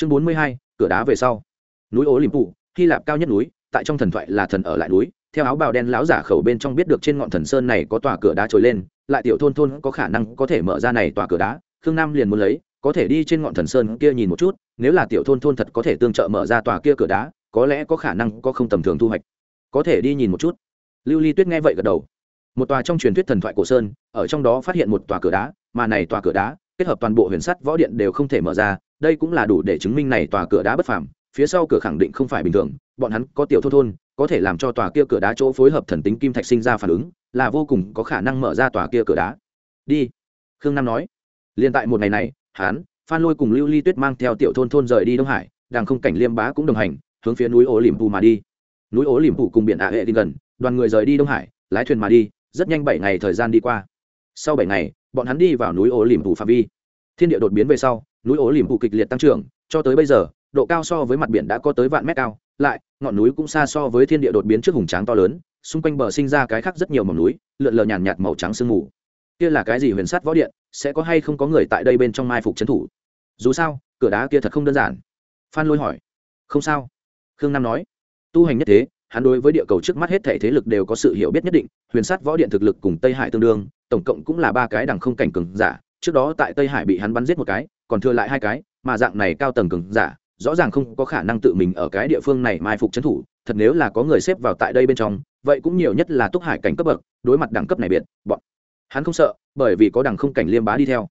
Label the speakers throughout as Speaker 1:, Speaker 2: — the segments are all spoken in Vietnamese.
Speaker 1: chương bốn mươi hai, cửa đá về sau. Núi ố liềm phụ hy lạp cao nhất núi, tại trong thần thoại là thần ở lại núi, theo áo bào đen láo giả khẩu bên trong biết được trên ngọn thần sơn này có tòa cửa đá trồi lên, lại tiểu thôn thôn có khả năng có thể mở ra này tòa cửa đá, khương nam liền muốn lấy, có thể đi trên ngọn thần sơn kia nhìn một chút, nếu là tiểu thôn thôn thật có thể tương trợ mở ra tòa kia cửa đá, có lẽ có khả năng có không tầm thường thu hoạch. Có thể đi nhìn một chút. Lưu ly tuyết nghe vậy gật đầu. Một tòa trong truyền thuyết thần thoại cổ sơn, ở trong đó phát hiện một tòa cửa đá, mà này tòa cửa đá, kết hợp toàn bộ huyền sắt võ điện đều không thể mở ra đây cũng là đủ để chứng minh này tòa cửa đá bất phàm, phía sau cửa khẳng định không phải bình thường, bọn hắn có tiểu thôn thôn, có thể làm cho tòa kia cửa đá chỗ phối hợp thần tính kim thạch sinh ra phản ứng, là vô cùng có khả năng mở ra tòa kia cửa đá. Đi, khương nam nói. Liền tại một ngày này hán phan lôi cùng lưu ly tuyết mang theo tiểu thôn thôn rời đi đông hải, đang không cảnh liêm bá cũng đồng hành, hướng phía núi ố liềm phù mà đi. Núi ố liềm phù cùng biển ạ hệ đi gần, đoàn người rời đi đông hải, lái thuyền mà đi, rất nhanh bảy ngày thời gian đi qua. Sau bảy ngày, bọn hắn đi vào núi ố liềm phù phạm vi. Thiên địa đột biến về sau núi ố liềm phụ kịch liệt tăng trưởng, cho tới bây giờ, độ cao so với mặt biển đã có tới vạn mét cao, lại, ngọn núi cũng xa so với thiên địa đột biến trước hùng tráng to lớn, xung quanh bờ sinh ra cái khác rất nhiều mầm núi, lượn lờ nhàn nhạt màu trắng sương mù. Kia là cái gì huyền sắt võ điện, sẽ có hay không có người tại đây bên trong mai phục trấn thủ? Dù sao, cửa đá kia thật không đơn giản. Phan lôi hỏi. Không sao. Khương nam nói. Tu hành nhất thế, hắn đối với địa cầu trước mắt hết thể thế lực đều có sự hiểu biết nhất định, huyền sắt võ điện thực lực cùng tây hải tương đương, tổng cộng cũng là ba cái đằng không cảnh cường giả, trước đó tại tây hải bị hắn bắn giết một cái còn thừa lại hai cái, mà dạng này cao tầng cường giả, rõ ràng không có khả năng tự mình ở cái địa phương này mai phục trấn thủ, thật nếu là có người xếp vào tại đây bên trong, vậy cũng nhiều nhất là túc hải cảnh cấp bậc, đối mặt đẳng cấp này biệt, bọn hắn không sợ, bởi vì có đẳng không cảnh liêm bá đi theo.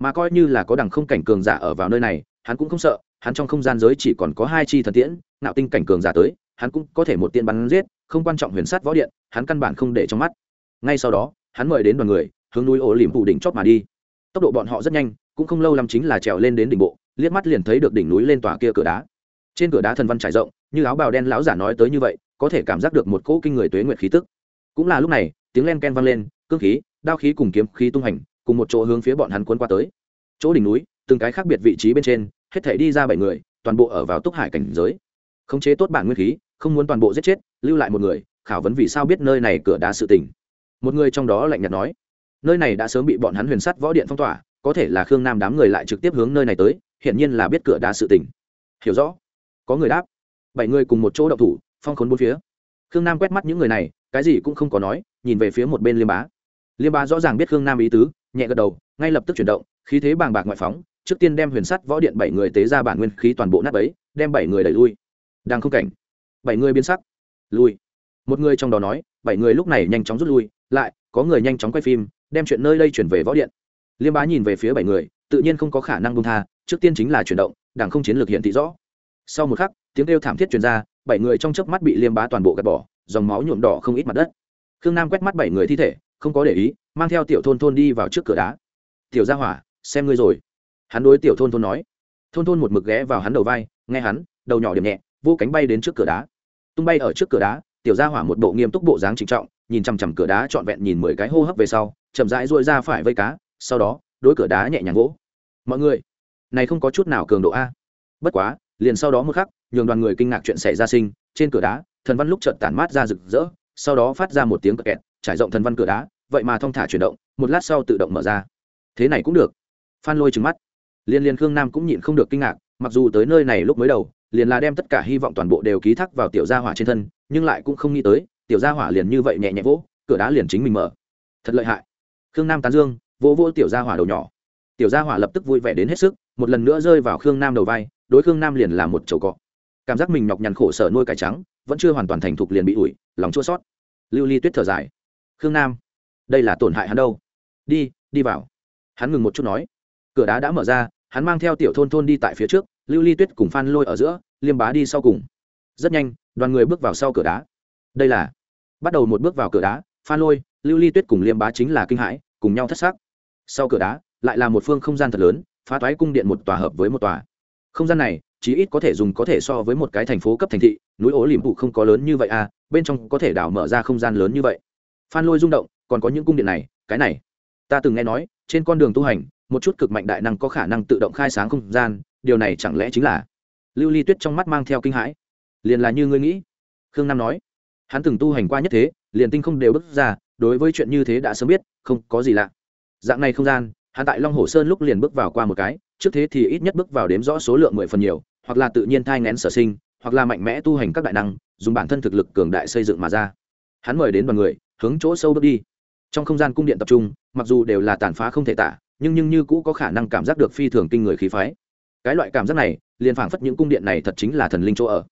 Speaker 1: Mà coi như là có đẳng không cảnh cường giả ở vào nơi này, hắn cũng không sợ, hắn trong không gian giới chỉ còn có hai chi thần tiễn nạo tinh cảnh cường giả tới, hắn cũng có thể một tiên bắn giết, không quan trọng huyền sát võ điện, hắn căn bản không để trong mắt. Ngay sau đó, hắn mời đến đoàn người, hướng núi ổ liềm phủ đỉnh chót mà đi. Tốc độ bọn họ rất nhanh cũng không lâu lắm chính là trèo lên đến đỉnh bộ, liếc mắt liền thấy được đỉnh núi lên tòa kia cửa đá. Trên cửa đá thần văn trải rộng, như áo bào đen lão giả nói tới như vậy, có thể cảm giác được một cỗ kinh người tuế nguyệt khí tức. Cũng là lúc này, tiếng len ken vang lên, cương khí, đao khí cùng kiếm khí tung hành, cùng một chỗ hướng phía bọn hắn cuốn qua tới. Chỗ đỉnh núi, từng cái khác biệt vị trí bên trên, hết thể đi ra bảy người, toàn bộ ở vào túc hải cảnh giới. Khống chế tốt bản nguyên khí, không muốn toàn bộ giết chết, lưu lại một người, khảo vấn vì sao biết nơi này cửa đá sự tình. Một người trong đó lạnh nhạt nói, nơi này đã sớm bị bọn hắn huyền sắt võ điện phong tỏa có thể là khương nam đám người lại trực tiếp hướng nơi này tới, hiển nhiên là biết cửa đá sự tình. Hiểu rõ. Có người đáp. Bảy người cùng một chỗ đậu thủ, phong khốn bốn phía. Khương nam quét mắt những người này, cái gì cũng không có nói, nhìn về phía một bên liêm bá. Liêm bá rõ ràng biết khương nam ý tứ, nhẹ gật đầu, ngay lập tức chuyển động, khí thế bàng bạc ngoại phóng, trước tiên đem huyền sắt võ điện bảy người tế ra bản nguyên khí toàn bộ nát ấy đem bảy người đẩy lui. Đang không cảnh, bảy người biến sắc, lui. Một người trong đó nói, bảy người lúc này nhanh chóng rút lui, lại, có người nhanh chóng quay phim, đem chuyện nơi đây chuyển về võ điện liêm bá nhìn về phía bảy người, tự nhiên không có khả năng bung tha, trước tiên chính là chuyển động đảng không chiến lược hiện thị rõ. Sau một khắc, tiếng kêu thảm thiết truyền ra, bảy người trong chớp mắt bị liêm bá toàn bộ gạt bỏ, dòng máu nhuộm đỏ không ít mặt đất. Khương nam quét mắt bảy người thi thể, không có để ý, mang theo tiểu thôn thôn đi vào trước cửa đá. Tiểu gia hỏa, xem ngươi rồi. Hắn đối tiểu thôn thôn nói. Thôn thôn một mực ghé vào hắn đầu vai, nghe hắn, đầu nhỏ điểm nhẹ, vô cánh bay đến trước cửa đá. Tung bay ở trước cửa đá, tiểu gia hỏa một bộ nghiêm túc bộ dáng trịnh trọng, nhìn chằm chằm cửa đá trọn vẹn nhìn mười cái hô hấp về sau, chậm rãi dội ra phải vây cá sau đó, đối cửa đá nhẹ nhàng gỗ mọi người, này không có chút nào cường độ a. Bất quá, liền sau đó một khắc, nhường đoàn người kinh ngạc chuyện xảy ra sinh, trên cửa đá, thần văn lúc chợt tản mát ra rực rỡ, sau đó phát ra một tiếng cờ kẹt, trải rộng thần văn cửa đá, vậy mà thong thả chuyển động, một lát sau tự động mở ra. Thế này cũng được. Phan lôi trừng mắt. Liên liên khương nam cũng nhịn không được kinh ngạc, mặc dù tới nơi này lúc mới đầu, liền là đem tất cả hy vọng toàn bộ đều ký thác vào tiểu gia hỏa trên thân, nhưng lại cũng không nghĩ tới, tiểu gia hỏa liền như vậy nhẹ nhẹ vỗ, cửa đá liền chính mình mở. Thật lợi hại. Khương nam tán dương vỗ vỗ tiểu gia hỏa đầu nhỏ. Tiểu gia hỏa lập tức vui vẻ đến hết sức, một lần nữa rơi vào khương nam đầu vai, đối khương nam liền là một chầu cọ. Cảm giác mình nhọc nhằn khổ sở nuôi cải trắng, vẫn chưa hoàn toàn thành thục liền bị ủi, lòng chua sót lưu ly tuyết thở dài. Khương nam, đây là tổn hại hắn đâu? Đi đi vào. Hắn ngừng một chút nói. Cửa đá đã mở ra, hắn mang theo tiểu thôn thôn đi tại phía trước, lưu ly tuyết cùng phan lôi ở giữa, liêm bá đi sau cùng. Rất nhanh, đoàn người bước vào sau cửa đá. Đây là, bắt đầu một bước vào cửa đá, phan lôi, lưu ly tuyết cùng liêm bá chính là kinh hãi, cùng nhau thất sắc sau cửa đá, lại là một phương không gian thật lớn, phá toái cung điện một tòa hợp với một tòa. Không gian này, chí ít có thể dùng có thể so với một cái thành phố cấp thành thị, núi ố liềm phụ không có lớn như vậy à bên trong có thể đảo mở ra không gian lớn như vậy. Phan lôi rung động, còn có những cung điện này, cái này. Ta từng nghe nói, trên con đường tu hành, một chút cực mạnh đại năng có khả năng tự động khai sáng không gian, điều này chẳng lẽ chính là lưu ly tuyết trong mắt mang theo kinh hãi. Liền là như ngươi nghĩ. Khương nam nói. Hắn từng tu hành qua nhất thế, liền tinh không đều bước ra, đối với chuyện như thế đã sớm biết, không có gì lạ dạng này không gian, hắn tại long hồ sơn lúc liền bước vào qua một cái, trước thế thì ít nhất bước vào đếm rõ số lượng mười phần nhiều, hoặc là tự nhiên thai ngén sở sinh, hoặc là mạnh mẽ tu hành các đại năng, dùng bản thân thực lực cường đại xây dựng mà ra. Hắn mời đến đoàn người, hướng chỗ sâu bước đi. Trong không gian cung điện tập trung, mặc dù đều là tàn phá không thể tả, nhưng nhưng như cũ có khả năng cảm giác được phi thường kinh người khí phái. Cái loại cảm giác này, liền phảng phất những cung điện này thật chính là thần linh chỗ ở.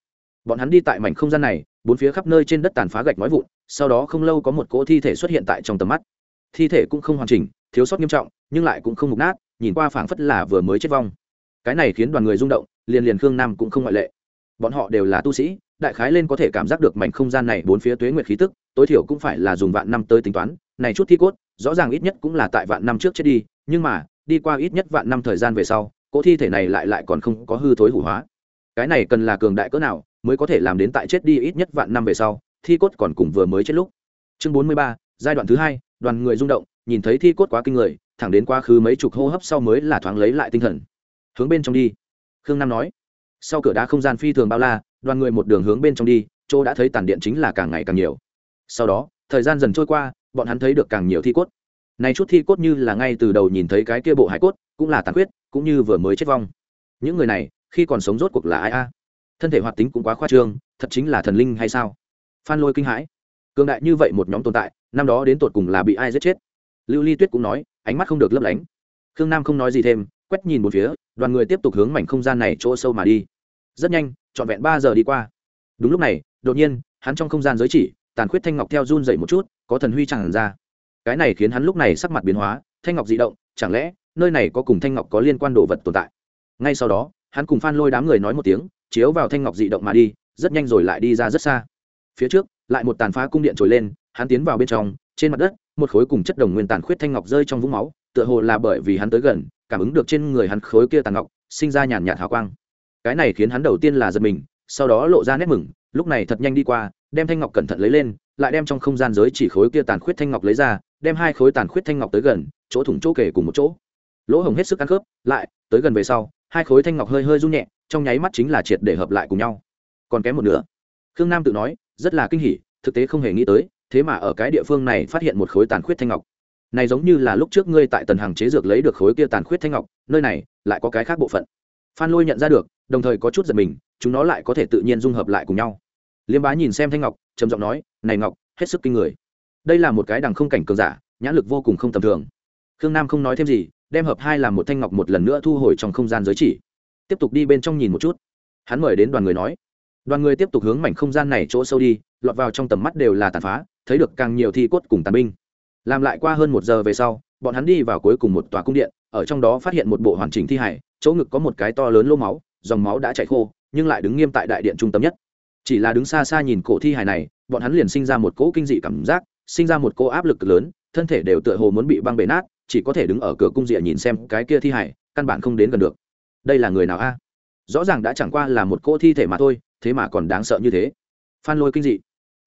Speaker 1: Bọn hắn đi tại mảnh không gian này, bốn phía khắp nơi trên đất tàn phá gạch nói vụn, sau đó không lâu có một cỗ thi thể xuất hiện tại trong tầm mắt. Thi thể cũng không hoàn chỉnh thiếu sót nghiêm trọng, nhưng lại cũng không mục nát, nhìn qua phảng phất là vừa mới chết vong. Cái này khiến đoàn người rung động, liền liền khương nam cũng không ngoại lệ. Bọn họ đều là tu sĩ, đại khái lên có thể cảm giác được mảnh không gian này bốn phía tuế nguyệt khí tức, tối thiểu cũng phải là dùng vạn năm tới tính toán, này chút thi cốt, rõ ràng ít nhất cũng là tại vạn năm trước chết đi, nhưng mà, đi qua ít nhất vạn năm thời gian về sau, cỗ thi thể này lại lại còn không có hư thối hủ hóa. Cái này cần là cường đại cỡ nào, mới có thể làm đến tại chết đi ít nhất vạn năm về sau, thi cốt còn cùng vừa mới chết lúc. Chương bốn mươi ba, giai đoạn thứ hai, đoàn người rung động nhìn thấy thi cốt quá kinh người, thẳng đến quá khứ mấy chục hô hấp sau mới là thoáng lấy lại tinh thần. Hướng bên trong đi. Khương nam nói. Sau cửa đá không gian phi thường bao la, đoàn người một đường hướng bên trong đi, chỗ đã thấy tàn điện chính là càng ngày càng nhiều. Sau đó, thời gian dần trôi qua, bọn hắn thấy được càng nhiều thi cốt. Này chút thi cốt như là ngay từ đầu nhìn thấy cái kia bộ hải cốt, cũng là tàn khuyết, cũng như vừa mới chết vong. Những người này, khi còn sống rốt cuộc là ai a? Thân thể hoạt tính cũng quá khoa trương, thật chính là thần linh hay sao? Phan lôi kinh hãi. Cường đại như vậy một nhóm tồn tại, năm đó đến tột cùng là bị ai giết chết? Lưu ly tuyết cũng nói, ánh mắt không được lấp lánh. Khương nam không nói gì thêm, quét nhìn một phía, đoàn người tiếp tục hướng mảnh không gian này chỗ sâu mà đi. Rất nhanh, trọn vẹn ba giờ đi qua. Đúng lúc này, đột nhiên, hắn trong không gian giới chỉ, tàn khuyết thanh ngọc theo run dậy một chút, có thần huy chẳng ra. Cái này khiến hắn lúc này sắc mặt biến hóa, thanh ngọc dị động, chẳng lẽ, nơi này có cùng thanh ngọc có liên quan đồ vật tồn tại? Ngay sau đó, hắn cùng phan lôi đám người nói một tiếng, chiếu vào thanh ngọc dị động mà đi, rất nhanh rồi lại đi ra rất xa. Phía trước, lại một tàn phá cung điện trồi lên, hắn tiến vào bên trong, trên mặt đất một khối cùng chất đồng nguyên tàn khuyết thanh ngọc rơi trong vũng máu, tựa hồ là bởi vì hắn tới gần, cảm ứng được trên người hắn khối kia tàn ngọc, sinh ra nhàn nhạt hào quang. Cái này khiến hắn đầu tiên là giật mình, sau đó lộ ra nét mừng, lúc này thật nhanh đi qua, đem thanh ngọc cẩn thận lấy lên, lại đem trong không gian giới chỉ khối kia tàn khuyết thanh ngọc lấy ra, đem hai khối tàn khuyết thanh ngọc tới gần, chỗ thủng chỗ kể cùng một chỗ. Lỗ hồng hết sức ăn khớp, lại, tới gần về sau, hai khối thanh ngọc hơi hơi run nhẹ, trong nháy mắt chính là triệt để hợp lại cùng nhau. Còn kém một nửa. Khương nam tự nói, rất là kinh hỉ, thực tế không hề nghĩ tới thế mà ở cái địa phương này phát hiện một khối tàn khuyết thanh ngọc. Này giống như là lúc trước ngươi tại tần hàng chế dược lấy được khối kia tàn khuyết thanh ngọc, nơi này lại có cái khác bộ phận. Phan lôi nhận ra được, đồng thời có chút giật mình, chúng nó lại có thể tự nhiên dung hợp lại cùng nhau. Liêm bá nhìn xem thanh ngọc, trầm giọng nói, này ngọc, hết sức kinh người. Đây là một cái đằng không cảnh cường giả, nhãn lực vô cùng không tầm thường. Khương nam không nói thêm gì, đem hợp hai làm một thanh ngọc một lần nữa thu hồi trong không gian giới chỉ. Tiếp tục đi bên trong nhìn một chút. Hắn mời đến đoàn người nói. Đoàn người tiếp tục hướng mảnh không gian này chỗ sâu đi, lọt vào trong tầm mắt đều là tàn phá thấy được càng nhiều thi cốt cùng tàn binh. Làm lại qua hơn một giờ về sau, bọn hắn đi vào cuối cùng một tòa cung điện, ở trong đó phát hiện một bộ hoàn chỉnh thi hải chỗ ngực có một cái to lớn lô máu, dòng máu đã chảy khô, nhưng lại đứng nghiêm tại đại điện trung tâm nhất. Chỉ là đứng xa xa nhìn cổ thi hài này, bọn hắn liền sinh ra một cỗ kinh dị cảm giác, sinh ra một cỗ áp lực lớn, thân thể đều tựa hồ muốn bị băng bể nát, chỉ có thể đứng ở cửa cung rìa nhìn xem cái kia thi hài, căn bản không đến gần được. Đây là người nào a? Rõ ràng đã chẳng qua là một cỗ thi thể mà thôi, thế mà còn đáng sợ như thế. Phan lôi kinh dị.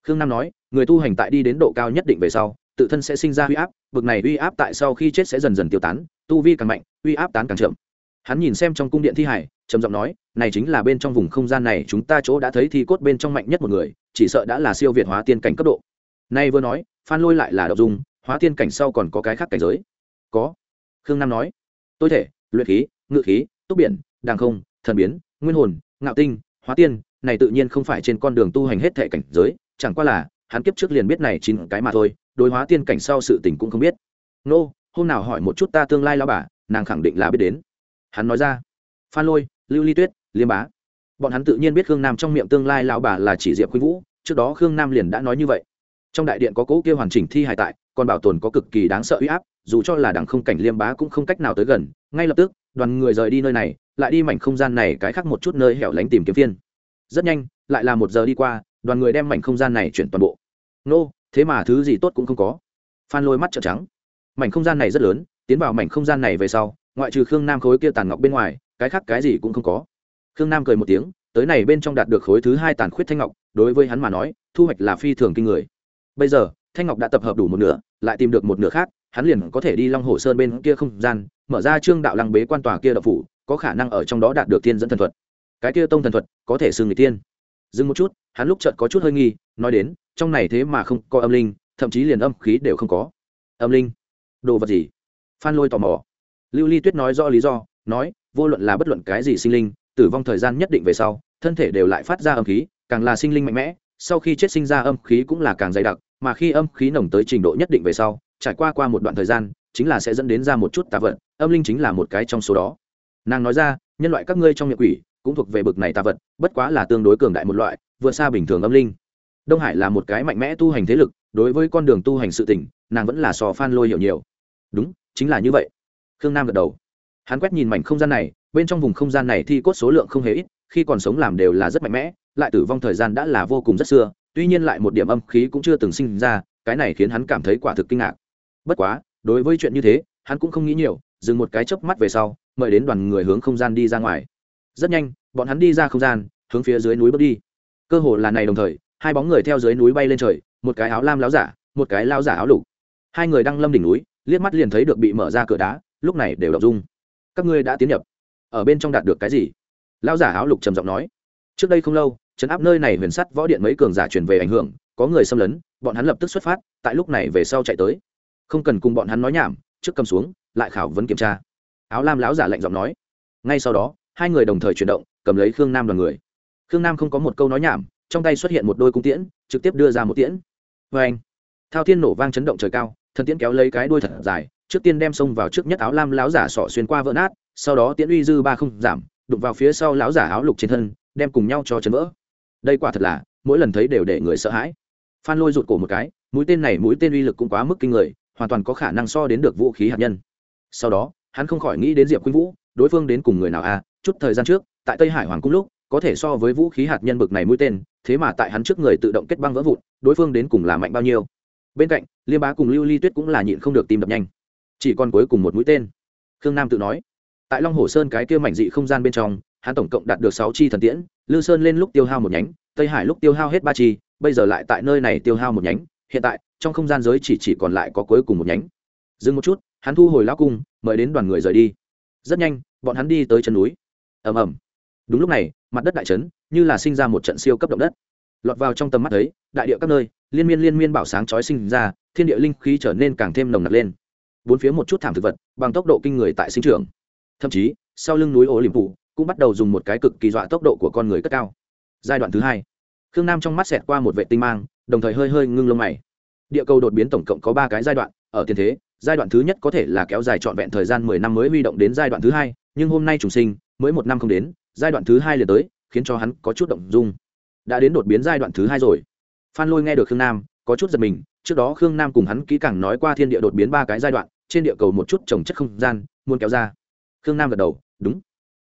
Speaker 1: Khương nam nói người tu hành tại đi đến độ cao nhất định về sau, tự thân sẽ sinh ra uy áp, bực này uy áp tại sau khi chết sẽ dần dần tiêu tán, tu vi càng mạnh, uy áp tán càng chậm. Hắn nhìn xem trong cung điện thi hải, trầm giọng nói, này chính là bên trong vùng không gian này, chúng ta chỗ đã thấy thi cốt bên trong mạnh nhất một người, chỉ sợ đã là siêu việt hóa tiên cảnh cấp độ. Nay vừa nói, phan lôi lại là đậu dung, hóa tiên cảnh sau còn có cái khác cảnh giới. Có. Khương nam nói, tôi thể, luyện khí, ngự khí, túc biển, đàng không, thần biến, nguyên hồn, ngạo tinh, hóa tiên, này tự nhiên không phải trên con đường tu hành hết thể cảnh giới, chẳng qua là hắn kiếp trước liền biết này chín cái mà thôi, đối hóa tiên cảnh sau sự tình cũng không biết. Nô, hôm nào hỏi một chút ta tương lai lao bà, nàng khẳng định là biết đến. Hắn nói ra. Phan lôi, lưu ly tuyết, liêm bá. Bọn hắn tự nhiên biết khương nam trong miệng tương lai lao bà là chỉ diệp khuynh vũ, trước đó khương nam liền đã nói như vậy. Trong đại điện có cỗ kia hoàn chỉnh thi hài tại, còn bảo tồn có cực kỳ đáng sợ uy áp, dù cho là đằng không cảnh liêm bá cũng không cách nào tới gần, ngay lập tức, đoàn người rời đi nơi này, lại đi mảnh không gian này cái khác một chút nơi hẻo lánh tìm kiếm phiên. Rất nhanh, lại là một giờ đi qua, đoàn người đem mảnh không gian này chuyển toàn bộ nô, thế mà thứ gì tốt cũng không có. Phan lôi mắt trợn trắng. Mảnh không gian này rất lớn, tiến vào mảnh không gian này về sau, ngoại trừ khương nam khối kia tàn ngọc bên ngoài, cái khác cái gì cũng không có. Khương nam cười một tiếng, tới này bên trong đạt được khối thứ hai tàn khuyết thanh ngọc, đối với hắn mà nói, thu hoạch là phi thường kinh người. Bây giờ, thanh ngọc đã tập hợp đủ một nửa, lại tìm được một nửa khác, hắn liền có thể đi long hồ sơn bên kia không gian, mở ra trương đạo lăng bế quan tòa kia đập phủ, có khả năng ở trong đó đạt được tiên dẫn thần thuật. Cái kia tông thần thuật, có thể xưng người tiên dừng một chút, hắn lúc chợt có chút hơi nghi, nói đến, trong này thế mà không có âm linh, thậm chí liền âm khí đều không có. Âm linh? Đồ vật gì? Phan lôi tò mò. Lưu ly tuyết nói rõ lý do, nói, vô luận là bất luận cái gì sinh linh, tử vong thời gian nhất định về sau, thân thể đều lại phát ra âm khí, càng là sinh linh mạnh mẽ, sau khi chết sinh ra âm khí cũng là càng dày đặc, mà khi âm khí nồng tới trình độ nhất định về sau, trải qua qua một đoạn thời gian, chính là sẽ dẫn đến ra một chút tà vật, âm linh chính là một cái trong số đó. Nàng nói ra, nhân loại các ngươi trong miệng quỷ cũng thuộc về bực này tà vật, bất quá là tương đối cường đại một loại, vượt xa bình thường âm linh. Đông hải là một cái mạnh mẽ tu hành thế lực, đối với con đường tu hành sự tỉnh nàng vẫn là sò phan lôi hiểu nhiều. Đúng, chính là như vậy. Khương nam gật đầu. Hắn quét nhìn mảnh không gian này, bên trong vùng không gian này thi cốt số lượng không hề ít, khi còn sống làm đều là rất mạnh mẽ, lại tử vong thời gian đã là vô cùng rất xưa, tuy nhiên lại một điểm âm khí cũng chưa từng sinh ra, cái này khiến hắn cảm thấy quả thực kinh ngạc. Bất quá, đối với chuyện như thế, hắn cũng không nghĩ nhiều, dừng một cái chớp mắt về sau, mời đến đoàn người hướng không gian đi ra ngoài rất nhanh, bọn hắn đi ra không gian, hướng phía dưới núi bước đi. Cơ hồ là này đồng thời, hai bóng người theo dưới núi bay lên trời, một cái áo lam láo giả, một cái lao giả áo lục. Hai người đang lâm đỉnh núi, liếc mắt liền thấy được bị mở ra cửa đá, lúc này đều đọc dung. Các ngươi đã tiến nhập. Ở bên trong đạt được cái gì? Lao giả áo lục trầm giọng nói. Trước đây không lâu, trấn áp nơi này huyền sắt võ điện mấy cường giả truyền về ảnh hưởng, có người xâm lấn, bọn hắn lập tức xuất phát, tại lúc này về sau chạy tới. Không cần cùng bọn hắn nói nhảm, trước cầm xuống, lại khảo vấn kiểm tra. Áo lam lão giả lạnh giọng nói. Ngay sau đó hai người đồng thời chuyển động cầm lấy khương nam đoàn người. Khương nam không có một câu nói nhảm trong tay xuất hiện một đôi cung tiễn trực tiếp đưa ra một tiễn. Vê anh thao thiên nổ vang chấn động trời cao thần tiễn kéo lấy cái đuôi thật dài trước tiên đem xông vào trước nhất áo lam lão giả sọ xuyên qua vỡ nát sau đó tiễn uy dư ba không giảm đụng vào phía sau lão giả áo lục trên thân đem cùng nhau cho chấn vỡ. Đây quả thật là mỗi lần thấy đều để người sợ hãi. Phan lôi rụt cổ một cái mũi tên này mũi tên uy lực cũng quá mức kinh người hoàn toàn có khả năng so đến được vũ khí hạt nhân. Sau đó hắn không khỏi nghĩ đến diệp khuynh vũ đối phương đến cùng người nào a à, chút thời gian trước, tại tây hải hoàng cung lúc, có thể so với vũ khí hạt nhân bực này mũi tên, thế mà tại hắn trước người tự động kết băng vỡ vụn, đối phương đến cùng là mạnh bao nhiêu. Bên cạnh, liêm bá cùng lưu ly tuyết cũng là nhịn không được tìm đập nhanh. Chỉ còn cuối cùng một mũi tên. Khương nam tự nói, tại long hồ sơn cái kia mảnh dị không gian bên trong, hắn tổng cộng đạt được sáu chi thần tiễn, lư sơn lên lúc tiêu hao một nhánh, tây hải lúc tiêu hao hết ba chi, bây giờ lại tại nơi này tiêu hao một nhánh, hiện tại, trong không gian giới chỉ chỉ còn lại có cuối cùng một nhánh. Dừng một chút, hắn thu hồi lao cung, mời đến đoàn người rời đi. Rất nhanh, bọn hắn đi tới chân núi ầm ầm. Đúng lúc này, mặt đất đại trấn như là sinh ra một trận siêu cấp động đất. Lọt vào trong tầm mắt ấy đại địa các nơi, liên miên liên miên bảo sáng chói sinh ra, thiên địa linh khí trở nên càng thêm nồng nặc lên. Bốn phía một chút thảm thực vật, bằng tốc độ kinh người tại sinh trưởng. Thậm chí, sau lưng núi ổ liềm phủ cũng bắt đầu dùng một cái cực kỳ dọa tốc độ của con người cất cao. Giai đoạn thứ hai. Khương nam trong mắt xẹt qua một vệ tinh mang, đồng thời hơi hơi ngưng lông mày. Địa cầu đột biến tổng cộng có ba cái giai đoạn, ở tiền thế, giai đoạn thứ nhất có thể là kéo dài trọn vẹn thời gian mười năm mới huy động đến giai đoạn thứ hai, nhưng hôm nay trùng sinh mới một năm không đến, giai đoạn thứ hai liền tới, khiến cho hắn có chút động dung. Đã đến đột biến giai đoạn thứ hai rồi. Phan lôi nghe được khương nam, có chút giật mình, trước đó khương nam cùng hắn kỹ càng nói qua thiên địa đột biến ba cái giai đoạn, trên địa cầu một chút trồng chất không gian, muốn kéo ra. Khương nam gật đầu, đúng.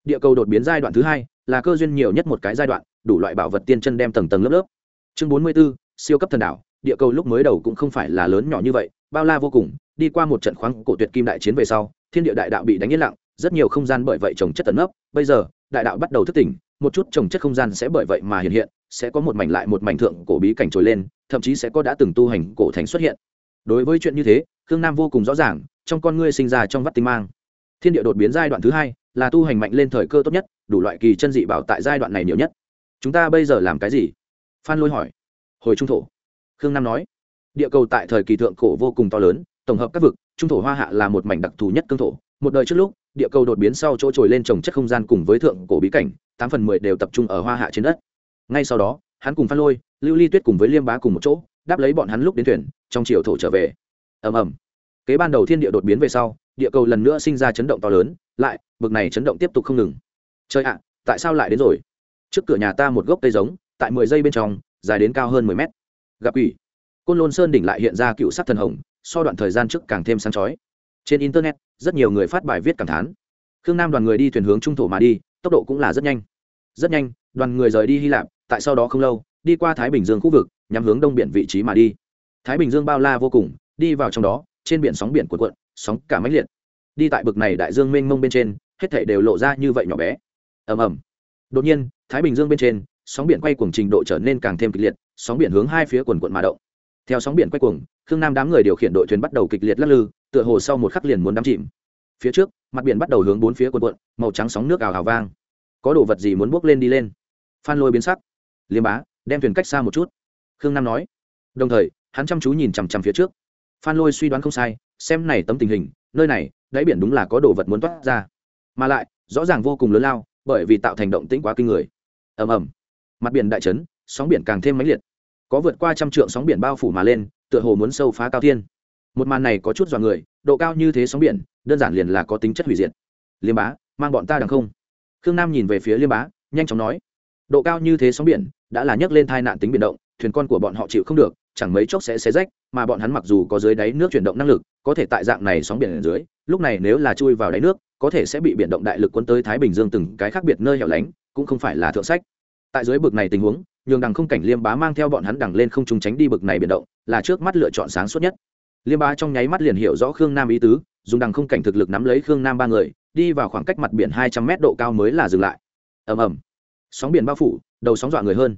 Speaker 1: Địa cầu đột biến giai đoạn thứ hai là cơ duyên nhiều nhất một cái giai đoạn, đủ loại bảo vật tiên chân đem tầng tầng lớp lớp. Chương bốn mươi b ố siêu cấp thần đảo, địa cầu lúc mới đầu cũng không phải là lớn nhỏ như vậy, bao la vô cùng, đi qua một trận khoáng cổ tuyệt kim đại chiến về sau, thiên địa đại đạo bị đánh yên lặng rất nhiều không gian bởi vậy trồng chất tấn ấp bây giờ, đại đạo bắt đầu thức tỉnh, một chút trồng chất không gian sẽ bởi vậy mà hiện hiện, sẽ có một mảnh lại một mảnh thượng cổ bí cảnh trồi lên, thậm chí sẽ có đã từng tu hành cổ thành xuất hiện. Đối với chuyện như thế, khương nam vô cùng rõ ràng, trong con ngươi sinh ra trong vắt tinh mang. Thiên địa đột biến giai đoạn thứ hai, là tu hành mạnh lên thời cơ tốt nhất, đủ loại kỳ chân dị bảo tại giai đoạn này nhiều nhất. Chúng ta bây giờ làm cái gì? Phan lôi hỏi. Hồi trung thổ. Khương nam nói. Địa cầu tại thời kỳ thượng cổ vô cùng to lớn, tổng hợp các vực, trung thổ hoa hạ là một mảnh đặc thù nhất cương thổ. Một đời trước lúc địa cầu đột biến sau chỗ trồi lên trồng chất không gian cùng với thượng cổ bí cảnh, tám phần mười đều tập trung ở hoa hạ trên đất. Ngay sau đó, hắn cùng phan lôi, lưu ly tuyết cùng với liêm bá cùng một chỗ, đáp lấy bọn hắn lúc đến thuyền, trong chiều thổ trở về. Ầm ầm. Kế ban đầu thiên địa đột biến về sau, địa cầu lần nữa sinh ra chấn động to lớn, lại, bực này chấn động tiếp tục không ngừng. Chơi ạ, tại sao lại đến rồi? Trước cửa nhà ta một gốc cây giống, tại mười giây bên trong, dài đến cao hơn mười mét. Gặp quỷ. Côn lôn sơn đỉnh lại hiện ra cựu sắc thần hồng, so đoạn thời gian trước càng thêm sáng chói trên internet, rất nhiều người phát bài viết cảm thán. Khương nam đoàn người đi thuyền hướng trung thổ mà đi, tốc độ cũng là rất nhanh. Rất nhanh, đoàn người rời đi hy lạp, tại sau đó không lâu, đi qua thái bình dương khu vực, nhắm hướng đông biển vị trí mà đi. Thái bình dương bao la vô cùng, đi vào trong đó, trên biển sóng biển cuộn cuộn, sóng cả máy liệt. Đi tại bực này đại dương mênh mông bên trên, hết thảy đều lộ ra như vậy nhỏ bé. Ầm ầm. Đột nhiên, thái bình dương bên trên, sóng biển quay cuồng trình độ trở nên càng thêm kịch liệt, sóng biển hướng hai phía quần quận mà động. Theo sóng biển quay cuồng, khương nam đám người điều khiển đội thuyền bắt đầu kịch liệt lắc lư tựa hồ sau một khắc liền muốn đắm chìm. Phía trước, mặt biển bắt đầu hướng bốn phía cuộn cuộn, màu trắng sóng nước ào ào vang. Có đồ vật gì muốn bước lên đi lên? Phan lôi biến sắc. Liêm bá, đem thuyền cách xa một chút. Khương nam nói. Đồng thời, hắn chăm chú nhìn chằm chằm phía trước. Phan lôi suy đoán không sai, xem này tấm tình hình, nơi này, đáy biển đúng là có đồ vật muốn toát ra. Mà lại, rõ ràng vô cùng lớn lao, bởi vì tạo thành động tĩnh quá kinh người. Ầm ầm. Mặt biển đại chấn, sóng biển càng thêm mãnh liệt. Có vượt qua trăm trượng sóng biển bao phủ mà lên, tựa hồ muốn sâu phá cao thiên một màn này có chút dọa người, độ cao như thế sóng biển, đơn giản liền là có tính chất hủy diệt. Liêm bá, mang bọn ta đằng không? Khương nam nhìn về phía liêm bá, nhanh chóng nói. Độ cao như thế sóng biển, đã là nhấc lên tai nạn tính biển động, thuyền con của bọn họ chịu không được, chẳng mấy chốc sẽ xé rách, mà bọn hắn mặc dù có dưới đáy nước chuyển động năng lực, có thể tại dạng này sóng biển ở dưới, lúc này nếu là chui vào đáy nước, có thể sẽ bị biển động đại lực cuốn tới thái bình dương từng cái khác biệt nơi hẻo lánh, cũng không phải là thượng sách. Tại dưới bực này tình huống, nhường đằng không cảnh liêm bá mang theo bọn hắn đằng lên không trùng tránh đi bực này biển động, là trước mắt lựa chọn sáng suốt nhất liêm bá trong nháy mắt liền hiểu rõ khương nam ý tứ, dùng đằng không cảnh thực lực nắm lấy khương nam ba người, đi vào khoảng cách mặt biển hai trăm mét độ cao mới là dừng lại. Ầm ầm. Sóng biển bao phủ, đầu sóng dọa người hơn.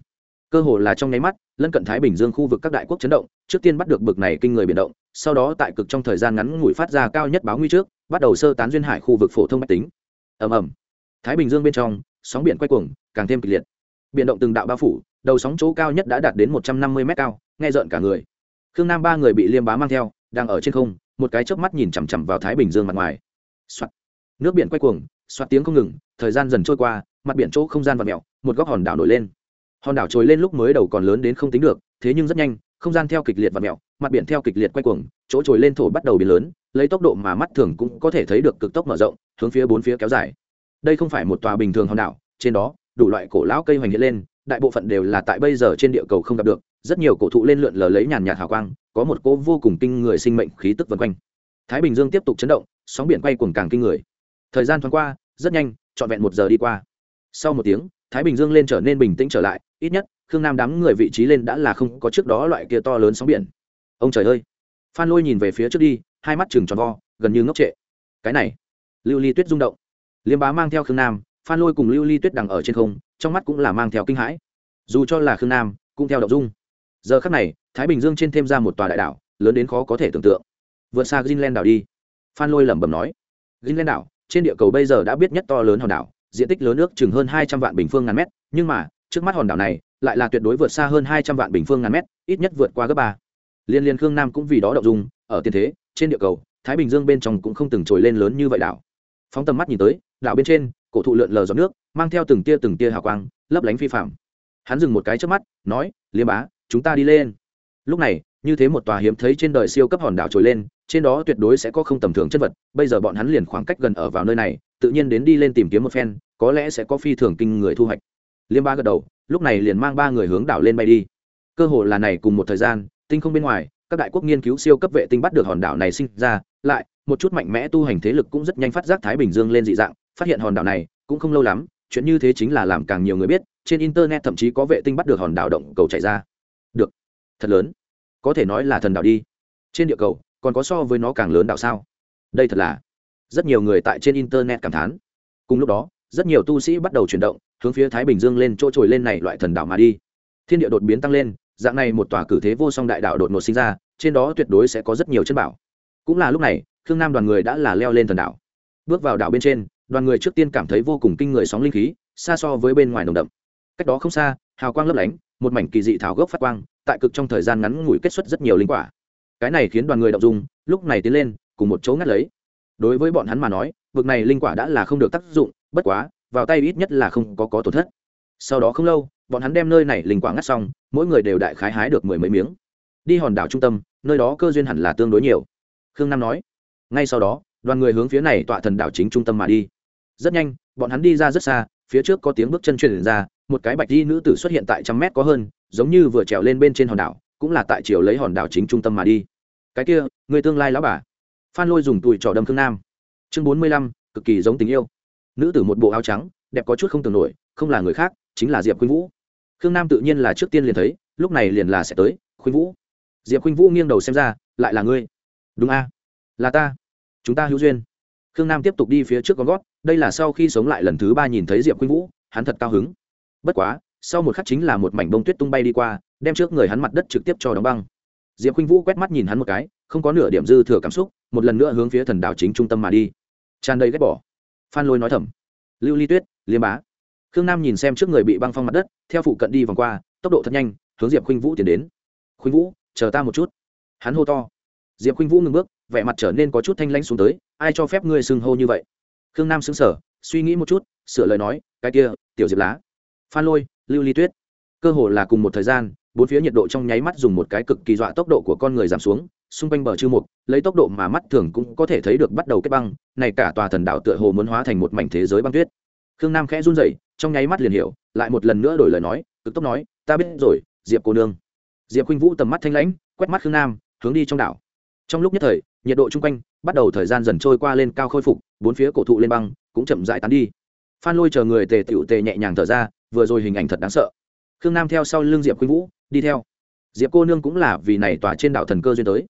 Speaker 1: Cơ hồ là trong nháy mắt, lân cận thái bình dương khu vực các đại quốc chấn động, trước tiên bắt được bực này kinh người biển động, sau đó tại cực trong thời gian ngắn ngủi phát ra cao nhất báo nguy trước, bắt đầu sơ tán duyên hải khu vực phổ thông mách tính. Ầm ầm. Thái bình dương bên trong, sóng biển quay cuồng, càng thêm kịch liệt. Biển động từng đạo bao phủ, đầu sóng chỗ cao nhất đã đạt đến một trăm năm mươi mét cao, nghe rợn cả người khương nam ba người bị liêm bá mang theo, đang ở trên không, một cái chớp mắt nhìn chằm chằm vào thái bình dương mặt ngoài、Soạn. nước biển quay cuồng xoát tiếng không ngừng, thời gian dần trôi qua, mặt biển chỗ không gian và mẹo một góc hòn đảo nổi lên. Hòn đảo trồi lên lúc mới đầu còn lớn đến không tính được, thế nhưng rất nhanh, không gian theo kịch liệt và mẹo mặt biển theo kịch liệt quay cuồng, chỗ trồi lên thổ bắt đầu biến lớn, lấy tốc độ mà mắt thường cũng có thể thấy được cực tốc mở rộng, hướng phía bốn phía kéo dài. Đây không phải một tòa bình thường hòn đảo, trên đó, đủ loại cổ lão cây hoành hiện lên, đại bộ phận đều là tại bây giờ trên địa cầu không gặp được rất nhiều cổ thụ lên lượn lờ lấy nhàn nhạt hào quang, có một cỗ vô cùng kinh người sinh mệnh khí tức vân quanh. Thái bình dương tiếp tục chấn động, sóng biển quay cuồng càng kinh người. Thời gian thoáng qua, rất nhanh, trọn vẹn một giờ đi qua. Sau một tiếng, thái bình dương lên trở nên bình tĩnh trở lại, ít nhất, khương nam đám người vị trí lên đã là không có trước đó loại kia to lớn sóng biển. Ông trời ơi! Phan lôi nhìn về phía trước đi, hai mắt chừng tròn vo, gần như ngốc trệ. Cái này, lưu ly tuyết rung động. Liêm bá mang theo khương nam, phan lôi cùng lưu ly tuyết đằng ở trên không, trong mắt cũng là mang theo kinh hãi. Dù cho là khương nam, cũng theo động dung giờ khắc này, thái bình dương trên thêm ra một tòa đại đảo, lớn đến khó có thể tưởng tượng. Vượt xa greenland đảo đi. Phan lôi lẩm bẩm nói. Greenland đảo, trên địa cầu bây giờ đã biết nhất to lớn hòn đảo, diện tích lớn nước chừng hơn hai trăm vạn bình phương ngàn mét, nhưng mà, trước mắt hòn đảo này, lại là tuyệt đối vượt xa hơn hai trăm vạn bình phương ngàn mét, ít nhất vượt qua gấp ba. Liên liên khương nam cũng vì đó động dung, ở tiền thế, trên địa cầu, thái bình dương bên trong cũng không từng trồi lên lớn như vậy đảo. Phóng tầm mắt nhìn tới, đảo bên trên, cổ thụ lượn lờ giọt nước, mang theo từng tia từng tia hào quang, lấp lánh phi phạm. Hắn dừng một cái trước mắt, nói liêm bá chúng ta đi lên. Lúc này, như thế một tòa hiếm thấy trên đời siêu cấp hòn đảo trồi lên, trên đó tuyệt đối sẽ có không tầm thường chất vật, bây giờ bọn hắn liền khoảng cách gần ở vào nơi này, tự nhiên đến đi lên tìm kiếm một phen, có lẽ sẽ có phi thường kinh người thu hoạch. Liêm ba gật đầu, lúc này liền mang ba người hướng đảo lên bay đi. Cơ hội là này cùng một thời gian, tinh không bên ngoài, các đại quốc nghiên cứu siêu cấp vệ tinh bắt được hòn đảo này sinh ra, lại, một chút mạnh mẽ tu hành thế lực cũng rất nhanh phát giác thái bình dương lên dị dạng, phát hiện hòn đảo này, cũng không lâu lắm, chuyện như thế chính là làm càng nhiều người biết, trên internet thậm chí có vệ tinh bắt được hòn đảo động cầu chạy ra được. Thật lớn. Có thể nói là thần đạo đi. Trên địa cầu, còn có so với nó càng lớn đạo sao? Đây thật là rất nhiều người tại trên internet cảm thán. Cùng lúc đó, rất nhiều tu sĩ bắt đầu chuyển động, hướng phía thái bình dương lên chỗ trồi lên này loại thần đạo mà đi. Thiên địa đột biến tăng lên, dạng này một tòa cử thế vô song đại đạo đột ngột sinh ra, trên đó tuyệt đối sẽ có rất nhiều chân bảo. Cũng là lúc này, khương nam đoàn người đã là leo lên thần đảo bước vào đảo bên trên, đoàn người trước tiên cảm thấy vô cùng kinh người sóng linh khí, xa so với bên ngoài nồng đậm. Cách đó không xa, hào quang lấp lánh một mảnh kỳ dị thảo gốc phát quang, tại cực trong thời gian ngắn ngủi kết xuất rất nhiều linh quả. Cái này khiến đoàn người động dung, lúc này tiến lên, cùng một chỗ ngắt lấy. Đối với bọn hắn mà nói vực này linh quả đã là không được tác dụng, bất quá, vào tay ít nhất là không có có tổn thất. Sau đó không lâu, bọn hắn đem nơi này linh quả ngắt xong, mỗi người đều đại khái hái được mười mấy miếng. Đi hòn đảo trung tâm, nơi đó cơ duyên hẳn là tương đối nhiều. Khương nam nói. Ngay sau đó, đoàn người hướng phía này tọa thần đảo chính trung tâm mà đi. Rất nhanh, bọn hắn đi ra rất xa, phía trước có tiếng bước chân truyền ra một cái bạch di nữ tử xuất hiện tại trăm mét có hơn, giống như vừa trèo lên bên trên hòn đảo, cũng là tại chiều lấy hòn đảo chính trung tâm mà đi. Cái kia, người tương lai lão bà. Phan lôi dùng tùi trò đâm khương nam. Chương bốn mươi lăm, cực kỳ giống tình yêu. Nữ tử một bộ áo trắng, đẹp có chút không tưởng nổi, không là người khác, chính là diệp khuynh vũ. Khương nam tự nhiên là trước tiên liền thấy, lúc này liền là sẽ tới, khuynh vũ. Diệp khuynh vũ nghiêng đầu xem ra, lại là ngươi. Đúng a. Là ta. Chúng ta hữu duyên. Khương nam tiếp tục đi phía trước con gót, đây là sau khi sống lại lần thứ ba nhìn thấy diệp khuynh vũ, hắn thật cao hứng bất quá, sau một khắc chính là một mảnh bông tuyết tung bay đi qua, đem trước người hắn mặt đất trực tiếp cho đóng băng. Diệp khuynh vũ quét mắt nhìn hắn một cái, không có nửa điểm dư thừa cảm xúc, một lần nữa hướng phía thần đảo chính trung tâm mà đi. Tràn đầy ghét bỏ. Phan lôi nói thầm. Lưu ly tuyết, liêm bá. Khương nam nhìn xem trước người bị băng phong mặt đất, theo phụ cận đi vòng qua, tốc độ thật nhanh, hướng diệp khuynh vũ tiến đến. Khuynh vũ, chờ ta một chút. Hắn hô to. Diệp khuynh vũ ngừng bước, vẻ mặt trở nên có chút thanh lãnh xuống tới, ai cho phép ngươi xưng hô như vậy? Khương nam xứng sở suy nghĩ một chút, sửa lời nói, cái kia, tiểu diệp lá phan lôi, lưu ly tuyết. Cơ hồ là cùng một thời gian, bốn phía nhiệt độ trong nháy mắt dùng một cái cực kỳ dọa tốc độ của con người giảm xuống, xung quanh bờ chư mục, lấy tốc độ mà mắt thường cũng có thể thấy được bắt đầu kết băng, này cả tòa thần đảo tựa hồ muốn hóa thành một mảnh thế giới băng tuyết. Khương nam khẽ run rẩy, trong nháy mắt liền hiểu, lại một lần nữa đổi lời nói, cực tốc nói, ta biết rồi, diệp cô nương. Diệp khuynh vũ tầm mắt thanh lãnh, quét mắt khương nam, hướng đi trong đảo. Trong lúc nhất thời, nhiệt độ chung quanh, bắt đầu thời gian dần trôi qua lên cao khôi phục, bốn phía cổ thụ lên băng, cũng chậm rãi tán đi. Phan lôi chờ người tề tựu tề nhẹ nhàng thở ra vừa rồi hình ảnh thật đáng sợ. Khương nam theo sau l ư n g diệp khuynh vũ, đi theo. Diệp cô nương cũng là vì này tòa trên đảo thần cơ duyên tới.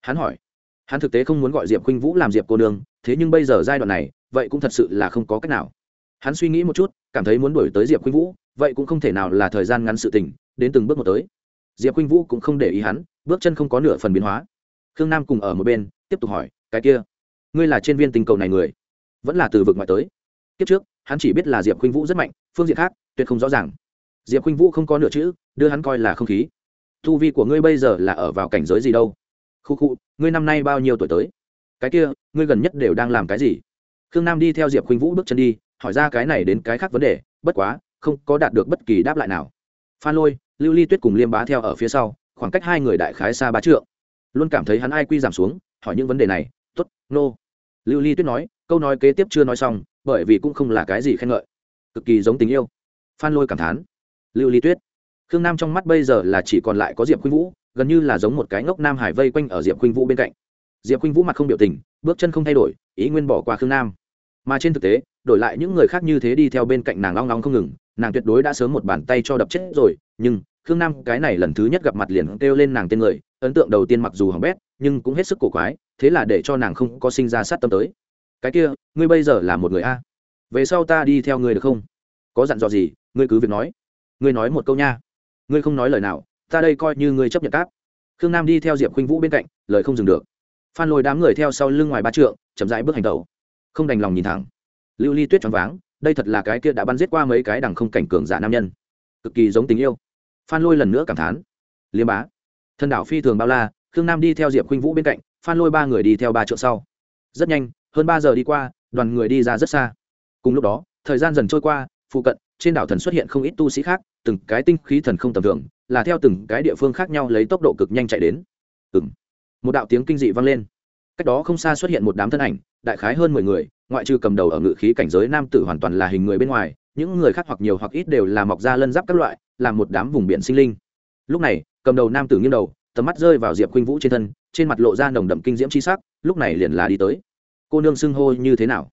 Speaker 1: Hắn hỏi, hắn thực tế không muốn gọi diệp khuynh vũ làm diệp cô nương, thế nhưng bây giờ giai đoạn này, vậy cũng thật sự là không có cách nào. Hắn suy nghĩ một chút, cảm thấy muốn đổi tới diệp khuynh vũ, vậy cũng không thể nào là thời gian ngắn sự tình, đến từng bước một tới. Diệp khuynh vũ cũng không để ý hắn, bước chân không có nửa phần biến hóa. Khương nam cùng ở một bên, tiếp tục hỏi, cái kia, ngươi là trên viên tình cầu này người, vẫn là từ vực ngoại tới? Kiếp trước, hắn chỉ biết là diệp khuynh vũ rất mạnh, phương diện khác tuyệt không rõ ràng. Diệp khuynh vũ không có nửa chữ, đưa hắn coi là không khí. Thu vi của ngươi bây giờ là ở vào cảnh giới gì đâu? Khu khu, ngươi năm nay bao nhiêu tuổi tới? Cái kia, ngươi gần nhất đều đang làm cái gì? Khương nam đi theo diệp khuynh vũ bước chân đi, hỏi ra cái này đến cái khác vấn đề, bất quá, không có đạt được bất kỳ đáp lại nào. Phan lôi, lưu ly tuyết cùng liêm bá theo ở phía sau, khoảng cách hai người đại khái xa bá trượng. Luôn cảm thấy hắn ai quy giảm xuống, hỏi những vấn đề này t ố t nô、no. lưu ly tuyết nói, câu nói kế tiếp chưa nói xong, bởi vì cũng không là cái gì khen ngợi. Cực kỳ giống tình yêu phan lôi cảm thán. Lưu ly tuyết. Khương nam trong mắt bây giờ là chỉ còn lại có diệp khuynh vũ, gần như là giống một cái ngốc nam hải vây quanh ở diệp khuynh vũ bên cạnh. Diệp khuynh vũ mặt không biểu tình, bước chân không thay đổi, ý nguyên bỏ qua khương nam. Mà trên thực tế, đổi lại những người khác như thế đi theo bên cạnh nàng long long không ngừng, nàng tuyệt đối đã sớm một bàn tay cho đập chết rồi, nhưng khương nam cái này lần thứ nhất gặp mặt liền kêu lên nàng tên người, ấn tượng đầu tiên mặc dù hỏng bét, nhưng cũng hết sức cổ quái, thế là để cho nàng không có sinh ra sát tâm tới. Cái kia, ngươi bây giờ là một người a. Về sau ta đi theo ngươi được không? Có dặn dò gì, ngươi cứ việc nói. Ngươi nói một câu nha. Ngươi không nói lời nào, ta đây coi như ngươi chấp nhận cáp. Khương nam đi theo diệp khuynh vũ bên cạnh, lời không dừng được. Phan lôi đám người theo sau lưng ngoài ba trượng, chậm rãi bước hành tẩu. Không đành lòng nhìn thẳng. Lưu ly tuyết choáng váng, đây thật là cái kia đã bắn giết qua mấy cái đằng không cảnh cường giả nam nhân. Cực kỳ giống tình yêu. Phan lôi lần nữa cảm thán. Liêm bá. Thân đảo phi thường bao la, khương nam đi theo diệp khuynh vũ bên cạnh, phan lôi ba người đi theo ba trượng sau. Rất nhanh, hơn ba giờ đi qua, đoàn người đi ra rất xa. Cùng lúc đó, thời gian dần trôi qua phụ cận, trên đảo thần xuất hiện không ít tu sĩ khác, từng cái tinh khí thần không tầm thường, là theo từng cái địa phương khác nhau lấy tốc độ cực nhanh chạy đến. Ừng một đạo tiếng kinh dị vang lên. Cách đó không xa xuất hiện một đám thân ảnh, đại khái hơn mười người, ngoại trừ cầm đầu ở ngự khí cảnh giới nam tử hoàn toàn là hình người bên ngoài, những người khác hoặc nhiều hoặc ít đều là mọc da lân giáp các loại, là một đám vùng biển sinh linh. Lúc này, cầm đầu nam tử nghiêng đầu, tầm mắt rơi vào diệp khuynh vũ trên thân, trên mặt lộ ra nồng đậm kinh diễm c h i sắc, lúc này liền là đi tới. Cô nương xưng hô như thế nào?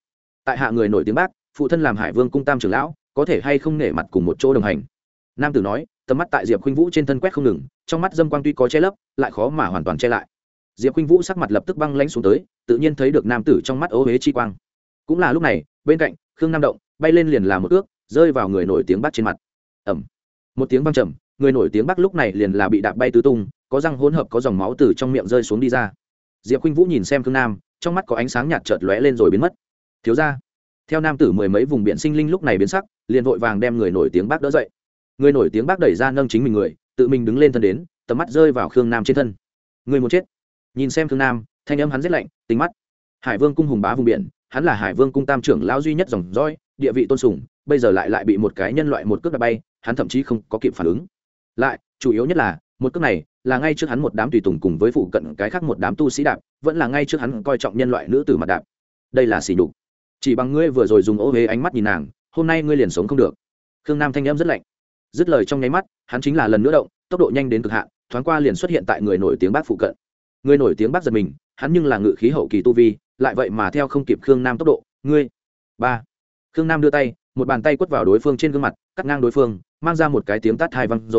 Speaker 1: Tại hạ người nổi tiếng bác, phụ thân làm hải vương cung tam trưởng lão có thể hay không nể mặt cùng một chỗ đồng hành. Nam tử nói, tầm mắt tại diệp khuynh vũ trên thân quét không ngừng, trong mắt dâm quang tuy có che lấp, lại khó mà hoàn toàn che lại. Diệp khuynh vũ sắc mặt lập tức băng lãnh xuống tới, tự nhiên thấy được nam tử trong mắt ố huế chi quang. Cũng là lúc này, bên cạnh, khương nam động, bay lên liền là một ước, rơi vào người nổi tiếng bắc trên mặt. Ẩm. Một tiếng văng trầm, người nổi tiếng bắc lúc này liền là bị đạp bay tứ tung, có răng hỗn hợp, có dòng máu từ trong miệng rơi xuống đi ra. Diệp khuynh vũ nhìn xem khương nam, trong mắt có ánh sáng nhạt chợt lóe lên rồi biến mất. Thiếu ra theo nam tử mười mấy vùng biển sinh linh lúc này biến sắc, liền vội vàng đem người nổi tiếng bác đỡ dậy. Người nổi tiếng bác đẩy ra nâng chính mình người, tự mình đứng lên thân đến, tầm mắt rơi vào khương nam trên thân. Người muốn chết. Nhìn xem khương nam, thanh âm hắn rét lạnh tính mắt. Hải vương cung hùng bá vùng biển, hắn là hải vương cung tam trưởng lão duy nhất dòng roi địa vị tôn sùng, bây giờ lại lại bị một cái nhân loại một cước đã bay, hắn thậm chí không có kịp phản ứng. Lại, chủ yếu nhất là, một cước này là ngay trước hắn một đám tùy tùng cùng với phụ cận cái khác một đám tu sĩ đạp, vẫn là ngay trước hắn coi trọng nhân loại nữ tử mặt đạp. Đây là xỉ đục chỉ bằng ngươi vừa rồi dùng ô huế ánh mắt nhìn nàng, hôm nay ngươi liền sống không được. Khương nam thanh âm rất lạnh. Dứt lời trong nháy mắt, hắn chính là lần nữa động, tốc độ nhanh đến cực hạn, thoáng qua liền xuất hiện tại người nổi tiếng bác phụ cận. Người nổi tiếng bác giật mình, hắn nhưng là ngự khí hậu kỳ tu vi, lại vậy mà theo không kịp khương nam tốc độ, ngươi. Ba. Khương nam đưa tay, một bàn tay quất vào đối phương trên gương mặt, cắt ngang đối phương, mang ra một cái tiếng tát hai văng r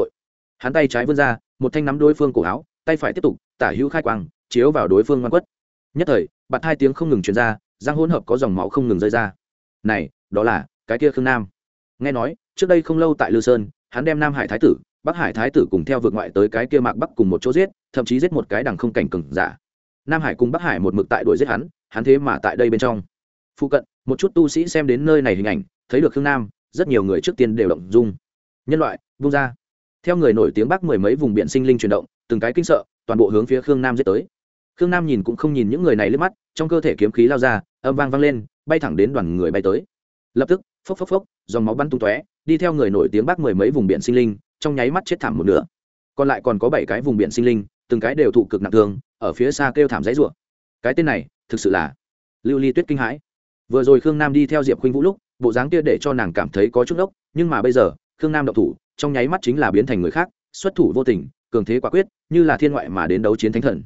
Speaker 1: hắn tay trái vươn ra, một thanh nắm đối phương cổ áo, tay phải tiếp tục, tả hữu khai quang, chiếu vào đối phương ngoan quất. Nhất thời bặt hai tiếng không ngừng truyền ra giang hỗn hợp có dòng máu không ngừng rơi ra. Này, đó là cái kia khương nam. Nghe nói, trước đây không lâu tại lư sơn, hắn đem nam hải thái tử, bắc hải thái tử cùng theo vượt ngoại tới cái kia mạc bắc cùng một chỗ giết, thậm chí giết một cái đằng không cảnh cừng giả. Nam hải cùng bắc hải một mực tại đuổi giết hắn hắn thế mà tại đây bên trong. Phụ cận, một chút tu sĩ xem đến nơi này hình ảnh, thấy được khương nam, rất nhiều người trước tiên đều động dung. Nhân loại, vung ra. Theo người nổi tiếng bắc mười mấy vùng biển sinh linh chuyển động, từng cái kinh sợ, toàn bộ hướng phía khương nam giết tới khương nam nhìn cũng không nhìn những người này lên mắt, trong cơ thể kiếm khí lao ra, âm vang vang lên, bay thẳng đến đoàn người bay tới. Lập tức, phốc phốc phốc, dòng máu bắn tung tóe, đi theo người nổi tiếng bác mười mấy vùng biển sinh linh, trong nháy mắt chết thảm một nửa. Còn lại còn có bảy cái vùng biển sinh linh, từng cái đều thụ cực nặng thương, ở phía xa kêu thảm dãy rủa. Cái tên này, thực sự là lưu ly tuyết kinh hãi. Vừa rồi khương nam đi theo diệp khuynh vũ lúc, bộ dáng kia để cho nàng cảm thấy có chút ốc nhưng mà bây giờ, khương nam độc thủ, trong nháy mắt chính là biến thành người khác, xuất thủ vô tình, cường thế quả quyết, như là thiên ngoại mà đến đấu chiến thánh thần.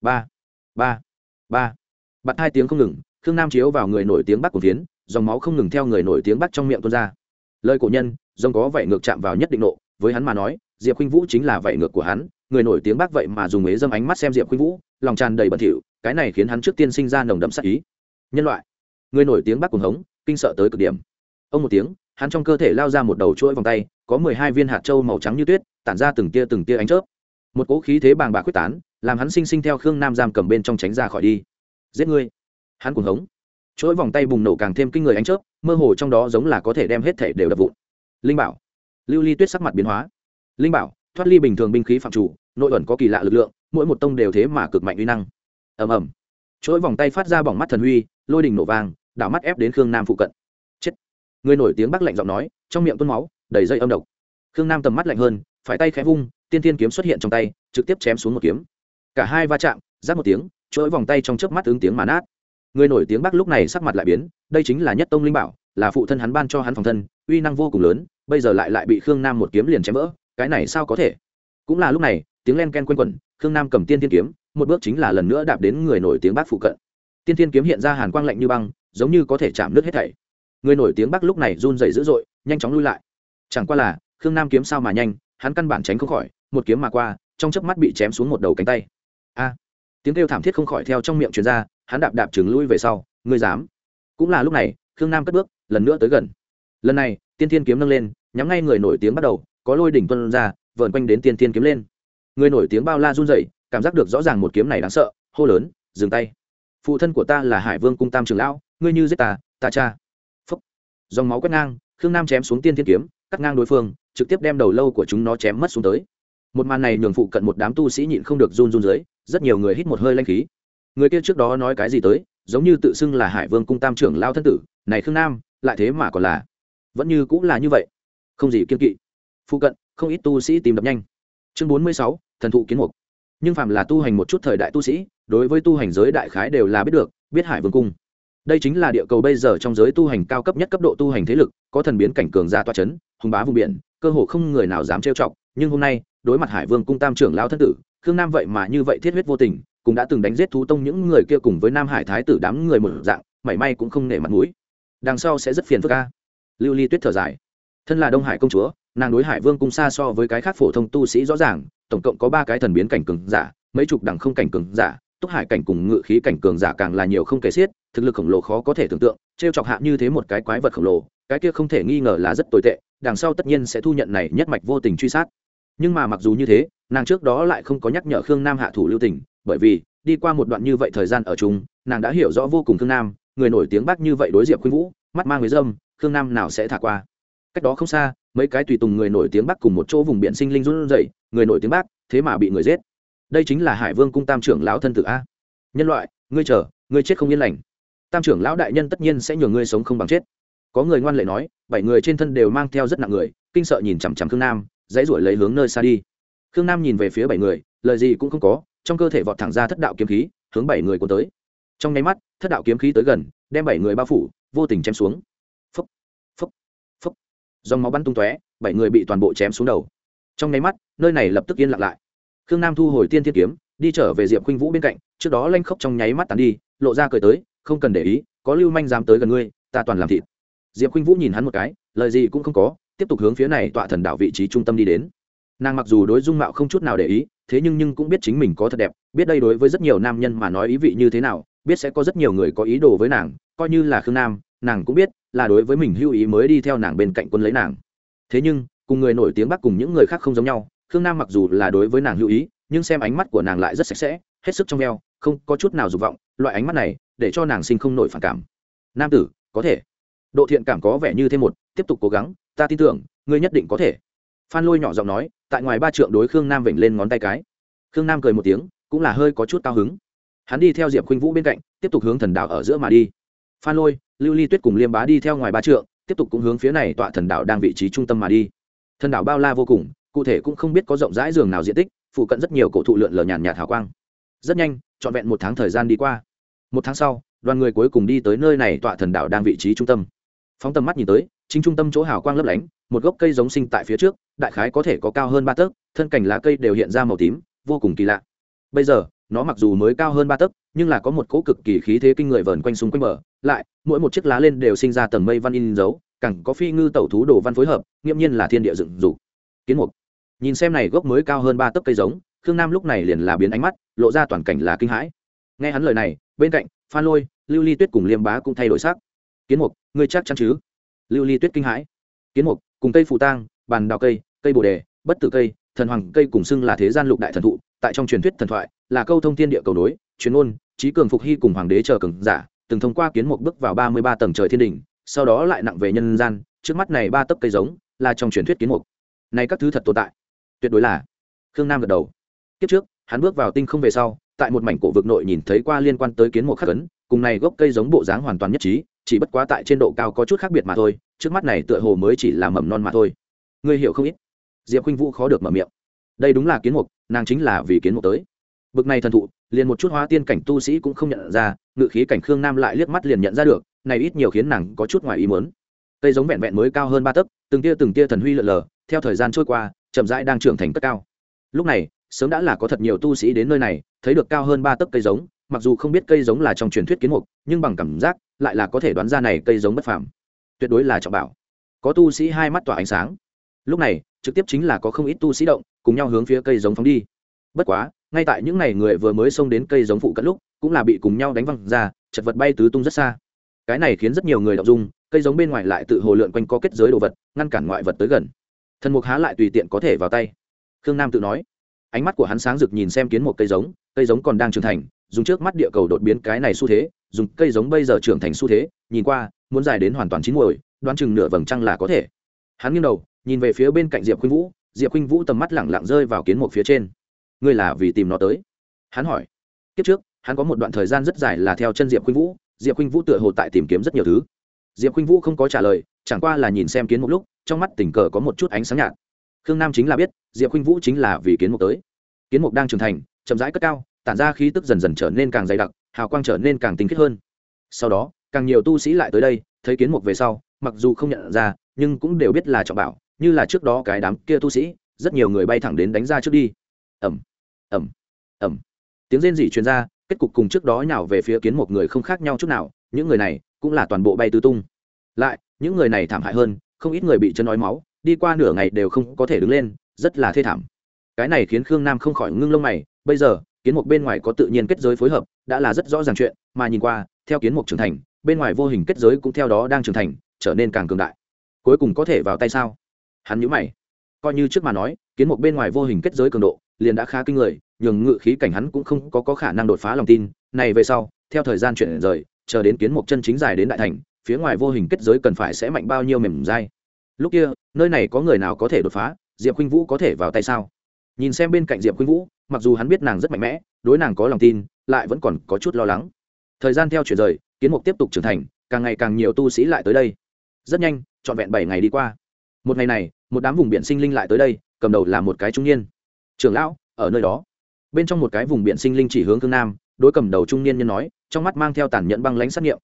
Speaker 1: Ba ba ba. Bật hai tiếng không ngừng, khương nam chiếu vào người nổi tiếng bắc của phiến, dòng máu không ngừng theo người nổi tiếng bắc trong miệng tuôn ra. Lời cổ nhân, dòng có vậy ngược chạm vào nhất định nộ, với hắn mà nói, diệp khinh vũ chính là vậy ngược của hắn, người nổi tiếng bắc vậy mà dùng ế dâm ánh mắt xem diệp khinh vũ, lòng tràn đầy bẩn thỉu, cái này khiến hắn trước tiên sinh ra nồng đậm sắc ý. Nhân loại, người nổi tiếng bắc cuồng hống, kinh sợ tới cực điểm. Ông một tiếng, hắn trong cơ thể lao ra một đầu chuỗi vòng tay, có mười hai viên hạt trâu màu trắng như tuyết, tản ra từng tia từng tia ánh chớp một cỗ khí thế bàng bạc quyết tán, làm hắn sinh sinh theo khương nam giam cầm bên trong tránh ra khỏi đi. Giết ngươi! Hắn cuồng hống. Chuỗi vòng tay bùng nổ càng thêm kinh người ánh chớp, mơ hồ trong đó giống là có thể đem hết thể đều đập vụn. Linh bảo. Lưu ly tuyết sắc mặt biến hóa. Linh bảo, thoát ly bình thường binh khí phạm chủ, nội ẩn có kỳ lạ lực lượng, mỗi một tông đều thế mà cực mạnh uy năng. Ầm ầm. Chuỗi vòng tay phát ra bỏng mắt thần huy, lôi đình nổ vàng đảo mắt ép đến khương nam phụ cận. Chết! Người nổi tiếng bắc lạnh giọng nói, trong miệng tuôn máu, đầy dây âm độc. Khương nam tầm mắt lạnh hơn, phải tay khẽ vung tiên tiên kiếm xuất hiện trong tay, trực tiếp chém xuống một kiếm. Cả hai va chạm giáp một tiếng, chuỗi vòng tay trong chớp mắt ứng tiếng mà nát. Người nổi tiếng bắc lúc này sắc mặt lại biến, đây chính là nhất tông linh bảo, là phụ thân hắn ban cho hắn phòng thân, uy năng vô cùng lớn, bây giờ lại lại bị khương nam một kiếm liền chém vỡ, cái này sao có thể? Cũng là lúc này, tiếng len ken q u n quẩn, khương nam cầm tiên tiên kiếm, một bước chính là lần nữa đạp đến người nổi tiếng bắc phụ cận. Tiên tiên kiếm hiện ra hàn quang lạnh như băng, giống như có thể chạm nước hết thảy. Người nổi tiếng bắc lúc này run dày dữ dội, nhanh chóng lui lại. Chẳng qua là, khương nam kiếm sao mà nhanh, hắn căn bản tránh không khỏi một kiếm mà qua, trong chớp mắt bị chém xuống một đầu cánh tay. A! Tiếng kêu thảm thiết không khỏi theo trong miệng truyền ra, hắn đạp đạp chừng lui về sau, ngươi dám. Cũng là lúc này, khương nam cất bước, lần nữa tới gần. Lần này, tiên Thiên kiếm nâng lên, nhắm ngay người nổi tiếng bắt đầu, có lôi đỉnh tuân ra, vờn quanh đến tiên Thiên kiếm lên. Người nổi tiếng bao la run rẩy, cảm giác được rõ ràng một kiếm này đáng sợ, hô lớn, dừng tay. Phụ thân của ta là hải vương cung tam trường lão, ngươi như giết ta ta cha. Phúc. Dòng máu quét ngang, khương nam chém xuống tiên thiên kiếm, cắt ngang đối phương, trực tiếp đem đầu lâu của chúng nó chém mất xuống tới một màn này nhường phụ cận một đám tu sĩ nhịn không được run run dưới, rất nhiều người hít một hơi lanh khí. Người kia trước đó nói cái gì tới, giống như tự xưng là hải vương cung tam trưởng lao thân tử, này khương nam, lại thế mà còn là, vẫn như cũng là như vậy. Không gì kiên kỵ. Phụ cận, không ít tu sĩ tìm đập nhanh. Chương bốn mươi sáu, thần thụ kiến mục. Nhưng phàm là tu hành một chút thời đại tu sĩ, đối với tu hành giới đại khái đều là biết được, biết hải vương cung. Đây chính là địa cầu bây giờ trong giới tu hành cao cấp nhất cấp độ tu hành thế lực, có thần biến cảnh cường ra toa c h ấ n hùng bá vùng biển, cơ hồ không người nào dám trêu chọc, nhưng hôm nay đối mặt hải vương cung tam trưởng lao thân tử, khương nam vậy mà như vậy thiết huyết vô tình, cũng đã từng đánh giết thú tông những người kia cùng với nam hải thái tử đám người một dạng, mảy may cũng không nể mặt mũi. Đằng sau sẽ rất phiền phức ca lưu ly tuyết thở dài. Thân là đông hải công chúa, nàng đối hải vương cung xa so với cái khác phổ thông tu sĩ rõ ràng, tổng cộng có ba cái thần biến cảnh cường giả, mấy chục đẳng không cảnh cường giả, túc hải cảnh cùng ngự khí cảnh cường giả càng là nhiều không kể xiết, thực lực khổng lồ khó có thể tưởng tượng t r e o chọc hạ như thế một cái quái vật khổng lồ, cái kia không thể nghi ngờ là rất tồi tệ, đằng sau tất nhiên sẽ thu nhận này nhất mạch vô tình truy sát nhưng mà mặc dù như thế, nàng trước đó lại không có nhắc nhở khương nam hạ thủ lưu tình, bởi vì, đi qua một đoạn như vậy thời gian ở chung, nàng đã hiểu rõ vô cùng khương nam, người nổi tiếng bác như vậy đối diệp khuynh vũ, mắt mang người dâm, khương nam nào sẽ thả qua. Cách đó không xa, mấy cái tùy tùng người nổi tiếng bắc cùng một chỗ vùng biển sinh linh run rẩy, người nổi tiếng bắc thế mà bị người giết. Đây chính là hải vương cung tam trưởng lão thân tử a. Nhân loại, ngươi chờ, ngươi chết không yên lành. Tam trưởng lão đại nhân tất nhiên sẽ nhường ngươi sống không bằng chết. Có người ngoan lệ nói, bảy người trên thân đều mang theo rất nặng người, kinh sợ nhìn chằm chằm khương nam dãy ruổi lấy hướng nơi xa đi. Khương nam nhìn về phía bảy người, lời gì cũng không có, trong cơ thể vọt thẳng ra thất đạo kiếm khí, hướng bảy người cuốn tới. Trong nháy mắt, thất đạo kiếm khí tới gần, đem bảy người bao phủ, vô tình chém xuống. Phấp phấp phấp dòng máu bắn tung tóe, bảy người bị toàn bộ chém xuống đầu. Trong nháy mắt, nơi này lập tức yên lặng lại. Khương nam thu hồi tiên thiên kiếm, đi trở về diệp khuynh vũ bên cạnh, trước đó lanh khóc trong nháy mắt tàn đi, lộ ra cười tới, không cần để ý, có lưu manh dám tới gần ngươi, ta toàn làm thịt. Diệp khuynh vũ nhìn hắn một cái, lời gì cũng không có tiếp tục hướng phía này tọa thần đảo vị trí trung tâm đi đến. Nàng mặc dù đối dung mạo không chút nào để ý, thế nhưng nhưng cũng biết chính mình có thật đẹp, biết đây đối với rất nhiều nam nhân mà nói ý vị như thế nào, biết sẽ có rất nhiều người có ý đồ với nàng, coi như là khương nam, nàng cũng biết là đối với mình hưu ý mới đi theo nàng bên cạnh quân lấy nàng. Thế nhưng, cùng người nổi tiếng bắc cùng những người khác không giống nhau, khương nam mặc dù là đối với nàng hữu ý, nhưng xem ánh mắt của nàng lại rất sạch sẽ, hết sức trong veo, không có chút nào dục vọng, loại ánh mắt này để cho nàng sinh không nổi phản cảm. Nam tử, có thể. Độ thiện cảm có vẻ như thêm một, tiếp tục cố gắng ta tin tưởng, ngươi nhất định có thể. Phan lôi nhỏ giọng nói, tại ngoài ba trượng đối khương nam vểnh lên ngón tay cái. Khương nam cười một tiếng, cũng là hơi có chút cao hứng. Hắn đi theo diệp khuynh vũ bên cạnh, tiếp tục hướng thần đạo ở giữa mà đi. Phan lôi, lưu ly tuyết cùng liêm bá đi theo ngoài ba trượng, tiếp tục cũng hướng phía này tọa thần đảo đang vị trí trung tâm mà đi. Thần đảo bao la vô cùng, cụ thể cũng không biết có rộng rãi giường nào diện tích, phụ cận rất nhiều cổ thụ lượn lờ nhàn nhạt hào quang. Rất nhanh, trọn vẹn một tháng thời gian đi qua. Một tháng sau, đoàn người cuối cùng đi tới nơi này tọa thần đảo đang vị trí trung tâm. Phóng tầm mắt nhìn tới chính trung tâm chỗ hào quang lấp lánh, một gốc cây giống sinh tại phía trước, đại khái có thể có cao hơn ba tấc, thân cảnh lá cây đều hiện ra màu tím, vô cùng kỳ lạ. Bây giờ, nó mặc dù mới cao hơn ba tấc, nhưng là có một cỗ cực kỳ khí thế kinh người vờn quanh xung quanh bờ, lại, mỗi một chiếc lá lên đều sinh ra tầng mây văn in dấu cẳng có phi ngư tẩu thú đồ văn phối hợp, nghiễm nhiên là thiên địa dựng dục. Kiến mục. Nhìn xem này gốc mới cao hơn ba tấc cây giống, khương nam lúc này liền là biến ánh mắt, lộ ra toàn cảnh là kinh hãi. Nghe hắn lời này, bên cạnh, phan lôi, lưu ly tuyết cùng liêm bá cũng thay đổi sắc. Kiến mục, ngươi chắc chắn chứ? Lưu ly tuyết kinh hãi. Kiến mục, cùng cây phù tang, bàn đào cây cây bồ đề, bất tử cây, thần hoàng cây cùng xưng là thế gian lục đại thần thụ, tại trong truyền thuyết thần thoại, là câu thông thiên địa cầu nối chuyên ôn trí cường phục hy cùng hoàng đế chờ cường giả, từng thông qua kiến mục bước vào ba mươi ba tầng trời thiên đình sau đó lại nặng về nhân gian, trước mắt này ba tấc cây giống, là trong truyền thuyết kiến mục. Này các thứ thật tồn tại. Tuyệt đối là. Khương nam gật đầu. Kiếp trước, hắn bước vào tinh không về sau, tại một mảnh cổ vực nội nhìn thấy qua liên quan tới kiến mục khắc ấn, cùng này gốc cây giống bộ dáng hoàn toàn nhất trí chỉ bất quá tại trên độ cao có chút khác biệt mà thôi, trước mắt này tựa hồ mới chỉ là mầm non mà thôi. Ngươi hiểu không ít. Diệp khuynh vũ khó được mở miệng. Đây đúng là kiến mục, nàng chính là vì kiến mục tới. Bực này thần thụ, liền một chút hóa tiên cảnh tu sĩ cũng không nhận ra, ngự khí cảnh khương nam lại liếc mắt liền nhận ra được, này ít nhiều khiến nàng có chút ngoài ý muốn. Cây giống vẹn vẹn mới cao hơn ba tấc, từng tia từng tia thần huy lượn lờ, theo thời gian trôi qua, chậm rãi đang trưởng thành cất cao. Lúc này, sớm đã là có thật nhiều tu sĩ đến nơi này, thấy được cao hơn ba tấc cây giống mặc dù không biết cây giống là trong truyền thuyết kiến mục, nhưng bằng cảm giác, lại là có thể đoán ra này cây giống bất phàm. Tuyệt đối là trọng bảo. Có tu sĩ hai mắt tỏa ánh sáng. Lúc này, trực tiếp chính là có không ít tu sĩ động, cùng nhau hướng phía cây giống phóng đi. Bất quá, ngay tại những ngày người vừa mới xông đến cây giống phụ cận lúc, cũng là bị cùng nhau đánh văng ra, chật vật bay tứ tung rất xa. Cái này khiến rất nhiều người đọc dung, cây giống bên ngoài lại tự hồ lượn quanh có kết giới đồ vật, ngăn cản ngoại vật tới gần. Thần mục há lại tùy tiện có thể vào tay. Khương nam tự nói. Ánh mắt của hắn sáng rực nhìn xem kiến một cây giống cây giống còn đang trưởng thành dùng trước mắt địa cầu đột biến cái này xu thế, dùng cây giống bây giờ trưởng thành xu thế, nhìn qua, muốn dài đến hoàn toàn chín muồi, đoán chừng nửa vầng trăng là có thể. Hắn nghiêng đầu, nhìn về phía bên cạnh diệp khuynh vũ, diệp khuynh vũ tầm mắt lẳng lặng rơi vào kiến một phía trên. Ngươi là vì tìm nó tới? Hắn hỏi. Kiếp trước, hắn có một đoạn thời gian rất dài là theo chân diệp khuynh vũ, diệp khuynh vũ tựa hồ tại tìm kiếm rất nhiều thứ. Diệp khuynh vũ không có trả lời, chẳng qua là nhìn xem kiến một lúc, trong mắt tình cờ có một chút ánh sáng nhạt. Khương nam chính là biết, diệp khuynh vũ chính là vì kiến mục tới. Kiến mục đang trưởng thành, chậm rãi cất cao tản ra khí tức dần dần trở nên càng dày đặc, hào quang trở nên càng tinh khiết hơn. Sau đó, càng nhiều tu sĩ lại tới đây, thấy kiến mục về sau, mặc dù không nhận ra, nhưng cũng đều biết là trọng bảo, như là trước đó cái đám kia tu sĩ, rất nhiều người bay thẳng đến đánh ra trước đi. Ẩm ẩm ẩm tiếng rên rỉ truyền ra, kết cục cùng trước đó nhào về phía kiến một người không khác nhau chút nào, những người này cũng là toàn bộ bay tứ tung. Lại, những người này thảm hại hơn, không ít người bị chân nói máu, đi qua nửa ngày đều không có thể đứng lên, rất là thê thảm. Cái này khiến khương nam không khỏi ngưng lông mày, bây giờ kiến mục bên ngoài có tự nhiên kết giới phối hợp đã là rất rõ ràng chuyện mà nhìn qua theo kiến mục trưởng thành bên ngoài vô hình kết giới cũng theo đó đang trưởng thành trở nên càng cường đại. Cuối cùng có thể vào tay sao? Hắn nhữ mày. Coi như trước mà nói kiến mục bên ngoài vô hình kết giới cường độ liền đã khá kinh người nhường ngự khí cảnh hắn cũng không có, có khả năng đột phá lòng tin. Này về sau theo thời gian chuyển rời chờ đến kiến mục chân chính dài đến đại thành phía ngoài vô hình kết giới cần phải sẽ mạnh bao nhiêu mềm dai. Lúc kia nơi này có người nào có thể đột phá? Diệp khuynh vũ có thể vào tay sao? Nhìn xem bên cạnh diệp khuynh vũ mặc dù hắn biết nàng rất mạnh mẽ, đối nàng có lòng tin, lại vẫn còn có chút lo lắng. Thời gian theo chuyển rời, kiến mục tiếp tục trưởng thành, càng ngày càng nhiều tu sĩ lại tới đây. Rất nhanh, trọn vẹn bảy ngày đi qua. Một ngày này, một đám vùng biển sinh linh lại tới đây, cầm đầu là một cái trung niên. Trưởng lão, ở nơi đó. Bên trong một cái vùng biển sinh linh chỉ hướng thương nam, đối cầm đầu trung niên nhân nói, trong mắt mang theo tàn nhẫn băng lãnh sát nghiệm.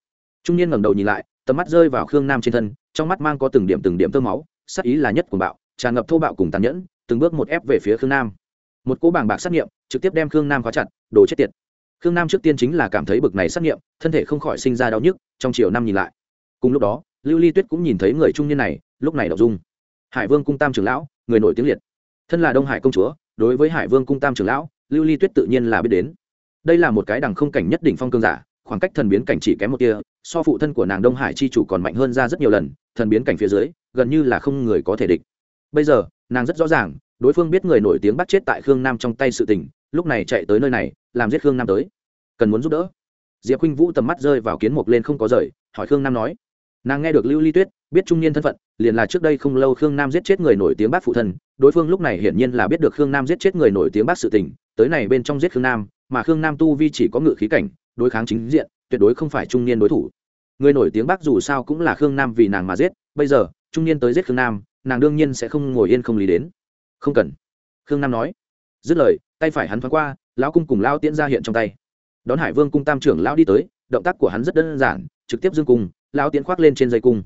Speaker 1: Trung niên ngẩng đầu nhìn lại, tầm mắt rơi vào khương nam trên thân, trong mắt mang có từng điểm từng điểm tơ máu, sát ý là nhất của bạo, tràn ngập thô bạo cùng tàn nhẫn, từng bước một ép về phía khương nam một cỗ bảng bạc sát nghiệm, trực tiếp đem khương nam khóa chặt, đồ chết tiệt. Khương nam trước tiên chính là cảm thấy bực này sát nghiệm, thân thể không khỏi sinh ra đau nhức, trong chiều năm nhìn lại. Cùng lúc đó, lưu ly tuyết cũng nhìn thấy người trung niên này, lúc này đọc dung. Hải vương cung tam trưởng lão, người nổi tiếng liệt. Thân là đông hải công chúa, đối với hải vương cung tam trưởng lão, lưu ly tuyết tự nhiên là biết đến. Đây là một cái đằng không cảnh nhất đỉnh phong cương giả, khoảng cách thần biến cảnh chỉ kém một tia, so phụ thân của nàng đông hải chi chủ còn mạnh hơn ra rất nhiều lần, thần biến cảnh phía dưới, gần như là không người có thể địch. Bây giờ, nàng rất rõ ràng đối phương biết người nổi tiếng bắt chết tại khương nam trong tay sự tình, lúc này chạy tới nơi này, làm giết khương nam tới. Cần muốn giúp đỡ. Diệp khuynh vũ tầm mắt rơi vào kiến mục lên không có rời, hỏi khương nam nói. Nàng nghe được lưu ly tuyết, biết trung niên thân phận, liền là trước đây không lâu khương nam giết chết người nổi tiếng bác phụ thân, đối phương lúc này hiển nhiên là biết được khương nam giết chết người nổi tiếng bác sự tình, tới này bên trong giết khương nam, mà khương nam tu vi chỉ có ngự khí cảnh, đối kháng chính diện, tuyệt đối không phải trung niên đối thủ. Người nổi tiếng bác dù sao cũng là khương nam vì nàng mà giết, bây giờ, trung niên tới giết khương nam, nàng đương nhiên sẽ không ngồi yên không lý đến không cần. Khương nam nói. Dứt lời, tay phải hắn thoáng qua, lão cung cùng lao tiễn ra hiện trong tay. Đón hải vương cung tam trưởng lão đi tới, động tác của hắn rất đơn giản, trực tiếp dương cung, lão tiễn khoác lên trên dây cung.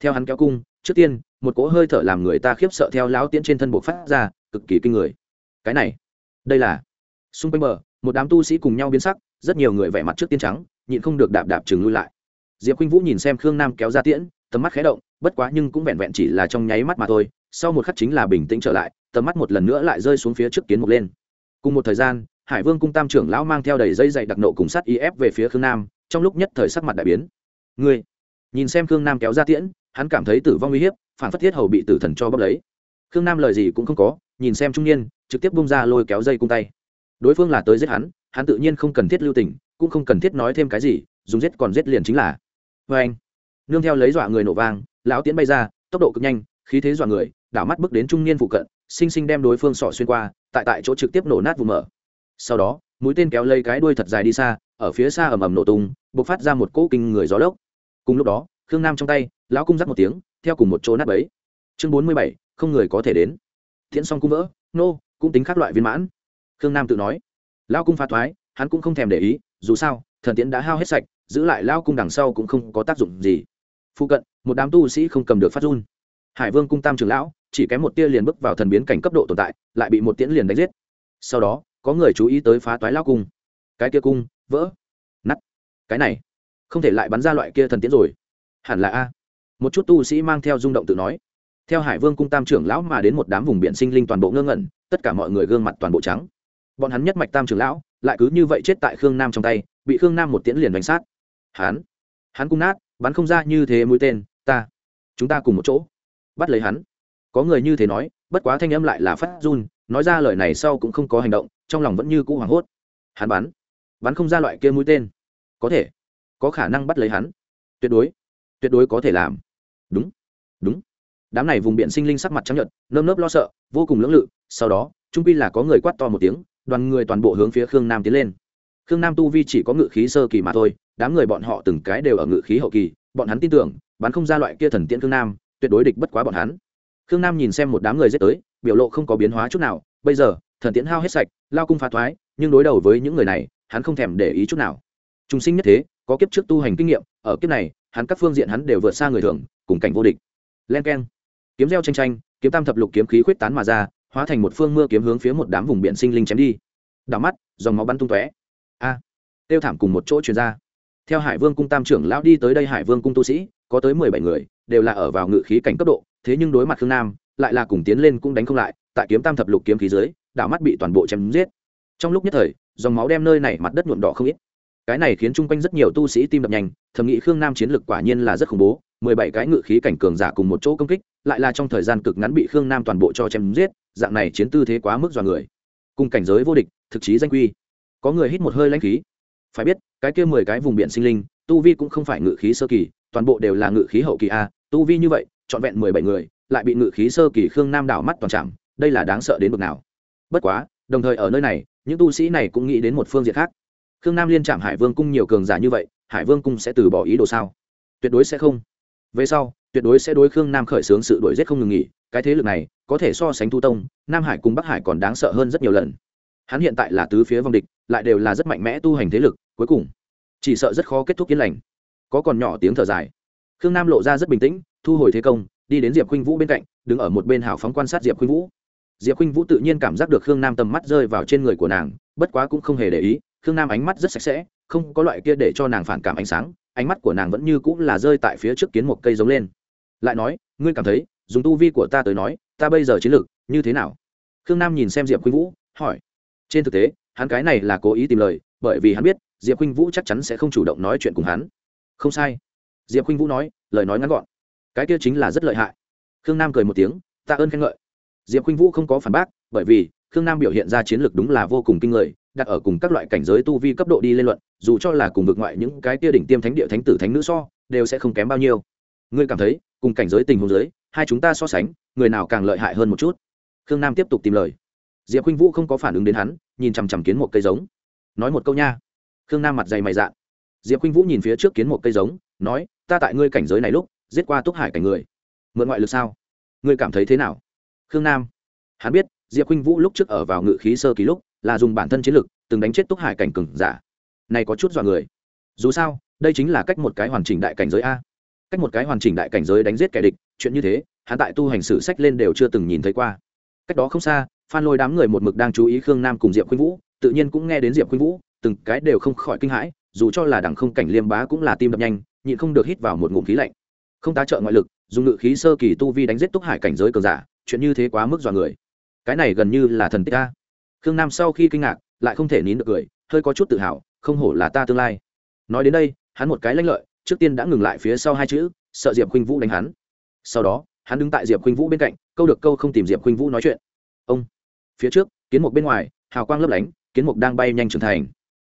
Speaker 1: Theo hắn kéo cung, trước tiên, một cỗ hơi thở làm người ta khiếp sợ theo lão tiễn trên thân bộ phát ra, cực kỳ kinh người. Cái này, đây là, xung quanh bờ, một đám tu sĩ cùng nhau biến sắc, rất nhiều người vẻ mặt trước tiên trắng, nhịn không được đạp đạp chừng lui lại. Diệp khinh vũ nhìn xem khương nam kéo ra tiễn, tầm mắt khé động, bất quá nhưng cũng vẹn vẹn chỉ là trong nháy mắt mà thôi, sau một khắc chính là bình tĩnh trở lại tầm mắt một lần nữa lại rơi xuống phía trước kiến mục lên. Cùng một thời gian, hải vương cung tam trưởng lão mang theo đầy dây dày đặc nộ cùng sắt y ép về phía khương nam, trong lúc nhất thời sắc mặt đại biến. Ngươi? Nhìn xem khương nam kéo ra tiễn, hắn cảm thấy tử vong uy hiếp, phản phất thiết hầu bị tử thần cho bốc lấy. Khương nam lời gì cũng không có, nhìn xem trung niên, trực tiếp bung ra lôi kéo dây cung tay. Đối phương là tới giết hắn hắn tự nhiên không cần thiết lưu tình, cũng không cần thiết nói thêm cái gì, dùng giết còn giết liền chính là. Vê anh, nương theo lấy dọa người nổ vang, lão tiễn bay ra, tốc độ cực nhanh, khí thế dọa người, đảo mắt bước đến trung niên phụ cận sinh sinh đem đối phương sọ xuyên qua, tại tại chỗ trực tiếp nổ nát vùng mở. Sau đó, mũi tên kéo lấy cái đuôi thật dài đi xa, ở phía xa ầm ầm nổ tung, bộc phát ra một cỗ kinh người gió lốc. Cùng lúc đó, khương nam trong tay, lão cung dắt một tiếng, theo cùng một chỗ nát bấy. Chương bốn mươi bảy, không người có thể đến. Thiện xong cung vỡ, nô, cũng tính các loại viên mãn. Khương nam tự nói. Lão cung phá thoái, hắn cũng không thèm để ý, dù sao, thần tiễn đã hao hết sạch, giữ lại lão cung đằng sau cũng không có tác dụng gì. Phụ cận, một đám tu sĩ không cầm được phát run hải vương cung tam trường lão, chỉ kém một tia liền bước vào thần biến cảnh cấp độ tồn tại, lại bị một tiễn liền đánh giết. Sau đó, có người chú ý tới phá toái lao cung. Cái kia cung, vỡ nắt cái này, không thể lại bắn ra loại kia thần tiễn rồi. Hẳn là a. Một chút tu sĩ mang theo rung động tự nói. Theo hải vương cung tam trưởng lão mà đến một đám vùng biển sinh linh toàn bộ ngơ ngẩn, tất cả mọi người gương mặt toàn bộ trắng. Bọn hắn nhất mạch tam trưởng lão, lại cứ như vậy chết tại khương nam trong tay, bị khương nam một tiễn liền đánh sát. Hắn hắn cung nát, bắn không ra như thế mũi tên, ta, chúng ta cùng một chỗ bắt lấy hắn. Có người như thế nói, bất quá thanh âm lại là phát run, nói ra lời này sau cũng không có hành động, trong lòng vẫn như cũ hoảng hốt. Hắn bắn. Bắn không ra loại kia mũi tên. Có thể. Có khả năng bắt lấy hắn. Tuyệt đối. Tuyệt đối có thể làm. Đúng. Đúng. Đám này vùng biển sinh linh sắc mặt trắng nhợt, nơm nớp lo sợ, vô cùng lưỡng lự. Sau đó, trung pi là có người quát to một tiếng, đoàn người toàn bộ hướng phía khương nam tiến lên. Khương nam tu vi chỉ có ngự khí sơ kỳ mà thôi, đám người bọn họ từng cái đều ở ngự khí hậu kỳ, bọn hắn tin tưởng, bắn không ra loại kia thần tiễn khương nam tuyệt đối địch bất quá bọn hắn. Khương nam nhìn xem một đám người giết tới, biểu lộ không có biến hóa chút nào, bây giờ, thần tiễn hao hết sạch, lao cung phá thoái, nhưng đối đầu với những người này, hắn không thèm để ý chút nào. Trung sinh nhất thế, có kiếp trước tu hành kinh nghiệm, ở kiếp này, hắn các phương diện hắn đều vượt xa người thường, cùng cảnh vô địch. Len k e n kiếm gieo tranh tranh, kiếm tam thập lục kiếm khí khuyết tán mà ra, hóa thành một phương mưa kiếm hướng phía một đám vùng biển sinh linh chém đi. Đảo mắt, dòng máu bắn tung tóe. A, tiêu thảm cùng một chỗ chuyển ra. Theo hải vương cung tam trưởng lão đi tới đây hải vương cung tu sĩ, có tới mười bảy người đều là ở vào ngự khí cảnh cấp độ, thế nhưng đối mặt khương nam, lại là cùng tiến lên cũng đánh không lại, tại kiếm tam thập lục kiếm khí dưới, đảo mắt bị toàn bộ chém giết. Trong lúc nhất thời, dòng máu đem nơi này mặt đất nhuộm đỏ không ít. Cái này khiến chung quanh rất nhiều tu sĩ tim đập nhanh, thầm nghĩ khương nam chiến lực quả nhiên là rất khủng bố, mười bảy cái ngự khí cảnh cường giả cùng một chỗ công kích, lại là trong thời gian cực ngắn bị khương nam toàn bộ cho chém giết, dạng này chiến tư thế quá mức dọa người. Cùng cảnh giới vô địch, thực chí danh quy. Có người hít một hơi lãnh khí. Phải biết, cái kia mười cái vùng biển sinh linh, tu vi cũng không phải ngự khí sơ kỳ, toàn bộ đều là ngự khí hậu kỳ a tu vi như vậy, trọn vẹn mười bảy người, lại bị ngự khí sơ kỳ khương nam đảo mắt toàn trạm, đây là đáng sợ đến bực nào? Bất quá, đồng thời ở nơi này, những tu sĩ này cũng nghĩ đến một phương diện khác. Khương nam liên trạm hải vương cung nhiều cường giả như vậy, hải vương cung sẽ từ bỏ ý đồ sao? Tuyệt đối sẽ không. Về sau, tuyệt đối sẽ đối khương nam khởi xướng sự đổi giết không ngừng nghỉ, cái thế lực này có thể so sánh thu tông, nam hải cùng bắc hải còn đáng sợ hơn rất nhiều lần. Hắn hiện tại là tứ phía vòng địch, lại đều là rất mạnh mẽ tu hành thế lực, cuối cùng chỉ sợ rất khó kết thúc yên lành. Có còn nhỏ tiếng thở dài khương nam lộ ra rất bình tĩnh, thu hồi thế công, đi đến diệp khuynh vũ bên cạnh, đứng ở một bên hào phóng quan sát diệp khuynh vũ. Diệp khuynh vũ tự nhiên cảm giác được khương nam tầm mắt rơi vào trên người của nàng, bất quá cũng không hề để ý, khương nam ánh mắt rất sạch sẽ, không có loại kia để cho nàng phản cảm ánh sáng, ánh mắt của nàng vẫn như cũng là rơi tại phía trước kiến một cây giống lên. Lại nói, ngươi cảm thấy, dùng tu vi của ta tới nói, ta bây giờ chiến lược như thế nào? Khương nam nhìn xem diệp khuynh vũ, hỏi. Trên thực tế, hắn cái này là cố ý tìm lời, bởi vì hắn biết, diệp khuynh vũ chắc chắn sẽ không chủ động nói chuyện cùng hắn. Không sai diệp khinh vũ nói, lời nói ngắn gọn. Cái kia chính là rất lợi hại. Khương nam cười một tiếng tạ ơn khen ngợi. Diệp khinh vũ không có phản bác, bởi vì khương nam biểu hiện ra chiến lược đúng là vô cùng kinh người, đặt ở cùng các loại cảnh giới tu vi cấp độ đi lên luận, dù cho là cùng vực ngoại những cái kia đỉnh tiêm thánh địa thánh tử thánh nữ so, đều sẽ không kém bao nhiêu. Ngươi cảm thấy, cùng cảnh giới tình huống giới hai chúng ta so sánh, người nào càng lợi hại hơn một chút? Khương nam tiếp tục tìm lời. Diệp khinh vũ không có phản ứng đến hắn, nhìn chằm chằm kiến một cây giống. Nói một câu nha. Khương nam mặt dày mày dạ. Diệp khinh vũ nhìn phía trước kiến một cây giống nói, ta tại ngươi cảnh giới này lúc, giết qua túc hải cảnh người. Mượn ngoại lực sao? Ngươi cảm thấy thế nào? Khương nam. Hắn biết, diệp khinh vũ lúc trước ở vào ngự khí sơ ký lúc, là dùng bản thân chiến lực, từng đánh chết túc hải cảnh cừng giả. Này có chút dọa người. Dù sao, đây chính là cách một cái hoàn chỉnh đại cảnh giới a. Cách một cái hoàn chỉnh đại cảnh giới đánh giết kẻ địch, chuyện như thế, hắn tại tu hành sử sách lên đều chưa từng nhìn thấy qua. Cách đó không xa, phan lôi đám người một mực đang chú ý khương nam cùng diệp khuynh vũ, tự nhiên cũng nghe đến diệp khuynh vũ, từng cái đều không khỏi kinh hãi, dù cho là đẳng không cảnh liêm bá cũng là tim đập nhanh nhịn không được hít vào một ngụm khí lạnh. Không tá trợ ngoại lực, dùng ngự khí sơ kỳ tu vi đánh giết túc hải cảnh giới cờ giả, chuyện như thế quá mức dọa người. Cái này gần như là thần tích a. Khương nam sau khi kinh ngạc, lại không thể nín được cười, hơi có chút tự hào, không hổ là ta tương lai. Nói đến đây, hắn một cái lanh lợi, trước tiên đã ngừng lại phía sau hai chữ, sợ diệp khuynh vũ đánh hắn. Sau đó, hắn đứng tại diệp khuynh vũ bên cạnh, câu được câu không tìm diệp khuynh vũ nói chuyện. Ông, phía trước, kiến mục bên ngoài, hào quang lấp lánh, kiến mục đang bay nhanh trưởng thành.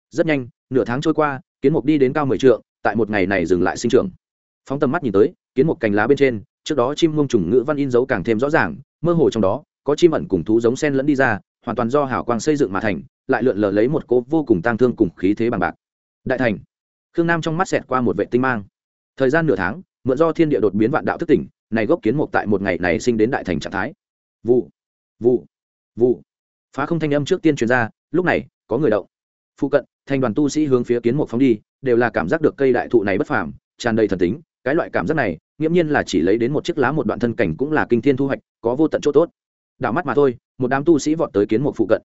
Speaker 1: Rất nhanh, nửa tháng trôi qua, kiến mục đi đến cao mười trượng tại một ngày này dừng lại sinh trưởng. Phóng tầm mắt nhìn tới, kiến một cành lá bên trên, trước đó chim ngông trùng ngữ văn in dấu càng thêm rõ ràng, mơ hồ trong đó, có chim ẩn cùng thú giống sen lẫn đi ra, hoàn toàn do hào quang xây dựng mà thành, lại lượn lờ lấy một cố vô cùng tang thương cùng khí thế bằng bạc. Đại thành. Khương nam trong mắt xẹt qua một vệ tinh mang. Thời gian nửa tháng, mượn do thiên địa đột biến vạn đạo thức tỉnh, này gốc kiến mục tại một ngày này sinh đến đại thành trạng thái. Vụ. Vụ. Vụ. Phá không thanh âm trước tiên truyền ra, lúc này, có người động. Phụ cận thành đoàn tu sĩ hướng phía kiến mục phóng đi, đều là cảm giác được cây đại thụ này bất phàm, tràn đầy thần tính, cái loại cảm giác này, nghiễm nhiên là chỉ lấy đến một chiếc lá một đoạn thân cảnh cũng là kinh thiên thu hoạch, có vô tận chỗ tốt. Đảo mắt mà thôi, một đám tu sĩ vọt tới kiến mục phụ cận.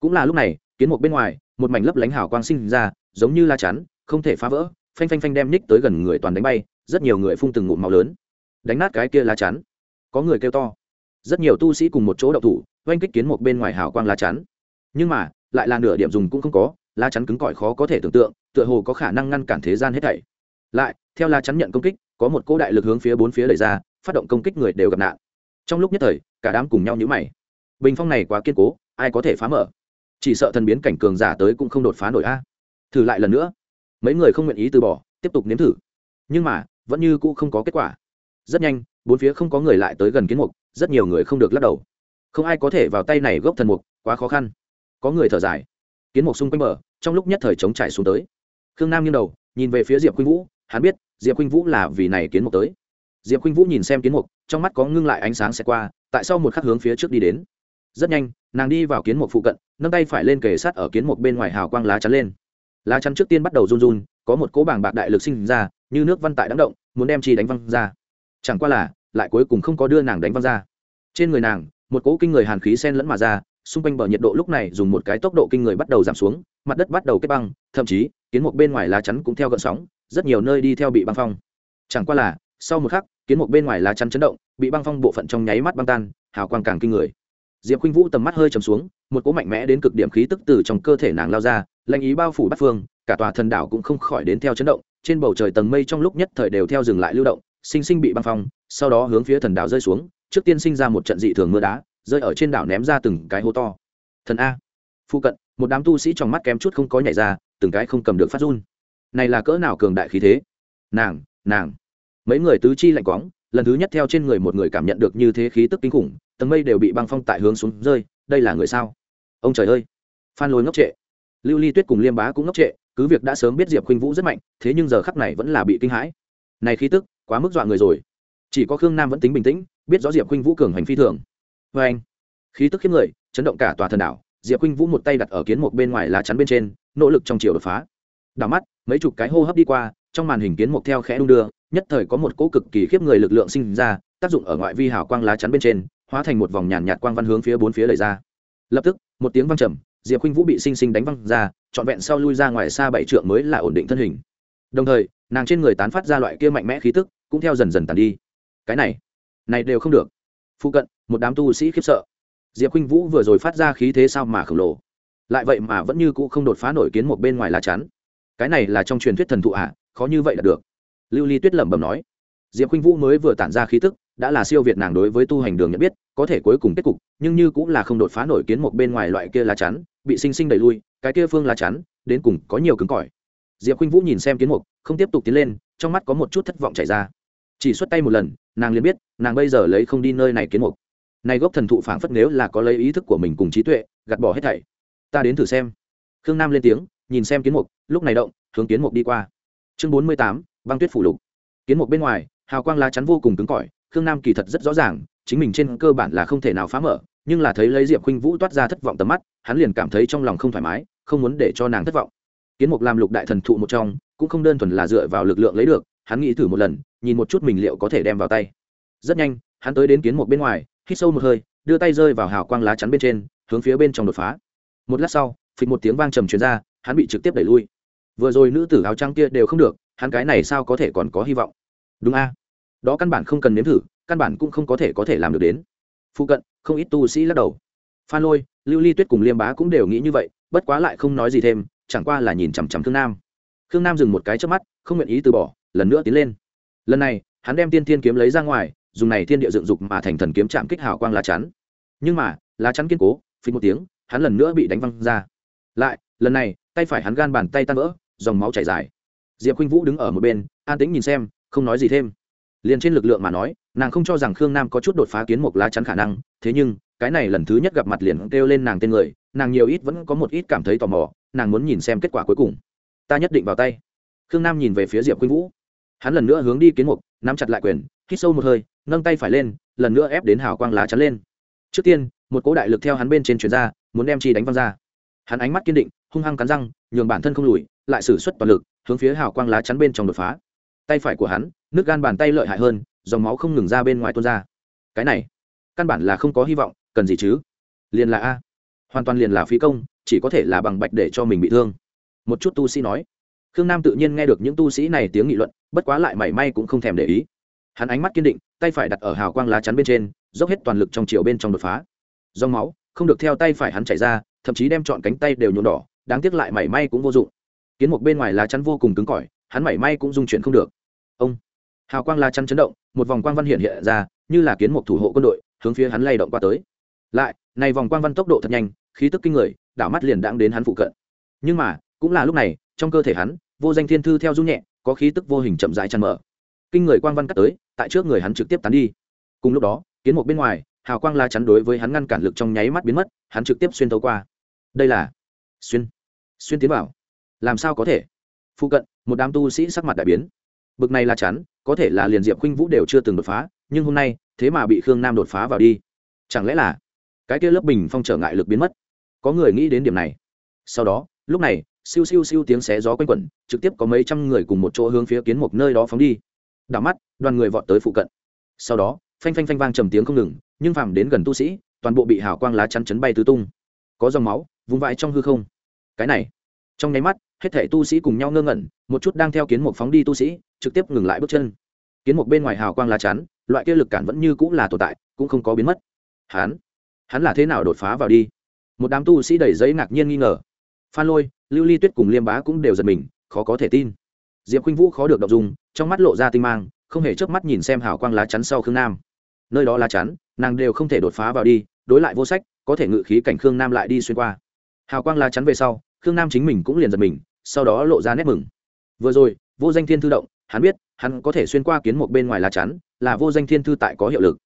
Speaker 1: Cũng là lúc này, kiến mục bên ngoài, một mảnh lấp lánh hào quang sinh ra, giống như la chắn, không thể phá vỡ, phanh phanh phanh đem ních tới gần người toàn đánh bay, rất nhiều người phun từng ngụm máu lớn. Đánh nát cái kia lá chắn. Có người kêu to. Rất nhiều tu sĩ cùng một chỗ đậu thủ, oanh kích kiến một bên ngoài hào quang lá chắn. Nhưng mà, lại là nửa điểm dùng cũng không có lá chắn cứng cỏi khó có thể tưởng tượng, tựa hồ có khả năng ngăn cản thế gian hết thảy. Lại, theo lá chắn nhận công kích, có một cỗ đại lực hướng phía bốn phía đẩy ra, phát động công kích người đều gặp nạn. Trong lúc nhất thời, cả đám cùng nhau nhữ mày. Bình phong này quá kiên cố, ai có thể phá mở? Chỉ sợ thần biến cảnh cường giả tới cũng không đột phá nổi a. Thử lại lần nữa. Mấy người không nguyện ý từ bỏ, tiếp tục nếm thử. Nhưng mà, vẫn như cũ không có kết quả. Rất nhanh, bốn phía không có người lại tới gần kiến mục, rất nhiều người không được lắc đầu. Không ai có thể vào tay này gốc thần mục, quá khó khăn. Có người thở dài kiến mục xung quanh bờ, trong lúc nhất thời chống trải xuống tới. Khương nam nghiêng đầu, nhìn về phía diệp khuynh vũ, hắn biết diệp khuynh vũ là vì này kiến mục tới. Diệp khuynh vũ nhìn xem kiến mục, trong mắt có ngưng lại ánh sáng sẽ qua, tại sau một khắc hướng phía trước đi đến. Rất nhanh, nàng đi vào kiến mục phụ cận, nâng tay phải lên kề sát ở kiến mục bên ngoài hào quang lá chắn lên. Lá chắn trước tiên bắt đầu run run, có một cỗ bảng bạc đại lực sinh ra, như nước văn tại đáng động, muốn đem chi đánh văng ra. Chẳng qua là, lại cuối cùng không có đưa nàng đánh văng ra. Trên người nàng, một cỗ kinh người hàn khí sen lẫn mà ra xung quanh bờ nhiệt độ lúc này dùng một cái tốc độ kinh người bắt đầu giảm xuống, mặt đất bắt đầu kết băng, thậm chí, kiến một bên ngoài lá chắn cũng theo gợn sóng, rất nhiều nơi đi theo bị băng phong. Chẳng qua là, sau một khắc, kiến một bên ngoài lá chắn chấn động, bị băng phong bộ phận trong nháy mắt băng tan, hào quang càng kinh người. Diệp khuynh vũ tầm mắt hơi trầm xuống, một cỗ mạnh mẽ đến cực điểm khí tức từ trong cơ thể nàng lao ra, lãnh ý bao phủ bắt phương, cả tòa thần đảo cũng không khỏi đến theo chấn động, trên bầu trời tầng mây trong lúc nhất thời đều theo dừng lại lưu động, sinh sinh bị băng phong, sau đó hướng phía thần đảo rơi xuống, trước tiên sinh ra một trận dị thường mưa đá rơi ở trên đảo ném ra từng cái hố to. Thần a. Phụ cận, một đám tu sĩ trong mắt kém chút không có nhảy ra, từng cái không cầm được phát run. Này là cỡ nào cường đại khí thế? Nàng nàng. Mấy người tứ chi lạnh quóng lần thứ nhất theo trên người một người cảm nhận được như thế khí tức kinh khủng, tầng mây đều bị băng phong tại hướng xuống rơi, đây là người sao? Ông trời ơi. Phan lôi ngốc trệ. Lưu ly tuyết cùng liêm bá cũng ngốc trệ, cứ việc đã sớm biết diệp khuynh vũ rất mạnh, thế nhưng giờ khắc này vẫn là bị kinh hãi. Này khí tức, quá mức dọa người rồi. Chỉ có khương nam vẫn tính bình tĩnh, biết rõ diệp khuynh vũ cường hành phi thường vê anh, khí tức khiếp người, chấn động cả tòa thần đảo, diệp khuynh vũ một tay đặt ở kiến một bên ngoài lá chắn bên trên, nỗ lực trong chiều đột phá. Đảo mắt, mấy chục cái hô hấp đi qua, trong màn hình kiến một theo khẽ đung đưa, nhất thời có một cỗ cực kỳ khiếp người lực lượng sinh ra, tác dụng ở ngoại vi hào quang lá chắn bên trên, hóa thành một vòng nhàn nhạt quang văn hướng phía bốn phía lời ra. Lập tức, một tiếng vang trầm, diệp khuynh vũ bị sinh sinh đánh văng ra, trọn vẹn sau lui ra ngoài xa bảy trượng mới là ổn định thân hình. Đồng thời, nàng trên người tán phát ra loại kia mạnh mẽ khí tức, cũng theo dần dần tàn đi. Cái này này đều không được phụ cận, một đám tu sĩ khiếp sợ. Diệp khinh vũ vừa rồi phát ra khí thế sao mà khổng lồ. Lại vậy mà vẫn như cũ không đột phá nổi kiến một bên ngoài lá chắn. Cái này là trong truyền thuyết thần thụ ạ khó như vậy là được. Lưu ly tuyết lẩm bẩm nói. Diệp khinh vũ mới vừa tản ra khí tức, đã là siêu việt nàng đối với tu hành đường nhận biết, có thể cuối cùng kết cục, nhưng như cũng là không đột phá nổi kiến một bên ngoài loại kia lá chắn, bị sinh sinh đẩy lui, cái kia phương lá chắn, đến cùng có nhiều cứng cỏi. Diệp khinh vũ nhìn xem kiến mục, không tiếp tục tiến lên, trong mắt có một chút thất vọng chảy ra chỉ xuất tay một lần, nàng liền biết, nàng bây giờ lấy không đi nơi này kiến mục. Này gốc thần thụ phảng phất nếu là có lấy ý thức của mình cùng trí tuệ, gạt bỏ hết thảy. Ta đến thử xem. Khương nam lên tiếng, nhìn xem kiến mục, lúc này động, hướng kiến mục đi qua. Chương bốn mươi tám, băng tuyết phủ lục. Kiến mục bên ngoài, hào quang lá chắn vô cùng cứng cỏi, khương nam kỳ thật rất rõ ràng, chính mình trên cơ bản là không thể nào phá mở, nhưng là thấy lấy diệp khuynh vũ toát ra thất vọng tầm mắt, hắn liền cảm thấy trong lòng không thoải mái, không muốn để cho nàng thất vọng. Kiến mục làm lục đại thần thụ một trong, cũng không đơn thuần là dựa vào lực lượng lấy được, hắn nghĩ thử một lần nhìn một chút mình liệu có thể đem vào tay. Rất nhanh, hắn tới đến kiến một bên ngoài, hít sâu một hơi, đưa tay rơi vào hào quang lá chắn bên trên, hướng phía bên trong đột phá. Một lát sau, phịch một tiếng vang trầm truyền ra, hắn bị trực tiếp đẩy lui. Vừa rồi nữ tử áo trắng kia đều không được, hắn cái này sao có thể còn có hy vọng? Đúng a. Đó căn bản không cần nếm thử, căn bản cũng không có thể có thể làm được đến. Phụ cận, không ít tu sĩ lắc đầu. Phan lôi, lưu ly tuyết cùng liêm bá cũng đều nghĩ như vậy, bất quá lại không nói gì thêm, chẳng qua là nhìn chằm chằm thương nam. Khương nam dừng một cái trước mắt, không nguyện ý từ bỏ, lần nữa tiến lên lần này, hắn đem tiên thiên kiếm lấy ra ngoài, dùng này thiên địa dựng dục mà thành thần kiếm chạm kích hào quang lá chắn. Nhưng mà, lá chắn kiên cố phí một tiếng, hắn lần nữa bị đánh văng ra. Lại, lần này, tay phải hắn gan bàn tay tan vỡ, dòng máu chảy dài. Diệp khuynh vũ đứng ở một bên, an tĩnh nhìn xem, không nói gì thêm. Liền trên lực lượng mà nói, nàng không cho rằng khương nam có chút đột phá kiến một lá chắn khả năng, thế nhưng, cái này lần thứ nhất gặp mặt liền kêu lên nàng tên người, nàng nhiều ít vẫn có một ít cảm thấy tò mò, nàng muốn nhìn xem kết quả cuối cùng. Ta nhất định vào tay. Khương nam nhìn về phía diệp khuynh vũ hắn lần nữa hướng đi kiến mục, nắm chặt lại quyền, hít sâu một hơi, nâng tay phải lên, lần nữa ép đến hào quang lá chắn lên. Trước tiên, một cỗ đại lực theo hắn bên trên chuyền ra, muốn đem chi đánh văng ra. Hắn ánh mắt kiên định, hung hăng cắn răng, nhường bản thân không lùi, lại xử suất toàn lực, hướng phía hào quang lá chắn bên trong đột phá. Tay phải của hắn, nước gan bàn tay lợi hại hơn, dòng máu không ngừng ra bên ngoài tuôn ra. Cái này, căn bản là không có hy vọng, cần gì chứ? Liền là a. Hoàn toàn liền là phí công, chỉ có thể là bằng bạch để cho mình bị thương. Một chút tu sĩ nói khương nam tự nhiên nghe được những tu sĩ này tiếng nghị luận, bất quá lại mảy may cũng không thèm để ý. Hắn ánh mắt kiên định, tay phải đặt ở hào quang lá chắn bên trên, dốc hết toàn lực trong chiều bên trong đột phá. Dòng máu, không được theo tay phải hắn chảy ra, thậm chí đem chọn cánh tay đều nhuộm đỏ, đáng tiếc lại mảy may cũng vô dụng. Kiến một bên ngoài lá chắn vô cùng cứng cỏi, hắn mảy may cũng dung chuyển không được. Ông, hào quang lá chắn chấn động, một vòng quang văn hiện hiện ra, như là kiến một thủ hộ quân đội, hướng phía hắn lay động qua tới. Lại, này vòng quang văn tốc độ thật nhanh, khí tức kinh người, đảo mắt liền đãng đến hắn phụ cận. Nhưng mà, cũng là lúc này trong cơ thể hắn, vô danh thiên thư theo rung nhẹ, có khí tức vô hình chậm rãi chăn mở. Kinh người quang văn cắt tới, tại trước người hắn trực tiếp tán đi. Cùng lúc đó, kiến một bên ngoài, hào quang la chắn đối với hắn ngăn cản lực trong nháy mắt biến mất, hắn trực tiếp xuyên tấu qua. Đây là xuyên xuyên tiến vào. Làm sao có thể? Phụ cận, một đám tu sĩ sắc mặt đại biến. Bực này là chắn, có thể là liền diệp khuynh vũ đều chưa từng đột phá, nhưng hôm nay, thế mà bị khương nam đột phá vào đi. Chẳng lẽ là cái kia lớp bình phong trở ngại lực biến mất? Có người nghĩ đến điểm này. Sau đó, lúc này siêu siêu siêu tiếng xé gió quanh quẩn, trực tiếp có mấy trăm người cùng một chỗ hướng phía kiến một nơi đó phóng đi. Đảo mắt, đoàn người vọt tới phụ cận. Sau đó, phanh phanh phanh vang trầm tiếng không ngừng, nhưng phàm đến gần tu sĩ, toàn bộ bị hào quang lá chắn chấn bay tứ tung. Có dòng máu, vung vãi trong hư không. Cái này, trong nháy mắt, hết thể tu sĩ cùng nhau ngơ ngẩn, một chút đang theo kiến một phóng đi tu sĩ, trực tiếp ngừng lại bước chân. Kiến một bên ngoài hào quang lá chắn, loại kia lực cản vẫn như cũng là tồn tại, cũng không có biến mất. Hắn hắn là thế nào đột phá vào đi? Một đám tu sĩ đầy giấy ngạc nhiên nghi ngờ phan lôi, lưu ly tuyết cùng liêm bá cũng đều giật mình, khó có thể tin. Diệp khuynh vũ khó được đọc dùng trong mắt lộ ra tinh mang, không hề chớp mắt nhìn xem hào quang lá chắn sau khương nam. Nơi đó lá chắn, nàng đều không thể đột phá vào đi, đối lại vô sách, có thể ngự khí cảnh khương nam lại đi xuyên qua. Hào quang lá chắn về sau, khương nam chính mình cũng liền giật mình, sau đó lộ ra nét mừng. Vừa rồi, vô danh thiên thư động, hắn biết, hắn có thể xuyên qua kiến một bên ngoài lá chắn, là vô danh thiên thư tại có hiệu lực.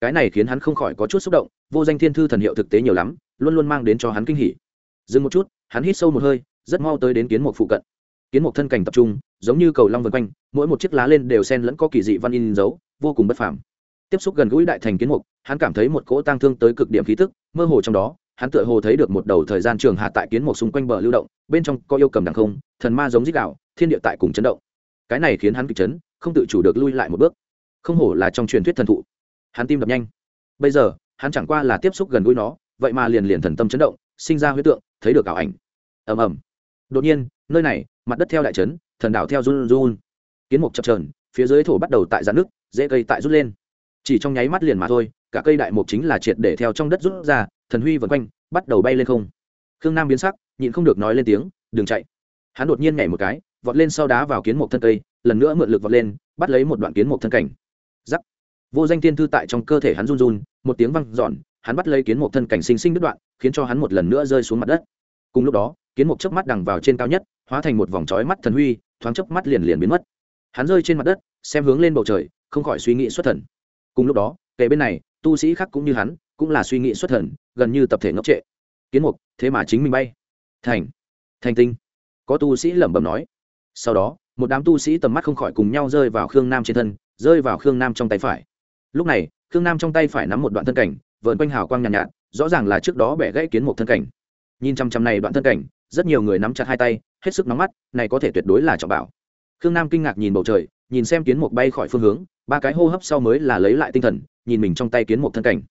Speaker 1: Cái này khiến hắn không khỏi có chút xúc động, vô danh thiên thư thần hiệu thực tế nhiều lắm, luôn luôn mang đến cho hắn kinh hỉ. Dừng một chút hắn hít sâu một hơi, rất mau tới đến kiến mục phụ cận. Kiến mục thân cảnh tập trung, giống như cầu long vân quanh, mỗi một chiếc lá lên đều sen lẫn có kỳ dị văn in dấu, vô cùng bất phàm. Tiếp xúc gần gũi đại thành kiến mục, hắn cảm thấy một cỗ tang thương tới cực điểm khí tức, mơ hồ trong đó, hắn tựa hồ thấy được một đầu thời gian trường hạ tại kiến mục xung quanh bờ lưu động, bên trong có yêu cầm đằng không, thần ma giống dích đạo, thiên địa tại cùng chấn động. Cái này khiến hắn kịch chấn, không tự chủ được lui lại một bước. Không hổ là trong truyền thuyết thần thụ. Hắn tim đập nhanh. Bây giờ, hắn chẳng qua là tiếp xúc gần gũi nó, vậy mà liền liền thần tâm chấn động sinh ra huyết tượng, thấy được ảo ảnh. Ầm ầm. Đột nhiên, nơi này, mặt đất theo đại trấn, thần đảo theo run run. Kiến mục chập trờn phía dưới thổ bắt đầu tại giãn nước dễ cây tại rút lên. Chỉ trong nháy mắt liền mà thôi, cả cây đại mục chính là triệt để theo trong đất rút ra, thần huy vần quanh, bắt đầu bay lên không. Khương nam biến sắc, nhịn không được nói lên tiếng, đừng chạy. Hắn đột nhiên nhảy một cái, vọt lên sau đá vào kiến mục thân cây, lần nữa mượn lực vọt lên, bắt lấy một đoạn kiến mục thân cảnh. Giắc vô danh tiên thư tại trong cơ thể hắn run run, một tiếng văng giòn hắn bắt lấy kiến mục thân cảnh sinh sinh đứt đoạn, khiến cho hắn một lần nữa rơi xuống mặt đất. Cùng lúc đó, kiến mục chớp mắt đằng vào trên cao nhất, hóa thành một vòng trói mắt thần huy, thoáng chớp mắt liền liền biến mất. Hắn rơi trên mặt đất, xem hướng lên bầu trời, không khỏi suy nghĩ xuất thần. Cùng lúc đó kể bên này, tu sĩ khác cũng như hắn, cũng là suy nghĩ xuất thần, gần như tập thể ngốc trệ. Kiến mục thế mà chính mình bay. Thành thành tinh. Có tu sĩ lẩm bẩm nói. Sau đó, một đám tu sĩ tầm mắt không khỏi cùng nhau rơi vào khương nam trên thân, rơi vào khương nam trong tay phải. Lúc này, khương nam trong tay phải nắm một đoạn thân cảnh vợn quanh hào quang nhàn nhạt, nhạt rõ ràng là trước đó bẻ gãy kiến một thân cảnh. Nhìn chăm chăm này đoạn thân cảnh rất nhiều người nắm chặt hai tay hết sức nóng mắt này có thể tuyệt đối là trọng bảo. Khương nam kinh ngạc nhìn bầu trời nhìn xem kiến mục bay khỏi phương hướng ba cái hô hấp sau mới là lấy lại tinh thần nhìn mình trong tay kiến mục thân cảnh.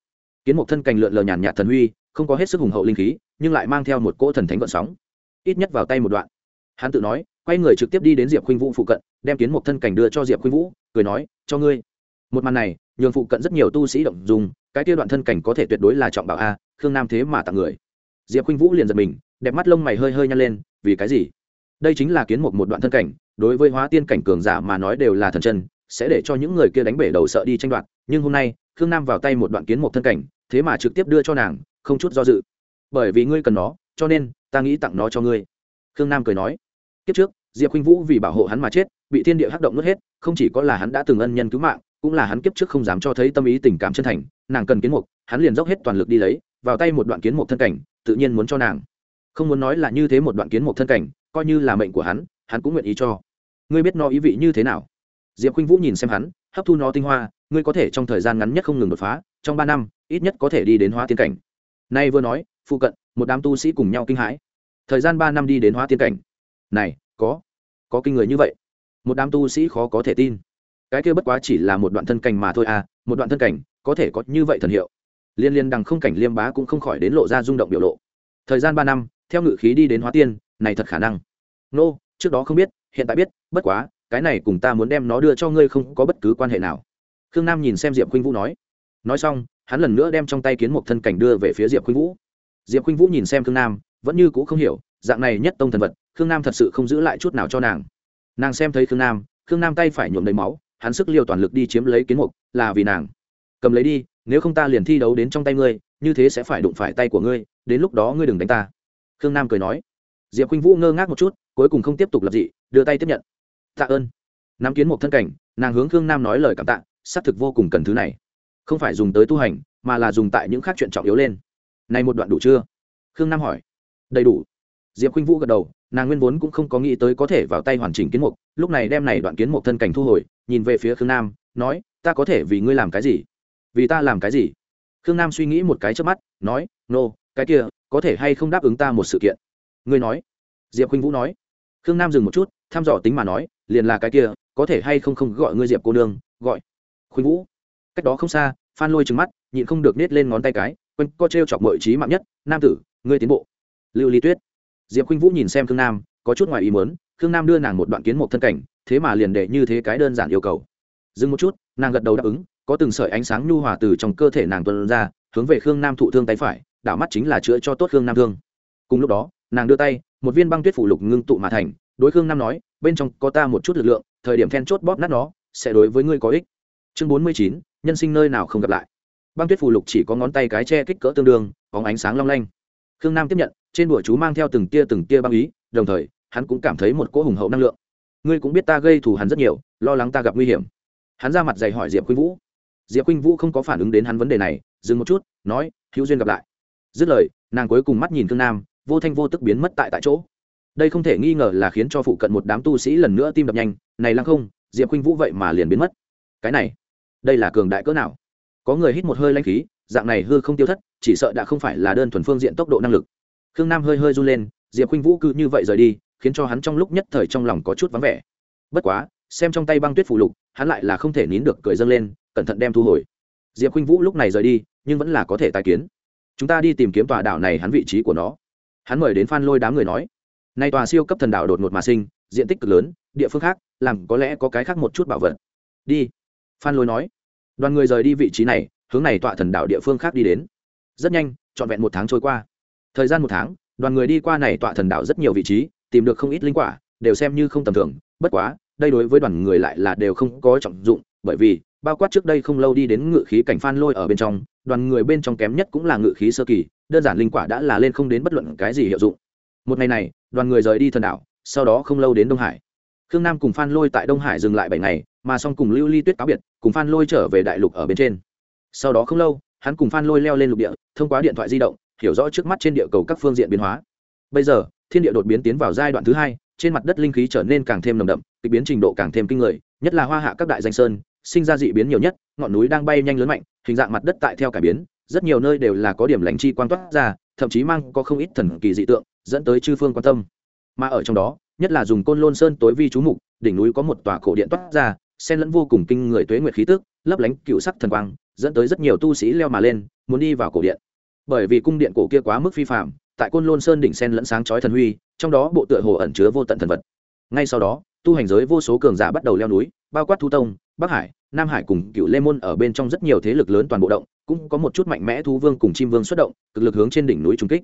Speaker 1: Kiến mục thân cảnh lượn lờ nhàn nhạt thần huy không có hết sức hùng hậu linh khí nhưng lại mang theo một cỗ thần thánh vận sóng. Ít nhất vào tay một đoạn. Hắn tự nói quay người trực tiếp đi đến diệp khuynh vũ phụ cận đem kiến mục thân cảnh đưa cho diệp khuynh vũ cười nói cho ngươi. Một màn này nhường phụ cận rất nhiều tu sĩ động dùng cái tiêu đoạn thân cảnh có thể tuyệt đối là trọng bảo a, khương nam thế mà tặng người. Diệp khuynh vũ liền giật mình, đẹp mắt lông mày hơi hơi nhăn lên, vì cái gì? Đây chính là kiến mục một đoạn thân cảnh, đối với hóa tiên cảnh cường giả mà nói đều là thần chân, sẽ để cho những người kia đánh bể đầu sợ đi tranh đoạt, nhưng hôm nay, khương nam vào tay một đoạn kiến mục thân cảnh, thế mà trực tiếp đưa cho nàng, không chút do dự. Bởi vì ngươi cần nó, cho nên, ta nghĩ tặng nó cho ngươi. Khương nam cười nói. Kiếp trước, diệp khinh vũ vì bảo hộ hắn mà chết, bị thiên địa hắc động nuốt hết, không chỉ có là hắn đã từng ân nhân cứu mạng cũng là hắn kiếp trước không dám cho thấy tâm ý tình cảm chân thành, nàng cần kiến mục, hắn liền dốc hết toàn lực đi lấy, vào tay một đoạn kiến mục thân cảnh, tự nhiên muốn cho nàng. Không muốn nói là như thế một đoạn kiến mục thân cảnh, coi như là mệnh của hắn hắn cũng nguyện ý cho. Ngươi biết nó ý vị như thế nào? Diệp khuynh vũ nhìn xem hắn, hấp thu nó tinh hoa, ngươi có thể trong thời gian ngắn nhất không ngừng đột phá, trong ba năm, ít nhất có thể đi đến hóa tiên cảnh. Nay vừa nói, phụ cận, một đám tu sĩ cùng nhau kinh hãi. Thời gian ba năm đi đến hóa tiên cảnh. Này, có có kinh người như vậy. Một đám tu sĩ khó có thể tin cái kia bất quá chỉ là một đoạn thân cảnh mà thôi à một đoạn thân cảnh có thể có như vậy thần hiệu. Liên liên đằng không cảnh liêm bá cũng không khỏi đến lộ ra rung động biểu lộ. Thời gian ba năm theo ngự khí đi đến hóa tiên này thật khả năng. Nô、no, trước đó không biết hiện tại biết bất quá cái này cùng ta muốn đem nó đưa cho ngươi không có bất cứ quan hệ nào. Khương nam nhìn xem diệp khuynh vũ nói. Nói xong hắn lần nữa đem trong tay kiến một thân cảnh đưa về phía diệp khuynh vũ. Diệp khuynh vũ nhìn xem khương nam vẫn như c ũ không hiểu dạng này nhất tông thần vật khương nam thật sự không giữ lại chút nào cho nàng. Nàng xem thấy khương nam khương nam tay phải nhuộm đầy máu hắn sức liều toàn lực đi chiếm lấy kiến mục, là vì nàng. Cầm lấy đi, nếu không ta liền thi đấu đến trong tay ngươi, như thế sẽ phải đụng phải tay của ngươi, đến lúc đó ngươi đừng đánh ta. Khương nam cười nói. Diệp khuynh vũ ngơ ngác một chút, cuối cùng không tiếp tục lập dị, đưa tay tiếp nhận. Tạ ơn. Nắm kiến một thân cảnh, nàng hướng khương nam nói lời cảm tạ, xác thực vô cùng cần thứ này. Không phải dùng tới tu hành, mà là dùng tại những khác chuyện trọng yếu lên. Này một đoạn đủ chưa? Khương nam hỏi. Đầy đủ. Diệp khuynh vũ gật đầu, nàng nguyên vốn cũng không có nghĩ tới có thể vào tay hoàn chỉnh kiến mục, lúc này đem này đoạn kiến mục thân cảnh thu hồi nhìn về phía khương nam nói ta có thể vì ngươi làm cái gì? Vì ta làm cái gì? Khương nam suy nghĩ một cái trước mắt nói nô、no, cái kia có thể hay không đáp ứng ta một sự kiện? Ngươi nói. Diệp khuynh vũ nói. Khương nam dừng một chút thăm dò tính mà nói liền là cái kia có thể hay không không gọi ngươi diệp cô nương gọi. Khuynh vũ. Cách đó không xa phan lôi trừng mắt nhịn không được nết lên ngón tay cái quanh co t r e o chọc mọi trí mạng nhất nam tử ngươi tiến bộ. Lưu ly tuyết. Diệp khuynh vũ nhìn xem khương nam có chút ngoài ý mớn khương nam đưa nàng một đoạn kiến một thân cảnh thế mà liền để như thế cái đơn giản yêu cầu. Dừng một chút, nàng gật đầu đáp ứng, có từng sợi ánh sáng nhu hòa từ trong cơ thể nàng tuân ra, hướng về khương nam thụ thương tay phải, đảo mắt chính là chữa cho tốt khương nam thương. Cùng lúc đó, nàng đưa tay, một viên băng tuyết phủ lục ngưng tụ mà thành, đối khương nam nói, bên trong có ta một chút lực lượng, thời điểm then chốt bóp nát nó, sẽ đối với ngươi có ích. Chương bốn mươi chín, nhân sinh nơi nào không gặp lại. Băng tuyết phù lục chỉ có ngón tay cái che kích cỡ tương đương, có ánh sáng long lanh. Khương nam tiếp nhận, trên bụa chú mang theo từng tia từng tia băng ý, đồng thời, hắn cũng cảm thấy một cỗ hùng hậu năng lượng ngươi cũng biết ta gây thù hắn rất nhiều, lo lắng ta gặp nguy hiểm. Hắn ra mặt dày hỏi diệp khuynh vũ. Diệp khuynh vũ không có phản ứng đến hắn vấn đề này, dừng một chút, nói, hữu duyên gặp lại. Dứt lời, nàng cuối cùng mắt nhìn thương nam, vô thanh vô tức biến mất tại tại chỗ. Đây không thể nghi ngờ là khiến cho phụ cận một đám tu sĩ lần nữa tim đập nhanh, này lăng không, diệp khuynh vũ vậy mà liền biến mất. Cái này, đây là cường đại cỡ nào? Có người hít một hơi lanh khí, dạng này hư không tiêu thất, chỉ sợ đã không phải là đơn thuần phương diện tốc độ năng lực. Khương nam hơi hơi run lên, diệp khuynh vũ cứ như vậy rời đi khiến cho hắn trong lúc nhất thời trong lòng có chút vắng vẻ. Bất quá, xem trong tay băng tuyết phù lục, hắn lại là không thể nín được cười dâng lên, cẩn thận đem thu hồi. Diệp khuynh vũ lúc này rời đi, nhưng vẫn là có thể tài kiến. Chúng ta đi tìm kiếm tòa đảo này hắn vị trí của nó. Hắn mời đến phan lôi đám người nói. Nay tòa siêu cấp thần đảo đột ngột mà sinh, diện tích cực lớn, địa phương khác, làm có lẽ có cái khác một chút bảo vật. Đi, phan lôi nói. Đoàn người rời đi vị trí này, hướng này tọa thần đảo địa phương khác đi đến. Rất nhanh, trọn vẹn một tháng trôi qua. Thời gian một tháng, đoàn người đi qua này tọa thần đảo rất nhiều vị trí tìm được không ít linh quả, đều xem như không tầm thường, bất quá, đây đối với đoàn người lại là đều không có trọng dụng, bởi vì, bao quát trước đây không lâu đi đến ngự khí cảnh phan lôi ở bên trong, đoàn người bên trong kém nhất cũng là ngự khí sơ kỳ, đơn giản linh quả đã là lên không đến bất luận cái gì hiệu dụng. Một ngày này, đoàn người rời đi thần đảo, sau đó không lâu đến đông hải. Khương nam cùng phan lôi tại đông hải dừng lại bảy ngày, mà xong cùng lưu ly tuyết cáo biệt, cùng phan lôi trở về đại lục ở bên trên. Sau đó không lâu, hắn cùng phan lôi leo lên lục địa, thông qua điện thoại di động, hiểu rõ trước mắt trên địa cầu các phương diện biến hóa. Bây giờ thiên địa đột biến tiến vào giai đoạn thứ hai, trên mặt đất linh khí trở nên càng thêm nồng đậm, kịch biến trình độ càng thêm kinh người, nhất là hoa hạ các đại danh sơn, sinh ra dị biến nhiều nhất, ngọn núi đang bay nhanh lớn mạnh, hình dạng mặt đất tại theo cải biến, rất nhiều nơi đều là có điểm lành chi quan toát ra, thậm chí mang có không ít thần kỳ dị tượng, dẫn tới chư phương quan tâm. Mà ở trong đó, nhất là dùng côn lôn sơn tối vi chú mục, đỉnh núi có một tòa cổ điện toát ra, xen lẫn vô cùng kinh người tuế nguyệt khí tức, lấp lánh cựu sắc thần quang, dẫn tới rất nhiều tu sĩ leo mà lên, muốn đi vào cổ điện. Bởi vì cung điện cổ kia quá mức phi phạm tại côn lôn sơn đỉnh sen lẫn sáng chói thần huy, trong đó bộ tựa hồ ẩn chứa vô tận thần vật. Ngay sau đó, tu hành giới vô số cường giả bắt đầu leo núi, bao quát thu tông, bắc hải, nam hải cùng cựu lê môn ở bên trong rất nhiều thế lực lớn toàn bộ động, cũng có một chút mạnh mẽ Thu vương cùng chim vương xuất động, cực lực hướng trên đỉnh núi trùng kích.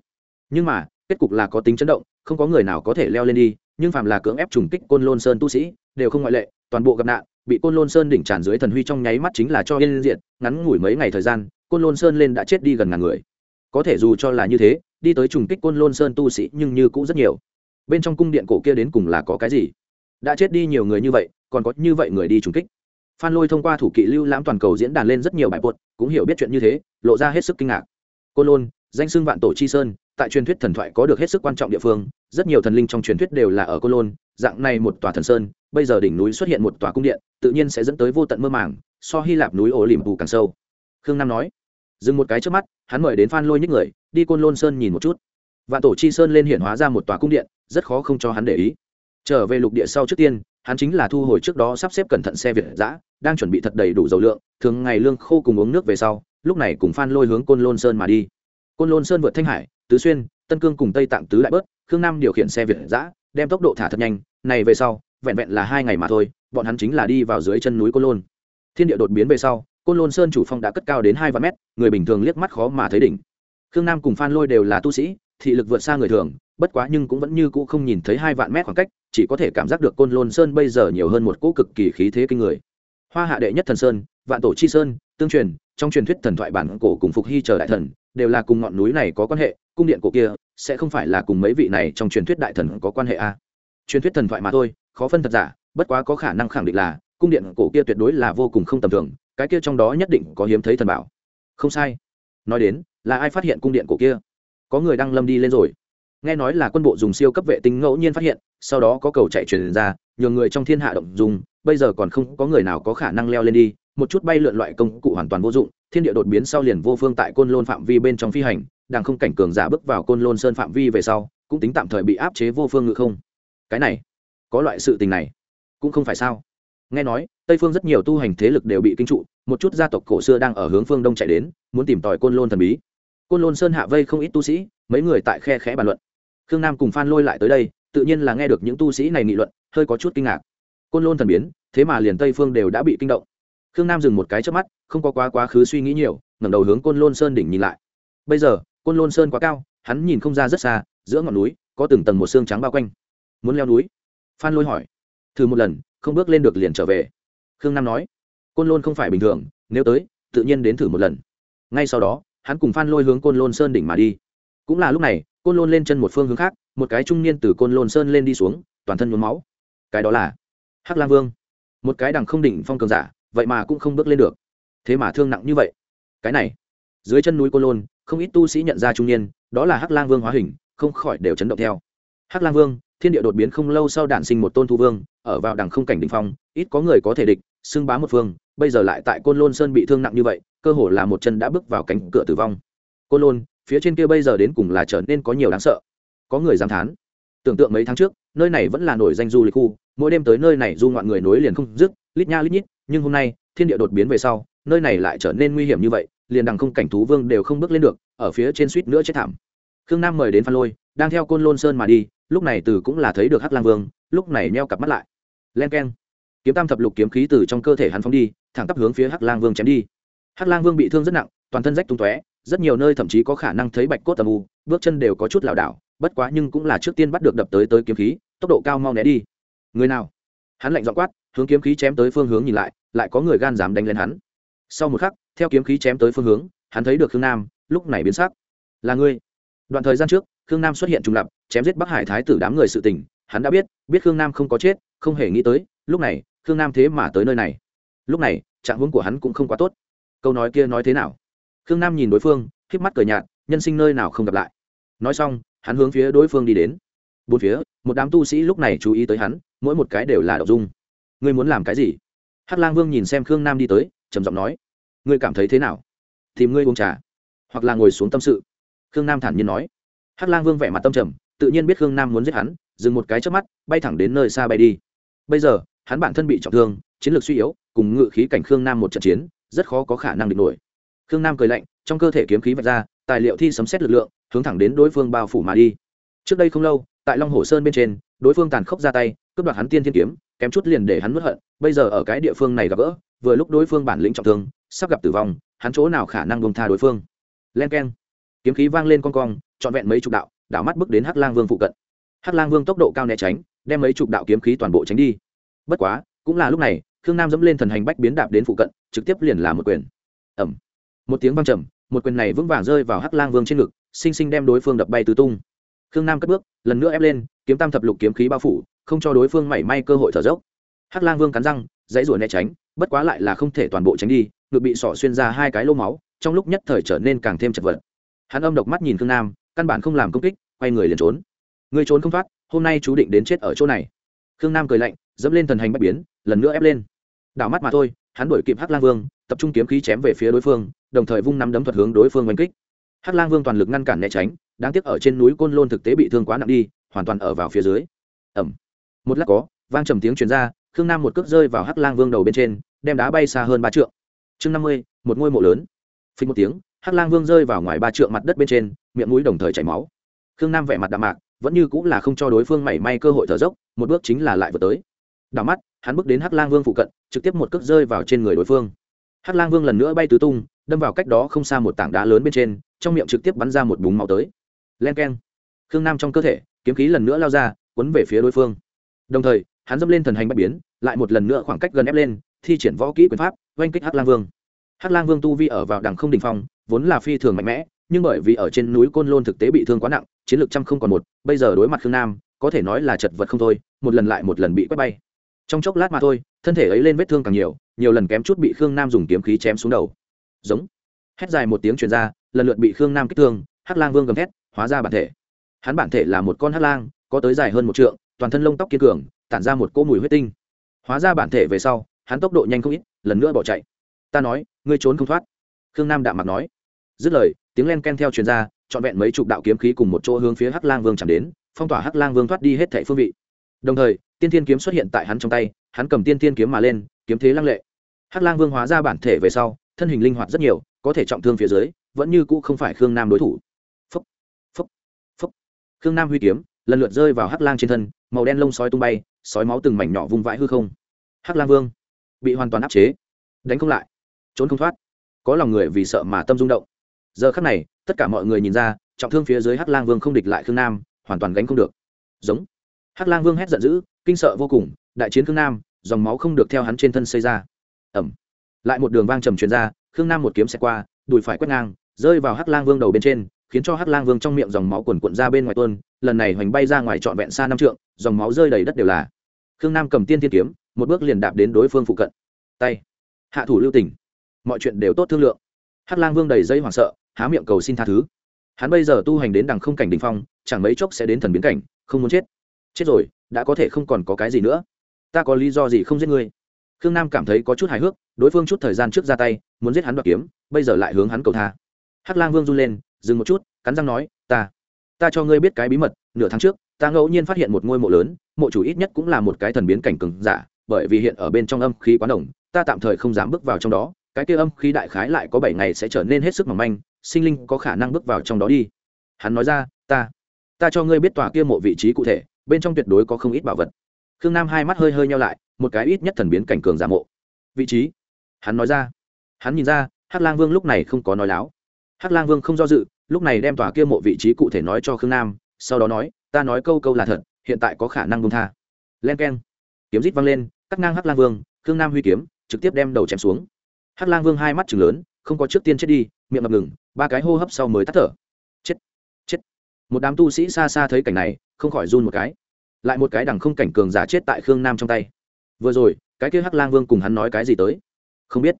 Speaker 1: Nhưng mà, kết cục là có tính chấn động, không có người nào có thể leo lên đi, nhưng phàm là cưỡng ép trùng kích côn lôn sơn tu sĩ, đều không ngoại lệ, toàn bộ gặp nạn, bị côn lôn sơn đỉnh tràn dưới thần huy trong nháy mắt chính là cho yên diện ngắn ngủi mấy ngày thời gian, côn lôn sơn lên đã chết đi gần ngàn người. Có thể dù cho là như thế đi tới trùng kích côn lôn sơn tu sĩ nhưng như cũng rất nhiều. Bên trong cung điện cổ kia đến cùng là có cái gì? Đã chết đi nhiều người như vậy, còn có như vậy người đi trùng kích. Phan lôi thông qua thủ kỵ lưu lãm toàn cầu diễn đàn lên rất nhiều bài bột, cũng hiểu biết chuyện như thế, lộ ra hết sức kinh ngạc. Côn lôn, danh xưng vạn tổ chi sơn, tại truyền thuyết thần thoại có được hết sức quan trọng địa phương, rất nhiều thần linh trong truyền thuyết đều là ở côn lôn, dạng này một tòa thần sơn, bây giờ đỉnh núi xuất hiện một tòa cung điện, tự nhiên sẽ dẫn tới vô tận mơ màng, so hy lạp núi ổ lìm bù càng sâu. Khương nam nói, dừng một cái trước mắt, hắn mời đến phan lôi nhích người đi côn lôn sơn nhìn một chút. Vạn tổ chi sơn lên hiện hóa ra một tòa cung điện, rất khó không cho hắn để ý. Trở về lục địa sau trước tiên, hắn chính là thu hồi trước đó sắp xếp cẩn thận xe việt giã đang chuẩn bị thật đầy đủ dầu lượng, thường ngày lương khô cùng uống nước về sau, lúc này cùng phan lôi hướng côn lôn sơn mà đi. Côn lôn sơn vượt thanh hải, tứ xuyên, tân cương cùng tây tạng tứ lại bớt, khương nam điều khiển xe việt giã đem tốc độ thả thật nhanh, này về sau, vẹn vẹn là hai ngày mà thôi, bọn hắn chính là đi vào dưới chân núi côn lôn. Thiên địa đột biến về sau, côn lôn sơn chủ phong đã cất cao đến hai vạn mét, người bình thường liếc mắt khó mà thấy đỉnh khương nam cùng phan lôi đều là tu sĩ, thị lực vượt xa người thường, bất quá nhưng cũng vẫn như cũ không nhìn thấy hai vạn mét khoảng cách, chỉ có thể cảm giác được côn lôn sơn bây giờ nhiều hơn một cỗ cực kỳ khí thế kinh người. Hoa hạ đệ nhất thần sơn, vạn tổ chi sơn, tương truyền, trong truyền thuyết thần thoại bản cổ cùng phục hy chờ đại thần, đều là cùng ngọn núi này có quan hệ, cung điện cổ kia, sẽ không phải là cùng mấy vị này trong truyền thuyết đại thần có quan hệ a à. truyền thuyết thần thoại mà thôi, khó phân thật giả, bất quá có khả năng khẳng định là, cung điện cổ kia tuyệt đối là vô cùng không tầm thường, cái kia trong đó nhất định có hiếm thấy thần bảo. Không sai. Nói đến là ai phát hiện cung điện cổ kia? Có người đang lâm đi lên rồi. Nghe nói là quân bộ dùng siêu cấp vệ tinh ngẫu nhiên phát hiện, sau đó có cầu chạy truyền ra nhiều người trong thiên hạ động dùng, bây giờ còn không có người nào có khả năng leo lên đi, một chút bay lượn loại công cụ hoàn toàn vô dụng, thiên địa đột biến sau liền vô phương tại côn lôn phạm vi bên trong phi hành, đang không cảnh cường giả bước vào côn lôn sơn phạm vi về sau, cũng tính tạm thời bị áp chế vô phương ngự không. Cái này, có loại sự tình này, cũng không phải sao. Nghe nói, tây phương rất nhiều tu hành thế lực đều bị kinh trụ, một chút gia tộc cổ xưa đang ở hướng phương đông chạy đến, muốn tìm tòi côn lôn thần bí côn lôn sơn hạ vây không ít tu sĩ, mấy người tại khe khẽ bàn luận. Khương nam cùng phan lôi lại tới đây, tự nhiên là nghe được những tu sĩ này nghị luận, hơi có chút kinh ngạc. Côn lôn thần biến, thế mà liền tây phương đều đã bị kinh động. Khương nam dừng một cái trước mắt, không có quá quá khứ suy nghĩ nhiều, ngẩng đầu hướng côn lôn sơn đỉnh nhìn lại. Bây giờ, côn lôn sơn quá cao, hắn nhìn không ra rất xa, giữa ngọn núi, có từng tầng một xương trắng bao quanh. Muốn leo núi? Phan lôi hỏi. Thử một lần, không bước lên được liền trở về. Khương nam nói. Côn lôn không phải bình thường, nếu tới, tự nhiên đến thử một lần. Ngay sau đó hắn cùng phan lôi hướng côn lôn sơn đỉnh mà đi. Cũng là lúc này, côn lôn lên chân một phương hướng khác, một cái trung niên từ côn lôn sơn lên đi xuống, toàn thân nhuốm máu. Cái đó là hắc lang vương. Một cái đằng không đỉnh phong cường giả, vậy mà cũng không bước lên được. Thế mà thương nặng như vậy. Cái này, dưới chân núi côn lôn, không ít tu sĩ nhận ra trung niên, đó là hắc lang vương hóa hình, không khỏi đều chấn động theo. Hắc lang vương, thiên địa đột biến không lâu sau đản sinh một tôn thu vương, ở vào đằng không cảnh đ ỉ n h phong, ít có người có thể địch, xưng bá một phương, bây giờ lại tại côn lôn sơn bị thương nặng như vậy cơ hồ là một chân đã bước vào cánh cửa tử vong. Côn lôn, phía trên kia bây giờ đến cùng là trở nên có nhiều đáng sợ. Có người dám thán. Tưởng tượng mấy tháng trước, nơi này vẫn là nổi danh du lịch khu, mỗi đêm tới nơi này du ngoạn người nối liền không dứt, lít nha lít nhít, nhưng hôm nay, thiên địa đột biến về sau, nơi này lại trở nên nguy hiểm như vậy, liền đằng không cảnh thú vương đều không bước lên được, ở phía trên suýt nữa chết thảm. Khương nam mời đến phan lôi, đang theo côn lôn sơn mà đi, lúc này từ cũng là thấy được hắc lang vương, lúc này neo cặp mắt lại. Len k e n kiếm tam thập lục kiếm khí từ trong cơ thể hắn phóng đi, thẳng tắp hướng phía hắc lang vương chém đi hắc lang vương bị thương rất nặng, toàn thân rách tung tóe, rất nhiều nơi thậm chí có khả năng thấy bạch cốt tầm u, bước chân đều có chút lảo đảo, bất quá nhưng cũng là trước tiên bắt được đập tới tới kiếm khí, tốc độ cao mau né đi. Người nào? Hắn lạnh giọng quát, hướng kiếm khí chém tới phương hướng nhìn lại lại có người gan dám đánh lên hắn. Sau một khắc, theo kiếm khí chém tới phương hướng, hắn thấy được khương nam, lúc này biến sắc. Là ngươi. Đoạn thời gian trước, khương nam xuất hiện trùng lập, chém giết bắc hải thái tử đám người sự tình, hắn đã biết biết khương nam không có chết, không hề nghĩ tới, lúc này, khương nam thế mà tới nơi này. Lúc này, trạng huống của hắn cũng không quá tốt câu nói kia nói thế nào? Khương nam nhìn đối phương k h mắt cười nhạt, nhân sinh nơi nào không gặp lại. Nói xong, hắn hướng phía đối phương đi đến. Bốn phía, một đám tu sĩ lúc này chú ý tới hắn, mỗi một cái đều là đậu dung. Ngươi muốn làm cái gì? Hắc lang vương nhìn xem khương nam đi tới, trầm giọng nói. Ngươi cảm thấy thế nào? Tìm ngươi uống trà. Hoặc là ngồi xuống tâm sự. Khương nam thản nhiên nói. Hắc lang vương vẻ mặt tâm trầm, tự nhiên biết khương nam muốn giết hắn, dừng một cái trước mắt, bay thẳng đến nơi xa bay đi. Bây giờ, hắn bản thân bị trọng thương, chiến lược suy yếu, cùng ngự khí cảnh khương nam một trận chiến rất khó có khả năng địch nổi. Khương nam cười lạnh, trong cơ thể kiếm khí vạch ra, tài liệu thi sấm xét lực lượng, hướng thẳng đến đối phương bao phủ mà đi. Trước đây không lâu, tại long hồ sơn bên trên, đối phương tàn khốc ra tay, cướp đoạt hắn tiên thiên kiếm, kém chút liền để hắn mất hận, bây giờ ở cái địa phương này gặp gỡ, vừa lúc đối phương bản lĩnh trọng thương, sắp gặp tử vong, hắn chỗ nào khả năng bông tha đối phương? Len k e n kiếm khí vang lên con cong, trọn vẹn mấy chục đạo, đảo mắt bước đến hắc lang vương phụ cận. Hắc lang vương tốc độ cao né tránh, đem mấy chục đạo kiếm khí toàn bộ tránh đi. Bất quá, cũng là lúc này khương nam dẫm lên thần hành bách biến đạp đến phụ cận, trực tiếp liền là một quyền. Ẩm một tiếng vang trầm, một quyền này vững vàng rơi vào hắc lang vương trên ngực xinh xinh đem đối phương đập bay tứ tung. Khương nam cất bước, lần nữa ép lên, kiếm tam thập lục kiếm khí bao phủ, không cho đối phương mảy may cơ hội thở dốc. Hắc lang vương cắn răng, dãy rủa né tránh, bất quá lại là không thể toàn bộ tránh đi, ngực bị sỏ xuyên ra hai cái lô máu, trong lúc nhất thời trở nên càng thêm chật vật. Hắn âm độc mắt nhìn khương nam, căn bản không làm công kích, quay người liền trốn. Người trốn không thoát, hôm nay chú định đến chết ở chỗ này. Khương nam cười lạnh, dẫm lên thần hành bách biến, lần nữa ép lên đảo mắt mà thôi, hắn đuổi kịp hắc lang vương, tập trung kiếm khí chém về phía đối phương, đồng thời vung nắm đấm thuật hướng đối phương oanh kích. Hắc lang vương toàn lực ngăn cản né tránh, đáng tiếc ở trên núi côn lôn thực tế bị thương quá nặng đi, hoàn toàn ở vào phía dưới. Ẩm một lát có, vang trầm tiếng chuyển ra, khương nam một cước rơi vào hắc lang vương đầu bên trên, đem đá bay xa hơn ba trượng. Chương năm mươi, một ngôi mộ lớn. Phình một tiếng, hắc lang vương rơi vào ngoài ba trượng mặt đất bên trên, miệng mũi đồng thời chảy máu. Khương nam vẻ mặt đạm mạc, vẫn như cũng là không cho đối phương mảy may cơ hội thở dốc, một bước chính là lại vừa tới. Đảo mắt hắn bước đến hắc lang vương phụ cận, trực tiếp một cước rơi vào trên người đối phương. Hắc lang vương lần nữa bay tứ tung, đâm vào cách đó không xa một tảng đá lớn bên trên, trong miệng trực tiếp bắn ra một búng máu tới. Len k e n khương nam trong cơ thể, kiếm khí lần nữa lao ra quấn về phía đối phương. Đồng thời, hắn dâm lên thần hành bạch biến, lại một lần nữa khoảng cách gần ép lên, thi triển võ kỹ quyền pháp, oanh kích hắc lang vương. Hắc lang vương tu vi ở vào đằng không đình phong, vốn là phi thường mạnh mẽ, nhưng bởi vì ở trên núi côn lôn thực tế bị thương quá nặng, chiến lược trăm không còn một, bây giờ đối mặt khương nam, có thể nói là chật vật không thôi, một lần lại một lần bị quét bay trong chốc lát mà thôi, thân thể ấy lên vết thương càng nhiều nhiều lần kém chút bị khương nam dùng kiếm khí chém xuống đầu. Giống. Hét dài một tiếng truyền ra, lần lượt bị khương nam kích thương, hắc lang vương gầm thét, hóa ra bản thể. Hắn bản thể là một con hắc lang, có tới dài hơn một trượng, toàn thân lông tóc kiên cường, tản ra một cỗ mùi huyết tinh. Hóa ra bản thể về sau, hắn tốc độ nhanh không ít, lần nữa bỏ chạy. Ta nói, ngươi trốn không thoát. Khương nam đạm mặt nói. Dứt lời, tiếng len ken theo truyền ra, trọn vẹn mấy chục đạo kiếm khí cùng một chỗ hướng phía hắc lang vương chạm đến, phong tỏa hắc lang vương thoát đi hết thảy phương vị. Đồng thời tiên thiên kiếm xuất hiện tại hắn trong tay, hắn cầm tiên thiên kiếm mà lên, kiếm thế lăng lệ. Hắc lang vương hóa ra bản thể về sau, thân hình linh hoạt rất nhiều, có thể trọng thương phía dưới, vẫn như cũ không phải khương nam đối thủ. Phúc phúc phúc khương nam huy kiếm, lần lượt rơi vào hắc lang trên thân, màu đen lông sói tung bay, sói máu từng mảnh nhỏ vung vãi hư không. Hắc lang vương bị hoàn toàn áp chế, đánh không lại, trốn không thoát. Có lòng người vì sợ mà tâm rung động. Giờ khắc này, tất cả mọi người nhìn ra, trọng thương phía dưới hắc lang vương không địch lại khương nam, hoàn toàn gánh không được. Giống. Hắc lang vương hét giận dữ kinh sợ vô cùng, đại chiến khương nam, dòng máu không được theo hắn trên thân xây ra. Ẩm lại một đường vang trầm truyền ra, khương nam một kiếm xẹt qua, đùi phải quét ngang, rơi vào hắc lang vương đầu bên trên, khiến cho hắc lang vương trong miệng dòng máu quần quận ra bên ngoài tuôn lần này hoành bay ra ngoài trọn vẹn xa năm trượng, dòng máu rơi đầy đất đều là. Khương nam cầm tiên thiên kiếm, một bước liền đạp đến đối phương phụ cận. Tay. Hạ thủ lưu tình. Mọi chuyện đều tốt thương lượng. Hắc lang vương đầy dây hoảng sợ, há miệng cầu xin tha thứ. Hắn bây giờ tu hành đến đằng không cảnh đ ỉ n h phong, chẳng mấy chốc sẽ đến thần biến cảnh, không muốn chết. Chết rồi đã có thể không còn có cái gì nữa. Ta có lý do gì không giết ngươi? Khương nam cảm thấy có chút hài hước, đối phương chút thời gian trước ra tay, muốn giết hắn đoạt kiếm, bây giờ lại hướng hắn cầu tha. Hắc lang vương run lên, dừng một chút, cắn răng nói, ta ta cho ngươi biết cái bí mật, nửa tháng trước, ta ngẫu nhiên phát hiện một ngôi mộ lớn, mộ chủ ít nhất cũng là một cái thần biến cảnh cừng giả, bởi vì hiện ở bên trong âm khí quá đồng ta tạm thời không dám bước vào trong đó, cái kia âm khí đại khái lại có bảy ngày sẽ trở nên hết sức mỏng manh, sinh linh có khả năng bước vào trong đó đi. Hắn nói ra, ta ta cho ngươi biết tòa kia mộ vị trí cụ thể bên trong tuyệt đối có không ít bảo vật. Khương nam hai mắt hơi hơi nhau lại, một cái ít nhất thần biến cảnh cường giả mộ. Vị trí? Hắn nói ra. Hắn nhìn ra, hắc lang vương lúc này không có nói láo. Hắc lang vương không do dự, lúc này đem tòa kia mộ vị trí cụ thể nói cho khương nam, sau đó nói, ta nói câu câu là thật, hiện tại có khả năng bông tha. Len k e n kiếm rít văng lên, cắt ngang hắc lang vương, khương nam huy kiếm, trực tiếp đem đầu chém xuống. Hắc lang vương hai mắt chừng lớn, không có trước tiên chết đi, miệng ngập ngừng, ba cái hô hấp sau mới tắt thở một đám tu sĩ xa xa thấy cảnh này, không khỏi run một cái. Lại một cái đằng không cảnh cường giả chết tại khương nam trong tay. Vừa rồi, cái kia hắc lang vương cùng hắn nói cái gì tới? Không biết.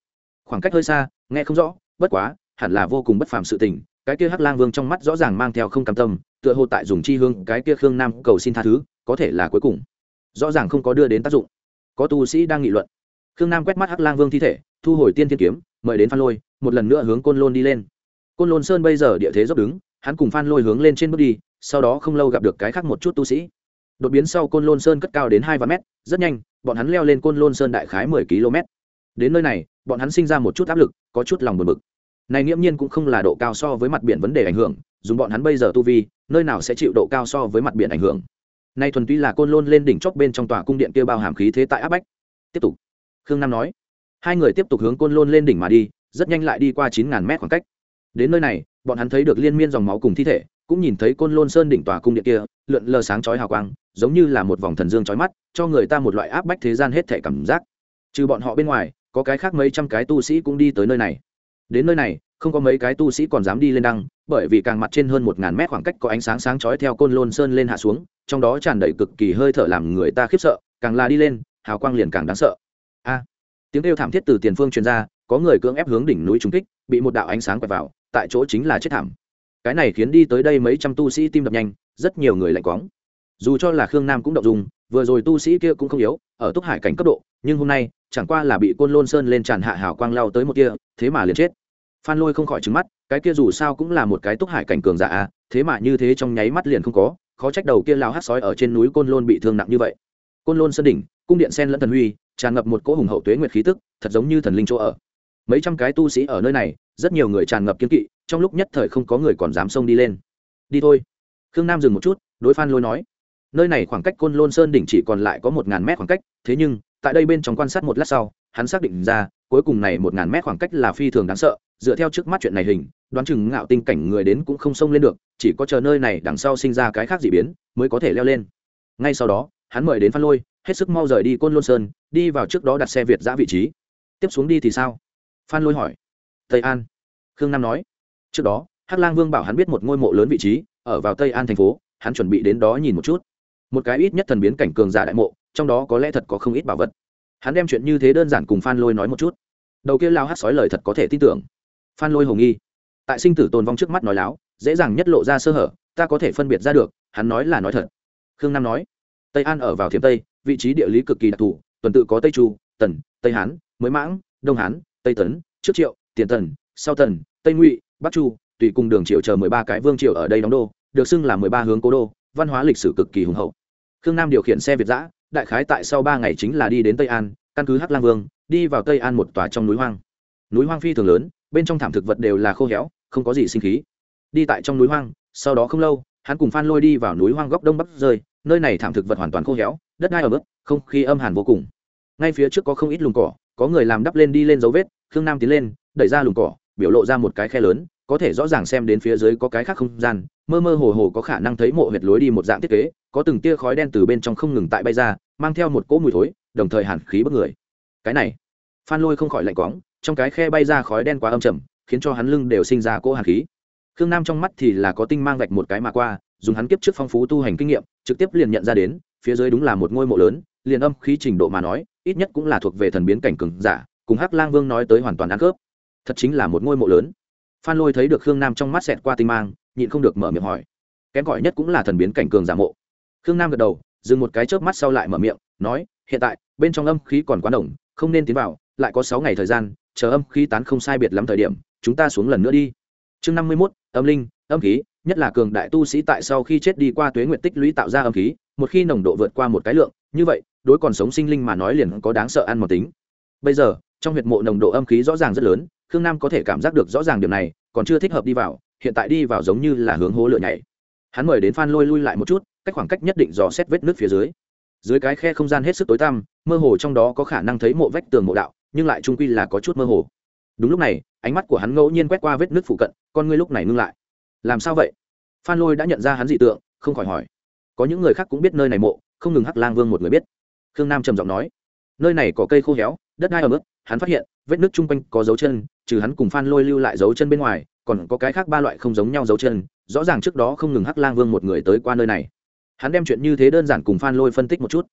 Speaker 1: Khoảng cách hơi xa, nghe không rõ, bất quá, hẳn là vô cùng bất phàm sự tình. Cái kia hắc lang vương trong mắt rõ ràng mang theo không cam tâm, tựa hồ tại dùng chi hương, cái kia khương nam cầu xin tha thứ, có thể là cuối cùng. Rõ ràng không có đưa đến tác dụng. Có tu sĩ đang nghị luận. Khương nam quét mắt hắc lang vương thi thể, thu hồi tiên thiên kiếm, mời đến phan lôi, một lần nữa hướng côn lôn đi lên. Côn lôn sơn bây giờ địa thế dốc đứng hắn cùng phan lôi hướng lên trên bước đi, sau đó không lâu gặp được cái khác một chút tu sĩ. Đột biến sau côn lôn sơn cất cao đến hai vạn mét, rất nhanh, bọn hắn leo lên côn lôn sơn đại khái mười km. Đến nơi này, bọn hắn sinh ra một chút áp lực, có chút lòng buồn bực. Này nghiễm nhiên cũng không là độ cao so với mặt biển vấn đề ảnh hưởng, dùng bọn hắn bây giờ tu vi, nơi nào sẽ chịu độ cao so với mặt biển ảnh hưởng. Nay thuần túy là côn lôn lên đỉnh chóp bên trong tòa cung điện kia bao hàm khí thế tại áp bách. Tiếp tục. Khương nam nói. Hai người tiếp tục hướng côn lôn lên đỉnh mà đi, rất nhanh lại đi qua chín ngàn mét khoảng cách. Đến nơi này bọn hắn thấy được liên miên dòng máu cùng thi thể, cũng nhìn thấy côn lôn sơn đỉnh tòa cung điện kia, lượn lờ sáng chói hào quang, giống như là một vòng thần dương chói mắt, cho người ta một loại áp bách thế gian hết thể cảm giác. Trừ bọn họ bên ngoài, có cái khác mấy trăm cái tu sĩ cũng đi tới nơi này. Đến nơi này, không có mấy cái tu sĩ còn dám đi lên đăng, bởi vì càng mặt trên hơn một ngàn mét khoảng cách có ánh sáng sáng chói theo côn lôn sơn lên hạ xuống, trong đó tràn đầy cực kỳ hơi thở làm người ta khiếp sợ, càng là đi lên, hào quang liền càng đáng sợ. A! Tiếng kêu thảm thiết từ tiền phương truyền ra, có người cưỡng ép hướng đỉnh núi trúng kích, bị một đạo ánh sáng quẹt vào tại chỗ chính là chết thảm. Cái này khiến đi tới đây mấy trăm tu sĩ tim đập nhanh, rất nhiều người lạnh quóng dù cho là khương nam cũng động dùng vừa rồi tu sĩ kia cũng không yếu, ở túc hải cảnh cấp độ, nhưng hôm nay, chẳng qua là bị côn lôn sơn lên tràn hạ hào quang lao tới một kia, thế mà liền chết. Phan lôi không khỏi trứng mắt, cái kia dù sao cũng là một cái túc hải cảnh cường giả à, thế mà như thế trong nháy mắt liền không có, khó trách đầu kia lao hát sói ở trên núi côn lôn bị thương nặng như vậy. Côn lôn sơn đỉnh, cung điện sen lẫn thần huy, tràn ngập một cỗ hùng hậu tuế nguyệt khí tức, thật giống như thần linh chỗ ở mấy trăm cái tu sĩ ở nơi này, rất nhiều người tràn ngập kiến kỵ, trong lúc nhất thời không có người còn dám xông đi lên. Đi thôi. Khương nam dừng một chút, đối phan lôi nói, nơi này khoảng cách côn lôn sơn đỉnh chỉ còn lại có một ngàn mét khoảng cách, thế nhưng, tại đây bên trong quan sát một lát sau, hắn xác định ra, cuối cùng này một ngàn mét khoảng cách là phi thường đáng sợ, dựa theo trước mắt chuyện này hình, đoán chừng ngạo tinh cảnh người đến cũng không xông lên được, chỉ có chờ nơi này đằng sau sinh ra cái khác dị biến, mới có thể leo lên. Ngay sau đó, hắn mời đến phan lôi, hết sức mau rời đi côn lôn sơn, đi vào trước đó đặt xe việt giã vị trí. Tiếp xuống đi thì sao? Phan lôi hỏi. Tây an. Khương nam nói. Trước đó, hắc lang vương bảo hắn biết một ngôi mộ lớn vị trí, ở vào tây an thành phố, hắn chuẩn bị đến đó nhìn một chút. Một cái ít nhất thần biến cảnh cường giả đại mộ, trong đó có lẽ thật có không ít bảo vật. Hắn đem chuyện như thế đơn giản cùng phan lôi nói một chút. Đầu kia lao hát sói lời thật có thể tin tưởng. Phan lôi hồ nghi. Tại sinh tử tồn vong trước mắt nói láo, dễ dàng nhất lộ ra sơ hở, ta có thể phân biệt ra được, hắn nói là nói thật. Khương nam nói. Tây an ở vào thiểm tây, vị trí địa lý cực kỳ đặc thù, tuần tự có tây chu, tần, tây hán, mới mãng, đông hán tây tấn, trước triệu, tiền tần, sau tần, tây ngụy, bắc chu, tùy cùng đường triệu chờ mười ba cái vương triều ở đây đóng đô, được xưng là mười ba hướng cố đô, văn hóa lịch sử cực kỳ hùng hậu. Khương nam điều khiển xe việt giã, đại khái tại sau ba ngày chính là đi đến tây an, căn cứ hắc lang vương, đi vào tây an một tòa trong núi hoang. Núi hoang phi thường lớn, bên trong thảm thực vật đều là khô héo, không có gì sinh khí. Đi tại trong núi hoang, sau đó không lâu, hắn cùng phan lôi đi vào núi hoang góc đông bắc rơi, nơi này thảm thực vật hoàn toàn khô héo, đất đai ở mức không khí âm hàn vô cùng. Ngay phía trước có không ít lùng cỏ có người làm đắp lên đi lên dấu vết, khương nam tiến lên, đẩy ra lùm cỏ, biểu lộ ra một cái khe lớn, có thể rõ ràng xem đến phía dưới có cái khác không gian, mơ mơ hồ hồ có khả năng thấy mộ huyệt lối đi một dạng thiết kế, có từng tia khói đen từ bên trong không ngừng tại bay ra, mang theo một cỗ mùi thối, đồng thời hàn khí bức người. Cái này, phan lôi không khỏi lạnh quóng trong cái khe bay ra khói đen quá âm trầm, khiến cho hắn lưng đều sinh ra cỗ hàn khí. Khương nam trong mắt thì là có tinh mang vạch một cái mà qua, dùng hắn kiếp trước phong phú tu hành kinh nghiệm, trực tiếp liền nhận ra đến, phía dưới đúng là một ngôi mộ lớn, liền âm khí trình độ mà nói ít nhất cũng là thuộc về thần biến cảnh cường giả, cùng hắc lang vương nói tới hoàn toàn ăn khớp. Thật chính là một ngôi mộ lớn. Phan lôi thấy được khương nam trong mắt xẹt qua tinh mang, nhịn không được mở miệng hỏi. Kém gọi nhất cũng là thần biến cảnh cường giả mộ. Khương nam gật đầu, dừng một cái chớp mắt sau lại mở miệng, nói, hiện tại, bên trong âm khí còn quá đồng không nên tiến vào, lại có sáu ngày thời gian, chờ âm khí tán không sai biệt lắm thời điểm, chúng ta xuống lần nữa đi. Chương năm mươi mốt, âm linh, âm khí, nhất là cường đại tu sĩ tại sau khi chết đi qua tuế nguyện tích lũy tạo ra âm khí, một khi nồng độ vượt qua một cái lượng, như vậy đối còn sống sinh linh mà nói liền có đáng sợ ăn một tính. Bây giờ, trong huyệt mộ nồng độ âm khí rõ ràng rất lớn, khương nam có thể cảm giác được rõ ràng điểm này, còn chưa thích hợp đi vào, hiện tại đi vào giống như là hướng hố lửa nhảy. Hắn mời đến phan lôi lui lại một chút, cách khoảng cách nhất định dò xét vết nước phía dưới. Dưới cái khe không gian hết sức tối tăm, mơ hồ trong đó có khả năng thấy mộ vách tường mộ đạo, nhưng lại trung quy là có chút mơ hồ. Đúng lúc này, ánh mắt của hắn ngẫu nhiên quét qua vết nước phụ cận, con ngươi lúc này ngưng lại. Làm sao vậy? Phan lôi đã nhận ra hắn dị tượng, không khỏi hỏi. Có những người khác cũng biết nơi này mộ, không ngừng hắc lang vương một người biết khương nam trầm giọng nói nơi này có cây khô héo đất đai ở mức hắn phát hiện vết nước chung quanh có dấu chân trừ hắn cùng phan lôi lưu lại dấu chân bên ngoài còn có cái khác ba loại không giống nhau dấu chân rõ ràng trước đó không ngừng hắc lang vương một người tới qua nơi này. Hắn đem chuyện như thế đơn giản cùng phan lôi phân tích một chút.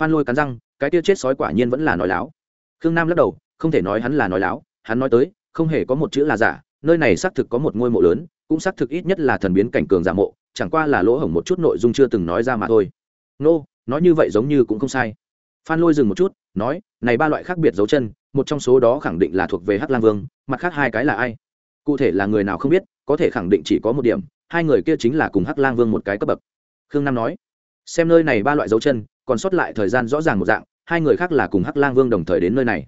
Speaker 1: Phan lôi cắn răng cái tia chết sói quả nhiên vẫn là nói láo. Khương nam lắc đầu không thể nói hắn là nói láo hắn nói tới không hề có một chữ là giả nơi này xác thực có một ngôi mộ lớn cũng xác thực ít nhất là thần biến cảnh cường giả mộ chẳng qua là lỗ hổng một chút nội dung chưa từng nói ra mà thôi. Nô、no, nói như vậy giống như cũng không sai phan lôi dừng một chút, nói, này ba loại khác biệt dấu chân, một trong số đó khẳng định là thuộc về hắc lang vương, mặt khác hai cái là ai? Cụ thể là người nào không biết, có thể khẳng định chỉ có một điểm, hai người kia chính là cùng hắc lang vương một cái cấp bậc. Khương nam nói, xem nơi này ba loại dấu chân, còn sót lại thời gian rõ ràng một dạng, hai người khác là cùng hắc lang vương đồng thời đến nơi này.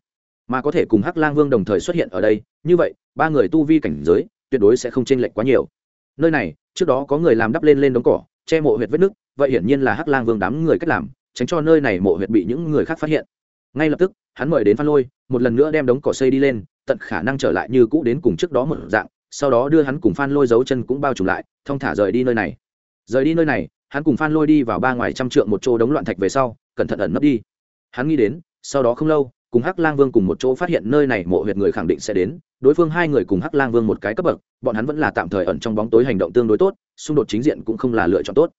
Speaker 1: Mà có thể cùng hắc lang vương đồng thời xuất hiện ở đây, như vậy, ba người tu vi cảnh giới, tuyệt đối sẽ không chênh lệch quá nhiều. Nơi này, trước đó có người làm đắp lên lên đống cỏ, che mộ huyệt vết nước vậy hiển nhiên là hắc lang vương đám người cách làm tránh cho nơi này mộ huyệt bị những người khác phát hiện. Ngay lập tức, hắn mời đến phan lôi, một lần nữa đem đống cỏ xây đi lên, tận khả năng trở lại như cũ đến cùng trước đó một dạng, sau đó đưa hắn cùng phan lôi giấu chân cũng bao trùm lại thong thả rời đi nơi này. Rời đi nơi này, hắn cùng phan lôi đi vào ba ngoài trăm trượng một chỗ đống loạn thạch về sau, cẩn thận ẩn nấp đi. Hắn nghĩ đến, sau đó không lâu, cùng hắc lang vương cùng một chỗ phát hiện nơi này mộ huyệt người khẳng định sẽ đến, đối phương hai người cùng hắc lang vương một cái cấp bậc, bọn hắn vẫn là tạm thời ẩn trong bóng tối hành động tương đối tốt, xung đột chính diện cũng không là lựa chọn tốt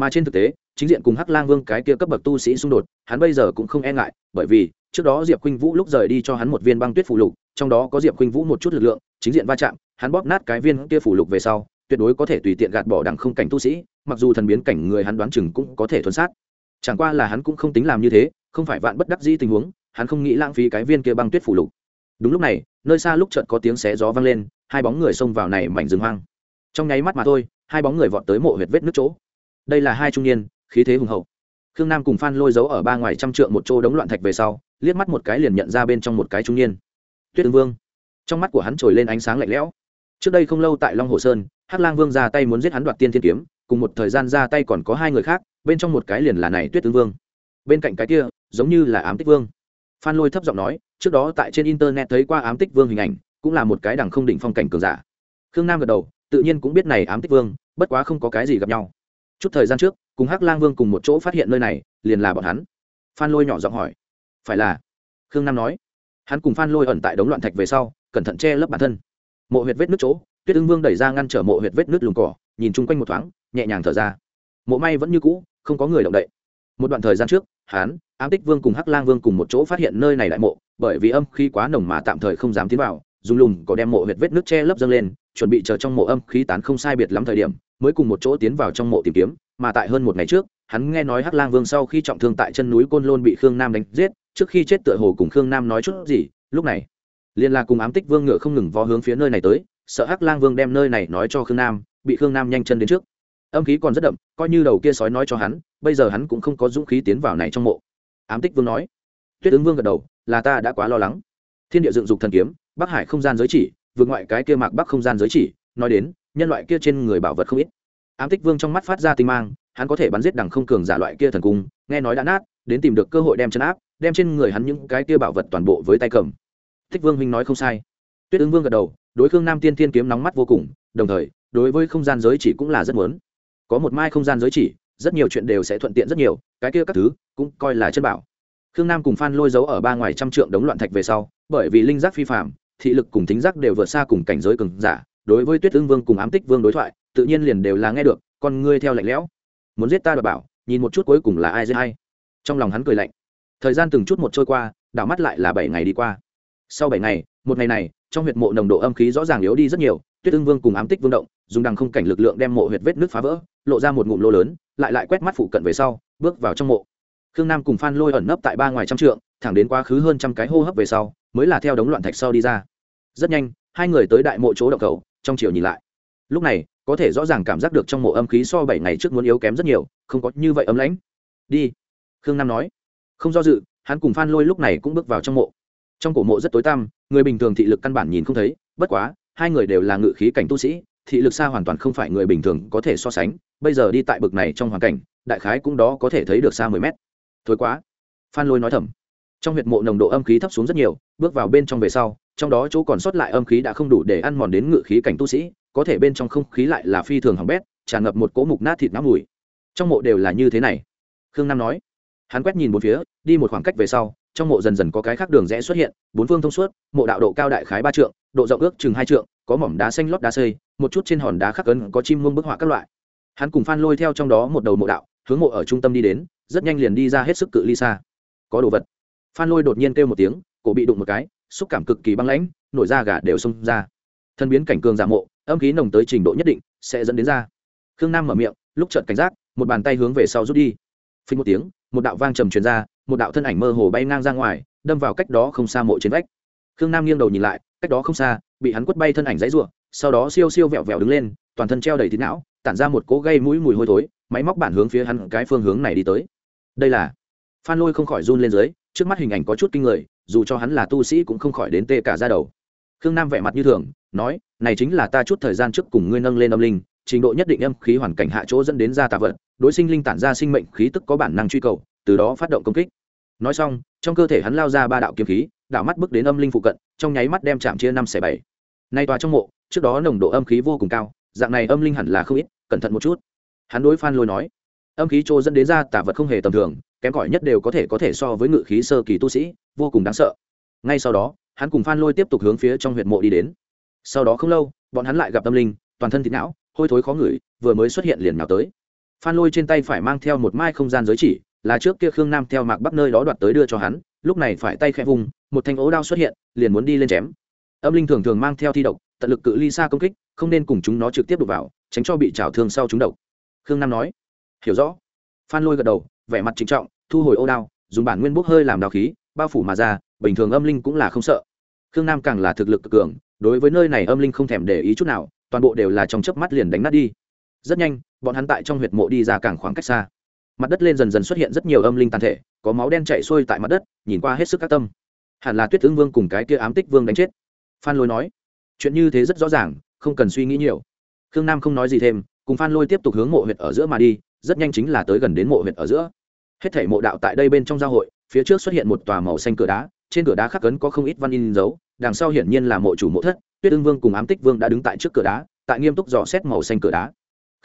Speaker 1: mà trên thực tế, chính diện cùng hắc lang vương cái kia cấp bậc tu sĩ xung đột, hắn bây giờ cũng không e ngại, bởi vì, trước đó diệp khuynh vũ lúc rời đi cho hắn một viên băng tuyết phủ lục, trong đó có diệp khuynh vũ một chút lực lượng, chính diện va chạm, hắn bóp nát cái viên kia phủ lục về sau, tuyệt đối có thể tùy tiện gạt bỏ đẳng không cảnh tu sĩ, mặc dù thần biến cảnh người hắn đoán chừng cũng có thể thuần sát. Chẳng qua là hắn cũng không tính làm như thế, không phải vạn bất đắc dĩ tình huống, hắn không nghĩ lãng phí cái viên kia băng tuyết phủ lục. Đúng lúc này, nơi xa lúc chợt có tiếng xé gió vang lên, hai bóng người xông vào này mảnh rừng hoang. Trong nháy mắt mà thôi, hai bóng người vọt tới mộ huyệt vết nước chỗ đây là hai trung niên, khí thế hùng hậu. Khương nam cùng phan lôi giấu ở ba ngoài trăm trượng một chỗ đống loạn thạch về sau, liếc mắt một cái liền nhận ra bên trong một cái trung niên. Tuyết ương vương. Trong mắt của hắn trồi lên ánh sáng lạnh lẽo. Trước đây không lâu tại long hồ sơn, hắc lang vương ra tay muốn giết hắn đoạt tiên thiên kiếm, cùng một thời gian ra tay còn có hai người khác, bên trong một cái liền là này tuyết ương vương. Bên cạnh cái kia, giống như là ám tích vương. Phan lôi thấp giọng nói, trước đó tại trên internet thấy qua ám tích vương hình ảnh, cũng là một cái đằng không đỉnh phong cảnh cường giả. Khương nam gật đầu, tự nhiên cũng biết này ám tích vương, bất quá không có cái gì gặp nhau chút thời gian trước cùng hắc lang vương cùng một chỗ phát hiện nơi này liền là bọn hắn. Phan lôi nhỏ giọng hỏi phải là? Khương nam nói hắn cùng phan lôi ẩn tại đống loạn thạch về sau cẩn thận che lấp bản thân. Mộ huyệt vết nước chỗ tuyết ưng vương đẩy ra ngăn trở mộ huyệt vết nước lùm cỏ nhìn chung quanh một thoáng nhẹ nhàng thở ra. Mộ may vẫn như cũ không có người động đậy. Một đoạn thời gian trước hắn, ám tích vương cùng hắc lang vương cùng một chỗ phát hiện nơi này đại mộ bởi vì âm khí quá nồng mà tạm thời không dám tiến vào dùng lùm có đem mộ huyệt vết nước che lấp dâng lên chuẩn bị chờ trong mộ âm khí tán không sai biệt lắm thời điểm, mới cùng một chỗ tiến vào trong mộ tìm kiếm, mà tại hơn một ngày trước, hắn nghe nói hắc lang vương sau khi trọng thương tại chân núi côn lôn bị khương nam đánh giết, trước khi chết tựa hồ cùng khương nam nói chút gì, lúc này liên là cùng ám tích vương ngựa không ngừng vó hướng phía nơi này tới, sợ hắc lang vương đem nơi này nói cho khương nam, bị khương nam nhanh chân đến trước. Âm khí còn rất đậm, coi như đầu kia sói nói cho hắn, bây giờ hắn cũng không có dũng khí tiến vào này trong mộ. Ám tích vương nói. Tuyết ứng vương gật đầu, là ta đã quá lo lắng. Thiên địa dựng dục thần kiếm, bắc hải không gian giới chỉ vượt ngoại cái kia mạc bắc không gian giới chỉ, nói đến, nhân loại kia trên người bảo vật không ít. Ám tích vương trong mắt phát ra tinh mang, hắn có thể bắn giết đằng không cường giả loại kia thần cung, nghe nói đã nát, đến tìm được cơ hội đem chân áp, đem trên người hắn những cái kia bảo vật toàn bộ với tay cầm. Thích vương huynh nói không sai. Tuyết ứng vương gật đầu, đối khương nam tiên tiên kiếm nóng mắt vô cùng, đồng thời, đối với không gian giới chỉ cũng là rất muốn. Có một mai không gian giới chỉ, rất nhiều chuyện đều sẽ thuận tiện rất nhiều, cái kia các thứ, cũng coi là chân bảo. Khương nam cùng phan lôi giấu ở ba ngoài trăm trượng đống loạn thạch về sau, bởi vì linh giác phi phạm thị lực cùng tính giác đều vượt xa cùng cảnh giới cường giả, đối với tuyết ương vương cùng ám tích vương đối thoại, tự nhiên liền đều là nghe được, con ngươi theo lạnh lẽo. Muốn giết ta đ bảo, nhìn một chút cuối cùng là ai giết hay. Trong lòng hắn cười lạnh. Thời gian từng chút một trôi qua, đảo mắt lại là bảy ngày đi qua. Sau bảy ngày, một ngày này, trong huyệt mộ nồng độ âm khí rõ ràng yếu đi rất nhiều, tuyết ưng vương cùng ám tích vương động, dùng đằng không cảnh lực lượng đem mộ huyệt vết nước phá vỡ, lộ ra một ngụm lô lớn, lại lại quét mắt phụ cận về sau, bước vào trong mộ. Khương nam cùng phan lôi ẩn nấp tại ba ngoài trăm trượng, thẳng đến quá khứ hơn trăm cái hô hấp về sau, mới là theo đống loạn thạch sau đi ra rất nhanh, hai người tới đại mộ chỗ động cầu trong chiều nhìn lại. Lúc này, có thể rõ ràng cảm giác được trong mộ âm khí so bảy ngày trước muốn yếu kém rất nhiều, không có như vậy ấm lãnh. Đi, khương nam nói. Không do dự, hắn cùng phan lôi lúc này cũng bước vào trong mộ. Trong cổ mộ rất tối tăm, người bình thường thị lực căn bản nhìn không thấy, bất quá, hai người đều là ngự khí cảnh tu sĩ, thị lực xa hoàn toàn không phải người bình thường có thể so sánh. Bây giờ đi tại bực này trong hoàn cảnh, đại khái cũng đó có thể thấy được xa mười mét. Thối quá, phan lôi nói thầm. Trong huyệt mộ nồng độ âm khí thấp xuống rất nhiều, bước vào bên trong về sau trong đó chỗ còn sót lại âm khí đã không đủ để ăn mòn đến ngự khí cảnh tu sĩ, có thể bên trong không khí lại là phi thường hỏng bét, tràn ngập một cỗ mục nát thịt nát mùi. Trong mộ đều là như thế này. Khương nam nói. Hắn quét nhìn một phía, đi một khoảng cách về sau, trong mộ dần dần có cái khác đường rẽ xuất hiện, bốn phương thông suốt, mộ đạo độ cao đại khái ba trượng, độ rộng ước chừng hai trượng, có mỏm đá xanh lót đá xây một chút trên hòn đá khắc ấn có chim muông bức họa các loại. Hắn cùng phan lôi theo trong đó một đầu mộ đạo, hướng mộ ở trung tâm đi đến, rất nhanh liền đi ra hết sức cự ly xa. Có đồ vật. Phan lôi đột nhiên kêu một tiếng, cổ bị đụng một cái xúc cảm cực kỳ băng lãnh, nổi da gà đều xông ra. Thân biến cảnh cường giả mộ, âm khí nồng tới trình độ nhất định, sẽ dẫn đến ra khương nam mở miệng, lúc trợt cảnh giác, một bàn tay hướng về sau rút đi. Phình một tiếng, một đạo vang trầm truyền ra, một đạo thân ảnh mơ hồ bay ngang ra ngoài, đâm vào cách đó không xa mộ trên vách. Khương nam nghiêng đầu nhìn lại, cách đó không xa, bị hắn quất bay thân ảnh dãy ruộng sau đó siêu siêu vẹo vẹo đứng lên, toàn thân treo đầy thịt não, tản ra một cỗ gây mũi mùi hôi thối, máy móc bản hướng phía hắn cái phương hướng này đi tới. Đây là phan lôi không khỏi run lên dưới, trước mắt hình ảnh có chút kinh người dù cho hắn là tu sĩ cũng không khỏi đến tê cả ra đầu. Khương nam vẻ mặt như thường, nói, này chính là ta chút thời gian trước cùng ngươi nâng lên âm linh, trình độ nhất định âm khí hoàn cảnh hạ chỗ dẫn đến ra tà vật, đối sinh linh tản ra sinh mệnh khí tức có bản năng truy cầu, từ đó phát động công kích. Nói xong, trong cơ thể hắn lao ra ba đạo kiếm khí, đạo mắt bước đến âm linh phụ cận, trong nháy mắt đem chạm chia năm xẻ bảy. Nay tòa trong mộ, trước đó nồng độ âm khí vô cùng cao, dạng này âm linh hẳn là không ít, cẩn thận một chút. Hắn đối phan lôi nói, âm khí chỗ dẫn đến ra tà vật không hề tầm thường kém cỏi nhất đều có thể có thể so với ngự khí sơ kỳ tu sĩ, vô cùng đáng sợ. Ngay sau đó, hắn cùng phan lôi tiếp tục hướng phía trong huyệt mộ đi đến. Sau đó không lâu, bọn hắn lại gặp tâm linh, toàn thân thịt não, hôi thối khó ngửi, vừa mới xuất hiện liền nào tới. Phan lôi trên tay phải mang theo một mai không gian giới chỉ, là trước kia khương nam theo mạc bắc nơi đó đoạt tới đưa cho hắn, lúc này phải tay khẽ vùng, một thanh ố đao xuất hiện, liền muốn đi lên chém. Âm linh thường thường mang theo thi độc, tận lực cự ly xa công kích, không nên cùng chúng nó trực tiếp đục vào, tránh cho bị trào thương sau chúng độc. Khương nam nói, hiểu rõ. Phan lôi gật đầu vẻ mặt trịnh trọng, thu hồi ô đao, dùng bản nguyên bốc hơi làm đao khí, bao phủ mà ra, bình thường âm linh cũng là không sợ. Khương nam càng là thực lực cực cường, đối với nơi này âm linh không thèm để ý chút nào, toàn bộ đều là trong chớp mắt liền đánh nát đi. Rất nhanh, bọn hắn tại trong huyệt mộ đi ra càng khoảng cách xa. Mặt đất lên dần dần xuất hiện rất nhiều âm linh tàn thể, có máu đen chạy xuôi tại mặt đất, nhìn qua hết sức các tâm. Hẳn là tuyết ứng vương cùng cái kia ám tích vương đánh chết. Phan lôi nói, chuyện như thế rất rõ ràng, không cần suy nghĩ nhiều. Khương nam không nói gì thêm, cùng phan lôi tiếp tục hướng mộ huyệt ở giữa mà đi, rất nhanh chính là tới gần đến mộ huyệt ở giữa hết thể mộ đạo tại đây bên trong giao hội, phía trước xuất hiện một tòa màu xanh cửa đá, trên cửa đá khắc cấn có không ít văn in dấu, đằng sau hiển nhiên là mộ chủ mộ thất, tuyết ưng vương cùng ám tích vương đã đứng tại trước cửa đá, tại nghiêm túc dò xét màu xanh cửa đá.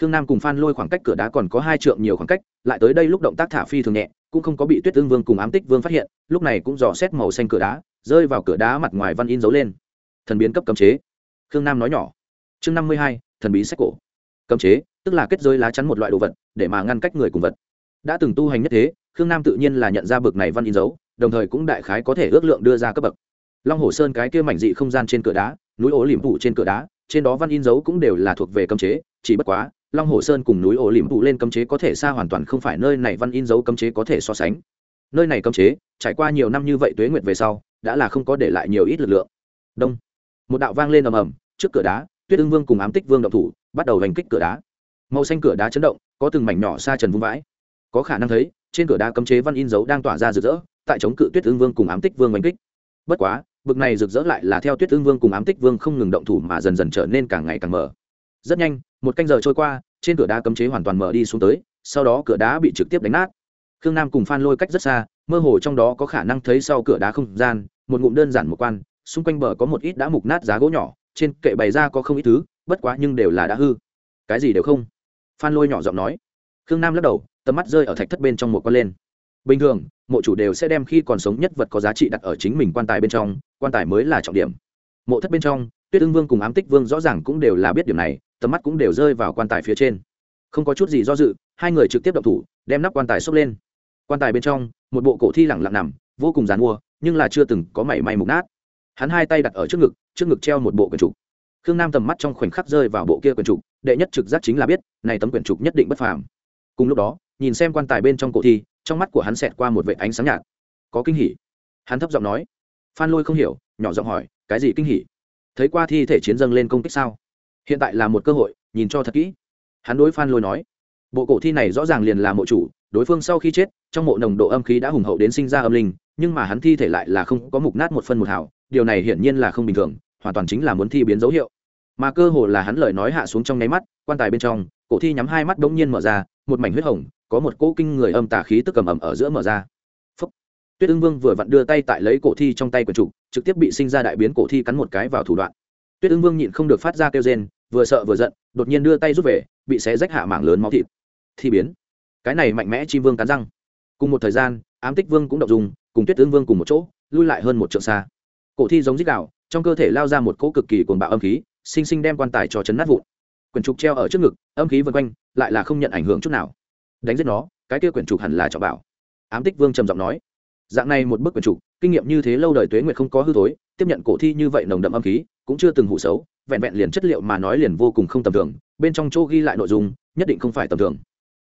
Speaker 1: Khương nam cùng phan lôi khoảng cách cửa đá còn có hai trượng nhiều khoảng cách, lại tới đây lúc động tác thả phi thường nhẹ, cũng không có bị tuyết ưng vương cùng ám tích vương phát hiện, lúc này cũng dò xét màu xanh cửa đá, rơi vào cửa đá mặt ngoài văn in dấu lên. Thần biến cấp cấm chế. Khương nam nói nhỏ. Chương năm mươi hai, thần bí sách cổ. Cấm chế, tức là kết giới lá chắn một loại đồ vật, để mà ngăn cách người cùng vật đã từng tu hành nhất thế, khương nam tự nhiên là nhận ra bực này văn in dấu, đồng thời cũng đại khái có thể ước lượng đưa ra cấp bậc. Long hồ sơn cái kia mảnh dị không gian trên cửa đá, núi ố liềm phủ trên cửa đá, trên đó văn in dấu cũng đều là thuộc về cấm chế, chỉ bất quá, long hồ sơn cùng núi ổ liềm phủ lên cấm chế có thể xa hoàn toàn không phải nơi này văn in dấu cấm chế có thể so sánh. Nơi này cấm chế, trải qua nhiều năm như vậy tuế nguyệt về sau, đã là không có để lại nhiều ít lực lượng. Đông. Một đạo vang lên ầm ầm, trước cửa đá, tuyết ưng vương cùng ám tích vương động thủ, bắt đầu hành kích cửa đá. Màu xanh cửa đá chấn động, có từng mảnh nhỏ xa trần vung vãi có khả năng thấy, trên cửa đá cấm chế văn in dấu đang tỏa ra rực rỡ, tại chống cự tuyết ương vương cùng ám tích vương oanh kích. Bất quá, bực này rực rỡ lại là theo tuyết ương vương cùng ám tích vương không ngừng động thủ mà dần dần trở nên càng ngày càng mở rất nhanh, một canh giờ trôi qua, trên cửa đá cấm chế hoàn toàn mở đi xuống tới, sau đó cửa đá bị trực tiếp đánh nát. Khương nam cùng phan lôi cách rất xa, mơ hồ trong đó có khả năng thấy sau cửa đá không gian, một ngụm đơn giản một quan, xung quanh bờ có một ít đã mục nát giá gỗ nhỏ, trên kệ bày ra có không ít thứ, bất quá nhưng đều là đã hư. Cái gì đều không? Phan lôi nhỏ giọng nói. Khương nam lắc đầu tầm mắt rơi ở thạch thất bên trong một con lên. Bình thường, mộ chủ đều sẽ đem khi còn sống nhất vật có giá trị đặt ở chính mình quan tài bên trong, quan tài mới là trọng điểm. Mộ thất bên trong, tuyết ưng vương cùng ám tích vương rõ ràng cũng đều là biết điểm này, tầm mắt cũng đều rơi vào quan tài phía trên. Không có chút gì do dự, hai người trực tiếp động thủ, đem nắp quan tài xốc lên. Quan tài bên trong, một bộ cổ thi lẳng lặng nằm, vô cùng dàn mua, nhưng là chưa từng có mảy may mục nát. Hắn hai tay đặt ở trước ngực trước ngực treo một bộ quyển trục. Khương nam tầm mắt trong khoảnh khắc rơi vào bộ kia quyển trục, đệ nhất trực giác chính là biết, này tấm quyển trục nhất định bất phàm. Cùng lúc đó nhìn xem quan tài bên trong cổ thi, trong mắt của hắn xẹt qua một vệ ánh sáng nhạt. Có kinh hỉ. Hắn thấp giọng nói. Phan lôi không hiểu, nhỏ giọng hỏi, cái gì kinh hỉ? Thấy qua thi thể chiến dâng lên công kích sao? Hiện tại là một cơ hội, nhìn cho thật kỹ. Hắn đối phan lôi nói. Bộ cổ thi này rõ ràng liền là mộ chủ, đối phương sau khi chết, trong mộ nồng độ âm khí đã hùng hậu đến sinh ra âm linh, nhưng mà hắn thi thể lại là không có mục nát một phân một hào, điều này hiển nhiên là không bình thường, hoàn toàn chính là muốn thi biến dấu hiệu. Mà cơ hồ là hắn lời nói hạ xuống trong nháy mắt, quan tài bên trong, cổ thi nhắm hai mắt bỗng nhiên mở ra, một mảnh huyết hồng có một cỗ kinh người âm tà khí tức cầm ẩm ở giữa mở ra. Phúc. tuyết ưng vương vừa vặn đưa tay tại lấy cổ thi trong tay quần trục trực tiếp bị sinh ra đại biến cổ thi cắn một cái vào thủ đoạn. Tuyết ưng vương nhịn không được phát ra kêu rên, vừa sợ vừa giận, đột nhiên đưa tay rút về, bị xé rách hạ mảng lớn máu thịt. Thi biến. Cái này mạnh mẽ chim vương cắn răng. Cùng một thời gian, ám tích vương cũng đậu dùng cùng tuyết ưng vương cùng một chỗ, lui lại hơn một trượng xa. Cổ thi giống dích đạo trong cơ thể lao ra một cỗ cực kỳ cuồng bạo âm khí, sinh sinh đem quan tài cho chấn nát vụn. Quyển trục treo ở trước ngực, âm khí vân quanh, lại là không nhận ảnh hưởng chút nào đánh giết nó, cái kia quyển trục hẳn là trọng bảo. Ám tích vương trầm giọng nói, dạng này một bức quyển trục, kinh nghiệm như thế lâu đời tuế nguyệt không có hư thối, tiếp nhận cổ thi như vậy nồng đậm âm khí, cũng chưa từng hụ xấu, vẹn vẹn liền chất liệu mà nói liền vô cùng không tầm thường, bên trong chỗ ghi lại nội dung, nhất định không phải tầm thường.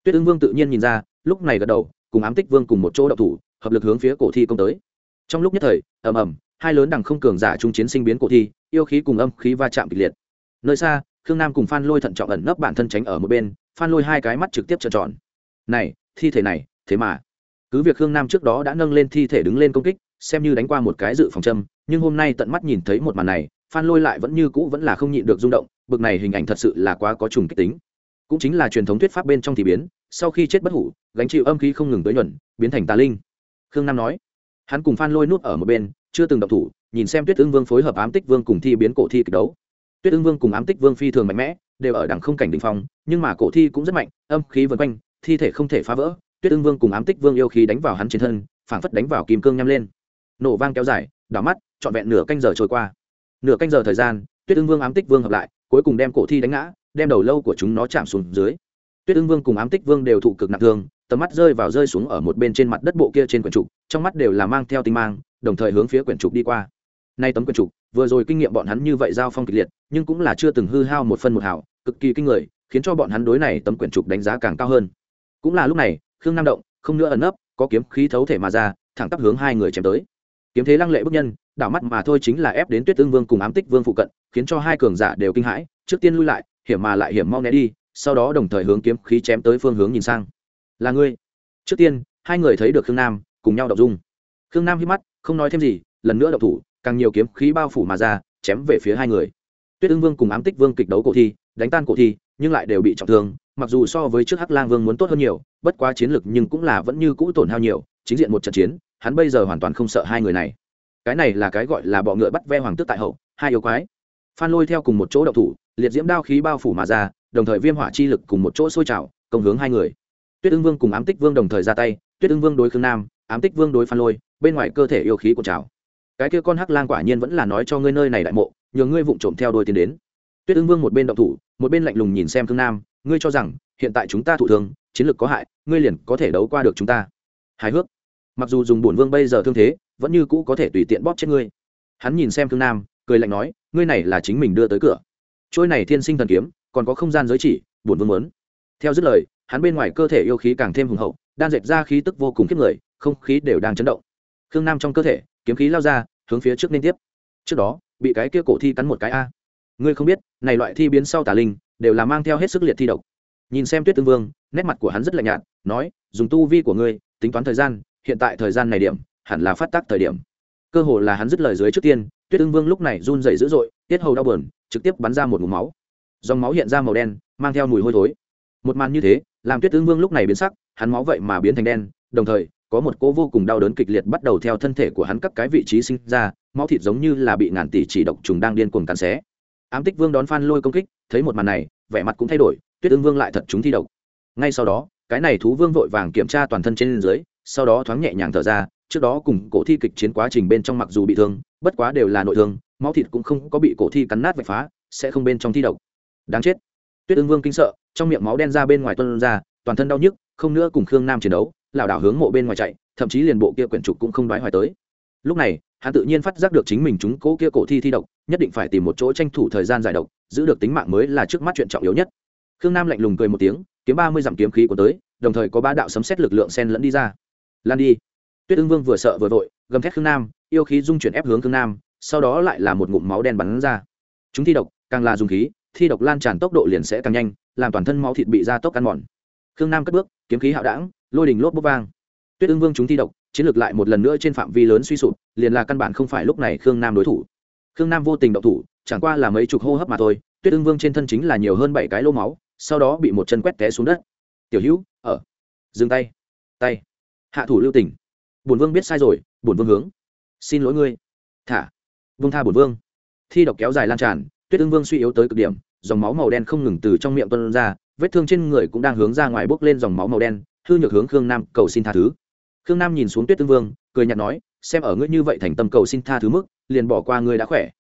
Speaker 1: Tuyết ứng vương tự nhiên nhìn ra, lúc này gật đầu, cùng ám tích vương cùng một chỗ đậu thủ, hợp lực hướng phía cổ thi công tới. Trong lúc nhất thời, ầm ầm, hai lớn đằng không cường giả trung chiến sinh biến cổ thi, yêu khí cùng âm khí va chạm kịch liệt. Nơi xa, khương nam cùng phan lôi thận trọng ẩn nấp bản thân tránh ở một bên, phan lôi hai cái mắt trực tiếp trợn tròn này, thi thể này, thế mà. Cứ việc khương nam trước đó đã nâng lên thi thể đứng lên công kích, xem như đánh qua một cái dự phòng châm, nhưng hôm nay tận mắt nhìn thấy một màn này, phan lôi lại vẫn như cũ vẫn là không nhịn được rung động, bực này hình ảnh thật sự là quá có trùng kích tính. Cũng chính là truyền thống thuyết pháp bên trong thì biến, sau khi chết bất hủ, gánh chịu âm khí không ngừng tới nhuận, biến thành tà linh. Khương nam nói, hắn cùng phan lôi nút ở một bên, chưa từng động thủ, nhìn xem tuyết ương vương phối hợp ám tích vương cùng thi biến cổ thi kịch đấu. Tuyết ương vương cùng ám tích vương phi thường mạnh mẽ, đều ở đẳng không cảnh đình phong, nhưng mà cổ thi cũng rất mạnh, âm khí vân quanh thi thể không thể phá vỡ, tuyết Ưng vương cùng ám tích vương yêu khí đánh vào hắn trên thân, phảng phất đánh vào kim cương nhắm lên. Nổ vang kéo dài, đảo mắt, trọn vẹn nửa canh giờ trôi qua. Nửa canh giờ thời gian, tuyết Ưng vương ám tích vương hợp lại, cuối cùng đem cổ thi đánh ngã, đem đầu lâu của chúng nó chạm xuống dưới. Tuyết Ưng vương cùng ám tích vương đều thụ cực nặng thương, tầm mắt rơi vào rơi xuống ở một bên trên mặt đất bộ kia trên quyển trục, trong mắt đều là mang theo tinh mang, đồng thời hướng phía quyển trục đi qua. Nay tấm quyển trục, vừa rồi kinh nghiệm bọn hắn như vậy giao phong kịch liệt, nhưng cũng là chưa từng hư hao một phân một hảo cực kỳ kinh người, khiến cho bọn hắn đối này tấm quyển trục đánh giá càng cao hơn cũng là lúc này, khương nam động, không nữa ẩn nấp, có kiếm khí thấu thể mà ra, thẳng tắp hướng hai người chém tới. Kiếm thế lăng lệ bức nhân, đảo mắt mà thôi chính là ép đến tuyết tương vương cùng ám tích vương phụ cận, khiến cho hai cường giả đều kinh hãi, trước tiên lui lại, hiểm mà lại hiểm mau né đi, sau đó đồng thời hướng kiếm khí chém tới phương hướng nhìn sang. Là ngươi? Trước tiên, hai người thấy được khương nam, cùng nhau đọc dung. Khương nam hít mắt, không nói thêm gì, lần nữa đọc thủ, càng nhiều kiếm khí bao phủ mà ra, chém về phía hai người. Tuyết ưng vương cùng ám tích vương kịch đấu cổ thi, đánh tan cổ thi, nhưng lại đều bị trọng thương mặc dù so với trước hắc lang vương muốn tốt hơn nhiều, bất quá chiến lực nhưng cũng là vẫn như cũ tổn hao nhiều, chính diện một trận chiến, hắn bây giờ hoàn toàn không sợ hai người này. Cái này là cái gọi là bọ ngựa bắt ve hoàng tước tại hậu, hai yêu quái. Phan lôi theo cùng một chỗ đậu thủ, liệt diễm đao khí bao phủ mà ra, đồng thời viêm hỏa chi lực cùng một chỗ sôi trào, công hướng hai người. Tuyết ưng vương cùng ám tích vương đồng thời ra tay, tuyết ưng vương đối khương nam, ám tích vương đối phan lôi, bên ngoài cơ thể yêu khí của trào. Cái kia con hắc lang quả nhiên vẫn là nói cho ngươi nơi này đại mộ, nhờ ngươi vụng trộm theo đôi tiến đến tuyết ưng vương một bên động thủ, một bên lạnh lùng nhìn xem khương nam, ngươi cho rằng, hiện tại chúng ta thụ thương, chiến lược có hại, ngươi liền có thể đấu qua được chúng ta. Hài hước. Mặc dù dùng bổn vương bây giờ thương thế, vẫn như cũ có thể tùy tiện bóp chết ngươi. Hắn nhìn xem khương nam, cười lạnh nói, ngươi này là chính mình đưa tới cửa. Trôi này thiên sinh thần kiếm, còn có không gian giới chỉ, bổn vương muốn. Theo dứt lời, hắn bên ngoài cơ thể yêu khí càng thêm hùng hậu, đan dệt ra khí tức vô cùng khiếp người, không khí đều đang chấn động. Khương nam trong cơ thể, kiếm khí lao ra, hướng phía trước liên tiếp. Trước đó, bị cái kia cổ thi cắn một cái a ngươi không biết, này loại thi biến sau tà linh, đều là mang theo hết sức liệt thi độc. Nhìn xem tuyết tương vương, nét mặt của hắn rất lạnh nhạt, nói, dùng tu vi của ngươi, tính toán thời gian, hiện tại thời gian này điểm, hẳn là phát tác thời điểm. Cơ hồ là hắn dứt lời dưới trước tiên, tuyết Tương vương lúc này run dày dữ dội, tiết hầu đau bờn trực tiếp bắn ra một mũ máu. Dòng máu hiện ra màu đen, mang theo mùi hôi thối. Một màn như thế, làm tuyết Tương vương lúc này biến sắc, hắn máu vậy mà biến thành đen, đồng thời, có một cỗ vô cùng đau đớn kịch liệt bắt đầu theo thân thể của hắn các cái vị trí sinh ra, máu thịt giống như là bị ngàn tỷ chỉ độc trùng đang điên cuồng cắn xé ám tích vương đón phan lôi công kích, thấy một màn này, vẻ mặt cũng thay đổi, tuyết ưng vương lại thật chúng thi độc. Ngay sau đó, cái này thú vương vội vàng kiểm tra toàn thân trên dưới, sau đó thoáng nhẹ nhàng thở ra, trước đó cùng cổ thi kịch chiến quá trình bên trong mặc dù bị thương, bất quá đều là nội thương, máu thịt cũng không có bị cổ thi cắn nát vạch phá, sẽ không bên trong thi độc. Đáng chết. Tuyết ương vương kinh sợ, trong miệng máu đen ra bên ngoài tuân ra, toàn thân đau nhức, không nữa cùng khương nam chiến đấu, lảo đảo hướng mộ bên ngoài chạy, thậm chí liền bộ kia quyển trục cũng không đoái hoài tới. Lúc này hắn tự nhiên phát giác được chính mình chúng cố kia cổ thi thi độc, nhất định phải tìm một chỗ tranh thủ thời gian giải độc, giữ được tính mạng mới là trước mắt chuyện trọng yếu nhất. Khương nam lạnh lùng cười một tiếng, kiếm ba mươi dặm kiếm khí của tới, đồng thời có ba đạo sấm xét lực lượng sen lẫn đi ra. Lan đi. Tuyết ưng vương vừa sợ vừa vội, gầm thét khương nam, yêu khí dung chuyển ép hướng khương nam, sau đó lại là một ngụm máu đen bắn ra. Chúng thi độc, càng là dùng khí, thi độc lan tràn tốc độ liền sẽ càng nhanh, làm toàn thân máu thịt bị ra tốc ăn mòn. Khương nam cất bước, kiếm khí hạo đảng lôi đình lốp bốc vang tuyết ương vương chúng thi độc, chiến lược lại một lần nữa trên phạm vi lớn suy sụp, liền là căn bản không phải lúc này khương nam đối thủ. Khương nam vô tình độc thủ, chẳng qua là mấy chục hô hấp mà thôi, tuyết ương vương trên thân chính là nhiều hơn bảy cái lô máu, sau đó bị một chân quét té xuống đất. Tiểu hữu, ở. Dừng tay. Tay. Hạ thủ lưu tỉnh bổn vương biết sai rồi, bổn vương hướng. Xin lỗi ngươi. Thả. Vương tha bổn vương. Thi độc kéo dài lan tràn, tuyết ương vương suy yếu tới cực điểm, dòng máu màu đen không ngừng từ trong miệng tuân ra, vết thương trên người cũng đang hướng ra ngoài bốc lên dòng máu màu đen, hư nhược hướng khương nam cầu xin tha thứ khương nam nhìn xuống tuyết ưng vương, cười nhạt nói, xem ở ngươi như vậy thành tâm cầu xin tha thứ mức, liền bỏ qua ngươi đã khỏe.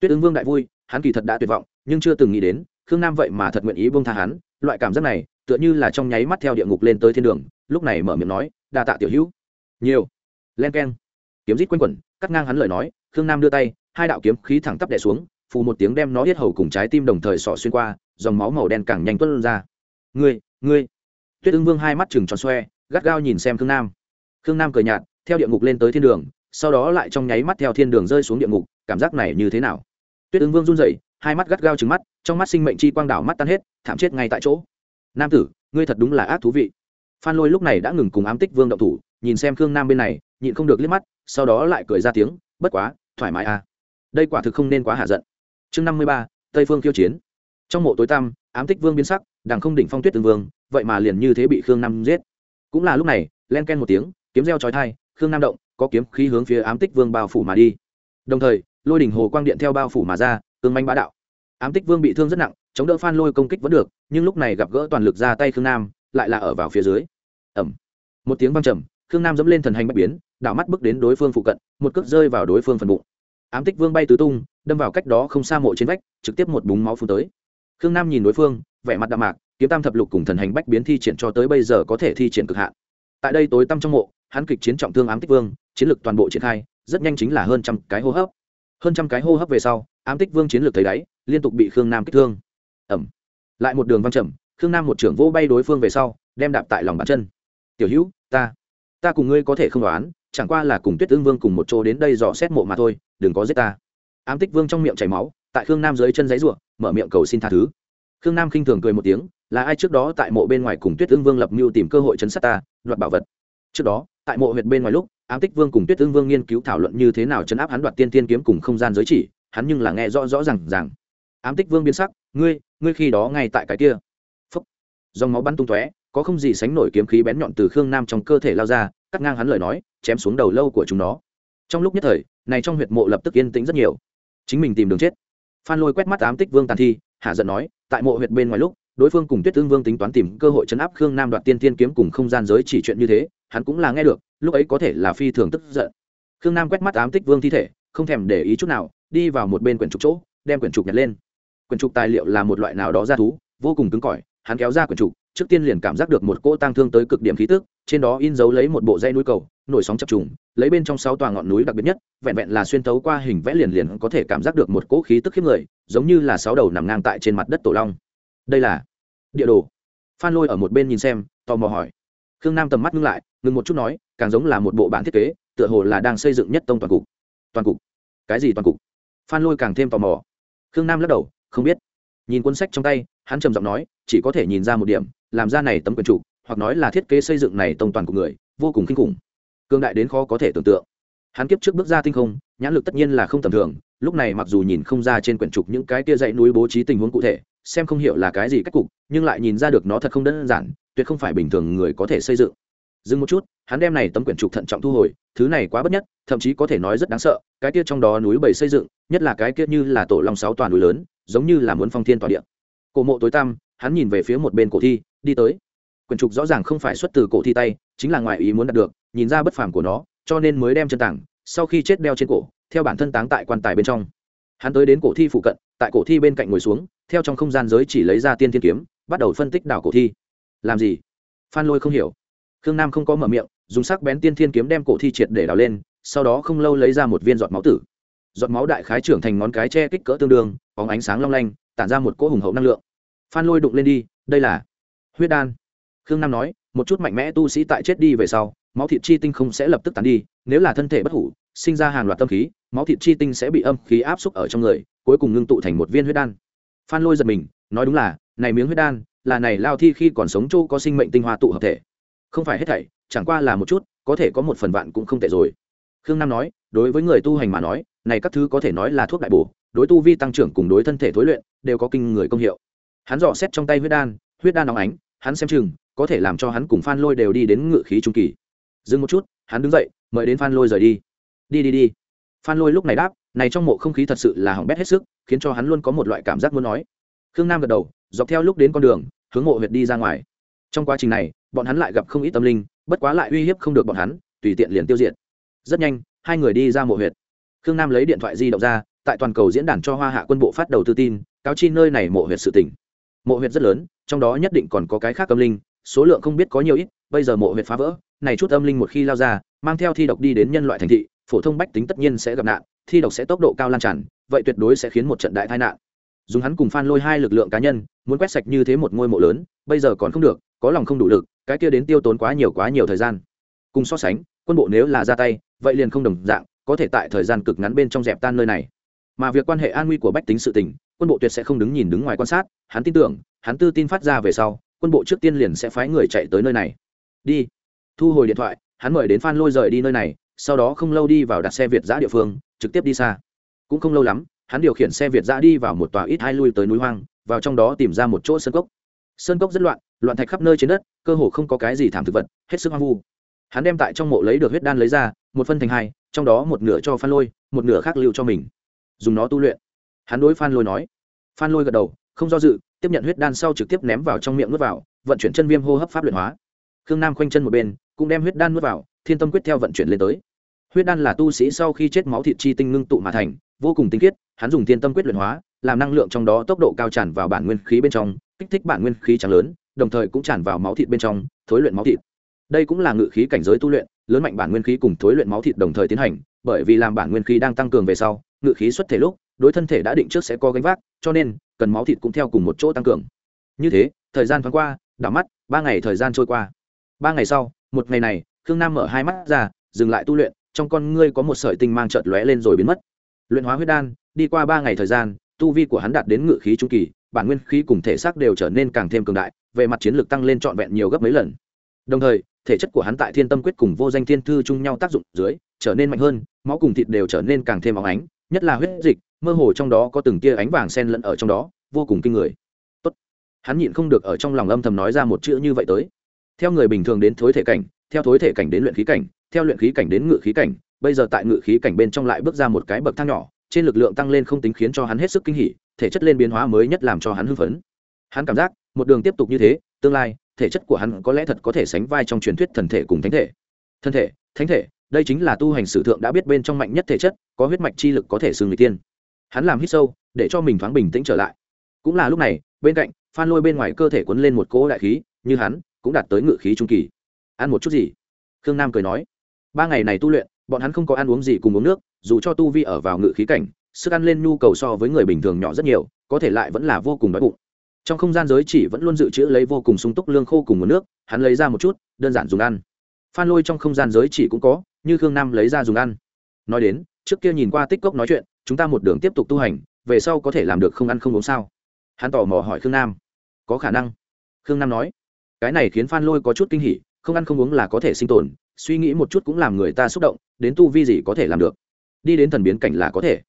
Speaker 1: Tuyết ưng vương đại vui, hắn kỳ thật đã tuyệt vọng, nhưng chưa từng nghĩ đến, khương nam vậy mà thật nguyện ý buông tha hắn, loại cảm giác này, tựa như là trong nháy mắt theo địa ngục lên tới thiên đường, lúc này mở miệng nói, đa tạ tiểu hữu. Nhiều. Len keng. Kiếm rít quanh quẩn, cắt ngang hắn lời nói, khương nam đưa tay, hai đạo kiếm khí thẳng tắp đè xuống, phù một tiếng đem nó hết hầu cùng trái tim đồng thời sỏ xuyên qua, dòng máu màu đen càng nhanh tuân ra. Ngươi ngươi. Tuyết ưng vương hai mắt chừng tròn xoe, gắt gao nhìn xem khương nam khương nam cười nhạt, theo địa ngục lên tới thiên đường, sau đó lại trong nháy mắt theo thiên đường rơi xuống địa ngục, cảm giác này như thế nào? Tuyết ưng vương run rẩy, hai mắt gắt gao trứng mắt, trong mắt sinh mệnh chi quang đảo mắt tan hết, thảm chết ngay tại chỗ. Nam tử, ngươi thật đúng là ác thú vị. Phan lôi lúc này đã ngừng cùng ám tích vương động thủ, nhìn xem khương nam bên này, nhịn không được liếc mắt, sau đó lại cười ra tiếng, bất quá, thoải mái à. Đây quả thực không nên quá hạ giận. Chương năm mươi ba, tây phương khiêu chiến. Trong mộ tối tăm, ám tích vương biến sắc, đằng không đỉnh phong tuyết tương vương, vậy mà liền như thế bị khương nam giết. Cũng là lúc này, len ken một tiếng kiếm reo chói thai, khương nam động, có kiếm khí hướng phía ám tích vương bao phủ mà đi. Đồng thời, lôi đỉnh hồ quang điện theo bao phủ mà ra, tương manh bá đạo. Ám tích vương bị thương rất nặng, chống đỡ phan lôi công kích vẫn được, nhưng lúc này gặp gỡ toàn lực ra tay khương nam, lại là ở vào phía dưới. Ẩm một tiếng văng trầm, khương nam dẫm lên thần hành bạch biến, đảo mắt bước đến đối phương phụ cận, một cước rơi vào đối phương phần bụng. Ám tích vương bay tứ tung, đâm vào cách đó không xa mộ trên vách, trực tiếp một búng máu phun tới. Khương nam nhìn đối phương, vẻ mặt đạm mạc, kiếm tam thập lục cùng thần hành bách biến thi triển cho tới bây giờ có thể thi triển cực hạn. Tại đây tối tăm trong mộ hắn kịch chiến trọng thương ám tích vương, chiến lược toàn bộ triển khai, rất nhanh chính là hơn trăm cái hô hấp. Hơn trăm cái hô hấp về sau, ám tích vương chiến lược thấy đáy, liên tục bị khương nam kích thương. Ẩm. Lại một đường văng trầm, khương nam một trưởng vô bay đối phương về sau, đem đạp tại lòng bàn chân. Tiểu hữu, ta ta cùng ngươi có thể không đoán, chẳng qua là cùng tuyết ương vương cùng một chỗ đến đây dò xét mộ mà thôi, đừng có giết ta. Ám tích vương trong miệng chảy máu, tại khương nam dưới chân giấy ruộng mở miệng cầu xin tha thứ. Khương nam khinh thường cười một tiếng, là ai trước đó tại mộ bên ngoài cùng tuyết ương vương lập mưu tìm cơ hội chấn sát ta, đoạt bảo vật? Trước đó, tại mộ huyệt bên ngoài lúc, ám tích vương cùng tuyết tương vương nghiên cứu thảo luận như thế nào chấn áp hắn đoạt tiên tiên kiếm cùng không gian giới chỉ, hắn nhưng là nghe rõ rõ r à n g rằng ám tích vương biến sắc, ngươi ngươi khi đó ngay tại cái kia. Phấp dòng máu bắn tung tóe, có không gì sánh nổi kiếm khí bén nhọn từ khương nam trong cơ thể lao ra, cắt ngang hắn lời nói, chém xuống đầu lâu của chúng nó. Trong lúc nhất thời, này trong huyệt mộ lập tức yên tĩnh rất nhiều. Chính mình tìm đường chết. Phan lôi quét mắt ám tích vương tàn thi, hạ giận nói, tại mộ huyệt bên ngoài lúc đối phương cùng tuyết tương vương tính toán tìm cơ hội chấn áp khương nam đoạt tiên tiên kiếm cùng không gian giới chỉ chuyện như thế, hắn cũng là nghe được, lúc ấy có thể là phi thường tức giận. Khương nam quét mắt ám tích vương thi thể, không thèm để ý chút nào, đi vào một bên quyển trục chỗ, đem quyển trục nhặt lên. Quyển trục tài liệu là một loại nào đó ra thú, vô cùng cứng cỏi, hắn kéo ra quyển trục, trước tiên liền cảm giác được một cỗ tang thương tới cực điểm khí tức, trên đó in dấu lấy một bộ dây núi cầu, nổi sóng chập trùng, lấy bên trong sáu tòa ngọn núi đặc biệt nhất, vẹn vẹn là xuyên tấu qua hình vẽ liền liền có thể cảm giác được một cỗ khí tức khiếp người, giống như là sáu đầu nằm ngang tại trên mặt đất tổ long. Đây là địa đồ. Phan lôi ở một bên nhìn xem, tò mò hỏi. Khương nam tầm mắt ngưng lại, ngừng một chút nói, càng giống là một bộ bản thiết kế, tựa hồ là đang xây dựng nhất tông toàn cục. Toàn cục? Cái gì toàn cục? Phan lôi càng thêm tò mò. Khương nam lắc đầu, không biết. Nhìn cuốn sách trong tay, hắn trầm giọng nói, chỉ có thể nhìn ra một điểm, làm ra này tấm quyền chủ hoặc nói là thiết kế xây dựng này tông toàn của người, vô cùng kinh khủng. Cương đại đến khó có thể tưởng tượng hắn kiếp trước bước ra tinh không, nhãn lực tất nhiên là không tầm thường, lúc này mặc dù nhìn không ra trên quyển trục những cái kia dãy núi bố trí tình huống cụ thể, xem không hiểu là cái gì cách cục, nhưng lại nhìn ra được nó thật không đơn giản, tuyệt không phải bình thường người có thể xây dựng. Dừng một chút, hắn đem này tấm quyển trục thận trọng thu hồi, thứ này quá bất nhất, thậm chí có thể nói rất đáng sợ, cái kia trong đó núi bảy xây dựng, nhất là cái kia như là tổ long sáu toàn núi lớn, giống như là muốn phong thiên tòa địa. Cổ mộ tối tăm, hắn nhìn về phía một bên cổ thi, đi tới. Quyển trục rõ ràng không phải xuất từ cổ thi tay, chính là ngoài ý muốn đạt được, nhìn ra bất phàm của nó cho nên mới đem chân tảng, sau khi chết đeo trên cổ, theo bản thân táng tại quan tài bên trong. Hắn tới đến cổ thi phụ cận, tại cổ thi bên cạnh ngồi xuống, theo trong không gian giới chỉ lấy ra tiên thiên kiếm, bắt đầu phân tích đảo cổ thi. Làm gì? Phan lôi không hiểu. Khương nam không có mở miệng, dùng sắc bén tiên thiên kiếm đem cổ thi triệt để đào lên, sau đó không lâu lấy ra một viên giọt máu tử. Giọt máu đại khái trưởng thành ngón cái che kích cỡ tương đương có ánh sáng long lanh, tản ra một cỗ hùng hậu năng lượng. Phan lôi đụng lên đi, đây là huyết đan. Khương nam nói, một chút mạnh mẽ tu sĩ tại chết đi về sau máu thịt chi tinh không sẽ lập tức tán đi, nếu là thân thể bất hủ, sinh ra hàng loạt tâm khí, máu thịt chi tinh sẽ bị âm khí áp xúc ở trong người, cuối cùng ngưng tụ thành một viên huyết đan. Phan lôi giật mình, nói đúng là, này miếng huyết đan, là này lao thi khi còn sống châu có sinh mệnh tinh hoa tụ hợp thể. Không phải hết thảy, chẳng qua là một chút, có thể có một phần vạn cũng không tệ rồi. Khương nam nói, đối với người tu hành mà nói, này các thứ có thể nói là thuốc đại bổ, đối tu vi tăng trưởng cùng đối thân thể thối luyện, đều có kinh người công hiệu. Hắn dò xét trong tay huyết đan huyết đan nóng ánh, hắn xem chừng, có thể làm cho hắn cùng phan lôi đều đi đến ngự khí trung kỳ dừng một chút, hắn đứng dậy, mời đến phan lôi rời đi. Đi đi đi. Phan lôi lúc này đáp, này trong mộ không khí thật sự là hỏng bét hết sức, khiến cho hắn luôn có một loại cảm giác muốn nói. Khương nam gật đầu, dọc theo lúc đến con đường, hướng mộ huyệt đi ra ngoài. Trong quá trình này, bọn hắn lại gặp không ít tâm linh, bất quá lại uy hiếp không được bọn hắn, tùy tiện liền tiêu diệt. Rất nhanh, hai người đi ra mộ huyệt. Khương nam lấy điện thoại di động ra, tại toàn cầu diễn đàn cho hoa hạ quân bộ phát đầu tư tin, cáo chi nơi này mộ huyệt sự tỉnh. Mộ huyệt rất lớn, trong đó nhất định còn có cái khác âm linh, số lượng không biết có nhiều ít bây giờ mộ huyệt phá vỡ, này chút âm linh một khi lao ra, mang theo thi độc đi đến nhân loại thành thị, phổ thông bách tính tất nhiên sẽ gặp nạn, thi độc sẽ tốc độ cao lan tràn, vậy tuyệt đối sẽ khiến một trận đại tai nạn. Dùng hắn cùng phan lôi hai lực lượng cá nhân, muốn quét sạch như thế một ngôi mộ lớn, bây giờ còn không được, có lòng không đủ lực, cái kia đến tiêu tốn quá nhiều quá nhiều thời gian. Cùng so sánh, quân bộ nếu là ra tay, vậy liền không đồng dạng, có thể tại thời gian cực ngắn bên trong dẹp tan nơi này. Mà việc quan hệ an nguy của bách tính sự tình, quân bộ tuyệt sẽ không đứng nhìn đứng ngoài quan sát, hắn tin tưởng, hắn tư tin phát ra về sau, quân bộ trước tiên liền sẽ phái người chạy tới nơi này đi. Thu hồi điện thoại, hắn mời đến phan lôi rời đi nơi này, sau đó không lâu đi vào đặt xe việt giã địa phương, trực tiếp đi xa. Cũng không lâu lắm, hắn điều khiển xe việt giã đi vào một tòa ít hai lui tới núi hoang, vào trong đó tìm ra một chỗ sơn cốc. Sơn cốc rất loạn loạn thạch khắp nơi trên đất, cơ hồ không có cái gì thảm thực vật, hết sức hoang vu. Hắn đem tại trong mộ lấy được huyết đan lấy ra, một phân thành hai, trong đó một nửa cho phan lôi, một nửa khác lưu cho mình. Dùng nó tu luyện. Hắn đối phan lôi nói. Phan lôi gật đầu, không do dự, tiếp nhận huyết đan sau trực tiếp ném vào trong miệng nuốt vào, vận chuyển chân viêm hô hấp pháp luyện hóa khương nam khoanh chân một bên, cũng đem huyết đan nuốt vào, thiên tâm quyết theo vận chuyển lên tới. Huyết đan là tu sĩ sau khi chết máu thịt chi tinh ngưng tụ mà thành, vô cùng tinh khiết, hắn dùng thiên tâm quyết luyện hóa, làm năng lượng trong đó tốc độ cao tràn vào bản nguyên khí bên trong, kích thích bản nguyên khí tràn lớn, đồng thời cũng tràn vào máu thịt bên trong, thối luyện máu thịt. Đây cũng là ngự khí cảnh giới tu luyện, lớn mạnh bản nguyên khí cùng thối luyện máu thịt đồng thời tiến hành, bởi vì làm bản nguyên khí đang tăng cường về sau, ngự khí xuất thể lúc, đối thân thể đã định trước sẽ có gánh vác, cho nên, cần máu thịt cũng theo cùng một chỗ tăng cường. Như thế, thời gian thoáng qua, đảo mắt, ba ngày thời gian trôi qua ba ngày sau, một ngày này, khương nam mở hai mắt ra, dừng lại tu luyện, trong con ngươi có một sợi tinh mang trợt lóe lên rồi biến mất. Luyện hóa huyết đan, đi qua ba ngày thời gian, tu vi của hắn đạt đến ngự khí trung kỳ, bản nguyên khí cùng thể xác đều trở nên càng thêm cường đại, về mặt chiến lược tăng lên trọn vẹn nhiều gấp mấy lần. Đồng thời, thể chất của hắn tại thiên tâm quyết cùng vô danh thiên thư chung nhau tác dụng dưới, trở nên mạnh hơn, máu cùng thịt đều trở nên càng thêm óng ánh, nhất là huyết dịch, mơ hồ trong đó có từng tia ánh vàng sen lẫn ở trong đó, vô cùng kinh người. Tốt. hắn nhịn không được ở trong lòng âm thầm nói ra một chữ như vậy tới theo người bình thường đến thối thể cảnh, theo thối thể cảnh đến luyện khí cảnh, theo luyện khí cảnh đến ngự khí cảnh, bây giờ tại ngự khí cảnh bên trong lại bước ra một cái bậc thang nhỏ, trên lực lượng tăng lên không tính khiến cho hắn hết sức kinh hỉ, thể chất lên biến hóa mới nhất làm cho hắn hưng phấn. Hắn cảm giác, một đường tiếp tục như thế, tương lai, thể chất của hắn có lẽ thật có thể sánh vai trong truyền thuyết thần thể cùng thánh thể. Thân thể, thánh thể, đây chính là tu hành sử thượng đã biết bên trong mạnh nhất thể chất, có huyết mạch chi lực có thể xưng người tiên. Hắn làm hít sâu, để cho mình thoáng bình tĩnh trở lại. Cũng là lúc này, bên cạnh, phan lôi bên ngoài cơ thể quấn lên một cỗ đại khí, như hắn cũng đạt tới ngự khí trung kỳ. Ăn một chút gì? Khương nam cười nói. Ba ngày này tu luyện, bọn hắn không có ăn uống gì cùng uống nước, dù cho tu vi ở vào ngự khí cảnh, sức ăn lên nhu cầu so với người bình thường nhỏ rất nhiều, có thể lại vẫn là vô cùng đói bụng. Trong không gian giới chỉ vẫn luôn dự trữ lấy vô cùng sung túc lương khô cùng nguồn nước, hắn lấy ra một chút, đơn giản dùng ăn. Phan lôi trong không gian giới chỉ cũng có, như khương nam lấy ra dùng ăn. Nói đến, trước kia nhìn qua tích cốc nói chuyện, chúng ta một đường tiếp tục tu hành, về sau có thể làm được không ăn không uống sao? Hắn tò mò hỏi khương nam. Có khả năng. Khương nam nói cái này khiến phan lôi có chút kinh hỉ, không ăn không uống là có thể sinh tồn, suy nghĩ một chút cũng làm người ta xúc động, đến tu vi gì có thể làm được. Đi đến thần biến cảnh là có thể.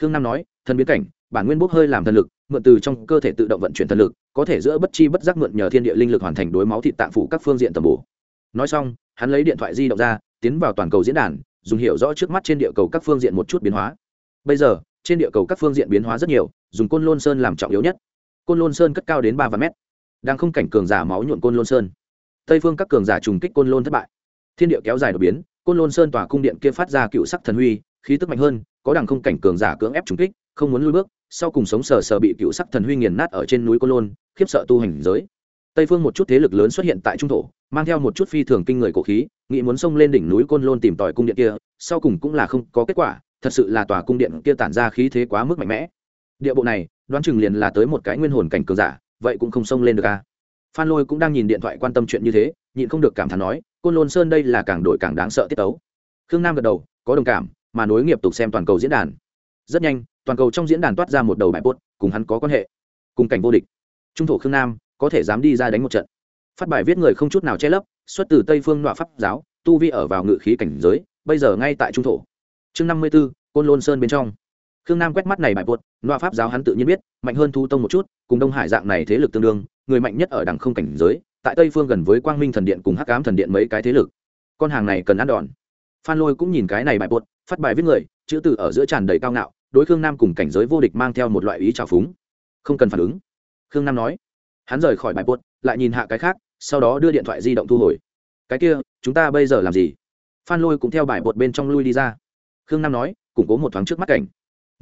Speaker 1: Khương nam nói, thần biến cảnh, bản nguyên bốc hơi làm thần lực, mượn từ trong cơ thể tự động vận chuyển thần lực, có thể giữa bất chi bất giác mượn nhờ thiên địa linh lực hoàn thành đối máu thịt tạng phủ các phương diện tầm bổ. Nói xong, hắn lấy điện thoại di động ra, tiến vào toàn cầu diễn đàn, dùng hiểu rõ trước mắt trên địa cầu các phương diện một chút biến hóa. Bây giờ, trên địa cầu các phương diện biến hóa rất nhiều, dùng côn lôn sơn làm trọng yếu nhất. Côn lôn sơn cất cao đến ba vạn mét đang không cảnh cường giả máu nhuộn côn lôn sơn. Tây phương các cường giả trùng kích côn lôn thất bại. Thiên địa kéo dài đột biến, côn lôn sơn tòa cung điện kia phát ra cựu sắc thần huy, khí tức mạnh hơn, có đằng không cảnh cường giả cưỡng ép trùng kích, không muốn lui bước, sau cùng sống sờ sờ bị cựu sắc thần huy nghiền nát ở trên núi côn lôn, khiếp sợ tu hành giới. Tây phương một chút thế lực lớn xuất hiện tại trung thổ, mang theo một chút phi thường kinh người cổ khí, nghĩ muốn xông lên đỉnh núi côn lôn tìm tòi cung điện kia, sau cùng cũng là không có kết quả, thật sự là tòa cung điện kia tản ra khí thế quá mức mạnh mẽ. Địa bộ này, đoán chừng liền là tới một cái nguyên hồn cảnh cường giả vậy cũng không xông lên được a à. phan lôi cũng đang nhìn điện thoại quan tâm chuyện như thế, nhịn không được cảm thán nói, côn lôn sơn đây là càng đổi càng đáng sợ tiết tấu. Khương nam gật đầu, có đồng cảm, mà nối nghiệp tục xem toàn cầu diễn đàn. Rất nhanh, toàn cầu trong diễn đàn toát ra một đầu bài bốt cùng hắn có quan hệ. Cùng cảnh vô địch. Trung thổ khương nam, có thể dám đi ra đánh một trận. Phát bài viết người không chút nào che lấp, xuất từ tây phương nọa pháp giáo, tu vi ở vào ngự khí cảnh giới, bây giờ ngay tại trung thổ. Chương năm mươi b ố côn lôn sơn bên trong khương nam quét mắt này bại buột loa pháp giáo hắn tự nhiên biết, mạnh hơn thu tông một chút, cùng đông hải dạng này thế lực tương đương, người mạnh nhất ở đẳng không cảnh giới, tại tây phương gần với quang minh thần điện cùng hắc ám thần điện mấy cái thế lực. Con hàng này cần ăn đòn. Phan lôi cũng nhìn cái này bại buột phát bài viết người, chữ từ ở giữa tràn đầy cao ngạo, đối khương nam cùng cảnh giới vô địch mang theo một loại ý trào phúng. Không cần phản ứng. Khương nam nói. Hắn rời khỏi bài buột lại nhìn hạ cái khác, sau đó đưa điện thoại di động thu hồi. Cái kia, chúng ta bây giờ làm gì? Phan lôi cũng theo bài bột bên trong lui đi ra. Khương nam nói, củng cố một thoáng trước mắt cảnh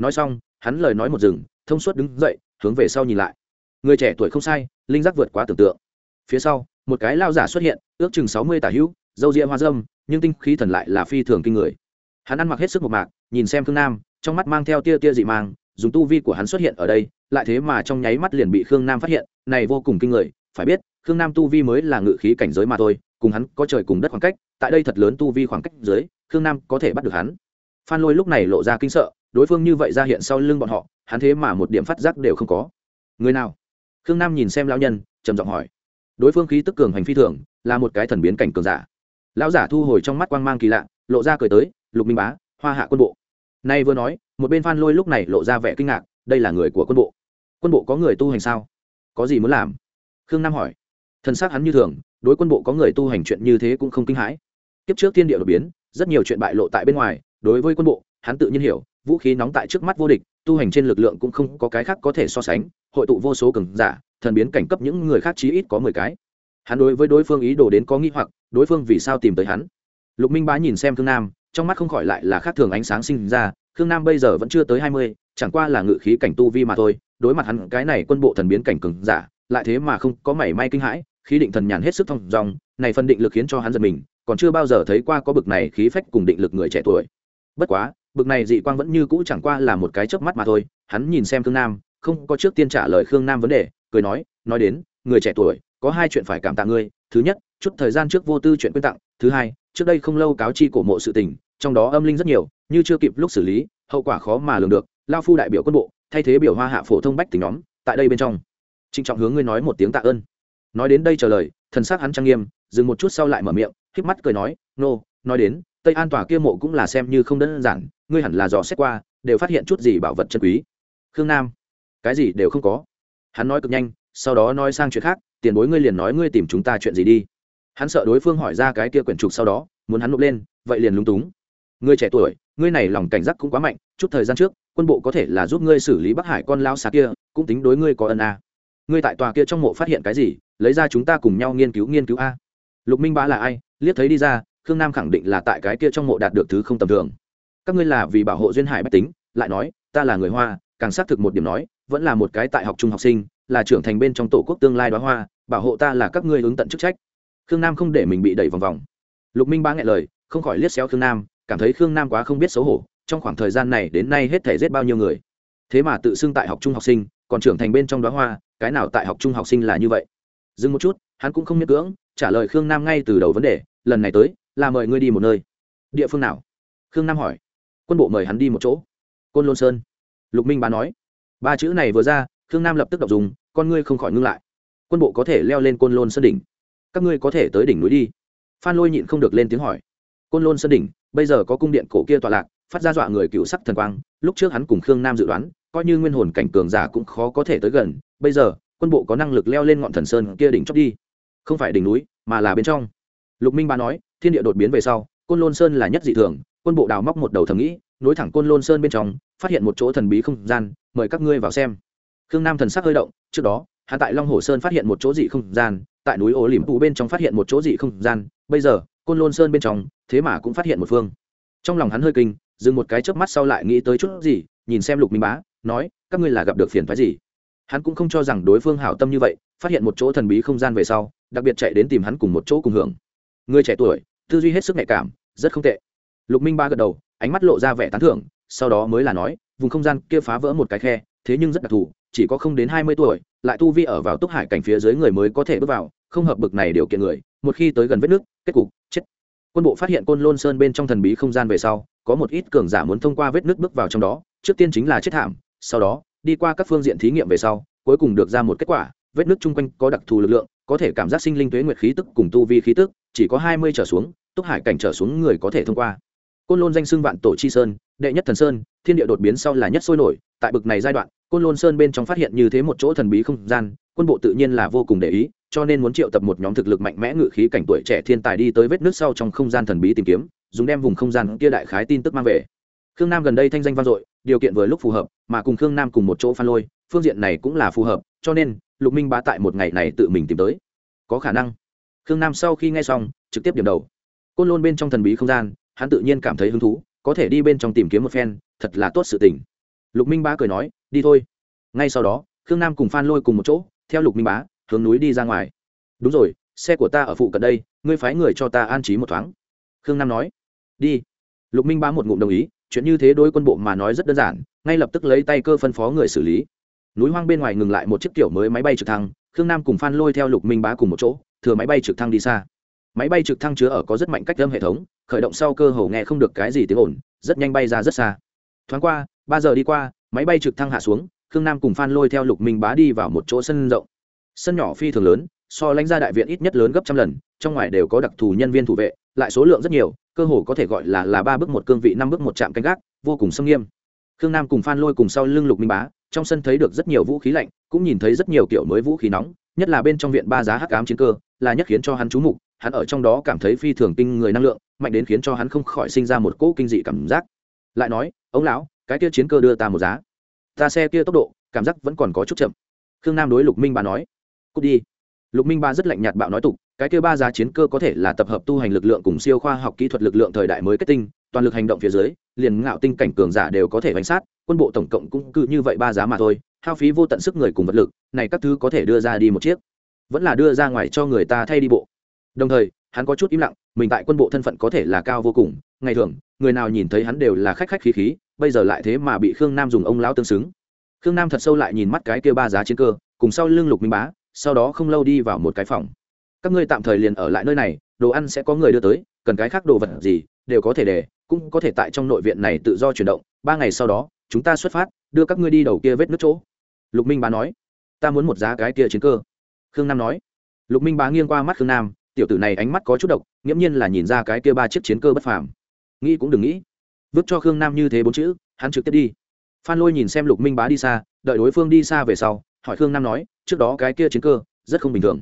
Speaker 1: nói xong, hắn lời nói một rừng thông suốt đứng dậy, hướng về sau nhìn lại. Người trẻ tuổi không sai, linh giác vượt quá tưởng tượng. Phía sau, một cái lao giả xuất hiện, ước chừng sáu mươi tả hữu, dâu ria hoa dâm, nhưng tinh khí thần lại là phi thường kinh người. Hắn ăn mặc hết sức một mạc, nhìn xem khương nam, trong mắt mang theo tia tia dị mang, dùng tu vi của hắn xuất hiện ở đây, lại thế mà trong nháy mắt liền bị khương nam phát hiện, này vô cùng kinh người, phải biết, khương nam tu vi mới là ngự khí cảnh giới mà thôi, cùng hắn có trời cùng đất khoảng cách, tại đây thật lớn tu vi khoảng cách dưới, khương nam có thể bắt được hắn. Phan lôi lúc này lộ ra kinh sợ đối phương như vậy ra hiện sau lưng bọn họ, hắn thế mà một điểm phát giác đều không có. Người nào? Khương nam nhìn xem lão nhân, trầm giọng hỏi. Đối phương khí tức cường hành phi thường, là một cái thần biến cảnh cường giả. Lão giả thu hồi trong mắt quang mang kỳ lạ, lộ ra cười tới, lục minh bá, hoa hạ quân bộ. Nay vừa nói, một bên phan lôi lúc này lộ ra vẻ kinh ngạc, đây là người của quân bộ. Quân bộ có người tu hành sao? Có gì muốn làm? Khương nam hỏi. Thân xác hắn như thường, đối quân bộ có người tu hành chuyện như thế cũng không kinh hãi. Kiếp trước thiên địa đột biến, rất nhiều chuyện bại lộ tại bên ngoài, đối với quân bộ, hắn tự nhiên hiểu vũ khí nóng tại trước mắt vô địch, tu hành trên lực lượng cũng không có cái khác có thể so sánh, hội tụ vô số cường giả, thần biến cảnh cấp những người khác chí ít có mười cái. Hắn đối với đối phương ý đồ đến có nghi hoặc, đối phương vì sao tìm tới hắn? Lục minh bá nhìn xem khương nam, trong mắt không khỏi lại là khác thường ánh sáng sinh ra, khương nam bây giờ vẫn chưa tới hai mươi, chẳng qua là ngự khí cảnh tu vi mà thôi, đối mặt hắn cái này quân bộ thần biến cảnh cường giả, lại thế mà không có mảy may kinh hãi, khí định thần nhàn hết sức thông dòng này phân định lực khiến cho hắn giật mình, còn chưa bao giờ thấy qua có bực này khí phách cùng định lực người trẻ tuổi. Bất quá bực này dị quang vẫn như cũ chẳng qua là một cái chớp mắt mà thôi hắn nhìn xem khương nam không có trước tiên trả lời khương nam vấn đề cười nói nói đến người trẻ tuổi có hai chuyện phải cảm tạ ngươi thứ nhất chút thời gian trước vô tư chuyện quyên tặng thứ hai trước đây không lâu cáo chi cổ mộ sự tình trong đó âm linh rất nhiều như chưa kịp lúc xử lý hậu quả khó mà lường được lao phu đại biểu quân bộ thay thế biểu hoa hạ phổ thông bách tỉnh nhóm tại đây bên trong. Trịnh trọng hướng ngươi nói một tiếng tạ ơn. Nói đến đây trả lời thần s hắn trang nghiêm dừng một chút sau lại mở miệng k mắt cười nói nô、no, nói đến tây an tòa kia mộ cũng là xem như không đơn giản, ngươi hẳn là dò xét qua, đều phát hiện chút gì bảo vật chân quý. Khương nam, cái gì đều không có. Hắn nói cực nhanh, sau đó nói sang chuyện khác, tiền bối ngươi liền nói ngươi tìm chúng ta chuyện gì đi. Hắn sợ đối phương hỏi ra cái kia quyển trục sau đó, muốn hắn nộp lên, vậy liền lúng túng. Ngươi trẻ tuổi, ngươi này lòng cảnh giác cũng quá mạnh, chút thời gian trước, quân bộ có thể là giúp ngươi xử lý bắc hải con lao xà kia, cũng tính đối ngươi có ân a. Ngươi tại tòa kia trong mộ phát hiện cái gì, lấy ra chúng ta cùng nhau nghiên cứu nghiên cứu a. Lục minh bá là ai, liếc thấy đi ra khương nam khẳng định là tại cái kia trong mộ đạt được thứ không tầm thường. Các ngươi là vì bảo hộ duyên hải bách tính, lại nói, ta là người hoa, càng xác thực một điểm nói, vẫn là một cái tại học trung học sinh, là trưởng thành bên trong tổ quốc tương lai đoá hoa, bảo hộ ta là các ngươi ứng tận chức trách. Khương nam không để mình bị đẩy vòng vòng. Lục minh bá nghe lời, không khỏi liếc xéo khương nam, cảm thấy khương nam quá không biết xấu hổ, trong khoảng thời gian này đến nay hết thể giết bao nhiêu người. Thế mà tự xưng tại học trung học sinh, còn trưởng thành bên trong đoá hoa, cái nào tại học trung học sinh là như vậy? Dừng một chút, hắn cũng không miễn cưỡng, trả lời khương nam ngay từ đầu vấn đề, lần này tới là mời ngươi đi một nơi. Địa phương nào? Khương nam hỏi. Quân bộ mời hắn đi một chỗ. Côn lôn sơn. Lục minh bá nói. Ba chữ này vừa ra, khương nam lập tức đọc dùng, con ngươi không khỏi ngưng lại. Quân bộ có thể leo lên côn lôn sơn đỉnh. Các ngươi có thể tới đỉnh núi đi. Phan lôi nhịn không được lên tiếng hỏi. Côn lôn sơn đỉnh, bây giờ có cung điện cổ kia tọa lạc, phát ra dọa người cựu sắc thần quang. Lúc trước hắn cùng khương nam dự đoán, coi như nguyên hồn cảnh cường giả cũng khó có thể tới gần. Bây giờ, quân bộ có năng lực leo lên ngọn thần sơn kia đỉnh chóp đi. Không phải đỉnh núi, mà là bên trong. Lục minh ba nói thiên địa đột biến về sau, côn lôn sơn là nhất dị thường, quân bộ đào móc một đầu thầm nghĩ, nối thẳng côn lôn sơn bên trong, phát hiện một chỗ thần bí không gian, mời các ngươi vào xem. Khương nam thần sắc hơi động, trước đó hạ tại long hồ sơn phát hiện một chỗ dị không gian, tại núi ố lìm tù bên trong phát hiện một chỗ dị không gian, bây giờ, côn lôn sơn bên trong, thế mà cũng phát hiện một phương. Trong lòng hắn hơi kinh, dừng một cái chớp mắt sau lại nghĩ tới chút gì, nhìn xem lục minh bá, nói, các ngươi là gặp được phiền phái gì? Hắn cũng không cho rằng đối phương hảo tâm như vậy, phát hiện một chỗ thần bí không gian về sau, đặc biệt chạy đến tìm hắn cùng một chỗ cùng hưởng. Người trẻ tuổi tư duy hết sức nhạy cảm, rất không tệ. Lục minh ba gật đầu, ánh mắt lộ ra vẻ tán thưởng, sau đó mới là nói, vùng không gian kia phá vỡ một cái khe, thế nhưng rất đặc thù, chỉ có không đến hai mươi tuổi, lại tu vi ở vào túc hải cảnh phía dưới người mới có thể bước vào, không hợp bực này điều kiện người, một khi tới gần vết nước, kết cục, chết. Quân bộ phát hiện côn lôn sơn bên trong thần bí không gian về sau, có một ít cường giả muốn thông qua vết nước bước vào trong đó, trước tiên chính là chết thảm, sau đó, đi qua các phương diện thí nghiệm về sau, cuối cùng được ra một kết quả, vết nước chung quanh có đặc thù lực lượng có thể cảm giác sinh linh tuế nguyệt khí tức cùng tu vi khí tức, chỉ có hai mươi trở xuống, túc hải cảnh trở xuống người có thể thông qua. Côn lôn danh xưng vạn tổ chi sơn, đệ nhất thần sơn, thiên địa đột biến sau là nhất sôi nổi, tại bực này giai đoạn, côn lôn sơn bên trong phát hiện như thế một chỗ thần bí không gian, quân bộ tự nhiên là vô cùng để ý, cho nên muốn triệu tập một nhóm thực lực mạnh mẽ ngự khí cảnh tuổi trẻ thiên tài đi tới vết nước sau trong không gian thần bí tìm kiếm, dùng đem vùng không gian kia đại khái tin tức mang về. Khương nam gần đây thanh danh vang dội, điều kiện vừa lúc phù hợp, mà cùng khương nam cùng một chỗ phan lôi, phương diện này cũng là phù hợp, cho nên lục minh bá tại một ngày này tự mình tìm tới. Có khả năng. Khương nam sau khi nghe xong, trực tiếp điểm đầu. Côn lôn bên trong thần bí không gian, hắn tự nhiên cảm thấy hứng thú, có thể đi bên trong tìm kiếm một phen, thật là tốt sự tình. Lục minh bá cười nói, đi thôi. Ngay sau đó, khương nam cùng phan lôi cùng một chỗ, theo lục minh bá, hướng núi đi ra ngoài. Đúng rồi, xe của ta ở phụ cận đây, ngươi phái người cho ta an trí một thoáng. Khương nam nói, đi. Lục minh bá một ngụm đồng ý, chuyện như thế đối quân bộ mà nói rất đơn giản, ngay lập tức lấy tay cơ phân phó người xử lý núi hoang bên ngoài ngừng lại một chiếc kiểu mới máy bay trực thăng, khương nam cùng phan lôi theo lục minh bá cùng một chỗ, thừa máy bay trực thăng đi xa. Máy bay trực thăng chứa ở có rất mạnh cách âm hệ thống, khởi động sau cơ hồ nghe không được cái gì tiếng ồn, rất nhanh bay ra rất xa. Thoáng qua, ba giờ đi qua, máy bay trực thăng hạ xuống, khương nam cùng phan lôi theo lục minh bá đi vào một chỗ sân rộng. Sân nhỏ phi thường lớn, so lãnh ra đại viện ít nhất lớn gấp trăm lần, trong ngoài đều có đặc thù nhân viên thủ vệ, lại số lượng rất nhiều, cơ hồ có thể gọi là là ba bước một cương vị, năm bước một trạm canh gác, vô cùng xâm nghiêm. Khương nam cùng phan lôi cùng sau lưng lục minh bá trong sân thấy được rất nhiều vũ khí lạnh, cũng nhìn thấy rất nhiều kiểu mới vũ khí nóng, nhất là bên trong viện ba giá hắc ám chiến cơ, là nhất khiến cho hắn chú mục, hắn ở trong đó cảm thấy phi thường kinh người năng lượng, mạnh đến khiến cho hắn không khỏi sinh ra một cỗ kinh dị cảm giác. Lại nói, ông lão, cái kia chiến cơ đưa ta một giá. Ta xe kia tốc độ, cảm giác vẫn còn có chút chậm. Khương nam đối lục minh bà nói, cút đi. Lục minh ba rất lạnh nhạt bạo nói tục, cái kia ba giá chiến cơ có thể là tập hợp tu hành lực lượng cùng siêu khoa học kỹ thuật lực lượng thời đại mới kết tinh, toàn lực hành động phía dưới, liền ngạo tinh cảnh cường giả đều có thể bánh sát quân bộ tổng cộng cũng cứ như vậy ba giá mà thôi, hao phí vô tận sức người cùng vật lực, này các thứ có thể đưa ra đi một chiếc. Vẫn là đưa ra ngoài cho người ta thay đi bộ. Đồng thời, hắn có chút im lặng, mình tại quân bộ thân phận có thể là cao vô cùng, ngày thường, người nào nhìn thấy hắn đều là khách khách khí khí, bây giờ lại thế mà bị khương nam dùng ông lão tương xứng. Khương nam thật sâu lại nhìn mắt cái kia ba giá chiến cơ, cùng sau lưng lục minh bá, sau đó không lâu đi vào một cái phòng. Các ngươi tạm thời liền ở lại nơi này, đồ ăn sẽ có người đưa tới, cần cái khác đồ vật gì, đều có thể để, cũng có thể tại trong nội viện này tự do chuyển động, ba ngày sau đó chúng ta xuất phát, đưa các ngươi đi đầu kia vết nước chỗ. Lục minh bá nói. Ta muốn một giá cái kia chiến cơ. Khương nam nói. Lục minh bá nghiêng qua mắt khương nam, tiểu tử này ánh mắt có chút độc, nghiễm nhiên là nhìn ra cái kia ba chiếc chiến cơ bất phàm. Nghĩ cũng đừng nghĩ. Vứt cho khương nam như thế bốn chữ, hắn trực tiếp đi. Phan lôi nhìn xem lục minh bá đi xa, đợi đối phương đi xa về sau, hỏi khương nam nói, trước đó cái kia chiến cơ, rất không bình thường.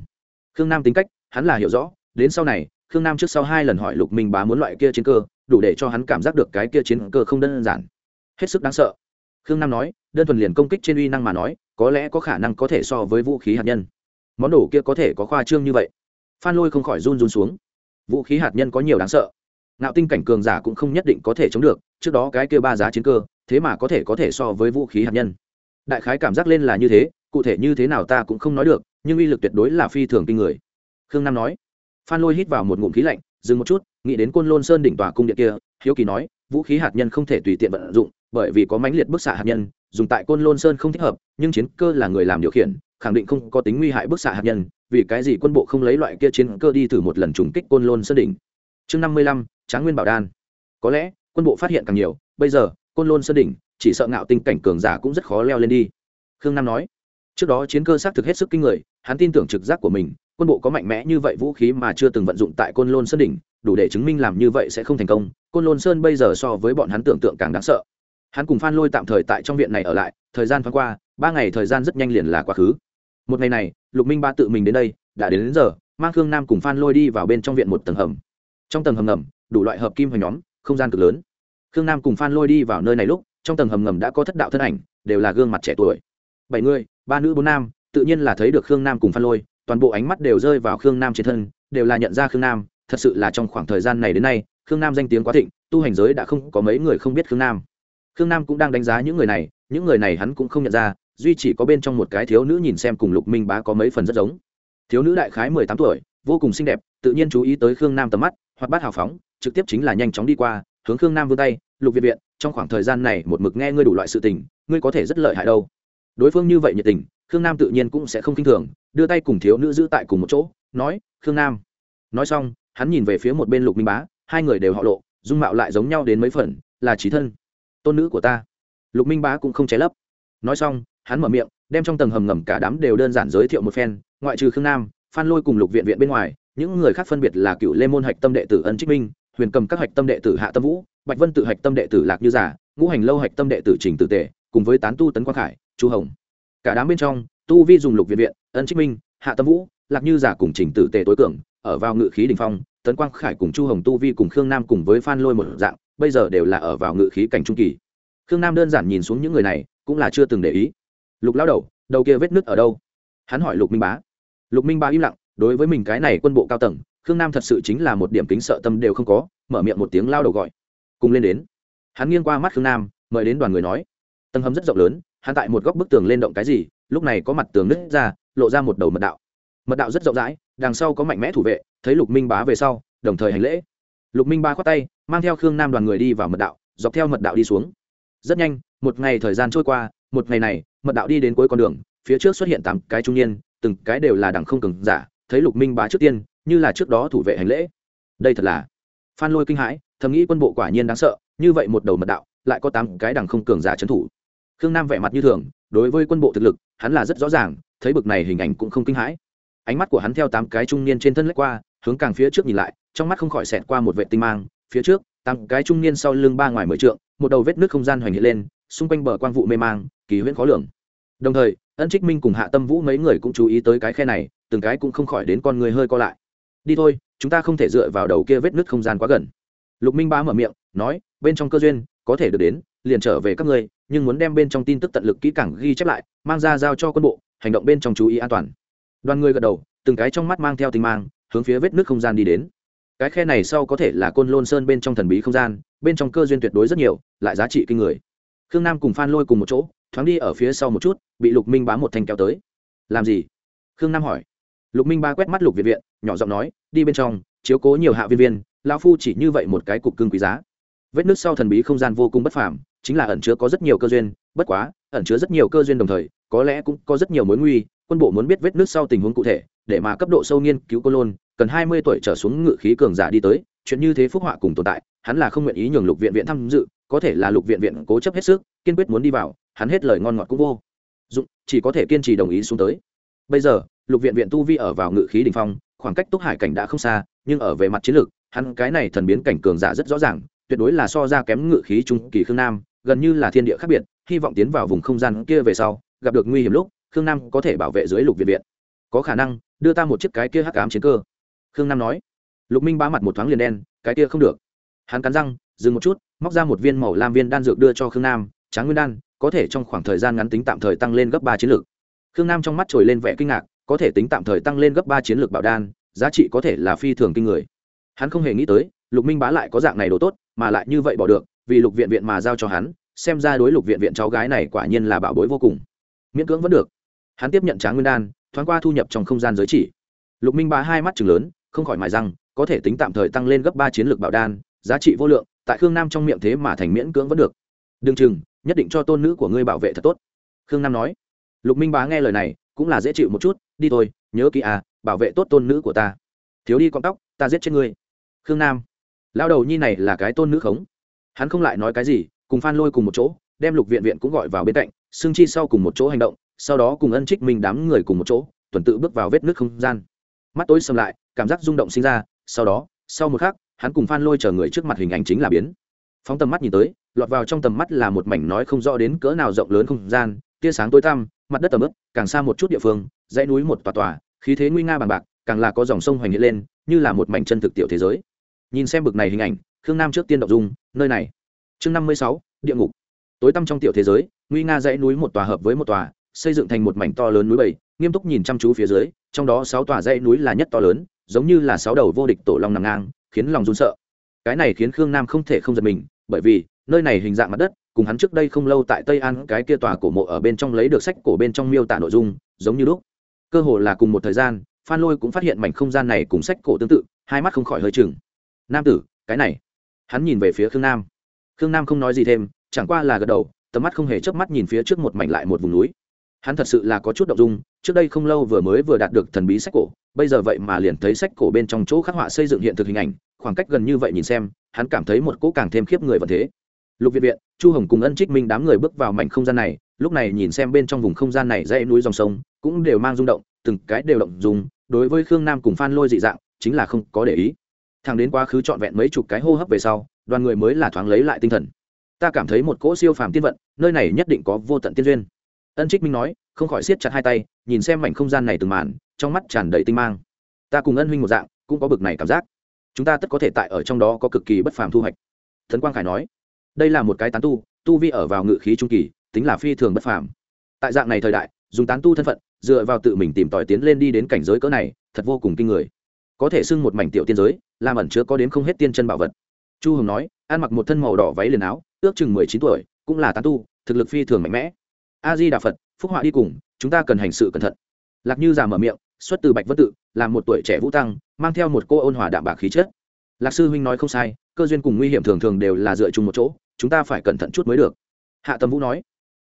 Speaker 1: Khương nam tính cách, hắn là hiểu rõ, đến sau này, khương nam trước sau hai lần hỏi lục minh bá muốn loại kia chiến cơ, đủ để cho hắn cảm giác được cái kia chiến cơ không đơn giản hết sức đáng sợ. Khương nam nói, đơn thuần liền công kích trên uy năng mà nói, có lẽ có khả năng có thể so với vũ khí hạt nhân. Món đồ kia có thể có khoa trương như vậy. Phan lôi không khỏi run run xuống. Vũ khí hạt nhân có nhiều đáng sợ. Nạo tinh cảnh cường giả cũng không nhất định có thể chống được, trước đó cái kia ba giá chiến cơ, thế mà có thể có thể so với vũ khí hạt nhân. Đại khái cảm giác lên là như thế, cụ thể như thế nào ta cũng không nói được, nhưng uy lực tuyệt đối là phi thường kinh người. Khương nam nói. Phan lôi hít vào một ngụm khí lạnh, dừng một chút, nghĩ đến côn lôn sơn đỉnh tòa cung điện kia, hiếu kỳ nói, vũ khí hạt nhân không thể tùy tiện vận dụng bởi vì có mãnh liệt bức xạ hạt nhân, dùng tại côn lôn sơn không thích hợp, nhưng chiến cơ là người làm điều khiển, khẳng định không có tính nguy hại bức xạ hạt nhân, vì cái gì quân bộ không lấy loại kia chiến cơ đi thử một lần trùng kích côn lôn sơn đỉnh. Chương năm mươi lăm, tráng nguyên bảo đan. Có lẽ, quân bộ phát hiện càng nhiều, bây giờ, côn lôn sơn đỉnh, chỉ sợ ngạo tinh cảnh cường giả cũng rất khó leo lên đi. Khương nam nói, trước đó chiến cơ xác thực hết sức kinh người, hắn tin tưởng trực giác của mình, quân bộ có mạnh mẽ như vậy vũ khí mà chưa từng vận dụng tại côn lôn sơn đỉnh, đủ để chứng minh làm như vậy sẽ không thành công. Côn lôn sơn bây giờ so với bọn hắn tưởng tượng càng đáng sợ hắn cùng phan lôi tạm thời tại trong viện này ở lại thời gian thoáng qua ba ngày thời gian rất nhanh liền là quá khứ. Một ngày này lục minh ba tự mình đến đây đã đến, đến giờ mang khương nam cùng phan lôi đi vào bên trong viện một tầng hầm. Trong tầng hầm ngầm đủ loại hợp kim hoành nhóm không gian cực lớn. Khương nam cùng phan lôi đi vào nơi này lúc trong tầng hầm ngầm đã có thất đạo thân ảnh đều là gương mặt trẻ tuổi. Bảy người ba nữ bốn nam tự nhiên là thấy được khương nam cùng phan lôi toàn bộ ánh mắt đều rơi vào khương nam trên thân đều là nhận ra khương nam. Thật sự là trong khoảng thời gian này đến nay khương nam danh tiếng quá thịnh tu hành giới đã không có mấy người không biết khương nam khương nam cũng đang đánh giá những người này, những người này hắn cũng không nhận ra, duy chỉ có bên trong một cái thiếu nữ nhìn xem cùng lục minh bá có mấy phần rất giống. Thiếu nữ đại khái mười tám tuổi, vô cùng xinh đẹp, tự nhiên chú ý tới khương nam tầm mắt hoặc bát hào phóng, trực tiếp chính là nhanh chóng đi qua, hướng khương nam vươn tay, lục viện viện, trong khoảng thời gian này một mực nghe ngươi đủ loại sự tình, ngươi có thể rất lợi hại đâu. Đối phương như vậy nhiệt tình, khương nam tự nhiên cũng sẽ không k i n h thường, đưa tay cùng thiếu nữ giữ tại cùng một chỗ, nói, khương nam. Nói xong, hắn nhìn về phía một bên lục minh bá, hai người đều họ lộ, dung mạo lại giống nhau đến mấy phần, là trí thân tôn nữ của ta lục minh bá cũng không cháy lấp nói xong hắn mở miệng đem trong tầng hầm ngầm cả đám đều đơn giản giới thiệu một phen ngoại trừ khương nam phan lôi cùng lục viện viện bên ngoài những người khác phân biệt là cựu lê môn hạch tâm đệ tử ân trích minh huyền cầm các hạch tâm đệ tử hạ tâm vũ bạch vân tự hạch tâm đệ tử lạc như giả ngũ hành lâu hạch tâm đệ tử trình tử tề cùng với tán tu tấn quang khải chu hồng cả đám bên trong tu vi dùng lục viện viện ân trích minh hạ tâm vũ lạc như giả cùng trình tử tề tối cường ở vào ngự khí đình phong tấn quang khải cùng chu hồng tu vi cùng khương nam cùng với phan lôi một dạng bây giờ đều là ở vào ngự khí cảnh trung kỳ. Khương nam đơn giản nhìn xuống những người này, cũng là chưa từng để ý. Lục lao đầu đầu kia vết nứt ở đâu? Hắn hỏi lục minh bá. Lục minh bá im lặng, đối với mình cái này quân bộ cao tầng, khương nam thật sự chính là một điểm kính sợ tâm đều không có, mở miệng một tiếng lao đầu gọi. Cùng lên đến. Hắn nghiêng qua mắt khương nam, mời đến đoàn người nói. Tầng hầm rất rộng lớn, hắn tại một góc bức tường lên động cái gì, lúc này có mặt tường nứt ra, lộ ra một đầu mật đạo. Mật đạo rất rộng rãi, đằng sau có mạnh mẽ thủ vệ, thấy lục minh bá về sau, đồng thời hành lễ. Lục minh bá khoát tay mang theo khương nam đoàn người đi vào mật đạo, dọc theo mật đạo đi xuống. Rất nhanh, một ngày thời gian trôi qua, một ngày này, mật đạo đi đến cuối con đường, phía trước xuất hiện tám cái trung niên, từng cái đều là đẳng không cường giả, thấy lục minh bá trước tiên, như là trước đó thủ vệ hành lễ. Đây thật là phan lôi kinh hãi, thầm nghĩ quân bộ quả nhiên đáng sợ, như vậy một đầu mật đạo, lại có tám cái đẳng không cường giả trấn thủ. Khương nam vẻ mặt như thường, đối với quân bộ thực lực, hắn là rất rõ ràng, thấy bực này hình ảnh cũng không kinh hãi. Ánh mắt của hắn theo tám cái trung niên trên thân lách qua, hướng càng phía trước nhìn lại, trong mắt không khỏi xẹt qua một vệ tinh mang phía trước, tám cái trung niên sau lưng ba ngoài mười trượng, một đầu vết nước không gian hoành hiện lên, xung quanh bờ quang vụ mê mang, kỳ huyễn khó lường. Đồng thời, ân trích minh cùng hạ tâm vũ mấy người cũng chú ý tới cái khe này, từng cái cũng không khỏi đến con người hơi co lại. Đi thôi, chúng ta không thể dựa vào đầu kia vết nứt không gian quá gần. Lục minh bá mở miệng, nói, bên trong cơ duyên, có thể được đến, liền trở về các ngươi, nhưng muốn đem bên trong tin tức tận lực kỹ càng ghi chép lại, mang ra giao cho quân bộ, hành động bên trong chú ý an toàn. Đoàn người gật đầu, từng cái trong mắt mang theo tình mang, hướng phía vết nước không gian đi đến cái khe này sau có thể là côn lôn sơn bên trong thần bí không gian, bên trong cơ duyên tuyệt đối rất nhiều, lại giá trị kinh người. Khương nam cùng phan lôi cùng một chỗ, thoáng đi ở phía sau một chút, bị lục minh bá một thanh kéo tới. Làm gì? Khương nam hỏi. Lục minh ba quét mắt lục việt viện, nhỏ giọng nói, đi bên trong, chiếu cố nhiều hạ viên viên lao phu chỉ như vậy một cái cục cưng quý giá. Vết nước sau thần bí không gian vô cùng bất phàm, chính là ẩn chứa có rất nhiều cơ duyên, bất quá, ẩn chứa rất nhiều cơ duyên đồng thời, có lẽ cũng có rất nhiều mối nguy, quân bộ muốn biết vết nước sau tình huống cụ thể, để mà cấp độ sâu nghiên cứu cô lôn cần hai mươi tuổi trở xuống ngự khí cường giả đi tới, chuyện như thế phúc họa cùng tồn tại, hắn là không nguyện ý nhường lục viện viện tham dự, có thể là lục viện viện cố chấp hết sức, kiên quyết muốn đi vào, hắn hết lời ngon ngọt cũng vô. Dụng, chỉ có thể kiên trì đồng ý xuống tới. Bây giờ, lục viện viện tu vi ở vào ngự khí đình phong, khoảng cách túc hải cảnh đã không xa, nhưng ở về mặt chiến lược, hắn cái này thần biến cảnh cường giả rất rõ ràng, tuyệt đối là so ra kém ngự khí trung kỳ khương nam, gần như là thiên địa khác biệt, hy vọng tiến vào vùng không gian kia về sau, gặp được nguy hiểm lúc, khương nam có thể bảo vệ dưới lục viện viện. Có khả năng, đưa ta một chiếc cái kia hắc ám chiến cơ khương nam nói. Lục minh bá mặt một thoáng liền đen, cái kia không được. Hắn cắn răng, dừng một chút, móc ra một viên màu lam viên đan dược đưa cho khương nam, tráng nguyên đan, có thể trong khoảng thời gian ngắn tính tạm thời tăng lên gấp ba chiến lược. Khương nam trong mắt trồi lên vẻ kinh ngạc, có thể tính tạm thời tăng lên gấp ba chiến lược bảo đan, giá trị có thể là phi thường kinh người. Hắn không hề nghĩ tới, lục minh bá lại có dạng này đồ tốt, mà lại như vậy bỏ được, vì lục viện viện mà giao cho hắn, xem ra đối lục viện viện cháu gái này quả nhiên là bảo bối vô cùng. Miễn cưỡng vẫn được. Hắn tiếp nhận tráng nguyên đan, thoáng qua thu nhập trong không gian giới chỉ. Lục minh bá hai mắt chừng lớn không khỏi mài rằng có thể tính tạm thời tăng lên gấp ba chiến lược bảo đan, giá trị vô lượng, tại khương nam trong miệng thế mà thành miễn cưỡng vẫn được. Đừng chừng, nhất định cho tôn nữ của ngươi bảo vệ thật tốt. Khương nam nói. Lục minh bá nghe lời này, cũng là dễ chịu một chút, đi thôi, nhớ kỹ à bảo vệ tốt tôn nữ của ta. Thiếu đi con tóc, ta giết chết ngươi. Khương nam. Lao đầu nhi này là cái tôn nữ khống. Hắn không lại nói cái gì, cùng phan lôi cùng một chỗ, đem lục viện viện cũng gọi vào bên cạnh xương chi sau cùng một chỗ hành động, sau đó cùng ân trích minh đám người cùng một chỗ, tuần tự bước vào vết nước không gian mắt tối xâm lại, cảm giác rung động sinh ra, sau đó, sau một khắc, hắn cùng phan lôi chờ người trước mặt hình ảnh chính là biến. Phóng tầm mắt nhìn tới, lọt vào trong tầm mắt là một mảnh nói không rõ đến cỡ nào rộng lớn không gian, tia sáng tối tăm, mặt đất tầm ướp càng xa một chút địa phương, dãy núi một tòa tòa, khí thế nguy nga bằng bạc, càng là có dòng sông hoành hiện lên, như là một mảnh chân thực tiểu thế giới. Nhìn xem bực này hình ảnh, khương nam trước tiên động dung, nơi này. Chương năm mươi sáu, địa ngục. Tối tăm trong tiểu thế giới, nguy nga dãy núi một tòa hợp với một tòa, xây dựng thành một mảnh to lớn núi bầy nghiêm túc nhìn chăm chú phía dưới, trong đó sáu tòa dãy núi là nhất to lớn, giống như là sáu đầu vô địch tổ long nằm ngang, khiến lòng run sợ. Cái này khiến khương nam không thể không giật mình, bởi vì, nơi này hình dạng mặt đất, cùng hắn trước đây không lâu tại tây an cái kia tòa cổ mộ ở bên trong lấy được sách cổ bên trong miêu tả nội dung, giống như lúc. Cơ hồ là cùng một thời gian, phan lôi cũng phát hiện mảnh không gian này cùng sách cổ tương tự, hai mắt không khỏi hơi chừng. Nam tử, cái này. Hắn nhìn về phía khương nam. Khương nam không nói gì thêm, chẳng qua là gật đầu, tầm mắt không hề chớp mắt nhìn phía trước một mảnh lại một vùng núi hắn thật sự là có chút động dung, trước đây không lâu vừa mới vừa đạt được thần bí sách cổ, bây giờ vậy mà liền thấy sách cổ bên trong chỗ khắc họa xây dựng hiện thực hình ảnh, khoảng cách gần như vậy nhìn xem, hắn cảm thấy một cỗ càng thêm khiếp người vận thế. Lục viện viện, chu hồng cùng ân trích minh đám người bước vào mảnh không gian này, lúc này nhìn xem bên trong vùng không gian này dãy núi dòng sông, cũng đều mang rung động, từng cái đều động dùng đối với khương nam cùng phan lôi dị dạng, chính là không có để ý. Thằng đến quá khứ trọn vẹn mấy chục cái hô hấp về sau, đoàn người mới là thoáng lấy lại tinh thần. Ta cảm thấy một cỗ siêu phàm tiên vận, nơi này nhất định có vô tận tiên duyên ân trích minh nói, không khỏi siết chặt hai tay, nhìn xem mảnh không gian này từng màn, trong mắt tràn đầy tinh mang. Ta cùng ân huynh một dạng, cũng có bực này cảm giác. Chúng ta tất có thể tại ở trong đó có cực kỳ bất phàm thu hoạch. Thần quang khải nói, đây là một cái tán tu tu vi ở vào ngự khí trung kỳ, tính là phi thường bất phàm. Tại dạng này thời đại, dùng tán tu thân phận, dựa vào tự mình tìm tòi tiến lên đi đến cảnh giới cỡ này, thật vô cùng kinh người. Có thể xưng một mảnh tiểu tiên giới, làm ẩn chứa có đến không hết tiên chân bảo vật. Chu hồng nói, ăn mặc một thân màu đỏ váy liền áo, ước chừng mười chín tuổi, cũng là tán tu, thực lực phi thường mạnh mẽ a di đà phật, phúc họa đi cùng, chúng ta cần hành sự cẩn thận. Lạc như già mở miệng, xuất từ bạch vân tự làm một tuổi trẻ vũ tăng, mang theo một cô ôn hòa đạm bạc khí chất. Lạc sư huynh nói không sai, cơ duyên cùng nguy hiểm thường thường đều là dựa chung một chỗ, chúng ta phải cẩn thận chút mới được. Hạ tâm vũ nói.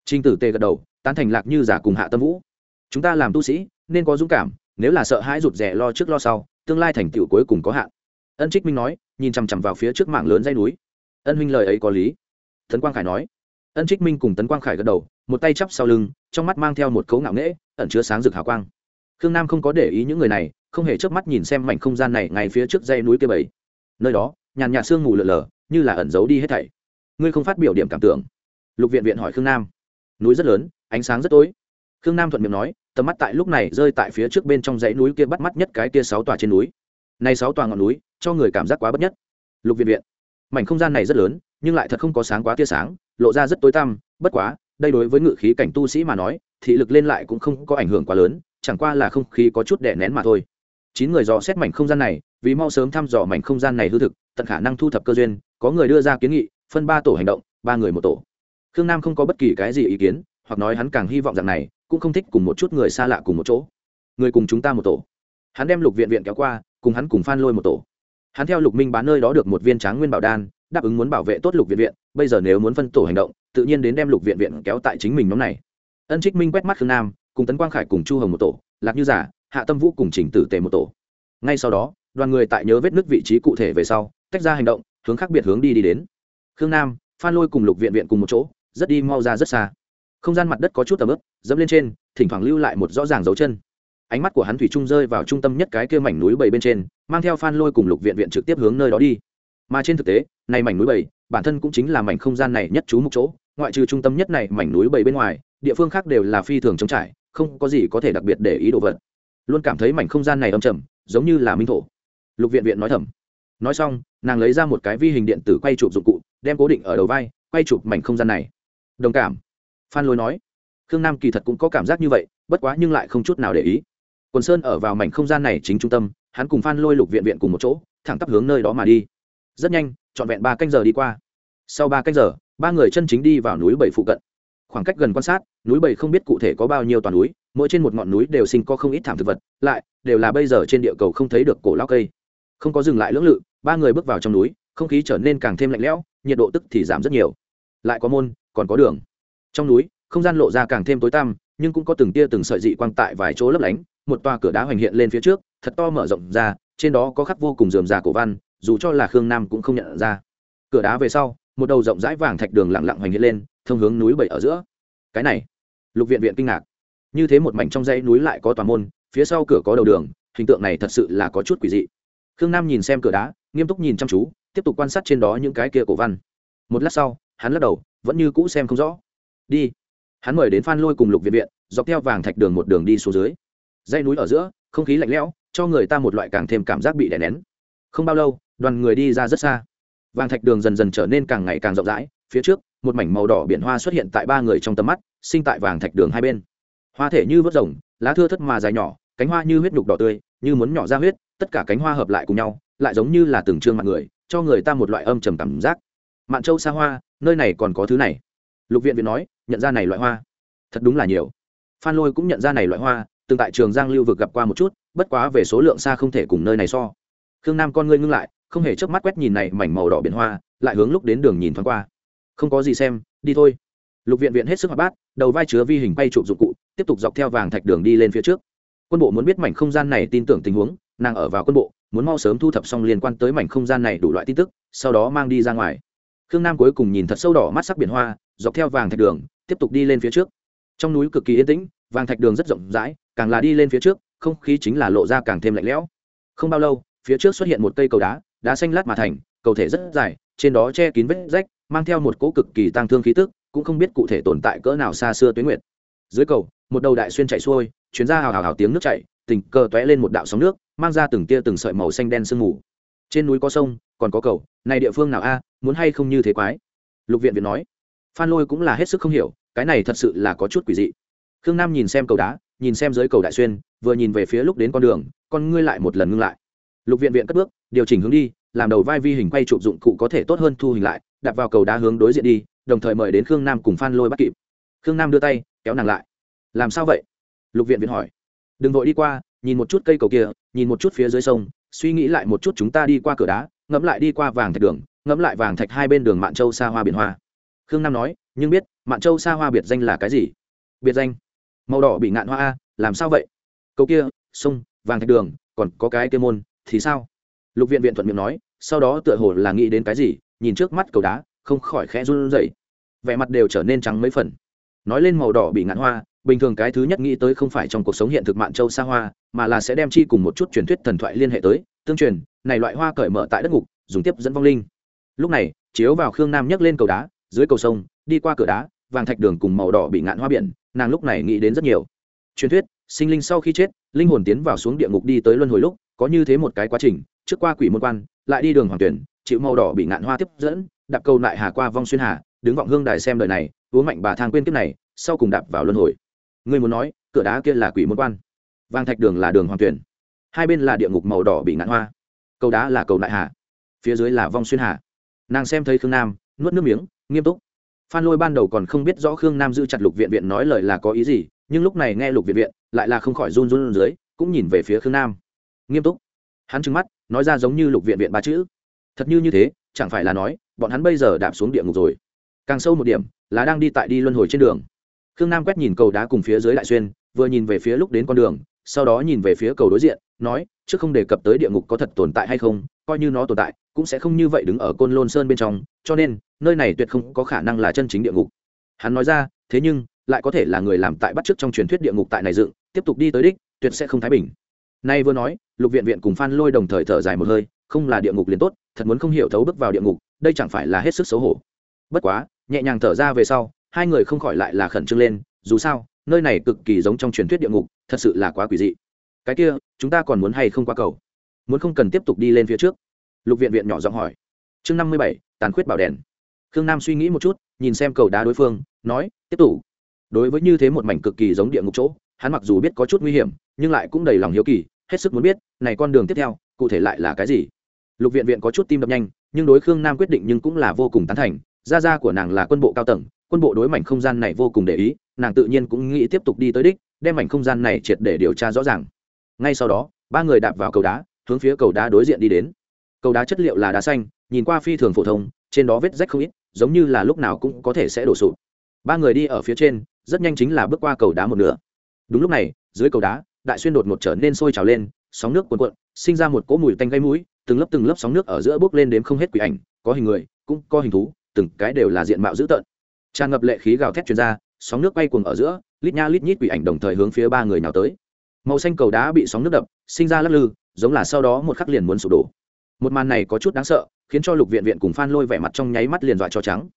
Speaker 1: Trinh tử tê gật đầu, tán thành lạc như giả cùng hạ tâm vũ. Chúng ta làm tu sĩ, nên có dũng cảm, nếu là sợ hãi rụt rè lo trước lo sau, tương lai thành tựu cuối cùng có hạn. Ân trích minh nói, nhìn chằm chằm vào phía trước mạng lớn dây núi. Ân huynh lời ấy có lý. Tấn quang khải nói. Ân trích minh cùng tấn quang khải gật đầu một tay chắp sau lưng, trong mắt mang theo một cấu ngạo nghễ, ẩn chứa sáng rực hào quang. Khương nam không có để ý những người này, không hề chớp mắt nhìn xem mảnh không gian này ngay phía trước dây núi kia bảy nơi đó, nhàn nhạt sương mù lờ lờ như là ẩn giấu đi hết thảy. Ngươi không phát biểu điểm cảm tưởng? Lục viện viện hỏi khương nam. Núi rất lớn, ánh sáng rất tối. Khương nam thuận miệng nói, tầm mắt tại lúc này rơi tại phía trước bên trong dãy núi kia bắt mắt nhất cái kia sáu tòa trên núi. Này sáu tòa ngọn núi, cho người cảm giác quá bất nhất. Lục viện viện. Mảnh không gian này rất lớn, nhưng lại thật không có sáng quá tia sáng, lộ ra rất tối tăm, bất quá đây đối với ngự khí cảnh tu sĩ mà nói, thị lực lên lại cũng không có ảnh hưởng quá lớn, chẳng qua là không khí có chút đè nén mà thôi. Chín người dò xét mảnh không gian này, vì mau sớm thăm dò mảnh không gian này hư thực, tận khả năng thu thập cơ duyên, có người đưa ra kiến nghị, phân ba tổ hành động, ba người một tổ. Khương nam không có bất kỳ cái gì ý kiến, hoặc nói hắn càng hy vọng rằng này, cũng không thích cùng một chút người xa lạ cùng một chỗ. Người cùng chúng ta một tổ. Hắn đem lục viện viện kéo qua, cùng hắn cùng phan lôi một tổ. Hắn theo lục minh bán nơi đó được một viên tráng nguyên bảo đan, đáp ứng muốn bảo vệ tốt lục viện viện, bây giờ nếu muốn phân tổ hành động tự nhiên đến đem lục viện viện kéo tại chính mình nhóm này. Ân trích minh quét mắt khương nam, cùng tấn quang khải cùng chu hồng một tổ, lạc như giả hạ tâm vũ cùng chỉnh tử tề một tổ. Ngay sau đó, đoàn người tại nhớ vết nước vị trí cụ thể về sau, tách ra hành động, hướng khác biệt hướng đi đi đến. Khương nam, phan lôi cùng lục viện viện cùng một chỗ, rất đi mau ra rất xa. Không gian mặt đất có chút tầm ướp, dẫm lên trên, thỉnh thoảng lưu lại một rõ ràng dấu chân. Ánh mắt của hắn thủy trung rơi vào trung tâm nhất cái kia mảnh núi bảy bên trên, mang theo phan lôi cùng lục viện viện trực tiếp hướng nơi đó đi. Mà trên thực tế, này mảnh núi bảy, bản thân cũng chính là mảnh không gian này nhất chú mục chỗ ngoại trừ trung tâm nhất này mảnh núi bảy bên ngoài, địa phương khác đều là phi thường trống trải, không có gì có thể đặc biệt để ý đồ vật. Luôn cảm thấy mảnh không gian này âm trầm, giống như là minh thổ. Lục viện viện nói thầm. Nói xong, nàng lấy ra một cái vi hình điện tử quay chụp dụng cụ, đem cố định ở đầu vai, quay chụp mảnh không gian này. Đồng cảm. Phan lôi nói. Khương nam kỳ thật cũng có cảm giác như vậy, bất quá nhưng lại không chút nào để ý. Quần sơn ở vào mảnh không gian này chính trung tâm, hắn cùng phan lôi lục viện viện cùng một chỗ, thẳng tắp hướng nơi đó mà đi. Rất nhanh, trọn vẹn ba canh giờ đi qua. Sau ba canh giờ ba người chân chính đi vào núi bảy phụ cận. Khoảng cách gần quan sát, núi bảy không biết cụ thể có bao nhiêu toàn núi, mỗi trên một ngọn núi đều sinh có không ít thảm thực vật, lại đều là bây giờ trên địa cầu không thấy được cổ lao cây. Không có dừng lại lưỡng lự, ba người bước vào trong núi, không khí trở nên càng thêm lạnh lẽo, nhiệt độ tức thì giảm rất nhiều. Lại có môn, còn có đường. Trong núi, không gian lộ ra càng thêm tối tăm, nhưng cũng có từng tia từng sợi dị quang tại vài chỗ lấp lánh, một tòa cửa đá hoành hiện lên phía trước, thật to mở rộng ra, trên đó có khắc vô cùng dườm già cổ văn, dù cho là khương nam cũng không nhận ra. Cửa đá về sau một đầu rộng rãi vàng thạch đường lặng lặng hoành hiện lên, thông hướng núi bảy ở giữa. Cái này, lục viện viện kinh ngạc. Như thế một mảnh trong dãy núi lại có tòa môn, phía sau cửa có đầu đường, hình tượng này thật sự là có chút quỷ dị. Khương nam nhìn xem cửa đá, nghiêm túc nhìn chăm chú, tiếp tục quan sát trên đó những cái kia cổ văn. Một lát sau, hắn lắc đầu, vẫn như cũ xem không rõ. Đi. Hắn mời đến phan lôi cùng lục viện viện, dọc theo vàng thạch đường một đường đi xuống dưới. Dây núi ở giữa, không khí lạnh lẽo, cho người ta một loại càng thêm cảm giác bị đè nén. Không bao lâu, đoàn người đi ra rất xa vàng thạch đường dần dần trở nên càng ngày càng rộng rãi, phía trước, một mảnh màu đỏ biển hoa xuất hiện tại ba người trong tầm mắt, sinh tại vàng thạch đường hai bên. Hoa thể như vớt rồng, lá thưa thất mà dài nhỏ, cánh hoa như huyết đục đỏ tươi, như muốn nhỏ ra huyết, tất cả cánh hoa hợp lại cùng nhau, lại giống như là từng trương mặt người, cho người ta một loại âm trầm cảm giác. Mạn châu xa hoa, nơi này còn có thứ này. Lục viện viện nói, nhận ra này loại hoa. Thật đúng là nhiều. Phan lôi cũng nhận ra này loại hoa, từng tại trường giang lưu vực gặp qua một chút, bất quá về số lượng xa không thể cùng nơi này so. Khương nam con ngươi ngưng lại không hề chớp mắt quét nhìn này mảnh màu đỏ biển hoa, lại hướng lúc đến đường nhìn thoáng qua. Không có gì xem, đi thôi. Lục viện viện hết sức hoạt bát, đầu vai chứa vi hình bay chụp dụng cụ, tiếp tục dọc theo vàng thạch đường đi lên phía trước. Quân bộ muốn biết mảnh không gian này tin tưởng tình huống, nàng ở vào quân bộ, muốn mau sớm thu thập xong liên quan tới mảnh không gian này đủ loại tin tức, sau đó mang đi ra ngoài. Khương nam cuối cùng nhìn thật sâu đỏ mắt sắc biển hoa, dọc theo vàng thạch đường, tiếp tục đi lên phía trước. Trong núi cực kỳ yên tĩnh, vàng thạch đường rất rộng rãi, càng là đi lên phía trước, không khí chính là lộ ra càng thêm lạnh lẽo. Không bao lâu, phía trước xuất hiện một cây cầu đá đá xanh lát mà thành, cầu thể rất dài, trên đó che kín vết rách, mang theo một cỗ cực kỳ tăng thương khí tức, cũng không biết cụ thể tồn tại cỡ nào xa xưa tuyến nguyệt. Dưới cầu, một đầu đại xuyên chạy xuôi, chuyến ra hào hào hào tiếng nước chảy, tình cờ tóe lên một đạo sóng nước, mang ra từng tia từng sợi màu xanh đen sương mù. Trên núi có sông, còn có cầu, này địa phương nào a, muốn hay không như thế quái? Lục viện viện nói. Phan lôi cũng là hết sức không hiểu, cái này thật sự là có chút quỷ dị. Khương nam nhìn xem cầu đá, nhìn xem dưới cầu đại xuyên, vừa nhìn về phía lúc đến con đường, con ngươi lại một lần ngưng lại lục viện viện cất bước, điều chỉnh hướng đi, làm đầu vai vi hình quay chụp dụng cụ có thể tốt hơn thu hình lại đặt vào cầu đá hướng đối diện đi, đồng thời mời đến khương nam cùng phan lôi bắt kịp. Khương nam đưa tay, kéo nàng lại. Làm sao vậy? Lục viện viện hỏi. Đừng vội đi qua, nhìn một chút cây cầu kia, nhìn một chút phía dưới sông, suy nghĩ lại một chút chúng ta đi qua cửa đá, ngẫm lại đi qua vàng thạch đường, ngẫm lại vàng thạch hai bên đường mạn châu xa hoa biển hoa. Khương nam nói, nhưng biết, mạn châu xa hoa biệt danh là cái gì? Biệt danh? Màu đỏ bị ngạn hoa a, làm sao vậy? Câu kia, sông, vàng thạch đường, còn có cái kia môn thì sao? Lục viện viện thuận miệng nói, sau đó tựa hồ là nghĩ đến cái gì, nhìn trước mắt cầu đá, không khỏi khẽ run rẩy. Vẻ mặt đều trở nên trắng mấy phần. Nói lên màu đỏ bị ngạn hoa, bình thường cái thứ nhất nghĩ tới không phải trong cuộc sống hiện thực mạn châu xa hoa, mà là sẽ đem chi cùng một chút truyền thuyết thần thoại liên hệ tới, tương truyền, này loại hoa cởi mở tại đất ngục, dùng tiếp dẫn vong linh. Lúc này, chiếu vào khương nam nhấc lên cầu đá, dưới cầu sông, đi qua cửa đá, vàng thạch đường cùng màu đỏ bị ngạn hoa biển, nàng lúc này nghĩ đến rất nhiều. Truyền thuyết, sinh linh sau khi chết, linh hồn tiến vào xuống địa ngục đi tới luân hồi lúc có như thế một cái quá trình, trước qua quỷ môn quan, lại đi đường hoàng tuyển, chịu màu đỏ bị ngạn hoa tiếp dẫn, đạp câu lại hà qua vong xuyên hà, đứng vọng hương đài xem đời này uống mạnh bà thang quên kiếp này, sau cùng đạp vào luân hồi. Người muốn nói, cửa đá kia là quỷ môn quan. Vàng thạch đường là đường hoàng tuyển. Hai bên là địa ngục màu đỏ bị ngạn hoa. Cầu đá là cầu đại hà. Phía dưới là vong xuyên hà. Nàng xem thấy khương nam, nuốt nước miếng, nghiêm túc. Phan lôi ban đầu còn không biết rõ khương nam giữ chặt lục viện viện nói lời là có ý gì, nhưng lúc này nghe lục viện viện, lại là không khỏi run run dưới, cũng nhìn về phía khương nam nghiêm túc. Hắn trừng mắt, nói ra giống như lục viện viện ba chữ. Thật như như thế, chẳng phải là nói, bọn hắn bây giờ đạp xuống địa ngục rồi. Càng sâu một điểm, là đang đi tại đi luân hồi trên đường. Khương nam quét nhìn cầu đá cùng phía dưới đại xuyên, vừa nhìn về phía lúc đến con đường, sau đó nhìn về phía cầu đối diện, nói, trước không đề cập tới địa ngục có thật tồn tại hay không, coi như nó tồn tại, cũng sẽ không như vậy đứng ở côn lôn sơn bên trong, cho nên, nơi này tuyệt không có khả năng là chân chính địa ngục. Hắn nói ra, thế nhưng, lại có thể là người làm tại bắt chước trong truyền thuyết địa ngục tại này dựng, tiếp tục đi tới đích, tuyệt sẽ không thái bình nay vừa nói, lục viện viện cùng phan lôi đồng thời thở dài một hơi, không là địa ngục liền tốt, thật muốn không hiểu thấu bước vào địa ngục, đây chẳng phải là hết sức xấu hổ. Bất quá, nhẹ nhàng thở ra về sau, hai người không khỏi lại là khẩn trương lên, dù sao, nơi này cực kỳ giống trong truyền thuyết địa ngục, thật sự là quá quỷ dị. Cái kia, chúng ta còn muốn hay không qua cầu? Muốn không cần tiếp tục đi lên phía trước? Lục viện viện nhỏ giọng hỏi. Chương năm mươi bảy, tàn khuyết bảo đèn. Khương nam suy nghĩ một chút, nhìn xem cầu đá đối phương, nói, tiếp tục. Đối với như thế một mảnh cực kỳ giống địa ngục chỗ, hắn mặc dù biết có chút nguy hiểm, nhưng lại cũng đầy lòng hiếu kỳ hết sức muốn biết, này con đường tiếp theo, cụ thể lại là cái gì? Lục viện viện có chút tim đập nhanh, nhưng đối khương nam quyết định nhưng cũng là vô cùng tán thành. Gia gia của nàng là quân bộ cao tầng, quân bộ đối mảnh không gian này vô cùng để ý, nàng tự nhiên cũng nghĩ tiếp tục đi tới đích, đem mảnh không gian này triệt để điều tra rõ ràng. Ngay sau đó, ba người đạp vào cầu đá, hướng phía cầu đá đối diện đi đến. Cầu đá chất liệu là đá xanh, nhìn qua phi thường phổ thông, trên đó vết rách không ít, giống như là lúc nào cũng có thể sẽ đổ sụp. Ba người đi ở phía trên, rất nhanh chính là bước qua cầu đá một nửa. Đúng lúc này, dưới cầu đá đại xuyên đột ngột trở nên sôi trào lên, sóng nước cuồn cuộn, sinh ra một cỗ mùi tanh gây mũi, từng lớp từng lớp sóng nước ở giữa bước lên đến không hết quỷ ảnh, có hình người, cũng có hình thú, từng cái đều là diện mạo dữ tợn. Tràn ngập lệ khí gào thét truyền ra, sóng nước bay cuồng ở giữa, lít nha lít nhít quỷ ảnh đồng thời hướng phía ba người nào tới. Màu xanh cầu đá bị sóng nước đập, sinh ra lắc lư, giống là sau đó một khắc liền muốn sụp đổ. Một màn này có chút đáng sợ, khiến cho lục viện viện cùng phan lôi vẻ mặt trong nháy mắt liền dọa cho trắng.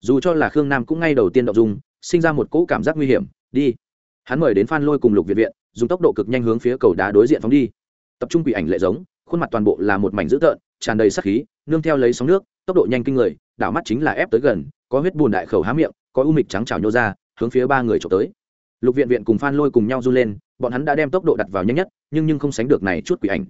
Speaker 1: Dù cho là khương nam cũng ngay đầu tiên động dung, sinh ra một cỗ cảm giác nguy hiểm, đi. Hắn mời đến phan lôi cùng lục viện viện dùng tốc độ cực nhanh hướng phía cầu đá đối diện phóng đi. Tập trung quỷ ảnh lệ giống, khuôn mặt toàn bộ là một mảnh dữ tợn, tràn đầy sắc khí, nương theo lấy sóng nước, tốc độ nhanh kinh người, đảo mắt chính là ép tới gần, có huyết bùn đại khẩu há miệng, có u mịch trắng trào nhô ra, hướng phía ba người trộm tới. Lục viện viện cùng phan lôi cùng nhau run lên, bọn hắn đã đem tốc độ đặt vào nhanh nhất, nhưng nhưng không sánh được này chút quỷ ảnh.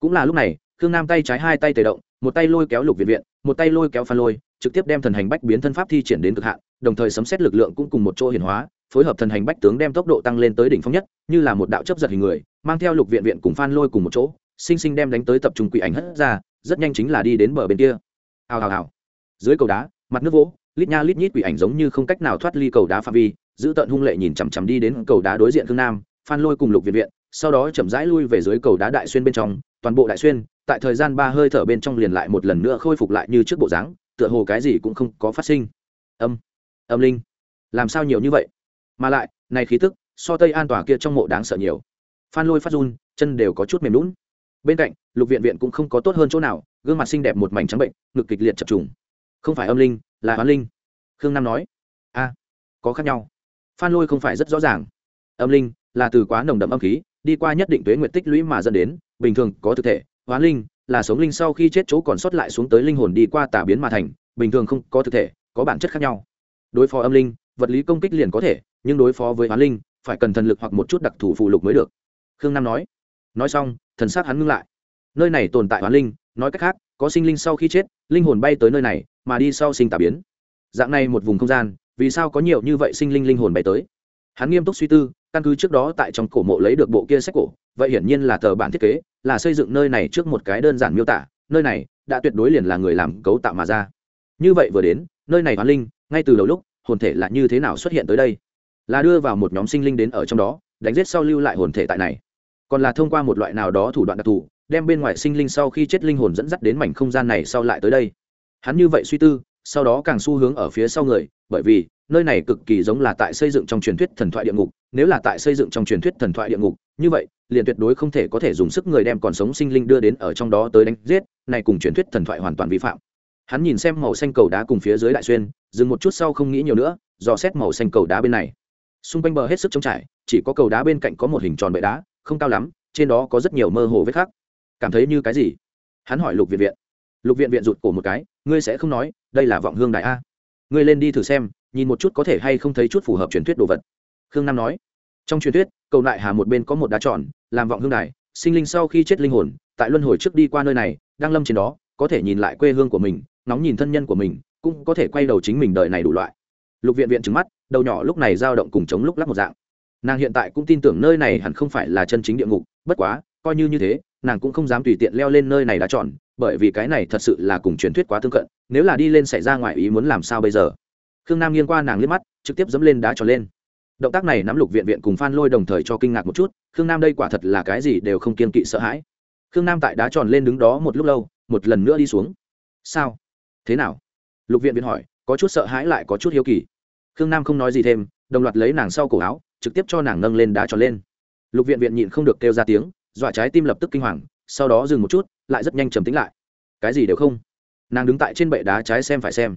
Speaker 1: Cũng là lúc này, khương nam tay trái hai tay tề động, một tay lôi kéo lục viện viện, một tay lôi kéo phan lôi, trực tiếp đem thần hành bách biến thân pháp thi triển đến cực hạn, đồng thời sấm xét lực lượng cũng cùng một chỗ hiển hóa phối hợp thần hành bách tướng đem tốc độ tăng lên tới đỉnh phong nhất, như là một đạo chấp giật hình người, mang theo lục viện viện cùng phan lôi cùng một chỗ, sinh sinh đem đánh tới tập trung quỷ ảnh hất ra, rất nhanh chính là đi đến bờ bên kia. Hào hào hào. Dưới cầu đá, mặt nước vỗ, lít nha lít nhít quỷ ảnh giống như không cách nào thoát ly cầu đá phạm vi, giữ tận hung lệ nhìn chằm chằm đi đến cầu đá đối diện khương nam, phan lôi cùng lục viện viện, sau đó chậm rãi lui về dưới cầu đá đại xuyên bên trong, toàn bộ đại xuyên, tại thời gian ba hơi thở bên trong liền lại một lần nữa khôi phục lại như trước bộ dáng, tựa hồ cái gì cũng không có phát sinh. Âm âm linh, làm sao nhiều như vậy? Mà lại, này khí tức, so tây an tòa kia trong mộ đáng sợ nhiều. Phan lôi phát run, chân đều có chút mềm lún bên cạnh, lục viện viện cũng không có tốt hơn chỗ nào, gương mặt xinh đẹp một mảnh trắng bệnh, ngực kịch liệt chập trùng. Không phải âm linh, là hoán linh. Khương nam nói, a, có khác nhau. Phan lôi không phải rất rõ ràng. Âm linh là từ quá nồng đậm âm khí, đi qua nhất định tuế nguyện tích lũy mà dẫn đến, bình thường có thực thể, hoán linh là sống linh sau khi chết chỗ còn sót lại xuống tới linh hồn đi qua tà biến mà thành, bình thường không có thực thể, có bản chất khác nhau. Đối phó âm linh, vật lý công kích liền có thể nhưng đối phó với hoán linh, phải cần thần lực hoặc một chút đặc thù phụ lục mới được. Khương nam nói. Nói xong, thần s á c hắn ngưng lại. Nơi này tồn tại hoán linh, nói cách khác, có sinh linh sau khi chết, linh hồn bay tới nơi này, mà đi sau sinh tả biến. Dạng này một vùng không gian, vì sao có nhiều như vậy sinh linh linh hồn bay tới? Hắn nghiêm túc suy tư, căn cứ trước đó tại trong cổ mộ lấy được bộ kia sách cổ, vậy hiển nhiên là tờ bản thiết kế, là xây dựng nơi này trước một cái đơn giản miêu tả, nơi này đã tuyệt đối liền là người làm cấu tạo mà ra. Như vậy vừa đến, nơi này hoán linh, ngay từ đầu lúc, hồn thể là như thế nào xuất hiện tới đây? Là đưa vào một nhóm sinh linh đến ở trong đó, đánh giết sau lưu lại hồn thể tại này. Còn là thông qua một loại nào đó thủ đoạn đặc thù, đem bên ngoài sinh linh sau khi chết linh hồn dẫn dắt đến mảnh không gian này sau lại tới đây. Hắn như vậy suy tư, sau đó càng xu hướng ở phía sau người, bởi vì, nơi này cực kỳ giống là tại xây dựng trong truyền thuyết thần thoại địa ngục, nếu là tại xây dựng trong truyền thuyết thần thoại địa ngục, như vậy, liền tuyệt đối không thể có thể dùng sức người đem còn sống sinh linh đưa đến ở trong đó tới đánh giết, này cùng truyền thuyết thần thoại hoàn toàn vi phạm. Hắn nhìn xem màu xanh cầu đá cùng phía dưới đại xuyên, dừng một chút sau không nghĩ nhiều nữa, dò xét màu xanh cầu đá bên này xung quanh bờ hết sức trống trải, chỉ có cầu đá bên cạnh có một hình tròn bệ đá, không cao lắm, trên đó có rất nhiều mơ hồ vết khác cảm thấy như cái gì? Hắn hỏi lục viện viện. Lục viện viện rụt cổ một cái, ngươi sẽ không nói, đây là vọng hương đại a. Ngươi lên đi thử xem, nhìn một chút có thể hay không thấy chút phù hợp truyền thuyết đồ vật. Khương nam nói. Trong truyền thuyết, cầu đại hà một bên có một đá tròn, làm vọng hương đài, sinh linh sau khi chết linh hồn, tại luân hồi trước đi qua nơi này, đang lâm trên đó, có thể nhìn lại quê hương của mình nóng nhìn thân nhân của mình, cũng có thể quay đầu chính mình đời này đủ loại. Lục viện viện trứng mắt đầu nhỏ lúc này dao động cùng chống lúc lắc một dạng. Nàng hiện tại cũng tin tưởng nơi này hẳn không phải là chân chính địa ngục, bất quá, coi như như thế, nàng cũng không dám tùy tiện leo lên nơi này đã chọn bởi vì cái này thật sự là cùng truyền thuyết quá tương cận, nếu là đi lên xảy ra ngoài ý muốn làm sao bây giờ? Khương nam nghiêng qua nàng liếc mắt, trực tiếp dẫm lên đá tròn lên. Động tác này nắm lục viện viện cùng phan lôi đồng thời cho kinh ngạc một chút, khương nam đây quả thật là cái gì đều không kiên kỵ sợ hãi. Khương nam tại đá tròn lên đứng đó một lúc lâu, một lần nữa đi xuống. Sao? Thế nào? Lục viện viện hỏi, có chút sợ hãi lại có chút hiếu kỳ khương nam không nói gì thêm, đồng loạt lấy nàng sau cổ áo, trực tiếp cho nàng nâng lên đá tròn lên. Lục viện viện nhịn không được kêu ra tiếng, dọa trái tim lập tức kinh hoàng, sau đó dừng một chút, lại rất nhanh trầm tính lại. Cái gì đều không. Nàng đứng tại trên bệ đá trái xem phải xem.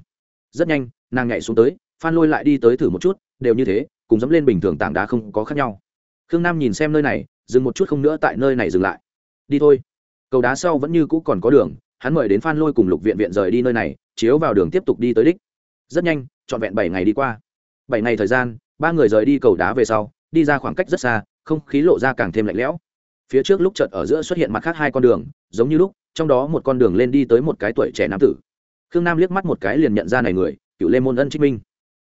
Speaker 1: Rất nhanh, nàng nhảy xuống tới, phan lôi lại đi tới thử một chút, đều như thế, cùng dẫm lên bình thường tảng đá không có khác nhau. Khương nam nhìn xem nơi này, dừng một chút không nữa tại nơi này dừng lại. Đi thôi. Cầu đá sau vẫn như cũ còn có đường, hắn mời đến phan lôi cùng lục viện viện rời đi nơi này, chiếu vào đường tiếp tục đi tới đích. Rất nhanh, trọn vẹn bảy ngày đi qua bảy ngày thời gian, ba người rời đi cầu đá về sau, đi ra khoảng cách rất xa, không khí lộ ra càng thêm lạnh lẽo. Phía trước lúc chợt ở giữa xuất hiện mặt khác hai con đường, giống như lúc, trong đó một con đường lên đi tới một cái tuổi trẻ nam tử. Khương nam liếc mắt một cái liền nhận ra này người, cựu lê môn ân trích minh.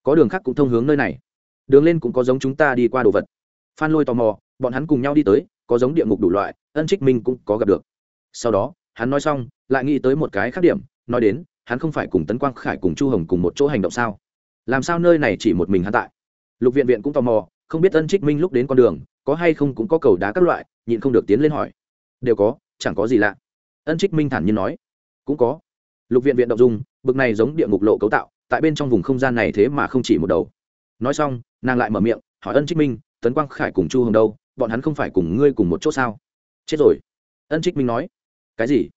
Speaker 1: Có đường khác cũng thông hướng nơi này. Đường lên cũng có giống chúng ta đi qua đồ vật. Phan lôi tò mò, bọn hắn cùng nhau đi tới, có giống địa ngục đủ loại, ân trích minh cũng có gặp được. Sau đó, hắn nói xong, lại nghĩ tới một cái khác điểm, nói đến, hắn không phải cùng tấn quang khải cùng chu hồng cùng một chỗ hành động sao? Làm sao nơi này chỉ một mình hắn tại? Lục viện viện cũng tò mò, không biết ân trích minh lúc đến con đường, có hay không cũng có cầu đá các loại, nhịn không được tiến lên hỏi. Đều có, chẳng có gì lạ. Ân trích minh thản nhiên nói. Cũng có. Lục viện viện động dung, bực này giống địa ngục lộ cấu tạo, tại bên trong vùng không gian này thế mà không chỉ một đầu. Nói xong, nàng lại mở miệng, hỏi ân trích minh, tấn quang khải cùng chu hồng đâu? Bọn hắn không phải cùng ngươi cùng một chỗ sao? Chết rồi. Ân trích minh nói. Cái gì?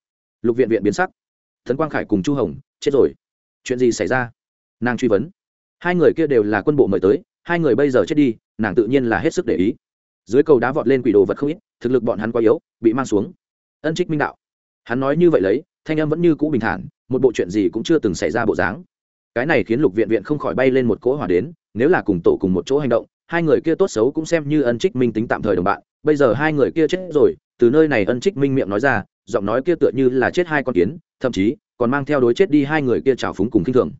Speaker 1: Lục viện viện biến sắc. Tấn quang khải cùng chu hồng, chết rồi. Chuyện gì xảy ra? Nàng truy vấn hai người kia đều là quân bộ mời tới, hai người bây giờ chết đi, nàng tự nhiên là hết sức để ý. Dưới cầu đá vọt lên quỷ đồ vật không ít, thực lực bọn hắn quá yếu, bị mang xuống. Ân trích minh đạo. Hắn nói như vậy lấy, thanh âm vẫn như cũ bình thản, một bộ chuyện gì cũng chưa từng xảy ra bộ dáng. Cái này khiến lục viện viện không khỏi bay lên một cỗ hỏa đến, nếu là cùng tổ cùng một chỗ hành động, hai người kia tốt xấu cũng xem như ân trích minh tính tạm thời đồng bạn, bây giờ hai người kia chết rồi, từ nơi này ân trích minh miệng nói ra, giọng nói kia tựa như là chết hai con kiến, thậm chí còn mang theo đối chết đi hai người kia trào phúng cùng kinh thường.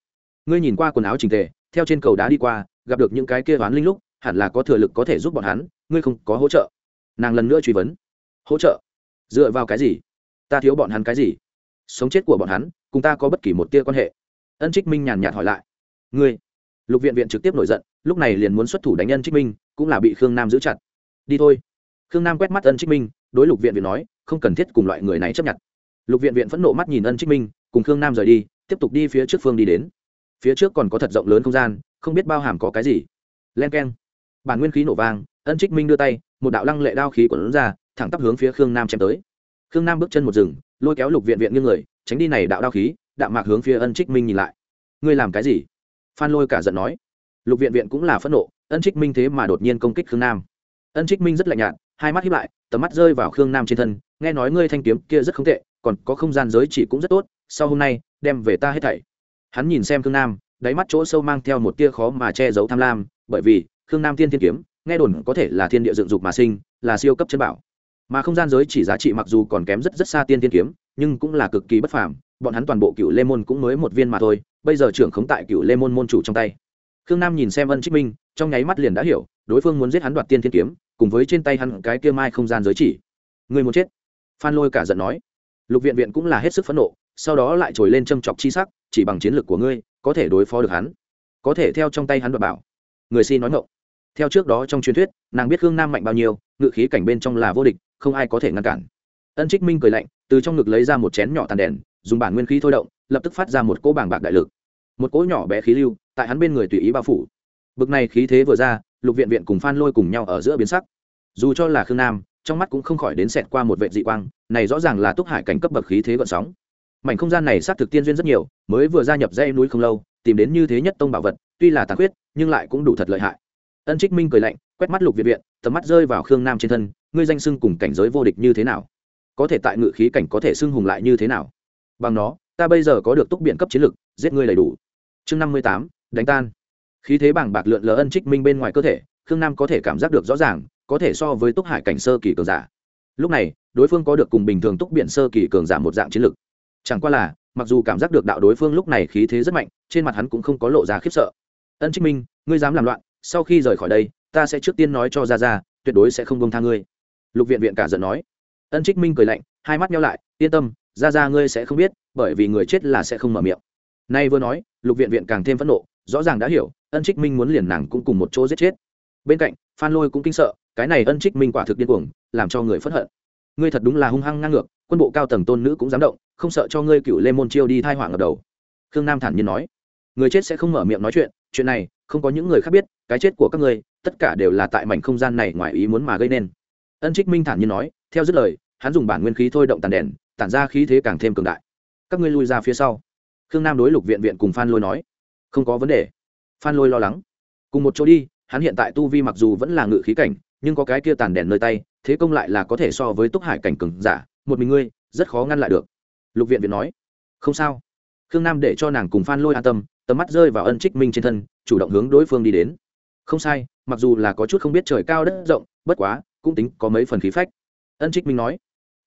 Speaker 1: Ngươi nhìn qua quần áo trình tề theo trên cầu đá đi qua, gặp được những cái kia oán linh lúc, hẳn là có thừa lực có thể giúp bọn hắn, ngươi không có hỗ trợ. Nàng lần nữa truy vấn. Hỗ trợ? Dựa vào cái gì? Ta thiếu bọn hắn cái gì? Sống chết của bọn hắn, cùng ta có bất kỳ một tia quan hệ. Ân trích minh nhàn nhạt hỏi lại. Ngươi? Lục viện viện trực tiếp nổi giận, lúc này liền muốn xuất thủ đánh ân trích minh, cũng là bị khương nam giữ chặt. Đi thôi. Khương nam quét mắt ân trích minh, đối lục viện viện nói, không cần thiết cùng loại người này chấp nhận. Lục viện viện phẫn nộ mắt nhìn ân trích minh, cùng khương nam rời đi, tiếp tục đi phía trước phương đi đến phía trước còn có thật rộng lớn không gian, không biết bao hàm có cái gì. Len k e n bản nguyên khí nổ vang, ân trích minh đưa tay, một đạo lăng lệ đao khí của lớn ra, thẳng tắp hướng phía khương nam chém tới. Khương nam bước chân một rừng lôi kéo lục viện viện nghiêng người, tránh đi này đạo đao khí đạm mạc hướng phía ân trích minh nhìn lại. Ngươi làm cái gì? Phan lôi cả giận nói. Lục viện viện cũng là phẫn nộ, ân trích minh thế mà đột nhiên công kích khương nam. Ân trích minh rất lạnh nhạt, hai mắt hiếp lại, tầm mắt rơi vào khương nam trên thân, nghe nói ngươi thanh kiếm kia rất không tệ, còn có không gian giới chỉ cũng rất tốt, sau hôm nay, đem về ta hết thảy hắn nhìn xem khương nam, đáy mắt chỗ sâu mang theo một tia khó mà che giấu tham lam, bởi vì khương nam tiên thiên kiếm, nghe đồn có thể là thiên địa dựng dục mà sinh, là siêu cấp chân bảo. Mà không gian giới chỉ giá trị mặc dù còn kém rất rất xa tiên thiên kiếm, nhưng cũng là cực kỳ bất phàm, bọn hắn toàn bộ cựu lê môn cũng mới một viên mà thôi, bây giờ trưởng khống tại cựu lê môn môn chủ trong tay. Khương nam nhìn xem ân trích minh, trong nháy mắt liền đã hiểu, đối phương muốn giết hắn đoạt tiên thiên kiếm, cùng với trên tay hắn cái kia mai không gian giới chỉ. Người muốn chết. Phan lôi cả giận nói. Lục viện viện cũng là hết sức phẫn nộ, sau đó lại trồi lên châm chọc chi sắc chỉ bằng chiến lược của ngươi, có thể đối phó được hắn. Có thể theo trong tay hắn đoạt bảo. Người si nói ngộng theo trước đó trong truyền thuyết, nàng biết khương nam mạnh bao nhiêu, ngự khí cảnh bên trong là vô địch, không ai có thể ngăn cản. Ân trích minh cười lạnh, từ trong ngực lấy ra một chén nhỏ tàn đèn, dùng bản nguyên khí thôi động, lập tức phát ra một cỗ bảng bạc đại lực. Một cỗ nhỏ bé khí lưu, tại hắn bên người tùy ý bao phủ. Bực này khí thế vừa ra, lục viện viện cùng phan lôi cùng nhau ở giữa biến sắc. Dù cho là khương nam, trong mắt cũng không khỏi đến xẹt qua một vệ dị quang, này rõ ràng là túc hải cảnh cấp bậc khí thế gọn sóng mảnh không gian này xác thực tiên duyên rất nhiều, mới vừa gia nhập dãy núi không lâu, tìm đến như thế nhất tông bảo vật, tuy là tàn khuyết, nhưng lại cũng đủ thật lợi hại. Ân trích minh cười lạnh, quét mắt lục việt viện, tầm mắt rơi vào khương nam trên thân, ngươi danh xưng cùng cảnh giới vô địch như thế nào? Có thể tại ngự khí cảnh có thể xưng hùng lại như thế nào? Bằng nó, ta bây giờ có được túc biện cấp chiến lực, giết ngươi đầy đủ. Chương năm mươi tám, đánh tan. Khí thế bảng bạc lượn lờ ân trích minh bên ngoài cơ thể, khương nam có thể cảm giác được rõ ràng, có thể so với túc hải cảnh sơ kỳ cường giả. Lúc này, đối phương có được cùng bình thường túc biện sơ kỳ cường giả một dạng chiến lực chẳng qua là, mặc dù cảm giác được đạo đối phương lúc này khí thế rất mạnh, trên mặt hắn cũng không có lộ ra khiếp sợ. Ân trích minh, ngươi dám làm loạn, sau khi rời khỏi đây, ta sẽ trước tiên nói cho ra ra tuyệt đối sẽ không bông tha ngươi. Lục viện viện cả giận nói. Ân trích minh cười lạnh, hai mắt nhau lại, yên tâm ra ra ngươi sẽ không biết, bởi vì người chết là sẽ không mở miệng. Nay vừa nói, lục viện viện càng thêm phẫn nộ, rõ ràng đã hiểu, ân trích minh muốn liền nàng cũng cùng một chỗ giết chết. Bên cạnh, phan lôi cũng kinh sợ, cái này ân trích minh quả thực điên cuồng, làm cho người phẫn hận. Ngươi thật đúng là hung hăng ngang ngược, quân bộ cao tầng tôn nữ cũng dám động không sợ cho ngươi cựu lê môn chiêu đi thai họa ở đầu. Khương nam thản nhiên nói. Người chết sẽ không mở miệng nói chuyện chuyện này, không có những người khác biết, cái chết của các ngươi, tất cả đều là tại mảnh không gian này ngoài ý muốn mà gây nên. Ân trích minh thản nhiên nói, theo dứt lời, hắn dùng bản nguyên khí thôi động tàn đèn, tản ra khí thế càng thêm cường đại. Các ngươi lui ra phía sau. Khương nam đối lục viện viện cùng phan lôi nói. Không có vấn đề. Phan lôi lo lắng. Cùng một chỗ đi, hắn hiện tại tu vi mặc dù vẫn là ngự khí cảnh, nhưng có cái kia tàn đèn nơi tay, thế công lại là có thể so với túc hải cảnh cường giả, một mình ngươi, rất khó ngăn lại được lục viện viện nói, không sao. Khương nam để cho nàng cùng phan lôi an tâm, tầm mắt rơi vào ân trích minh trên thân, chủ động hướng đối phương đi đến. Không sai, mặc dù là có chút không biết trời cao đất rộng, bất quá, cũng tính có mấy phần khí phách. Ân trích minh nói.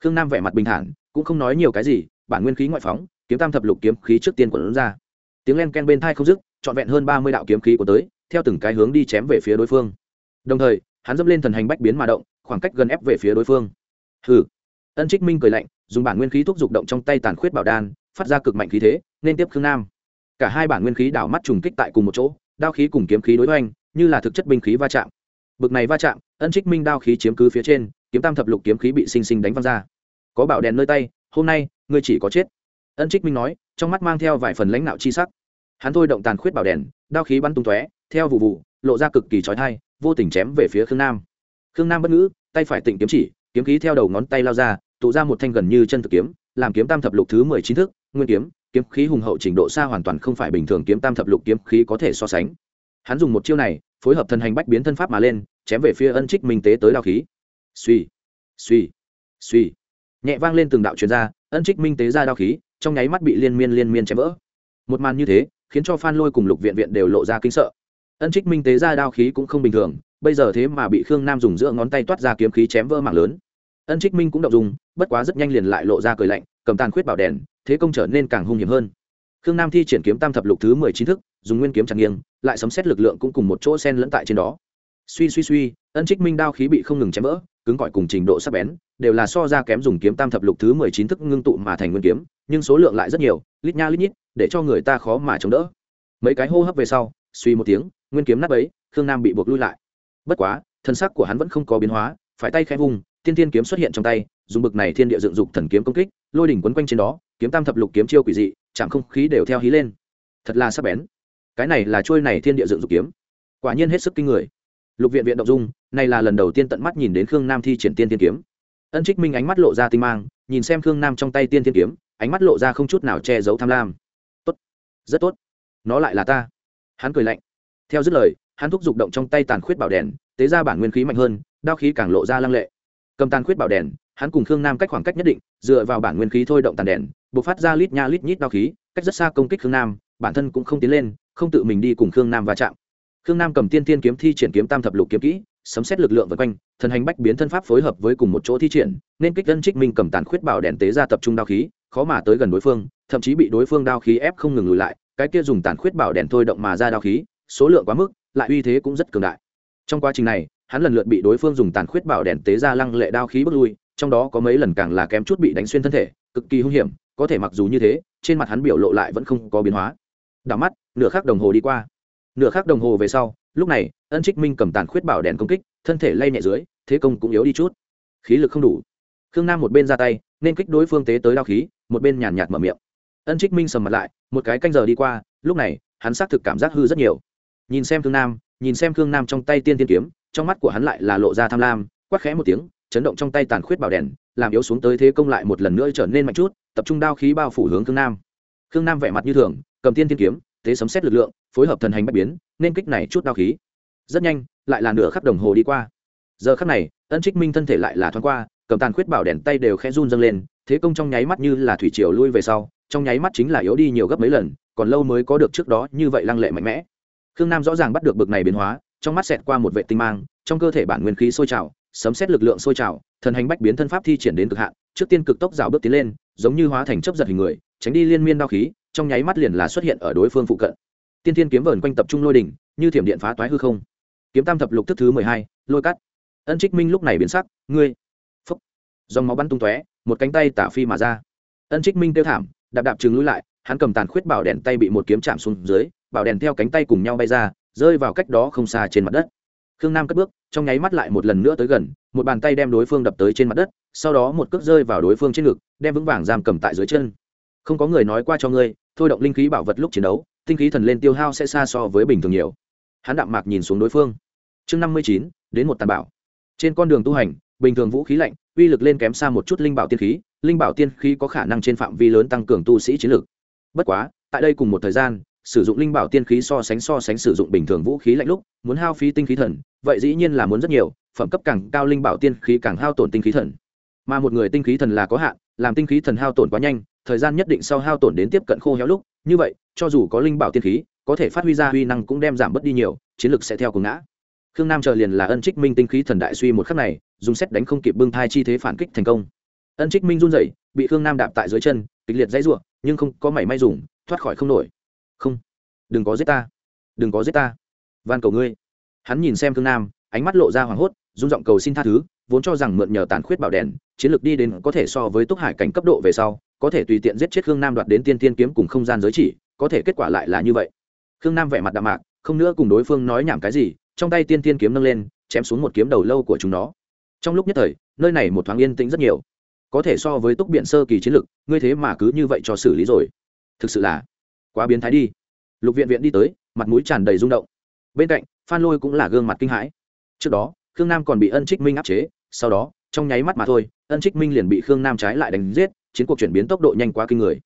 Speaker 1: Khương nam vẻ mặt bình thản, cũng không nói nhiều cái gì, bản nguyên khí ngoại phóng, kiếm tam thập lục kiếm khí trước tiên quẩn ra. Tiếng len ken bên thai không dứt, trọn vẹn hơn ba mươi đạo kiếm khí của tới, theo từng cái hướng đi chém về phía đối phương. Đồng thời, hắn dẫm lên thần hành bách biến mà động, khoảng cách gần ép về phía đối phương. Hừ. Ân trích minh cười lạnh dùng bản nguyên khí thúc dục động trong tay tàn khuyết bảo đan phát ra cực mạnh khí thế nên tiếp khương nam. Cả hai bản nguyên khí đảo mắt trùng kích tại cùng một chỗ đao khí cùng kiếm khí đối hoành như là thực chất binh khí va chạm. Bực này va chạm ân trích minh đao khí chiếm cứ phía trên kiếm tam thập lục kiếm khí bị sinh sinh đánh văng ra. Có bảo đèn nơi tay hôm nay ngươi chỉ có chết. Ân trích minh nói trong mắt mang theo vài phần lãnh nạo chi sắc. Hắn thôi động tàn khuyết bảo đèn đao khí bắn tung tóe theo vụ vụ lộ ra cực kỳ chói tai, vô tình chém về phía khương nam. Khương nam bất ngữ tay phải tỉnh kiếm chỉ kiếm khí theo đầu ngón tay lao ra tụ ra một thanh gần như chân thực kiếm, làm kiếm tam thập lục thứ mười chín thức, nguyên kiếm kiếm khí hùng hậu trình độ xa hoàn toàn không phải bình thường kiếm tam thập lục kiếm khí có thể so sánh. Hắn dùng một chiêu này, phối hợp thần hành bách biến thân pháp mà lên, chém về phía ân trích minh tế tới đao khí. Suy suy suy nhẹ vang lên từng đạo truyền ra, ân trích minh tế ra đao khí, trong nháy mắt bị liên miên liên miên chém vỡ. Một màn như thế, khiến cho phan lôi cùng lục viện viện đều lộ ra kinh sợ. Ân trích minh tế ra đao khí cũng không bình thường, bây giờ thế mà bị khương nam dùng giữa ngón tay toát ra kiếm khí chém vỡ mạng lớn. Ân trích minh cũng động dùng bất quá rất nhanh liền lại lộ ra cười lạnh, cầm tàn khuyết bảo đèn, thế công trở nên càng hung hiểm hơn. Khương nam thi triển kiếm tam thập lục thứ mười chín thức, dùng nguyên kiếm chặt nghiêng, lại sấm xét lực lượng cũng cùng một chỗ sen lẫn tại trên đó. Suy suy suy, ân trích minh đao khí bị không ngừng chém vỡ, cứng cỏi cùng trình độ sắc bén, đều là so ra kém dùng kiếm tam thập lục thứ mười chín thức ngưng tụ mà thành nguyên kiếm, nhưng số lượng lại rất nhiều, lít nha lít nhít, để cho người ta khó mà chống đỡ. Mấy cái hô hấp về sau, suy một tiếng, nguyên kiếm nắp ấy khương nam bị buộc lui lại. Bất quá, thân sắc của hắn vẫn không có biến hóa, phải tay khẽ vùng, tiên tiên kiếm xuất hiện trong tay dùng bực này thiên địa dựng dục thần kiếm công kích, lôi đỉnh quấn quanh trên đó, kiếm tam thập lục kiếm chiêu quỷ dị, chạm không khí đều theo hí lên. Thật là sắc bén. Cái này là trôi này thiên địa dựng dục kiếm. Quả nhiên hết sức kinh người. Lục viện viện động dung này là lần đầu tiên tận mắt nhìn đến khương nam thi triển tiên tiên kiếm. Ân trích minh ánh mắt lộ ra tinh mang, nhìn xem khương nam trong tay tiên tiên kiếm, ánh mắt lộ ra không chút nào che giấu tham lam. Tốt, rất tốt. Nó lại là ta. Hắn cười lạnh. Theo dứt lời, hắn thúc giục động trong tay tàn khuyết bảo đèn, tế ra bản nguyên khí mạnh hơn, đao khí càng lộ ra lăng lệ. Cầm tàn khuyết bảo đèn hắn cùng khương nam cách khoảng cách nhất định, dựa vào bản nguyên khí thôi động tàn đèn buộc phát ra lít nha lít nhít đao khí, cách rất xa công kích khương nam, bản thân cũng không tiến lên, không tự mình đi cùng khương nam va chạm. Khương nam cầm tiên tiên kiếm thi triển kiếm tam thập lục kiếm kỹ, sấm xét lực lượng vân quanh, thần hành bách biến thân pháp phối hợp với cùng một chỗ thi triển, nên kích dân trích minh cầm tàn khuyết bảo đèn tế ra tập trung đao khí, khó mà tới gần đối phương, thậm chí bị đối phương đao khí ép không ngừng lùi lại, cái kia dùng tàn khuyết bảo đèn thôi động mà ra đao khí, số lượng quá mức, lại uy thế cũng rất cường đại. Trong quá trình này, hắn lần lượt bị đối phương dùng tàn khuyết bảo đèn tế ra lăng lệ đao khí bước lui trong đó có mấy lần càng là kém chút bị đánh xuyên thân thể, cực kỳ hung hiểm, có thể mặc dù như thế, trên mặt hắn biểu lộ lại vẫn không có biến hóa. Đảo mắt, nửa khắc đồng hồ đi qua. Nửa khắc đồng hồ về sau, lúc này, ân trích minh cầm tàn khuyết bảo đèn công kích, thân thể lay nhẹ dưới, thế công cũng yếu đi chút. Khí lực không đủ. Khương nam một bên ra tay, nên kích đối phương tế tới đao khí, một bên nhàn nhạt mở miệng. Ân trích minh sầm mặt lại, một cái canh giờ đi qua, lúc này, hắn xác thực cảm giác hư rất nhiều. Nhìn xem khương nam, nhìn xem khương nam trong tay tiên tiên kiếm, trong mắt của hắn lại là lộ ra tham lam, quát khẽ một tiếng chấn động trong tay tàn khuyết bảo đèn, làm yếu xuống tới thế công lại một lần nữa trở nên mạnh chút, tập trung đao khí bao phủ hướng khương nam. Khương nam vẻ mặt như thường, cầm tiên tiên kiếm, thế sấm xét lực lượng, phối hợp thần hành bạch biến, nên kích này chút đao khí. Rất nhanh, lại là nửa khắc đồng hồ đi qua. Giờ khắc này, ân trích minh thân thể lại là thoáng qua, cầm tàn khuyết bảo đèn tay đều khẽ run dâng lên, thế công trong nháy mắt như là thủy triều lui về sau, trong nháy mắt chính là yếu đi nhiều gấp mấy lần, còn lâu mới có được trước đó như vậy lăng lệ mạnh mẽ. Khương nam rõ ràng bắt được bực này biến hóa, trong mắt xẹt qua một vệ tinh mang, trong cơ thể bản nguyên khí sôi trào sấm xét lực lượng sôi trào, thần hành bách biến thân pháp thi triển đến cực hạn, trước tiên cực tốc rào bước tiến lên, giống như hóa thành chấp giật hình người, tránh đi liên miên đao khí, trong nháy mắt liền là xuất hiện ở đối phương phụ cận. Tiên thiên kiếm vờn quanh tập trung lôi đỉnh, như thiểm điện phá toái hư không. Kiếm tam thập lục thức thứ mười hai, lôi cắt. Ân trích minh lúc này biến sắc, ngươi! Phúc. Dòng máu bắn tung tóe, một cánh tay tả phi mà ra. Ân trích minh tiêu thảm, đạp đạp chừng lui lại, hắn cầm tàn khuyết bảo đèn tay bị một kiếm chạm xuống dưới, bảo đèn theo cánh tay cùng nhau bay ra, rơi vào cách đó không xa trên mặt đất khương nam cất bước, trong nháy mắt lại một lần nữa tới gần, một bàn tay đem đối phương đập tới trên mặt đất, sau đó một cước rơi vào đối phương trên ngực, đem vững vàng giam cầm tại dưới chân. Không có người nói qua cho ngươi, thôi động linh khí bảo vật lúc chiến đấu, tinh khí thần lên tiêu hao sẽ xa so với bình thường nhiều. Hắn đạm mạc nhìn xuống đối phương. Chương năm mươi chín, đến một tàn bảo trên con đường tu hành, bình thường vũ khí lạnh, uy lực lên kém xa một chút linh bảo tiên khí, linh bảo tiên khí có khả năng trên phạm vi lớn tăng cường tu sĩ chiến lực. Bất quá, tại đây cùng một thời gian sử dụng linh bảo tiên khí so sánh so sánh sử dụng bình thường vũ khí lạnh lúc, muốn hao phí tinh khí thần, vậy dĩ nhiên là muốn rất nhiều, phẩm cấp càng cao linh bảo tiên khí càng hao tổn tinh khí thần. Mà một người tinh khí thần là có hạn, làm tinh khí thần hao tổn quá nhanh, thời gian nhất định sau hao tổn đến tiếp cận khô héo lúc, như vậy, cho dù có linh bảo tiên khí, có thể phát huy ra huy năng cũng đem giảm bớt đi nhiều, chiến lực sẽ theo cùng ngã. Khương nam chờ liền là ân trích minh tinh khí thần đại suy một khắc này, dùng xét đánh không kịp bưng thai chi thế phản kích thành công. Ân trích minh run rẩy, bị khương nam đạp tại dưới chân, kịch liệt dãy ruộng nhưng không có mảy may dùng, thoát khỏi không nổi không. Đừng có giết ta. Đừng có giết ta. Van cầu ngươi. Hắn nhìn xem thương nam ánh mắt lộ ra hoảng hốt rung giọng cầu xin tha thứ vốn cho rằng mượn nhờ tàn khuyết bảo đèn chiến lược đi đến có thể so với túc hải cảnh cấp độ về sau có thể tùy tiện giết chết khương nam đoạt đến tiên tiên kiếm cùng không gian giới chỉ có thể kết quả lại là như vậy. Khương nam vẻ mặt đạm mạc không nữa cùng đối phương nói nhảm cái gì trong tay tiên tiên kiếm nâng lên chém xuống một kiếm đầu lâu của chúng nó. Trong lúc nhất thời nơi này một thoáng yên tĩnh rất nhiều. Có thể so với túc biện sơ kỳ chiến lược, ngươi thế mà cứ như vậy cho xử lý rồi. Thực sự là quá biến thái đi. Lục viện viện đi tới, mặt mũi tràn đầy rung động. Bên cạnh, phan lôi cũng là gương mặt kinh hãi. Trước đó, khương nam còn bị ân trích minh áp chế, sau đó, trong nháy mắt mà thôi, ân trích minh liền bị khương nam trái lại đánh giết, chiến cuộc chuyển biến tốc độ nhanh quá kinh người.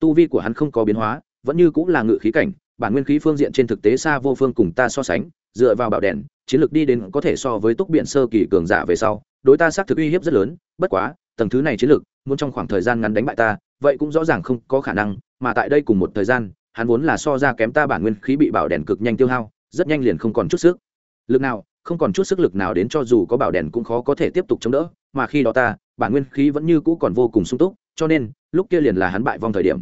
Speaker 1: Tu vi của hắn không có biến hóa, vẫn như cũng là ngự khí cảnh, bản nguyên khí phương diện trên thực tế xa vô phương cùng ta so sánh, dựa vào bảo đèn, chiến lược đi đến có thể so với túc biện sơ kỳ cường giả về sau, đối ta xác thực uy hiếp rất lớn, bất quá, tầng thứ này chiến lược, muốn trong khoảng thời gian ngắn đánh bại ta, vậy cũng rõ ràng không có khả năng mà tại đây cùng một thời gian, hắn vốn là so ra kém ta bản nguyên khí bị bảo đèn cực nhanh tiêu hao, rất nhanh liền không còn chút sức. Lực nào, không còn chút sức lực nào đến cho dù có bảo đèn cũng khó có thể tiếp tục chống đỡ, mà khi đó ta, bản nguyên khí vẫn như cũ còn vô cùng sung túc, cho nên, lúc kia liền là hắn bại vong thời điểm.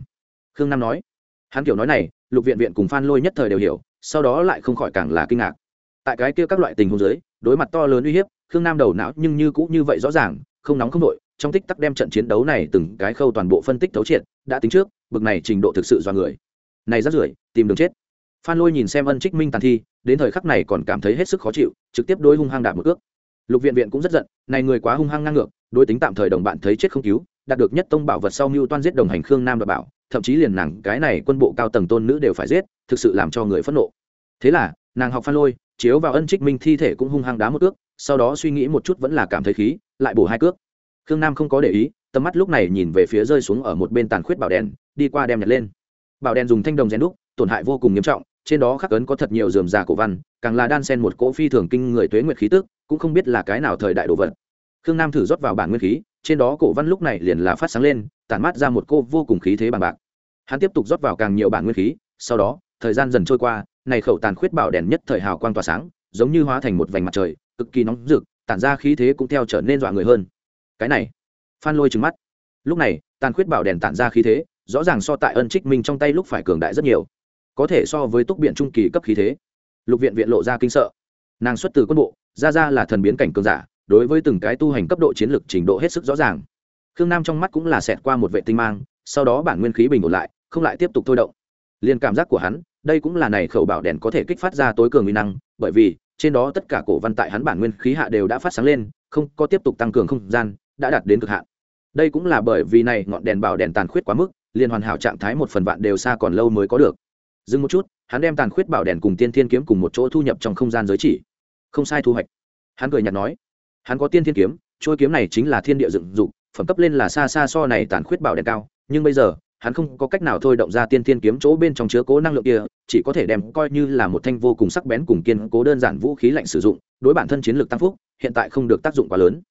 Speaker 1: Khương nam nói, hắn kiểu nói này, lục viện viện cùng phan lôi nhất thời đều hiểu, sau đó lại không khỏi càng là kinh ngạc. Tại cái kia các loại tình huống dưới, đối mặt to lớn uy hiếp, khương nam đầu não nhưng như cũ như vậy rõ ràng, không nóng không đội trong tích tắc đem trận chiến đấu này từng cái khâu toàn bộ phân tích thấu triệt, đã tính trước, bực này trình độ thực sự do người. Này rất rưởi, tìm đường chết. Phan lôi nhìn xem ân trích minh tàn thi, đến thời khắc này còn cảm thấy hết sức khó chịu, trực tiếp đôi hung hăng đạp một ước lục viện viện cũng rất giận, này người quá hung hăng ngang ngược, đối tính tạm thời đồng bạn thấy chết không cứu, đạt được nhất tông bảo vật sau mưu toan giết đồng hành khương nam và bảo, thậm chí liền nàng cái này quân bộ cao tầng tôn nữ đều phải giết, thực sự làm cho người phẫn nộ. Thế là, nàng học phan lôi, chiếu vào ân trích minh thi thể cũng hung hăng đá một ước sau đó suy nghĩ một chút vẫn là cảm thấy khí, lại bổ hai cước khương nam không có để ý, tầm mắt lúc này nhìn về phía rơi xuống ở một bên tàn khuyết bảo đèn, đi qua đem nhặt lên. Bảo đèn dùng thanh đồng rèn đúc, tổn hại vô cùng nghiêm trọng, trên đó khắc ấn có thật nhiều dườm già cổ văn, càng là đan sen một cỗ phi thường kinh người tuế nguyệt khí tức, cũng không biết là cái nào thời đại đồ vật. Khương nam thử rót vào bản nguyên khí, trên đó cổ văn lúc này liền là phát sáng lên, tản mát ra một cô vô cùng khí thế bằng bạc. Hắn tiếp tục rót vào càng nhiều bản nguyên khí, sau đó, thời gian dần trôi qua, này khẩu tàn khuyết bảo đèn nhất thời hào quang tỏa sáng, giống như hóa thành một vành mặt trời, cực kỳ nóng rực, tản ra khí thế cũng theo trở nên dọa người hơn cái này. Phan lôi trừng mắt. Lúc này, tàn khuyết bảo đèn tản ra khí thế, rõ ràng so tại ân trích minh trong tay lúc phải cường đại rất nhiều. Có thể so với túc biện trung kỳ cấp khí thế. Lục viện viện lộ ra kinh sợ. Nàng xuất từ quân bộ, ra ra là thần biến cảnh cường giả, đối với từng cái tu hành cấp độ chiến lược trình độ hết sức rõ ràng. Khương nam trong mắt cũng là xẹt qua một vệ tinh mang, sau đó bản nguyên khí bình ổn lại, không lại tiếp tục thôi động. Liền cảm giác của hắn, đây cũng là này khẩu bảo đèn có thể kích phát ra tối cường uy năng, bởi vì, trên đó tất cả cổ văn tại hắn bản nguyên khí hạ đều đã phát sáng lên, không có tiếp tục tăng cường không gian đã đạt đến cực hạn. Đây cũng là bởi vì này, ngọn đèn bảo đèn tàn khuyết quá mức liền hoàn hảo trạng thái một phần vạn đều xa còn lâu mới có được. Dừng một chút, hắn đem tàn khuyết bảo đèn cùng tiên thiên kiếm cùng một chỗ thu nhập trong không gian giới chỉ. Không sai thu hoạch. Hắn cười nhạt nói, hắn có tiên thiên kiếm trôi kiếm này chính là thiên địa dựng dục, phẩm cấp lên là xa xa so này tàn khuyết bảo đèn cao, nhưng bây giờ, hắn không có cách nào thôi động ra tiên thiên kiếm chỗ bên trong chứa cố năng lượng kia, chỉ có thể đem coi như là một thanh vô cùng sắc bén cùng kiên cố đơn giản vũ khí lạnh sử dụng, đối bản thân chiến lược tăng phúc, hiện tại không được tác dụng quá lớn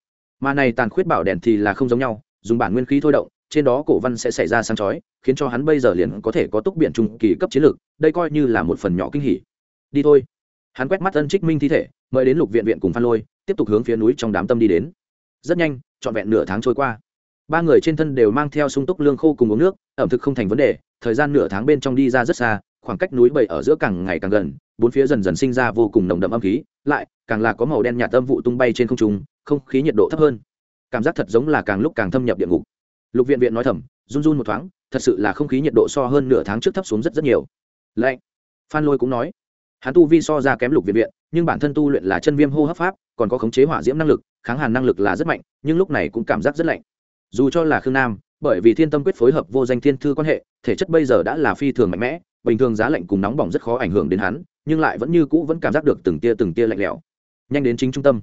Speaker 1: mà này tàn khuyết bảo đèn thì là không giống nhau, dùng bản nguyên khí thôi động, trên đó cổ văn sẽ xảy ra sáng chói, khiến cho hắn bây giờ liền có thể có túc biện trung kỳ cấp chiến lược, đây coi như là một phần nhỏ kinh hỉ. Đi thôi. Hắn quét mắt ân trích minh thi thể, mời đến lục viện viện cùng phan lôi, tiếp tục hướng phía núi trong đám tâm đi đến. Rất nhanh, trọn vẹn nửa tháng trôi qua. Ba người trên thân đều mang theo sung túc lương khô cùng uống nước, ẩm thực không thành vấn đề, thời gian nửa tháng bên trong đi ra rất xa, khoảng cách núi bầy ở giữa càng ngày càng gần bốn phía dần dần sinh ra vô cùng nồng đậm âm khí, lại càng là có màu đen nhạt âm vụ tung bay trên không trung, không khí nhiệt độ thấp hơn. Cảm giác thật giống là càng lúc càng thâm nhập địa ngục. Lục viện viện nói thầm, run run một thoáng, thật sự là không khí nhiệt độ so hơn nửa tháng trước thấp xuống rất rất nhiều. Lạnh. Phan lôi cũng nói, hắn tu vi so ra kém lục viện viện, nhưng bản thân tu luyện là chân viêm hô hấp pháp, còn có khống chế hỏa diễm năng lực, kháng hàn năng lực là rất mạnh, nhưng lúc này cũng cảm giác rất lạnh. Dù cho là khương nam, bởi vì thiên tâm quyết phối hợp vô danh thiên thư quan hệ, thể chất bây giờ đã là phi thường mạnh mẽ, bình thường giá lạnh cùng nóng bỏng rất khó ảnh hưởng đến hắn nhưng lại vẫn như cũ vẫn cảm giác được từng tia từng tia lạnh lẽo. Nhanh đến chính trung tâm.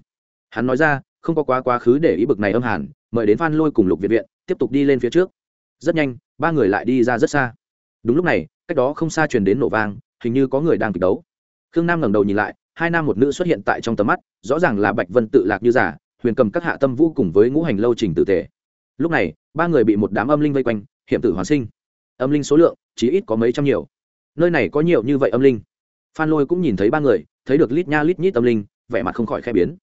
Speaker 1: Hắn nói ra, không có quá quá khứ để ý bực này âm hàn, mời đến phan lôi cùng lục viện viện, tiếp tục đi lên phía trước. Rất nhanh, ba người lại đi ra rất xa. Đúng lúc này, cách đó không xa truyền đến nổ vang, hình như có người đang kịch đấu. Khương nam ngẩng đầu nhìn lại, hai nam một nữ xuất hiện tại trong tầm mắt, rõ ràng là bạch vân tự lạc như giả, huyền cầm các hạ tâm vũ cùng với ngũ hành lâu trình tử tề. Lúc này, ba người bị một đám âm linh vây quanh, hiểm tử hoàn sinh. Âm linh số lượng chỉ ít có mấy trăm nhiều. Nơi này có nhiều như vậy âm linh phan lôi cũng nhìn thấy ba người, thấy được lít nha lít nhít âm linh, vẻ mặt không khỏi khe biến.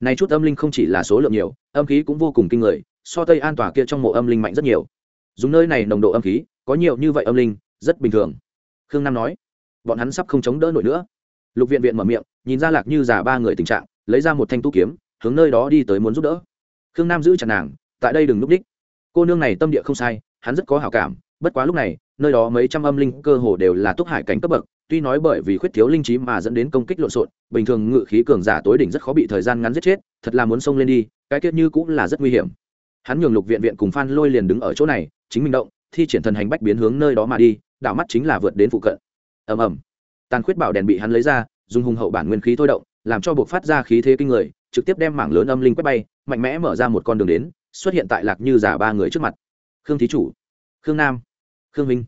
Speaker 1: Này chút âm linh không chỉ là số lượng nhiều, âm khí cũng vô cùng kinh người, so tây an tòa kia trong mộ âm linh mạnh rất nhiều. Dùng nơi này nồng độ âm khí, có nhiều như vậy âm linh, rất bình thường. Khương nam nói, bọn hắn sắp không chống đỡ nổi nữa. Lục viện viện mở miệng, nhìn ra lạc như già ba người tình trạng, lấy ra một thanh tu kiếm, hướng nơi đó đi tới muốn giúp đỡ. Khương nam giữ chặt nàng, tại đây đừng núp đích. Cô nương này tâm địa không sai, hắn rất có hảo cảm, bất quá lúc này, nơi đó mấy trăm âm linh cơ hồ đều là túc hải cảnh cấp bậc tuy nói bởi vì khuyết thiếu linh trí mà dẫn đến công kích lộn xộn, bình thường ngự khí cường giả tối đỉnh rất khó bị thời gian ngắn giết chết, thật là muốn xông lên đi, cái tiết như cũng là rất nguy hiểm. Hắn nhường lục viện viện cùng phan lôi liền đứng ở chỗ này, chính mình động, thi triển thần hành bách biến hướng nơi đó mà đi, đảo mắt chính là vượt đến phụ cận. Ầm ầm. Tàn khuyết bảo đèn bị hắn lấy ra, dùng hùng hậu bản nguyên khí thôi động, làm cho buộc phát ra khí thế kinh người, trực tiếp đem mảng lớn âm linh quét bay, mạnh mẽ mở ra một con đường đến, xuất hiện tại lạc như giả ba người trước mặt. Khương thí chủ, khương nam, khương minh.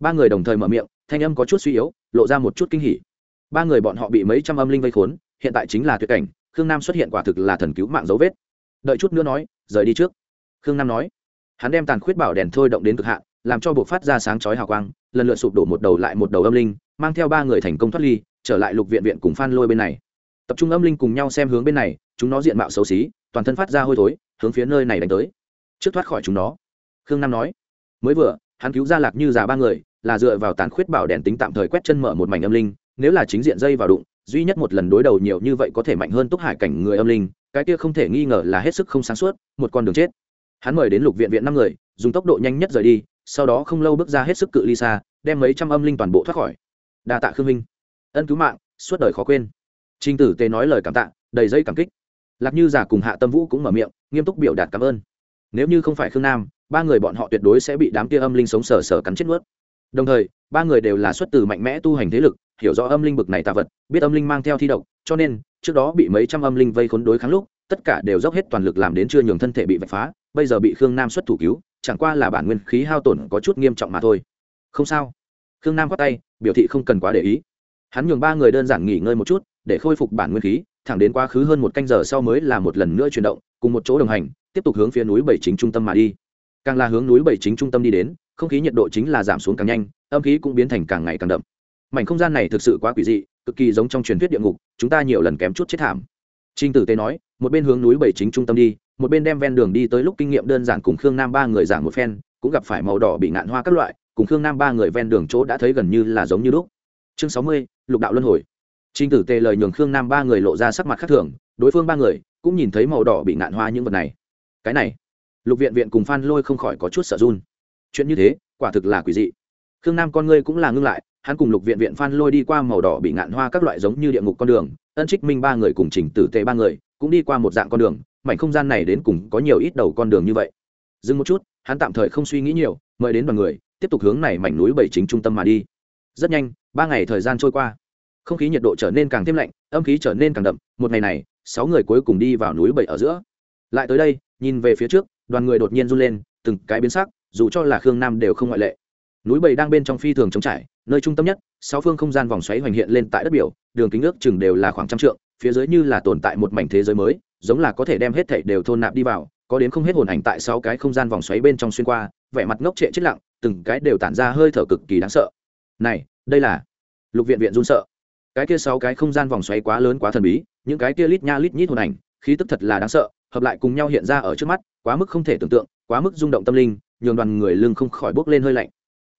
Speaker 1: Ba người đồng thời mở miệng, thanh âm có chút suy yếu lộ ra một chút kinh hỉ. Ba người bọn họ bị mấy trăm âm linh vây khốn, hiện tại chính là tuyệt cảnh, khương nam xuất hiện quả thực là thần cứu mạng dấu vết. Đợi chút nữa nói, rời đi trước. Khương nam nói, hắn đem tàn khuyết bảo đèn thôi động đến cực hạn, làm cho buộc phát ra sáng chói hào quang, lần lượt sụp đổ một đầu lại một đầu âm linh, mang theo ba người thành công thoát ly, trở lại lục viện viện cùng phan lôi bên này. Tập trung âm linh cùng nhau xem hướng bên này, chúng nó diện mạo xấu xí, toàn thân phát ra hôi thối, hướng phía nơi này đánh tới. Trước thoát khỏi chúng nó, khương nam nói, mới vừa, hắn cứu ra lạc như già ba người là dựa vào tàn khuyết bảo đèn tính tạm thời quét chân mở một mảnh âm linh, nếu là chính diện dây vào đụng, duy nhất một lần đối đầu nhiều như vậy có thể mạnh hơn túc hải cảnh người âm linh, cái kia không thể nghi ngờ là hết sức không sáng suốt, một con đường chết. Hắn mời đến lục viện viện năm người, dùng tốc độ nhanh nhất rời đi, sau đó không lâu bước ra hết sức cự ly xa, đem mấy trăm âm linh toàn bộ thoát khỏi. Đa tạ khương minh. Ân cứu mạng, suốt đời khó quên. Trinh tử tề nói lời cảm tạ, đầy dây cảm kích. Lạc như giả cùng hạ tâm vũ cũng mở miệng, nghiêm túc biểu đạt cảm ơn. Nếu như không phải khương nam, ba người bọn họ tuyệt đối sẽ bị đám kia âm linh sống sờ sờ cắn chết nuốt đồng thời, ba người đều là xuất từ mạnh mẽ tu hành thế lực, hiểu rõ âm linh bực này tạ vật, biết âm linh mang theo thi độc, cho nên, trước đó bị mấy trăm âm linh vây khốn đối kháng lúc, tất cả đều dốc hết toàn lực làm đến chưa nhường thân thể bị vạch phá, bây giờ bị khương nam xuất thủ cứu, chẳng qua là bản nguyên khí hao tổn có chút nghiêm trọng mà thôi. Không sao. Khương nam khoát tay, biểu thị không cần quá để ý. Hắn nhường ba người đơn giản nghỉ ngơi một chút, để khôi phục bản nguyên khí, thẳng đến quá khứ hơn một canh giờ sau mới là một lần nữa chuyển động, cùng một chỗ đồng hành, tiếp tục hướng phía núi bảy chính trung tâm mà đi. Càng là hướng núi bảy chính trung tâm đi đến không khí nhiệt độ chính là giảm xuống càng nhanh, âm khí cũng biến thành càng ngày càng đậm. Mảnh không gian này thực sự quá quỷ dị, cực kỳ giống trong truyền thuyết địa ngục, chúng ta nhiều lần kém chút chết thảm. Trinh tử tế nói, một bên hướng núi bảy chính trung tâm đi, một bên đem ven đường đi tới lúc kinh nghiệm đơn giản cùng khương nam ba người giảng một phen, cũng gặp phải màu đỏ bị ngạn hoa các loại, cùng khương nam ba người ven đường chỗ đã thấy gần như là giống như lúc. Chương sáu mươi, lục đạo luân hồi. Trinh tử tề lời nhường khương nam ba người lộ ra sắc mặt khác thường, đối phương ba người cũng nhìn thấy màu đỏ bị ngạn hoa những vật này. Cái này, lục viện viện cùng phan lôi không khỏi có chút sợ run chuyện như thế, quả thực là quỷ dị. Khương nam con ngươi cũng là ngưng lại, hắn cùng lục viện viện phan lôi đi qua màu đỏ bị ngạn hoa các loại giống như địa ngục con đường, ân trích minh ba người cùng trình tử tệ ba người cũng đi qua một dạng con đường, mảnh không gian này đến cùng có nhiều ít đầu con đường như vậy. Dừng một chút, hắn tạm thời không suy nghĩ nhiều, mời đến đoàn người, tiếp tục hướng này mảnh núi bảy chính trung tâm mà đi. Rất nhanh, ba ngày thời gian trôi qua. Không khí nhiệt độ trở nên càng thêm lạnh, âm khí trở nên càng đậm, một ngày này, sáu người cuối cùng đi vào núi bảy ở giữa. Lại tới đây, nhìn về phía trước, đoàn người đột nhiên run lên, từng cái biến sắc dù cho là khương nam đều không ngoại lệ. Núi bầy đang bên trong phi thường trống trải, nơi trung tâm nhất, sáu phương không gian vòng xoáy hoành hiện lên tại đất biểu, đường kính ước chừng đều là khoảng trăm trượng, phía dưới như là tồn tại một mảnh thế giới mới, giống là có thể đem hết thảy đều thôn nạp đi vào, có đến không hết hồn ảnh tại sáu cái không gian vòng xoáy bên trong xuyên qua, vẻ mặt ngốc trệ chết lặng, từng cái đều tản ra hơi thở cực kỳ đáng sợ. Này, đây là lục viện viện run sợ. Cái kia sáu cái không gian vòng xoáy quá lớn quá thần bí, những cái kia lít nha lít nhít hồn ảnh, khí tức thật là đáng sợ, hợp lại cùng nhau hiện ra ở trước mắt, quá mức không thể tưởng tượng, quá mức rung động tâm linh nhường đoàn người lưng không khỏi bốc lên hơi lạnh.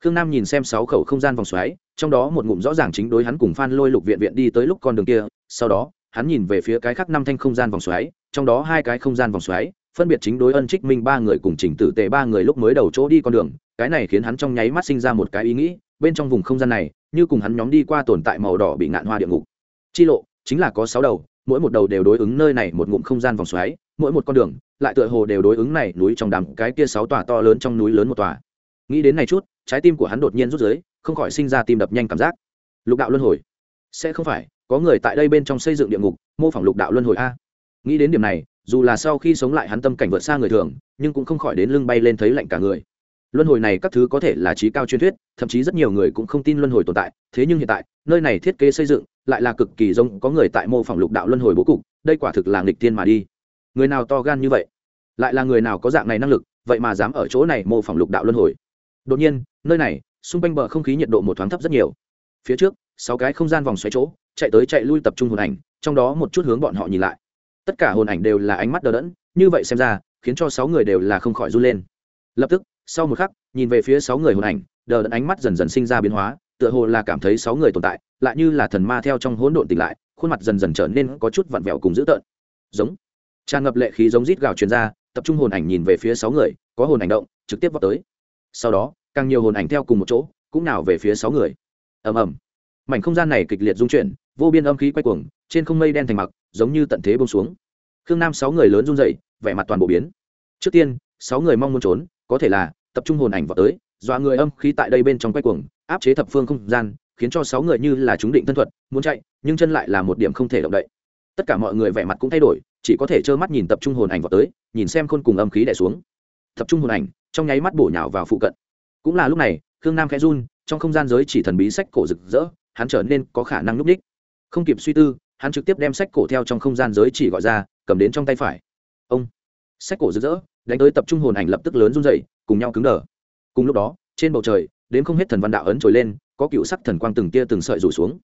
Speaker 1: Khương nam nhìn xem sáu khẩu không gian vòng xoáy, trong đó một ngụm rõ ràng chính đối hắn cùng phan lôi lục viện viện đi tới lúc con đường kia, sau đó, hắn nhìn về phía cái khác năm thanh không gian vòng xoáy, trong đó hai cái không gian vòng xoáy, phân biệt chính đối ân trích minh ba người cùng chỉnh tử tệ ba người lúc mới đầu chỗ đi con đường, cái này khiến hắn trong nháy mắt sinh ra một cái ý nghĩ, bên trong vùng không gian này, như cùng hắn nhóm đi qua tồn tại màu đỏ bị ngạn hoa địa ngục. Chi lộ, chính là có sáu đầu, mỗi một đầu đều đối ứng nơi này một ngụm không gian vòng xoáy mỗi một con đường, lại tựa hồ đều đối ứng này núi trong đám cái kia sáu tòa to lớn trong núi lớn một tòa. Nghĩ đến này chút, trái tim của hắn đột nhiên rút dưới không khỏi sinh ra tim đập nhanh cảm giác. Lục đạo luân hồi. Sẽ không phải, có người tại đây bên trong xây dựng địa ngục, mô phỏng lục đạo luân hồi a. Nghĩ đến điểm này, dù là sau khi sống lại hắn tâm cảnh vượt xa người thường, nhưng cũng không khỏi đến lưng bay lên thấy lạnh cả người. Luân hồi này các thứ có thể là trí cao truyền thuyết, thậm chí rất nhiều người cũng không tin luân hồi tồn tại, thế nhưng hiện tại, nơi này thiết kế xây dựng, lại là cực kỳ giống có người tại mô phỏng lục đạo luân hồi bố cục, đây quả thực là nghịch tiên mà đi người nào to gan như vậy? Lại là người nào có dạng này năng lực, vậy mà dám ở chỗ này mô phỏng lục đạo luân hồi? Đột nhiên, nơi này, xung quanh bờ không khí nhiệt độ một thoáng thấp rất nhiều. Phía trước, sáu cái không gian vòng xoáy chỗ, chạy tới chạy lui tập trung hồn ảnh, trong đó một chút hướng bọn họ nhìn lại. Tất cả hồn ảnh đều là ánh mắt đờ đẫn, như vậy xem ra, khiến cho sáu người đều là không khỏi run lên. Lập tức, sau một khắc, nhìn về phía sáu người hồn ảnh, đờ đẫn ánh mắt dần dần sinh ra biến hóa, tựa hồ là cảm thấy sáu người tồn tại, lại như là thần ma theo trong hỗn độn tỉnh lại, khuôn mặt dần dần trở nên có chút vặn vẹo cùng dữ tợn. Giống tràn ngập lệ khí giống rít gào truyền ra, tập trung hồn ảnh nhìn về phía sáu người, có hồn ảnh động, trực tiếp vào tới. Sau đó, càng nhiều hồn ảnh theo cùng một chỗ, cũng nào về phía sáu người. Ầm ầm. Mảnh không gian này kịch liệt rung chuyển, vô biên âm khí quay cuồng, trên không mây đen thành mặc, giống như tận thế bông xuống. Khương nam sáu người lớn run dậy vẻ mặt toàn bộ biến. Trước tiên, sáu người mong muốn trốn, có thể là tập trung hồn ảnh vào tới, dọa người âm khí tại đây bên trong quay cuồng, áp chế thập phương không gian, khiến cho sáu người như là chúng định thân thuật, muốn chạy, nhưng chân lại là một điểm không thể động đậy tất cả mọi người vẻ mặt cũng thay đổi, chỉ có thể trơ mắt nhìn tập trung hồn ảnh vào tới, nhìn xem khôn cùng âm khí đẻ xuống. Tập trung hồn ảnh, trong nháy mắt bổ nhào vào phụ cận. Cũng là lúc này, khương nam khẽ run, trong không gian giới chỉ thần bí sách cổ rực rỡ, hắn trở nên có khả năng núp đích không kịp suy tư, hắn trực tiếp đem sách cổ theo trong không gian giới chỉ gọi ra, cầm đến trong tay phải. Ông! Sách cổ rực rỡ, đánh tới tập trung hồn ảnh lập tức lớn run dậy cùng nhau cứng đờ. Cùng lúc đó, trên bầu trời, đến không hết thần văn đạo ấn trồi lên, có cựu sắc thần quang từng tia từng sợi rủ xuống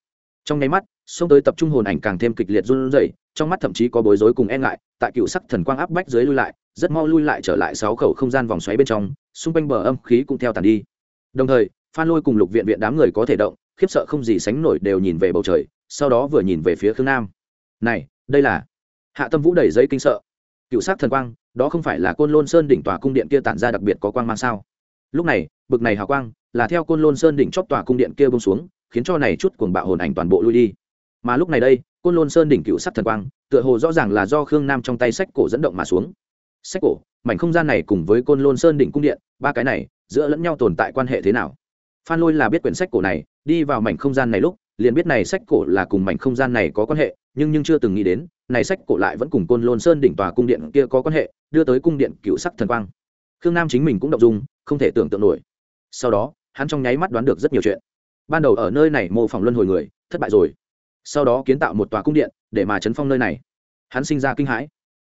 Speaker 1: trong nháy mắt, xông tới tập trung hồn ảnh càng thêm kịch liệt run rẩy, trong mắt thậm chí có bối rối cùng e ngại, tại cựu sắc thần quang áp bách dưới lui lại, rất mau lui lại trở lại sáu khẩu không gian vòng xoáy bên trong, xung quanh bờ âm khí cũng theo tàn đi. Đồng thời, phan lôi cùng lục viện viện đám người có thể động, khiếp sợ không gì sánh nổi đều nhìn về bầu trời, sau đó vừa nhìn về phía khương nam. Này, đây là hạ tâm vũ đẩy giấy kinh sợ. Cựu sắc thần quang, đó không phải là côn lôn sơn đỉnh tòa cung điện kia tản ra đặc biệt có quang mang sao? Lúc này, bực này hào quang là theo côn lôn sơn đỉnh chóp tòa cung điện kia bông xuống khiến cho này chút cuồng bạo hồn ảnh toàn bộ lui đi. Mà lúc này đây, côn lôn sơn đỉnh cựu sắc thần quang, tựa hồ rõ ràng là do khương nam trong tay sách cổ dẫn động mà xuống. Sách cổ, mảnh không gian này cùng với côn lôn sơn đỉnh cung điện, ba cái này, giữa lẫn nhau tồn tại quan hệ thế nào? Phan lôi là biết quyển sách cổ này, đi vào mảnh không gian này lúc, liền biết này sách cổ là cùng mảnh không gian này có quan hệ, nhưng nhưng chưa từng nghĩ đến, này sách cổ lại vẫn cùng côn lôn sơn đỉnh tòa cung điện kia có quan hệ, đưa tới cung điện cựu sắc thần quang. Khương nam chính mình cũng động dung, không thể tưởng tượng nổi. Sau đó, hắn trong nháy mắt đoán được rất nhiều chuyện ban đầu ở nơi này mô phỏng luân hồi người, thất bại rồi. Sau đó kiến tạo một tòa cung điện để mà chấn phong nơi này. Hắn sinh ra kinh hãi.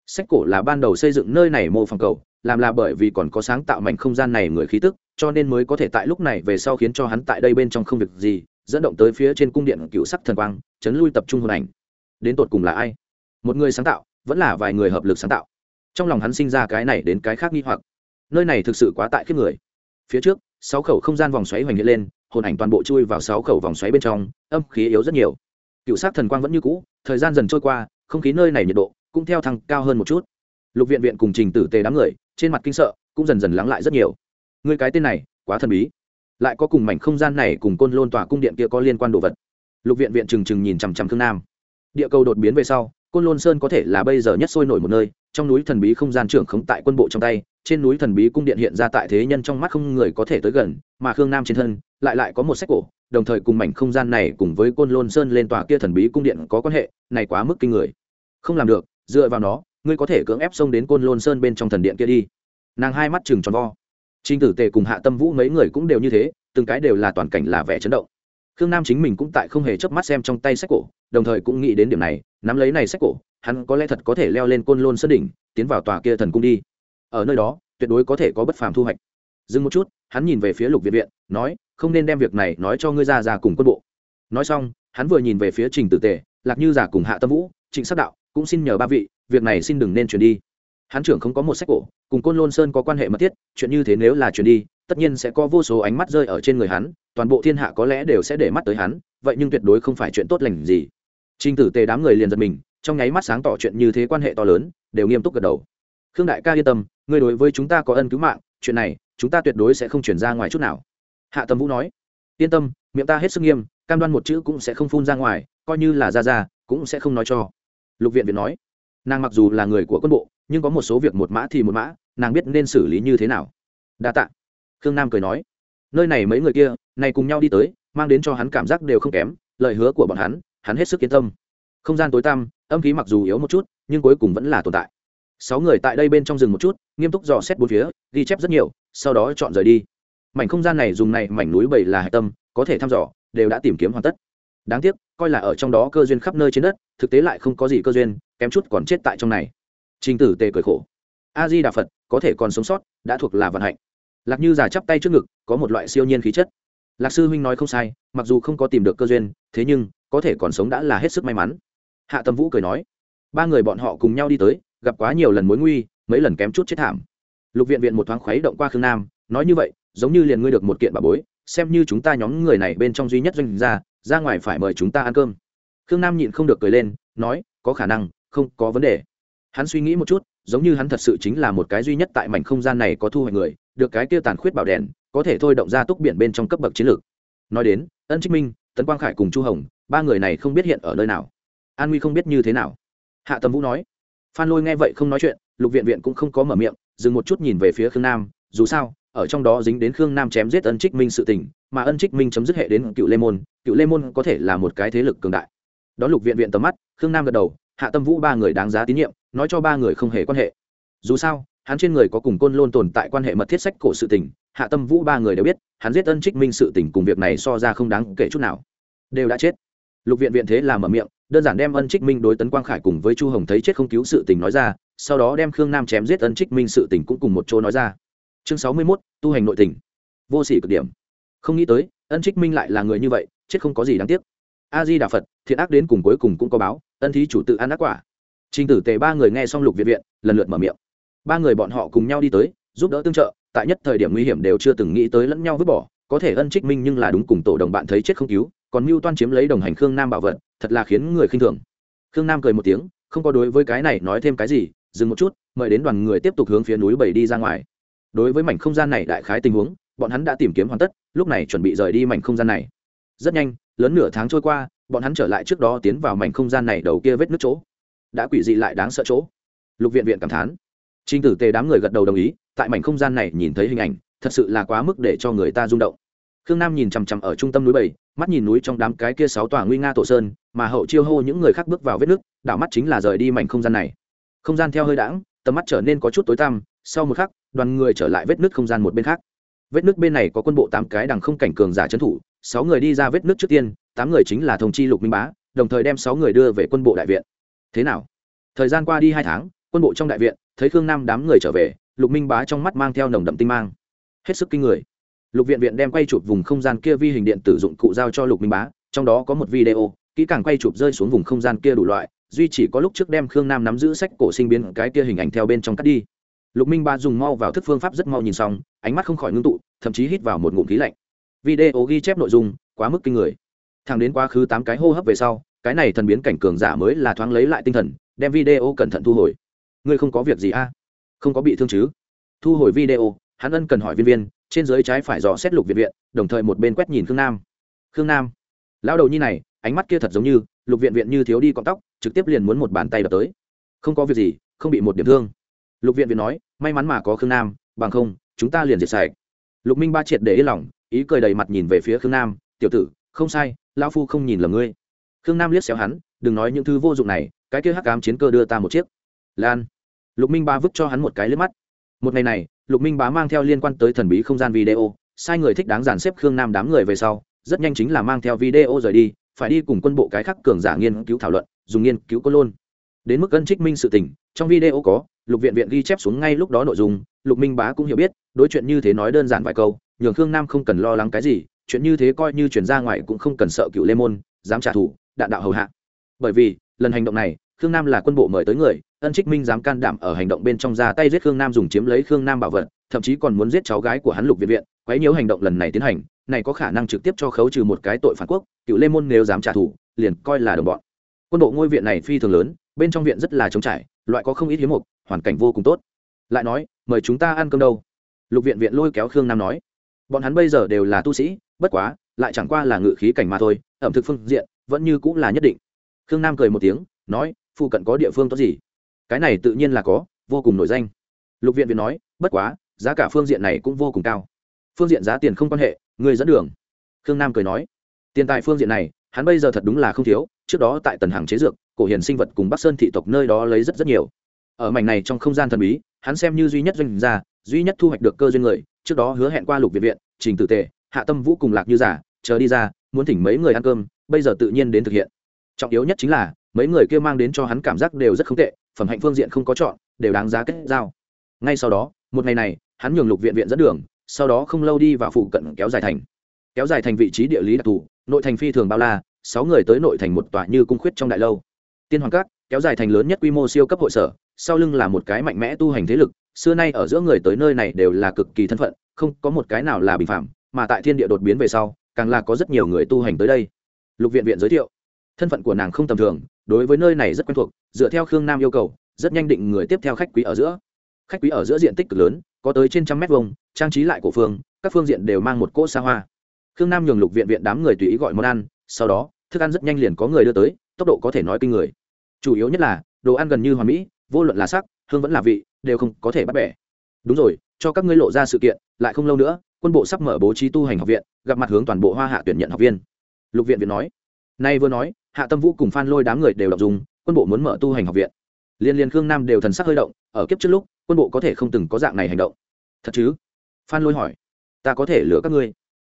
Speaker 1: Sách cổ là ban đầu xây dựng nơi này mô phỏng cầu, làm là bởi vì còn có sáng tạo mảnh không gian này người khí tức, cho nên mới có thể tại lúc này về sau khiến cho hắn tại đây bên trong không việc gì, dẫn động tới phía trên cung điện cựu sắc thần quang, chấn lui tập trung hồn ảnh. Đến tột cùng là ai? Một người sáng tạo, vẫn là vài người hợp lực sáng tạo. Trong lòng hắn sinh ra cái này đến cái khác nghi hoặc. Nơi này thực sự quá tại khiếp người. Phía trước, sáu khẩu không gian vòng xoáy hoành hiện lên hồn ảnh toàn bộ chui vào sáu khẩu vòng xoáy bên trong, âm khí yếu rất nhiều. Cựu sát thần quang vẫn như cũ, thời gian dần trôi qua, không khí nơi này nhiệt độ cũng theo thăng cao hơn một chút. Lục viện viện cùng trình tử tề đám người, trên mặt kinh sợ, cũng dần dần lắng lại rất nhiều. Người cái tên này, quá thần bí. Lại có cùng mảnh không gian này cùng côn lôn tòa cung điện kia có liên quan đồ vật. Lục viện viện trừng trừng nhìn chằm chằm thương nam. Địa cầu đột biến về sau, côn lôn sơn có thể là bây giờ nhất sôi nổi một nơi, trong núi thần bí không gian trưởng khống tại quân bộ trong tay trên núi thần bí cung điện hiện ra tại thế nhân trong mắt không người có thể tới gần, mà khương nam trên thân lại lại có một sách cổ, đồng thời cùng mảnh không gian này cùng với côn lôn sơn lên tòa kia thần bí cung điện có quan hệ, này quá mức kinh người. Không làm được, dựa vào nó, ngươi có thể cưỡng ép xông đến côn lôn sơn bên trong thần điện kia đi. Nàng hai mắt chừng tròn vo. Trinh tử tề cùng hạ tâm vũ mấy người cũng đều như thế, từng cái đều là toàn cảnh là vẻ chấn động. Khương nam chính mình cũng tại không hề chớp mắt xem trong tay sách cổ, đồng thời cũng nghĩ đến điểm này, nắm lấy này sách cổ, hắn có lẽ thật có thể leo lên côn lôn sơn đỉnh, tiến vào tòa kia thần cung đi ở nơi đó tuyệt đối có thể có bất phàm thu hoạch. Dừng một chút hắn nhìn về phía lục viện viện nói không nên đem việc này nói cho ngươi ra ra cùng quân bộ. Nói xong hắn vừa nhìn về phía trình tử tề lạc như giả cùng hạ tâm vũ trịnh sắc đạo cũng xin nhờ ba vị việc này xin đừng nên chuyển đi. Hắn trưởng không có một sách cổ cùng côn lôn sơn có quan hệ mật thiết chuyện như thế nếu là chuyển đi tất nhiên sẽ có vô số ánh mắt rơi ở trên người hắn toàn bộ thiên hạ có lẽ đều sẽ để mắt tới hắn vậy nhưng tuyệt đối không phải chuyện tốt lành gì. Trình Tử Tề đám người liền giật mình, trong nháy mắt sáng tỏ chuyện như thế quan hệ to lớn, đều nghiêm túc gật đầu. Khương đại ca yên tâm, ngươi đối với chúng ta có ân cứu mạng, chuyện này, chúng ta tuyệt đối sẽ không chuyển ra ngoài chút nào. Hạ Tâm Vũ nói, yên tâm, miệng ta hết sức nghiêm, cam đoan một chữ cũng sẽ không phun ra ngoài, coi như là ra ra, cũng sẽ không nói cho. Lục Viện Viện nói, nàng mặc dù là người của quân bộ, nhưng có một số việc một mã thì một mã, nàng biết nên xử lý như thế nào. Đa tạ. Khương Nam cười nói, nơi này mấy người kia, này cùng nhau đi tới, mang đến cho hắn cảm giác đều không kém, lời hứa của bọn hắn, hắn hết sức yên tâm không gian tối tăm âm khí mặc dù yếu một chút nhưng cuối cùng vẫn là tồn tại sáu người tại đây bên trong rừng một chút, nghiêm túc dò xét bốn phía, ghi chép rất nhiều, sau đó chọn rời đi. Mảnh không gian này dùng này mảnh núi bảy là hạch tâm, có thể thăm dò, đều đã tìm kiếm hoàn tất. Đáng tiếc, coi là ở trong đó cơ duyên khắp nơi trên đất, thực tế lại không có gì cơ duyên, kém chút còn chết tại trong này. Trình tử tề cười khổ. A di đà phật, có thể còn sống sót, đã thuộc là vận hạnh. Lạc như già chắp tay trước ngực, có một loại siêu nhiên khí chất. Lạc sư huynh nói không sai, mặc dù không có tìm được cơ duyên, thế nhưng, có thể còn sống đã là hết sức may mắn. Hạ tâm vũ cười nói. Ba người bọn họ cùng nhau đi tới gặp quá nhiều lần mối nguy, mấy lần kém chút chết thảm. Lục viện viện một thoáng khuấy động qua khương nam, nói như vậy, giống như liền ngươi được một kiện bà bối, xem như chúng ta nhóm người này bên trong duy nhất doanh gia, ra ngoài phải mời chúng ta ăn cơm. Khương nam nhịn không được cười lên, nói, có khả năng, không có vấn đề. Hắn suy nghĩ một chút, giống như hắn thật sự chính là một cái duy nhất tại mảnh không gian này có thu hoạch người, được cái kia tàn khuyết bảo đèn, có thể thôi động ra túc biển bên trong cấp bậc chiến lược. Nói đến, ân trích minh, tấn quang khải cùng chu hồng, ba người này không biết hiện ở nơi nào. An nguy không biết như thế nào. Hạ tầm vũ nói phan lôi nghe vậy không nói chuyện, lục viện viện cũng không có mở miệng, dừng một chút nhìn về phía khương nam, dù sao, ở trong đó dính đến khương nam chém giết ân trích minh sự tình, mà ân trích minh chấm dứt hệ đến cựu lê môn, cựu lê môn có thể là một cái thế lực cường đại. Đón lục viện viện tầm mắt, khương nam gật đầu, hạ tâm vũ ba người đáng giá tín nhiệm, nói cho ba người không hề quan hệ. Dù sao, hắn trên người có cùng côn lôn tồn tại quan hệ mật thiết sách cổ sự tình, hạ tâm vũ ba người đều biết, hắn giết ân trích minh sự tình cùng việc này so ra không đáng kể chút nào. Đều đã chết lục viện viện thế là mở miệng, đơn giản đem ân trích minh đối tấn quang khải cùng với chu hồng thấy chết không cứu sự tình nói ra, sau đó đem khương nam chém giết ân trích minh sự tình cũng cùng một chỗ nói ra. Chương sáu mươi mốt, tu hành nội tình. Vô sỉ cực điểm. Không nghĩ tới, ân trích minh lại là người như vậy, chết không có gì đáng tiếc. A di đà phật, thiện ác đến cùng cuối cùng cũng có báo, ân thí chủ tự ăn ác quả. Trình tử tề ba người nghe xong lục viện viện, lần lượt mở miệng. Ba người bọn họ cùng nhau đi tới, giúp đỡ tương trợ, tại nhất thời điểm nguy hiểm đều chưa từng nghĩ tới lẫn nhau vứt bỏ có thể ân trích minh nhưng là đúng cùng tổ đồng bạn thấy chết không cứu, còn mưu toan chiếm lấy đồng hành khương nam bảo vật, thật là khiến người khinh thường. Khương nam cười một tiếng, không có đối với cái này nói thêm cái gì, dừng một chút, mời đến đoàn người tiếp tục hướng phía núi bảy đi ra ngoài. Đối với mảnh không gian này đại khái tình huống, bọn hắn đã tìm kiếm hoàn tất, lúc này chuẩn bị rời đi mảnh không gian này. Rất nhanh, lớn nửa tháng trôi qua, bọn hắn trở lại trước đó tiến vào mảnh không gian này đầu kia vết nước chỗ. Đã quỷ dị lại đáng sợ chỗ. Lục viện viện cảm thán. Trinh tử tề đám người gật đầu đồng ý, tại mảnh không gian này nhìn thấy hình ảnh, thật sự là quá mức để cho người ta rung động khương nam nhìn chằm chằm ở trung tâm núi bảy, mắt nhìn núi trong đám cái kia sáu tòa nguy nga tổ sơn, mà hậu chiêu hô những người khác bước vào vết nước, đảo mắt chính là rời đi mảnh không gian này. Không gian theo hơi đãng, tầm mắt trở nên có chút tối tăm, sau một khắc, đoàn người trở lại vết nước không gian một bên khác. Vết nước bên này có quân bộ tám cái đằng không cảnh cường giả trấn thủ, sáu người đi ra vết nước trước tiên, tám người chính là thông chi lục minh bá, đồng thời đem sáu người đưa về quân bộ đại viện. Thế nào? Thời gian qua đi hai tháng, quân bộ trong đại viện, thấy khương nam đám người trở về, lục minh bá trong mắt mang theo nồng đậm tinh mang. Hết sức kinh người lục viện viện đem quay chụp vùng không gian kia vi hình điện tử dụng cụ giao cho lục minh bá, trong đó có một video, kỹ càng quay chụp rơi xuống vùng không gian kia đủ loại, duy chỉ có lúc trước đem khương nam nắm giữ sách cổ sinh biến cái kia hình ảnh theo bên trong cắt đi. Lục minh bá dùng mau vào thức phương pháp rất mau nhìn xong, ánh mắt không khỏi ngưng tụ, thậm chí hít vào một ngụm khí lạnh. Video ghi chép nội dung, quá mức kinh người. Thẳng đến quá khứ tám cái hô hấp về sau, cái này thần biến cảnh cường giả mới là thoáng lấy lại tinh thần, đem video cẩn thận thu hồi. Ngươi không có việc gì a à? không có bị thương chứ? Thu hồi video, hắn ân cần hỏi viên viên trên dưới trái phải dò xét lục viện viện, đồng thời một bên quét nhìn khương nam. Khương nam, lão đầu nhi này, ánh mắt kia thật giống như, lục viện viện như thiếu đi cọng tóc, trực tiếp liền muốn một bàn tay đập tới. Không có việc gì, không bị một điểm thương. Lục viện viện nói, may mắn mà có khương nam, bằng không, chúng ta liền diệt sạch. Lục minh ba triệt để yên lòng, ý cười đầy mặt nhìn về phía khương nam, tiểu tử, không sai lao phu không nhìn lầm ngươi. Khương nam liếc xéo hắn, đừng nói những thứ vô dụng này, cái kia hắc cám chiến cơ đưa ta một chiếc. Lan. Lục minh ba vứt cho hắn một cái liếc mắt. Một ngày này lục minh bá mang theo liên quan tới thần bí không gian video, sai người thích đáng giàn xếp khương nam đám người về sau, rất nhanh chính là mang theo video rời đi, phải đi cùng quân bộ cái khắc cường giả nghiên cứu thảo luận, dùng nghiên cứu có luôn đến mức cân trích minh sự tình, trong video có, lục viện viện ghi chép xuống ngay lúc đó nội dung, lục minh bá cũng hiểu biết, đối chuyện như thế nói đơn giản vài câu, nhường khương nam không cần lo lắng cái gì, chuyện như thế coi như chuyển ra ngoài cũng không cần sợ cựu lê môn, dám trả thù, đạn đạo hầu hạ. Bởi vì, lần hành động này, khương nam là quân bộ mời tới người ân trích minh dám can đảm ở hành động bên trong ra tay giết khương nam dùng chiếm lấy khương nam bảo vật, thậm chí còn muốn giết cháu gái của hắn lục viện viện, quấy nhiễu hành động lần này tiến hành, này có khả năng trực tiếp cho khấu trừ một cái tội phản quốc, cựu lê môn nếu dám trả thù, liền coi là đồng bọn. Quân bộ ngôi viện này phi thường lớn, bên trong viện rất là trống trải, loại có không ít hiếm mục, hoàn cảnh vô cùng tốt. Lại nói, mời chúng ta ăn cơm đâu? Lục viện viện lôi kéo khương nam nói. Bọn hắn bây giờ đều là tu sĩ, bất quá, lại chẳng qua là ngự khí cảnh mà thôi, ẩm thực phương diện, vẫn như cũng là nhất định. Khương nam cười một tiếng, nói, phụ cận có địa phương tốt gì? Cái này tự nhiên là có, vô cùng nổi danh. Lục viện viện nói, bất quá, giá cả phương diện này cũng vô cùng cao. Phương diện giá tiền không quan hệ người dẫn đường. Khương nam cười nói, tiền tài phương diện này, hắn bây giờ thật đúng là không thiếu, trước đó tại tần hàng chế dược, cổ hiền sinh vật cùng bắc sơn thị tộc nơi đó lấy rất rất nhiều. Ở mảnh này trong không gian thần bí, hắn xem như duy nhất doanh gia, duy nhất thu hoạch được cơ duyên người, trước đó hứa hẹn qua lục viện viện, trình tử tề, hạ tâm vũ cùng lạc như giả, chờ đi ra, muốn thỉnh mấy người ăn cơm, bây giờ tự nhiên đến thực hiện. Trọng yếu nhất chính là, mấy người kia mang đến cho hắn cảm giác đều rất không tệ phẩm hạnh phương diện không có chọn, đều đáng giá kết giao. Ngay sau đó, một ngày này, hắn nhường lục viện viện dẫn đường, sau đó không lâu đi vào phụ cận kéo dài thành. Kéo dài thành vị trí địa lý đặc thù, nội thành phi thường bao la, sáu người tới nội thành một tòa như cung khuyết trong đại lâu. Tiên hoàng cát kéo dài thành lớn nhất quy mô siêu cấp hội sở, sau lưng là một cái mạnh mẽ tu hành thế lực, xưa nay ở giữa người tới nơi này đều là cực kỳ thân phận, không có một cái nào là bình phạm mà tại thiên địa đột biến về sau, càng là có rất nhiều người tu hành tới đây. Lục viện viện giới thiệu, thân phận của nàng không tầm thường đối với nơi này rất quen thuộc, dựa theo khương nam yêu cầu, rất nhanh định người tiếp theo khách quý ở giữa. Khách quý ở giữa diện tích cực lớn, có tới trên trăm mét vuông, trang trí lại cổ phương, các phương diện đều mang một cỗ xa hoa. Khương nam nhường lục viện viện đám người tùy ý gọi món ăn, sau đó, thức ăn rất nhanh liền có người đưa tới, tốc độ có thể nói kinh người. Chủ yếu nhất là, đồ ăn gần như hoàn mỹ, vô luận là sắc, hương vẫn là vị, đều không có thể bắt bẻ. Đúng rồi, cho các ngươi lộ ra sự kiện, lại không lâu nữa, quân bộ sắp mở bố trí tu hành học viện, gặp mặt hướng toàn bộ hoa hạ tuyển nhận học viên. Lục viện viện nói. Nay vừa nói hạ tâm vũ cùng phan lôi đám người đều đọc dùng quân bộ muốn mở tu hành học viện. Liên liên khương nam đều thần sắc hơi động, ở kiếp trước lúc, quân bộ có thể không từng có dạng này hành động. Thật chứ? Phan lôi hỏi. Ta có thể lừa các ngươi.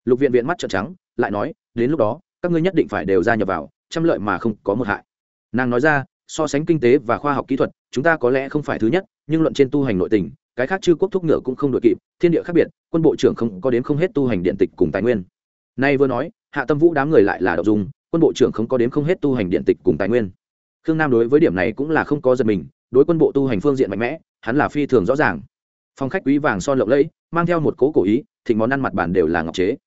Speaker 1: Lục viện viện mắt trợn trắng, lại nói, đến lúc đó, các ngươi nhất định phải đều gia nhập vào, trăm lợi mà không có một hại. Nàng nói ra, so sánh kinh tế và khoa học kỹ thuật, chúng ta có lẽ không phải thứ nhất, nhưng luận trên tu hành nội tình, cái khác chư quốc thúc ngựa cũng không đội kịp, thiên địa khác biệt, quân bộ trưởng không có đến không hết tu hành điện tịch cùng tài nguyên. Nay vừa nói, hạ tâm vũ đám người lại là đậu dung quân bộ trưởng không có đến không hết tu hành điện tịch cùng tài nguyên. Khương nam đối với điểm này cũng là không có giật mình, đối quân bộ tu hành phương diện mạnh mẽ, hắn là phi thường rõ ràng. Phong khách quý vàng son lộng lẫy, mang theo một cố cổ ý, thịnh món ăn mặt bàn đều là ngọc chế.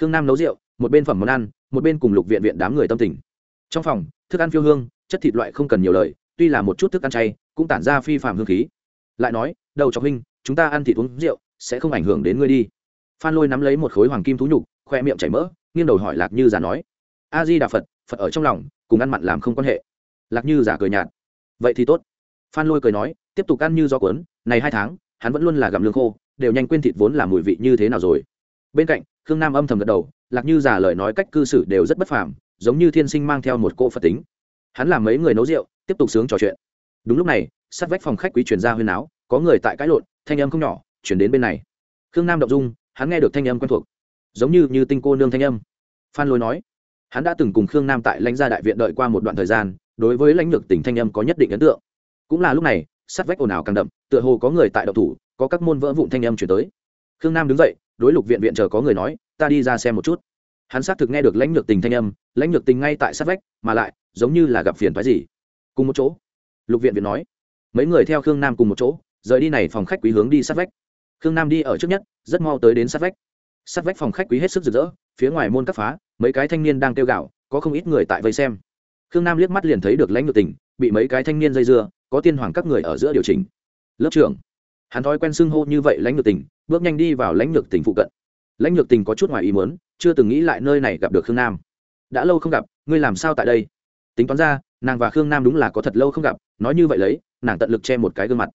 Speaker 1: Khương nam nấu rượu, một bên phẩm món ăn, một bên cùng lục viện viện đám người tâm tình. Trong phòng, thức ăn phiêu hương, chất thịt loại không cần nhiều lời, tuy là một chút thức ăn chay, cũng tản ra phi phạm hương khí. Lại nói, đầu chọc huynh, chúng ta ăn thịt uống rượu, sẽ không ảnh hưởng đến ngươi đi. Phan lôi nắm lấy một khối hoàng kim thú nhục, khoe miệng chảy mỡ, nghiêng đầu hỏi lạc như già nói a di đà phật phật ở trong lòng, cùng ăn mặn làm không quan hệ. Lạc như giả cười nhạt. Vậy thì tốt. Phan lôi cười nói, tiếp tục ăn như do cuốn, này hai tháng, hắn vẫn luôn là gặm lương khô, đều nhanh quên thịt vốn là mùi vị như thế nào rồi. Bên cạnh, khương nam âm thầm gật đầu, lạc như giả lời nói cách cư xử đều rất bất phàm, giống như thiên sinh mang theo một cỗ phật tính. Hắn làm mấy người nấu rượu, tiếp tục sướng trò chuyện. Đúng lúc này, sát vách phòng khách quý chuyển ra huyên áo có người tại cãi lộn, thanh âm không nhỏ, chuyển đến bên này. Khương nam động dung, hắn nghe được thanh âm quen thuộc, giống như như tinh cô nương thanh âm. Phan lôi nói hắn đã từng cùng khương nam tại lãnh gia đại viện đợi qua một đoạn thời gian, đối với lãnh lược tỉnh thanh âm có nhất định ấn tượng. Cũng là lúc này, sát vách ồn ào càng đậm, tựa hồ có người tại đậu thủ, có các môn vỡ vụn thanh âm chuyển tới. Khương nam đứng dậy, đối lục viện viện chờ có người nói, ta đi ra xem một chút. Hắn xác thực nghe được lãnh lược tình thanh âm, lãnh lược tình ngay tại sát vách, mà lại, giống như là gặp phiền phái gì. Cùng một chỗ, lục viện viện nói, mấy người theo khương nam cùng một chỗ, rời đi này phòng khách quý hướng đi sát vách. Khương nam đi ở trước nhất, rất mau tới đến sát vách. Sát vách phòng khách quý hết sức rực rỡ phía ngoài môn cắt phá, mấy cái thanh niên đang kêu gạo có không ít người tại vây xem. Khương nam liếc mắt liền thấy được lãnh ngược tình, bị mấy cái thanh niên dây dưa, có tiên hoàng các người ở giữa điều chỉnh. Lớp trưởng, hắn thói quen xưng hô như vậy lãnh ngược tình, bước nhanh đi vào lãnh lược tình phụ cận. Lãnh lược tình có chút ngoài ý muốn, chưa từng nghĩ lại nơi này gặp được khương nam. Đã lâu không gặp, ngươi làm sao tại đây? Tính toán ra, nàng và khương nam đúng là có thật lâu không gặp, nói như vậy lấy, nàng tận lực che một cái gương mặt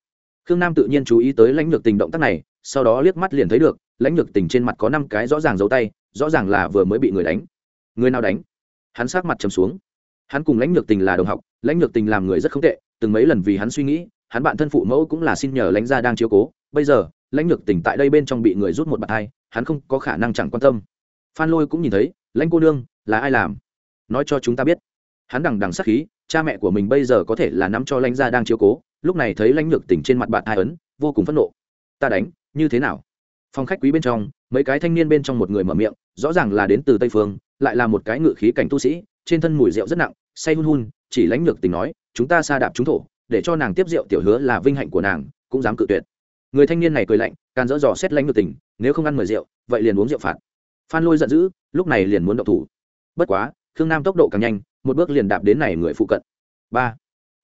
Speaker 1: khương nam tự nhiên chú ý tới lãnh lược tình động tác này, sau đó liếc mắt liền thấy được, lãnh lược tình trên mặt có năm cái rõ ràng dấu tay, rõ ràng là vừa mới bị người đánh. Người nào đánh? Hắn sát mặt trầm xuống. Hắn cùng lãnh lược tình là đồng học, lãnh lược tình làm người rất không tệ, từng mấy lần vì hắn suy nghĩ, hắn bạn thân phụ mẫu cũng là xin nhờ lãnh gia đang chiếu cố. Bây giờ, lãnh lược tình tại đây bên trong bị người rút một bàn tay hắn không có khả năng chẳng quan tâm. Phan lôi cũng nhìn thấy, lãnh cô nương, là ai làm? Nói cho chúng ta biết. Hắn đằng đằng sắc khí, cha mẹ của mình bây giờ có thể là nắm cho lãnh gia đang chiếu cố lúc này thấy lãnh lược tỉnh trên mặt bạn hai ấn, vô cùng phẫn nộ. Ta đánh, như thế nào? Phòng khách quý bên trong, mấy cái thanh niên bên trong một người mở miệng, rõ ràng là đến từ tây phương, lại là một cái ngự khí cảnh tu sĩ, trên thân mùi rượu rất nặng, say hun hun, chỉ lãnh lược tình nói, chúng ta xa đạp chúng thổ, để cho nàng tiếp rượu tiểu hứa là vinh hạnh của nàng, cũng dám cự tuyệt. Người thanh niên này cười lạnh càng dỡ dò xét lãnh lược tình, nếu không ăn mời rượu, vậy liền uống rượu phạt. Phan lôi giận dữ, lúc này liền muốn động thủ. Bất quá, khương nam tốc độ càng nhanh, một bước liền đạp đến này người phụ cận. Ba.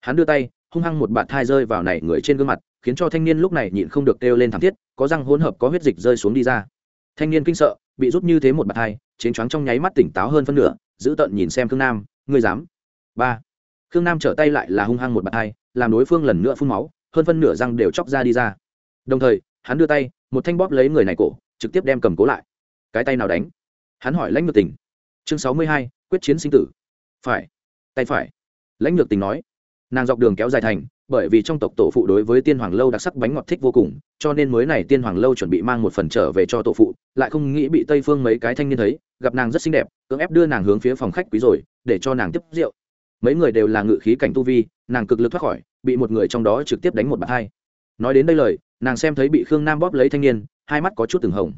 Speaker 1: Hắn đưa tay hung hăng một bạt thai rơi vào này người trên gương mặt, khiến cho thanh niên lúc này nhịn không được kêu lên thảm thiết, có răng hỗn hợp, có huyết dịch rơi xuống đi ra. Thanh niên kinh sợ, bị rút như thế một bạt thai, chiến choáng trong nháy mắt tỉnh táo hơn phân nửa, giữ tận nhìn xem khương nam, ngươi dám? Ba. Khương nam trở tay lại là hung hăng một bạt thai, làm đối phương lần nữa phun máu, hơn phân nửa răng đều chóc ra đi ra. Đồng thời, hắn đưa tay, một thanh bóp lấy người này cổ, trực tiếp đem cầm cố lại. Cái tay nào đánh? Hắn hỏi lãnh ngược tình. Chương sáu mươi hai, quyết chiến sinh tử. Phải, tay phải. Lãnh ngược tình nói nàng dọc đường kéo dài thành, bởi vì trong tộc tổ phụ đối với tiên hoàng lâu đặc sắc bánh ngọt thích vô cùng, cho nên mới này tiên hoàng lâu chuẩn bị mang một phần trở về cho tổ phụ, lại không nghĩ bị tây phương mấy cái thanh niên thấy, gặp nàng rất xinh đẹp, cưỡng ép đưa nàng hướng phía phòng khách quý rồi, để cho nàng tiếp rượu. Mấy người đều là ngự khí cảnh tu vi, nàng cực lực thoát khỏi, bị một người trong đó trực tiếp đánh một bạt hai. Nói đến đây lời, nàng xem thấy bị khương nam bóp lấy thanh niên, hai mắt có chút từng hồng.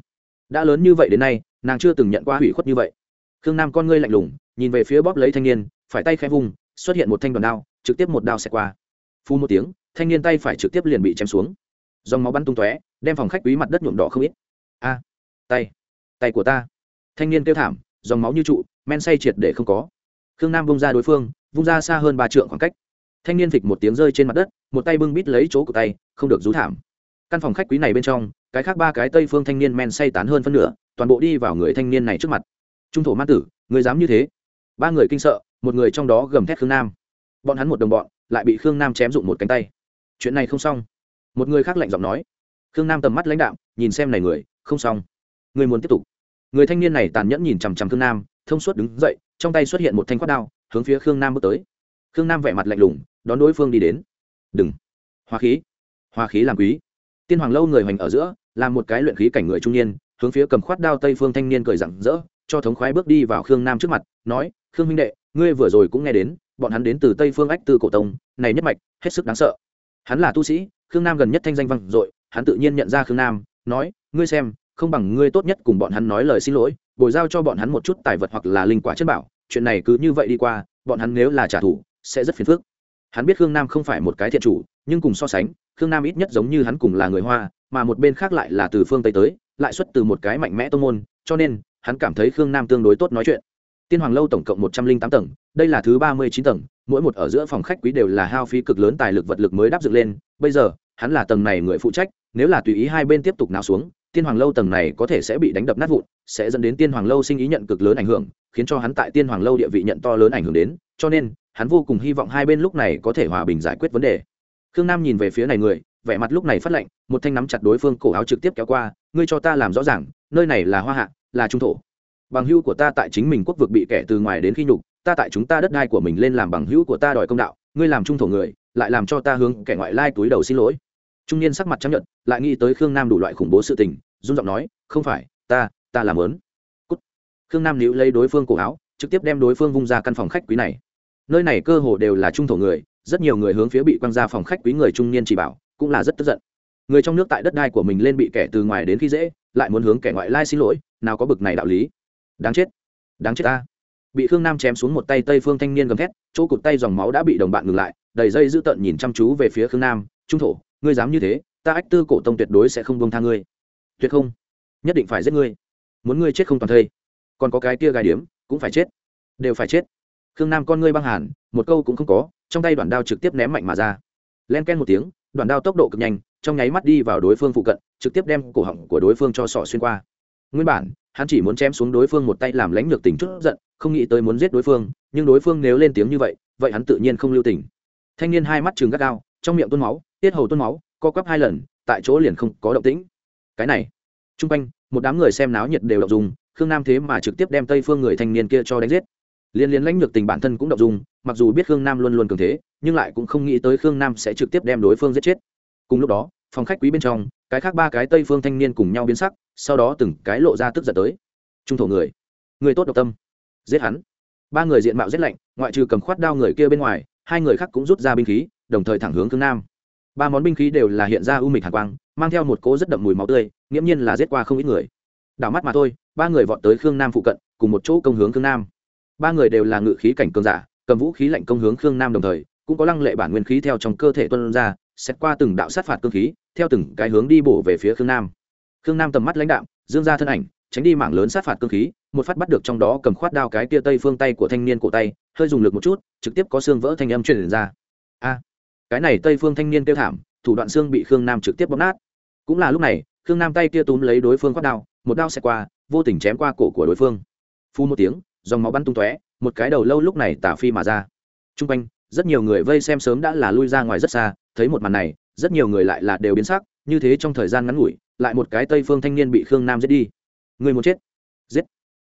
Speaker 1: Đã lớn như vậy đến nay, nàng chưa từng nhận qua hủy khuất như vậy. Khương nam con ngươi lạnh lùng, nhìn về phía bóp lấy thanh niên, phải tay khẽ vùng xuất hiện một thanh đoàn đao trực tiếp một đao xẹt qua. Phu một tiếng, thanh niên tay phải trực tiếp liền bị chém xuống. Dòng máu bắn tung tóe, đem phòng khách quý mặt đất nhuộm đỏ không ít. A, tay tay của ta. Thanh niên kêu thảm, dòng máu như trụ, men say triệt để không có. Khương nam vung ra đối phương, vung ra xa hơn ba trượng khoảng cách. Thanh niên phịch một tiếng rơi trên mặt đất, một tay bưng bít lấy chỗ của tay, không được rú thảm. Căn phòng khách quý này bên trong, cái khác ba cái tây phương thanh niên men say tán hơn phân nửa, toàn bộ đi vào người thanh niên này trước mặt. Trung thổ ma tử, người dám như thế? Ba người kinh sợ, một người trong đó gầm thét khương nam bọn hắn một đồng bọn, lại bị khương nam chém dụng một cánh tay. Chuyện này không xong. Một người khác lạnh giọng nói. Khương nam tầm mắt lãnh đạo nhìn xem này người, không xong. Người muốn tiếp tục. Người thanh niên này tàn nhẫn nhìn chằm chằm khương nam, thông suốt đứng dậy, trong tay xuất hiện một thanh quát đao, hướng phía khương nam bước tới. Khương nam vẻ mặt lạnh lùng, đón đối phương đi đến. Đừng. Hoa khí. Hoa khí làm quý. Tiên hoàng lâu người hoành ở giữa là một cái luyện khí cảnh người trung niên, hướng phía cầm khoát đao tây phương thanh niên cười rặng rỡ, cho thống khoái bước đi vào khương nam trước mặt, nói, khương minh đệ, ngươi vừa rồi cũng nghe đến bọn hắn đến từ tây phương ách tư cổ tông, này nhất mạch, hết sức đáng sợ. Hắn là tu sĩ, khương nam gần nhất thanh danh văn dội, hắn tự nhiên nhận ra khương nam, nói, ngươi xem, không bằng ngươi tốt nhất cùng bọn hắn nói lời xin lỗi, bồi giao cho bọn hắn một chút tài vật hoặc là linh quả chất bảo, chuyện này cứ như vậy đi qua, bọn hắn nếu là trả thù, sẽ rất phiền phức. Hắn biết khương nam không phải một cái thiện chủ, nhưng cùng so sánh, khương nam ít nhất giống như hắn cùng là người hoa, mà một bên khác lại là từ phương tây tới, lại xuất từ một cái mạnh mẽ tô môn, cho nên, hắn cảm thấy khương nam tương đối tốt nói chuyện. Tiên hoàng lâu tổng cộng một trăm linh tám tầng đây là thứ ba mươi chín tầng, mỗi một ở giữa phòng khách quý đều là hao phí cực lớn tài lực vật lực mới đáp dựng lên. Bây giờ, hắn là tầng này người phụ trách, nếu là tùy ý hai bên tiếp tục nào xuống, tiên hoàng lâu tầng này có thể sẽ bị đánh đập nát vụn, sẽ dẫn đến tiên hoàng lâu sinh ý nhận cực lớn ảnh hưởng, khiến cho hắn tại tiên hoàng lâu địa vị nhận to lớn ảnh hưởng đến. Cho nên, hắn vô cùng hy vọng hai bên lúc này có thể hòa bình giải quyết vấn đề. Khương nam nhìn về phía này người, vẻ mặt lúc này phát lệnh một thanh nắm chặt đối phương cổ áo trực tiếp kéo qua, ngươi cho ta làm rõ ràng, nơi này là hoa hạ, là trung thổ. Bằng hưu của ta tại chính mình quốc vực bị kẻ từ ngoài đến khi nhục ta tại chúng ta đất đai của mình lên làm bằng hữu của ta đòi công đạo, ngươi làm trung thổ người, lại làm cho ta hướng kẻ ngoại lai túi đầu xin lỗi. Trung niên sắc mặt chấp nhận lại nghĩ tới khương nam đủ loại khủng bố sự tình, run giọng nói, không phải, ta ta làm lớn Cút. khương nam níu lấy đối phương cổ áo, trực tiếp đem đối phương vung ra căn phòng khách quý này. Nơi này cơ hồ đều là trung thổ người, rất nhiều người hướng phía bị quăng ra phòng khách quý người trung niên chỉ bảo, cũng là rất tức giận. Người trong nước tại đất đai của mình lên bị kẻ từ ngoài đến khi dễ, lại muốn hướng kẻ ngoại lai xin lỗi, nào có bực này đạo lý. Đáng chết. Đáng chết ta bị khương nam chém xuống một tay tây phương thanh niên gầm thét, chỗ cụt tay dòng máu đã bị đồng bạn ngừng lại, đầy dây dữ tợn nhìn chăm chú về phía khương nam, trung thổ, ngươi dám như thế, ta ách tư cổ tông tuyệt đối sẽ không buông tha ngươi. Tuyệt không, nhất định phải giết ngươi. Muốn ngươi chết không toàn thây. Còn có cái kia gai điếm, cũng phải chết. Đều phải chết. Khương nam con ngươi băng hàn, một câu cũng không có, trong tay đoạn đao trực tiếp ném mạnh mà ra. Len ken một tiếng, đoạn đao tốc độ cực nhanh, trong nháy mắt đi vào đối phương phụ cận, trực tiếp đem cổ họng của đối phương cho sọ xuyên qua. Nguyên bản hắn chỉ muốn chém xuống đối phương một tay làm lãnh lược tình chút giận, không nghĩ tới muốn giết đối phương, nhưng đối phương nếu lên tiếng như vậy vậy hắn tự nhiên không lưu tình. Thanh niên hai mắt trừng gắt gao, trong miệng tuôn máu, tiết hầu tuôn máu, co quắp hai lần, tại chỗ liền không có động tĩnh. Cái này t r u n g quanh, một đám người xem náo nhiệt đều động dùng khương nam thế mà trực tiếp đem tây phương người thanh niên kia cho đánh giết. Liên liên lãnh lược tình bản thân cũng động dùng mặc dù biết khương nam luôn luôn cường thế, nhưng lại cũng không nghĩ tới khương nam sẽ trực tiếp đem đối phương giết chết. Cùng lúc đó, phòng khách quý bên trong, cái khác ba cái tây phương thanh niên cùng nhau biến sắc sau đó từng cái lộ ra tức giận tới. Trung thổ người người tốt độc tâm, giết hắn. Ba người diện mạo rét lạnh, ngoại trừ cầm khoát đao người kia bên ngoài, hai người khác cũng rút ra binh khí, đồng thời thẳng hướng thương nam. Ba món binh khí đều là hiện ra ưu mịch hàn quang, mang theo một cỗ rất đậm mùi máu tươi, nghiễm nhiên là giết qua không ít người. Đảo mắt mà thôi, ba người vọt tới khương nam phụ cận, cùng một chỗ công hướng khương nam. Ba người đều là ngự khí cảnh cường giả, cầm vũ khí lạnh công hướng khương nam đồng thời, cũng có lăng lệ bản nguyên khí theo trong cơ thể tuân ra, xét qua từng đạo sát phạt cơ khí, theo từng cái hướng đi bổ về phía khương nam khương nam tầm mắt lãnh đạm, dương ra thân ảnh, tránh đi mảng lớn sát phạt cơ khí, một phát bắt được trong đó cầm khoát đao cái tia tây phương tay của thanh niên cổ tay, hơi dùng lực một chút, trực tiếp có xương vỡ thanh âm truyền ra. A, cái này tây phương thanh niên kêu thảm, thủ đoạn xương bị khương nam trực tiếp bóp nát. Cũng là lúc này, khương nam tay kia túm lấy đối phương khoát đao, một đao xẹt qua, vô tình chém qua cổ của đối phương. Phu một tiếng, dòng máu bắn tung tóe, một cái đầu lâu lúc này tả phi mà ra. T r u n g quanh, rất nhiều người vây xem sớm đã là lui ra ngoài rất xa, thấy một màn này, rất nhiều người lại là đều biến sắc như thế trong thời gian ngắn ngủi, lại một cái tây phương thanh niên bị khương nam giết đi. Người một chết, giết.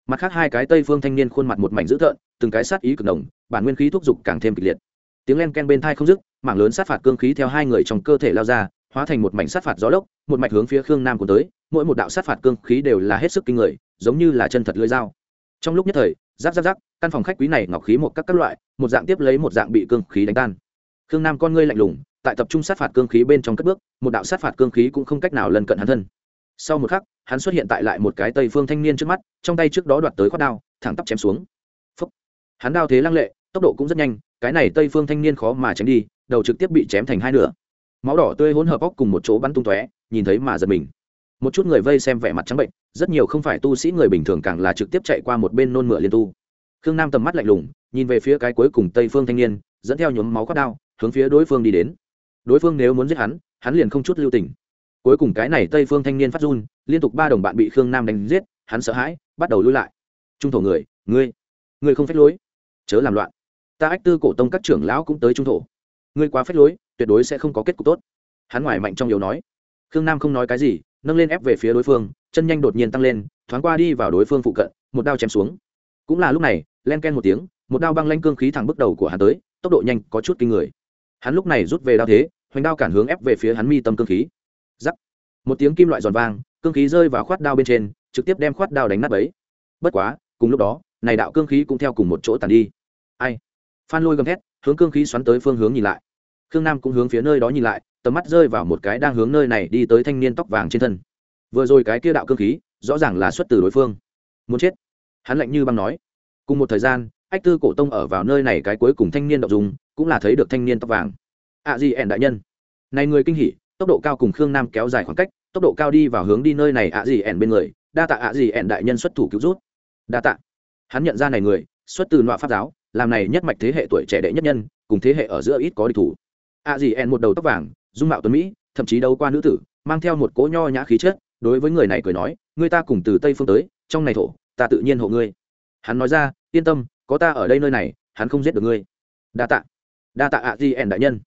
Speaker 1: Mặt khác hai cái tây phương thanh niên khuôn mặt một mảnh dữ tợn, từng cái sát ý cực đồng bản nguyên khí thúc giục càng thêm kịch liệt. Tiếng len ken bên thai không dứt, mảng lớn sát phạt cương khí theo hai người trong cơ thể lao ra, hóa thành một mảnh sát phạt gió lốc, một mạch hướng phía khương nam của tới, mỗi một đạo sát phạt cương khí đều là hết sức kinh người, giống như là chân thật lưỡi dao. Trong lúc nhất thời, giáp giáp giáp, căn phòng khách quý này ngọc khí một các các loại, một dạng tiếp lấy một dạng bị cương khí đánh tan. Khương nam con ngươi lạnh lùng tại tập trung sát phạt cương khí bên trong cất bước, một đạo sát phạt cương khí cũng không cách nào lần cận hắn thân. Sau một khắc, hắn xuất hiện tại lại một cái tây phương thanh niên trước mắt, trong tay trước đó đoạt tới khoát đao, thẳng tắp chém xuống. Phúc. hắn đao thế lăng lệ, tốc độ cũng rất nhanh, cái này tây phương thanh niên khó mà tránh đi, đầu trực tiếp bị chém thành hai nửa. Máu đỏ tươi hỗn hợp óc cùng một chỗ bắn tung tóe, nhìn thấy mà giật mình. Một chút người vây xem vẻ mặt trắng bệnh, rất nhiều không phải tu sĩ người bình thường càng là trực tiếp chạy qua một bên nôn mửa liên tu. Khương nam tầm mắt lạnh lùng, nhìn về phía cái cuối cùng tây phương thanh niên, dẫn theo nhóm máu khoát đao, hướng phía đối phương đi đến đối phương nếu muốn giết hắn hắn liền không chút lưu tình. Cuối cùng cái này tây phương thanh niên phát run, liên tục ba đồng bạn bị khương nam đánh giết, hắn sợ hãi, bắt đầu lui lại. Trung thổ người, ngươi ngươi không phép lối, chớ làm loạn. Ta ách tư cổ tông các trưởng lão cũng tới trung thổ. Ngươi quá phép lối, tuyệt đối sẽ không có kết cục tốt. Hắn ngoài mạnh trong yếu nói. Khương nam không nói cái gì, nâng lên ép về phía đối phương, chân nhanh đột nhiên tăng lên, thoáng qua đi vào đối phương phụ cận, một đao chém xuống. Cũng là lúc này, len ken một tiếng, một đao băng lanh cương khí thẳng bước đầu của hắn tới, tốc độ nhanh, có chút kinh người hắn lúc này rút về đao thế, hoành đao cản hướng ép về phía hắn mi tâm cương khí. Giắc. Một tiếng kim loại giòn vang, cương khí rơi vào khoát đao bên trên, trực tiếp đem khoát đao đánh nát ấy bất quá, cùng lúc đó, này đạo cương khí cũng theo cùng một chỗ tàn đi. Ai? Phan lôi gầm thét, hướng cương khí xoắn tới phương hướng nhìn lại. Khương nam cũng hướng phía nơi đó nhìn lại, tầm mắt rơi vào một cái đang hướng nơi này đi tới thanh niên tóc vàng trên thân. Vừa rồi cái kia đạo cương khí, rõ ràng là xuất từ đối phương. Muốn chết. Hắn lạnh như băng nói. Cùng một thời gian, ách tư cổ tông ở vào nơi này cái cuối cùng thanh niên đậu dùng cũng là thấy được thanh niên tóc vàng. Ạ à gì ẻn đại nhân? Này người kinh hỉ, tốc độ cao cùng khương nam kéo dài khoảng cách, tốc độ cao đi vào hướng đi nơi này ạ gì ẻn bên người, đa tạ ạ gì ẻn đại nhân xuất thủ cứu rút đa tạ. Hắn nhận ra này người, xuất từ nọa pháp giáo, làm này nhất mạch thế hệ tuổi trẻ đệ nhất nhân, cùng thế hệ ở giữa ít có địch thủ. Ạ gì ẻn một đầu tóc vàng, dung mạo tuấn mỹ, thậm chí đấu qua nữ tử, mang theo một cỗ nho nhã khí chất, đối với người này cười nói người ta cùng từ tây phương tới, trong này thổ, ta tự nhiên hộ ngươi. Hắn nói ra, yên tâm, có ta ở đây nơi này, hắn không giết được ngươi. Đa tạ đa tạ ạ gì ẻn đại nhân.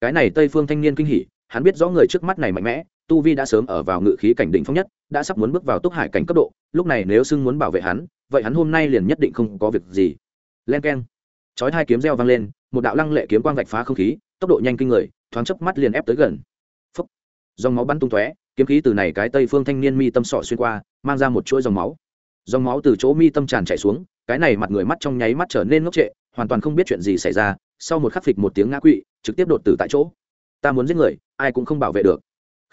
Speaker 1: Cái này tây phương thanh niên kinh hỉ, hắn biết rõ người trước mắt này mạnh mẽ, tu vi đã sớm ở vào ngự khí cảnh đỉnh phong nhất, đã sắp muốn bước vào túc hải cảnh cấp độ, lúc này nếu xưng muốn bảo vệ hắn, vậy hắn hôm nay liền nhất định không có việc gì. Len k e n chói hai kiếm reo vang lên, một đạo lăng lệ kiếm quang vạch phá không khí, tốc độ nhanh kinh người, thoáng chớp mắt liền ép tới gần. Phấp dòng máu bắn tung tóe, kiếm khí từ này cái tây phương thanh niên mi tâm sọ xuyên qua, mang ra một chuỗi dòng máu. Dòng máu từ chỗ mi tâm tràn chảy xuống, cái này mặt người mắt trong nháy mắt trở nên ngốc trệ, hoàn toàn không biết chuyện gì xảy ra sau một khắc phịch một tiếng ngã quỵ, trực tiếp đột tử tại chỗ. Ta muốn giết người, ai cũng không bảo vệ được.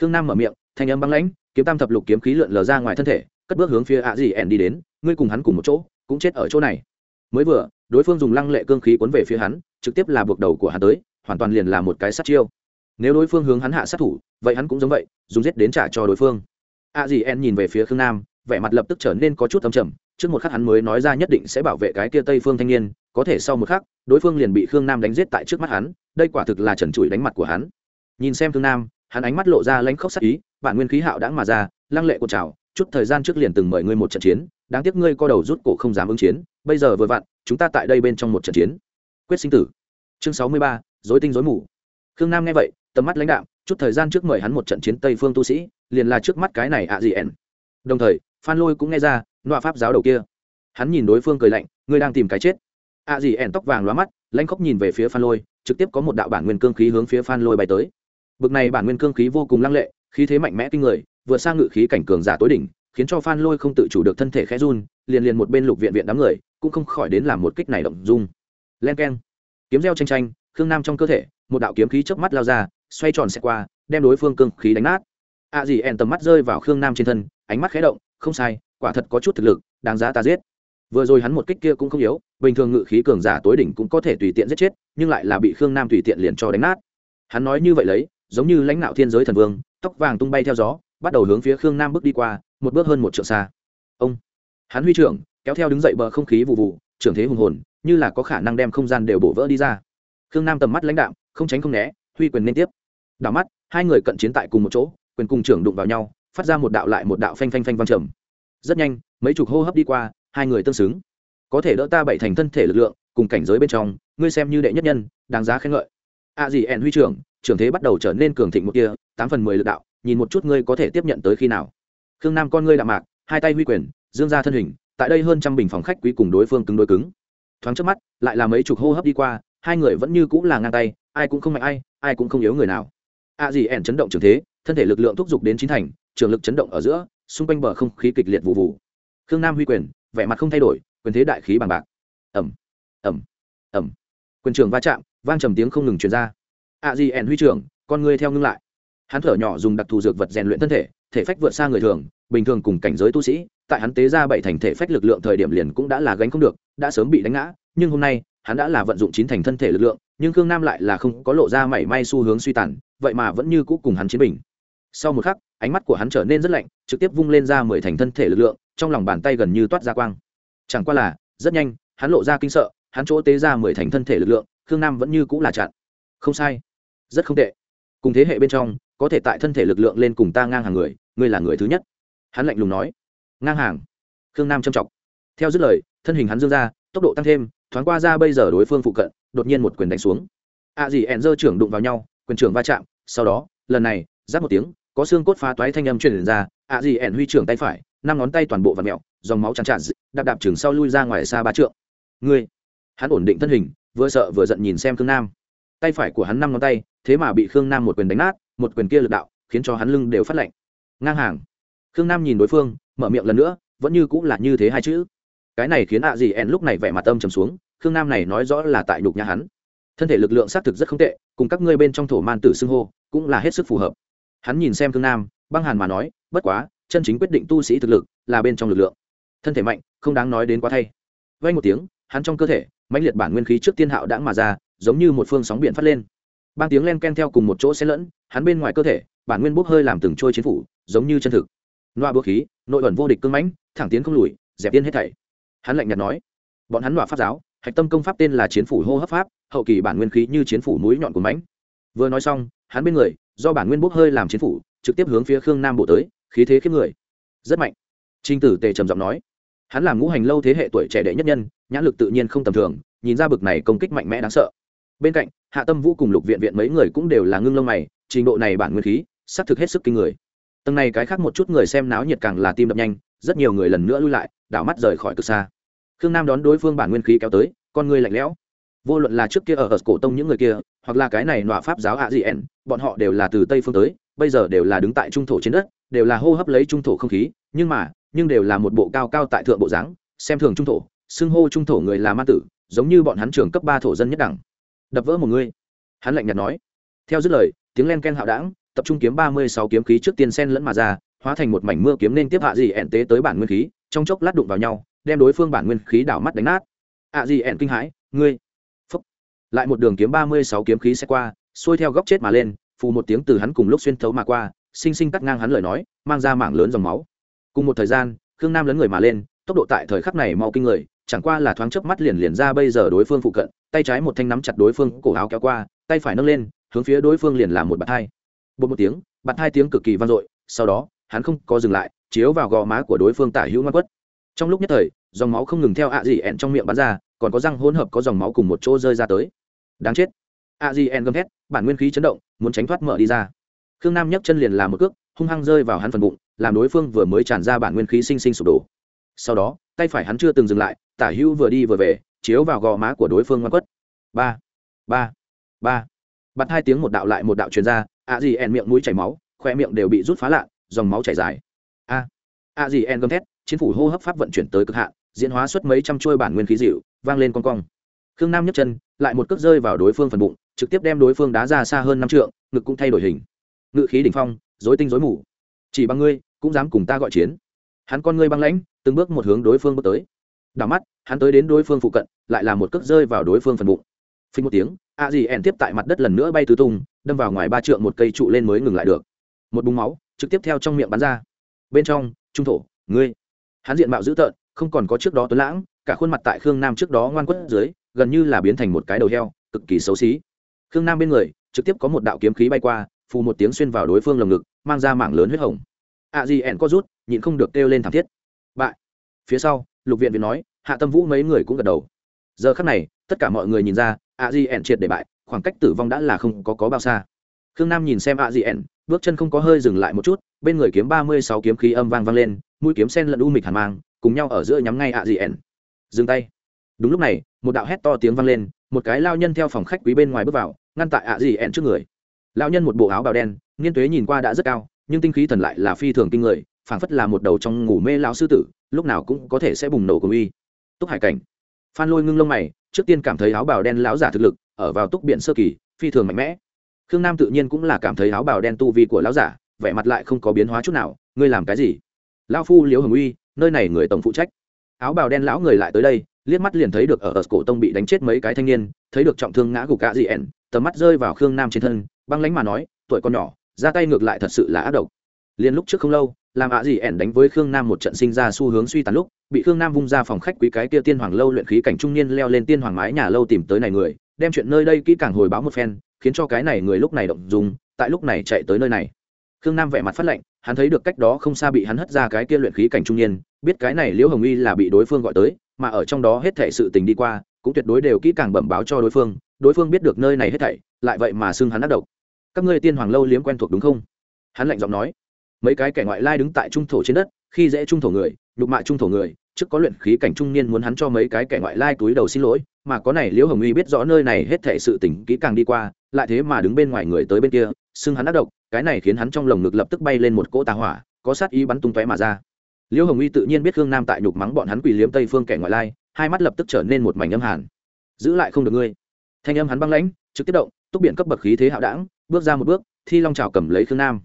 Speaker 1: Khương nam mở miệng, thanh âm băng lãnh, kiếm tam thập lục kiếm khí lượn lờ ra ngoài thân thể, cất bước hướng phía ạ dì ẻn đi đến, ngươi cùng hắn cùng một chỗ, cũng chết ở chỗ này. Mới vừa, đối phương dùng lăng lệ cương khí cuốn về phía hắn, trực tiếp là buộc đầu của hắn tới, hoàn toàn liền là một cái sát chiêu. Nếu đối phương hướng hắn hạ sát thủ, vậy hắn cũng giống vậy, dùng giết đến trả cho đối phương. A dì en nhìn về phía khương nam, vẻ mặt lập tức trở nên có chút âm trầm, trước một khắc hắn mới nói ra nhất định sẽ bảo vệ cái kia tây phương thanh niên có thể sau một khắc, đối phương liền bị khương nam đánh giết tại trước mắt hắn, đây quả thực là trần trụi đánh mặt của hắn. Nhìn xem thương nam, hắn ánh mắt lộ ra lãnh khóc sắc ý, bản nguyên khí hạo đã mà ra, lăng lệ của trào, chút thời gian trước liền từng mời ngươi một trận chiến, đáng tiếc ngươi co đầu rút cổ không dám ứng chiến, bây giờ vừa vặn, chúng ta tại đây bên trong một trận chiến. Quyết sinh tử. Chương sáu mươi ba dối tinh dối mù. Khương nam nghe vậy, tầm mắt lãnh đạo chút thời gian trước mời hắn một trận chiến tây phương tu sĩ, liền là trước mắt cái này ạ gì ẻn đồng thời, phan lôi cũng nghe ra, nọa pháp giáo đầu kia. Hắn nhìn đối phương cười lạnh, ngươi đang tìm cái chết ạ gì ẻn tóc vàng lóa mắt, lanh khóc nhìn về phía phan lôi, trực tiếp có một đạo bản nguyên cương khí hướng phía phan lôi bay tới. Bực này bản nguyên cương khí vô cùng lăng lệ, khí thế mạnh mẽ kinh người, vượt sang ngự khí cảnh cường giả tối đỉnh, khiến cho phan lôi không tự chủ được thân thể khẽ run, liền liền một bên lục viện viện đám người, cũng không khỏi đến làm một kích này động dung. Len k e n kiếm reo tranh tranh, khương nam trong cơ thể, một đạo kiếm khí chớp mắt lao ra, xoay tròn xe qua, đem đối phương cương khí đánh nát. A à gì ẻn tầm mắt rơi vào khương nam trên thân, ánh mắt khẽ động, không sai, quả thật có chút thực lực, đáng giá ta giết. Vừa rồi hắn một kích kia cũng không yếu bình thường ngự khí cường giả tối đỉnh cũng có thể tùy tiện giết chết, nhưng lại là bị khương nam tùy tiện liền cho đánh nát. Hắn nói như vậy lấy, giống như lãnh đạo thiên giới thần vương, tóc vàng tung bay theo gió, bắt đầu hướng phía khương nam bước đi qua, một bước hơn một trượng xa. Ông, hắn huy trưởng, kéo theo đứng dậy bờ không khí vụ vụ, trưởng thế hùng hồn, như là có khả năng đem không gian đều bổ vỡ đi ra. Khương nam tầm mắt lãnh đạo không tránh không né, huy quyền liên tiếp. Đảo mắt, hai người cận chiến tại cùng một chỗ, quyền cùng trưởng đụng vào nhau, phát ra một đạo lại một đạo phanh phanh phanh văng trầm. Rất nhanh, mấy chục hô hấp đi qua, hai người tương xứng có thể đỡ ta bảy thành thân thể lực lượng, cùng cảnh giới bên trong, ngươi xem như đệ nhất nhân, đáng giá khen ngợi. A gì ẻn huy trưởng trưởng thế bắt đầu trở nên cường thịnh một kia tám phần mười lực đạo, nhìn một chút ngươi có thể tiếp nhận tới khi nào. Khương nam con ngươi đạm mạc, hai tay huy quyền, dương ra thân hình, tại đây hơn trăm bình phòng khách quý cùng đối phương cứng đối cứng. Thoáng trước mắt, lại là mấy chục hô hấp đi qua, hai người vẫn như cũng là ngang tay, ai cũng không mạnh ai ai cũng không yếu người nào. A gì ẻn chấn động trường thế, thân thể lực lượng thúc giục đến chín thành, trường lực chấn động ở giữa, xung quanh bờ không khí kịch liệt vụ vụ. Khương nam huy quyền, vẻ mặt không thay đổi quyền thế đại khí bằng bạc. Ẩm ẩm ẩm quyền trường va chạm, vang trầm tiếng không ngừng truyền ra. A di ẻn huy trưởng, con ngươi theo ngưng lại. Hắn thở nhỏ dùng đặc thù dược vật rèn luyện thân thể thể phách vượt xa người thường, bình thường cùng cảnh giới tu sĩ, tại hắn tế ra bảy thành thể phách lực lượng thời điểm liền cũng đã là gánh không được, đã sớm bị đánh ngã, nhưng hôm nay, hắn đã là vận dụng chín thành thân thể lực lượng, nhưng khương nam lại là không có lộ ra mảy may xu hướng suy tàn, vậy mà vẫn như cũ cùng hắn chiến bình. Sau một khắc, ánh mắt của hắn trở nên rất lạnh, trực tiếp vung lên ra mười thành thân thể lực lượng, trong lòng bàn tay gần như toát ra quang chẳng qua là, rất nhanh, hắn lộ ra kinh sợ, hắn chỗ tế ra mười thành thân thể lực lượng, khương nam vẫn như cũng là chặn. Không sai. Rất không tệ. Cùng thế hệ bên trong, có thể tại thân thể lực lượng lên cùng ta ngang hàng người, ngươi là người thứ nhất. Hắn lạnh lùng nói. Ngang hàng. Khương nam châm chọc. Theo dứt lời, thân hình hắn dương ra, tốc độ tăng thêm, thoáng qua ra bây giờ đối phương phụ cận, đột nhiên một quyền đánh xuống. A gì ẹn dơ trưởng đụng vào nhau, quyền trưởng va chạm, sau đó, lần này giáp một tiếng, có xương cốt phá toái thanh âm truyền ra, a gì ẹn huy trưởng tay phải năm ngón tay toàn bộ và mẹo, dòng máu tràn tràn đạp đạp chừng sau lui ra ngoài xa ba trượng. Ngươi, hắn ổn định thân hình, vừa sợ vừa giận nhìn xem khương nam. Tay phải của hắn năm ngón tay, thế mà bị khương nam một quyền đánh nát, một quyền kia lực đạo, khiến cho hắn lưng đều phát lạnh. Ngang hàng. Khương nam nhìn đối phương, mở miệng lần nữa, vẫn như cũng là như thế hai chữ. Cái này khiến ạ gì ẹn lúc này vẻ mặt âm trầm xuống, khương nam này nói rõ là tại nhục nhà hắn. Thân thể lực lượng xác thực rất không tệ, cùng các ngươi bên trong thổ man tử xưng hô, cũng là hết sức phù hợp. Hắn nhìn xem khương nam, băng hàn mà nói, bất quá chân chính quyết định tu sĩ thực lực là bên trong lực lượng. Thân thể mạnh, không đáng nói đến quá thay. Vay một tiếng, hắn trong cơ thể, mãnh liệt bản nguyên khí trước tiên hạo đãng mà ra, giống như một phương sóng biển phát lên. Bang tiếng len ken theo cùng một chỗ xen lẫn, hắn bên ngoài cơ thể, bản nguyên bốc hơi làm từng trôi chiến phủ, giống như chân thực. Loa búa khí, nội ẩn vô địch cưng mãnh, thẳng tiến không lùi, dẹp tiên hết thảy. Hắn lạnh nhạt nói, bọn hắn loa pháp giáo, hạch tâm công pháp tên là chiến phủ hô hấp pháp, hậu kỳ bản nguyên khí như chiến phủ núi nhọn của mãnh. Vừa nói xong, hắn bên người, do bản nguyên bốc hơi làm chiến phủ, trực tiếp hướng phía khương nam bộ tới khí thế khiếp người. Rất mạnh. Trinh tử tề trầm giọng nói. Hắn làm ngũ hành lâu thế hệ tuổi trẻ đệ nhất nhân, nhãn lực tự nhiên không tầm thường, nhìn ra bực này công kích mạnh mẽ đáng sợ. Bên cạnh, hạ tâm vũ cùng lục viện viện mấy người cũng đều là ngưng lông mày, trình độ này bản nguyên khí, xác thực hết sức kinh người. Tầng này cái khác một chút người xem náo nhiệt càng là tim đập nhanh, rất nhiều người lần nữa lui lại, đảo mắt rời khỏi cực xa. Khương nam đón đối phương bản nguyên khí kéo tới, con người lạnh lẽo. Vô luận là trước kia ở ở cổ tông những người kia, hoặc là cái này nọa pháp giáo hạ dị ẻn bọn họ đều là từ tây phương tới bây giờ đều là đứng tại trung thổ trên đất, đều là hô hấp lấy trung thổ không khí, nhưng mà, nhưng đều là một bộ cao cao tại thượng bộ dáng, xem thường trung thổ, xưng hô trung thổ người là ma tử, giống như bọn hắn trưởng cấp ba thổ dân nhất đẳng. Đập vỡ một người. Hắn lạnh nhạt nói. Theo dứt lời, tiếng len ken hạo đảng, tập trung kiếm ba mươi sáu kiếm khí trước tiên sen lẫn mà ra, hóa thành một mảnh mưa kiếm nên tiếp hạ dị ẹn tế tới bản nguyên khí, trong chốc lát đụng vào nhau, đem đối phương bản nguyên khí đảo mắt đánh nát. Ạ dị ẹn kinh hãi, ngươi, phúc. Lại một đường kiếm ba mươi sáu kiếm khí sẽ qua, xuôi theo góc chết mà lên phù một tiếng từ hắn cùng lúc xuyên thấu mà qua, sinh sinh cắt ngang hắn lời nói, mang ra mảng lớn dòng máu. Cùng một thời gian, khương nam lấn người mà lên, tốc độ tại thời khắc này mau kinh người, chẳng qua là thoáng chớp mắt liền liền ra bây giờ đối phương phụ cận, tay trái một thanh nắm chặt đối phương cổ áo kéo qua, tay phải nâng lên, hướng phía đối phương liền làm một bạt hai. Bột một tiếng bật hai tiếng cực kỳ vang dội, sau đó, hắn không có dừng lại, chiếu vào gò má của đối phương tả hữu ngoan quất. Trong lúc nhất thời, dòng máu không ngừng theo ạ gì ẹn trong miệng bắn ra, còn có răng hỗn hợp có dòng máu cùng một chỗ rơi ra tới. Đáng chết a gì en gầm thét, bản nguyên khí chấn động, muốn tránh thoát mở đi ra. Khương nam nhấc chân liền làm một cước, hung hăng rơi vào hắn phần bụng, làm đối phương vừa mới tràn ra bản nguyên khí sinh sinh sụp đổ. Sau đó, tay phải hắn chưa từng dừng lại, tả hữu vừa đi vừa về, chiếu vào gò má của đối phương ngoan quất. Ba ba ba. Bật hai tiếng một đạo lại một đạo truyền ra, a gì en miệng mũi chảy máu, khoe miệng đều bị rút phá lạ, dòng máu chảy dài. A a gì en gầm thét, chiến phủ hô hấp pháp vận chuyển tới cực hạn, diễn hóa suốt mấy trăm trôi bản nguyên khí dịu, vang lên con cong. Khương nam nhấc chân, lại một cước rơi vào đối phương phần bụng trực tiếp đem đối phương đá ra xa hơn năm trượng, ngực cũng thay đổi hình. Ngự khí đỉnh phong dối tinh dối mù. Chỉ bằng ngươi, cũng dám cùng ta gọi chiến. Hắn con ngươi băng lãnh, từng bước một hướng đối phương bước tới. Đảo mắt, hắn tới đến đối phương phụ cận, lại là một cước rơi vào đối phương phần bụng. Phình một tiếng, a gì ẻn tiếp tại mặt đất lần nữa bay tứ tung, đâm vào ngoài ba trượng một cây trụ lên mới ngừng lại được. Một búng máu, trực tiếp theo trong miệng bắn ra. Bên trong, trung thổ, ngươi. Hắn diện mạo dữ tợn, không còn có trước đó tuấn lãng, cả khuôn mặt tại khương nam trước đó ngoan quất dưới, gần như là biến thành một cái đầu heo, cực kỳ xấu xí khương nam bên người trực tiếp có một đạo kiếm khí bay qua phù một tiếng xuyên vào đối phương lồng ngực mang ra mảng lớn huyết hồng. A di ẹn có rút nhịn không được kêu lên thảm thiết. Bại. Phía sau lục viện viện nói hạ tâm vũ mấy người cũng gật đầu. Giờ khắc này tất cả mọi người nhìn ra a di ẹn triệt để bại khoảng cách tử vong đã là không có, có bao xa. Khương nam nhìn xem a di ẹn bước chân không có hơi dừng lại một chút bên người kiếm ba mươi sáu kiếm khí âm vang vang lên mũi kiếm sen lẫn u mịch hàn mang cùng nhau ở giữa nhắm ngay ạ dị ẻn dừng tay. Đúng lúc này một đạo hét to tiếng vang lên một cái lao nhân theo phòng khách quý bên ngoài bước vào, ngăn tại ạ dì ẹn trước người. Lao nhân một bộ áo bào đen, nghiên tuế nhìn qua đã rất cao, nhưng tinh khí thần lại là phi thường kinh người, phảng phất là một đầu trong ngủ mê lão sư tử, lúc nào cũng có thể sẽ bùng nổ cùng uy túc hải cảnh. Phan lôi ngưng lông mày, trước tiên cảm thấy áo bào đen lão giả thực lực, ở vào túc biển sơ kỳ, phi thường mạnh mẽ. Khương nam tự nhiên cũng là cảm thấy áo bào đen tu vi của lão giả, vẻ mặt lại không có biến hóa chút nào, ngươi làm cái gì? Lão phu liễu hồng uy, nơi này người tổng phụ trách áo bào đen lão người lại tới đây liếc mắt liền thấy được ở, ở cổ tông bị đánh chết mấy cái thanh niên thấy được trọng thương ngã gục cả dị ẻn tầm mắt rơi vào khương nam trên thân băng lánh mà nói tuổi con nhỏ ra tay ngược lại thật sự là ác độc. Liền lúc trước không lâu làm ạ dị ẻn đánh với khương nam một trận sinh ra xu hướng suy tàn lúc bị khương nam vung ra phòng khách quý cái kia tiên hoàng lâu luyện khí cảnh trung niên leo lên tiên hoàng mái nhà lâu tìm tới này người đem chuyện nơi đây kỹ càng hồi báo một phen khiến cho cái này người lúc này động dùng tại lúc này chạy tới nơi này. Khương nam vẻ mặt phát lệnh hắn thấy được cách đó không xa bị hắn hất ra cái kia luyện khí cảnh trung niên, biết cái này liễu hồng uy là bị đối phương gọi tới, mà ở trong đó hết thảy sự tình đi qua, cũng tuyệt đối đều kỹ càng bẩm báo cho đối phương đối phương biết được nơi này hết thảy, lại vậy mà xưng hắn ác độc. Các ngươi tiên hoàng lâu liếm quen thuộc đúng không? Hắn lạnh giọng nói. Mấy cái kẻ ngoại lai đứng tại trung thổ trên đất, khi dễ trung thổ người đục mạ trung thổ người, trước có luyện khí cảnh trung niên muốn hắn cho mấy cái kẻ ngoại lai túi đầu xin lỗi, mà có này liễu hồng uy biết rõ nơi này hết thảy sự tình kỹ càng đi qua, lại thế mà đứng bên ngoài người tới bên kia xưng hắn ác độc, cái này khiến hắn trong lồng ngực lập tức bay lên một cỗ tà hỏa, có sát ý bắn tung tóe mà ra. Liễu hồng uy tự nhiên biết khương nam tại nhục mắng bọn hắn quỳ liếm tây phương kẻ ngoại lai, hai mắt lập tức trở nên một mảnh âm hàn. Giữ lại không được ngươi. Thanh âm hắn băng lãnh, trực tiếp động, túc biện cấp bậc khí thế hạo đảng, bước ra một bước, thi long trào cầm lấy khương nam.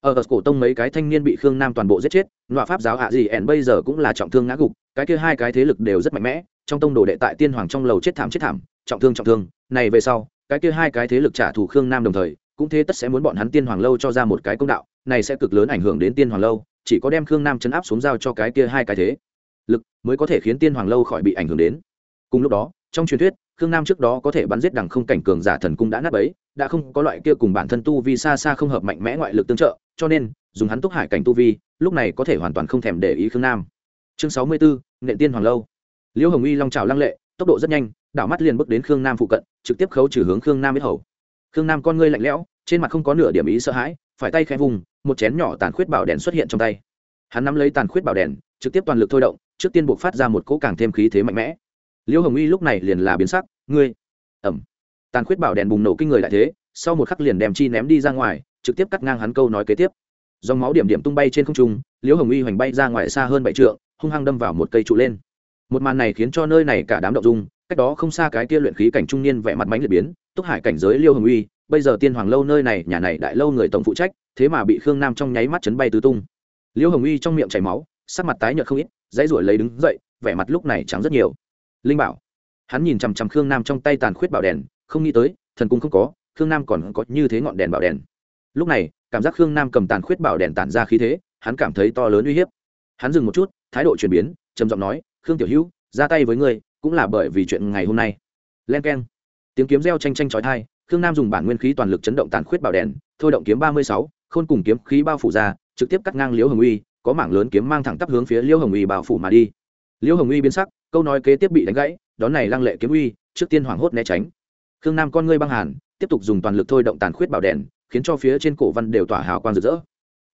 Speaker 1: Ở ở cổ tông mấy cái thanh niên bị khương nam toàn bộ giết chết, nọa pháp giáo hạ gì ẻn bây giờ cũng là trọng thương ngã gục, cái kia hai cái thế lực đều rất mạnh mẽ, trong tông đồ đệ tại tiên hoàng trong lầu chết thảm chết thảm, trọng thương trọng thương, này về sau, cái kia hai cái thế lực trả thù khương nam đồng thời cũng thế tất sẽ muốn bọn hắn tiên hoàng lâu cho ra một cái công đạo, này sẽ cực lớn ảnh hưởng đến tiên hoàng lâu, chỉ có đem khương nam chấn áp xuống giao cho cái kia hai cái thế. Lực mới có thể khiến tiên hoàng lâu khỏi bị ảnh hưởng đến. Cùng lúc đó, trong truyền thuyết, khương nam trước đó có thể bắn giết đằng không cảnh cường giả thần cung đã nát bấy, đã không có loại kia cùng bản thân tu vi xa xa không hợp mạnh mẽ ngoại lực tương trợ, cho nên, dùng hắn túc hải cảnh tu vi, lúc này có thể hoàn toàn không thèm để ý khương nam. Chương sáu mươi bốn nện tiên hoàng lâu. Liễu hồng uy long trào lăng lệ, tốc độ rất nhanh, đảo mắt liền bước đến khương nam phụ cận, trực tiếp khấu trừ hướng khương nam biết hầu khương nam con ngươi lạnh lẽo, trên mặt không có nửa điểm ý sợ hãi, phải tay khẽ vùng, một chén nhỏ tàn khuyết bảo đèn xuất hiện trong tay. Hắn nắm lấy tàn khuyết bảo đèn, trực tiếp toàn lực thôi động, trước tiên buộc phát ra một cỗ càng thêm khí thế mạnh mẽ. Liễu hồng uy lúc này liền là biến sắc, ngươi, ẩm. Tàn khuyết bảo đèn bùng nổ kinh người đại thế, sau một khắc liền đem chi ném đi ra ngoài, trực tiếp cắt ngang hắn câu nói kế tiếp. Dòng máu điểm điểm tung bay trên không trung, liễu hồng uy hoành bay ra ngoài xa hơn bảy trượng, hung hăng đâm vào một cây trụ lên. Một màn này khiến cho nơi này cả đám động dung, cách đó không xa cái kia luyện khí cảnh trung niên vẻ mặt mánh liệt biến túc hải cảnh giới liêu hồng uy, bây giờ tiên hoàng lâu nơi này, nhà này đại lâu người tổng phụ trách, thế mà bị khương nam trong nháy mắt chấn bay tứ tung. Liêu hồng uy trong miệng chảy máu, sắc mặt tái nhợt không ít, dãy ruổi lấy đứng dậy, vẻ mặt lúc này trắng rất nhiều. Linh bảo. Hắn nhìn chằm chằm khương nam trong tay tàn khuyết bảo đèn, không nghĩ tới, thần cung không có, khương nam còn có như thế ngọn đèn bảo đèn. Lúc này, cảm giác khương nam cầm tàn khuyết bảo đèn tản ra khí thế, hắn cảm thấy to lớn uy hiếp. Hắn dừng một chút, thái độ chuyển biến, trầm giọng nói, khương tiểu hữu, ra tay với ngươi, cũng là bởi vì chuyện ngày hôm nay. Len k e n tiếng kiếm reo tranh tranh trói thai khương nam dùng bản nguyên khí toàn lực chấn động tàn khuyết bảo đèn, thôi động kiếm ba mươi sáu, khôn cùng kiếm khí bao phủ ra, trực tiếp cắt ngang liễu hồng uy, có mảng lớn kiếm mang thẳng tắp hướng phía liễu hồng uy bao phủ mà đi. Liễu hồng uy biến sắc, câu nói kế tiếp bị đánh gãy, đón này lăng lệ kiếm uy, trước tiên hoảng hốt né tránh. Khương nam con ngươi băng hàn, tiếp tục dùng toàn lực thôi động tàn khuyết bảo đèn, khiến cho phía trên cổ văn đều tỏa hào quang rực rỡ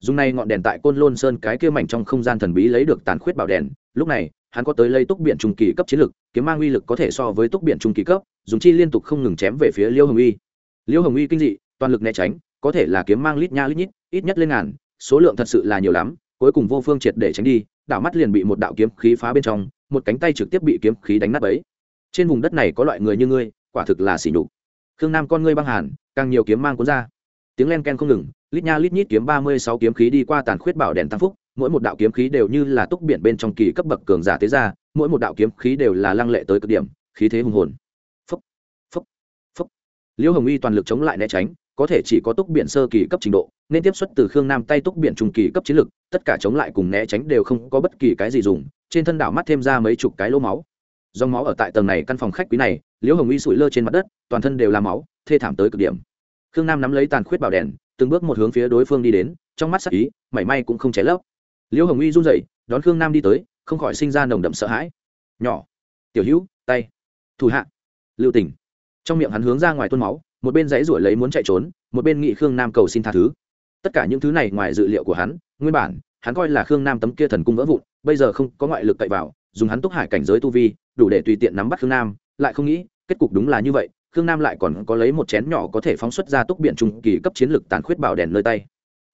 Speaker 1: dùng này ngọn đèn tại côn lôn sơn cái kia mảnh trong không gian thần bí lấy được tàn khuyết bảo đèn. Lúc này, hắn có tới lấy túc biện trung kỳ cấp chiến lực, kiếm mang uy lực có thể so với túc biện trung kỳ cấp, dùng chi liên tục không ngừng chém về phía liêu hồng uy. Liêu hồng uy kinh dị, toàn lực né tránh, có thể là kiếm mang lít nha lít nhít, ít nhất lên ngàn, số lượng thật sự là nhiều lắm, cuối cùng vô phương triệt để tránh đi, đảo mắt liền bị một đạo kiếm khí phá bên trong, một cánh tay trực tiếp bị kiếm khí đánh nát ấy trên vùng đất này có loại người như ngươi, quả thực là xỉ nhục. Khương nam con ngươi băng hàn, càng nhiều kiếm mang cuốn ra tiếng len ken không ngừng, lít nha lít nhít kiếm ba mươi sáu kiếm khí đi qua tàn khuyết bảo đèn tam phúc, mỗi một đạo kiếm khí đều như là túc biển bên trong kỳ cấp bậc cường giả tế ra, mỗi một đạo kiếm khí đều là lăng lệ tới cực điểm, khí thế hùng hồn. Phúc phúc phúc. Liễu hồng uy toàn lực chống lại né tránh, có thể chỉ có túc biển sơ kỳ cấp trình độ, nên tiếp xuất từ khương nam tay túc biển trung kỳ cấp chiến lực, tất cả chống lại cùng né tránh đều không có bất kỳ cái gì dùng, trên thân đảo mắt thêm ra mấy chục cái lỗ máu. Dòng máu ở tại tầng này căn phòng khách quý này liễu hồng uy sụi lơ trên mặt đất, toàn thân đều là máu, thê thảm tới cực điểm khương nam nắm lấy tàn khuyết bảo đèn, từng bước một hướng phía đối phương đi đến, trong mắt sắc ý, mảy may cũng không cháy lấp. Liễu hồng uy run rẩy, đón khương nam đi tới, không khỏi sinh ra nồng đậm sợ hãi. Nhỏ, tiểu hữu, tay, thủ hạ. Lưu tỉnh trong miệng hắn hướng ra ngoài tuôn máu, một bên dãy ruổi lấy muốn chạy trốn, một bên nghị khương nam cầu xin tha thứ. Tất cả những thứ này ngoài dự liệu của hắn, nguyên bản, hắn coi là khương nam tấm kia thần cung vỡ vụn, bây giờ không có ngoại lực cậy vào, dùng hắn túc hải cảnh giới tu vi, đủ để tùy tiện nắm bắt khương nam, lại không nghĩ, kết cục đúng là như vậy khương nam lại còn có lấy một chén nhỏ có thể phóng xuất ra túc biện trung kỳ cấp chiến lực tàn khuyết bảo đèn nơi tay.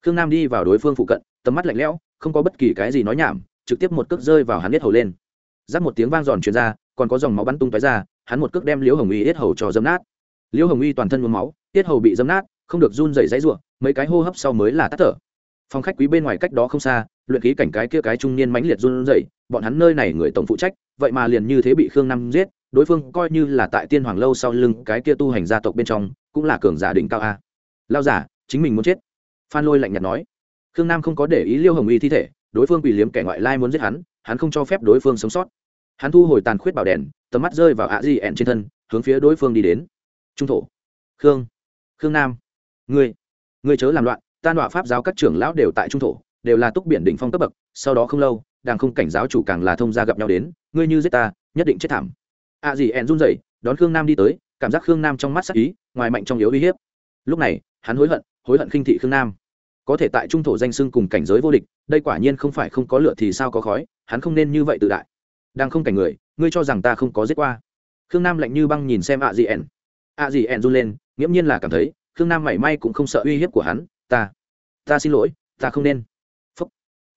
Speaker 1: Khương nam đi vào đối phương phụ cận, tầm mắt lạnh lẽo, không có bất kỳ cái gì nói nhảm, trực tiếp một cước rơi vào hắn biết hầu lên. Giáp một tiếng vang giòn truyền ra, còn có dòng máu bắn tung tói ra, hắn một cước đem liễu hồng uy yết hầu cho dấm nát. Liễu hồng uy toàn thân nhuốm máu, yết hầu bị dấm nát, không được run dày dãy ruộng mấy cái hô hấp sau mới là tắt thở. Phòng khách quý bên ngoài cách đó không xa, luyện khí cảnh cái kia cái trung niên mãnh liệt run dày bọn hắn nơi này người tổng phụ trách, vậy mà liền như thế bị khương nam giết đối phương coi như là tại tiên hoàng lâu sau lưng cái kia tu hành gia tộc bên trong, cũng là cường giả đỉnh cao a. Lao giả, chính mình muốn chết. Phan lôi lạnh nhạt nói. Khương nam không có để ý liêu hồng uy thi thể, đối phương bị liếm kẻ ngoại lai muốn giết hắn hắn không cho phép đối phương sống sót. Hắn thu hồi tàn khuyết bảo đèn, tầm mắt rơi vào ạ di ẹn trên thân, hướng phía đối phương đi đến. Trung thổ. Khương. Khương nam. Ngươi. Ngươi chớ làm loạn tan đọa pháp giáo các trưởng lão đều tại trung thổ, đều là túc biển đỉnh phong cấp bậc, sau đó không lâu đang không cảnh giáo chủ càng là thông gia gặp nhau đến, ngươi như giết ta, nhất định chết thảm ạ gì ẹn run rẩy, đón khương nam đi tới, cảm giác khương nam trong mắt sắc ý, ngoài mạnh trong yếu uy hiếp. Lúc này, hắn hối hận hối hận khinh thị khương nam. Có thể tại trung thổ danh xưng cùng cảnh giới vô địch, đây quả nhiên không phải không có lựa thì sao có khói, hắn không nên như vậy tự đại. Đang không cảnh người, ngươi cho rằng ta không có giết qua. Khương nam lạnh như băng nhìn xem ạ gì ẻn ạ gì ẻn run lên, nghiễm nhiên là cảm thấy, khương nam mảy may cũng không sợ uy hiếp của hắn, ta ta xin lỗi, ta không nên. Phúc.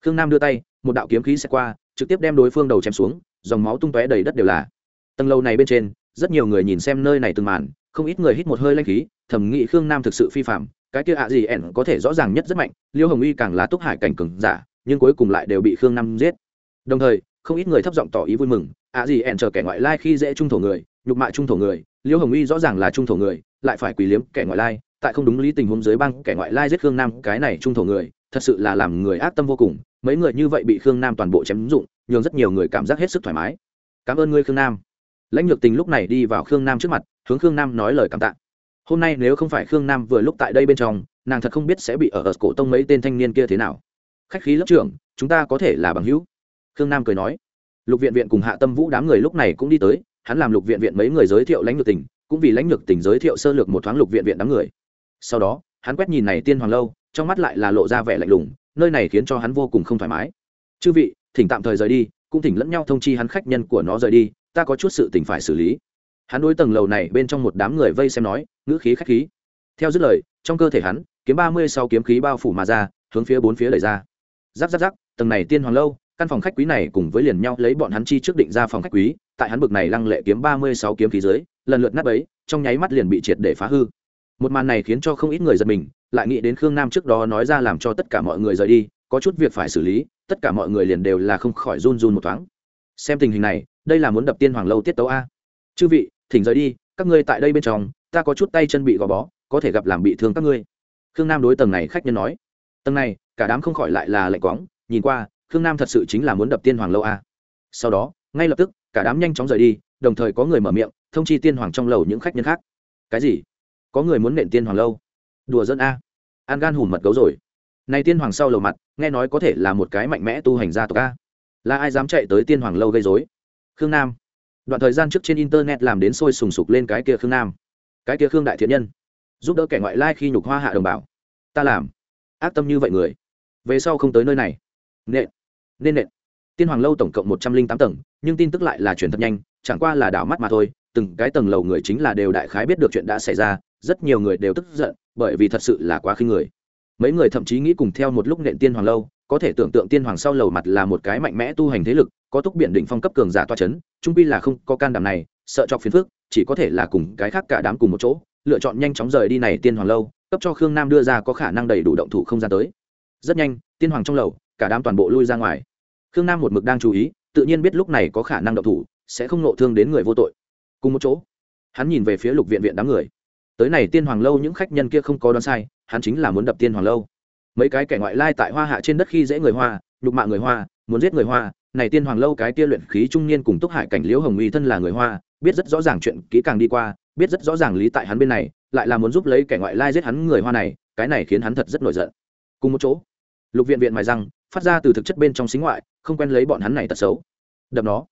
Speaker 1: Khương nam đưa tay, một đạo kiếm khí sẽ qua, trực tiếp đem đối phương đầu chém xuống, dòng máu tung tóe đầy đất đều là tầng lâu này bên trên, rất nhiều người nhìn xem nơi này từng màn, không ít người hít một hơi lanh khí thẩm nghị khương nam thực sự phi phạm, cái kia ạ gì ẻn có thể rõ ràng nhất rất mạnh, liêu hồng uy càng là túc hải cảnh cừng giả, nhưng cuối cùng lại đều bị khương nam giết. Đồng thời, không ít người thấp giọng tỏ ý vui mừng, ạ gì ẻn chờ kẻ ngoại lai khi dễ trung thổ người, nhục mạ trung thổ người, liêu hồng uy rõ ràng là trung thổ người, lại phải quỳ liếm kẻ ngoại lai, tại không đúng lý tình huống dưới băng kẻ ngoại lai giết khương nam, cái này trung thổ người, thật sự là làm người ác tâm vô cùng, mấy người như vậy bị khương nam toàn bộ chém dụng, nhường rất nhiều người cảm giác hết sức thoải mái. Cảm ơn ngươi, khương nam lãnh lược tình lúc này đi vào khương nam trước mặt, hướng khương nam nói lời cảm tạ. Hôm nay nếu không phải khương nam vừa lúc tại đây bên trong, nàng thật không biết sẽ bị ở ở cổ tông mấy tên thanh niên kia thế nào. Khách khí lớp trưởng, chúng ta có thể là bằng hữu. Khương nam cười nói. Lục viện viện cùng hạ tâm vũ đám người lúc này cũng đi tới, hắn làm lục viện viện mấy người giới thiệu lãnh lược tình, cũng vì lãnh lược tình giới thiệu sơ lược một thoáng lục viện viện đám người. Sau đó, hắn quét nhìn này tiên hoàng lâu, trong mắt lại là lộ ra vẻ lạnh lùng, nơi này khiến cho hắn vô cùng không thoải mái. Chư vị, thỉnh tạm thời rời đi, cũng thỉnh lẫn nhau thông chi hắn khách nhân của nó rời đi ta có chút sự tình phải xử lý. Hắn đối tầng lầu này bên trong một đám người vây xem nói, ngữ khí khách khí. Theo dứt lời, trong cơ thể hắn, kiếm ba mươi sau kiếm khí bao phủ mà ra, hướng phía bốn phía đẩy ra. Giáp giáp giáp tầng này tiên hoàng lâu, căn phòng khách quý này cùng với liền nhau lấy bọn hắn chi trước định ra phòng khách quý, tại hắn bực này lăng lệ kiếm ba mươi sáu kiếm khí dưới, lần lượt nát ấy, trong nháy mắt liền bị triệt để phá hư. Một màn này khiến cho không ít người giật mình, lại nghĩ đến khương nam trước đó nói ra làm cho tất cả mọi người rời đi, có chút việc phải xử lý, tất cả mọi người liền đều là không khỏi run run một thoáng xem tình hình này, đây là muốn đập tiên hoàng lâu tiết tấu a. Chư vị, thỉnh rời đi, các ngươi tại đây bên trong, ta có chút tay chân bị gò bó, có thể gặp làm bị thương các ngươi. Khương nam đối tầng này khách nhân nói. Tầng này, cả đám không khỏi lại là lạnh quáng, nhìn qua, khương nam thật sự chính là muốn đập tiên hoàng lâu a. Sau đó, ngay lập tức, cả đám nhanh chóng rời đi, đồng thời có người mở miệng, thông chi tiên hoàng trong lầu những khách nhân khác. Cái gì? Có người muốn nện tiên hoàng lâu? Đùa dân a. An gan hùm mật gấu rồi. Này tiên hoàng sau lầu mặt, nghe nói có thể là một cái mạnh mẽ tu hành gia tộc a là ai dám chạy tới tiên hoàng lâu gây dối khương nam. Đoạn thời gian trước trên internet làm đến sôi sùng sục lên cái kia khương nam. Cái kia khương đại thiện nhân. Giúp đỡ kẻ ngoại lai khi nhục hoa hạ đồng bào. Ta làm. Ác tâm như vậy người. Về sau không tới nơi này. Nện. Nên nện. Tiên hoàng lâu tổng cộng một trăm linh tám tầng, nhưng tin tức lại là chuyển thật nhanh, chẳng qua là đảo mắt mà thôi. Từng cái tầng lầu người chính là đều đại khái biết được chuyện đã xảy ra, rất nhiều người đều tức giận, bởi vì thật sự là quá khinh người. Mấy người thậm chí nghĩ cùng theo một lúc nện tiên hoàng lâu có thể tưởng tượng tiên hoàng sau lầu mặt là một cái mạnh mẽ tu hành thế lực, có túc biện định phong cấp cường giả toa c h ấ n trung pi là không có can đảm này, sợ chọc phiền phước chỉ có thể là cùng cái khác cả đám cùng một chỗ, lựa chọn nhanh chóng rời đi này tiên hoàng lâu, cấp cho khương nam đưa ra có khả năng đầy đủ động thủ không gian tới. Rất nhanh, tiên hoàng trong lầu, cả đám toàn bộ lui ra ngoài. Khương nam một mực đang chú ý, tự nhiên biết lúc này có khả năng động thủ, sẽ không nộ thương đến người vô tội. Cùng một chỗ, hắn nhìn về phía lục viện viện đám người. Tới này tiên hoàng lâu những khách nhân kia không có đoán sai, hắn chính là muốn đập tiên hoàng lâu mấy cái kẻ ngoại lai tại hoa hạ trên đất khi dễ người hoa, nhục mạ người hoa, muốn giết người hoa. Này tiên hoàng lâu cái kia luyện khí trung niên cùng túc hải cảnh liễu hồng uy thân là người hoa, biết rất rõ ràng chuyện kỹ càng đi qua, biết rất rõ ràng lý tại hắn bên này, lại là muốn giúp lấy kẻ ngoại lai giết hắn người hoa này, cái này khiến hắn thật rất nổi giận. Cùng một chỗ, lục viện viện mài răng, phát ra từ thực chất bên trong xính ngoại, không quen lấy bọn hắn này tật xấu. Đập nó.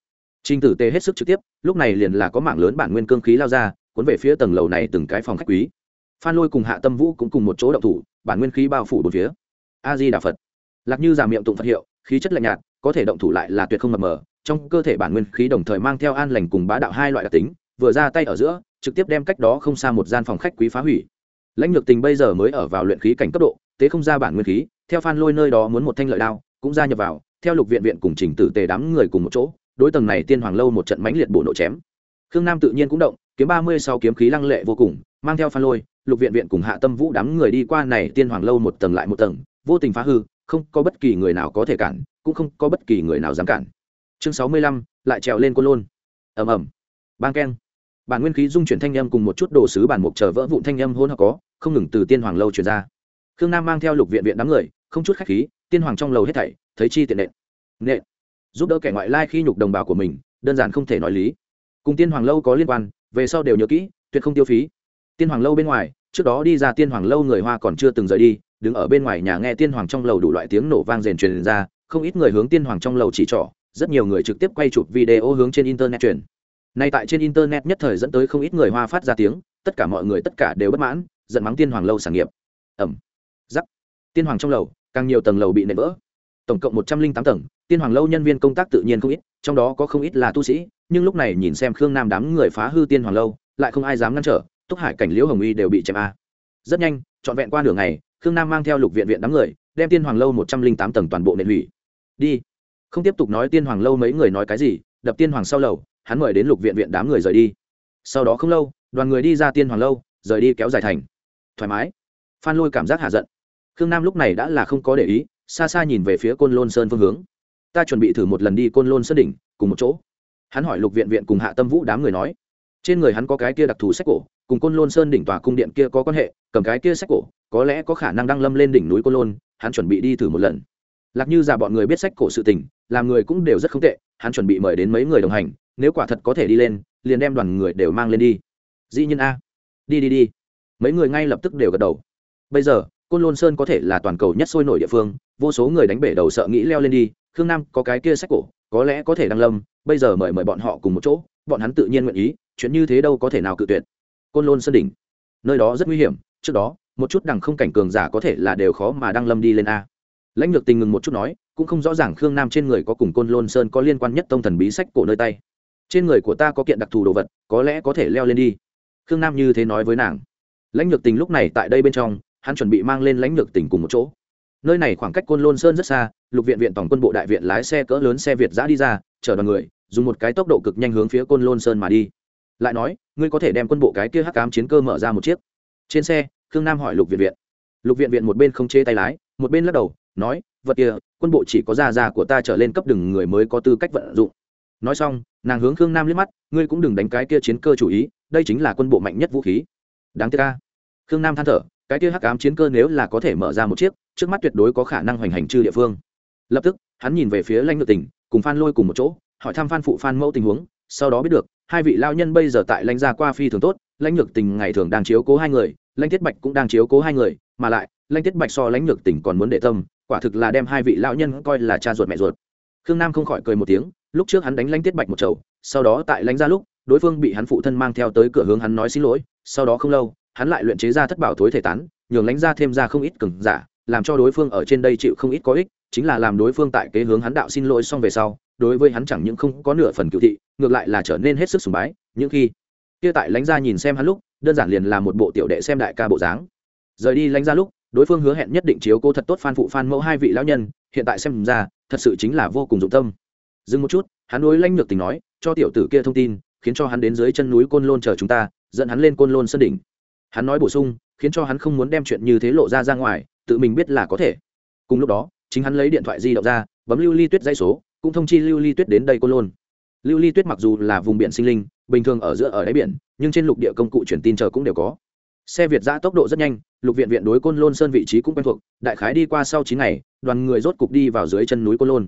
Speaker 1: Trinh tử tê hết sức trực tiếp, lúc này liền là có mạng lớn bản nguyên cương khí lao ra, cuốn về phía tầng lầu này từng cái phòng khách quý phan lôi cùng hạ tâm vũ cũng cùng một chỗ động thủ, bản nguyên khí bao phủ bốn phía. A di đà phật. Lạc như giả miệng tụng phật hiệu, khí chất lạnh nhạt, có thể động thủ lại là tuyệt không mập mờ. Trong cơ thể bản nguyên khí đồng thời mang theo an lành cùng bá đạo hai loại đặc tính, vừa ra tay ở giữa, trực tiếp đem cách đó không xa một gian phòng khách quý phá hủy. Lãnh lược tình bây giờ mới ở vào luyện khí cảnh cấp độ tế không ra bản nguyên khí, theo phan lôi nơi đó muốn một thanh lợi đao, cũng gia nhập vào, theo lục viện viện cùng trình tử tề đám người cùng một chỗ, đối tầng này tiên hoàng lâu một trận mãnh liệt bổ nộ chém khương nam tự nhiên cũng động, kiếm ba mươi sau kiếm khí lăng lệ vô cùng, mang theo phan lôi, lục viện viện cùng hạ tâm vũ đám người đi qua này tiên hoàng lâu một tầng lại một tầng, vô tình phá hư, không có bất kỳ người nào có thể cản, cũng không có bất kỳ người nào dám cản. Chương sáu mươi lăm, lại trèo lên côn lôn. Ầm ầm. Bang keng. Bản nguyên khí dung chuyển thanh âm cùng một chút đồ sứ bản mục chờ vỡ vụn thanh âm hôn hợp có, không ngừng từ tiên hoàng lâu truyền ra. Khương nam mang theo lục viện viện đám người, không chút khách khí, tiên hoàng trong lầu hết thảy, thấy chi tiện nện. Nện. Giúp đỡ kẻ ngoại lai khi nhục đồng bào của mình, đơn giản không thể nói lý cùng tiên hoàng lâu có liên quan, về sau đều nhớ kỹ, tuyệt không tiêu phí. Tiên hoàng lâu bên ngoài, trước đó đi ra tiên hoàng lâu người hoa còn chưa từng rời đi, đứng ở bên ngoài nhà nghe tiên hoàng trong lầu đủ loại tiếng nổ vang rền truyền ra, không ít người hướng tiên hoàng trong lầu chỉ trỏ, rất nhiều người trực tiếp quay chụp video hướng trên internet truyền. Nay tại trên internet nhất thời dẫn tới không ít người hoa phát ra tiếng, tất cả mọi người tất cả đều bất mãn, giận mắng tiên hoàng lâu sản nghiệp. Ẩm giắc tiên hoàng trong lầu, càng nhiều tầng lầu bị nện vỡ. Tổng cộng một trăm linh tám tầng, tiên hoàng lâu nhân viên công tác tự nhiên không ít, trong đó có không ít là tu sĩ nhưng lúc này nhìn xem khương nam đám người phá hư tiên hoàng lâu, lại không ai dám ngăn trở, túc hải cảnh liễu hồng uy đều bị chém a. Rất nhanh, trọn vẹn qua nửa ngày, khương nam mang theo lục viện viện đám người, đem tiên hoàng lâu một trăm linh tám tầng toàn bộ nện hủy. Đi. Không tiếp tục nói tiên hoàng lâu mấy người nói cái gì, đập tiên hoàng sau lầu, hắn mời đến lục viện viện đám người rời đi. Sau đó không lâu, đoàn người đi ra tiên hoàng lâu, rời đi kéo dài thành. Thoải mái. Phan lôi cảm giác hạ giận. Khương nam lúc này đã là không có để ý, xa xa nhìn về phía côn lôn sơn phương hướng. Ta chuẩn bị thử một lần đi côn lôn sơn đỉnh, cùng một chỗ hắn hỏi lục viện viện cùng hạ tâm vũ đám người nói, trên người hắn có cái kia đặc thù sách cổ, cùng côn lôn sơn đỉnh tòa cung điện kia có quan hệ, cầm cái kia sách cổ, có lẽ có khả năng đăng lâm lên đỉnh núi côn lôn, hắn chuẩn bị đi thử một lần. Lạc như già bọn người biết sách cổ sự tình, làm người cũng đều rất không tệ, hắn chuẩn bị mời đến mấy người đồng hành, nếu quả thật có thể đi lên, liền đem đoàn người đều mang lên đi. Dĩ nhiên a. Đi đi đi. Mấy người ngay lập tức đều gật đầu. Bây giờ, côn lôn sơn có thể là toàn cầu nhất sôi nổi địa phương, vô số người đánh bể đầu sợ nghĩ leo lên đi, khương nam có cái kia sách cổ có lẽ có thể đăng lâm, bây giờ mời mời bọn họ cùng một chỗ, bọn hắn tự nhiên nguyện ý, chuyện như thế đâu có thể nào cự tuyệt. Côn lôn sơn đỉnh, nơi đó rất nguy hiểm, trước đó, một chút đằng không cảnh cường giả có thể là đều khó mà đăng lâm đi lên a. Lãnh lược tình ngừng một chút nói, cũng không rõ ràng khương nam trên người có cùng côn lôn sơn có liên quan nhất tông thần bí sách cổ nơi tay. Trên người của ta có kiện đặc thù đồ vật, có lẽ có thể leo lên đi. Khương nam như thế nói với nàng. Lãnh lược tình lúc này tại đây bên trong, hắn chuẩn bị mang lên lãnh lược tình cùng một chỗ nơi này khoảng cách côn lôn sơn rất xa, lục viện viện tổng quân bộ đại viện lái xe cỡ lớn xe việt giã đi ra, chở đoàn người, dùng một cái tốc độ cực nhanh hướng phía côn lôn sơn mà đi. Lại nói, ngươi có thể đem quân bộ cái kia hắc cám chiến cơ mở ra một chiếc. Trên xe, khương nam hỏi lục viện viện. Lục viện viện một bên không chê tay lái, một bên lắc đầu, nói, vật kia, quân bộ chỉ có già già của ta trở lên cấp đừng người mới có tư cách vận dụng. Nói xong, nàng hướng khương nam liếc mắt, ngươi cũng đừng đánh cái kia chiến cơ chủ ý, đây chính là quân bộ mạnh nhất vũ khí. Đáng tiếc ca khương nam than thở, cái kia hắc ám chiến cơ nếu là có thể mở ra một chiếc trước mắt tuyệt đối có khả năng hoành hành trừ địa phương. Lập tức, hắn nhìn về phía lãnh ngự tỉnh cùng phan lôi cùng một chỗ, hỏi thăm phan phụ phan mẫu tình huống, sau đó biết được, hai vị lao nhân bây giờ tại lãnh gia qua phi thường tốt, lãnh lược tình ngày thường đang chiếu cố hai người, lãnh tiết bạch cũng đang chiếu cố hai người, mà lại, lãnh tiết bạch so lãnh lược tình còn muốn để tâm, quả thực là đem hai vị lão nhân coi là cha ruột mẹ ruột. Khương nam không khỏi cười một tiếng, lúc trước hắn đánh lãnh tiết bạch một chầu, sau đó tại lãnh gia lúc, đối phương bị hắn phụ thân mang theo tới cửa hướng hắn nói xin lỗi, sau đó không lâu, hắn lại luyện chế ra thất bảo thối thể tán, nhường lãnh gia thêm ra không ít cừng giả làm cho đối phương ở trên đây chịu không ít có ích, chính là làm đối phương tại kế hướng hắn đạo xin lỗi xong về sau, đối với hắn chẳng những không có nửa phần cựu thị, ngược lại là trở nên hết sức sùng bái, những khi kia tại lãnh gia nhìn xem hắn lúc, đơn giản liền là một bộ tiểu đệ xem đại ca bộ dáng. Rời đi lãnh gia lúc, đối phương hứa hẹn nhất định chiếu cố thật tốt phan phụ phan mẫu hai vị lão nhân, hiện tại xem ra, thật sự chính là vô cùng dụng tâm. Dừng một chút, hắn đối lãnh lược tình nói, cho tiểu tử kia thông tin, khiến cho hắn đến dưới chân núi côn lôn chờ chúng ta, dẫn hắn lên côn lôn sân đỉnh. Hắn nói bổ sung, khiến cho hắn không muốn đem chuyện như thế lộ ra ra ngoài tự mình biết là có thể. Cùng lúc đó, chính hắn lấy điện thoại di động ra, bấm lưu ly tuyết dây số, cũng thông chi lưu ly tuyết đến đây côn lôn. Lưu ly tuyết mặc dù là vùng biển sinh linh, bình thường ở giữa ở đáy biển, nhưng trên lục địa công cụ truyền tin chờ cũng đều có. Xe việt giã tốc độ rất nhanh, lục viện viện đối côn lôn sơn vị trí cũng quen thuộc, đại khái đi qua sau chín ngày, đoàn người rốt cục đi vào dưới chân núi côn lôn.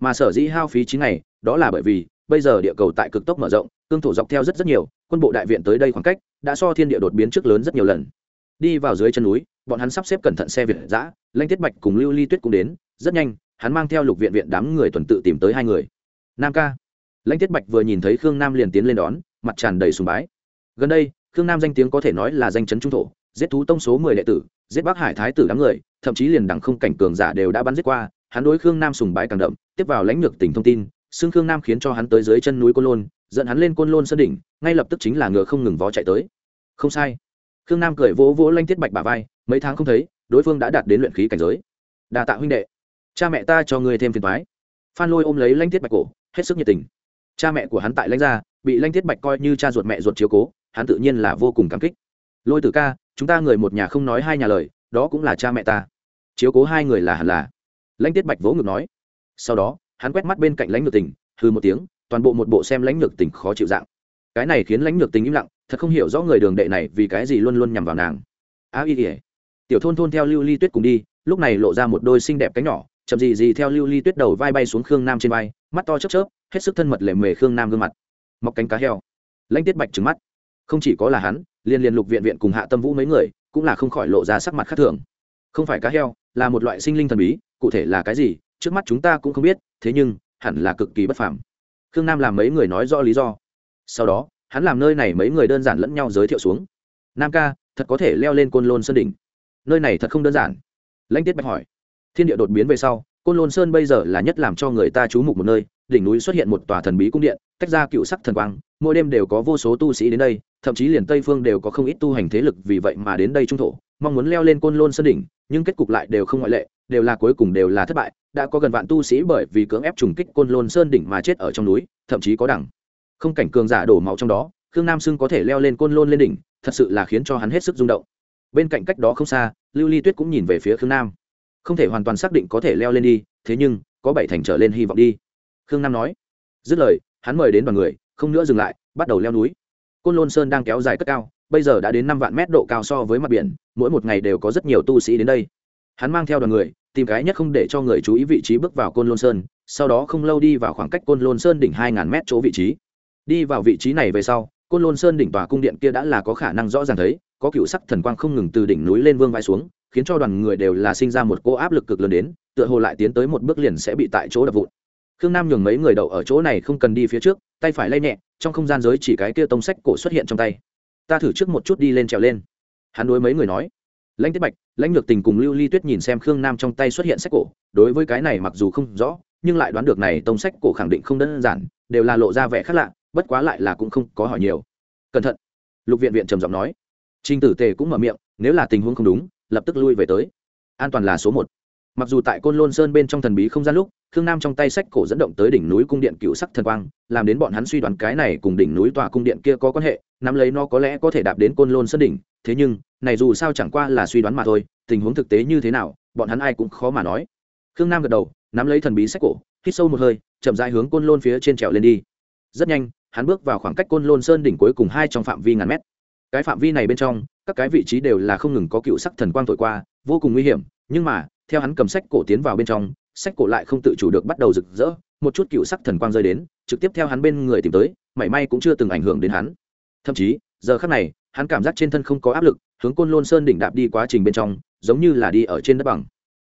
Speaker 1: Mà sở dĩ hao phí chín ngày, đó là bởi vì, bây giờ địa cầu tại cực tốc mở rộng, cương thổ dọc theo rất rất nhiều, quân bộ đại viện tới đây khoảng cách, đã so thiên địa đột biến trước lớn rất nhiều lần. Đi vào dưới chân núi bọn hắn sắp xếp cẩn thận xe việt giã lanh tiết bạch cùng lưu ly tuyết cũng đến, rất nhanh, hắn mang theo lục viện viện đám người tuần tự tìm tới hai người. Nam ca. Lãnh tiết bạch vừa nhìn thấy khương nam liền tiến lên đón, mặt tràn đầy sùng bái. Gần đây, khương nam danh tiếng có thể nói là danh chấn trung thổ, giết thú tông số mười đệ tử, giết bác hải thái tử đám người, thậm chí liền đẳng không cảnh cường giả đều đã bắn giết qua, hắn đối khương nam sùng bái càng đậm, tiếp vào lãnh lược tỉnh thông tin xương khương nam khiến cho hắn tới dưới chân núi côn lôn, dẫn hắn lên côn lôn sơn đỉnh, ngay lập tức chính là ngựa không ngừng vó chạy tới. Không sai khương nam cười vỗ vỗ lanh tiết bạch bà vai, mấy tháng không thấy, đối phương đã đạt đến luyện khí cảnh giới. Đà tạ huynh đệ. Cha mẹ ta cho ngươi thêm phiền thoái phan lôi ôm lấy lanh tiết bạch cổ, hết sức nhiệt tình. Cha mẹ của hắn tại lãnh gia, bị lanh tiết bạch coi như cha ruột mẹ ruột chiếu cố, hắn tự nhiên là vô cùng cảm kích. Lôi tử ca, chúng ta người một nhà không nói hai nhà lời, đó cũng là cha mẹ ta. Chiếu cố hai người là hẳn là. Lãnh tiết bạch vỗ ngực nói. Sau đó, hắn quét mắt bên cạnh lãnh ngược tình hư một tiếng, toàn bộ một bộ xem lãnh ngược tình khó chịu dạng. Cái này khiến lãnh ngược tình im lặng thật không hiểu rõ người đường đệ này vì cái gì luôn luôn nhằm vào nàng. Á y ỉa tiểu thôn thôn theo lưu ly tuyết cùng đi, lúc này lộ ra một đôi xinh đẹp cánh nhỏ, chậm gì gì theo lưu ly tuyết đầu vai bay xuống khương nam trên vai, mắt to chớp chớp, hết sức thân mật lệ mề khương nam gương mặt. Mọc cánh cá heo. Lãnh tiết bạch trứng mắt. Không chỉ có là hắn, liên liên lục viện viện cùng hạ tâm vũ mấy người, cũng là không khỏi lộ ra sắc mặt khác thường. Không phải cá heo, là một loại sinh linh thần bí, cụ thể là cái gì, trước mắt chúng ta cũng không biết, thế nhưng, hẳn là cực kỳ bất phàm. Khương nam làm mấy người nói rõ lý do. Sau đó hắn làm nơi này mấy người đơn giản lẫn nhau giới thiệu xuống. Nam ca, thật có thể leo lên côn lôn sơn đỉnh. Nơi này thật không đơn giản. Lãnh tiết bạch hỏi. Thiên địa đột biến về sau, côn lôn sơn bây giờ là nhất làm cho người ta trú mục một nơi, đỉnh núi xuất hiện một tòa thần bí cung điện, tách ra cựu sắc thần quang, mỗi đêm đều có vô số tu sĩ đến đây, thậm chí liền tây phương đều có không ít tu hành thế lực vì vậy mà đến đây trung thổ, mong muốn leo lên côn lôn sơn đỉnh, nhưng kết cục lại đều không ngoại lệ, đều là cuối cùng đều là thất bại, đã có gần vạn tu sĩ bởi vì cưỡng ép trùng kích côn lôn sơn đỉnh mà chết ở trong núi, thậm chí có đẳng không cảnh cường giả đổ máu trong đó, khương nam sưng có thể leo lên côn lôn lên đỉnh, thật sự là khiến cho hắn hết sức rung động. Bên cạnh cách đó không xa, lưu ly tuyết cũng nhìn về phía khương nam. Không thể hoàn toàn xác định có thể leo lên đi, thế nhưng, có bảy thành trở lên hy vọng đi. Khương nam nói. Dứt lời, hắn mời đến đoàn người, không nữa dừng lại, bắt đầu leo núi. Côn lôn sơn đang kéo dài cất cao, bây giờ đã đến năm vạn mét độ cao so với mặt biển, mỗi một ngày đều có rất nhiều tu sĩ đến đây. Hắn mang theo đoàn người, tìm cái nhất không để cho người chú ý vị trí bước vào côn lôn sơn, sau đó không lâu đi vào khoảng cách côn lôn sơn đỉnh hai ngàn mét chỗ vị trí đi vào vị trí này về sau, côn lôn sơn đỉnh tòa cung điện kia đã là có khả năng rõ ràng thấy, có cựu sắc thần quang không ngừng từ đỉnh núi lên vương vai xuống, khiến cho đoàn người đều là sinh ra một cô áp lực cực lớn đến, tựa hồ lại tiến tới một bước liền sẽ bị tại chỗ đập vụn. Khương nam nhường mấy người đậu ở chỗ này không cần đi phía trước, tay phải lay nhẹ, trong không gian giới chỉ cái kia tông sách cổ xuất hiện trong tay. Ta thử trước một chút đi lên trèo lên. Hắn đối mấy người nói. Lãnh tiết bạch, lãnh lược tình cùng lưu ly tuyết nhìn xem khương nam trong tay xuất hiện sách cổ, đối với cái này mặc dù không rõ, nhưng lại đoán được này tông sách cổ khẳng định không đơn giản, đều là lộ ra vẻ khác lạ bất quá lại là cũng không có hỏi nhiều. Cẩn thận. Lục viện viện trầm giọng nói. Trinh tử tề cũng mở miệng, nếu là tình huống không đúng, lập tức lui về tới. An toàn là số một. Mặc dù tại côn lôn sơn bên trong thần bí không gian lúc, khương nam trong tay sách cổ dẫn động tới đỉnh núi cung điện cựu sắc thần quang, làm đến bọn hắn suy đoán cái này cùng đỉnh núi tòa cung điện kia có quan hệ, nắm lấy nó có lẽ có thể đạp đến côn lôn sơn đỉnh. Thế nhưng, này dù sao chẳng qua là suy đoán mà thôi, tình huống thực tế như thế nào, bọn hắn ai cũng khó mà nói. Khương nam gật đầu, nắm lấy thần bí sách cổ, hít sâu một hơi, chậm rãi hướng côn lôn phía trên trèo lên đi rất nhanh, hắn bước vào khoảng cách côn lôn sơn đỉnh cuối cùng hai trong phạm vi ngàn mét. Cái phạm vi này bên trong, các cái vị trí đều là không ngừng có cựu sắc thần quang thổi qua, vô cùng nguy hiểm, nhưng mà, theo hắn cầm sách cổ tiến vào bên trong, sách cổ lại không tự chủ được bắt đầu rực rỡ, một chút cựu sắc thần quang rơi đến, trực tiếp theo hắn bên người tìm tới, mảy may cũng chưa từng ảnh hưởng đến hắn. Thậm chí, giờ khắc này, hắn cảm giác trên thân không có áp lực, hướng côn lôn sơn đỉnh đạp đi quá trình bên trong, giống như là đi ở trên đất bằng.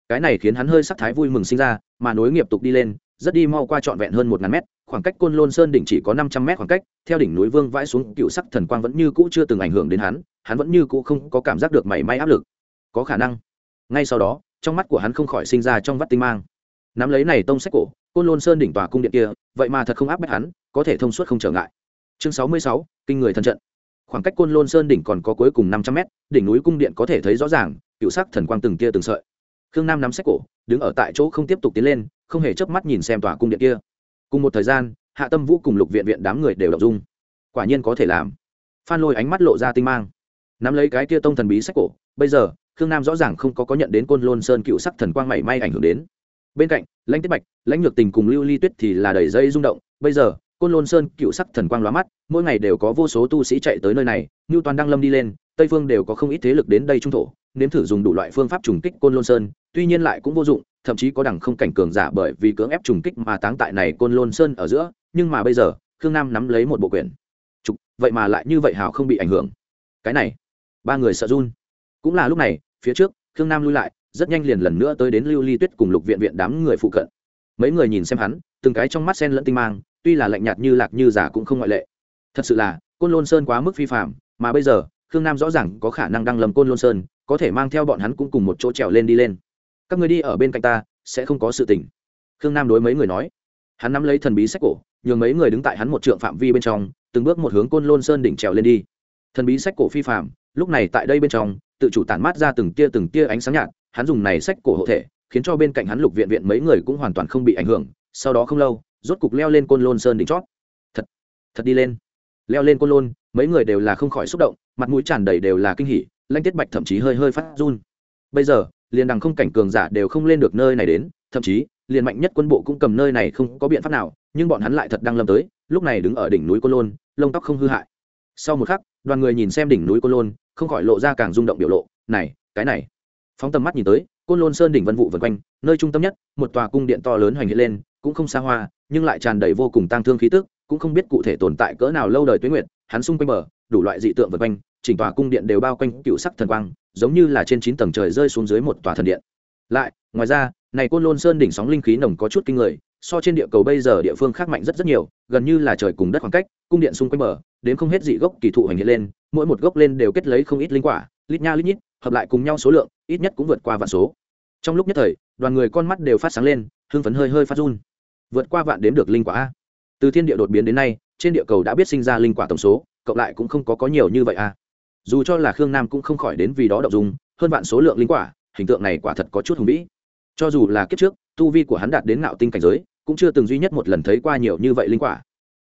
Speaker 1: Cái này khiến hắn hơi sắc thái vui mừng sinh ra, mà nối nghiệp tục đi lên, rất đi mau qua trọn vẹn hơn một ngàn mét khoảng cách côn lôn sơn đỉnh chỉ có năm trăm mét khoảng cách, theo đỉnh núi vương vãi xuống, cựu sắc thần quang vẫn như cũ chưa từng ảnh hưởng đến hắn hắn vẫn như cũ không có cảm giác được mảy may áp lực. Có khả năng. Ngay sau đó, trong mắt của hắn không khỏi sinh ra trong vắt tinh mang. Nắm lấy này tông sách cổ, côn lôn sơn đỉnh tòa cung điện kia, vậy mà thật không áp bách hắn, có thể thông suốt không trở ngại. Chương sáu mươi sáu, kinh người thân trận. Khoảng cách côn lôn sơn đỉnh còn có cuối cùng năm trăm mét, đỉnh núi cung điện có thể thấy rõ ràng, cựu sắc thần quang từng kia từng sợi. Khương nam nắm sách cổ, đứng ở tại chỗ không tiếp tục tiến lên, không hề chớp mắt nhìn xem tòa cung điện kia cùng một thời gian, hạ tâm vũ cùng lục viện viện đám người đều đọc dung. Quả nhiên có thể làm. Phan lôi ánh mắt lộ ra tinh mang. Nắm lấy cái kia tông thần bí sách cổ, bây giờ, khương nam rõ ràng không có có nhận đến côn lôn sơn cựu sắc thần quang mảy may ảnh hưởng đến. Bên cạnh, lãnh tiết bạch, lãnh nhược tình cùng lưu ly tuyết thì là đầy dây rung động. Bây giờ, côn lôn sơn cựu sắc thần quang lóa mắt, mỗi ngày đều có vô số tu sĩ chạy tới nơi này như toàn đăng lâm đi lên, tây phương đều có không ít thế lực đến đây trung thổ, nếm thử dùng đủ loại phương pháp trùng kích côn lôn sơn, tuy nhiên lại cũng vô dụng thậm chí có đẳng không cảnh cường giả bởi vì cưỡng ép trùng kích mà táng tại này côn lôn sơn ở giữa, nhưng mà bây giờ, khương nam nắm lấy một bộ quyển trục vậy mà lại như vậy hào không bị ảnh hưởng. Cái này, ba người sợ run. Cũng là lúc này, phía trước, khương nam lui lại, rất nhanh liền lần nữa tới đến lưu ly tuyết cùng lục viện viện đám người phụ cận. Mấy người nhìn xem hắn, từng cái trong mắt sen lẫn tinh mang, tuy là lạnh nhạt như lạc như giả cũng không ngoại lệ. Thật sự là, côn lôn sơn quá mức phi phạm mà bây giờ, khương nam rõ ràng có khả năng đang lầm côn lôn sơn, có thể mang theo bọn hắn cũng cùng một chỗ trèo lên đi lên các người đi ở bên cạnh ta, sẽ không có sự tình. Khương nam đối mấy người nói. Hắn nắm lấy thần bí sách cổ, nhường mấy người đứng tại hắn một trượng phạm vi bên trong, từng bước một hướng côn lôn sơn đỉnh trèo lên đi. Thần bí sách cổ phi phạm lúc này tại đây bên trong, tự chủ tản mát ra từng tia từng tia ánh sáng nhạt, hắn dùng này sách cổ hộ thể, khiến cho bên cạnh hắn lục viện viện mấy người cũng hoàn toàn không bị ảnh hưởng, sau đó không lâu, rốt cục leo lên côn lôn sơn đỉnh chót. Thật thật đi lên. Leo lên côn lôn, mấy người đều là không khỏi xúc động, mặt mũi tràn đầy đều là kinh hỉ, lanh tiết bạch thậm chí hơi hơi phát run. Bây giờ liền đằng không cảnh cường giả đều không lên được nơi này đến, thậm chí, liền mạnh nhất quân bộ cũng cầm nơi này không có biện pháp nào, nhưng bọn hắn lại thật đang lâm tới, lúc này đứng ở đỉnh núi côn lôn, lông tóc không hư hại. Sau một khắc, đoàn người nhìn xem đỉnh núi côn lôn, không khỏi lộ ra càng rung động biểu lộ, này, cái này. Phóng tầm mắt nhìn tới, côn lôn sơn đỉnh vân vụ vân quanh, nơi trung tâm nhất, một tòa cung điện to lớn hoành hiện lên, cũng không xa hoa, nhưng lại tràn đầy vô cùng tang thương khí tức, cũng không biết cụ thể tồn tại cỡ nào lâu đời tuế nguyệt, hắn xung quanh bờ, đủ loại dị tượng vân quanh chỉnh tòa cung điện đều bao quanh cựu sắc thần quang, giống như là trên chín tầng trời rơi xuống dưới một tòa thần điện. Lại, ngoài ra, này côn lôn sơn đỉnh sóng linh khí nồng có chút kinh người, so trên địa cầu bây giờ địa phương khác mạnh rất rất nhiều, gần như là trời cùng đất khoảng cách, cung điện xung quanh bờ, đến không hết dị gốc kỳ thụ hành hiện lên, mỗi một gốc lên đều kết lấy không ít linh quả, lít nha lít nhít, hợp lại cùng nhau số lượng, ít nhất cũng vượt qua vạn số. Trong lúc nhất thời, đoàn người con mắt đều phát sáng lên, hưng phấn hơi hơi phát run. Vượt qua vạn đếm được linh quả a. Từ thiên địa đột biến đến nay, trên địa cầu đã biết sinh ra linh quả tổng số, cộng lại cũng không có có nhiều như vậy a dù cho là khương nam cũng không khỏi đến vì đó đậu dùng hơn vạn số lượng linh quả, hình tượng này quả thật có chút hùng vĩ. Cho dù là kiếp trước, tu vi của hắn đạt đến ngạo tinh cảnh giới, cũng chưa từng duy nhất một lần thấy qua nhiều như vậy linh quả.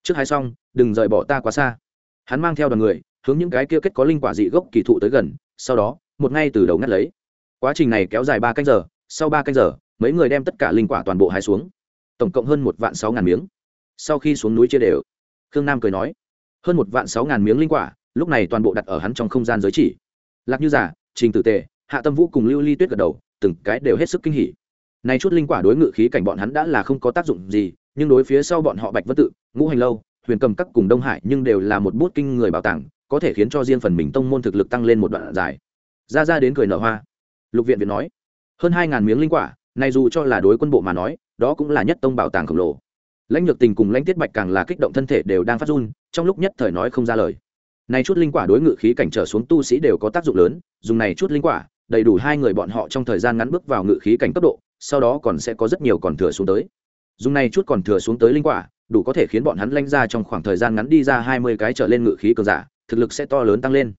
Speaker 1: Trước hai xong đừng rời bỏ ta quá xa. Hắn mang theo đoàn người, hướng những cái kia kết có linh quả dị gốc kỳ thụ tới gần, sau đó, một ngay từ đầu ngắt lấy. Quá trình này kéo dài ba canh giờ, sau ba canh giờ, mấy người đem tất cả linh quả toàn bộ hái xuống. Tổng cộng hơn một vạn sáu ngàn miếng. Sau khi xuống núi chia đều, khương nam cười nói, hơn một vạn sáu ngàn miếng linh quả lúc này toàn bộ đặt ở hắn trong không gian giới chỉ. Lạc như giả trình tử tề, hạ tâm vũ cùng lưu ly tuyết gật đầu, từng cái đều hết sức kinh hỉ. Này chút linh quả đối ngự khí cảnh bọn hắn đã là không có tác dụng gì, nhưng đối phía sau bọn họ bạch vân tự, ngũ hành lâu, huyền cầm các cùng đông hải nhưng đều là một bút kinh người bảo tàng, có thể khiến cho riêng phần mình tông môn thực lực tăng lên một đoạn dài. Ra ra đến cười nở hoa. Lục viện viện nói, hơn hai ngàn miếng linh quả, này dù cho là đối quân bộ mà nói, đó cũng là nhất tông bảo tàng khổng lồ. Lãnh nhược tình cùng lãnh tiết bạch càng là kích động thân thể đều đang phát run, trong lúc nhất thời nói không ra lời này chút linh quả đối ngự khí cảnh trở xuống tu sĩ đều có tác dụng lớn, dùng này chút linh quả, đầy đủ hai người bọn họ trong thời gian ngắn bước vào ngự khí cảnh cấp độ, sau đó còn sẽ có rất nhiều còn thừa xuống tới. Dùng này chút còn thừa xuống tới linh quả, đủ có thể khiến bọn hắn lanh ra trong khoảng thời gian ngắn đi ra hai mươi cái trở lên ngự khí cường giả, thực lực sẽ to lớn tăng lên.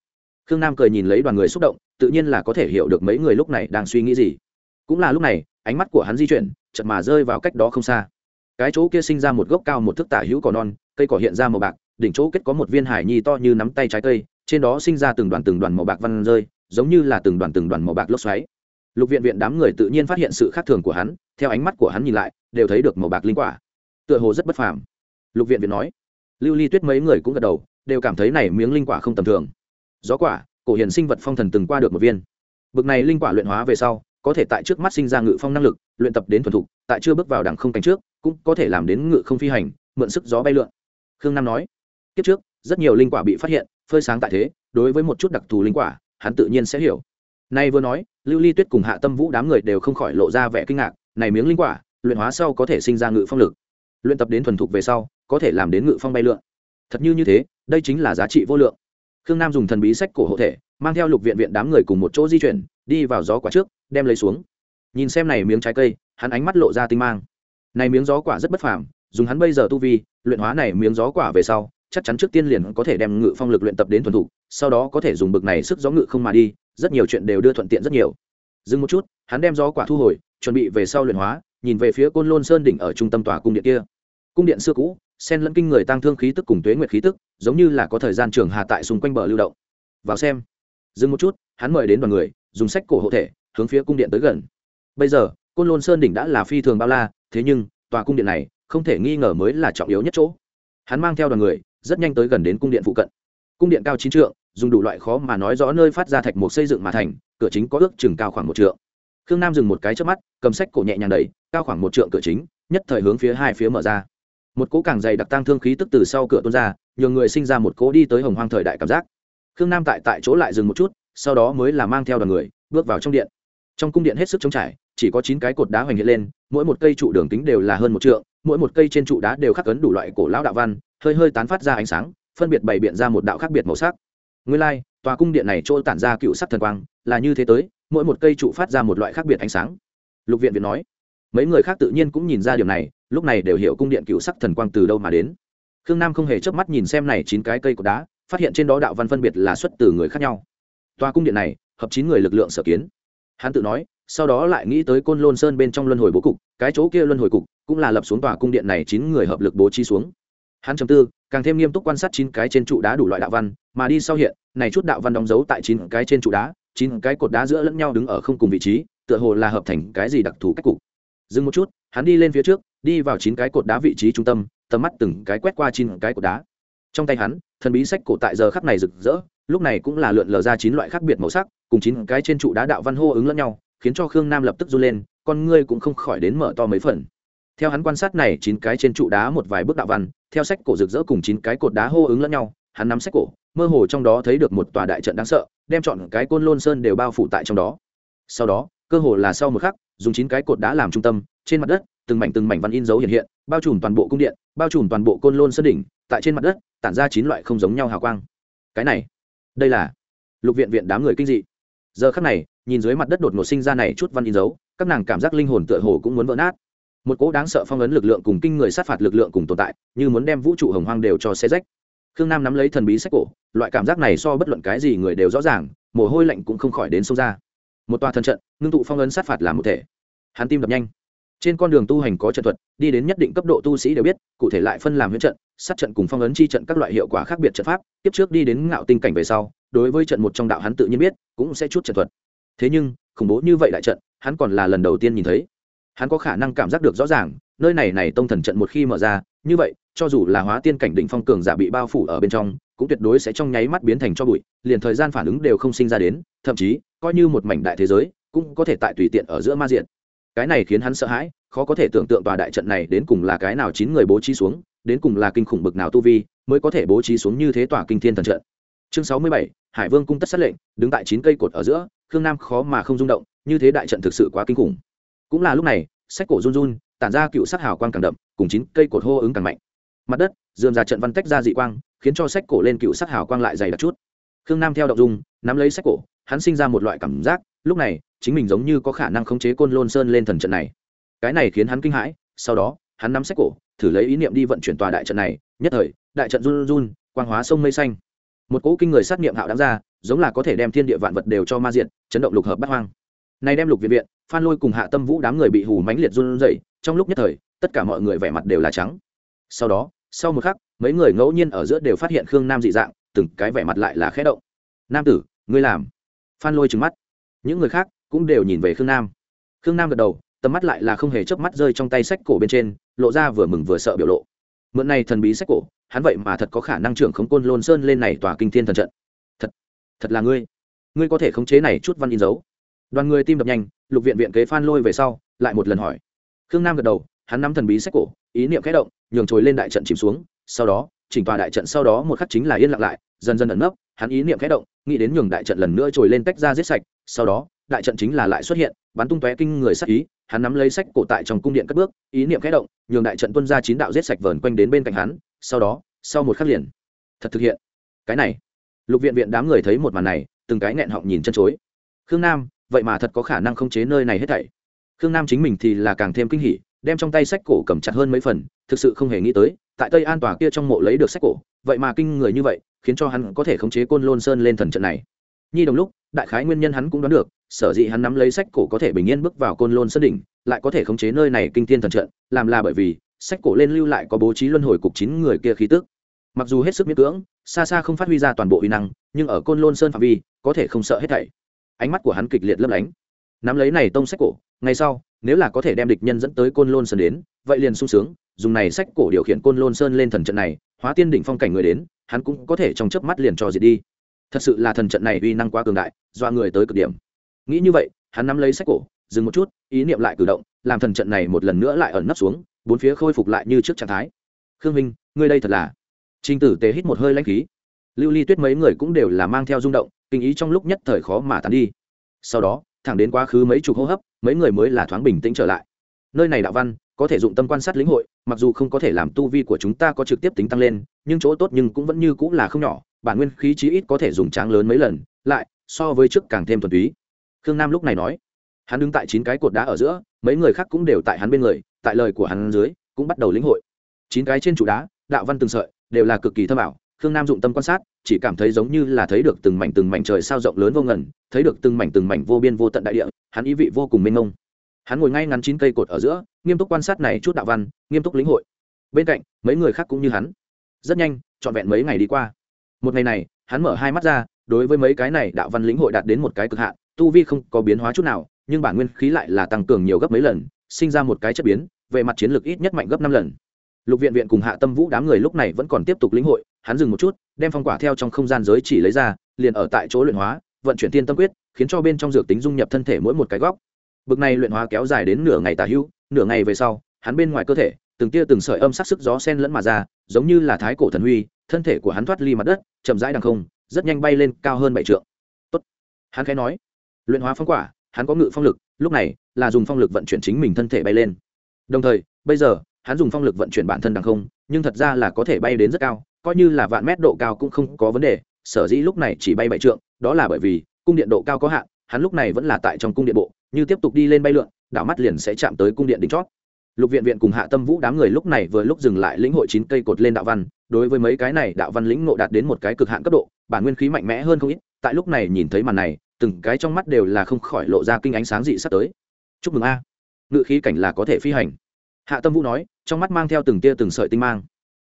Speaker 1: Khương nam cười nhìn lấy đoàn người xúc động, tự nhiên là có thể hiểu được mấy người lúc này đang suy nghĩ gì. Cũng là lúc này, ánh mắt của hắn di chuyển, chợt mà rơi vào cách đó không xa. Cái chỗ kia sinh ra một gốc cao một thước tả hữu cỏ non, cây cỏ hiện ra màu bạc đỉnh chỗ kết có một viên hải nhi to như nắm tay trái cây, trên đó sinh ra từng đoàn từng đoàn màu bạc văn rơi, giống như là từng đoàn từng đoàn màu bạc lốc xoáy. Lục viện viện đám người tự nhiên phát hiện sự khác thường của hắn, theo ánh mắt của hắn nhìn lại, đều thấy được màu bạc linh quả. Tựa hồ rất bất phàm. Lục viện viện nói. Lưu ly tuyết mấy người cũng gật đầu, đều cảm thấy này miếng linh quả không tầm thường. Gió quả, cổ hiền sinh vật phong thần từng qua được một viên. Bực này linh quả luyện hóa về sau, có thể tại trước mắt sinh ra ngự phong năng lực, luyện tập đến thuần thục, tại chưa bước vào đẳng không cánh trước, cũng có thể làm đến ngự không phi hành, mượn sức gió bay lượn. Khương nam nói kiếp trước, rất nhiều linh quả bị phát hiện, phơi sáng tại thế, đối với một chút đặc thù linh quả, hắn tự nhiên sẽ hiểu. Nay vừa nói, lưu ly tuyết cùng hạ tâm vũ đám người đều không khỏi lộ ra vẻ kinh ngạc, này miếng linh quả, luyện hóa sau có thể sinh ra ngự phong lực. Luyện tập đến thuần thục về sau, có thể làm đến ngự phong bay lượn. Thật như như thế, đây chính là giá trị vô lượng. Khương nam dùng thần bí sách cổ hộ thể, mang theo lục viện viện đám người cùng một chỗ di chuyển, đi vào gió quả trước, đem lấy xuống. Nhìn xem này miếng trái cây, hắn ánh mắt lộ ra tinh mang. Này miếng gió quả rất bất phàm, dùng hắn bây giờ tu vi, luyện hóa này miếng gió quả về sau chắc chắn trước tiên liền có thể đem ngự phong lực luyện tập đến thuần thục, sau đó có thể dùng bực này sức gió ngự không mà đi, rất nhiều chuyện đều đưa thuận tiện rất nhiều. Dừng một chút, hắn đem gió quả thu hồi, chuẩn bị về sau luyện hóa, nhìn về phía côn lôn sơn đỉnh ở trung tâm tòa cung điện kia. Cung điện xưa cũ sen lẫn kinh người tăng thương khí tức cùng tuế nguyệt khí tức, giống như là có thời gian trường hà tại xung quanh bờ lưu động. Vào xem. Dừng một chút, hắn mời đến đoàn người, dùng sách cổ hộ thể, hướng phía cung điện tới gần. Bây giờ, côn lôn sơn đỉnh đã là phi thường bao la, thế nhưng, tòa cung điện này, không thể nghi ngờ mới là trọng yếu nhất chỗ. Hắn mang theo đoàn người rất nhanh tới gần đến cung điện phụ cận. Cung điện cao chín trượng, dùng đủ loại khó mà nói rõ nơi phát ra thạch một xây dựng mà thành, cửa chính có ước chừng cao khoảng một trượng. Khương nam dừng một cái trước mắt, cầm sách cổ nhẹ nhàng đẩy, cao khoảng một trượng cửa chính, nhất thời hướng phía hai phía mở ra. Một cỗ càng dày đặc tăng thương khí tức từ sau cửa tuôn ra nhiều người sinh ra một cỗ đi tới hồng hoang thời đại cảm giác. Khương nam tại tại chỗ lại dừng một chút, sau đó mới là mang theo đoàn người, bước vào trong điện. Trong cung điện hết sức trống trải, chỉ có chín cái cột đá hoành hiện lên, mỗi một cây trụ đường kính đều là hơn một trượng, mỗi một cây trên trụ đá đều khắc cấn đủ loại cổ lão đạo văn hơi hơi tán phát ra ánh sáng phân biệt bày biện ra một đạo khác biệt màu sắc. Nguyên lai、like, tòa cung điện này chỗ tản ra cựu sắc thần quang là như thế tới mỗi một cây trụ phát ra một loại khác biệt ánh sáng. Lục viện viện nói. Mấy người khác tự nhiên cũng nhìn ra điều này lúc này đều hiểu cung điện cựu sắc thần quang từ đâu mà đến. Khương nam không hề chớp mắt nhìn xem này chín cái cây cột đá phát hiện trên đó đạo văn phân biệt là xuất từ người khác nhau. Tòa cung điện này hợp chín người lực lượng sở kiến. Hắn tự nói sau đó lại nghĩ tới côn lôn sơn bên trong luân hồi bố cục cái chỗ kia luân hồi cục cũng là lập xuống tòa cung điện này chín người hợp lực bố trí xuống hắn chầm tư, càng thêm nghiêm túc quan sát chín cái trên trụ đá đủ loại đạo văn, mà đi sau hiện, này chút đạo văn đóng dấu tại chín cái trên trụ đá, chín cái cột đá giữa lẫn nhau đứng ở không cùng vị trí, tựa hồ là hợp thành cái gì đặc thù cách cục. Dừng một chút, hắn đi lên phía trước, đi vào chín cái cột đá vị trí trung tâm, tầm mắt từng cái quét qua chín cái cột đá. Trong tay hắn, thần bí sách cổ tại giờ khắc này rực rỡ, lúc này cũng là lượn lờ ra chín loại khác biệt màu sắc, cùng chín cái trên trụ đá đạo văn hô ứng lẫn nhau, khiến cho khương nam lập tức run lên, con ngươi cũng không khỏi đến mở to mấy phần theo hắn quan sát này chín cái trên trụ đá một vài bước đạo văn, theo sách cổ rực rỡ cùng chín cái cột đá hô ứng lẫn nhau, hắn nắm sách cổ, mơ hồ trong đó thấy được một tòa đại trận đáng sợ, đem chọn cái côn lôn sơn đều bao phủ tại trong đó. Sau đó, cơ hồ là sau một khắc, dùng chín cái cột đá làm trung tâm, trên mặt đất, từng mảnh từng mảnh văn in dấu hiện hiện, bao trùm toàn bộ cung điện, bao trùm toàn bộ côn lôn sơn đỉnh, tại trên mặt đất, tản ra chín loại không giống nhau hào quang. Cái này, đây là lục viện viện đám người kinh dị. Giờ khắc này, nhìn dưới mặt đất đột ngột sinh ra này chút văn in dấu, các nàng cảm giác linh hồn tựa hồ cũng muốn vỡ nát một cỗ đáng sợ phong ấn lực lượng cùng kinh người sát phạt lực lượng cùng tồn tại, như muốn đem vũ trụ hồng hoang đều cho xe rách. Khương nam nắm lấy thần bí sách cổ, loại cảm giác này so bất luận cái gì người đều rõ ràng, mồ hôi lạnh cũng không khỏi đến sâu ra. Một tòa thần trận, ngưng tụ phong ấn sát phạt là một thể. Hắn tim đập nhanh. Trên con đường tu hành có trận thuật, đi đến nhất định cấp độ tu sĩ đều biết, cụ thể lại phân làm huyễn trận, sát trận cùng phong ấn chi trận các loại hiệu quả khác biệt trận pháp, tiếp trước đi đến ngạo tinh cảnh về sau, đối với trận một trong đạo hắn tự nhiên biết, cũng sẽ chút trận thuật. Thế nhưng, khủng bố như vậy đại trận, hắn còn là lần đầu tiên nhìn thấy hắn có khả năng cảm giác được rõ ràng, nơi này này tông thần trận một khi mở ra, như vậy, cho dù là hóa tiên cảnh định phong cường giả bị bao phủ ở bên trong, cũng tuyệt đối sẽ trong nháy mắt biến thành cho bụi, liền thời gian phản ứng đều không sinh ra đến, thậm chí, coi như một mảnh đại thế giới, cũng có thể tại tùy tiện ở giữa ma diện cái này khiến hắn sợ hãi, khó có thể tưởng tượng tòa đại trận này đến cùng là cái nào chín người bố trí xuống, đến cùng là kinh khủng bực nào tu vi, mới có thể bố trí xuống như thế tòa kinh thiên thần trận. Chương sáu mươi bảy, hải vương cung tất sát lệnh, đứng tại chín cây cột ở giữa, khương nam khó mà không rung động, như thế đại trận thực sự quá kinh khủng cũng là lúc này, sách cổ run run, tản ra cựu sắc hào quang càng đậm, cùng chín cây cột hô ứng càng mạnh. Mặt đất, dườm ra trận văn tách ra dị quang, khiến cho sách cổ lên cựu sắc hào quang lại dày đặc chút. Khương nam theo động dung, nắm lấy sách cổ, hắn sinh ra một loại cảm giác, lúc này, chính mình giống như có khả năng khống chế côn lôn sơn lên thần trận này. Cái này khiến hắn kinh hãi, sau đó, hắn nắm sách cổ, thử lấy ý niệm đi vận chuyển tòa đại trận này, nhất thời, đại trận run run, quang hóa sông mây xanh. Một cỗ kinh người sát niệm hạo đáng ra, giống là có thể đem thiên địa vạn vật đều cho ma diện chấn động lục hợp bắt hoang. Này đem lục viện viện phan lôi cùng hạ tâm vũ đám người bị hù mãnh liệt run rẩy, trong lúc nhất thời, tất cả mọi người vẻ mặt đều là trắng. Sau đó, sau một khắc, mấy người ngẫu nhiên ở giữa đều phát hiện khương nam dị dạng, từng cái vẻ mặt lại là khẽ động. Nam tử, ngươi làm. Phan lôi trừng mắt. Những người khác cũng đều nhìn về khương nam. Khương nam gật đầu, tầm mắt lại là không hề chớp mắt rơi trong tay sách cổ bên trên, lộ ra vừa mừng vừa sợ biểu lộ. Mượn này thần bí sách cổ, hắn vậy mà thật có khả năng trưởng khống côn lôn sơn lên này tòa kinh thiên thần trận. Thật thật là ngươi. Ngươi có thể khống chế này chút văn in dấu. Đoàn người tim đập nhanh lục viện viện kế phan lôi về sau, lại một lần hỏi. Khương nam gật đầu, hắn nắm thần bí sách cổ, ý niệm khẽ động, nhường trồi lên đại trận chìm xuống, sau đó, chỉnh tòa đại trận sau đó một khắc chính là yên lặng lại, dần dần ẩn nấp, hắn ý niệm khẽ động, nghĩ đến nhường đại trận lần nữa trồi lên tách ra giết sạch, sau đó, đại trận chính là lại xuất hiện, bắn tung tóe kinh người sắc ý, hắn nắm lấy sách cổ tại trong cung điện cất bước, ý niệm khẽ động, nhường đại trận tuân ra chín đạo giết sạch vờn quanh đến bên cạnh hắn, sau đó, sau một khắc liền, thật thực hiện. Cái này, lục viện viện đám người thấy một màn này, từng cái nghẹn họng nhìn chân chối. Khương nam vậy mà thật có khả năng khống chế nơi này hết thảy. Khương nam chính mình thì là càng thêm kinh hỉ, đem trong tay sách cổ cầm chặt hơn mấy phần, thực sự không hề nghĩ tới, tại tây an tòa kia trong mộ lấy được sách cổ, vậy mà kinh người như vậy, khiến cho hắn có thể khống chế côn lôn sơn lên thần trận này. Nhi đồng lúc, đại khái nguyên nhân hắn cũng đoán được, sở dĩ hắn nắm lấy sách cổ có thể bình yên bước vào côn lôn sơn đỉnh, lại có thể khống chế nơi này kinh thiên thần trận, làm là bởi vì, sách cổ lên lưu lại có bố trí luân hồi cục chín người kia khí tức. Mặc dù hết sức miễn cưỡng, xa xa không phát huy ra toàn bộ uy năng, nhưng ở côn lôn sơn phạm vi, có thể không sợ hết thảy ánh mắt của hắn kịch liệt lấp lánh. Nắm lấy này tông sách cổ ngay sau nếu là có thể đem địch nhân dẫn tới côn lôn sơn đến vậy liền sung sướng dùng này sách cổ điều khiển côn lôn sơn lên thần trận này hóa tiên đỉnh phong cảnh người đến hắn cũng có thể trong chớp mắt liền cho diệt đi. Thật sự là thần trận này uy năng quá cường đại doa người tới cực điểm. Nghĩ như vậy hắn nắm lấy sách cổ dừng một chút ý niệm lại cử động làm thần trận này một lần nữa lại ẩn nấp xuống bốn phía khôi phục lại như trước trạng thái. Khương minh ngươi đây thật là. Trình Tử Tế hít một hơi lãnh khí. Lưu Ly Tuyết mấy người cũng đều là mang theo rung động, kinh ý trong lúc nhất thời khó mà tán đi. Sau đó, thẳng đến quá khứ mấy chục hô hấp, mấy người mới là thoáng bình tĩnh trở lại. Nơi này đạo văn, có thể dụng tâm quan sát lĩnh hội, mặc dù không có thể làm tu vi của chúng ta có trực tiếp tính tăng lên, nhưng chỗ tốt nhưng cũng vẫn như cũng là không nhỏ, bản nguyên khí chí ít có thể dùng tráng lớn mấy lần, lại so với trước càng thêm thuần túy. Khương Nam lúc này nói, hắn đứng tại chín cái cột đá ở giữa, mấy người khác cũng đều tại hắn bên người, tại lời của hắn dưới, cũng bắt đầu lĩnh hội. Chín cái trên trụ đá, đạo văn từng sợi, đều là cực kỳ thâm ảo khương nam dụng tâm quan sát chỉ cảm thấy giống như là thấy được từng mảnh từng mảnh trời sao rộng lớn vô ngần, thấy được từng mảnh từng mảnh vô biên vô tận đại địa, hắn ý vị vô cùng mênh mông. Hắn ngồi ngay ngắn chín cây cột ở giữa, nghiêm túc quan sát này chút đạo văn, nghiêm túc lĩnh hội. Bên cạnh, mấy người khác cũng như hắn. Rất nhanh, trọn vẹn mấy ngày đi qua. Một ngày này, hắn mở hai mắt ra, đối với mấy cái này đạo văn lĩnh hội đạt đến một cái cực hạn, tu vi không có biến hóa chút nào, nhưng bản nguyên khí lại là tăng cường nhiều gấp mấy lần, sinh ra một cái chất biến, về mặt chiến lược ít nhất mạnh gấp năm lần. Lục viện viện cùng hạ tâm vũ đám người lúc này vẫn còn tiếp tục lĩnh hội hắn dừng một chút, đem phong quả theo trong không gian giới chỉ lấy ra, liền ở tại chỗ luyện hóa, vận chuyển tiên tâm quyết, khiến cho bên trong dược tính dung nhập thân thể mỗi một cái góc. Bực này luyện hóa kéo dài đến nửa ngày tà hữu nửa ngày về sau, hắn bên ngoài cơ thể, từng tia từng sợi âm sắc sức gió sen lẫn mà ra, giống như là thái cổ thần huy, thân thể của hắn thoát ly mặt đất, chậm rãi đằng không, rất nhanh bay lên cao hơn bảy trượng. Tốt. Hắn khẽ nói. Luyện hóa phong quả, hắn có ngự phong lực, lúc này là dùng phong lực vận chuyển chính mình thân thể bay lên. Đồng thời, bây giờ, hắn dùng phong lực vận chuyển bản thân đằng không, nhưng thật ra là có thể bay đến rất cao coi như là vạn mét độ cao cũng không có vấn đề, sở dĩ lúc này chỉ bay bảy trượng, đó là bởi vì cung điện độ cao có hạn, hắn lúc này vẫn là tại trong cung điện bộ, như tiếp tục đi lên bay lượn, đảo mắt liền sẽ chạm tới cung điện đỉnh chót. Lục viện viện cùng hạ tâm vũ đám người lúc này vừa lúc dừng lại lĩnh hội chín cây cột lên đạo văn, đối với mấy cái này đạo văn lĩnh ngộ đạt đến một cái cực hạn cấp độ, bản nguyên khí mạnh mẽ hơn không ít, tại lúc này nhìn thấy màn này, từng cái trong mắt đều là không khỏi lộ ra kinh ánh sáng dị sắp tới. Chúc mừng a. Ngự khí cảnh là có thể phi hành. Hạ tâm vũ nói, trong mắt mang theo từng tia từng sợi tinh mang.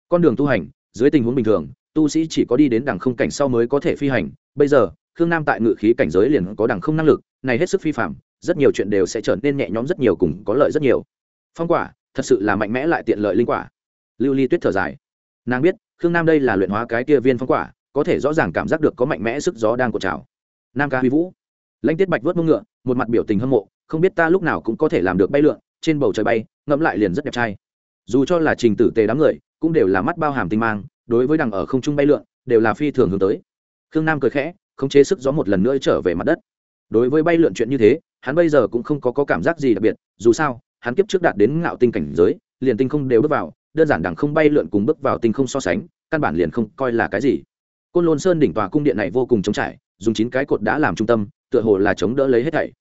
Speaker 1: Con đường tu hành dưới tình huống bình thường, tu sĩ chỉ có đi đến đẳng không cảnh sau mới có thể phi hành. Bây giờ, khương nam tại ngự khí cảnh giới liền có đẳng không năng lực, này hết sức phi phạm, rất nhiều chuyện đều sẽ trở nên nhẹ nhõm rất nhiều cùng có lợi rất nhiều. Phong quả, thật sự là mạnh mẽ lại tiện lợi linh quả. Lưu ly tuyết thở dài. Nàng biết, khương nam đây là luyện hóa cái kia viên phong quả, có thể rõ ràng cảm giác được có mạnh mẽ sức gió đang cột trào. Nam ca huy vũ. Lãnh tiết bạch vớt mông ngựa, một mặt biểu tình hâm mộ, không biết ta lúc nào cũng có thể làm được bay lượn, trên bầu trời bay, ngẫm lại liền rất đẹp trai. Dù cho là trình tử tề đám người cũng đều là mắt bao hàm tinh mang đối với đằng ở không trung bay lượn đều là phi thường hướng tới. Khương nam cười khẽ không chế sức gió một lần nữa trở về mặt đất. Đối với bay lượn chuyện như thế hắn bây giờ cũng không có, có cảm giác gì đặc biệt dù sao hắn kiếp trước đạt đến ngạo tinh cảnh giới liền tinh không đều bước vào đơn giản đằng không bay lượn cùng bước vào tinh không so sánh căn bản liền không coi là cái gì. Côn lôn sơn đỉnh tòa cung điện này vô cùng trống trải dùng chín cái cột đã làm trung tâm tựa hồ là chống đỡ lấy hết thảy.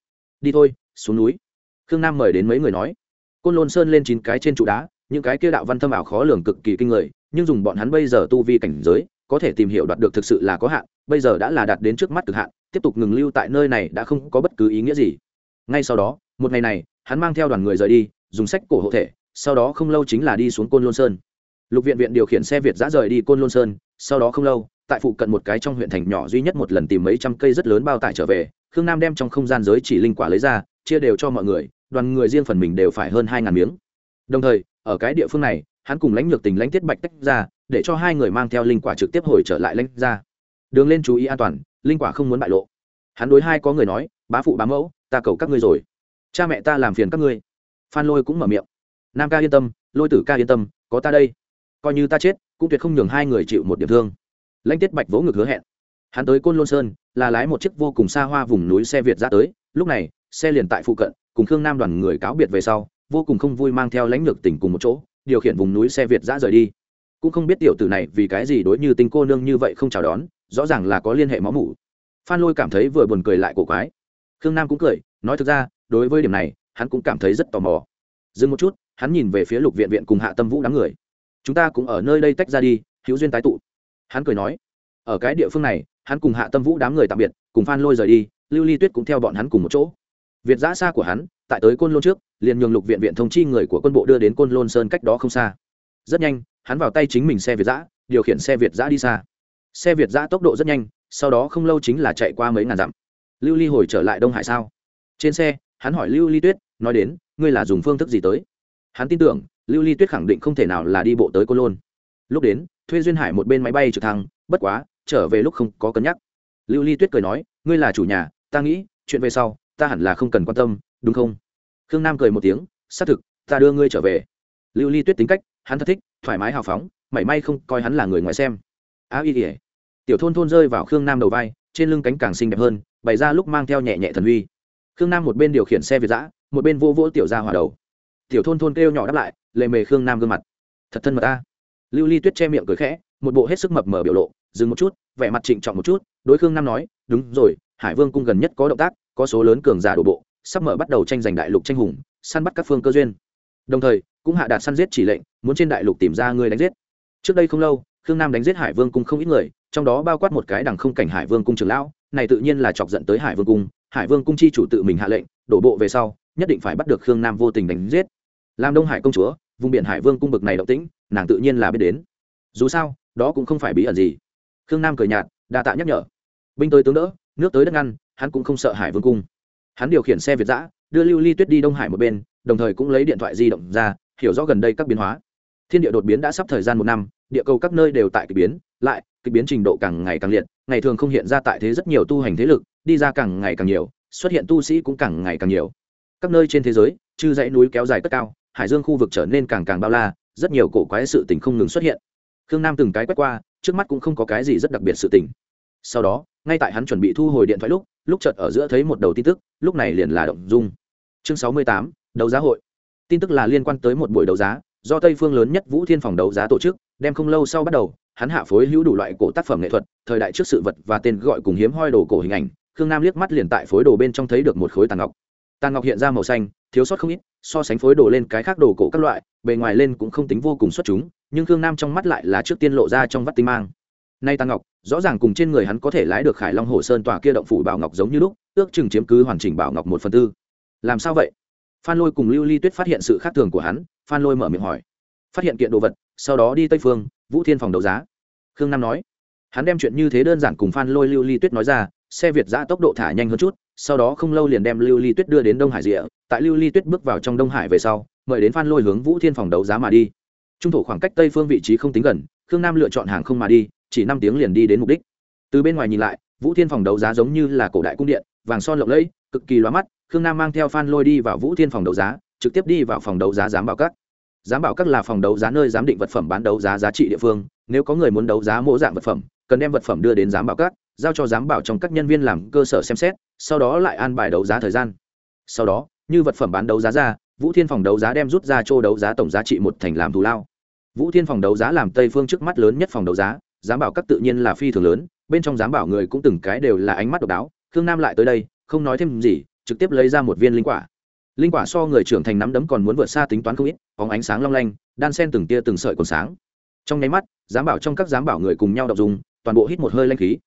Speaker 1: Đi thôi xuống núi. Khương nam mời đến mấy người nói. Côn lôn sơn lên chín cái trên trụ đá những cái kia đạo văn thâm ảo khó lường cực kỳ kinh người, nhưng dùng bọn hắn bây giờ tu vi cảnh giới, có thể tìm hiểu đoạt được thực sự là có hạn, bây giờ đã là đạt đến trước mắt cực hạn, tiếp tục ngừng lưu tại nơi này đã không có bất cứ ý nghĩa gì. Ngay sau đó, một ngày này, hắn mang theo đoàn người rời đi, dùng sách cổ hộ thể, sau đó không lâu chính là đi xuống côn lôn sơn. Lục viện viện điều khiển xe việt giã rời đi côn lôn sơn, sau đó không lâu, tại phụ cận một cái trong huyện thành nhỏ duy nhất một lần tìm mấy trăm cây rất lớn bao tải trở về, khương nam đem trong không gian giới chỉ linh quả lấy ra, chia đều cho mọi người, đoàn người riêng phần mình đều phải hơn hai ngàn miếng đồng thời, ở cái địa phương này, hắn cùng lãnh lược tình lãnh tiết bạch tách ra, để cho hai người mang theo linh quả trực tiếp hồi trở lại lãnh ra đường lên chú ý an toàn, linh quả không muốn bại lộ. Hắn đối hai có người nói, bá phụ, bá mẫu, ta cầu các ngươi rồi. Cha mẹ ta làm phiền các ngươi. Phan lôi cũng mở miệng. Nam ca yên tâm, lôi tử ca yên tâm, có ta đây. Coi như ta chết, cũng tuyệt không nhường hai người chịu một điểm thương. Lãnh tiết bạch vỗ ngực hứa hẹn. Hắn tới côn lôn sơn, là lái một chiếc vô cùng xa hoa vùng núi xe việt ra tới, lúc này, xe liền tại phụ cận, cùng khương nam đoàn người cáo biệt về sau vô cùng không vui mang theo lãnh lược tỉnh cùng một chỗ, điều khiển vùng núi xe việt giã rời đi. Cũng không biết tiểu tử này vì cái gì đối như tinh cô nương như vậy không chào đón, rõ ràng là có liên hệ máu mủ. Phan lôi cảm thấy vừa buồn cười lại cổ quái. Khương nam cũng cười, nói thực ra, đối với điểm này, hắn cũng cảm thấy rất tò mò. Dừng một chút, hắn nhìn về phía lục viện viện cùng hạ tâm vũ đám người. Chúng ta cũng ở nơi đây tách ra đi, hữu duyên tái tụ. Hắn cười nói. Ở cái địa phương này, hắn cùng hạ tâm vũ đám người tạm biệt, cùng phan lôi rời đi, lưu ly tuyết cũng theo bọn hắn cùng một chỗ việt giã xa của hắn, tại tới côn lôn trước, liền nhường lục viện viện thông chi người của quân bộ đưa đến côn lôn sơn cách đó không xa. Rất nhanh, hắn vào tay chính mình xe việt giã, điều khiển xe việt giã đi xa. Xe việt giã tốc độ rất nhanh, sau đó không lâu chính là chạy qua mấy ngàn dặm. Lưu ly hồi trở lại đông hải sao? Trên xe, hắn hỏi lưu ly tuyết, nói đến, ngươi là dùng phương thức gì tới? Hắn tin tưởng, lưu ly tuyết khẳng định không thể nào là đi bộ tới côn lôn. Lúc đến, thuê duyên hải một bên máy bay trực thăng, bất quá, trở về lúc không có cân nhắc. Lưu ly tuyết cười nói, ngươi là chủ nhà, ta nghĩ, chuyện về sau ta hẳn là không cần quan tâm, đúng không? Khương nam cười một tiếng, xác thực, ta đưa ngươi trở về. Lưu ly tuyết tính cách, hắn thật thích, thoải mái hào phóng, mảy may không coi hắn là người ngoài xem. Á y ỉa tiểu thôn thôn rơi vào khương nam đầu vai, trên lưng cánh càng xinh đẹp hơn, bày ra lúc mang theo nhẹ nhẹ thần huy. Khương nam một bên điều khiển xe việt giã một bên vô vỗ tiểu ra hòa đầu. Tiểu thôn thôn kêu nhỏ đáp lại, lề mề khương nam gương mặt. Thật thân mật ta. Lưu ly tuyết che miệng cười khẽ, một bộ hết sức mập mờ biểu lộ, dừng một chút, vẻ mặt trịnh trọng một chút, đối khương nam nói, đúng rồi, hải vương cung gần nhất có động tác có số lớn cường giả đổ bộ, sắp mở bắt đầu tranh giành đại lục tranh hùng, săn bắt các phương cơ duyên. Đồng thời, cũng hạ đạt săn giết chỉ lệnh, muốn trên đại lục tìm ra người đánh giết. Trước đây không lâu, khương nam đánh giết hải vương cung không ít người, trong đó bao quát một cái đằng không cảnh hải vương cung trường lão, này tự nhiên là chọc giận tới hải vương cung, hải vương cung chi chủ tự mình hạ lệnh, đổ bộ về sau, nhất định phải bắt được khương nam vô tình đánh giết. Làm đông hải công chúa, vùng biển hải vương cung bực này động tĩnh, nàng tự nhiên là biết đến. Dù sao, đó cũng không phải bí ẩn gì. Khương nam cười nhạt, đa tạ nhắc nhở. Binh tới tướng đỡ, nước tới đất ngăn hắn cũng không sợ hải vương cung. Hắn điều khiển xe việt giã đưa lưu ly tuyết đi đông hải một bên, đồng thời cũng lấy điện thoại di động ra, hiểu rõ gần đây các biến hóa. Thiên địa đột biến đã sắp thời gian một năm, địa cầu các nơi đều tại k ỳ biến, lại k ỳ biến trình độ càng ngày càng liệt, ngày thường không hiện ra tại thế rất nhiều tu hành thế lực, đi ra càng ngày càng nhiều, xuất hiện tu sĩ cũng càng ngày càng nhiều. Các nơi trên thế giới, chư dãy núi kéo dài cất cao, hải dương khu vực trở nên càng càng bao la, rất nhiều cổ quái sự tình không ngừng xuất hiện. Khương nam từng cái quét qua, trước mắt cũng không có cái gì rất đặc biệt sự tình. Sau đó ngay tại hắn chuẩn bị thu hồi điện thoại lúc lúc chợt ở giữa thấy một đầu tin tức, lúc này liền là động dung. Chương sáu mươi tám, đấu giá hội. Tin tức là liên quan tới một buổi đấu giá, do tây phương lớn nhất vũ thiên phòng đấu giá tổ chức, đem không lâu sau bắt đầu, hắn hạ phối hữu đủ loại cổ tác phẩm nghệ thuật, thời đại trước sự vật và tên gọi cùng hiếm hoi đồ cổ hình ảnh. Khương nam liếc mắt liền tại phối đồ bên trong thấy được một khối tàn ngọc. Tàn ngọc hiện ra màu xanh, thiếu sót không ít, so sánh phối đồ lên cái khác đồ cổ các loại, bề ngoài lên cũng không tính vô cùng xuất chúng, nhưng khương nam trong mắt lại là trước tiên lộ ra trong vắt tinh mang nay tăng ngọc, rõ ràng cùng trên người hắn có thể lái được khải long hồ sơn tòa kia động phủ bảo ngọc giống như lúc, ước chừng chiếm cứ hoàn chỉnh bảo ngọc một phần tư. Làm sao vậy? Phan lôi cùng lưu ly tuyết phát hiện sự khác thường của hắn, phan lôi mở miệng hỏi. Phát hiện kiện đồ vật, sau đó đi tây phương, vũ thiên phòng đấu giá. Khương nam nói. Hắn đem chuyện như thế đơn giản cùng phan lôi lưu ly tuyết nói ra, xe việt giã tốc độ thả nhanh hơn chút, sau đó không lâu liền đem lưu ly tuyết đưa đến đông hải rịa. Tại lưu ly tuyết bước vào trong đông hải về sau, mời đến phan lôi hướng vũ thiên phòng đấu giá mà đi. Trung thổ khoảng cách tây phương vị trí không tính gần khương nam lựa chọn hàng không mà đi, chỉ năm tiếng liền đi đến mục đích. Từ bên ngoài nhìn lại, vũ thiên phòng đấu giá giống như là cổ đại cung điện, vàng son lộng lẫy, cực kỳ loa mắt, khương nam mang theo phan lôi đi vào vũ thiên phòng đấu giá, trực tiếp đi vào phòng đấu giá giám bảo các. Giám bảo các là phòng đấu giá nơi giám định vật phẩm bán đấu giá giá trị địa phương, nếu có người muốn đấu giá mỗi dạng vật phẩm, cần đem vật phẩm đưa đến giám bảo các, giao cho giám bảo trong các nhân viên làm cơ sở xem xét, sau đó lại an bài đấu giá thời gian. Sau đó, như vật phẩm bán đấu giá ra, vũ thiên phòng đấu giá đem rút ra chỗ đấu giá tổng giá trị một thành làm thù lao vũ thiên phòng đấu giá làm tây phương trước mắt lớn nhất phòng đấu giá, giám bảo các tự nhiên là phi thường lớn, bên trong giám bảo người cũng từng cái đều là ánh mắt độc đáo, khương nam lại tới đây, không nói thêm gì, trực tiếp lấy ra một viên linh quả. Linh quả so người trưởng thành nắm đấm còn muốn vượt xa tính toán không ít có ánh sáng long lanh, đan sen từng tia từng sợi còn sáng. Trong nháy mắt, giám bảo trong các giám bảo người cùng nhau đọc dùng, toàn bộ hít một hơi lanh khí.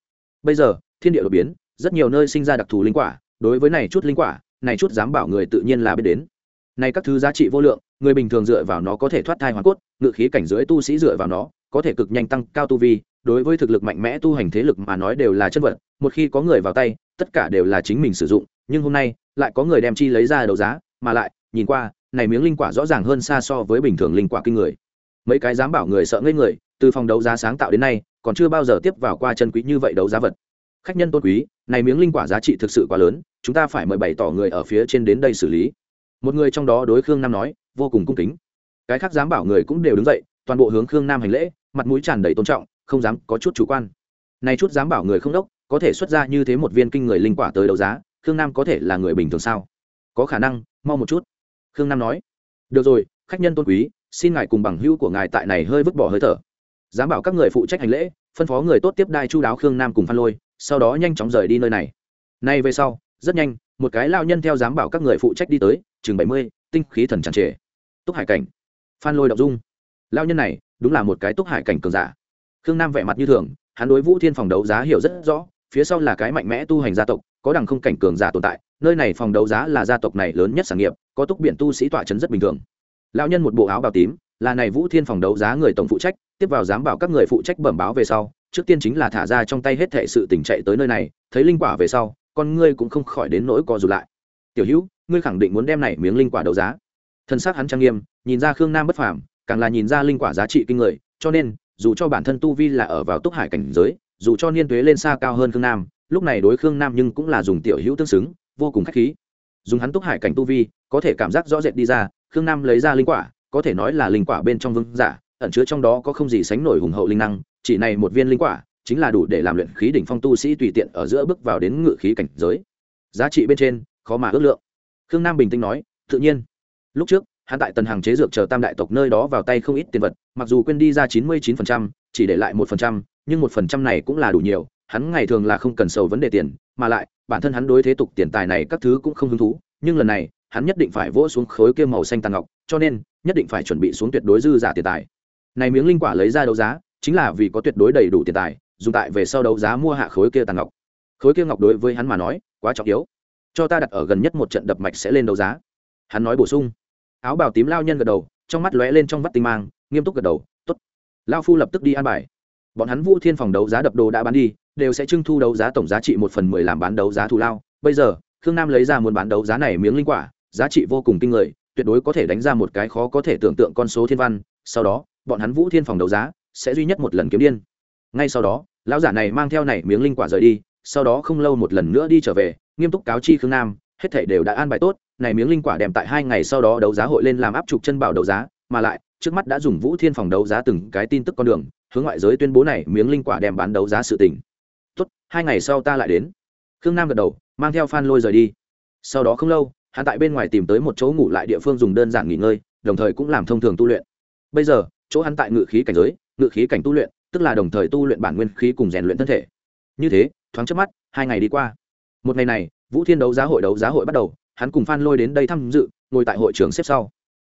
Speaker 1: Bây giờ, thiên địa đột biến, rất nhiều nơi sinh ra đặc thù linh quả, đối với này chút linh quả, này chút giám bảo người tự nhiên là biết đến. Này các thứ giá trị vô lượng người bình thường dựa vào nó có thể thoát thai hoàn cốt, ngự khí cảnh dưới tu sĩ dựa vào nó, có thể cực nhanh tăng cao tu vi. Đối với thực lực mạnh mẽ tu hành thế lực mà nói đều là chân vật, một khi có người vào tay, tất cả đều là chính mình sử dụng. Nhưng hôm nay, lại có người đem chi lấy ra đấu giá, mà lại, nhìn qua, này miếng linh quả rõ ràng hơn xa so với bình thường linh quả kinh người. Mấy cái dám bảo người sợ ngây người, từ phòng đấu giá sáng tạo đến nay, còn chưa bao giờ tiếp vào qua chân quý như vậy đấu giá vật. Khách nhân tôn quý, này miếng linh quả giá trị thực sự quá lớn, chúng ta phải mời bày tỏ người ở phía trên đến đây xử lý. Một người trong đó đối khương nam nói vô cùng cung kính. Cái khác dám bảo người cũng đều đứng dậy, toàn bộ hướng khương nam hành lễ, mặt mũi tràn đầy tôn trọng, không dám có chút chủ quan. Này chút dám bảo người không đốc, có thể xuất ra như thế một viên kinh người linh quả tới đấu giá, khương nam có thể là người bình thường sao? Có khả năng, mau một chút. Khương nam nói. Được rồi, khách nhân tôn quý, xin ngài cùng bằng hữu của ngài tại này hơi vứt bỏ hơi thở. Dám bảo các người phụ trách hành lễ, phân phó người tốt tiếp đai chu đáo khương nam cùng phan lôi, sau đó nhanh chóng rời đi nơi này. Nay về sau, rất nhanh, một cái lao nhân theo dám bảo các người phụ trách đi tới, chừng bảy mươi, tinh khí thần tràn trề túc hải cảnh. Phan lôi đ dung. Lao nhân này, đúng là một cái túc hải cảnh cường giả. Khương nam vẻ mặt như thường, hắn đối vũ thiên phòng đấu giá hiểu rất rõ, phía sau là cái mạnh mẽ tu hành gia tộc, có đằng không cảnh cường giả tồn tại, nơi này phòng đấu giá là gia tộc này lớn nhất sản nghiệp, có túc biện tu sĩ tọa trấn rất bình thường. Lão nhân một bộ áo bào tím, là này vũ thiên phòng đấu giá người tổng phụ trách, tiếp vào giám bảo các người phụ trách bẩm báo về sau, trước tiên chính là thả ra trong tay hết thệ sự tỉnh chạy tới nơi này, thấy linh quả về sau, con ngươi cũng không khỏi đến nỗi co rụt lại. Tiểu hữu, ngươi khẳng định muốn đem này miếng linh quả đấu giá? Thân xác hắn trang nghiêm, nhìn ra khương nam bất phàm, càng là nhìn ra linh quả giá trị kinh người, cho nên, dù cho bản thân tu vi là ở vào túc hải cảnh giới, dù cho niên tuế lên xa cao hơn khương nam, lúc này đối khương nam nhưng cũng là dùng tiểu hữu tương xứng, vô cùng khách khí. Dùng hắn túc hải cảnh tu vi, có thể cảm giác rõ rệt đi ra, khương nam lấy ra linh quả, có thể nói là linh quả bên trong vương giả, ẩn chứa trong đó có không gì sánh nổi hùng hậu linh năng, chỉ này một viên linh quả, chính là đủ để làm luyện khí đỉnh phong tu sĩ tùy tiện ở giữa bước vào đến ngự khí cảnh giới. Giá trị bên trên, khó mà ước lượng. Khương nam bình tĩnh nói, tự nhiên lúc trước, hắn tại tần hàng chế dược chờ tam đại tộc nơi đó vào tay không ít tiền vật, mặc dù quên đi ra chín mươi chín chỉ để lại một phần trăm, nhưng một phần trăm này cũng là đủ nhiều, hắn ngày thường là không cần sầu vấn đề tiền, mà lại, bản thân hắn đối thế tục tiền tài này các thứ cũng không hứng thú, nhưng lần này, hắn nhất định phải vỗ xuống khối kia màu xanh tàn ngọc, cho nên, nhất định phải chuẩn bị xuống tuyệt đối dư giả tiền tài. Này miếng linh quả lấy ra đấu giá, chính là vì có tuyệt đối đầy đủ tiền tài, dùng tại về sau đấu giá mua hạ khối kia tàn ngọc. Khối kia ngọc đối với hắn mà nói, quá trọng yếu. Cho ta đặt ở gần nhất một trận đập mạch sẽ lên đấu giá hắn nói bổ sung. Áo bào tím lao nhân gật đầu, trong mắt lóe lên trong vắt tinh mang, nghiêm túc gật đầu t ố t lao phu lập tức đi an bài. Bọn hắn vũ thiên phòng đấu giá đập đồ đã bán đi, đều sẽ trưng thu đấu giá tổng giá trị một phần mười làm bán đấu giá thù lao. Bây giờ, khương nam lấy ra muốn bán đấu giá này miếng linh quả, giá trị vô cùng kinh người, tuyệt đối có thể đánh ra một cái khó có thể tưởng tượng con số thiên văn. Sau đó, bọn hắn vũ thiên phòng đấu giá sẽ duy nhất một lần kiếm điên. Ngay sau đó, lão giả này mang theo này miếng linh quả rời đi, sau đó không lâu một lần nữa đi trở về, nghiêm túc cáo chi khương nam, hết thảy đều đã an bài tốt này miếng linh quả đem tại hai ngày sau đó đấu giá hội lên làm áp trục chân bảo đấu giá, mà lại, trước mắt đã dùng vũ thiên phòng đấu giá từng cái tin tức con đường, hướng ngoại giới tuyên bố này miếng linh quả đem bán đấu giá sự tình. Tốt, hai ngày sau ta lại đến. Khương nam gật đầu, mang theo phan lôi rời đi. Sau đó không lâu, hắn tại bên ngoài tìm tới một chỗ ngủ lại địa phương dùng đơn giản nghỉ ngơi, đồng thời cũng làm thông thường tu luyện. Bây giờ, chỗ hắn tại ngự khí cảnh giới, ngự khí cảnh tu luyện, tức là đồng thời tu luyện bản nguyên khí cùng rèn luyện thân thể. Như thế, thoáng trước mắt, hai ngày đi qua. Một ngày này, vũ thiên đấu giá hội đấu giá hội bắt đầu hắn cùng phan lôi đến đây tham dự, ngồi tại hội trường xếp sau.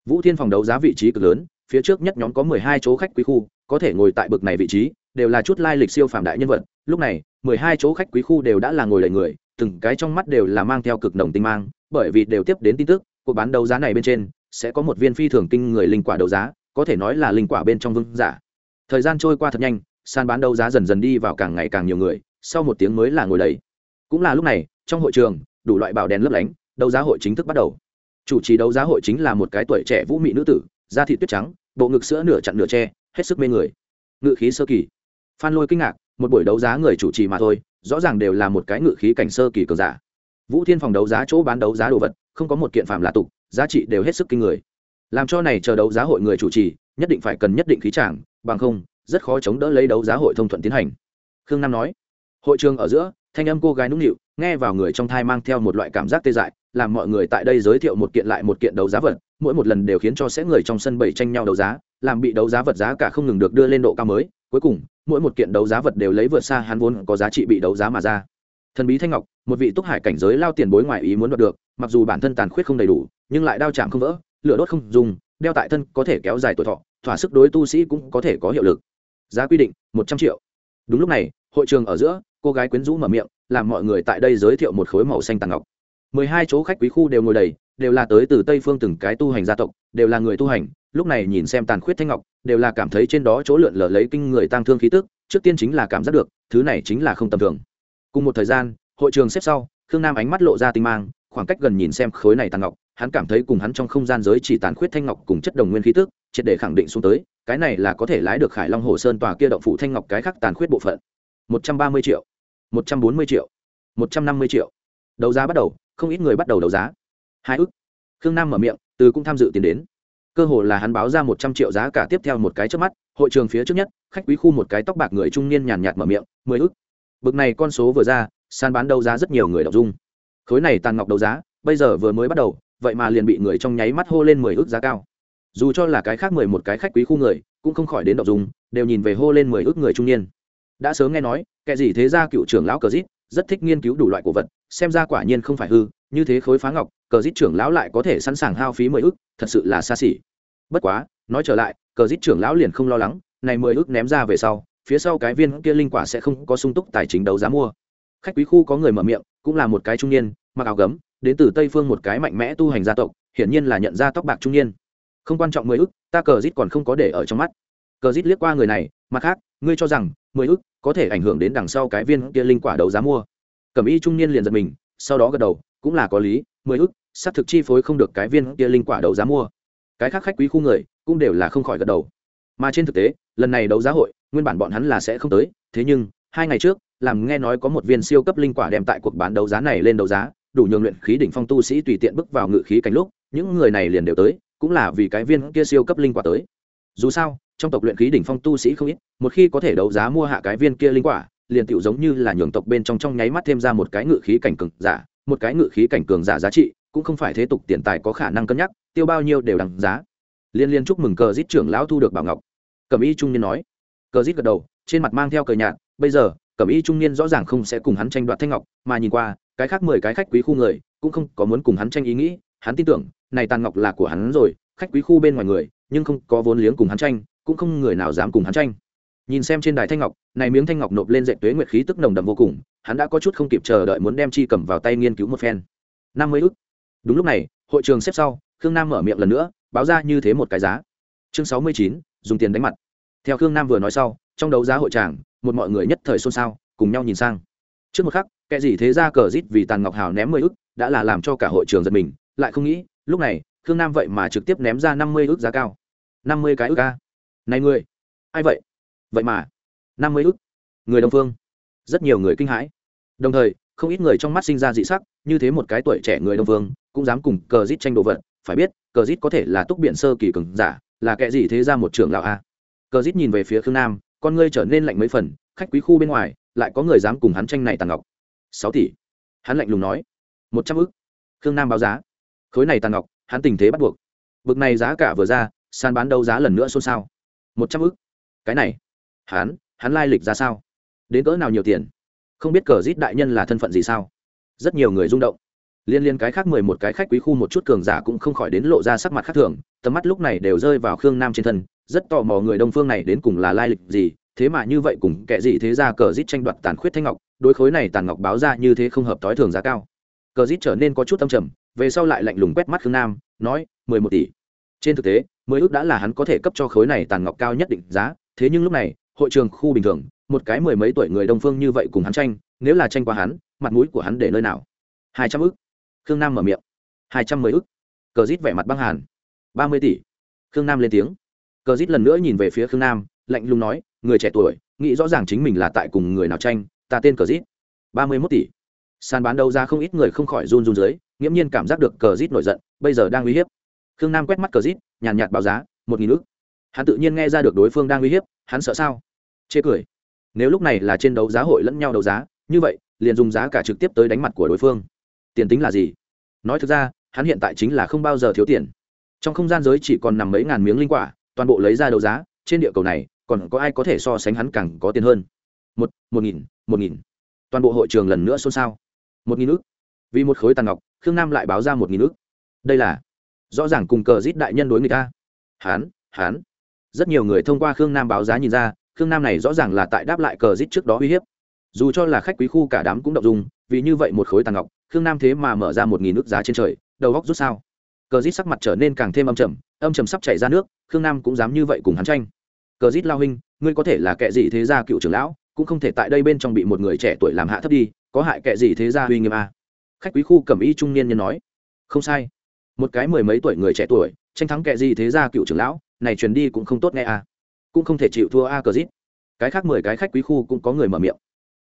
Speaker 1: Vũ thiên phòng đấu giá vị trí cực lớn, phía trước nhất nhóm có mười hai chỗ khách quý khu, có thể ngồi tại bực này vị trí, đều là chút lai lịch siêu phàm đại nhân vật. Lúc này, mười hai chỗ khách quý khu đều đã là ngồi đầy người, từng cái trong mắt đều là mang theo cực nồng tinh mang, bởi vì đều tiếp đến tin tức, cuộc bán đấu giá này bên trên, sẽ có một viên phi thường kinh người linh quả đấu giá, có thể nói là linh quả bên trong vương giả. Thời gian trôi qua thật nhanh, sàn bán đấu giá dần dần đi vào càng ngày càng nhiều người, sau một tiếng mới là ngồi đầy. Cũng là lúc này, trong hội trường, đủ loại bảo đèn lấp lánh đấu giá hội chính thức bắt đầu. Chủ trì đấu giá hội chính là một cái tuổi trẻ vũ mị nữ tử, da thị tuyết trắng, bộ ngực sữa nửa chặn nửa tre hết sức mê người. Ngự khí sơ kỳ. Phan lôi kinh ngạc, một buổi đấu giá người chủ trì mà thôi, rõ ràng đều là một cái ngự khí cảnh sơ kỳ cường giả. Vũ thiên phòng đấu giá chỗ bán đấu giá đồ vật, không có một kiện phạm là tục, giá trị đều hết sức kinh người. Làm cho này chờ đấu giá hội người chủ trì, nhất định phải cần nhất định khí trảng bằng không, rất khó chống đỡ lấy đấu giá hội thông thuận tiến hành. Khương nam nói, hội trường ở giữa thanh âm cô gái nũng nịu, nghe vào người trong thai mang theo một loại cảm giác tê dại, làm mọi người tại đây giới thiệu một kiện lại một kiện đấu giá vật, mỗi một lần đều khiến cho sẽ người trong sân bày tranh nhau đấu giá, làm bị đấu giá vật giá cả không ngừng được đưa lên độ cao mới. Cuối cùng, mỗi một kiện đấu giá vật đều lấy vượt xa hắn vốn có giá trị bị đấu giá mà ra. Thần bí thanh ngọc, một vị túc hải cảnh giới lao tiền bối ngoài ý muốn đoạt được, mặc dù bản thân tàn khuyết không đầy đủ, nhưng lại đao chạm không vỡ, lửa đốt không dùng, đeo tại thân có thể kéo dài tuổi thọ, thỏa sức đối tu sĩ cũng có thể có hiệu lực. Giá quy định, một trăm triệu. Đúng lúc này, hội trường ở giữa cô gái quyến rũ mở miệng, làm mọi người tại đây giới thiệu một khối màu xanh tàn ngọc. Mười hai chỗ khách quý khu đều ngồi đầy, đều là tới từ tây phương từng cái tu hành gia tộc, đều là người tu hành, lúc này nhìn xem tàn khuyết thanh ngọc, đều là cảm thấy trên đó chỗ lượn lờ lấy kinh người tăng thương khí tức, trước tiên chính là cảm giác được, thứ này chính là không tầm thường. Cùng một thời gian, hội trường xếp sau, khương nam ánh mắt lộ ra tinh mang, khoảng cách gần nhìn xem khối này tàn ngọc, hắn cảm thấy cùng hắn trong không gian giới chỉ tàn khuyết thanh ngọc cùng chất đồng nguyên khí tức, triệt để khẳng định xuống tới, cái này là có thể lái được khải long hồ sơn tòa kia động phủ thanh ngọc cái khác tàn khuyết bộ phận. Một trăm ba mươi triệu một trăm bốn mươi triệu. một trăm năm mươi triệu. Đấu giá bắt đầu, không ít người bắt đầu đấu giá. Hai ức. Khương nam mở miệng, từ cũng tham dự tiền đến. Cơ hồ là hắn báo ra một trăm triệu giá cả tiếp theo một cái trước mắt, hội trường phía trước nhất, khách quý khu một cái tóc bạc người trung niên nhàn nhạt mở miệng, mười ức. Bực này con số vừa ra, sàn bán đấu giá rất nhiều người đọc dung. Khối này tàn ngọc đấu giá, bây giờ vừa mới bắt đầu, vậy mà liền bị người trong nháy mắt hô lên mười ước giá cao. Dù cho là cái khác mười một cái khách quý khu người, cũng không khỏi đến đọc dung, đều nhìn về hô lên mười ước người trung niên đã sớm nghe nói, kẻ gì thế ra cựu trưởng lão cờ dít, rất thích nghiên cứu đủ loại cổ vật, xem ra quả nhiên không phải hư, như thế khối phá ngọc, cờ dít trưởng lão lại có thể sẵn sàng hao phí mười ước thật sự là xa xỉ. Bất quá, nói trở lại, cờ dít trưởng lão liền không lo lắng, này mười ước ném ra về sau, phía sau cái viên kia linh quả sẽ không có sung túc tài chính đấu giá mua. Khách quý khu có người mở miệng, cũng là một cái trung niên, mặc áo gấm, đến từ tây phương một cái mạnh mẽ tu hành gia tộc, hiển nhiên là nhận ra tóc bạc trung niên. Không quan trọng mười ức, ta cờ dít còn không có để ở trong mắt. Cờ dít liếc qua người này mặt khác, ngươi cho rằng mười ức có thể ảnh hưởng đến đằng sau cái viên kia linh quả đấu giá mua. Cẩm y trung niên liền giật mình, sau đó gật đầu, cũng là có lý, mười ức, xác thực chi phối không được cái viên kia linh quả đấu giá mua. Cái khác khách quý khu người cũng đều là không khỏi gật đầu. Mà trên thực tế, lần này đấu giá hội, nguyên bản bọn hắn là sẽ không tới, thế nhưng, hai ngày trước, làm nghe nói có một viên siêu cấp linh quả đem tại cuộc bán đấu giá này lên đấu giá, đủ nhường luyện khí đỉnh phong tu sĩ tùy tiện bước vào ngự khí cảnh lúc, những người này liền đều tới, cũng là vì cái viên kia siêu cấp linh quả tới. Dù sao trong tộc luyện khí đỉnh phong tu sĩ không ít, một khi có thể đấu giá mua hạ cái viên kia linh quả, liền tựu giống như là nhường tộc bên trong trong nháy mắt thêm ra một cái ngự khí cảnh cường giả, một cái ngự khí cảnh cường giả giá trị, cũng không phải thế tục tiền tài có khả năng cân nhắc, tiêu bao nhiêu đều đằng giá. Liên liên chúc mừng cờ giết trưởng lão thu được bảo ngọc. Cẩm y trung niên nói. Cờ giết gật đầu, trên mặt mang theo cờ nhạt, bây giờ, cẩm y trung niên rõ ràng không sẽ cùng hắn tranh đoạt thanh ngọc, mà nhìn qua, cái khác mười cái khách quý khu người, cũng không có muốn cùng hắn tranh ý nghĩ, hắn tin tưởng, này tàn ngọc là của hắn rồi, khách quý khu bên ngoài người, nhưng không có vốn liếng cùng hắn tranh cũng không người nào dám cùng hắn tranh. Nhìn xem trên đài thanh ngọc, này miếng thanh ngọc nộp lên dạy tuế nguyệt khí tức nồng đậm vô cùng, hắn đã có chút không kịp chờ đợi muốn đem chi cầm vào tay nghiên cứu một phen. Năm mươi ức. Đúng lúc này, hội trường xếp sau, khương nam mở miệng lần nữa, báo ra như thế một cái giá. Chương sáu mươi chín, dùng tiền đánh mặt. Theo khương nam vừa nói sau, trong đấu giá hội tràng, một mọi người nhất thời xôn xao, cùng nhau nhìn sang. Trước một khắc, kẻ gì thế ra cờ rít vì tàn ngọc hào ném mười ức, đã là làm cho cả hội trường giật mình, lại không nghĩ, lúc này, khương nam vậy mà trực tiếp ném ra năm mươi ức giá cao. Năm mươi cái ức ca này ngươi, ai vậy? Vậy mà, năm mươi ức. Người đông phương. Rất nhiều người kinh hãi. Đồng thời, không ít người trong mắt sinh ra dị sắc, như thế một cái tuổi trẻ người đông phương, cũng dám cùng cờ rít tranh đồ vật. Phải biết, cờ rít có thể là túc biện sơ kỳ cường giả, là kẻ gì thế ra một trưởng lão a? Cờ rít nhìn về phía khương nam, con ngươi trở nên lạnh mấy phần, khách quý khu bên ngoài, lại có người dám cùng hắn tranh này tàn ngọc. Sáu tỷ. Hắn lạnh lùng nói. Một trăm ức. Khương nam báo giá. Khối này tàn ngọc, hắn tình thế bắt buộc. Bực này giá cả vừa ra, sàn bán đấu giá lần nữa xôn xao một trăm ức. Cái này, hắn hắn lai lịch ra sao? Đến cỡ nào nhiều tiền? Không biết cờ rít đại nhân là thân phận gì sao? Rất nhiều người rung động. Liên liên cái khác mười một cái khách quý khu một chút cường giả cũng không khỏi đến lộ ra sắc mặt khác thường, tầm mắt lúc này đều rơi vào khương nam trên thân, rất tò mò người đông phương này đến cùng là lai lịch gì, thế mà như vậy cùng kẻ gì thế ra cờ rít tranh đoạt tàn khuyết thanh ngọc, đối khối này tàn ngọc báo ra như thế không hợp tối thường giá cao. Cờ rít trở nên có chút tâm trầm, về sau lại lạnh lùng quét mắt khương nam, nói, mười một tỷ. Trên thực tế mười ước đã là hắn có thể cấp cho khối này tàn ngọc cao nhất định giá, thế nhưng lúc này, hội trường khu bình thường, một cái mười mấy tuổi người đông phương như vậy cùng hắn tranh, nếu là tranh qua hắn, mặt mũi của hắn để nơi nào? Hai trăm ước. Khương nam mở miệng. Hai trăm mười ước. Cờ rít vẻ mặt băng hàn. Ba mươi tỷ. Khương nam lên tiếng. Cờ rít lần nữa nhìn về phía khương nam, lạnh lùng nói, người trẻ tuổi, nghĩ rõ ràng chính mình là tại cùng người nào tranh, ta tên cờ rít ba mươi mốt tỷ. Sàn bán đấu ra không ít người không khỏi run run dưới, nghiễm nhiên cảm giác được cờ rít nổi giận, bây giờ đang uy hiếp khương nam quét mắt cờ rít, nhàn nhạt báo giá, một nghìn ước hắn tự nhiên nghe ra được đối phương đang uy hiếp, hắn sợ sao? Chê cười. Nếu lúc này là trên đấu giá hội lẫn nhau đấu giá, như vậy, liền dùng giá cả trực tiếp tới đánh mặt của đối phương. Tiền tính là gì? Nói thực ra, hắn hiện tại chính là không bao giờ thiếu tiền. Trong không gian giới chỉ còn nằm mấy ngàn miếng linh quả, toàn bộ lấy ra đấu giá, trên địa cầu này, còn có ai có thể so sánh hắn càng có tiền hơn? Một một nghìn một nghìn. Toàn bộ hội trường lần nữa xôn xao. Một nghìn ước vì một khối tàn ngọc, khương nam lại báo ra một nghìn ước đây là rõ ràng cùng cờ giết đại nhân đối người ta. Hán hán. Rất nhiều người thông qua khương nam báo giá nhìn ra, khương nam này rõ ràng là tại đáp lại cờ giết trước đó uy hiếp. Dù cho là khách quý khu cả đám cũng động dung, vì như vậy một khối tàn ngọc, khương nam thế mà mở ra một nghìn nước giá trên trời, đầu góc rút sao? Cờ rít sắc mặt trở nên càng thêm âm trầm âm trầm sắp chảy ra nước, khương nam cũng dám như vậy cùng hắn tranh. Cờ rít lao huynh, ngươi có thể là kẻ gì thế gia cựu trưởng lão, cũng không thể tại đây bên trong bị một người trẻ tuổi làm hạ thấp đi, có hại kẻ gì thế gia uy nghiêm a? Khách quý khu cẩm y trung niên nhân nói. Không sai một cái mười mấy tuổi người trẻ tuổi, tranh thắng kệ gì thế ra cựu trưởng lão, này truyền đi cũng không tốt nghe a cũng không thể chịu thua a cờ dít. Cái khác mười cái khách quý khu cũng có người mở miệng.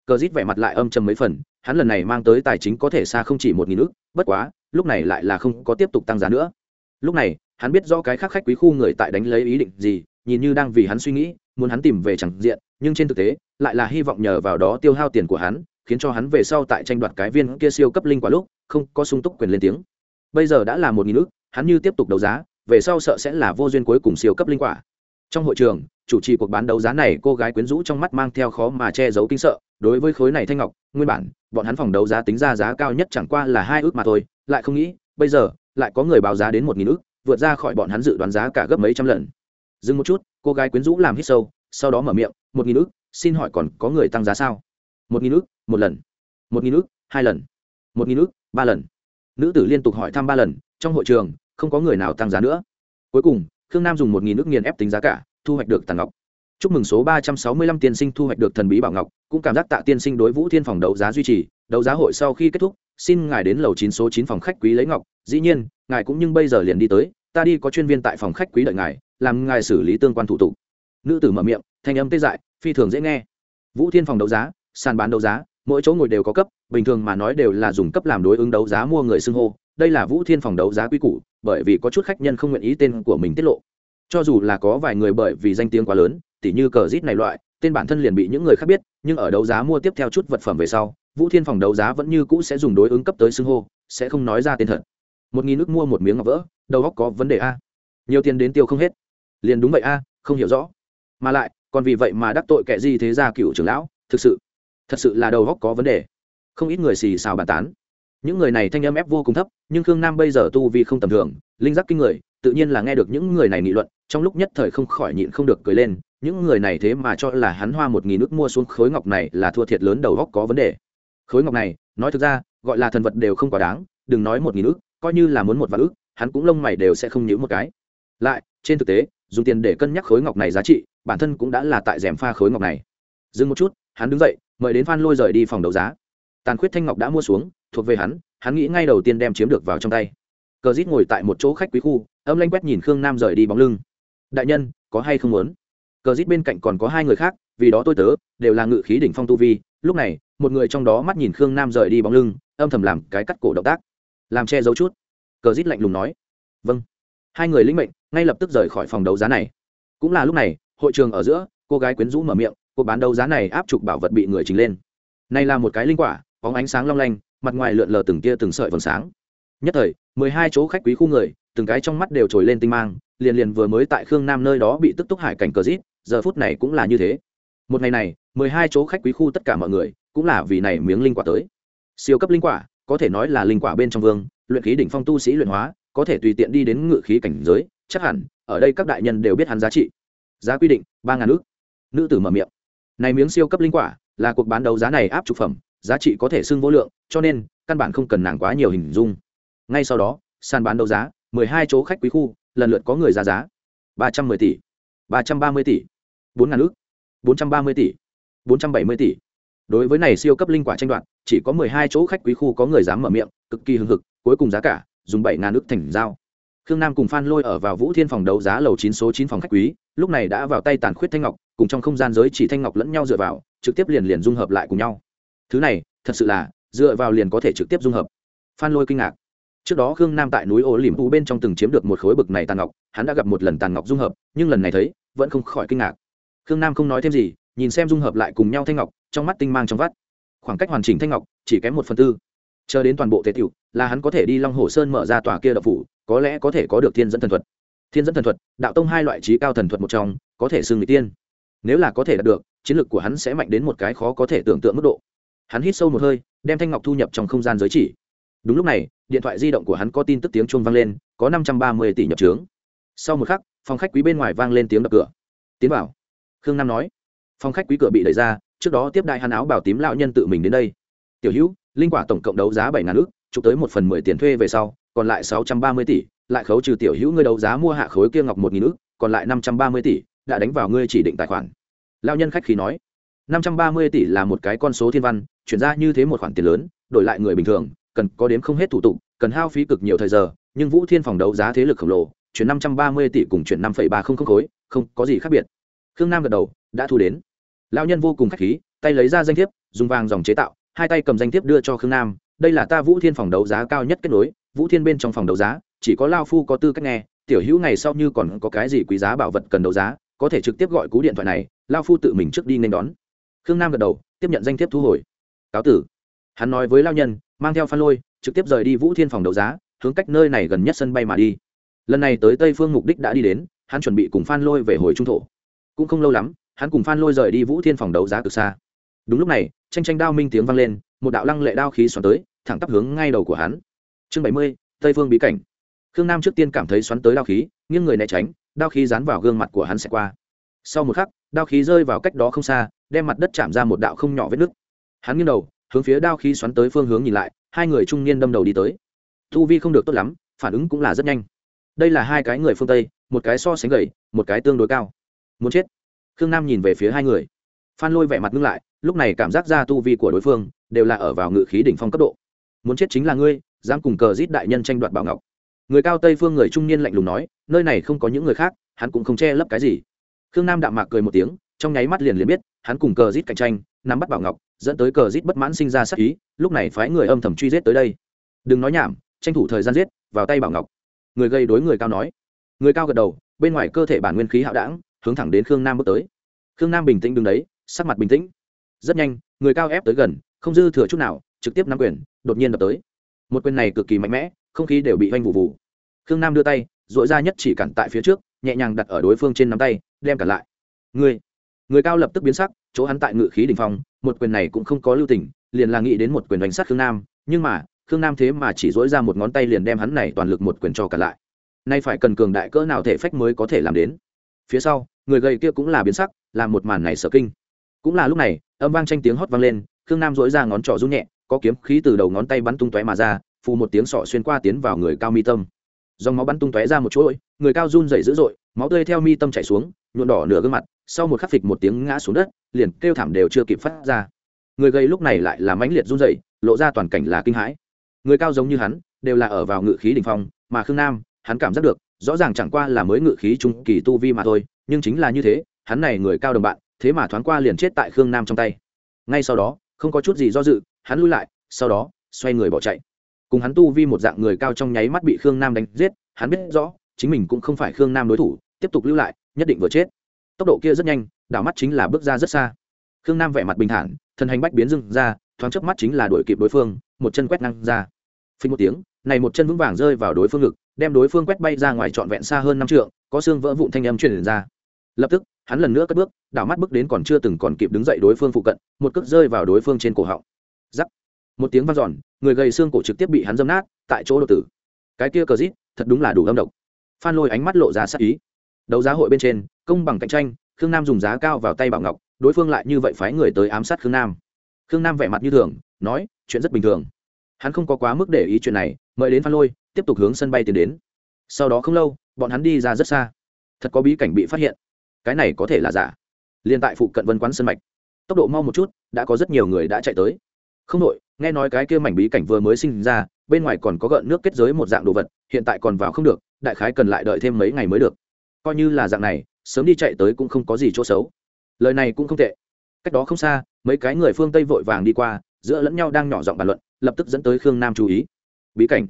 Speaker 1: Cờ dít vẻ mặt lại âm trầm mấy phần, hắn lần này mang tới tài chính có thể xa không chỉ một nghìn ước bất quá, lúc này lại là không có tiếp tục tăng giá nữa. Lúc này, hắn biết do cái khác khách quý khu người tại đánh lấy ý định gì, nhìn như đang vì hắn suy nghĩ, muốn hắn tìm về chẳng diện, nhưng trên thực tế, lại là hy vọng nhờ vào đó tiêu hao tiền của hắn, khiến cho hắn về sau tại tranh đoạt cái viên kia siêu cấp linh quả lúc, không có sung túc quyền lên tiếng bây giờ đã là một nghìn ước hắn như tiếp tục đấu giá, về sau sợ sẽ là vô duyên cuối cùng siêu cấp linh quả. Trong hội trường, chủ trì cuộc bán đấu giá này, cô gái quyến rũ trong mắt mang theo khó mà che giấu kinh sợ, đối với khối này thanh ngọc, nguyên bản, bọn hắn phòng đấu giá tính ra giá cao nhất chẳng qua là hai ước mà thôi, lại không nghĩ, bây giờ, lại có người báo giá đến một nghìn ước vượt ra khỏi bọn hắn dự đoán giá cả gấp mấy trăm lần. Dừng một chút, cô gái quyến rũ làm hít sâu, sau đó mở miệng, một nghìn ước xin hỏi còn có người tăng giá sao? Một nghìn ước một lần. Một nghìn ước hai lần. Một nghìn ước ba lần nữ tử liên tục hỏi thăm ba lần, trong hội trường, không có người nào tăng giá nữa. Cuối cùng, khương nam dùng một nghìn nước nghiền ép tính giá cả, thu hoạch được tàn ngọc. Chúc mừng số ba trăm sáu mươi lăm tiên sinh thu hoạch được thần bí bảo ngọc, cũng cảm giác tạ tiên sinh đối vũ thiên phòng đấu giá duy trì, đấu giá hội sau khi kết thúc, xin ngài đến lầu chín số chín phòng khách quý lấy ngọc. Dĩ nhiên, ngài cũng nhưng bây giờ liền đi tới, ta đi có chuyên viên tại phòng khách quý đợi ngài, làm ngài xử lý tương quan thủ tục. Nữ tử mở miệng, thanh âm tê dại, phi thường dễ nghe. Vũ thiên phòng đấu giá, sàn bán đấu giá mỗi chỗ ngồi đều có cấp, bình thường mà nói đều là dùng cấp làm đối ứng đấu giá mua người xưng hô. Đây là vũ thiên phòng đấu giá quy củ, bởi vì có chút khách nhân không nguyện ý tên của mình tiết lộ. Cho dù là có vài người bởi vì danh tiếng quá lớn, tỉ như cờ rít này loại, tên bản thân liền bị những người khác biết, nhưng ở đấu giá mua tiếp theo chút vật phẩm về sau, vũ thiên phòng đấu giá vẫn như cũ sẽ dùng đối ứng cấp tới xưng hô, sẽ không nói ra tên thật. Một nghìn nước mua một miếng ngọc vỡ, đầu góc có vấn đề a. Nhiều tiền đến tiêu không hết. Liền đúng vậy a, không hiểu rõ. Mà lại, còn vì vậy mà đắc tội kẻ gì thế ra cựu trưởng lão, thực sự thật sự là đầu góc có vấn đề. Không ít người xì xào bàn tán. Những người này thanh âm ép vô cùng thấp, nhưng khương nam bây giờ tu vi không tầm thường, linh giác kinh người, tự nhiên là nghe được những người này nghị luận, trong lúc nhất thời không khỏi nhịn không được cười lên, những người này thế mà cho là hắn hoa một nghìn nước mua xuống khối ngọc này là thua thiệt lớn đầu góc có vấn đề. Khối ngọc này, nói thực ra, gọi là thần vật đều không quá đáng, đừng nói một nghìn ước coi như là muốn một vạn ước hắn cũng lông mày đều sẽ không nhíu một cái. Lại, trên thực tế, dùng tiền để cân nhắc khối ngọc này giá trị, bản thân cũng đã là tại rèm pha khối ngọc này. Dừng một chút, hắn đứng dậy mời đến phan lôi rời đi phòng đấu giá. Tàn khuyết thanh ngọc đã mua xuống, thuộc về hắn hắn nghĩ ngay đầu tiên đem chiếm được vào trong tay. Cờ rít ngồi tại một chỗ khách quý khu, âm lanh quét nhìn khương nam rời đi bóng lưng. Đại nhân, có hay không muốn? Cờ rít bên cạnh còn có hai người khác, vì đó tôi tớ, đều là ngự khí đỉnh phong tu vi. Lúc này, một người trong đó mắt nhìn khương nam rời đi bóng lưng, âm thầm làm cái cắt cổ động tác. Làm che giấu chút. Cờ rít lạnh lùng nói. Vâng. Hai người lĩnh mệnh, ngay lập tức rời khỏi phòng đấu giá này. Cũng là lúc này, hội trường ở giữa, cô gái quyến rũ mở miệng cuộc bán đấu giá này áp trục bảo vật bị người trình lên. Này là một cái linh quả, bóng ánh sáng long lanh, mặt ngoài lượn lờ từng tia từng sợi vầng sáng. Nhất thời, mười hai chỗ khách quý khu người, từng cái trong mắt đều trồi lên tinh mang, liền liền vừa mới tại khương nam nơi đó bị tức túc hải cảnh cờ rít, giờ phút này cũng là như thế. Một ngày này, mười hai chỗ khách quý khu tất cả mọi người, cũng là vì này miếng linh quả tới. Siêu cấp linh quả, có thể nói là linh quả bên trong vương, luyện khí đỉnh phong tu sĩ luyện hóa, có thể tùy tiện đi đến ngự khí cảnh giới, chắc hẳn, ở đây các đại nhân đều biết hắn giá trị. Giá quy định, ba ngàn ước nữ tử mở miệng này miếng siêu cấp linh quả, là cuộc bán đấu giá này áp trục phẩm, giá trị có thể xưng vô lượng, cho nên, căn bản không cần nàng quá nhiều hình dung. Ngay sau đó, sàn bán đấu giá, mười hai chỗ khách quý khu, lần lượt có người ra giá. ba trăm mười tỷ, ba trăm ba mươi tỷ 4 ngàn ước bốn trăm ba mươi tỷ, bốn trăm bảy mươi tỷ. Đối với này siêu cấp linh quả tranh đoạt, chỉ có mười hai chỗ khách quý khu có người dám mở miệng, cực kỳ hưng hực, cuối cùng giá cả, dùng 7 ngàn ước thành giao khương nam cùng phan lôi ở vào vũ thiên phòng đấu giá lầu chín số chín phòng khách quý, lúc này đã vào tay tàn khuyết thanh ngọc, cùng trong không gian giới chỉ thanh ngọc lẫn nhau dựa vào, trực tiếp liền liền dung hợp lại cùng nhau. Thứ này, thật sự là, dựa vào liền có thể trực tiếp dung hợp. Phan lôi kinh ngạc. Trước đó khương nam tại núi ô liềm thu bên trong từng chiếm được một khối bực này tàn ngọc, hắn đã gặp một lần tàn ngọc dung hợp, nhưng lần này thấy, vẫn không khỏi kinh ngạc. Khương nam không nói thêm gì, nhìn xem dung hợp lại cùng nhau thanh ngọc, trong mắt tinh mang trong vắt. Khoảng cách hoàn chỉnh thanh ngọc, chỉ kém một phần tư chờ đến toàn bộ tề tiểu, là hắn có thể đi long hồ sơn mở ra tòa kia đậu phủ, có lẽ có thể có được thiên dẫn thần thuật. Thiên dẫn thần thuật, đạo tông hai loại trí cao thần thuật một trong, có thể xưng người tiên. Nếu là có thể đạt được, chiến lược của hắn sẽ mạnh đến một cái khó có thể tưởng tượng mức độ. Hắn hít sâu một hơi, đem thanh ngọc thu nhập trong không gian giới chỉ. Đúng lúc này, điện thoại di động của hắn có tin tức tiếng chuông vang lên, có năm trăm ba mươi tỷ nhập trướng sau một khắc, phòng khách quý bên ngoài vang lên tiếng đập cửa. Tiến vào. Khương nam nói. Phòng khách quý cửa bị đẩy ra, trước đó tiếp đại hắn áo bảo tím lão nhân tự mình đến đây. Tiểu hữu linh quả tổng cộng đấu giá bảy ngàn ước chụp tới một phần mười tiền thuê về sau, còn lại sáu trăm ba mươi tỷ, lại khấu trừ tiểu hữu ngươi đấu giá mua hạ khối kia ngọc một nghìn ước còn lại năm trăm ba mươi tỷ đã đánh vào ngươi chỉ định tài khoản. Lao nhân khách khí nói, năm trăm ba mươi tỷ là một cái con số thiên văn, chuyển ra như thế một khoản tiền lớn, đổi lại người bình thường, cần có đếm không hết thủ tục, cần hao phí cực nhiều thời giờ, nhưng vũ thiên phòng đấu giá thế lực khổng lồ, chuyển năm trăm ba mươi tỷ cùng chuyển năm phẩy ba không không khối, không có gì khác biệt. Khương nam gật đầu, đã thu đến. Lao nhân vô cùng khách khí, tay lấy ra danh thiếp, dùng vàng dòng chế tạo hai tay cầm danh thiếp đưa cho khương nam, đây là ta vũ thiên phòng đấu giá cao nhất kết nối, vũ thiên bên trong phòng đấu giá, chỉ có lao phu có tư cách nghe, tiểu hữu ngày sau như còn có cái gì quý giá bảo vật cần đấu giá, có thể trực tiếp gọi cú điện thoại này, lao phu tự mình trước đi nên đón. Khương nam gật đầu, tiếp nhận danh thiếp thu hồi. Cáo tử. Hắn nói với lao nhân, mang theo phan lôi, trực tiếp rời đi vũ thiên phòng đấu giá, hướng cách nơi này gần nhất sân bay mà đi. Lần này tới tây phương mục đích đã đi đến, hắn chuẩn bị cùng phan lôi về hồi trung thổ. Cũng không lâu lắm, hắn cùng phan lôi rời đi vũ thiên phòng đấu giá từ xa đúng lúc này tranh tranh đao minh tiếng vang lên, một đạo lăng lệ đao khí xoắn tới, thẳng tắp hướng ngay đầu của hắn. Chương bảy mươi, tây phương bí cảnh. Khương nam trước tiên cảm thấy xoắn tới đao khí, nghiêng người né tránh, đao khí dán vào gương mặt của hắn sẽ qua. Sau một khắc, đao khí rơi vào cách đó không xa, đem mặt đất chạm ra một đạo không nhỏ vết nứt. Hắn nghiêng đầu, hướng phía đao khí xoắn tới phương hướng nhìn lại, hai người trung niên đâm đầu đi tới. Thu vi không được tốt lắm, phản ứng cũng là rất nhanh. Đây là hai cái người phương tây, một cái so sánh gầy, một cái tương đối cao. Muốn chết. Khương nam nhìn về phía hai người. Phan lôi vẻ mặt ngưng lại lúc này cảm giác ra tu vi của đối phương đều là ở vào ngự khí đỉnh phong cấp độ. Muốn chết chính là ngươi, dám cùng cờ giết đại nhân tranh đoạt bảo ngọc. Người cao tây phương người trung niên lạnh lùng nói, nơi này không có những người khác, hắn cũng không che lấp cái gì. Khương nam đạm mạc cười một tiếng, trong nháy mắt liền liền biết, hắn cùng cờ giết cạnh tranh, nắm bắt bảo ngọc, dẫn tới cờ giết bất mãn sinh ra sắc ý, lúc này phái người âm thầm truy giết tới đây. Đừng nói nhảm, tranh thủ thời gian giết, vào tay bảo ngọc. Người gây đối người cao nói. Người cao gật đầu, bên ngoài cơ thể bản nguyên khí hạo đảng hướng thẳng đến khương nam bước tới. Khương nam bình tĩnh đứng đấy, sắc mặt bình tĩnh rất nhanh, người cao ép tới gần, không dư thừa chút nào, trực tiếp nắm quyền, đột nhiên đập tới. Một quyền này cực kỳ mạnh mẽ, không khí đều bị oanh vụ vụ khương nam đưa tay dội ra nhất chỉ cản tại phía trước, nhẹ nhàng đặt ở đối phương trên nắm tay, đem cản lại. Người người cao lập tức biến sắc, chỗ hắn tại ngự khí đình phong, một quyền này cũng không có lưu tình, liền là nghĩ đến một quyền đánh sát khương nam, nhưng mà, khương nam thế mà chỉ dỗi ra một ngón tay liền đem hắn này toàn lực một quyền cho cả lại. Nay phải cần cường đại cỡ nào thể phách mới có thể làm đến? Phía sau, người gầy kia cũng là biến sắc, làm một màn này sợ kinh cũng là lúc này, âm vang tranh tiếng hót vang lên, khương nam dỗi ra ngón trỏ run nhẹ, có kiếm khí từ đầu ngón tay bắn tung tóe mà ra, phù một tiếng sọ xuyên qua tiến vào người cao mi tâm. Dòng máu bắn tung tóe ra một chuỗi, người cao run dày dữ dội, máu tươi theo mi tâm chảy xuống nhuộn đỏ nửa gương mặt, sau một khắc phịch một tiếng ngã xuống đất, liền kêu thảm đều chưa kịp phát ra. Người gây lúc này lại là mãnh liệt run dày lộ ra toàn cảnh là kinh hãi. Người cao giống như hắn, đều là ở vào ngự khí đ ỉ n h phong, mà khương nam, hắn cảm giác được, rõ ràng chẳng qua là mới ngự khí trung kỳ tu vi mà thôi, nhưng chính là như thế, hắn này người cao đồng bạn thế mà thoáng qua liền chết tại khương nam trong tay. Ngay sau đó, không có chút gì do dự, hắn lui lại, sau đó, xoay người bỏ chạy. Cùng hắn tu vi một dạng người cao trong nháy mắt bị khương nam đánh giết, hắn biết rõ, chính mình cũng không phải khương nam đối thủ, tiếp tục lưu lại, nhất định vừa chết. Tốc độ kia rất nhanh, đảo mắt chính là bước ra rất xa. Khương nam vẻ mặt bình thản, thân hành bách biến dưng ra, thoáng chớp mắt chính là đuổi kịp đối phương, một chân quét năng ra. Phình một tiếng, này một chân vững vàng rơi vào đối phương ngực, đem đối phương quét bay ra ngoài trọn vẹn xa hơn năm trượng, có xương vỡ vụn thanh âm truyền ra lập tức, hắn lần nữa cất bước, đảo mắt bước đến còn chưa từng còn kịp đứng dậy đối phương phụ cận, một cước rơi vào đối phương trên cổ họng. Giắc một tiếng vang giòn người gầy xương cổ trực tiếp bị hắn dâm nát, tại chỗ đột tử. Cái kia cờ rít, thật đúng là đủ âm độc. Phan lôi ánh mắt lộ ra sắc ý. Đấu giá hội bên trên, công bằng cạnh tranh, khương nam dùng giá cao vào tay bảo ngọc, đối phương lại như vậy phái người tới ám sát khương nam. Khương nam vẻ mặt như thường, nói, chuyện rất bình thường. Hắn không có quá mức để ý chuyện này, mời đến phan lôi, tiếp tục hướng sân bay tiến đến. Sau đó không lâu, bọn hắn đi ra rất xa. Thật có bí cảnh bị phát hiện cái này có thể là giả. Liên tại phụ cận vân quán sân mạch, tốc độ mau một chút, đã có rất nhiều người đã chạy tới. Không đội nghe nói cái kia mảnh bí cảnh vừa mới sinh ra, bên ngoài còn có gợn nước kết giới một dạng đồ vật, hiện tại còn vào không được, đại khái cần lại đợi thêm mấy ngày mới được. Coi như là dạng này, sớm đi chạy tới cũng không có gì chỗ xấu. Lời này cũng không tệ. Cách đó không xa, mấy cái người phương tây vội vàng đi qua, giữa lẫn nhau đang nhỏ giọng bàn luận, lập tức dẫn tới khương nam chú ý. Bí cảnh.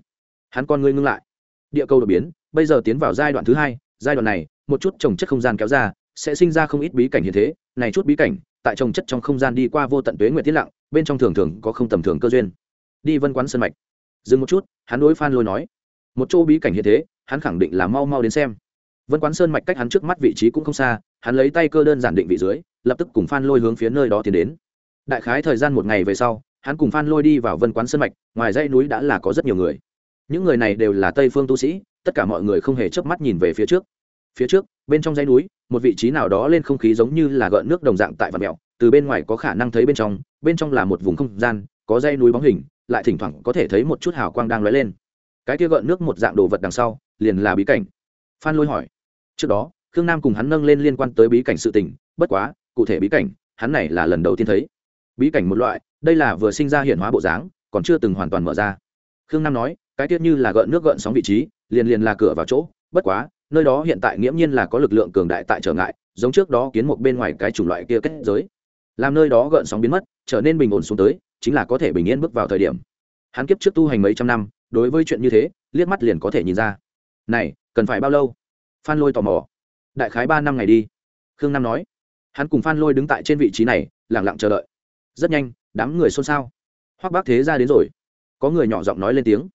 Speaker 1: Hắn con ngươi ngưng lại. Địa cầu đột biến, bây giờ tiến vào giai đoạn thứ hai, giai đoạn này, một chút trồng chất không gian kéo ra sẽ sinh ra không ít bí cảnh như thế, này chút bí cảnh, tại trồng chất trong không gian đi qua vô tận tuế nguyện tiết lặng, bên trong thường thường có không tầm thường cơ duyên. Đi vân quán sân mạch. Dừng một chút, hắn đối phan lôi nói, một chỗ bí cảnh như thế, hắn khẳng định là mau mau đến xem. Vân quán sơn mạch cách hắn trước mắt vị trí cũng không xa, hắn lấy tay cơ đơn giản định vị dưới, lập tức cùng phan lôi hướng phía nơi đó tiến đến. Đại khái thời gian một ngày về sau, hắn cùng phan lôi đi vào vân quán sơn mạch, ngoài dãy núi đã là có rất nhiều người. Những người này đều là tây phương tu sĩ, tất cả mọi người không hề chớp mắt nhìn về phía trước. Phía trước, bên trong dãy núi một vị trí nào đó lên không khí giống như là gợn nước đồng dạng tại vạt mèo. từ bên ngoài có khả năng thấy bên trong bên trong là một vùng không gian, có dây núi bóng hình, lại thỉnh thoảng có thể thấy một chút hào quang đang lóe lên. Cái kia gợn nước một dạng đồ vật đằng sau, liền là bí cảnh. Phan lôi hỏi. Trước đó, khương nam cùng hắn nâng lên liên quan tới bí cảnh sự tình, bất quá, cụ thể bí cảnh, hắn này là lần đầu tiên thấy. Bí cảnh một loại, đây là vừa sinh ra hiện hóa bộ dáng, còn chưa từng hoàn toàn mở ra. Khương nam nói, cái tiết như là gợn nước gợn sóng vị trí, liền liền là cửa vào chỗ, bất quá nơi đó hiện tại nghiễm nhiên là có lực lượng cường đại tại trở ngại, giống trước đó kiến một bên ngoài cái chủng loại kia kết giới. Làm nơi đó gợn sóng biến mất, trở nên bình ổn xuống tới, chính là có thể bình yên bước vào thời điểm. Hắn kiếp trước tu hành mấy trăm năm, đối với chuyện như thế, liếc mắt liền có thể nhìn ra. Này, cần phải bao lâu? Phan lôi tò mò. Đại khái ba năm ngày đi. Khương nam nói. Hắn cùng phan lôi đứng tại trên vị trí này lẳng lặng chờ đợi. Rất nhanh, đám người xôn xao. Hoắc bác thế ra đến rồi. Có người nhỏ giọng nói lên tiếng.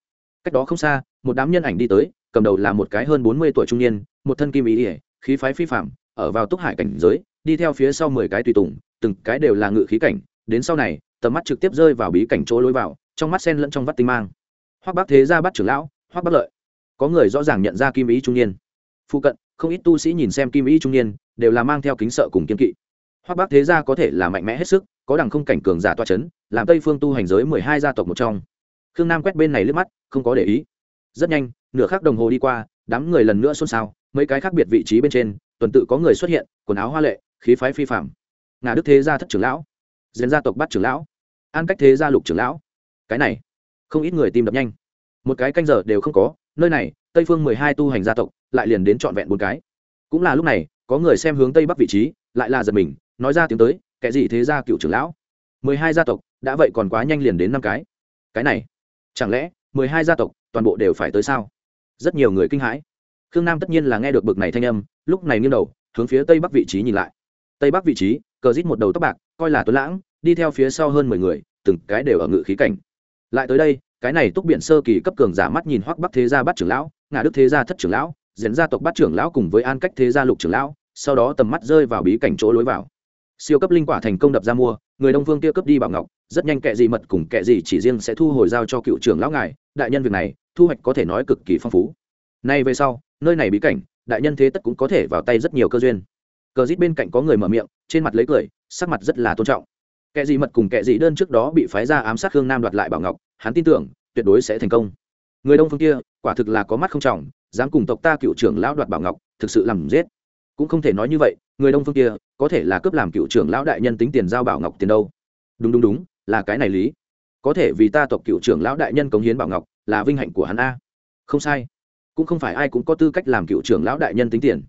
Speaker 1: Cách đó không xa, một đám nhân ảnh đi tới cầm đầu là một cái hơn bốn mươi tuổi trung niên, một thân kim ý ỉa, khí phái phi phạm ở vào túc hải cảnh giới, đi theo phía sau mười cái tùy tùng, từng cái đều là ngự khí cảnh. Đến sau này, tầm mắt trực tiếp rơi vào bí cảnh chỗ lối vào, trong mắt sen lẫn trong vắt tinh mang. Hoắc bác thế ra bắt trưởng lão hoắc bác lợi. Có người rõ ràng nhận ra kim ý trung niên. Phụ cận, không ít tu sĩ nhìn xem kim ý trung niên, đều là mang theo kính sợ cùng kiên kỵ. Hoắc bác thế gia có thể là mạnh mẽ hết sức, có đẳng không cảnh cường giả toa c h ấ n làm tây phương tu hành giới mười hai gia tộc một trong. Khương nam quét bên này lướt mắt, không có để ý. Rất nhanh nửa khắc đồng hồ đi qua, đám người lần nữa xôn xao, mấy cái khác biệt vị trí bên trên, tuần tự có người xuất hiện, quần áo hoa lệ, khí phái phi phạm ngà đức thế gia thất trưởng lão, diễn gia tộc bắt trưởng lão, an cách thế gia lục trưởng lão. Cái này, không ít người tìm đập nhanh. Một cái canh giờ đều không có, nơi này, tây phương mười hai tu hành gia tộc, lại liền đến trọn vẹn bốn cái. Cũng là lúc này, có người xem hướng tây bắc vị trí, lại là giật mình, nói ra tiếng tới, kẻ gì thế gia cựu trưởng lão? Mười hai gia tộc, đã vậy còn quá nhanh liền đến năm cái. Cái này, chẳng lẽ mười hai gia tộc toàn bộ đều phải tới sao? Rất nhiều người kinh hãi. Khương nam tất nhiên là nghe được bực này thanh âm, lúc này nghiêng đầu, hướng phía tây bắc vị trí nhìn lại. Tây bắc vị trí, cờ rít một đầu tóc bạc, coi là tuấn lãng, đi theo phía sau hơn mười người, từng cái đều ở ngự khí cảnh. Lại tới đây, cái này túc biển sơ kỳ cấp cường giả mắt nhìn hoắc bắc thế gia bắt trưởng lão ngã đức thế gia thất trưởng lão, diễn gia tộc bắt trưởng lão cùng với an cách thế gia lục trưởng lão, sau đó tầm mắt rơi vào bí cảnh chỗ lối vào. Siêu cấp linh quả thành công đập ra mua, người đông phương kia cướp đi bảo ngọc, rất nhanh kệ gì mật cùng kệ gì chỉ riêng sẽ thu hồi giao cho cựu trưởng lão ngài, đại nhân việc này thu hoạch có thể nói cực kỳ phong phú. Nay về sau, nơi này bí cảnh, đại nhân thế tất cũng có thể vào tay rất nhiều cơ duyên. Cờ rít bên cạnh có người mở miệng, trên mặt lấy cười, sắc mặt rất là tôn trọng. Kẻ gì mật cùng kẻ gì đơn trước đó bị phái ra ám sát khương nam đoạt lại bảo ngọc, hắn tin tưởng, tuyệt đối sẽ thành công. Người đông phương kia, quả thực là có mắt không trọng, dám cùng tộc ta cựu trưởng lão đoạt bảo ngọc, thực sự làm giết. Cũng không thể nói như vậy, người đông phương kia, có thể là cướp làm cựu trưởng lão đại nhân tính tiền giao bảo ngọc tiền đâu. Đúng đúng đúng, là cái này lý. Có thể vì ta tộc cựu trưởng lão đại nhân cống hiến bảo ngọc là vinh hạnh của hắn a. Không sai. Cũng không phải ai cũng có tư cách làm cựu trưởng lão đại nhân tính tiền.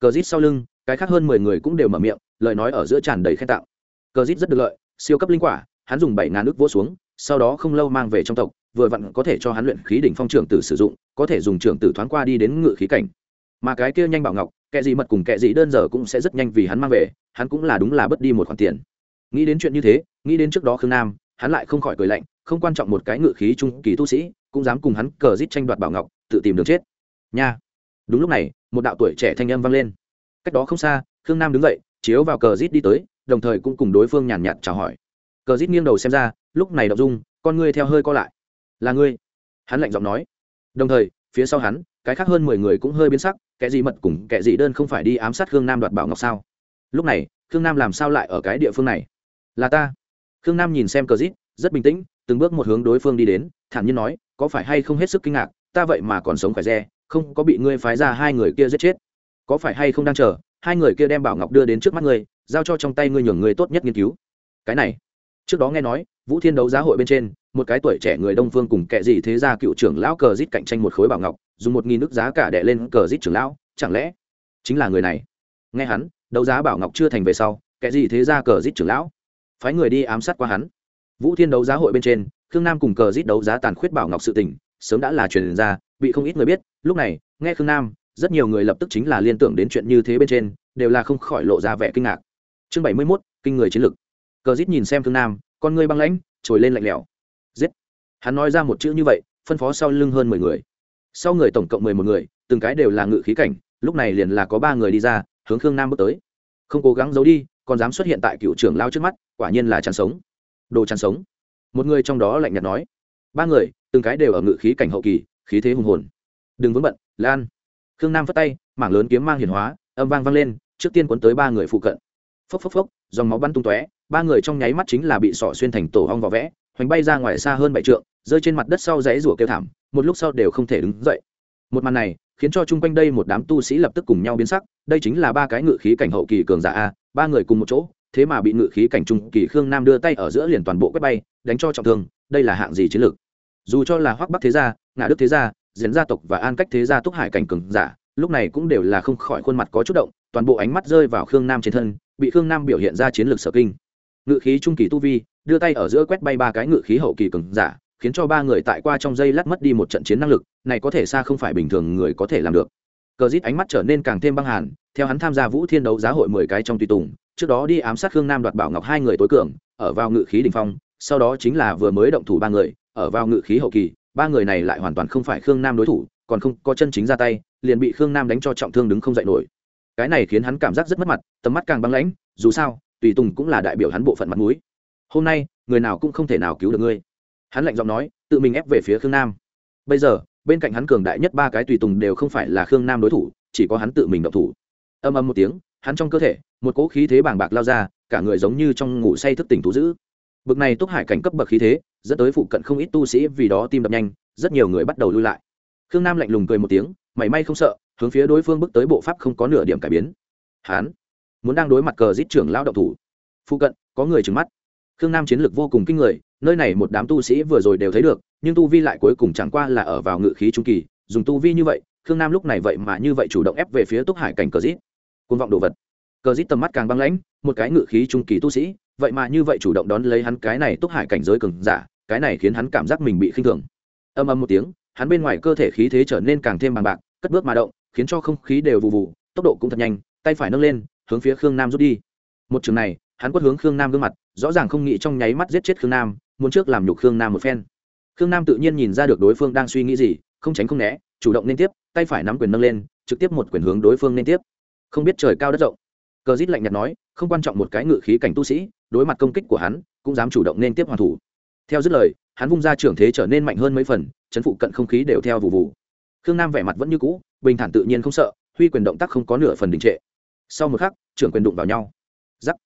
Speaker 1: Cờ rít sau lưng, cái khác hơn mười người cũng đều mở miệng, lời nói ở giữa tràn đầy khen tạo cờ rít rất được lợi, siêu cấp linh quả, hắn dùng bảy ngàn nước vỗ xuống, sau đó không lâu mang về trong tộc, vừa vặn có thể cho hắn luyện khí đỉnh phong trưởng tử sử dụng, có thể dùng trưởng tử thoáng qua đi đến ngự khí cảnh. Mà cái kia nhanh bảo ngọc kệ gì mật cùng kệ gì đơn giờ cũng sẽ rất nhanh vì hắn mang về, hắn cũng là đúng là bất đi một khoản tiền. Nghĩ đến chuyện như thế, nghĩ đến trước đó khương nam, hắn lại không khỏi cười lạnh, không quan trọng một cái ngự khí trung kỳ tu sĩ cũng dám cùng hắn cờ rít tranh đoạt bảo ngọc, tự tìm đường chết. Nha. Đúng lúc này, một đạo tuổi trẻ thanh âm vang lên. Cách đó không xa, khương nam đứng dậy, chiếu vào cờ rít đi tới, đồng thời cũng cùng đối phương nhàn nhạt chào hỏi. Cờ rít nghiêng đầu xem ra, lúc này đọc dung, con ngươi theo hơi co lại. Là ngươi. Hắn lạnh giọng nói. Đồng thời, phía sau hắn, cái khác hơn mười người cũng hơi biến sắc, kẻ gì mật cùng kẻ gì đơn không phải đi ám sát khương nam đoạt bảo ngọc sao? Lúc này, khương nam làm sao lại ở cái địa phương này? Là ta. Khương nam nhìn xem cờ rít rất bình tĩnh, từng bước một hướng đối phương đi đến, thản nhiên nói có phải hay không hết sức kinh ngạc, ta vậy mà còn sống khỏe re, không có bị ngươi phái ra hai người kia giết chết. Có phải hay không đang chờ, hai người kia đem bảo ngọc đưa đến trước mắt ngươi, giao cho trong tay ngươi nhường ngươi tốt nhất nghiên cứu. Cái này, trước đó nghe nói, vũ thiên đấu giá hội bên trên, một cái tuổi trẻ người đông phương cùng kệ gì thế ra cựu trưởng lão cờ rít cạnh tranh một khối bảo ngọc, dùng một nghìn nước giá cả đẻ lên cờ rít trưởng lão, chẳng lẽ chính là người này? Nghe hắn, đấu giá bảo ngọc chưa thành về sau kệ gì thế ra cờ rít trưởng lão, phái người đi ám sát qua hắn. Vũ thiên đấu giá hội bên trên khương nam cùng cờ rít đấu giá tàn khuyết bảo ngọc sự tình, sớm đã là truyền ra, bị không ít người biết, lúc này, nghe khương nam, rất nhiều người lập tức chính là liên tưởng đến chuyện như thế bên trên, đều là không khỏi lộ ra vẻ kinh ngạc. Chương bảy mươi mốt, kinh người chiến lực cờ rít nhìn xem khương nam, con ngươi băng lãnh, trồi lên lạnh lẽo. Giết. Hắn nói ra một chữ như vậy, phân phó sau lưng hơn mười người. Sau người tổng cộng mười một người, từng cái đều là ngự khí cảnh, lúc này liền là có ba người đi ra, hướng khương nam bước tới. Không cố gắng giấu đi, còn dám xuất hiện tại cựu trưởng lao trước mắt, quả nhiên là chằn sống. Đồ chằn sống một người trong đó lạnh nhạt nói, ba người, từng cái đều ở ngự khí cảnh hậu kỳ, khí thế hùng hồn. Đừng vướng bận, lan. Khương nam phất tay, mảng lớn kiếm mang hiền hóa, âm vang vang lên, trước tiên cuốn tới ba người phụ cận. Phốc phốc phốc, dòng máu bắn tung tóe, ba người trong nháy mắt chính là bị sỏ xuyên thành tổ hong vỏ vẽ, hoành bay ra ngoài xa hơn bảy trượng, rơi trên mặt đất sau dãy rủa kêu thảm, một lúc sau đều không thể đứng dậy. Một màn này, khiến cho chung quanh đây một đám tu sĩ lập tức cùng nhau biến sắc, đây chính là ba cái ngự khí cảnh hậu kỳ cường giả a, ba người cùng một chỗ, thế mà bị ngự khí cảnh trung kỳ khương nam đưa tay ở giữa liền toàn bộ quét bay đánh cho trọng thương, đây là hạng gì chiến lược? Dù cho là hoắc bắc thế gia ngã đức thế gia, diễn gia tộc và an cách thế gia túc hải cảnh cường giả, lúc này cũng đều là không khỏi khuôn mặt có chút động, toàn bộ ánh mắt rơi vào khương nam trên thân, bị khương nam biểu hiện ra chiến lược sở kinh. Ngự khí trung kỳ tu vi, đưa tay ở giữa quét bay ba cái ngự khí hậu kỳ cường giả, khiến cho ba người tại qua trong dây lát mất đi một trận chiến năng lực, này có thể xa không phải bình thường người có thể làm được. Cờ rít ánh mắt trở nên càng thêm băng hàn, theo hắn tham gia vũ thiên đấu giá hội mười cái trong tùy tùng, trước đó đi ám sát khương nam đoạt bảo ngọc hai người tối cường, ở vào ngự khí đình phong sau đó chính là vừa mới động thủ ba người, ở vào ngự khí hậu kỳ, ba người này lại hoàn toàn không phải khương nam đối thủ, còn không có chân chính ra tay, liền bị khương nam đánh cho trọng thương đứng không dậy nổi. Cái này khiến hắn cảm giác rất mất mặt, tầm mắt càng băng lãnh, dù sao, tùy tùng cũng là đại biểu hắn bộ phận mặt mũi. Hôm nay, người nào cũng không thể nào cứu được ngươi. Hắn lạnh giọng nói, tự mình ép về phía khương nam. Bây giờ, bên cạnh hắn cường đại nhất ba cái tùy tùng đều không phải là khương nam đối thủ, chỉ có hắn tự mình động thủ. Âm âm một tiếng, hắn trong cơ thể, một cỗ khí thế bàng bạc lao ra, cả người giống như trong ngủ say thức tỉnh thú dữ bực này túc hải cảnh cấp bậc khí thế, dẫn tới phụ cận không ít tu sĩ vì đó tim đập nhanh, rất nhiều người bắt đầu lui lại. Khương nam lạnh lùng cười một tiếng, mảy may không sợ, hướng phía đối phương bước tới bộ pháp không có nửa điểm cải biến. Hắn muốn đang đối mặt cờ giết trưởng lao động thủ. Phụ cận, có người trừng mắt. Khương nam chiến lược vô cùng kinh người, nơi này một đám tu sĩ vừa rồi đều thấy được, nhưng tu vi lại cuối cùng chẳng qua là ở vào ngự khí trung kỳ, dùng tu vi như vậy, khương nam lúc này vậy mà như vậy chủ động ép về phía túc hải cảnh cờ giết. Cuồng vọng đồ vật. Cờ giết tầm mắt càng băng lãnh, một cái ngự khí trung kỳ tu sĩ vậy mà như vậy chủ động đón lấy hắn cái này túc hải cảnh giới cường giả, cái này khiến hắn cảm giác mình bị khinh thường. Âm âm một tiếng, hắn bên ngoài cơ thể khí thế trở nên càng thêm bằng bạc, cất bước mà động, khiến cho không khí đều vụ vụ, tốc độ cũng thật nhanh, tay phải nâng lên, hướng phía khương nam rút đi. Một trường này, hắn quất hướng khương nam gương mặt, rõ ràng không nghĩ trong nháy mắt giết chết khương nam, muốn trước làm nhục khương nam một phen. Khương nam tự nhiên nhìn ra được đối phương đang suy nghĩ gì, không tránh không né, chủ động liên tiếp, tay phải nắm quyền nâng lên, trực tiếp một quyền hướng đối phương liên tiếp. Không biết trời cao đất rộng. Cờ rít lạnh nhạt nói không quan trọng một cái ngự khí cảnh tu sĩ, đối mặt công kích của hắn, cũng dám chủ động nên tiếp hoàn thủ. Theo dứt lời, hắn vung ra trưởng thế trở nên mạnh hơn mấy phần, chấn phụ cận không khí đều theo vụ vụ. Khương nam vẻ mặt vẫn như cũ, bình thản tự nhiên không sợ, huy quyền động tác không có nửa phần đình trệ. Sau một khắc, trưởng quyền đụng vào nhau. Giắc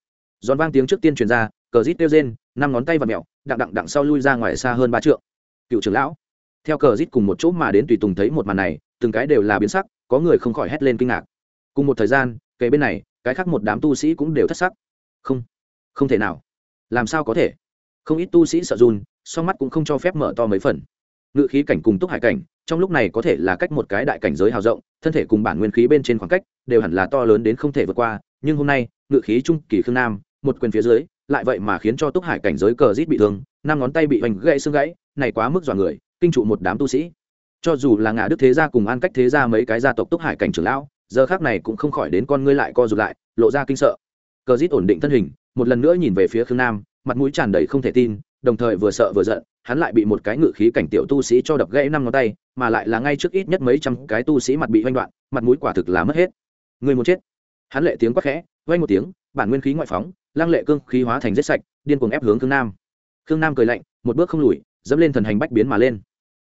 Speaker 1: giòn vang tiếng trước tiên truyền ra, cờ rít kêu rên, năm ngón tay và mẹo, đặng đặng đặng sau lui ra ngoài xa hơn ba trượng. Cựu trưởng lão. Theo cờ rít cùng một chỗ mà đến tùy tùng thấy một màn này, từng cái đều là biến sắc, có người không khỏi hét lên kinh ngạc. Cùng một thời gian, kề bên này cái khác một đám tu sĩ cũng đều thất sắc. Không không thể nào. Làm sao có thể? Không ít tu sĩ sợ run, song mắt cũng không cho phép mở to mấy phần. Ngự khí cảnh cùng túc hải cảnh, trong lúc này có thể là cách một cái đại cảnh giới hào rộng, thân thể cùng bản nguyên khí bên trên khoảng cách, đều hẳn là to lớn đến không thể vượt qua, nhưng hôm nay, ngự khí trung kỳ khương nam, một quyền phía dưới, lại vậy mà khiến cho túc hải cảnh giới cờ rít bị thương, năm ngón tay bị hoành gãy xương gãy, này quá mức dọa người, kinh trụ một đám tu sĩ. Cho dù là ngã đức thế gia cùng an cách thế gia mấy cái gia tộc túc hải cảnh trưởng lão giờ khác này cũng không khỏi đến con ngươi lại co rụt lại, lộ ra kinh sợ. Cờ rít ổn định thân hình, một lần nữa nhìn về phía khương nam, mặt mũi tràn đầy không thể tin, đồng thời vừa sợ vừa giận, hắn lại bị một cái ngự khí cảnh tiểu tu sĩ cho đập gãy năm ngón tay, mà lại là ngay trước ít nhất mấy trăm cái tu sĩ mặt bị oanh đoạn, mặt mũi quả thực là mất hết. Người muốn chết. Hắn lệ tiếng quát khẽ oanh một tiếng, bản nguyên khí ngoại phóng, lăng lệ cương khí hóa thành rết sạch, điên cuồng ép hướng khương nam. Khương nam cười lạnh, một bước không lùi, dẫm lên thần hành bách biến mà lên.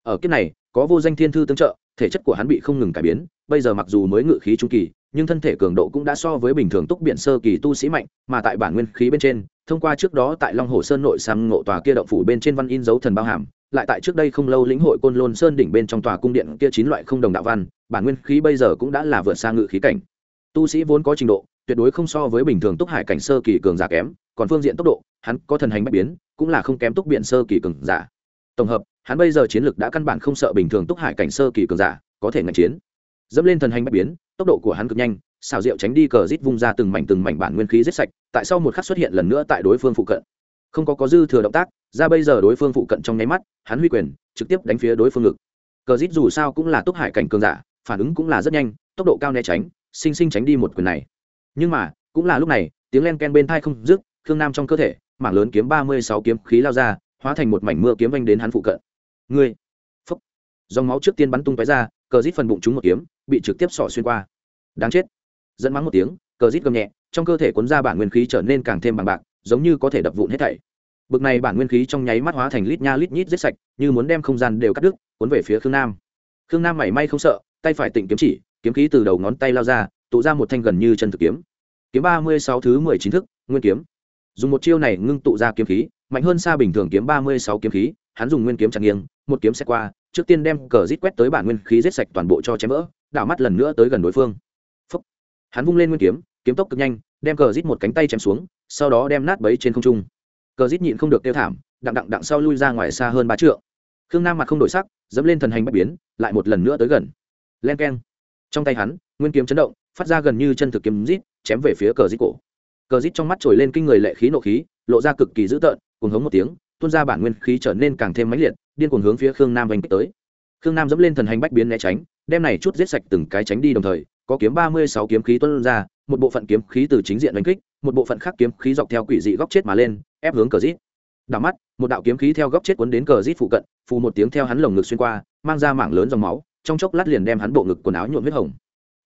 Speaker 1: Ở kiếp này, có vô danh thiên thư tương trợ thể chất của hắn bị không ngừng cải biến, bây giờ mặc dù mới ngự khí trung kỳ, nhưng thân thể cường độ cũng đã so với bình thường túc biện sơ kỳ tu sĩ mạnh, mà tại bản nguyên khí bên trên, thông qua trước đó tại long hồ sơn nội sang ngộ tòa kia động phủ bên trên văn in dấu thần bao hàm, lại tại trước đây không lâu lĩnh hội côn lôn sơn đỉnh bên trong tòa cung điện kia chín loại không đồng đạo văn, bản nguyên khí bây giờ cũng đã là vượt xa ngự khí cảnh. Tu sĩ vốn có trình độ, tuyệt đối không so với bình thường túc hải cảnh sơ kỳ cường giả kém, còn phương diện tốc độ, hắn có thần hành bách biến, cũng là không kém túc biện sơ kỳ cường giả tổng hợp, hắn bây giờ chiến lược đã căn bản không sợ bình thường túc hải cảnh sơ kỳ cường giả có thể ngạch chiến. Dẫm lên thần hành bạch biến, tốc độ của hắn cực nhanh, xào rượu tránh đi cờ rít vung ra từng mảnh từng mảnh bản nguyên khí giết sạch, tại sau một khắc xuất hiện lần nữa tại đối phương phụ cận. Không có có dư thừa động tác, ra bây giờ đối phương phụ cận trong nháy mắt, hắn huy quyền, trực tiếp đánh phía đối phương ngực. Cờ rít dù sao cũng là túc hải cảnh cường giả, phản ứng cũng là rất nhanh, tốc độ cao né tránh, sinh sinh tránh đi một quyền này. Nhưng mà, cũng là lúc này, tiếng len ken bên thai không dứt, khương nam trong cơ thể, mảng lớn kiếm ba mươi sáu kiếm khí lao ra hóa thành một mảnh mưa kiếm vanh đến hắn phụ cận. Ngươi phúc dòng máu trước tiên bắn tung tóe ra, cờ rít phần bụng chúng một kiếm, bị trực tiếp sỏ xuyên qua. Đáng chết. Dẫn mắng một tiếng, cờ rít gầm nhẹ, trong cơ thể cuốn ra bản nguyên khí trở nên càng thêm bằng bạc, giống như có thể đập vụn hết thảy. Bực này bản nguyên khí trong nháy mắt hóa thành lít nha lít nhít giết sạch, như muốn đem không gian đều cắt đứt, cuốn về phía khương nam. Khương nam mảy may không sợ, tay phải tỉnh kiếm chỉ, kiếm khí từ đầu ngón tay lao ra, tụ ra một thanh gần như chân thực kiếm. Kiếm ba mươi sáu thứ mười chín thức, nguyên kiếm. Dùng một chiêu này ngưng tụ ra kiếm khí mạnh hơn xa bình thường kiếm ba mươi sáu kiếm khí, hắn dùng nguyên kiếm chặt nghiêng, một kiếm xe qua, trước tiên đem cờ rít quét tới bản nguyên khí giết sạch toàn bộ cho chém vỡ, đảo mắt lần nữa tới gần đối phương. Phúc. hắn vung lên nguyên kiếm kiếm tốc cực nhanh, đem cờ rít một cánh tay chém xuống, sau đó đem nát bấy trên không trung. Cờ rít nhịn không được tiêu thảm, đặng đặng đặng sau lui ra ngoài xa hơn ba trượng. Khương nam mặt không đổi sắc, dẫm lên thần hành bạch biến, lại một lần nữa tới gần. Len keng. Trong tay hắn, nguyên kiếm chấn động, phát ra gần như chân thực kiếm rít, chém về phía cờ rít cổ. Cờ rít trong mắt trồi lên kinh người lệ khí nộ khí, lộ ra cực kỳ dữ tợn cùng hống một tiếng, tuôn ra bản nguyên khí trở nên càng thêm mãnh liệt, điên cuồng hướng phía khương nam vành tới. Khương nam dẫm lên thần hành bách biến né tránh, đem này chút giết sạch từng cái tránh đi đồng thời, có kiếm ba mươi sáu kiếm khí tuôn ra, một bộ phận kiếm khí từ chính diện đánh kích, một bộ phận khác kiếm khí dọc theo quỷ dị góc chết mà lên, ép hướng cờ rít. Đảo mắt, một đạo kiếm khí theo góc chết cuốn đến cờ rít phụ cận, phù một tiếng theo hắn lồng ngực xuyên qua, mang ra mảng lớn dòng máu, trong chốc lát liền đem hắn bộ ngực quần áo nhuộm huyết hồng.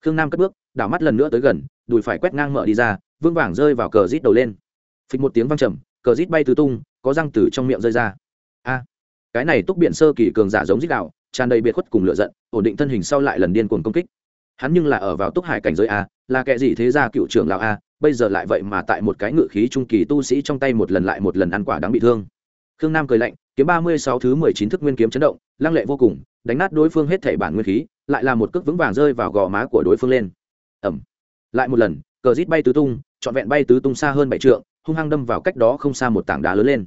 Speaker 1: Khương nam cất bước, đảo mắt lần nữa tới gần, đùi phải quét ngang mở đi ra vương vàng rơi vào cờ rít đầu lên. Phịch một tiếng văng trầm cờ rít bay tứ tung, có răng từ trong miệng rơi ra. A, cái này túc biện sơ kỳ cường giả giống rít đạo tràn đầy biệt khuất cùng lựa giận, ổn định thân hình sau lại lần điên cuồng công kích. Hắn nhưng là ở vào túc hải cảnh giới a, là kẻ gì thế ra cựu trưởng lão a, bây giờ lại vậy mà tại một cái ngự khí trung kỳ tu sĩ trong tay một lần lại một lần ăn quả đáng bị thương. Khương nam cười lạnh, kiếm ba mươi sáu thứ mười chín thức nguyên kiếm chấn động, lăng lệ vô cùng, đánh nát đối phương hết thể bản nguyên khí, lại là một cước vững vàng rơi vào gò má của đối phương lên. Ẩm lại một lần, cờ rít bay tứ tung, trọn vẹn bay tứ tung xa hơn bảy trượng hung hăng đâm vào cách đó không xa một tảng đá lớn lên.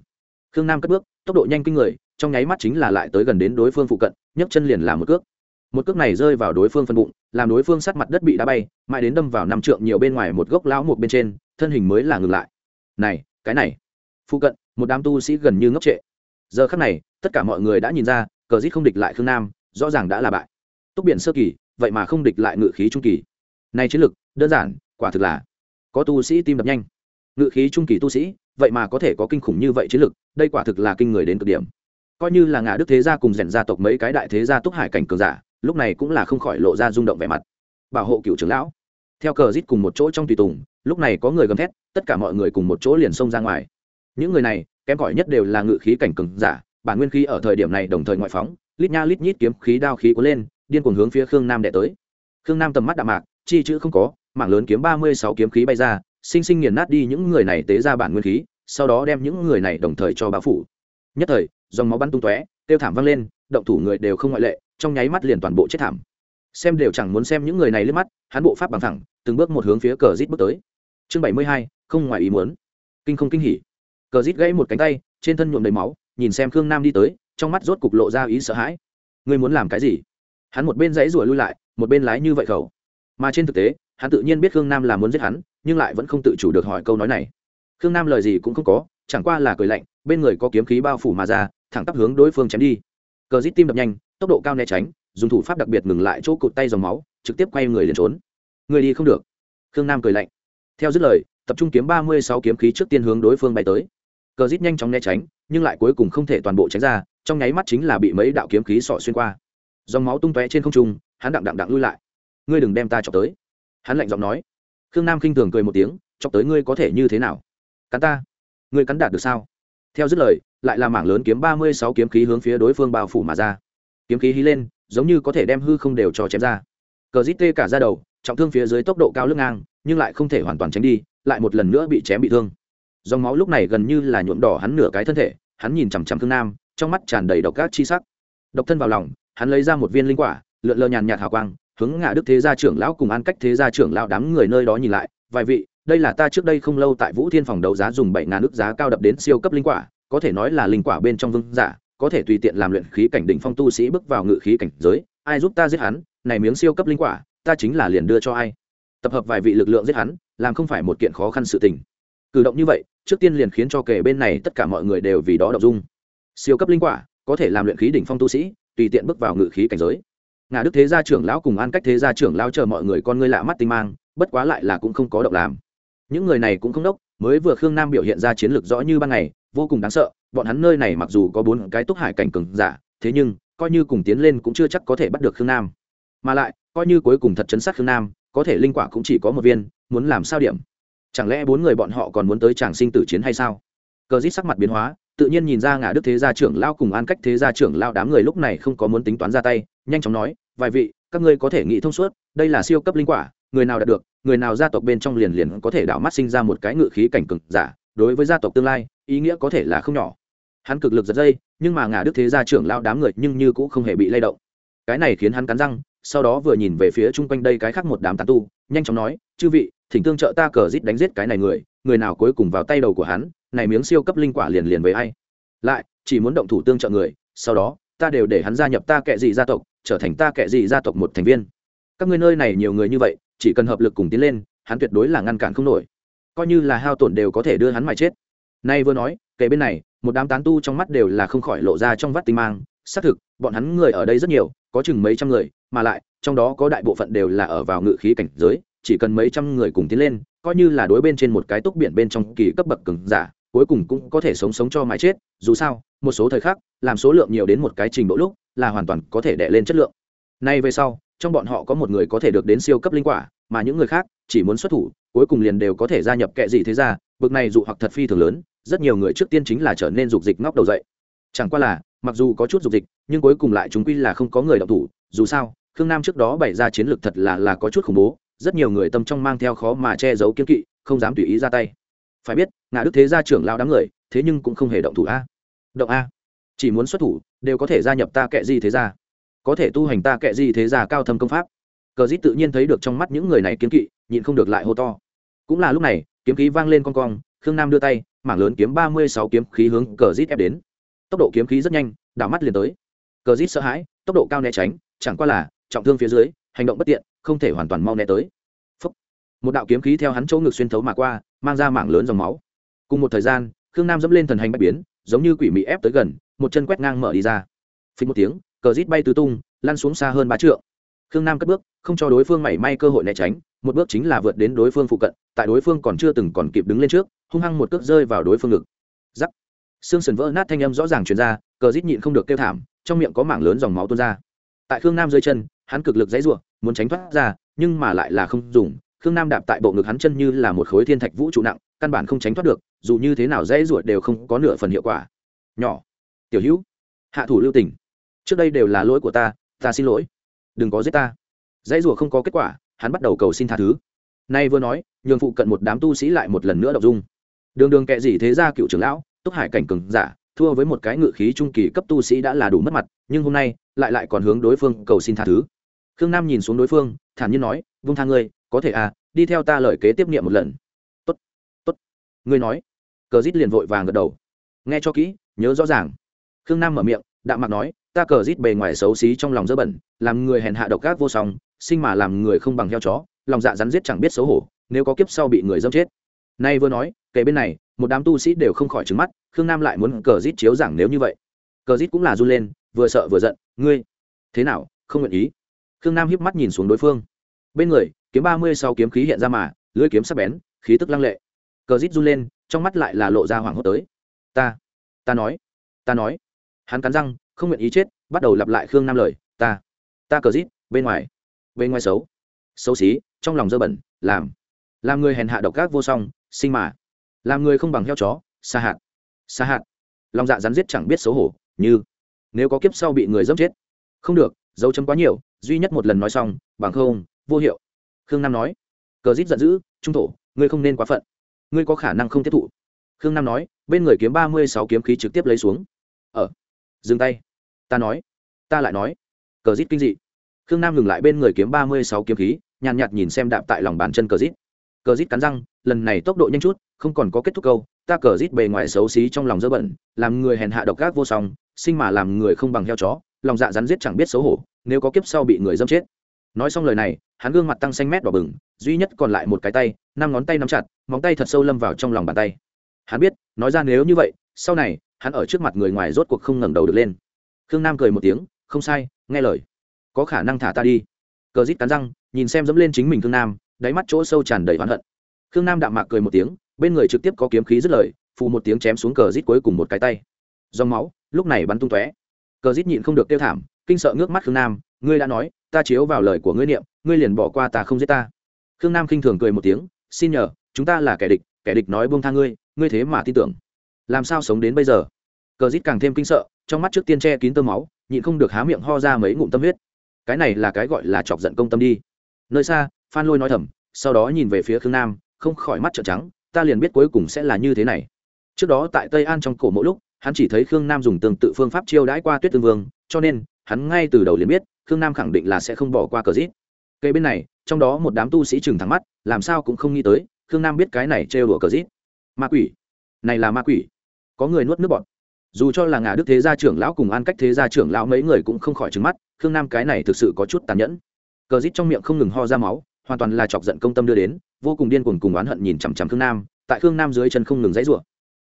Speaker 1: Khương nam cất bước, tốc độ nhanh kinh người, trong nháy mắt chính là lại tới gần đến đối phương phụ cận, nhấc chân liền làm một cước. Một cước này rơi vào đối phương phân bụng, làm đối phương sát mặt đất bị đá bay, mãi đến đâm vào năm trượng nhiều bên ngoài một gốc lão một bên trên, thân hình mới là ngừng lại. Này, cái này. Phụ cận, một đám tu sĩ gần như ngốc trệ. Giờ khắc này, tất cả mọi người đã nhìn ra, cờ dít không địch lại khương nam, rõ ràng đã là bại. Túc biển sơ kỳ, vậy mà không địch lại ngự khí trung kỳ. Này chiến lực, đơn giản, quả thực là có tu sĩ tim đập nhanh ngự khí trung kỳ tu sĩ, vậy mà có thể có kinh khủng như vậy chiến lực, đây quả thực là kinh người đến cực điểm. Coi như là ngã đức thế gia cùng rèn gia tộc mấy cái đại thế gia túc hải cảnh cường giả, lúc này cũng là không khỏi lộ ra rung động vẻ mặt. Bảo hộ cựu trưởng lão. Theo cờ rít cùng một chỗ trong tùy tùng, lúc này có người gầm thét, tất cả mọi người cùng một chỗ liền xông ra ngoài. Những người này, kém cỏi nhất đều là ngự khí cảnh cường giả, bản nguyên khí ở thời điểm này đồng thời ngoại phóng, lít nha lít nhít kiếm khí đao khí cuốn lên, điên cuồng hướng phía khương nam đệ tới. Khương nam tầm mắt đạm mạc, chi chữ không có, mảng lớn kiếm ba mươi sáu kiếm khí bay ra sinh sinh nghiền nát đi những người này tế ra bản nguyên khí, sau đó đem những người này đồng thời cho báo phủ. Nhất thời, dòng máu bắn tung tóe tiêu thảm vang lên, động thủ người đều không ngoại lệ, trong nháy mắt liền toàn bộ chết thảm. Xem đều chẳng muốn xem những người này lướt mắt, hắn bộ pháp bằng thẳng từng bước một hướng phía cờ rít bước tới. Chương bảy mươi hai, không ngoài ý muốn. Kinh không kinh hỉ. Cờ rít gãy một cánh tay, trên thân nhuộm đầy máu, nhìn xem khương nam đi tới, trong mắt rốt cục lộ ra ý sợ hãi. Ngươi muốn làm cái gì? Hắn một bên dãy rủa lui lại, một bên lái như vậy khẩu. Mà trên thực tế, hắn tự nhiên biết khương nam là muốn giết hắn nhưng lại vẫn không tự chủ được hỏi câu nói này. Khương nam lời gì cũng không có, chẳng qua là cười lạnh, bên người có kiếm khí bao phủ mà ra, thẳng tắp hướng đối phương chém đi. Cờ rít tim đập nhanh, tốc độ cao né tránh, dùng thủ pháp đặc biệt ngừng lại chỗ cụt tay dòng máu, trực tiếp quay người liền trốn. Người đi không được. Khương nam cười lạnh. Theo dứt lời, tập trung kiếm ba mươi sáu kiếm khí trước tiên hướng đối phương bay tới. Cờ rít nhanh chóng né tránh, nhưng lại cuối cùng không thể toàn bộ tránh ra, trong nháy mắt chính là bị mấy đạo kiếm khí sọ xuyên qua. Dòng máu tung tóe trên không trung, hắn đặng đặng đặng lui lại. Ngươi đừng đem ta chọc tới. Hắn lạnh giọng nói khương nam khinh thường cười một tiếng, chọc tới ngươi có thể như thế nào? Cắn ta? Ngươi cắn đạt được sao? Theo dứt lời, lại là mảng lớn kiếm ba mươi sáu kiếm khí hướng phía đối phương bao phủ mà ra. Kiếm khí hí lên, giống như có thể đem hư không đều cho chém ra. Cờ dít tê cả ra đầu, trọng thương phía dưới tốc độ cao lưng ngang, nhưng lại không thể hoàn toàn tránh đi, lại một lần nữa bị chém bị thương. Dòng máu lúc này gần như là nhuộm đỏ hắn nửa cái thân thể, hắn nhìn chằm chằm thương nam, trong mắt tràn đầy độc các chi sắc. Độc thân vào lòng, hắn lấy ra một viên linh quả, lượn lờ nhàn nhạt hào quang hướng ngã đức thế gia trưởng lão cùng an cách thế gia trưởng lão đám người nơi đó nhìn lại, vài vị, đây là ta trước đây không lâu tại vũ thiên phòng đấu giá dùng bảy ngàn nước giá cao đập đến siêu cấp linh quả, có thể nói là linh quả bên trong vương giả, có thể tùy tiện làm luyện khí cảnh đỉnh phong tu sĩ bước vào ngự khí cảnh giới, ai giúp ta giết hắn, này miếng siêu cấp linh quả, ta chính là liền đưa cho ai. Tập hợp vài vị lực lượng giết hắn, làm không phải một kiện khó khăn sự tình. Cử động như vậy, trước tiên liền khiến cho kể bên này tất cả mọi người đều vì đó đọc dung. Siêu cấp linh quả, có thể làm luyện khí đỉnh phong tu sĩ, tùy tiện bước vào ngự khí cảnh giới ngà đức thế gia trưởng lão cùng an cách thế gia trưởng lão chờ mọi người con ngươi lạ mắt tinh mang, bất quá lại là cũng không có động làm. Những người này cũng không đốc, mới vừa khương nam biểu hiện ra chiến lược rõ như ban ngày, vô cùng đáng sợ, bọn hắn nơi này mặc dù có bốn cái túc hải cảnh cường giả, thế nhưng, coi như cùng tiến lên cũng chưa chắc có thể bắt được khương nam. Mà lại, coi như cuối cùng thật chấn sát khương nam, có thể linh quả cũng chỉ có một viên, muốn làm sao điểm? Chẳng lẽ bốn người bọn họ còn muốn tới tràng sinh tử chiến hay sao? Cờ dít sắc mặt biến hóa, tự nhiên nhìn ra ngã đức thế gia trưởng lao cùng an cách thế gia trưởng lao đám người lúc này không có muốn tính toán ra tay nhanh chóng nói, vài vị, các ngươi có thể nghĩ thông suốt, đây là siêu cấp linh quả, người nào đạt được, người nào gia tộc bên trong liền liền có thể đảo mắt sinh ra một cái ngự khí cảnh cực giả, đối với gia tộc tương lai, ý nghĩa có thể là không nhỏ. Hắn cực lực giật dây, nhưng mà ngả đức thế gia trưởng lao đám người nhưng như cũng không hề bị lay động. Cái này khiến hắn cắn răng, sau đó vừa nhìn về phía chung quanh đây cái khác một đám tán tu, nhanh chóng nói, chư vị, thỉnh tương trợ ta cờ rít đánh giết cái này người người nào cuối cùng vào tay đầu của hắn, này miếng siêu cấp linh quả liền liền với ai? Lại, chỉ muốn động thủ tương trợ người, sau đó, ta đều để hắn gia nhập ta kệ dị gia tộc trở thành ta kệ dị gia tộc một thành viên. Các ngươi nơi này nhiều người như vậy, chỉ cần hợp lực cùng tiến lên, hắn tuyệt đối là ngăn cản không nổi. Coi như là hao tổn đều có thể đưa hắn mà chết. Nay vừa nói kể bên này, một đám tán tu trong mắt đều là không khỏi lộ ra trong vắt tinh mang. Xác thực, bọn hắn người ở đây rất nhiều, có chừng mấy trăm người, mà lại, trong đó có đại bộ phận đều là ở vào ngự khí cảnh giới, chỉ cần mấy trăm người cùng tiến lên, coi như là đối bên trên một cái túc biển bên trong kỳ cấp bậc cứng giả, cuối cùng cũng có thể sống sống cho mãi chết. Dù sao, một số thời khắc, làm số lượng nhiều đến một cái trình độ lúc là hoàn toàn có thể đẻ lên chất lượng. Nay về sau, trong bọn họ có một người có thể được đến siêu cấp linh quả, mà những người khác chỉ muốn xuất thủ, cuối cùng liền đều có thể gia nhập kệ gì thế ra bực này dụ hoặc thật phi thường lớn, rất nhiều người trước tiên chính là trở nên dục dịch ngóc đầu dậy. Chẳng qua là, mặc dù có chút dục dịch, nhưng cuối cùng lại chúng quy là không có người đọc thủ, dù sao, khương nam trước đó bày ra chiến lược thật là là có chút khủng bố, rất nhiều người tâm trong mang theo khó mà che giấu kiên kỵ, không dám tùy ý ra tay. Phải biết ngã đức thế gia trưởng lao đám người, thế nhưng cũng không hề động thủ a. Động a. Chỉ muốn xuất thủ đều có thể gia nhập ta kệ gì thế gia. Có thể tu hành ta kệ gì thế gia cao thâm công pháp. Cờ dít tự nhiên thấy được trong mắt những người này kiếm kỵ, nhịn không được lại hô to. Cũng là lúc này, kiếm khí vang lên con cong, khương nam đưa tay, mảng lớn kiếm ba mươi sáu kiếm khí hướng cờ dít ép đến. Tốc độ kiếm khí rất nhanh, đảo mắt liền tới. Cờ dít sợ hãi, tốc độ cao né tránh, chẳng qua là, trọng thương phía dưới, hành động bất tiện, không thể hoàn toàn mau né tới. Phúc. một đạo kiếm khí theo hắn chỗ ngực xuyên thấu mà qua, mang ra mảng lớn dòng máu. Cùng một thời gian, khương nam dẫm lên thần hành bạch biến, giống như quỷ mị ép tới gần một chân quét ngang mở đi ra. Phí một tiếng, cờ rít bay tứ tung, lăn xuống xa hơn ba trượng. Khương nam cất bước, không cho đối phương mảy may cơ hội né tránh, một bước chính là vượt đến đối phương phụ cận, tại đối phương còn chưa từng còn kịp đứng lên trước, hung hăng một cước rơi vào đối phương ngực. Giắc xương sần vỡ nát thanh âm rõ ràng truyền ra, cờ rít nhịn không được kêu thảm, trong miệng có mảng lớn dòng máu tuôn ra. Tại khương nam dưới chân, hắn cực lực dãy ruộng muốn tránh thoát ra, nhưng mà lại là không dùng. Khương nam đạp tại bộ ngực hắn chân như là một khối thiên thạch vũ trụ nặng, căn bản không tránh thoát được, dù như thế nào dãy ruột đều không có nửa phần hiệu quả. Nhỏ tiểu hữu, hạ thủ lưu tình. Trước đây đều là lỗi của ta ta xin lỗi. Đừng có giết ta. Dãy rủa không có kết quả, hắn bắt đầu cầu xin tha thứ. Nay vừa nói, nhường phụ cận một đám tu sĩ lại một lần nữa đọc dung. Đường đường kệ gì thế ra cựu trưởng lão, túc hải cảnh cừng giả, thua với một cái ngự khí trung kỳ cấp tu sĩ đã là đủ mất mặt, nhưng hôm nay, lại lại còn hướng đối phương cầu xin tha thứ. Khương nam nhìn xuống đối phương, thản nhiên nói, vung tha ngươi, có thể à đi theo ta lời kế tiếp nghiệm một lần. Tốt tốt, ngươi nói. Cờ rít liền vội vàng gật đầu. Nghe cho kỹ, nhớ rõ ràng khương nam mở miệng, đạm mặt nói, ta cờ rít bề ngoài xấu xí trong lòng dơ bẩn, làm người hèn hạ độc ác vô song, sinh mà làm người không bằng heo chó, lòng dạ rắn giết chẳng biết xấu hổ, nếu có kiếp sau bị người dâm chết. Nay vừa nói, kể bên này, một đám tu sĩ đều không khỏi trứng mắt, khương nam lại muốn cờ rít chiếu giảng nếu như vậy. Cờ rít cũng là run lên, vừa sợ vừa giận, ngươi, thế nào, không nguyện ý? Khương nam hiếp mắt nhìn xuống đối phương. Bên người, kiếm ba mươi sau kiếm khí hiện ra mà, lưỡi kiếm sắc bén, khí tức lăng lệ. Cờ rít run lên, trong mắt lại là lộ ra hoảng hốt tới. Ta ta nói ta nói hắn cắn răng, không nguyện ý chết, bắt đầu lặp lại khương nam lời, ta ta cờ rít, bên ngoài bên ngoài xấu. Xấu xí, trong lòng dơ bẩn, làm làm người hèn hạ độc ác vô song, sinh mà. Làm người không bằng heo chó xa hạt xa hạt. Lòng dạ rắn giết chẳng biết xấu hổ, như, nếu có kiếp sau bị người dẫm chết. Không được, dấu chấm quá nhiều, duy nhất một lần nói xong, bằng không, vô hiệu. Khương nam nói. Cờ rít giận dữ, trung thổ, ngươi không nên quá phận. Ngươi có khả năng không tiếp thụ. Khương nam nói, bên người kiếm ba mươi sáu kiếm khí trực tiếp lấy xuống. Ở dừng tay. Ta nói. Ta lại nói. Cờ rít kinh dị. Khương nam ngừng lại bên người kiếm ba mươi sáu kiếm khí, nhàn nhạt nhìn xem đạp tại lòng bàn chân cờ rít cờ rít cắn răng, lần này tốc độ nhanh chút, không còn có kết thúc câu, ta cờ rít bề ngoài xấu xí trong lòng dơ bẩn, làm người hèn hạ độc gác vô song, sinh mà làm người không bằng heo chó, lòng dạ rắn giết chẳng biết xấu hổ, nếu có kiếp sau bị người dâm chết. Nói xong lời này, hắn gương mặt tăng xanh mét đỏ bừng, duy nhất còn lại một cái tay, năm ngón tay nắm chặt, móng tay thật sâu lâm vào trong lòng bàn tay. Hắn biết, nói ra nếu như vậy, sau này hắn ở trước mặt người ngoài rốt cuộc không ngẩng đầu được lên. Khương nam cười một tiếng, không sai, nghe lời. Có khả năng thả ta đi. Cờ rít cắn răng, nhìn xem dẫm lên chính mình khương nam, đáy mắt chỗ sâu tràn đầy oán hận. Khương nam đạm mạc cười một tiếng, bên người trực tiếp có kiếm khí dứt lời, phù một tiếng chém xuống cờ rít cuối cùng một cái tay. Dòng máu, lúc này bắn tung tóe. Cờ rít nhịn không được tiêu thảm, kinh sợ ngước mắt khương nam, ngươi đã nói, ta chiếu vào lời của ngươi niệm, ngươi liền bỏ qua ta không giết ta. Khương nam khinh thường cười một tiếng, xin nhờ, chúng ta là kẻ địch kẻ địch nói buông tha ngươi ngươi thế mà tin tưởng làm sao sống đến bây giờ? Cờ rít càng thêm kinh sợ, trong mắt trước tiên che kín tơ máu, nhịn không được há miệng ho ra mấy ngụm tâm huyết. Cái này là cái gọi là chọc giận công tâm đi. Nơi xa, phan lôi nói thầm, sau đó nhìn về phía khương nam, không khỏi mắt trợn trắng, ta liền biết cuối cùng sẽ là như thế này. Trước đó tại tây an trong cổ mỗi lúc, hắn chỉ thấy khương nam dùng tương tự phương pháp chiêu đãi qua tuyết tương vương, cho nên, hắn ngay từ đầu liền biết, khương nam khẳng định là sẽ không bỏ qua cờ rít cây bên này, trong đó một đám tu sĩ trừng thẳng mắt, làm sao cũng không nghĩ tới, khương nam biết cái này trêu đùa cờ rít ma quỷ. Này là ma quỷ có người nuốt nước bọt. Dù cho là ngà đức thế gia trưởng lão cùng an cách thế gia trưởng lão mấy người cũng không khỏi trứng mắt, khương nam cái này thực sự có chút tàn nhẫn. Cờ rít trong miệng không ngừng ho ra máu, hoàn toàn là chọc giận công tâm đưa đến, vô cùng điên cuồng cùng oán hận nhìn chằm chằm khương nam, tại khương nam dưới chân không ngừng dãy rụa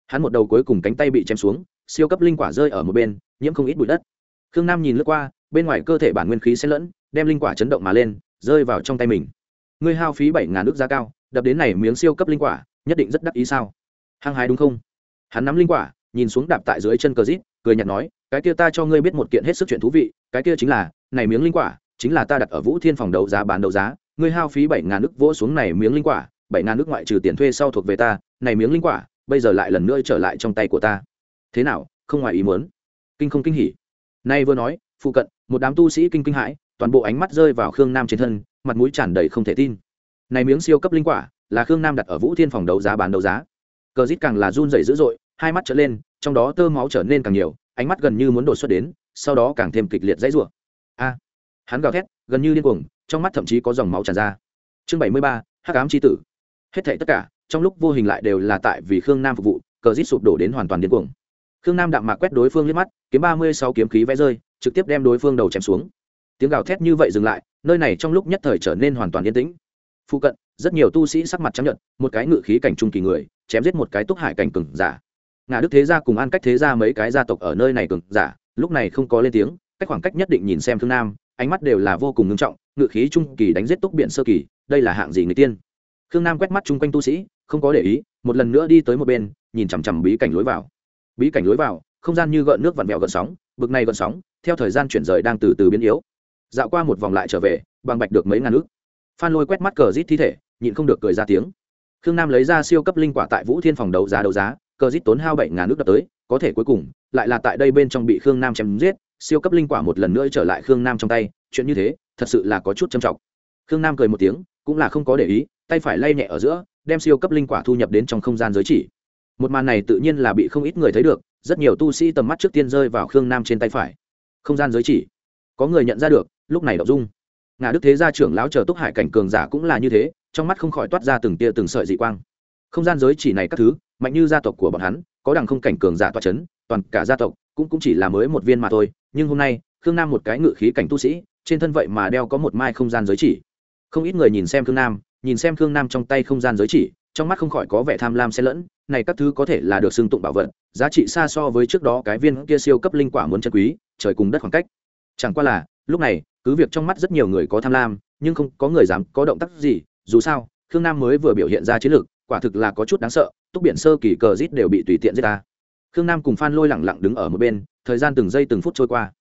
Speaker 1: hắn một đầu cuối cùng cánh tay bị chém xuống, siêu cấp linh quả rơi ở một bên, nhiễm không ít bụi đất. Khương nam nhìn lướt qua, bên ngoài cơ thể bản nguyên khí xen lẫn, đem linh quả chấn động mà lên, rơi vào trong tay mình. Ngươi hao phí bảy ngàn nước giá cao, đập đến này miếng siêu cấp linh quả, nhất định rất đắc ý sao? Hăng hái đúng không? Hắn nắm linh quả, nhìn xuống đạp tại dưới chân cờ rít, cười nhạt nói, cái kia ta cho ngươi biết một kiện hết sức chuyện thú vị, cái kia chính là, này miếng linh quả, chính là ta đặt ở vũ thiên phòng đấu giá bán đấu giá, ngươi hao phí bảy ngàn nước vỗ xuống này miếng linh quả, bảy ngàn nước ngoại trừ tiền thuê sau thuộc về ta, này miếng linh quả, bây giờ lại lần nữa trở lại trong tay của ta. Thế nào, không ngoài ý muốn. Kinh không kinh hỉ. Nay vừa nói, phụ cận, một đám tu sĩ kinh kinh hãi, toàn bộ ánh mắt rơi vào khương nam trên thân, mặt mũi tràn đầy không thể tin. Này miếng siêu cấp linh quả, là khương nam đặt ở vũ thiên phòng đấu giá bán đấu giá cờ rít càng là run dày dữ dội, hai mắt trở lên, trong đó tơ máu trở nên càng nhiều, ánh mắt gần như muốn đột xuất đến, sau đó càng thêm kịch liệt dãy rủa. A! Hắn gào thét, gần như điên cuồng, trong mắt thậm chí có dòng máu tràn ra. Chương bảy mươi ba, hắc ám tri tử. Hết thảy tất cả, trong lúc vô hình lại đều là tại vì khương nam phục vụ, cờ rít sụp đổ đến hoàn toàn điên cuồng. Khương nam đạm mạc quét đối phương liếc mắt, kiếm ba mươi sáu kiếm khí vẽ rơi, trực tiếp đem đối phương đầu chém xuống. Tiếng gào thét như vậy dừng lại, nơi này trong lúc nhất thời trở nên hoàn toàn yên tĩnh. Phụ cận rất nhiều tu sĩ sắc mặt trắng nhận một cái ngự khí cảnh trung kỳ người, chém giết một cái túc hải cảnh cừng giả. Ngã đức thế gia cùng an cách thế gia mấy cái gia tộc ở nơi này cừng giả, lúc này không có lên tiếng, cách khoảng cách nhất định nhìn xem thương nam, ánh mắt đều là vô cùng ngưng trọng, ngự khí trung kỳ đánh giết túc biện sơ kỳ, đây là hạng gì người tiên? Khương nam quét mắt chung quanh tu sĩ, không có để ý, một lần nữa đi tới một bên, nhìn chằm chằm bí cảnh lối vào. Bí cảnh lối vào, không gian như gợn nước vặn vẹo gợn sóng, bực này gợn sóng, theo thời gian chuyển rời đang từ từ biến yếu. Dạo qua một vòng lại trở về, bằng bạch được mấy ngàn nước phan lôi quét mắt cờ rít thi thể nhịn không được cười ra tiếng. Khương nam lấy ra siêu cấp linh quả tại vũ thiên phòng đấu giá đấu giá, cờ dít tốn hao bảy ngàn nước đập tới, có thể cuối cùng, lại là tại đây bên trong bị khương nam chém giết, siêu cấp linh quả một lần nữa trở lại khương nam trong tay, chuyện như thế, thật sự là có chút trầm trọng. Khương nam cười một tiếng, cũng là không có để ý, tay phải lay nhẹ ở giữa, đem siêu cấp linh quả thu nhập đến trong không gian giới chỉ. Một màn này tự nhiên là bị không ít người thấy được, rất nhiều tu sĩ tầm mắt trước tiên rơi vào khương nam trên tay phải. Không gian giới chỉ. Có người nhận ra được, lúc này đậu dung. Ngà đức thế gia trưởng lão chờ túc hải cảnh cường giả cũng là như thế trong mắt không khỏi toát ra từng tia từng sợi dị quang. Không gian giới chỉ này các thứ mạnh như gia tộc của bọn hắn có đằng không cảnh cường giả toa c h ấ n toàn cả gia tộc cũng, cũng chỉ là mới một viên mà thôi nhưng hôm nay khương nam một cái ngự khí cảnh tu sĩ trên thân vậy mà đeo có một mai không gian giới chỉ. Không ít người nhìn xem khương nam nhìn xem khương nam trong tay không gian giới chỉ trong mắt không khỏi có vẻ tham lam xen lẫn này các thứ có thể là được xưng tụng bảo vật giá trị xa so với trước đó cái viên kia siêu cấp linh quả muốn chân quý trời cùng đất khoảng cách. Chẳng qua là lúc này cứ việc trong mắt rất nhiều người có tham lam nhưng không có người dám có động tác gì dù sao, khương nam mới vừa biểu hiện ra chiến lược quả thực là có chút đáng sợ, túc biển sơ kỳ cờ rít đều bị tùy tiện giết ta. Khương nam cùng phan lôi lẳng lặng đứng ở một bên, thời gian từng giây từng phút trôi qua.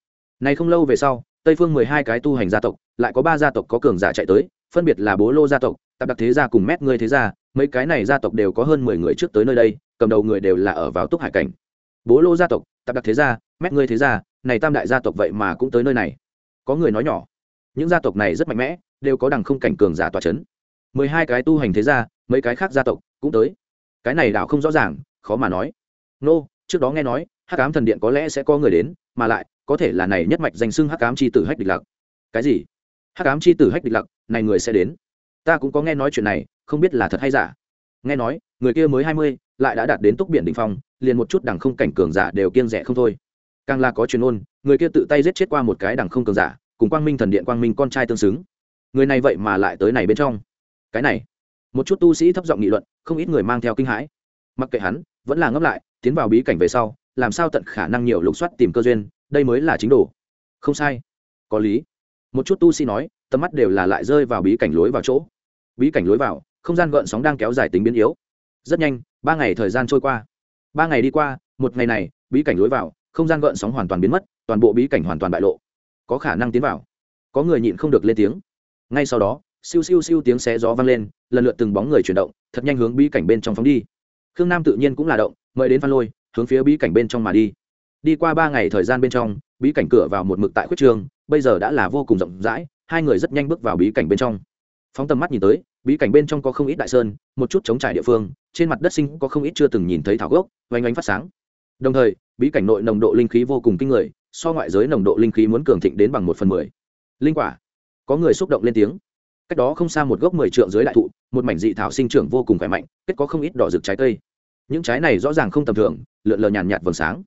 Speaker 1: Này không lâu về sau, tây phương mười hai cái tu hành gia tộc, lại có ba gia tộc có cường giả chạy tới, phân biệt là bố lô gia tộc, tạp đặc thế gia cùng mét ngươi thế gia, mấy cái này gia tộc đều có hơn mười người trước tới nơi đây, cầm đầu người đều là ở vào túc hải cảnh. Bố lô gia tộc, tạp đặc thế gia, mét ngươi thế gia, này tam đại gia tộc vậy mà cũng tới nơi này. Có người nói nhỏ, những gia tộc này rất mạnh mẽ, đều có đằng không cảnh cường giả tòa c h ấ n mười hai cái tu hành thế gia, mấy cái khác gia tộc cũng tới. Cái này đảo không rõ ràng, khó mà nói. Nô, trước đó nghe nói, hắc ám thần điện có lẽ sẽ có người đến, mà lại, có thể là này nhất mạch danh xưng hắc ám c h i tử hách địch lặc. Cái gì? Hắc ám c h i tử hách địch lặc, này người sẽ đến. Ta cũng có nghe nói chuyện này, không biết là thật hay giả. Nghe nói, người kia mới hai mươi, lại đã đạt đến túc biển đình phong, liền một chút đằng không cảnh cường giả đều kiêng rẻ không thôi. Càng là có chuyên ôn người kia tự tay giết chết qua một cái đằng không cường giả, cùng quang minh thần điện quang minh con trai tương xứng. Người này vậy mà lại tới này bên trong cái này. Một chút tu sĩ thấp giọng nghị luận, không ít người mang theo kinh hãi. Mặc kệ hắn, vẫn là ngấp lại, tiến vào bí cảnh về sau, làm sao tận khả năng nhiều lục soát tìm cơ duyên, đây mới là chính đồ. Không sai. Có lý. Một chút tu sĩ nói, tầm mắt đều là lại rơi vào bí cảnh lối vào chỗ. Bí cảnh lối vào, không gian gợn sóng đang kéo dài tính biến yếu. Rất nhanh, ba ngày thời gian trôi qua. Ba ngày đi qua, một ngày này, bí cảnh lối vào, không gian gợn sóng hoàn toàn biến mất, toàn bộ bí cảnh hoàn toàn bại lộ. Có khả năng tiến vào. Có người nhịn không được lên tiếng. Ngay sau đó siêu siêu siêu tiếng xé gió vang lên, lần lượt từng bóng người chuyển động, thật nhanh hướng bí cảnh bên trong phóng đi. Khương nam tự nhiên cũng là động, mời đến phan lôi, hướng phía bí cảnh bên trong mà đi. Đi qua ba ngày thời gian bên trong, bí cảnh cửa vào một mực tại khuyết trường, bây giờ đã là vô cùng rộng rãi, hai người rất nhanh bước vào bí cảnh bên trong. Phóng tầm mắt nhìn tới, bí cảnh bên trong có không ít đại sơn, một chút chống trải địa phương, trên mặt đất sinh có không ít chưa từng nhìn thấy thảo gốc, oanh oanh phát sáng. Đồng thời, bí cảnh nội nồng độ linh khí vô cùng kinh người, so ngoại giới nồng độ linh khí muốn cường thịnh đến bằng một phần mười. Linh quả. Có người xúc động lên tiếng cách đó không xa một gốc mười trượng dưới đại thụ một mảnh dị thảo sinh trưởng vô cùng khỏe mạnh kết có không ít đỏ rực trái cây. Những trái này rõ ràng không tầm thường lượn lờ nhàn nhạt vầng sáng.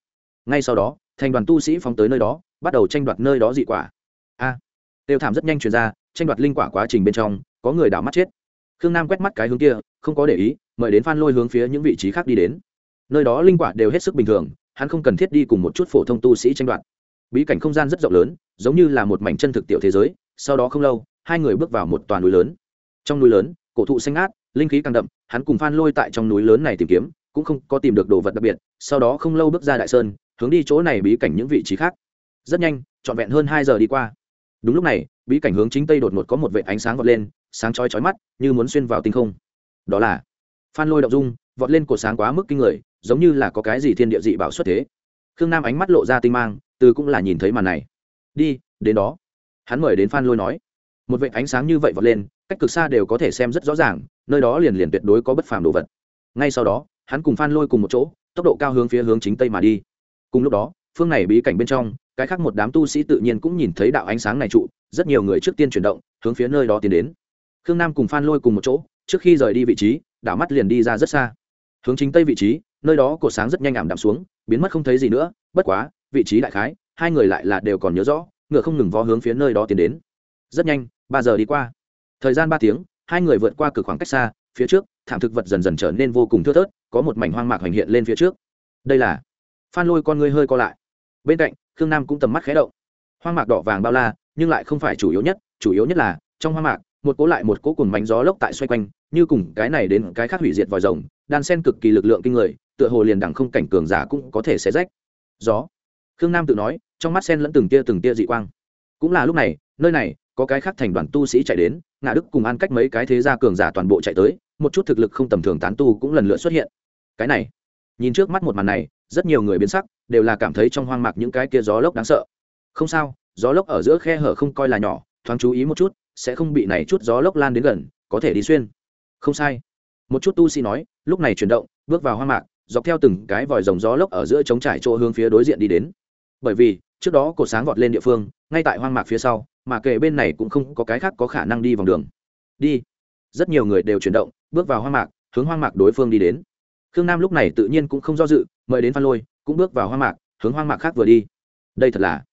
Speaker 1: Ngay sau đó thành đoàn tu sĩ phóng tới nơi đó bắt đầu tranh đoạt nơi đó dị quả. A! À, đều thảm rất nhanh chuyển ra tranh đoạt linh quả quá trình bên trong có người đảo mắt chết. Khương nam quét mắt cái hướng kia không có để ý mời đến phan lôi hướng phía những vị trí khác đi đến. Nơi đó linh quả đều hết sức bình thường hắn không cần thiết đi cùng một chút phổ thông tu sĩ tranh đoạt. Bí cảnh không gian rất rộng lớn giống như là một mảnh chân thực tiểu thế giới sau đó không lâu hai người bước vào một toàn núi lớn. Trong núi lớn, cổ thụ xanh ngát, linh khí càng đậm, hắn cùng phan lôi tại trong núi lớn này tìm kiếm, cũng không có tìm được đồ vật đặc biệt, sau đó không lâu bước ra đại sơn, hướng đi chỗ này bí cảnh những vị trí khác. Rất nhanh, trọn vẹn hơn hai giờ đi qua. Đúng lúc này, bí cảnh hướng chính tây đột ngột có một vệ ánh sáng vọt lên, sáng chói chói mắt, như muốn xuyên vào tinh không. Đó là, phan lôi động dung, vọt lên cột sáng quá mức kinh người, giống như là có cái gì thiên địa dị bảo xuất thế. Khương nam ánh mắt lộ ra tinh mang, từ cũng là nhìn thấy màn này. Đi, đến đó. Hắn mời đến phan lôi nói một vệ ánh sáng như vậy vọt lên, cách cực xa đều có thể xem rất rõ ràng, nơi đó liền liền tuyệt đối có bất phàm đồ vật. Ngay sau đó, hắn cùng phan lôi cùng một chỗ, tốc độ cao hướng phía hướng chính tây mà đi. Cùng lúc đó, phương này bí cảnh bên trong, cái khác một đám tu sĩ tự nhiên cũng nhìn thấy đạo ánh sáng này trụ, rất nhiều người trước tiên chuyển động, hướng phía nơi đó tiến đến. Khương nam cùng phan lôi cùng một chỗ, trước khi rời đi vị trí, đảo mắt liền đi ra rất xa. Hướng chính tây vị trí, nơi đó cổ sáng rất nhanh ảm đạm xuống, biến mất không thấy gì nữa, bất quá, vị trí đại khái, hai người lại là đều còn nhớ rõ, ngựa không ngừng vó hướng phía nơi đó tiến đến rất nhanh, ba giờ đi qua. Thời gian ba tiếng, hai người vượt qua cực khoảng cách xa, phía trước, thảm thực vật dần dần trở nên vô cùng thưa thớt, có một mảnh hoang mạc hoành hiện lên phía trước. Đây là phan lôi con ngươi hơi co lại. Bên cạnh, khương nam cũng tầm mắt khé động. Hoang mạc đỏ vàng bao la, nhưng lại không phải chủ yếu nhất, chủ yếu nhất là, trong hoang mạc, một cố lại một cố cùng bánh gió lốc tại xoay quanh, như cùng cái này đến cái khác hủy diệt vòi rồng, đan sen cực kỳ lực lượng kinh người, tựa hồ liền đẳng không cảnh cường giả cũng có thể xé rách. Gió. Khương nam tự nói, trong mắt sen lẫn từng tia từng tia dị quang. Cũng là lúc này, nơi này có cái khác thành đoàn tu sĩ chạy đến ngã đức cùng an cách mấy cái thế gia cường giả toàn bộ chạy tới, một chút thực lực không tầm thường tán tu cũng lần lượt xuất hiện. Cái này, nhìn trước mắt một màn này, rất nhiều người biến sắc, đều là cảm thấy trong hoang mạc những cái kia gió lốc đáng sợ. Không sao, gió lốc ở giữa khe hở không coi là nhỏ, thoáng chú ý một chút, sẽ không bị này chút gió lốc lan đến gần, có thể đi xuyên. Không sai. Một chút tu sĩ nói, lúc này chuyển động, bước vào hoang mạc, dọc theo từng cái vòi rồng gió lốc ở giữa chống trải chỗ hướng phía đối diện đi đến. Bởi vì, trước đó cột sáng vọt lên địa phương, ngay tại hoang mạc phía sau mà kề bên này cũng không có cái khác có khả năng đi vòng đường. Đi. Rất nhiều người đều chuyển động, bước vào hoang mạc, hướng hoang mạc đối phương đi đến. Khương nam lúc này tự nhiên cũng không do dự, mời đến phan lôi, cũng bước vào hoang mạc, hướng hoang mạc khác vừa đi. Đây thật là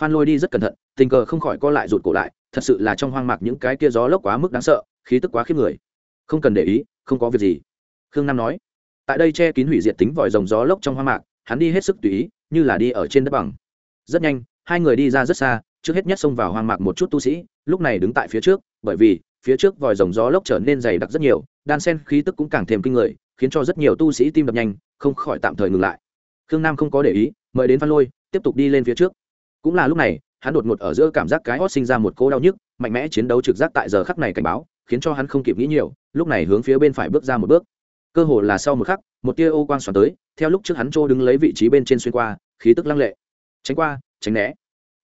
Speaker 1: phan lôi đi rất cẩn thận, tình cờ không khỏi co lại rụt cổ lại, thật sự là trong hoang mạc những cái kia gió lốc quá mức đáng sợ, khí tức quá khiếp người. Không cần để ý, không có việc gì. Khương nam nói, tại đây che kín hủy diệt tính vòi rồng gió lốc trong hoang mạc, hắn đi hết sức tùy ý, như là đi ở trên đất bằng. Rất nhanh, hai người đi ra rất xa trước hết nhất xông vào hoang mạc một chút tu sĩ, lúc này đứng tại phía trước, bởi vì, phía trước vòi rồng gió lốc trở nên dày đặc rất nhiều, đan sen khí tức cũng càng thêm kinh người, khiến cho rất nhiều tu sĩ tim đập nhanh, không khỏi tạm thời ngừng lại. Khương nam không có để ý, mời đến phan lôi, tiếp tục đi lên phía trước. Cũng là lúc này, hắn đột ngột ở giữa cảm giác cái hót sinh ra một cỗ đau nhức, mạnh mẽ chiến đấu trực giác tại giờ khắc này cảnh báo, khiến cho hắn không kịp nghĩ nhiều, lúc này hướng phía bên phải bước ra một bước. Cơ hồ là sau một khắc, một tia ô quang xoắn tới, theo lúc trước hắn trô đứng lấy vị trí bên trên xuyên qua, khí tức lăng lệ. Tránh qua, tránh né.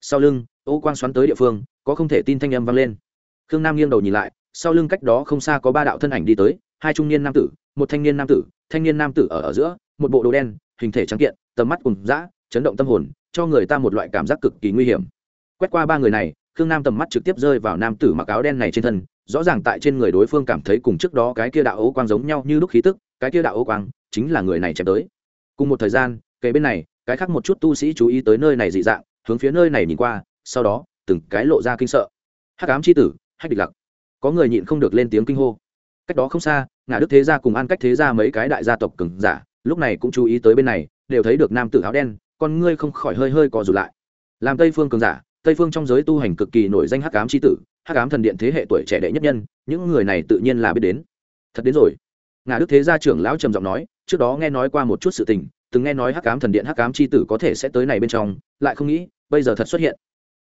Speaker 1: Sau lưng ô quang xoắn tới địa phương, có không thể tin thanh âm vang lên. Khương nam nghiêng đầu nhìn lại, sau lưng cách đó không xa có ba đạo thân ảnh đi tới, hai trung niên nam tử, một thanh niên nam tử, thanh niên nam tử ở ở giữa, một bộ đồ đen, hình thể trắng kiện, tầm mắt cùng dã, chấn động tâm hồn, cho người ta một loại cảm giác cực kỳ nguy hiểm. Quét qua ba người này, khương nam tầm mắt trực tiếp rơi vào nam tử mặc áo đen này trên thân, rõ ràng tại trên người đối phương cảm thấy cùng trước đó cái kia đạo ấu quang giống nhau như lúc khí tức, cái kia đạo ấu quang chính là người này chém tới. Cùng một thời gian, kề bên này, cái khác một chút tu sĩ chú ý tới nơi này dị dạng, hướng phía nơi này nhìn qua sau đó, từng cái lộ ra kinh sợ. Hắc ám c h i tử, hách địch lặc. Có người nhịn không được lên tiếng kinh hô. Cách đó không xa ngã đức thế gia cùng an cách thế gia mấy cái đại gia tộc cừng giả, lúc này cũng chú ý tới bên này, đều thấy được nam tử áo đen, con ngươi không khỏi hơi hơi cò rụt lại. Làm tây phương cường giả, tây phương trong giới tu hành cực kỳ nổi danh hắc ám c h i tử, hắc ám thần điện thế hệ tuổi trẻ đệ nhất nhân, những người này tự nhiên là biết đến. Thật đến rồi. Ngã đức thế gia trưởng lão trầm giọng nói, trước đó nghe nói qua một chút sự tình, từng nghe nói hắc ám thần điện hắc ám c h i tử có thể sẽ tới này bên trong, lại không nghĩ, bây giờ thật xuất hiện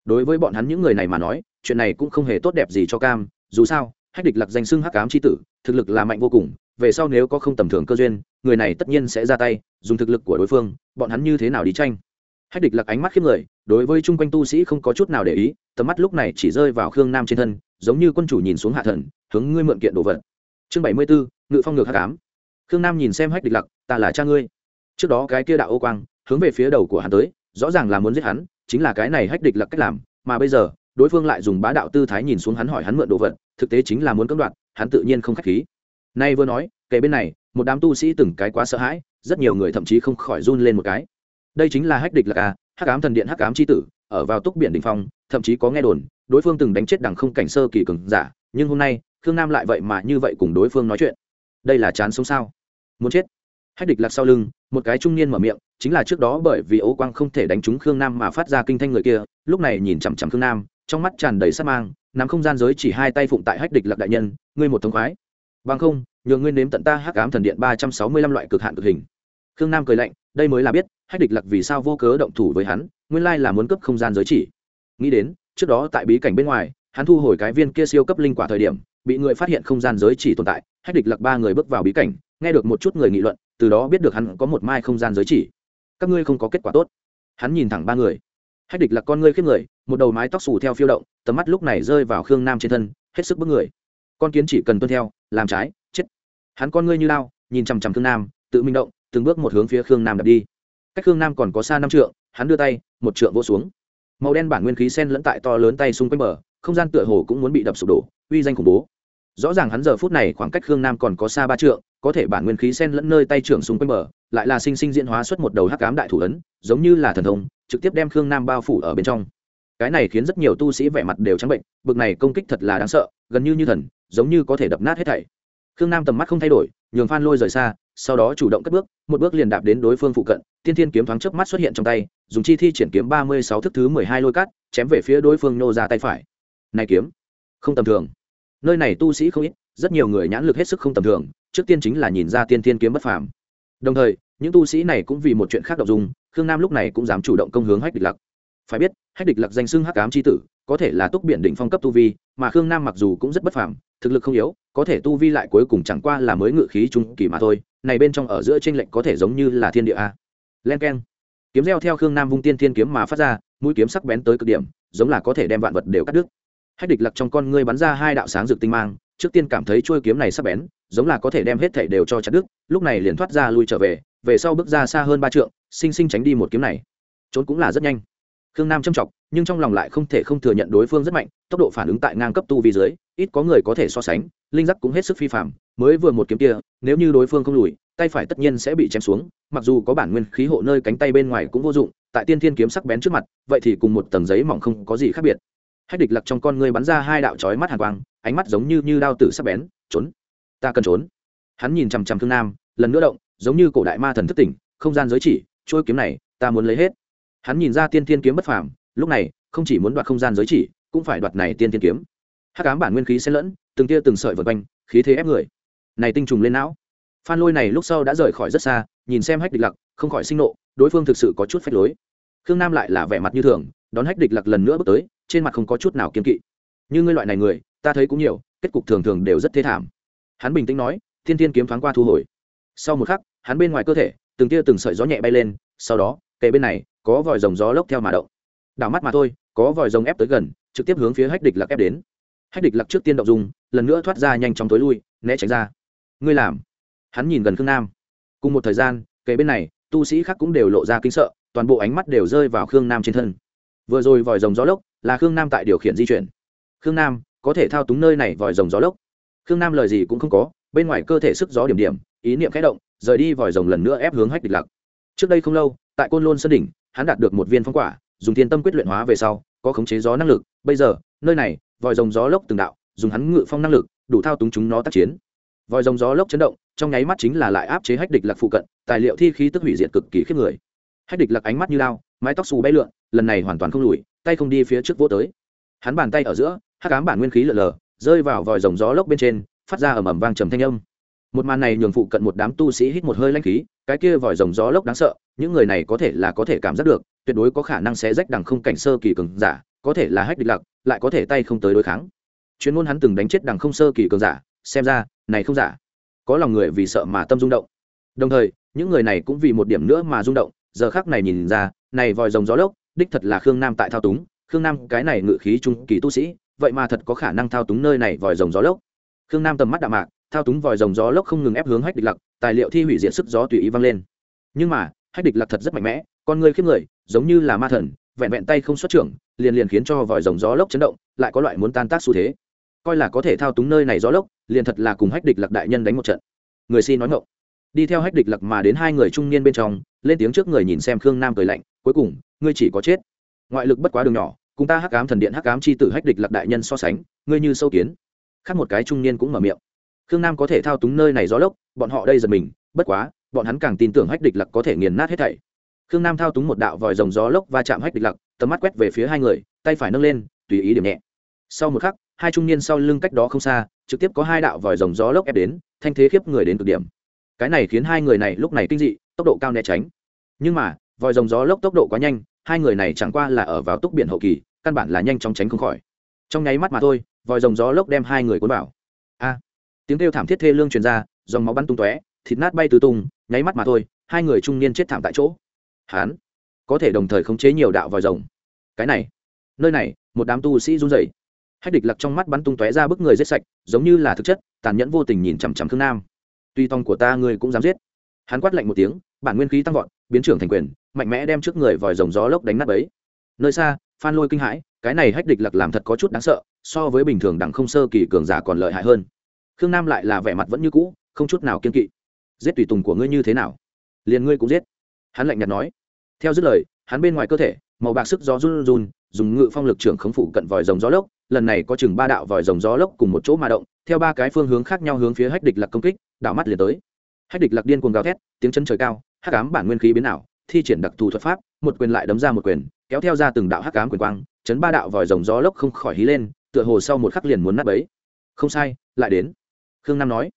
Speaker 1: đối với bọn hắn những người này mà nói, chuyện này cũng không hề tốt đẹp gì cho cam, dù sao, hách địch lặc danh xưng hắc ám c h i tử, thực lực là mạnh vô cùng, về sau nếu có không tầm thường cơ duyên, người này tất nhiên sẽ ra tay, dùng thực lực của đối phương, bọn hắn như thế nào đi tranh? Hách địch lặc ánh mắt khiếp người, đối với chung quanh tu sĩ không có chút nào để ý, tầm mắt lúc này chỉ rơi vào khương nam trên thân, giống như quân chủ nhìn xuống hạ thần, hướng ngươi mượn kiện đồ vật. Chương bảy mươi bốn ngự phong ngược hạ cám khương nam nhìn xem hách địch lặc ta là cha ngươi. Trước đó cái kia đạo ô quang, hướng về phía đầu của hắn tới, rõ ràng là muốn giết hắn chính là cái này hách địch lặc cách làm, mà bây giờ, đối phương lại dùng bá đạo tư thái nhìn xuống hắn hỏi hắn mượn đồ vật, thực tế chính là muốn cưỡng đoạt, hắn tự nhiên không khách khí. Nay vừa nói, kể bên này, một đám tu sĩ từng cái quá sợ hãi, rất nhiều người thậm chí không khỏi run lên một cái. Đây chính là hách địch lặc à hắc ám thần điện hắc ám c h i tử, ở vào túc biển đình phong, thậm chí có nghe đồn, đối phương từng đánh chết đằng không cảnh sơ kỳ cường giả, nhưng hôm nay, khương nam lại vậy mà như vậy cùng đối phương nói chuyện. Đây là chán sống sao? Muốn chết? Hách địch lạc sau lưng, một cái trung niên mở miệng, chính là trước đó bởi vì ấu quang không thể đánh trúng khương nam mà phát ra kinh thanh người kia, lúc này nhìn chằm chằm khương nam, trong mắt tràn đầy sắc mang, nắm không gian giới chỉ hai tay phụng tại hách địch lạc đại nhân, ngươi một thống khoái. Bằng không, nhường ngươi nếm tận ta hắc ám thần điện ba trăm sáu mươi lăm loại cực hạn cực hình. Khương nam cười lạnh, đây mới là biết, hách địch Lạc vì sao vô cớ động thủ với hắn, nguyên lai là muốn cấp không gian giới chỉ. Nghĩ đến, trước đó tại bí cảnh bên ngoài, hắn thu hồi cái viên kia siêu cấp linh quả thời điểm, bị người phát hiện không gian giới chỉ tồn tại, hách địch Lạc ba người bước vào bí cảnh nghe được một chút người nghị luận, từ đó biết được hắn có một mai không gian giới chỉ. Các ngươi không có kết quả tốt. Hắn nhìn thẳng ba người. Hách địch là con ngươi khiếp người, một đầu mái tóc xù theo phiêu động, tầm mắt lúc này rơi vào khương nam trên thân, hết sức bức người. Con kiến chỉ cần tuân theo, làm trái, chết. Hắn con ngươi như lao, nhìn chằm chằm khương nam, tự minh động, từng bước một hướng phía khương nam đập đi. Cách khương nam còn có xa năm trượng, hắn đưa tay, một trượng vỗ xuống. Màu đen bản nguyên khí sen lẫn tại to lớn tay xung quanh bờ, không gian tựa hồ cũng muốn bị đập sụp đổ, uy danh khủng bố. Rõ ràng hắn giờ phút này khoảng cách khương nam còn có xa ba trượng có thể bản nguyên khí sen lẫn nơi tay trưởng xung quanh bờ, lại là sinh sinh diễn hóa xuất một đầu hắc cám đại thủ ấn, giống như là thần thông, trực tiếp đem khương nam bao phủ ở bên trong. Cái này khiến rất nhiều tu sĩ vẻ mặt đều trắng bệnh, bực này công kích thật là đáng sợ, gần như như thần, giống như có thể đập nát hết thảy. Khương nam tầm mắt không thay đổi, nhường phan lôi rời xa, sau đó chủ động cất bước, một bước liền đạp đến đối phương phụ cận tiên thiên kiếm thoáng chớp mắt xuất hiện trong tay, dùng chi thi triển kiếm ba mươi sáu thức thứ mười hai lôi cát, chém về phía đối phương nô ra tay phải. Này kiếm, không tầm thường. Nơi này tu sĩ không ít rất nhiều người nhãn lực hết sức không tầm thường, trước tiên chính là nhìn ra tiên thiên kiếm bất phàm. Đồng thời, những tu sĩ này cũng vì một chuyện khác đọc dùng khương nam lúc này cũng dám chủ động công hướng hách địch lặc. Phải biết, hách địch lặc danh xưng hắc ám c tử, có thể là túc biển định phong cấp tu vi, mà khương nam mặc dù cũng rất bất phàm, thực lực không yếu, có thể tu vi lại cuối cùng chẳng qua là mới ngự khí trung kỳ mà thôi, này bên trong ở giữa tranh lệnh có thể giống như là thiên địa a. Len k kiếm reo theo khương nam vung tiên thiên kiếm mà phát ra, mũi kiếm sắc bén tới cực điểm, giống là có thể đem vạn vật đều cắt đứt. Hách địch lặc trong con ngươi bắn ra hai đạo sáng rực tinh mang trước tiên cảm thấy chuôi kiếm này sắc bén, giống là có thể đem hết thảy đều cho chặt đứt, lúc này liền thoát ra lui trở về về sau bước ra xa hơn ba trượng, sinh sinh tránh đi một kiếm này. Trốn cũng là rất nhanh. Khương nam châm trọng nhưng trong lòng lại không thể không thừa nhận đối phương rất mạnh, tốc độ phản ứng tại ngang cấp tu vi dưới, ít có người có thể so sánh, linh giác cũng hết sức phi phạm mới vừa một kiếm kia, nếu như đối phương không lùi, tay phải tất nhiên sẽ bị chém xuống, mặc dù có bản nguyên khí hộ nơi cánh tay bên ngoài cũng vô dụng, tại tiên thiên kiếm sắc bén trước mặt, vậy thì cùng một tầng giấy mỏng không có gì khác biệt hách địch lặc trong con ngươi bắn ra hai đạo chói mắt hàn quang, ánh mắt giống như như đao tử sắp bén. Trốn. Ta cần trốn. Hắn nhìn chằm chằm thương nam, lần nữa động, giống như cổ đại ma thần thất tỉnh, không gian giới chỉ trôi kiếm này, ta muốn lấy hết. Hắn nhìn ra tiên thiên kiếm bất phàm, lúc này, không chỉ muốn đoạt không gian giới chỉ, cũng phải đoạt này tiên thiên kiếm. Hát cám bản nguyên khí xen lẫn, từng tia từng sợi vượt quanh, khí thế ép người. Này tinh trùng lên não. Phan lôi này lúc sau đã rời khỏi rất xa, nhìn xem hách địch lặc, không khỏi sinh nộ, đối phương thực sự có chút phách lối. Khương nam lại là vẻ mặt như thường, đón hách địch lặc lần nữa bước tới trên mặt không có chút nào kiên kỵ. Như ngươi loại này người, ta thấy cũng nhiều, kết cục thường thường đều rất thê thảm. Hắn bình tĩnh nói, thiên thiên kiếm thoáng qua thu hồi. Sau một khắc, hắn bên ngoài cơ thể, từng tia từng sợi gió nhẹ bay lên, sau đó, kề bên này, có vòi rồng gió lốc theo mà động. Đảo mắt mà thôi, có vòi rồng ép tới gần, trực tiếp hướng phía hách địch lặc ép đến. Hách địch lặc trước tiên động dùng lần nữa thoát ra nhanh chóng tối lui, né tránh ra. Ngươi làm. Hắn nhìn gần khương nam. Cùng một thời gian, kề bên này, tu sĩ khác cũng đều lộ ra kinh sợ, toàn bộ ánh mắt đều rơi vào khương nam trên thân. Vừa rồi vòi rồng gió lốc là khương nam tại điều khiển di chuyển. Khương nam, có thể thao túng nơi này vòi rồng gió lốc. Khương nam lời gì cũng không có, bên ngoài cơ thể sức gió điểm điểm, ý niệm khẽ động, rời đi vòi rồng lần nữa ép hướng hách địch lặc trước đây không lâu, tại côn lôn sơn đỉnh, hắn đạt được một viên phong quả, dùng thiên tâm quyết luyện hóa về sau, có khống chế gió năng lực. Bây giờ, nơi này, vòi rồng gió lốc từng đạo, dùng hắn ngự phong năng lực, đủ thao túng chúng nó tác chiến. Vòi rồng gió lốc chấn động, trong nháy mắt chính là lại áp chế hách địch lạc phụ cận, tài liệu thi khí tức hủy diệt cực kỳ khiếp người. Hách địch lạc ánh mắt như lao mái tóc xù bay lượn, lần này hoàn toàn không lùi tay không đi phía trước vỗ tới. Hắn bàn tay ở giữa hắc ám bản nguyên khí lở lờ rơi vào vòi rồng gió lốc bên trên phát ra ầm ầm vang trầm thanh âm. Một màn này nhường phụ cận một đám tu sĩ hít một hơi lanh khí cái kia vòi rồng gió lốc đáng sợ những người này có thể là có thể cảm giác được tuyệt đối có khả năng sẽ rách đằng không cảnh sơ kỳ cường giả có thể là hách địch lặc, lại có thể tay không tới đối kháng. Chuyên môn hắn từng đánh chết đằng không sơ kỳ cường giả xem ra này không giả. Có lòng người vì sợ mà tâm rung động. Đồng thời những người này cũng vì một điểm nữa mà rung động giờ khác này nhìn ra này vòi rồng gió lốc đích thật là khương nam tại thao túng, khương nam cái này ngự khí trung kỳ tu sĩ, vậy mà thật có khả năng thao túng nơi này vòi rồng gió lốc. Khương nam tầm mắt đạm mạc, thao túng vòi rồng gió lốc không ngừng ép hướng hách địch lặc tài liệu thi hủy diện sức gió tùy ý văng lên. Nhưng mà, hách địch lặc thật rất mạnh mẽ, con người khiếp người, giống như là ma thần, vẹn vẹn tay không xuất trưởng, liền liền khiến cho vòi rồng gió lốc chấn động, lại có loại muốn tan tác xu thế. Coi là có thể thao túng nơi này gió lốc, liền thật là cùng hách địch lặc đại nhân đánh một trận. Người xin nói ngộng đi theo hách địch lặc mà đến hai người trung niên bên trong, lên tiếng trước người nhìn xem khương nam cười lạnh, cuối cùng ngươi chỉ có chết. Ngoại lực bất quá đường nhỏ, cùng ta hắc ám thần điện, hắc ám chi tử, hách địch lặc đại nhân so sánh, ngươi như sâu kiến. Khác một cái trung niên cũng mở miệng. Khương nam có thể thao túng nơi này gió lốc, bọn họ đây giật mình, bất quá, bọn hắn càng tin tưởng hách địch lặc có thể nghiền nát hết thảy. Khương nam thao túng một đạo vòi rồng gió lốc và chạm hách địch lặc tầm mắt quét về phía hai người, tay phải nâng lên, tùy ý điểm nhẹ. Sau một khắc, hai trung niên sau lưng cách đó không xa, trực tiếp có hai đạo vòi rồng gió lốc ép đến, thanh thế khiếp người đến cực điểm. Cái này khiến hai người này lúc này kinh dị, tốc độ cao né tránh. Nhưng mà vòi rồng gió lốc tốc độ quá nhanh, hai người này chẳng qua là ở vào túc biển hậu kỳ, căn bản là nhanh chóng tránh không khỏi. Trong nháy mắt mà thôi vòi rồng gió lốc đem hai người cuốn vào. A! Tiếng kêu thảm thiết thê lương truyền ra, dòng máu bắn tung tóe, thịt nát bay tứ tung, nháy mắt mà thôi, hai người trung niên chết thảm tại chỗ. Hán! Có thể đồng thời khống chế nhiều đạo vòi rồng. Cái này! Nơi này, một đám tu sĩ run rẩy. Hách địch lặc trong mắt bắn tung tóe ra bức người giết sạch, giống như là thực chất, tàn nhẫn vô tình nhìn chằm chằm thương nam. Tuy tòng của ta ngươi cũng dám giết. Hắn quát lạnh một tiếng, bản nguyên khí tăng vọt, biến trưởng thành quyền mạnh mẽ đem trước người vòi rồng gió lốc đánh nát ấy nơi xa, phan lôi kinh hãi, cái này hách địch lặc làm thật có chút đáng sợ, so với bình thường đẳng không sơ kỳ cường giả còn lợi hại hơn. Khương nam lại là vẻ mặt vẫn như cũ, không chút nào kiên kỵ. Giết tùy tùng của ngươi như thế nào? Liền ngươi cũng giết. Hắn lạnh nhạt nói. Theo dứt lời, hắn bên ngoài cơ thể, màu bạc sức gió run run dùng ngự phong lực trưởng khống phủ cận vòi rồng gió lốc, lần này có chừng ba đạo vòi rồng gió lốc cùng một chỗ mà động, theo ba cái phương hướng khác nhau hướng phía hách địch lạc công kích, đảo mắt liền tới. Hách địch lạc điên cuồng gào thét, tiếng chân trời cao, hắc ám bản nguyên khí biến ảo thi triển đặc thù thuật pháp, một quyền lại đấm ra một quyền, kéo theo ra từng đạo hắc ám quyền quang, chấn ba đạo vòi rồng gió lốc không khỏi hí lên, tựa hồ sau một khắc liền muốn nát bấy. Không sai, lại đến. Khương nam nói.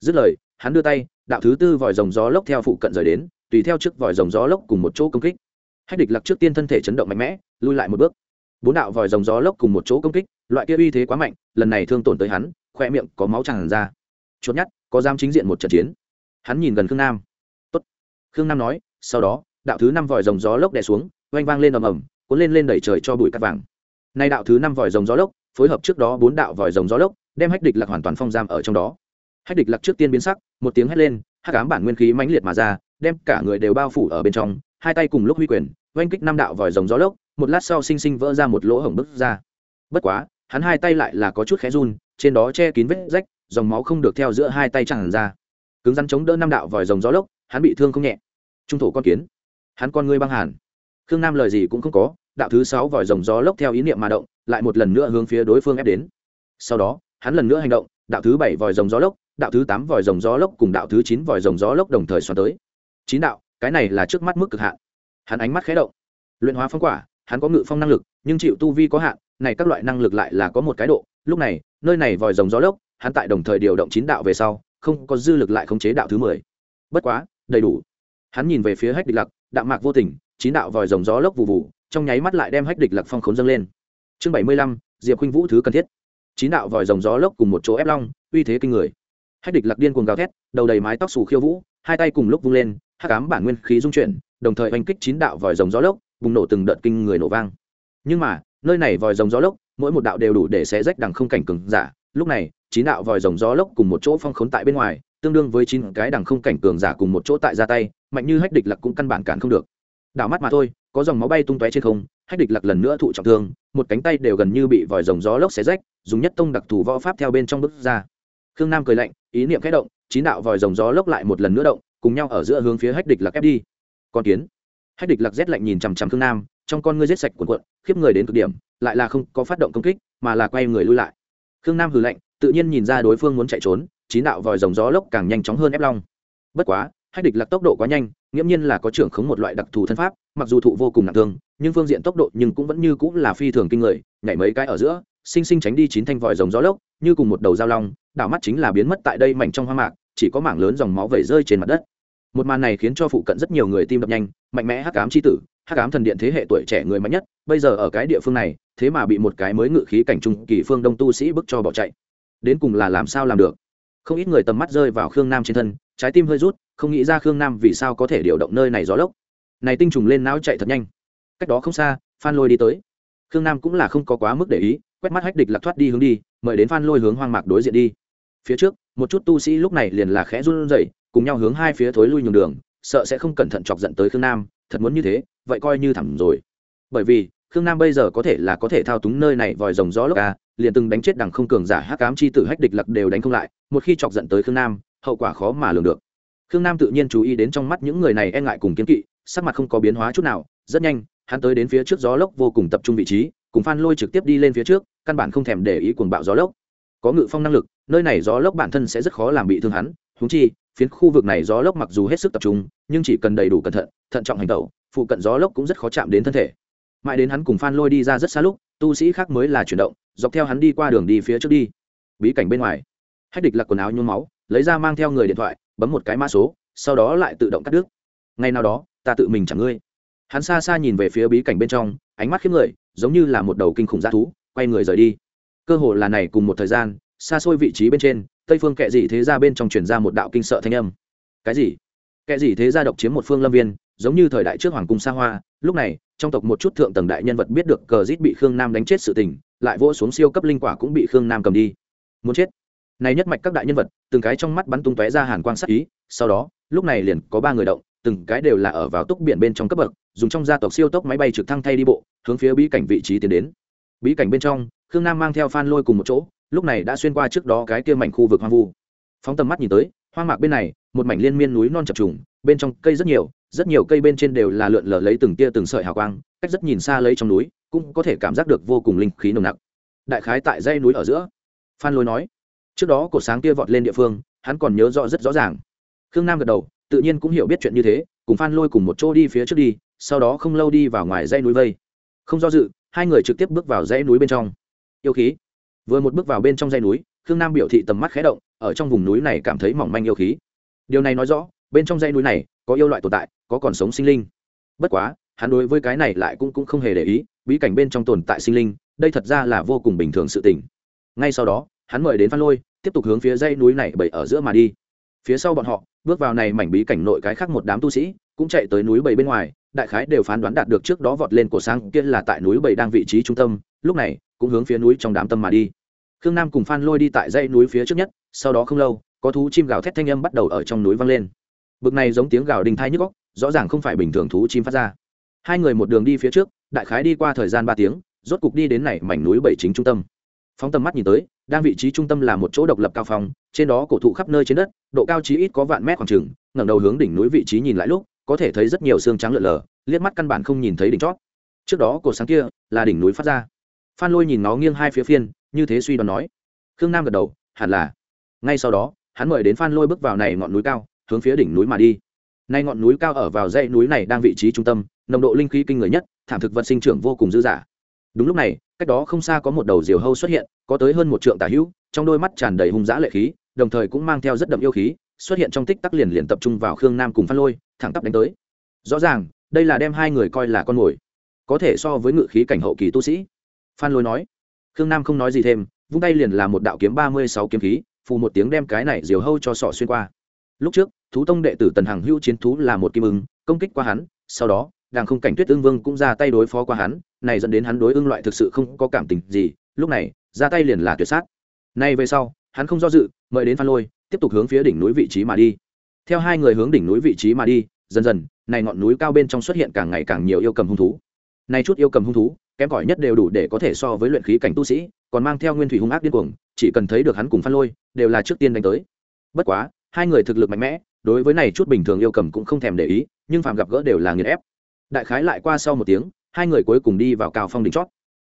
Speaker 1: Dứt lời, hắn đưa tay, đạo thứ tư vòi rồng gió lốc theo phụ cận rời đến, tùy theo trước vòi rồng gió lốc cùng một chỗ công kích. Hách địch lặc trước tiên thân thể chấn động mạnh mẽ, lui lại một bước. Bốn đạo vòi rồng gió lốc cùng một chỗ công kích, loại kia uy thế quá mạnh, lần này thương tổn tới hắn, khoe miệng có máu tràn ra. Chốt nhất có dám chính diện một trận chiến? Hắn nhìn gần khương nam. Tốt. khương nam nói, sau đó đạo thứ năm vòi rồng gió lốc đè xuống, oanh vang lên ầm ầm, cuốn lên lên đẩy trời cho bụi cắt vàng. Nay đạo thứ năm vòi rồng gió lốc, phối hợp trước đó bốn đạo vòi rồng gió lốc, đem hách địch lạc hoàn toàn phong giam ở trong đó. Hách địch lạc trước tiên biến sắc, một tiếng hét lên, hắc ám bản nguyên khí mãnh liệt mà ra, đem cả người đều bao phủ ở bên trong, hai tay cùng lúc huy quyền, oanh kích năm đạo vòi rồng gió lốc, một lát sau sinh sinh vỡ ra một lỗ hổng bứt ra. Bất quá, hắn hai tay lại là có chút khẽ run, trên đó che kín vết rách, dòng máu không được theo giữa hai tay tràn ra. Cứng rắn chống đỡ năm đạo vòi rồng gió lốc, hắn bị thương không nhẹ. Trung thổ con kiến hắn con ngươi băng hàn. Khương nam lời gì cũng không có, đạo thứ sáu vòi rồng gió lốc theo ý niệm mà động, lại một lần nữa hướng phía đối phương ép đến. Sau đó, hắn lần nữa hành động, đạo thứ bảy vòi rồng gió lốc, đạo thứ tám vòi rồng gió lốc cùng đạo thứ chín vòi rồng gió lốc đồng thời xoắn tới. Chín đạo, cái này là trước mắt mức cực hạn. Hắn ánh mắt khé động. Luyện hóa phong quả, hắn có ngự phong năng lực, nhưng chịu tu vi có hạn, này các loại năng lực lại là có một cái độ. Lúc này, nơi này vòi rồng gió lốc, hắn tại đồng thời điều động chín đạo về sau, không có dư lực lại khống chế đạo thứ mười. Bất quá, đầy đủ. Hắn nhìn về phía hách địch lặc đạm mạc vô tình, chín đạo vòi rồng gió lốc vụ vụ trong nháy mắt lại đem hách địch lặc phong khốn dâng lên. Chương bảy mươi lăm, diệp khuynh vũ thứ cần thiết. Chín đạo vòi rồng gió lốc cùng một chỗ ép long, uy thế kinh người. Hách địch lặc điên cuồng gào thét, đầu đầy mái tóc xù khiêu vũ, hai tay cùng lúc vung lên, hắc ám bản nguyên khí dung chuyển, đồng thời oanh kích chín đạo vòi rồng gió lốc, bùng nổ từng đợt kinh người nổ vang. Nhưng mà, nơi này vòi rồng gió lốc, mỗi một đạo đều đủ để xé rách đằng không cảnh cường giả. Lúc này, chín đạo vòi rồng gió lốc cùng một chỗ phong khốn tại bên ngoài tương đương với chín cái đằng không cảnh cường giả cùng một chỗ tại ra tay, mạnh như hách địch lặc cũng căn bản cản không được. Đảo mắt mà thôi, có dòng máu bay tung tóe trên không, hách địch lặc lần nữa thụ trọng thương, một cánh tay đều gần như bị vòi rồng gió lốc xé rách, dùng nhất tông đặc thù võ pháp theo bên trong bước ra. Khương nam cười lạnh, ý niệm khẽ động, chín đạo vòi rồng gió lốc lại một lần nữa động, cùng nhau ở giữa hướng phía hách địch lặc ép đi. Con kiến. Hách địch lặc rét lạnh nhìn chằm chằm khương nam, trong con ngươi rết sạch cuộn cuộn, khiếp người đến cực điểm, lại là không có phát động công kích, mà là quay người lui lại. Khương nam hừ lạnh, tự nhiên nhìn ra đối phương muốn chạy trốn chín đạo vòi rồng gió lốc càng nhanh chóng hơn ép long. Bất quá, hách địch lạc tốc độ quá nhanh, nghiễm nhiên là có trưởng khống một loại đặc thù thân pháp, mặc dù thụ vô cùng nặng thương, nhưng phương diện tốc độ nhưng cũng vẫn như cũng là phi thường kinh người, nhảy mấy cái ở giữa, sinh sinh tránh đi chín thanh vòi rồng gió lốc, như cùng một đầu dao long, đảo mắt chính là biến mất tại đây mảnh trong hoa mạc, chỉ có mảng lớn dòng máu vẩy rơi trên mặt đất. Một màn này khiến cho phụ cận rất nhiều người tim đập nhanh, mạnh mẽ hắc ám c h i tử, hắc ám thần điện thế hệ tuổi trẻ người mạnh nhất, bây giờ ở cái địa phương này, thế mà bị một cái mới ngự khí cảnh trung kỳ phương đông tu sĩ bức cho bỏ chạy. Đến cùng là làm sao làm được? Không ít người tầm mắt rơi vào khương nam trên thân, trái tim hơi rút, không nghĩ ra khương nam vì sao có thể điều động nơi này gió lốc. Này tinh trùng lên não chạy thật nhanh. Cách đó không xa, phan lôi đi tới. Khương nam cũng là không có quá mức để ý, quét mắt hách địch lạc thoát đi hướng đi, mời đến phan lôi hướng hoang mạc đối diện đi. Phía trước, một chút tu sĩ lúc này liền là khẽ run rẩy, cùng nhau hướng hai phía thối lui nhường đường, sợ sẽ không cẩn thận chọc giận tới khương nam, thật muốn như thế, vậy coi như thẳng rồi. Bởi vì, khương nam bây giờ có thể là có thể thao túng nơi này vòi rồng gió lốc à? Liền từng đánh chết đằng không cường giả hắc cám chi tử hách địch lặc đều đánh không lại, một khi chọc giận tới khương nam, hậu quả khó mà lường được. Khương nam tự nhiên chú ý đến trong mắt những người này e ngại cùng kiến kỵ, sắc mặt không có biến hóa chút nào, rất nhanh, hắn tới đến phía trước gió lốc vô cùng tập trung vị trí, cùng phan lôi trực tiếp đi lên phía trước, căn bản không thèm để ý cuồng bạo gió lốc. Có ngự phong năng lực, nơi này gió lốc bản thân sẽ rất khó làm bị thương hắn húng chi, phiến khu vực này gió lốc mặc dù hết sức tập trung, nhưng chỉ cần đầy đủ cẩn thận thận trọng hành tẩu, phụ cận gió lốc cũng rất khó chạm đến thân thể. Mãi đến hắn cùng phan lôi đi ra rất xa lúc, tu sĩ khác mới là chuyển động dọc theo hắn đi qua đường đi phía trước đi. Bí cảnh bên ngoài. Hách địch lặc quần áo nhuốm máu, lấy ra mang theo người điện thoại, bấm một cái mã số, sau đó lại tự động cắt đứt. Ngày nào đó, ta tự mình chẳng ngươi. Hắn xa xa nhìn về phía bí cảnh bên trong, ánh mắt khiếp người, giống như là một đầu kinh khủng g thú, quay người rời đi. Cơ hồ là này cùng một thời gian, xa xôi vị trí bên trên, tây phương kệ dị thế ra bên trong truyền ra một đạo kinh sợ thanh âm. Cái gì? Kệ dị thế ra độc chiếm một phương lâm viên, giống như thời đại trước hoàng cung xa hoa, lúc này, trong tộc một chút thượng tầng đại nhân vật biết được cờ rít bị khương nam đánh chết sự tình lại vỗ xuống siêu cấp linh quả cũng bị khương nam cầm đi. Muốn chết. Này nhất mạch các đại nhân vật, từng cái trong mắt bắn tung tóe ra hàn quang sắc ý, sau đó, lúc này liền có ba người động, từng cái đều là ở vào túc biển bên trong cấp bậc, dùng trong gia tộc siêu tốc máy bay trực thăng thay đi bộ, hướng phía bí cảnh vị trí tiến đến. Bí cảnh bên trong, khương nam mang theo phan lôi cùng một chỗ, lúc này đã xuyên qua trước đó cái kia mảnh khu vực hoang vu. Phóng tầm mắt nhìn tới, hoang mạc bên này, một mảnh liên miên núi non chập trùng, bên trong cây rất nhiều rất nhiều cây bên trên đều là lượn lờ lấy từng tia từng sợi hào quang, cách rất nhìn xa lấy trong núi cũng có thể cảm giác được vô cùng linh khí nồng nặc. Đại khái tại dây núi ở giữa. Phan lôi nói trước đó cột sáng kia vọt lên địa phương hắn còn nhớ rõ rất rõ ràng. Khương nam gật đầu tự nhiên cũng hiểu biết chuyện như thế cùng phan lôi cùng một chỗ đi phía trước đi sau đó không lâu đi vào ngoài dãy núi vây. Không do dự hai người trực tiếp bước vào dãy núi bên trong. Yêu khí. Vừa một bước vào bên trong dãy núi khương nam biểu thị tầm mắt khé động ở trong vùng núi này cảm thấy mỏng manh yêu khí. Điều này nói rõ bên trong dãy núi này có yêu loại tồn tại có còn sống sinh linh. Bất quá hắn đối với cái này lại cũng, cũng không hề để ý bí cảnh bên trong tồn tại sinh linh, đây thật ra là vô cùng bình thường sự tình. Ngay sau đó, hắn mời đến phan lôi, tiếp tục hướng phía dãy núi này bậy ở giữa mà đi. Phía sau bọn họ, bước vào này mảnh bí cảnh nội cái khác một đám tu sĩ, cũng chạy tới núi bầy bên ngoài, đại khái đều phán đoán đạt được trước đó vọt lên cổ sang kia là tại núi bầy đang vị trí trung tâm, lúc này, cũng hướng phía núi trong đám tâm mà đi. Khương nam cùng phan lôi đi tại dãy núi phía trước nhất, sau đó không lâu, có thú chim gào thét thanh âm bắt đầu ở trong núi vang lên. Bực này giống tiếng gào đình thai nhức góc rõ ràng không phải bình thường thú chim phát ra. Hai người một đường đi phía trước đại khái đi qua thời gian ba tiếng, rốt cục đi đến này mảnh núi bảy chính trung tâm. Phóng tầm mắt nhìn tới, đang vị trí trung tâm là một chỗ độc lập cao phong, trên đó cổ thụ khắp nơi trên đất, độ cao chí ít có vạn mét khoảng trừng ngẩng đầu hướng đỉnh núi vị trí nhìn lại lúc, có thể thấy rất nhiều xương trắng lợn lờ, liếc mắt căn bản không nhìn thấy đỉnh chót. Trước đó cổ sáng kia là đỉnh núi phát ra. Phan lôi nhìn nó nghiêng hai phía phiên, như thế suy đoán nói. Khương nam gật đầu, hẳn là. Ngay sau đó, hắn mời đến phan lôi bước vào này ngọn núi cao, hướng phía đỉnh núi mà đi. Nay ngọn núi cao ở vào dãy núi này đang vị trí trung tâm, nồng độ linh khí kinh người nhất thảm thực vật sinh trưởng vô cùng dư dả. Đúng lúc này, cách đó không xa có một đầu diều hâu xuất hiện, có tới hơn một trượng tả hữu, trong đôi mắt tràn đầy hung dã lệ khí, đồng thời cũng mang theo rất đậm yêu khí, xuất hiện trong tích tắc liền liền tập trung vào khương nam cùng phan lôi, thẳng tắp đánh tới. Rõ ràng, đây là đem hai người coi là con mồi, có thể so với ngự khí cảnh hậu kỳ tu sĩ. Phan lôi nói. Khương nam không nói gì thêm, vung tay liền là một đạo kiếm ba mươi sáu kiếm khí, phù một tiếng đem cái này diều hâu cho sọ xuyên qua. Lúc trước, thú tông đệ tử tần hằng hữu chiến thú là một kim ứng công kích qua hắn, sau đó đang không cảnh tuyết ương vương cũng ra tay đối phó qua hắn, này dẫn đến hắn đối ương loại thực sự không có cảm tình gì, lúc này, ra tay liền là tuyệt sát. Nay về sau, hắn không do dự, mời đến phan lôi, tiếp tục hướng phía đỉnh núi vị trí mà đi. Theo hai người hướng đỉnh núi vị trí mà đi, dần dần, này ngọn núi cao bên trong xuất hiện càng ngày càng nhiều yêu cầm hung thú. Nay chút yêu cầm hung thú, kém cỏi nhất đều đủ để có thể so với luyện khí cảnh tu sĩ, còn mang theo nguyên thủy hung ác điên cuồng, chỉ cần thấy được hắn cùng phan lôi, đều là trước tiên đánh tới. Bất quá, hai người thực lực mạnh mẽ, đối với này chút bình thường yêu cầm cũng không thèm để ý, nhưng phạm gặp gỡ đều là nghiền ép đại khái lại qua sau một tiếng, hai người cuối cùng đi vào cao phong đỉnh chót.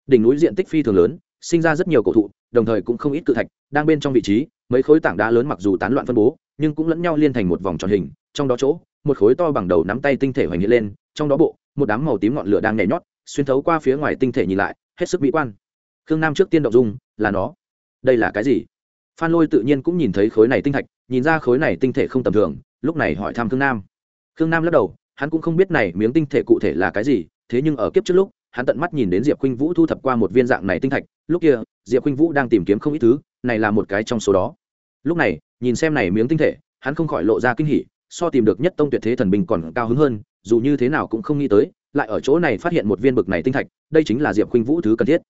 Speaker 1: Đỉnh núi diện tích phi thường lớn, sinh ra rất nhiều cổ thụ, đồng thời cũng không ít cự thạch, đang bên trong vị trí, mấy khối tảng đá lớn mặc dù tán loạn phân bố, nhưng cũng lẫn nhau liên thành một vòng tròn hình, trong đó chỗ, một khối to bằng đầu nắm tay tinh thể hoành hiện lên, trong đó bộ, một đám màu tím ngọn lửa đang nhảy nhót, xuyên thấu qua phía ngoài tinh thể nhìn lại, hết sức mỹ quan. Khương nam trước tiên động dung, là nó. Đây là cái gì? Phan lôi tự nhiên cũng nhìn thấy khối này tinh thạch, nhìn ra khối này tinh thể không tầm thường, lúc này hỏi thăm khương nam. Khương nam lắc đầu hắn cũng không biết này miếng tinh thể cụ thể là cái gì, thế nhưng ở kiếp trước lúc, hắn tận mắt nhìn đến diệp khuynh vũ thu thập qua một viên dạng này tinh thạch, lúc kia, diệp khuynh vũ đang tìm kiếm không ít thứ, này là một cái trong số đó. Lúc này, nhìn xem này miếng tinh thể, hắn không khỏi lộ ra kinh hỉ, so tìm được nhất tông tuyệt thế thần binh còn cao hứng hơn, dù như thế nào cũng không nghĩ tới, lại ở chỗ này phát hiện một viên bực này tinh thạch, đây chính là diệp khuynh vũ thứ cần thiết.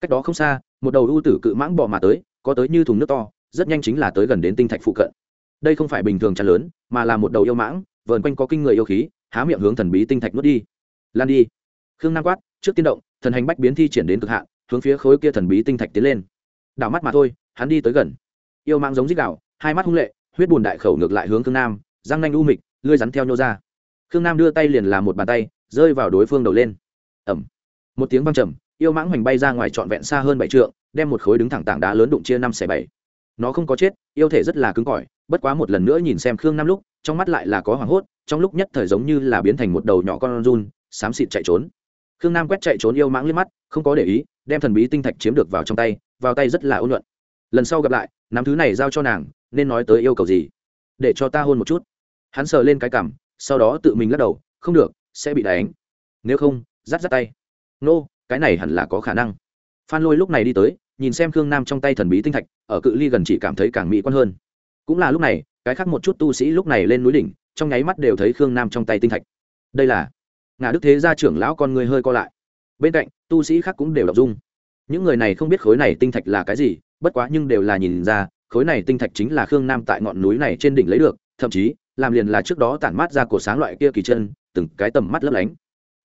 Speaker 1: Cách đó không xa, một đầu ưu tử cự mãng bò mà tới, có tới như thùng nước to, rất nhanh chính là tới gần đến tinh thạch phụ cận. Đây không phải bình thường chăn lớn, mà là một đầu yêu mãng, vờn quanh có kinh người yêu khí há miệng hướng thần bí tinh thạch nuốt đi. Lan đi. Khương nam quát, trước tiên động, thần hành bách biến thi triển đến cực hạn, hướng phía khối kia thần bí tinh thạch tiến lên. Đảo mắt mà thôi, hắn đi tới gần. Yêu mang giống dích đảo hai mắt hung lệ, huyết bùn đại khẩu ngược lại hướng khương nam, răng nanh u mịch lươi rắn theo nhô ra. Khương nam đưa tay liền làm một bàn tay, rơi vào đối phương đầu lên. Ẩm một tiếng văng trầm, yêu mãng hoành bay ra ngoài trọn vẹn xa hơn bảy trượng, đem một khối đứng thẳng tảng đá lớn đụng chia năm xẻ bảy. Nó không có chết, yêu thể rất là cứng cỏi, bất quá một lần nữa nhìn xem khương nam lúc trong mắt lại là có hoảng hốt trong lúc nhất thời giống như là biến thành một đầu nhỏ con run xám xịt chạy trốn. Khương nam quét chạy trốn yêu mãng liếc mắt không có để ý đem thần bí tinh thạch chiếm được vào trong tay vào tay rất là ôn luận lần sau gặp lại nắm thứ này giao cho nàng nên nói tới yêu cầu gì? Để cho ta hôn một chút. Hắn sờ lên cái cằm sau đó tự mình lắc đầu không được sẽ bị đánh. Nếu không rát rát tay. Nô、no, cái này hẳn là có khả năng. Phan lôi lúc này đi tới nhìn xem khương nam trong tay thần bí tinh thạch ở cự ly gần chỉ cảm thấy càng mỹ quan hơn. Cũng là lúc này cái khác một chút tu sĩ lúc này lên núi đỉnh, trong nháy mắt đều thấy khương nam trong tay tinh thạch. Đây là ngã đức thế gia trưởng lão con người hơi co lại. Bên cạnh, tu sĩ khác cũng đều đọc dung. Những người này không biết khối này tinh thạch là cái gì, bất quá nhưng đều là nhìn ra, khối này tinh thạch chính là khương nam tại ngọn núi này trên đỉnh lấy được, thậm chí, làm liền là trước đó tản mát ra cổ sáng loại kia kỳ chân, từng cái tầm mắt lấp lánh.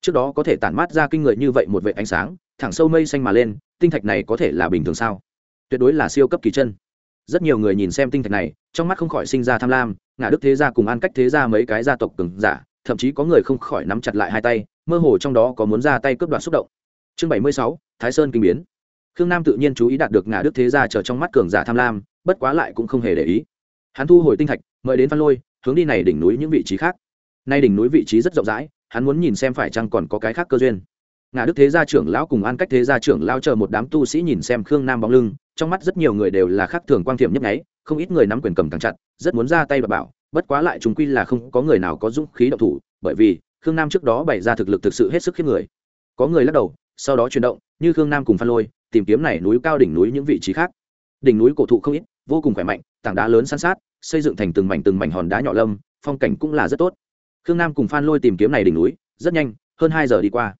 Speaker 1: Trước đó có thể tản mát ra kinh người như vậy một vệ ánh sáng, thẳng sâu mây xanh mà lên, tinh thạch này có thể là bình thường sao? Tuyệt đối là siêu cấp kỳ chân rất nhiều người nhìn xem tinh thạch này, trong mắt không khỏi sinh ra tham lam ngã đức thế gia cùng an cách thế gia mấy cái gia tộc cứng giả, thậm chí có người không khỏi nắm chặt lại hai tay, mơ hồ trong đó có muốn ra tay cướp đoạt xúc động. Chương bảy mươi sáu, thái sơn kinh biến. Khương nam tự nhiên chú ý đạt được ngã đức thế gia chờ trong mắt cường giả tham lam, bất quá lại cũng không hề để ý. Hắn thu hồi tinh thạch, mời đến phan lôi, hướng đi này đỉnh núi những vị trí khác. Nay đỉnh núi vị trí rất rộng rãi, hắn muốn nhìn xem phải chăng còn có cái khác cơ duyên. Ngã đức thế gia trưởng lão cùng an cách thế gia trưởng lão chờ một đám tu sĩ nhìn xem khương nam bóng lưng trong mắt rất nhiều người đều là khác thường quang thiệm nhấp nháy, không ít người nắm quyền cầm càng chặt, rất muốn ra tay và bảo, bất quá lại chúng quy là không có người nào có dũng khí động thủ, bởi vì, khương nam trước đó bày ra thực lực thực sự hết sức khiếp người. Có người lắc đầu, sau đó chuyển động, như khương nam cùng phan lôi, tìm kiếm này núi cao đỉnh núi những vị trí khác. Đỉnh núi cổ thụ không ít, vô cùng khỏe mạnh, tảng đá lớn san sát, xây dựng thành từng mảnh từng mảnh hòn đá nhỏ lâm, phong cảnh cũng là rất tốt. Khương nam cùng phan lôi tìm kiếm này đỉnh núi, rất nhanh, hơn hai giờ đi qua.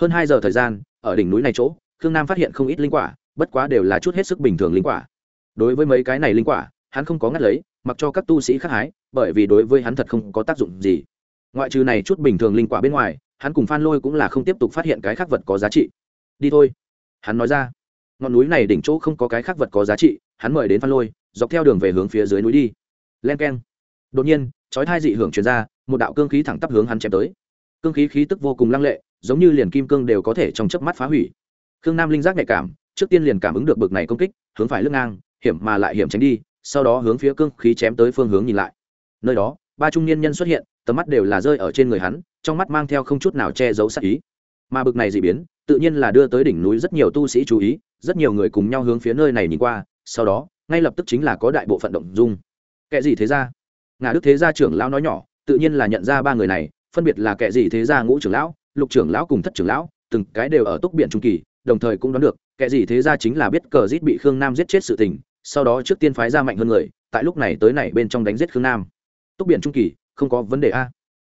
Speaker 1: Hơn hai giờ thời gian, ở đỉnh núi này chỗ, khương nam phát hiện không ít linh quả bất quá đều là chút hết sức bình thường linh quả. Đối với mấy cái này linh quả, hắn không có ngắt lấy, mặc cho các tu sĩ khác hái, bởi vì đối với hắn thật không có tác dụng gì. Ngoại trừ này chút bình thường linh quả bên ngoài, hắn cùng phan lôi cũng là không tiếp tục phát hiện cái khác vật có giá trị. Đi thôi. Hắn nói ra. Ngọn núi này đỉnh chỗ không có cái khác vật có giá trị, hắn mời đến phan lôi, dọc theo đường về hướng phía dưới núi đi. Len k e n đột nhiên, chói thai dị hưởng truyền ra, một đạo cương khí thẳng tắp hướng hắn chém tới. Cương khí khí tức vô cùng lăng lệ, giống như liền kim cương đều có thể trong chớp mắt phá hủy. Khương nam linh giác nhạy cảm trước tiên liền cảm ứng được bực này công kích, hướng phải lưng ngang, hiểm mà lại hiểm tránh đi, sau đó hướng phía cương khí chém tới phương hướng nhìn lại. Nơi đó, ba trung niên nhân xuất hiện, tầm mắt đều là rơi ở trên người hắn, trong mắt mang theo không chút nào che giấu sắc ý. Mà bực này dị biến, tự nhiên là đưa tới đỉnh núi rất nhiều tu sĩ chú ý, rất nhiều người cùng nhau hướng phía nơi này nhìn qua, sau đó, ngay lập tức chính là có đại bộ phận động dung. Kệ gì thế ra ngã đức thế gia trưởng lão nói nhỏ, tự nhiên là nhận ra ba người này, phân biệt là kệ gì thế gia ngũ trưởng lão, lục trưởng lão cùng thất trưởng lão, từng cái đều ở túc biển trung kỳ, đồng thời cũng đoán được kẻ gì thế gia chính là biết cờ giết bị khương nam giết chết sự tình, sau đó trước tiên phái ra mạnh hơn người, tại lúc này tới này bên trong đánh giết khương nam. Túc biển trung kỳ, không có vấn đề a.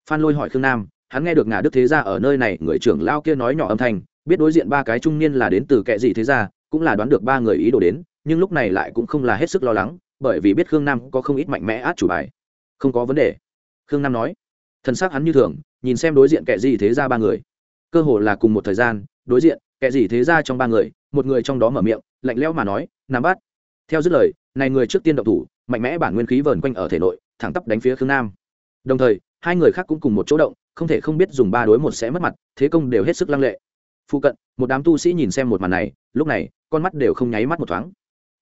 Speaker 1: Phan lôi hỏi khương nam, hắn nghe được ngà đức thế gia ở nơi này, người trưởng lao kia nói nhỏ âm thanh, biết đối diện ba cái trung niên là đến từ kẻ gì thế gia cũng là đoán được ba người ý đồ đến, nhưng lúc này lại cũng không là hết sức lo lắng, bởi vì biết khương nam có không ít mạnh mẽ át chủ bài. Không có vấn đề. Khương nam nói thân xác hắn như thường, nhìn xem đối diện kẻ gì thế ra ba người. Cơ hồ là cùng một thời gian, đối diện, kẻ gì thế ra trong ba người một người trong đó mở miệng, lạnh lẽo mà nói, nam bắt theo dứt lời, này người trước tiên động thủ, mạnh mẽ bản nguyên khí vờn quanh ở thể nội, thẳng tắp đánh phía khương nam. Đồng thời, hai người khác cũng cùng một chỗ động, không thể không biết dùng ba đối một sẽ mất mặt, thế công đều hết sức lăng lệ. Phụ cận, một đám tu sĩ nhìn xem một màn này, lúc này, con mắt đều không nháy mắt một thoáng.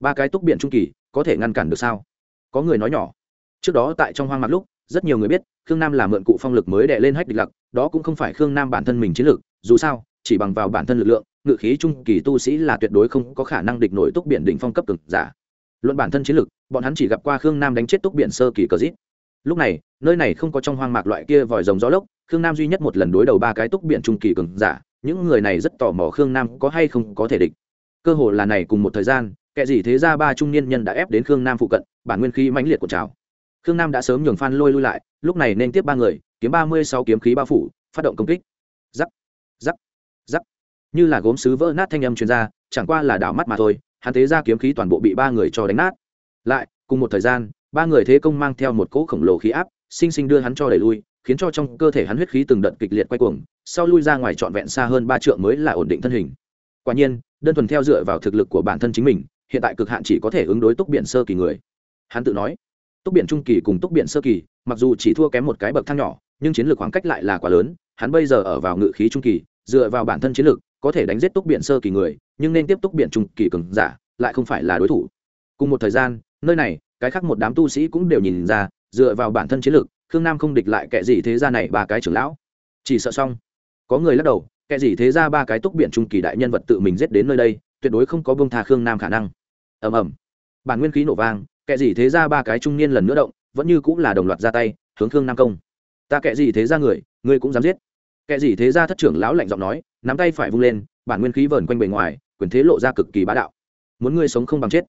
Speaker 1: Ba cái túc biện trung kỳ, có thể ngăn cản được sao? Có người nói nhỏ. Trước đó tại trong hoang mạc lúc, rất nhiều người biết, khương nam là mượn cụ phong lực mới đệ lên hách địch lặc, đó cũng không phải khương nam bản thân mình chiến lược, dù sao, chỉ bằng vào bản thân lực lượng ngự khí trung kỳ tu sĩ là tuyệt đối không có khả năng địch nổi túc biển đỉnh phong cấp cực giả. Luận bản thân chiến lược bọn hắn chỉ gặp qua khương nam đánh chết túc biển sơ kỳ cờ dít lúc này, nơi này không có trong hoang mạc loại kia vòi rồng gió lốc, khương nam duy nhất một lần đối đầu ba cái túc biển trung kỳ cường giả, những người này rất tò mò khương nam có hay không có thể địch. Cơ hội là này cùng một thời gian, kẻ gì thế ra ba trung niên nhân đã ép đến khương nam phụ cận, bản nguyên khí mãnh liệt của trào. Khương nam đã sớm nhường phan lôi lui lại, lúc này nên tiếp ba người, kiếm ba mươi sáu kiếm khí bao phủ, phát động công kích như là gốm sứ vỡ nát thanh âm chuyên gia, chẳng qua là đảo mắt mà thôi, hắn thế ra kiếm khí toàn bộ bị ba người cho đánh nát. Lại, cùng một thời gian, ba người thế công mang theo một cỗ khổng lồ khí áp, sinh sinh đưa hắn cho đẩy lui, khiến cho trong cơ thể hắn huyết khí từng đợt kịch liệt quay cuồng, sau lui ra ngoài trọn vẹn xa hơn ba trượng mới là ổn định thân hình. Quả nhiên, đơn thuần theo dựa vào thực lực của bản thân chính mình, hiện tại cực hạn chỉ có thể ứng đối túc biển sơ kỳ người. Hắn tự nói, túc biển trung kỳ cùng túc biển sơ kỳ, mặc dù chỉ thua kém một cái bậc thang nhỏ, nhưng chiến lược khoảng cách lại là quá lớn, hắn bây giờ ở vào ngự khí trung kỳ, dựa vào bản thân chiến lược có thể đánh giết túc biển sơ kỳ người, nhưng nên tiếp túc biển trung kỳ cường giả, lại không phải là đối thủ. Cùng một thời gian, nơi này, cái khác một đám tu sĩ cũng đều nhìn ra, dựa vào bản thân chiến lược khương nam không địch lại kẻ gì thế ra này ba cái trưởng lão. Chỉ sợ xong. Có người lắc đầu, kẻ gì thế ra ba cái túc biển trung kỳ đại nhân vật tự mình giết đến nơi đây, tuyệt đối không có bông tha khương nam khả năng. Ầm ầm. Bản nguyên khí nổ vang kệ gì thế ra ba cái trung niên lần nữa động, vẫn như cũng là đồng loạt ra tay, hướng khương nam công. Ta kệ gì thế ra người, ngươi cũng dám giết kệ gì thế ra thất trưởng lão lạnh giọng nói, nắm tay phải vung lên, bản nguyên khí vờn quanh bề ngoài, quyền thế lộ ra cực kỳ bá đạo. Muốn ngươi sống không bằng chết.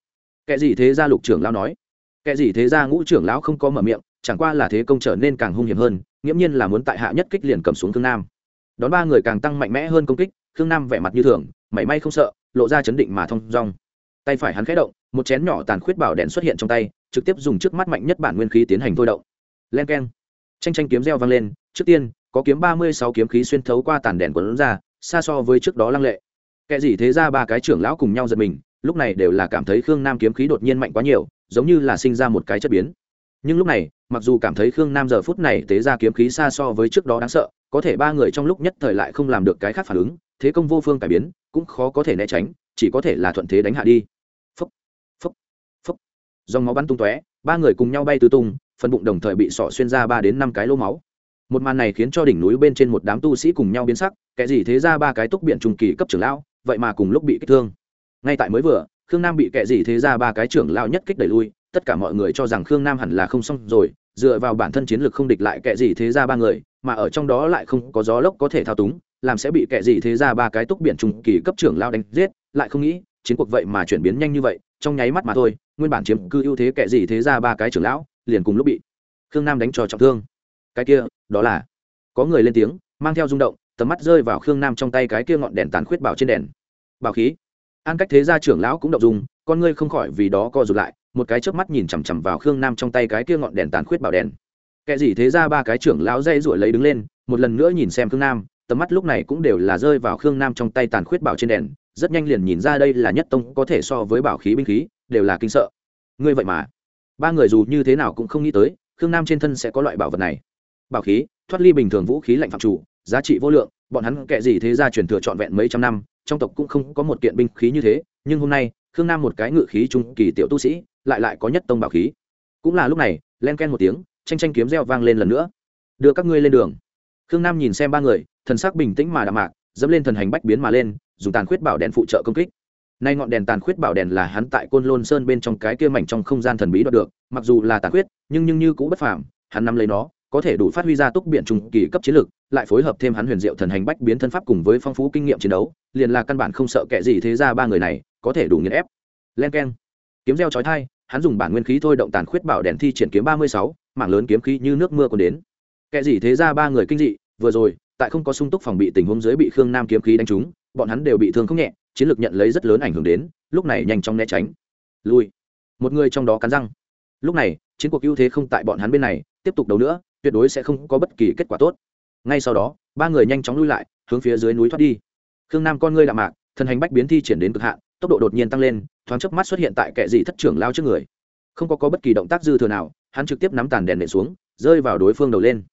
Speaker 1: Kệ gì thế ra lục trưởng lão nói. Kệ gì thế ra ngũ trưởng lão không có mở miệng, chẳng qua là thế công trở nên càng hung hiểm hơn, nghiễm nhiên là muốn tại hạ nhất kích liền cầm xuống khương nam. Đón ba người càng tăng mạnh mẽ hơn công kích, khương nam vẻ mặt như thường, mảy may không sợ, lộ ra chấn định mà thong dong. Tay phải hắn khẽ động, một chén nhỏ tàn khuyết bảo đèn xuất hiện trong tay, trực tiếp dùng trước mắt mạnh nhất bản nguyên khí tiến hành thôi động. Len keng. Tranh tranh kiếm reo vang lên, trước tiên có kiếm ba mươi sáu kiếm khí xuyên thấu qua tàn đèn quấn ra, xa so với trước đó lăng lệ. Kệ gì thế ra ba cái trưởng lão cùng nhau giật mình, lúc này đều là cảm thấy khương nam kiếm khí đột nhiên mạnh quá nhiều, giống như là sinh ra một cái chất biến. Nhưng lúc này, mặc dù cảm thấy khương nam giờ phút này tế ra kiếm khí xa so với trước đó đáng sợ, có thể ba người trong lúc nhất thời lại không làm được cái khác phản ứng, thế công vô phương cải biến, cũng khó có thể né tránh, chỉ có thể là thuận thế đánh hạ đi. Phấp phấp phấp dòng máu bắn tung tóe, ba người cùng nhau bay tứ tung, phần bụng đồng thời bị sọ xuyên ra ba đến năm cái lô máu một màn này khiến cho đỉnh núi bên trên một đám tu sĩ cùng nhau biến sắc, kẻ gì thế ra ba cái túc biển trung kỳ cấp trưởng lão, vậy mà cùng lúc bị kích thương. Ngay tại mới vừa, khương nam bị kẻ gì thế ra ba cái trưởng lão nhất kích đẩy lui, tất cả mọi người cho rằng khương nam hẳn là không xong rồi, dựa vào bản thân chiến lược không địch lại kẻ gì thế ra ba người, mà ở trong đó lại không có gió lốc có thể thao túng, làm sẽ bị kẻ gì thế ra ba cái túc biển trung kỳ cấp trưởng lao đánh giết, lại không nghĩ, chiến cuộc vậy mà chuyển biến nhanh như vậy, trong nháy mắt mà thôi, nguyên bản chiếm cư ưu thế kẻ gì thế ra ba cái trưởng lão, liền cùng lúc bị khương nam đánh cho trọng thương cái kia, đó là, có người lên tiếng, mang theo rung động, tầm mắt rơi vào khương nam trong tay cái kia ngọn đèn tàn khuyết bảo trên đèn. Bảo khí. An cách thế gia trưởng lão cũng động dùng con ngươi không khỏi vì đó co rụt lại, một cái chớp mắt nhìn chằm chằm vào khương nam trong tay cái kia ngọn đèn tàn khuyết bảo đèn. Kệ gì thế ra ba cái trưởng lão dây ruổi lấy đứng lên, một lần nữa nhìn xem khương nam, tầm mắt lúc này cũng đều là rơi vào khương nam trong tay tàn khuyết bảo trên đèn, rất nhanh liền nhìn ra đây là nhất tông có thể so với bảo khí binh khí, đều là kinh sợ. Ngươi vậy mà. Ba người dù như thế nào cũng không nghĩ tới, khương nam trên thân sẽ có loại bảo vật này bảo khí, thoát ly bình thường vũ khí lạnh phạm chủ, giá trị vô lượng, bọn hắn kệ gì thế ra truyền thừa trọn vẹn mấy trăm năm, trong tộc cũng không có một kiện binh khí như thế, nhưng hôm nay, khương nam một cái ngự khí trung kỳ tiểu tu sĩ, lại lại có nhất tông bảo khí. Cũng là lúc này, len ken một tiếng, tranh tranh kiếm reo vang lên lần nữa. Đưa các ngươi lên đường. Khương nam nhìn xem ba người, thần sắc bình tĩnh mà đạm mạc, dẫm lên thần hành bách biến mà lên, dùng tàn khuyết bảo đèn phụ trợ công kích. Nay ngọn đèn tàn khuyết bảo đèn là hắn tại côn lôn sơn bên trong cái kia mảnh trong không gian thần bí đoạt được, mặc dù là tàn khuyết, nhưng nhưng như cũng bất phàm, hắn nắm lấy nó có thể đủ phát huy ra túc biện trung kỳ cấp chiến lược lại phối hợp thêm hắn huyền diệu thần hành bách biến thân pháp cùng với phong phú kinh nghiệm chiến đấu, liền là căn bản không sợ kẻ gì thế ra ba người này có thể đủ nghiền ép. Len keng. Kiếm reo chói thai hắn dùng bản nguyên khí thôi động tàn khuyết bảo đèn thi triển kiếm ba mươi sáu, mảng lớn kiếm khí như nước mưa còn đến. Kẻ gì thế ra ba người kinh dị, vừa rồi, tại không có sung túc phòng bị tình huống dưới bị khương nam kiếm khí đánh trúng, bọn hắn đều bị thương không nhẹ, chiến lược nhận lấy rất lớn ảnh hưởng đến, lúc này nhanh chóng né tránh. Lui. Một người trong đó cắn răng. Lúc này, chiến cuộc ưu thế không tại bọn hắn bên này, tiếp tục đấu nữa tuyệt đối sẽ không có bất kỳ kết quả tốt. Ngay sau đó ba người nhanh chóng lui lại hướng phía dưới núi thoát đi. Khương nam con ngươi đạm mạc thần hành bách biến thi triển đến cực hạn tốc độ đột nhiên tăng lên thoáng chớp mắt xuất hiện tại kệ dị thất trưởng lao trước người. Không có, có bất kỳ động tác dư thừa nào hắn trực tiếp nắm tàn đèn nện xuống rơi vào đối phương đầu lên.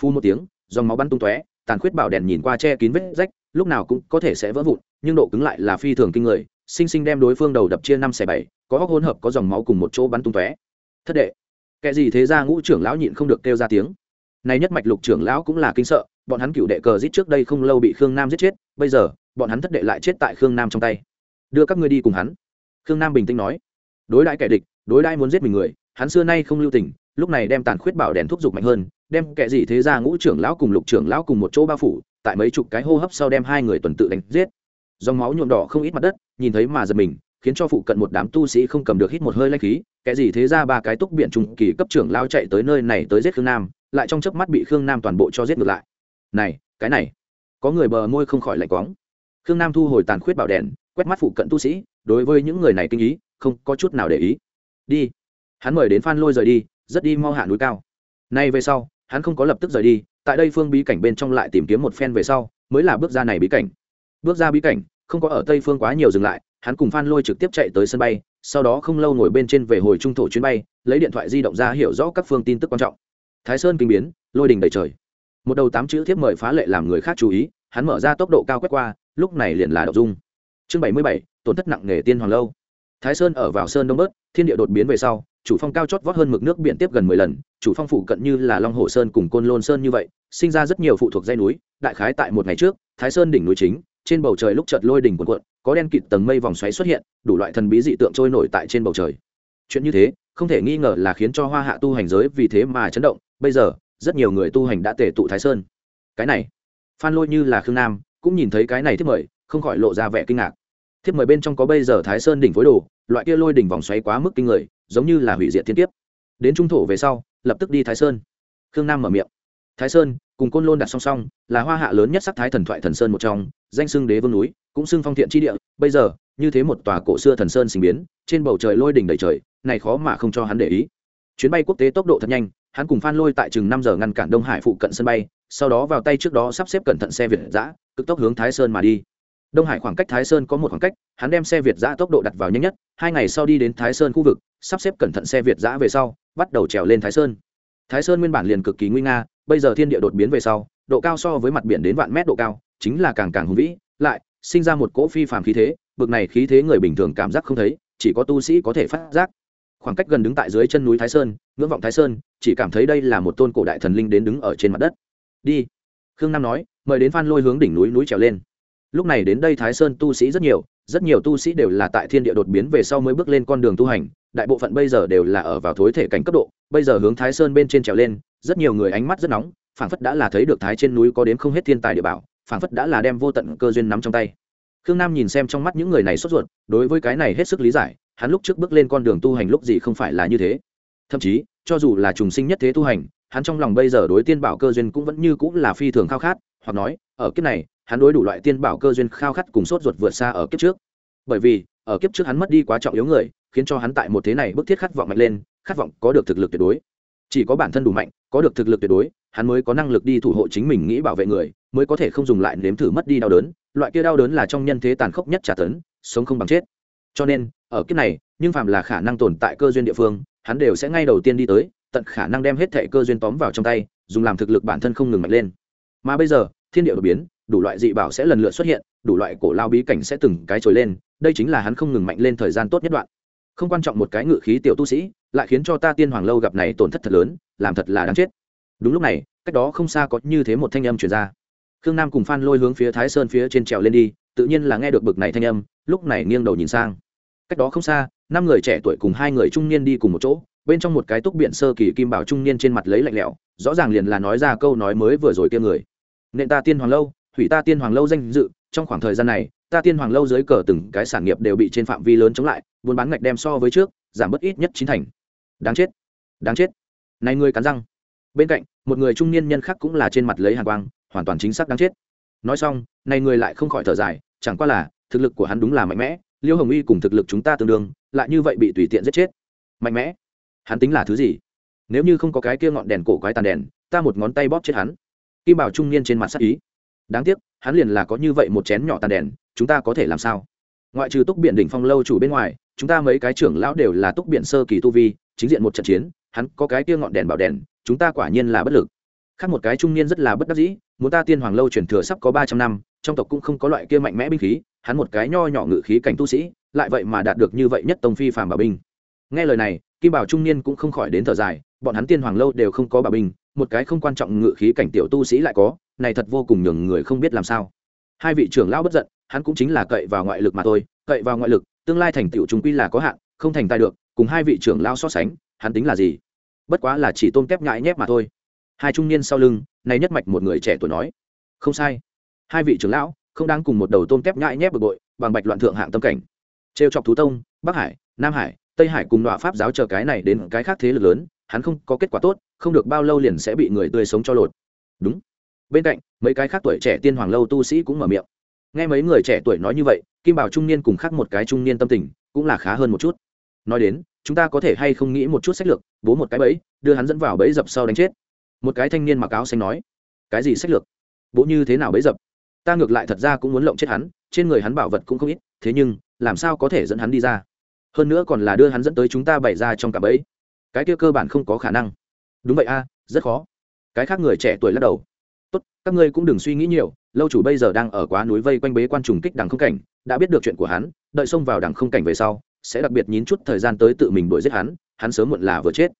Speaker 1: Phu một tiếng dòng máu bắn tung tóe tàn khuyết bảo đèn nhìn qua che kín vết rách lúc nào cũng có thể sẽ vỡ vụn nhưng độ cứng lại là phi thường kinh người sinh sinh đem đối phương đầu đập chia năm xẻ bảy có hóc hỗn hợp có dòng máu cùng một chỗ bắn tung tóe. Thất đệ kẻ gì thế ra ngũ trưởng lão nhịn không được kêu ra tiếng. Này nhất mạch lục trưởng lão cũng là kinh sợ, bọn hắn cựu đệ cờ giết trước đây không lâu bị khương nam giết chết, bây giờ, bọn hắn thất đệ lại chết tại khương nam trong tay. Đưa các ngươi đi cùng hắn. Khương nam bình tĩnh nói. Đối đãi kẻ địch, đối đãi muốn giết mình người, hắn xưa nay không lưu tình, lúc này đem tàn khuyết bảo đèn thúc giục mạnh hơn, đem kẻ gì thế ra ngũ trưởng lão cùng lục trưởng lão cùng một chỗ bao phủ, tại mấy chục cái hô hấp sau đem hai người tuần tự đánh giết. Dòng máu nhuộm đỏ không ít mặt đất, nhìn thấy mà giật mình khiến cho phụ cận một đám tu sĩ không cầm được hít một hơi lanh khí cái gì thế ra ba cái túc biển trùng kỳ cấp trưởng lao chạy tới nơi này tới giết khương nam, lại trong chớp mắt bị khương nam toàn bộ cho giết ngược lại. Này, cái này, có người bờ môi không khỏi lạnh quóng khương nam thu hồi tàn khuyết bảo đèn, quét mắt phụ cận tu sĩ, đối với những người này kinh ý, không có chút nào để ý. Đi. Hắn mời đến phan lôi rời đi, rất đi mau hạ núi cao. Nay về sau, hắn không có lập tức rời đi, tại đây phương bí cảnh bên trong lại tìm kiếm một phen về sau, mới là bước ra này bí cảnh. Bước ra bí cảnh, không có ở tây phương quá nhiều dừng lại hắn cùng phan lôi trực tiếp chạy tới sân bay, sau đó không lâu ngồi bên trên về hồi trung thổ chuyến bay, lấy điện thoại di động ra hiểu rõ các phương tin tức quan trọng. Thái sơn kinh biến, lôi đình đầy trời. Một đầu tám chữ thiếp mời phá lệ làm người khác chú ý, hắn mở ra tốc độ cao quét qua, lúc này liền là đậu dung. Chương bảy mươi bảy, tổn thất nặng nề tiên hoàng lâu. Thái sơn ở vào sơn đông bớt, thiên địa đột biến về sau, chủ phong cao chót vót hơn mực nước biển tiếp gần mười lần, chủ phong phụ cận như là long hồ sơn cùng côn lôn sơn như vậy, sinh ra rất nhiều phụ thuộc dây núi, đại khái tại một ngày trước, thái sơn đỉnh núi chính trên bầu trời lúc chợt lôi đỉnh cuộn cuộn, có đen kịt tầng mây vòng xoáy xuất hiện, đủ loại thần bí dị tượng trôi nổi tại trên bầu trời. Chuyện như thế, không thể nghi ngờ là khiến cho hoa hạ tu hành giới vì thế mà chấn động. Bây giờ, rất nhiều người tu hành đã tề tụ thái sơn. Cái này, phan lôi như là khương nam, cũng nhìn thấy cái này thiết mời, không khỏi lộ ra vẻ kinh ngạc. Thiếp mời bên trong có bây giờ thái sơn đỉnh phối đồ, loại kia lôi đỉnh vòng xoáy quá mức kinh người, giống như là hủy diệt thiên tiếp đến trung thổ về sau, lập tức đi thái sơn. Khương nam mở miệng thái sơn, cùng côn lôn đặt song song, là hoa hạ lớn nhất sắc thái thần thoại thần sơn một trong, danh xưng đế vương núi, cũng xưng phong thiện tri địa. Bây giờ, như thế một tòa cổ xưa thần sơn sinh biến, trên bầu trời lôi đỉnh đầy trời, này khó mà không cho hắn để ý. Chuyến bay quốc tế tốc độ thật nhanh, hắn cùng phan lôi tại chừng năm giờ ngăn cản đông hải phụ cận sân bay, sau đó vào tay trước đó sắp xếp cẩn thận xe việt giã cực tốc hướng thái sơn mà đi. Đông hải khoảng cách thái sơn có một khoảng cách, hắn đem xe việt giã tốc độ đặt vào nhanh nhất, hai ngày sau đi đến thái sơn khu vực, sắp xếp cẩn thận xe việt giã về sau, bắt đầu trèo lên thái sơn. Thái sơn nguyên bản liền cực kỳ nguy nga bây giờ thiên địa đột biến về sau, độ cao so với mặt biển đến vạn mét độ cao, chính là càng càng hùng vĩ, lại sinh ra một cỗ phi phàm khí thế, bực này khí thế người bình thường cảm giác không thấy, chỉ có tu sĩ có thể phát giác. Khoảng cách gần đứng tại dưới chân núi thái sơn, ngưỡng vọng thái sơn, chỉ cảm thấy đây là một tôn cổ đại thần linh đến đứng ở trên mặt đất. Đi. Khương nam nói, mời đến phan lôi hướng đỉnh núi núi trèo lên. Lúc này đến đây thái sơn tu sĩ rất nhiều rất nhiều tu sĩ đều là tại thiên địa đột biến về sau mới bước lên con đường tu hành, đại bộ phận bây giờ đều là ở vào thối thể cảnh cấp độ. Bây giờ hướng thái sơn bên trên trèo lên rất nhiều người ánh mắt rất nóng, phảng phất đã là thấy được thái trên núi có đến không hết thiên tài địa bảo, phảng phất đã là đem vô tận cơ duyên nắm trong tay. Khương nam nhìn xem trong mắt những người này sốt ruột, đối với cái này hết sức lý giải, hắn lúc trước bước lên con đường tu hành lúc gì không phải là như thế. Thậm chí, cho dù là trùng sinh nhất thế tu hành, hắn trong lòng bây giờ đối tiên bảo cơ duyên cũng vẫn như cũng là phi thường khao khát, hoặc nói, ở kiếp này, hắn đối đủ loại tiên bảo cơ duyên khao khát cùng sốt ruột vượt xa ở kiếp trước. Bởi vì, ở kiếp trước hắn mất đi quá trọng yếu người, khiến cho hắn tại một thế này bức thiết khát vọng mạnh lên, khát vọng có được thực lực tuyệt đối chỉ có bản thân đủ mạnh, có được thực lực tuyệt đối, hắn mới có năng lực đi thủ hộ chính mình nghĩ bảo vệ người, mới có thể không dùng lại nếm thử mất đi đau đớn. Loại kia đau đớn là trong nhân thế tàn khốc nhất trả tấn, sống không bằng chết. Cho nên, ở kiếp này, nhưng phạm là khả năng tồn tại cơ duyên địa phương, hắn đều sẽ ngay đầu tiên đi tới, tận khả năng đem hết thệ cơ duyên tóm vào trong tay, dùng làm thực lực bản thân không ngừng mạnh lên. Mà bây giờ, thiên địa đột biến, đủ loại dị bảo sẽ lần lượt xuất hiện, đủ loại cổ lao bí cảnh sẽ từng cái trồi lên, đây chính là hắn không ngừng mạnh lên thời gian tốt nhất đoạn không quan trọng một cái ngự khí tiểu tu sĩ, lại khiến cho ta tiên hoàng lâu gặp này tổn thất thật lớn, làm thật là đáng chết. Đúng lúc này, cách đó không xa có như thế một thanh âm truyền ra. Khương nam cùng phan lôi hướng phía thái sơn phía trên trèo lên đi, tự nhiên là nghe được bực này thanh âm, lúc này nghiêng đầu nhìn sang. Cách đó không xa, năm người trẻ tuổi cùng hai người trung niên đi cùng một chỗ, bên trong một cái túc biện sơ kỳ kim bảo trung niên trên mặt lấy lạnh lẽo, rõ ràng liền là nói ra câu nói mới vừa rồi kia người. Nện ta tiên hoàng lâu, hủy ta tiên hoàng lâu danh dự, trong khoảng thời gian này, ta tiên hoàng lâu dưới cờ từng cái sản nghiệp đều bị trên phạm vi lớn chống lại buôn bán ngạch đem so với trước, giảm bớt ít nhất chín thành. Đáng chết đáng chết. Này ngươi cắn răng. Bên cạnh, một người trung niên nhân khác cũng là trên mặt lấy hàng quang, hoàn toàn chính xác đáng chết. Nói xong, này người lại không khỏi thở dài, chẳng qua là, thực lực của hắn đúng là mạnh mẽ, liêu hồng uy cùng thực lực chúng ta tương đương, lại như vậy bị tùy tiện giết chết. Mạnh mẽ? Hắn tính là thứ gì? Nếu như không có cái kia ngọn đèn cổ quái tàn đèn, ta một ngón tay bóp chết hắn. Kim bảo trung niên trên mặt sắc ý. Đáng tiếc, hắn liền là có như vậy một chén nhỏ tàn đèn, chúng ta có thể làm sao? Ngoại trừ túc biện đỉnh phong lâu chủ bên ngoài, chúng ta mấy cái trưởng lão đều là túc biện sơ kỳ tu vi, chính diện một trận chiến, hắn có cái kia ngọn đèn bảo đèn, chúng ta quả nhiên là bất lực. Khác một cái trung niên rất là bất đắc dĩ, muốn ta tiên hoàng lâu truyền thừa sắp có ba trăm năm, trong tộc cũng không có loại kia mạnh mẽ binh khí, hắn một cái nho nhỏ ngự khí cảnh tu sĩ, lại vậy mà đạt được như vậy nhất tông phi phàm bảo binh. Nghe lời này, kim bảo trung niên cũng không khỏi đến thở dài, bọn hắn tiên hoàng lâu đều không có bảo binh, một cái không quan trọng ngự khí cảnh tiểu tu sĩ lại có, này thật vô cùng nhường người không biết làm sao. Hai vị trưởng lão bất giận hắn cũng chính là cậy vào ngoại lực mà thôi, cậy vào ngoại lực, tương lai thành tựu chúng quy là có hạn, không thành tài được, cùng hai vị trưởng lão so sánh, hắn tính là gì? Bất quá là chỉ tôm tép nhãi nhép mà thôi. Hai trung niên sau lưng, này nhất mạch một người trẻ tuổi nói, không sai. Hai vị trưởng lão không đáng cùng một đầu tôm tép nhãi nhép bực bội, bằng bạch loạn thượng hạng tâm cảnh. Trêu chọc thú tông, bắc hải, nam hải, tây hải cùng đọa pháp giáo chờ cái này đến cái khác thế lực lớn, hắn không có kết quả tốt, không được bao lâu liền sẽ bị người tươi sống cho lột. Đúng. Bên cạnh, mấy cái khác tuổi trẻ tiên hoàng lâu tu sĩ cũng mở miệng nghe mấy người trẻ tuổi nói như vậy, kim bảo trung niên cùng khác một cái trung niên tâm tình cũng là khá hơn một chút. Nói đến, chúng ta có thể hay không nghĩ một chút sách lược, bố một cái bẫy, đưa hắn dẫn vào bẫy dập sau đánh chết. Một cái thanh niên mặc áo xanh nói, cái gì sách lược? Bố như thế nào bẫy dập? Ta ngược lại thật ra cũng muốn lộng chết hắn, trên người hắn bảo vật cũng không ít, thế nhưng, làm sao có thể dẫn hắn đi ra? Hơn nữa còn là đưa hắn dẫn tới chúng ta bày ra trong cả bẫy. Cái kia cơ bản không có khả năng. Đúng vậy a, rất khó. Cái khác người trẻ tuổi lắc đầu. Tốt, các ngươi cũng đừng suy nghĩ nhiều lâu chủ bây giờ đang ở quá núi vây quanh bế quan trùng kích đằng không cảnh, đã biết được chuyện của hắn, đợi xông vào đằng không cảnh về sau, sẽ đặc biệt nhín chút thời gian tới tự mình đuổi giết hắn hắn sớm muộn là vừa chết.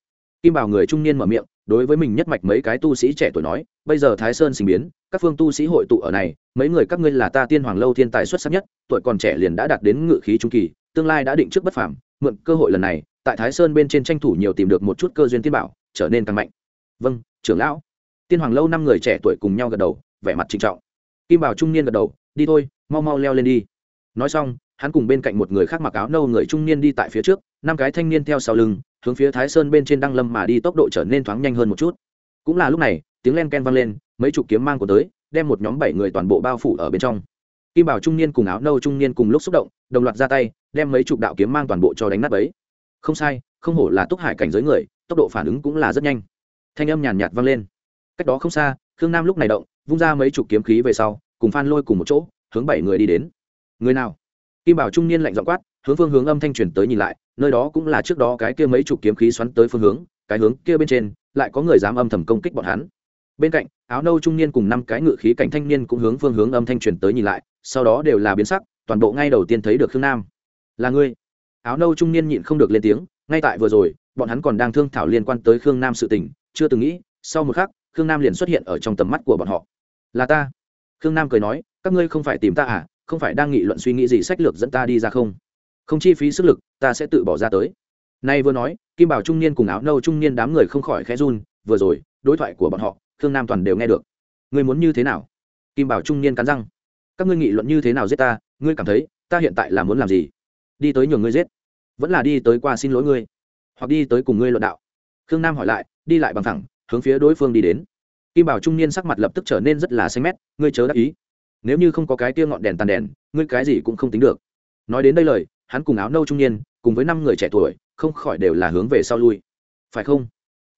Speaker 1: Kim bảo người trung niên mở miệng, đối với mình nhất mạch mấy cái tu sĩ trẻ tuổi nói, bây giờ thái sơn sinh biến, các phương tu sĩ hội tụ ở này, mấy người các ngươi là ta tiên hoàng lâu thiên tài xuất sắc nhất, tuổi còn trẻ liền đã đạt đến ngự khí trung kỳ, tương lai đã định trước bất phàm, mượn cơ hội lần này, tại thái sơn bên trên tranh thủ nhiều tìm được một chút cơ duyên tiên bảo, trở nên càng mạnh. Vâng trưởng lão. Tiên hoàng lâu năm người trẻ tuổi cùng nhau gật đầu, vẻ mặt trinh trọng kim bảo trung niên gật đầu, đi thôi, mau mau leo lên đi. Nói xong, hắn cùng bên cạnh một người khác mặc áo nâu người trung niên đi tại phía trước, năm cái thanh niên theo sau lưng, hướng phía thái sơn bên trên đăng lâm mà đi tốc độ trở nên thoáng nhanh hơn một chút. Cũng là lúc này, tiếng len ken vang lên, mấy chục kiếm mang của tới, đem một nhóm bảy người toàn bộ bao phủ ở bên trong. Kim bảo trung niên cùng áo nâu trung niên cùng lúc xúc động, đồng loạt ra tay, đem mấy chục đạo kiếm mang toàn bộ cho đánh nát ấy không sai, không hổ là túc hải cảnh giới người, tốc độ phản ứng cũng là rất nhanh. Thanh âm nhàn nhạt vang lên cách đó không xa, khương nam lúc này động, vung ra mấy chục kiếm khí về sau, cùng phan lôi cùng một chỗ, hướng bảy người đi đến. Người nào? Kim bảo trung niên lạnh dọn quát, hướng phương hướng âm thanh truyền tới nhìn lại, nơi đó cũng là trước đó cái kia mấy chục kiếm khí xoắn tới phương hướng, cái hướng kia bên trên, lại có người dám âm thầm công kích bọn hắn. Bên cạnh, áo nâu trung niên cùng năm cái ngự khí cảnh thanh niên cũng hướng phương hướng âm thanh truyền tới nhìn lại, sau đó đều là biến sắc, toàn bộ ngay đầu tiên thấy được khương nam. Là ngươi? Áo nâu trung niên nhịn không được lên tiếng, ngay tại vừa rồi, bọn hắn còn đang thương thảo liên quan tới khương nam sự tình, chưa từng nghĩ, sau một khắc khương nam liền xuất hiện ở trong tầm mắt của bọn họ. Là ta. Khương nam cười nói, các ngươi không phải tìm ta à? Không phải đang nghị luận suy nghĩ gì sách lược dẫn ta đi ra không? Không chi phí sức lực, ta sẽ tự bỏ ra tới. Nay vừa nói, kim bảo trung niên cùng áo nâu trung niên đám người không khỏi khẽ run, vừa rồi, đối thoại của bọn họ, khương nam toàn đều nghe được. Ngươi muốn như thế nào? Kim bảo trung niên cắn răng. Các ngươi nghị luận như thế nào giết ta? Ngươi cảm thấy, ta hiện tại là muốn làm gì? Đi tới nhường ngươi giết, vẫn là đi tới qua xin lỗi ngươi, hoặc đi tới cùng ngươi luận đạo. Khương nam hỏi lại, đi lại bằng thẳng hướng phía đối phương đi đến. Kim bảo trung niên sắc mặt lập tức trở nên rất là xanh mét, ngươi chớ đắc ý. Nếu như không có cái tia ngọn đèn tàn đèn, ngươi cái gì cũng không tính được. Nói đến đây lời, hắn cùng áo nâu trung niên, cùng với năm người trẻ tuổi, không khỏi đều là hướng về sau lui. Phải không?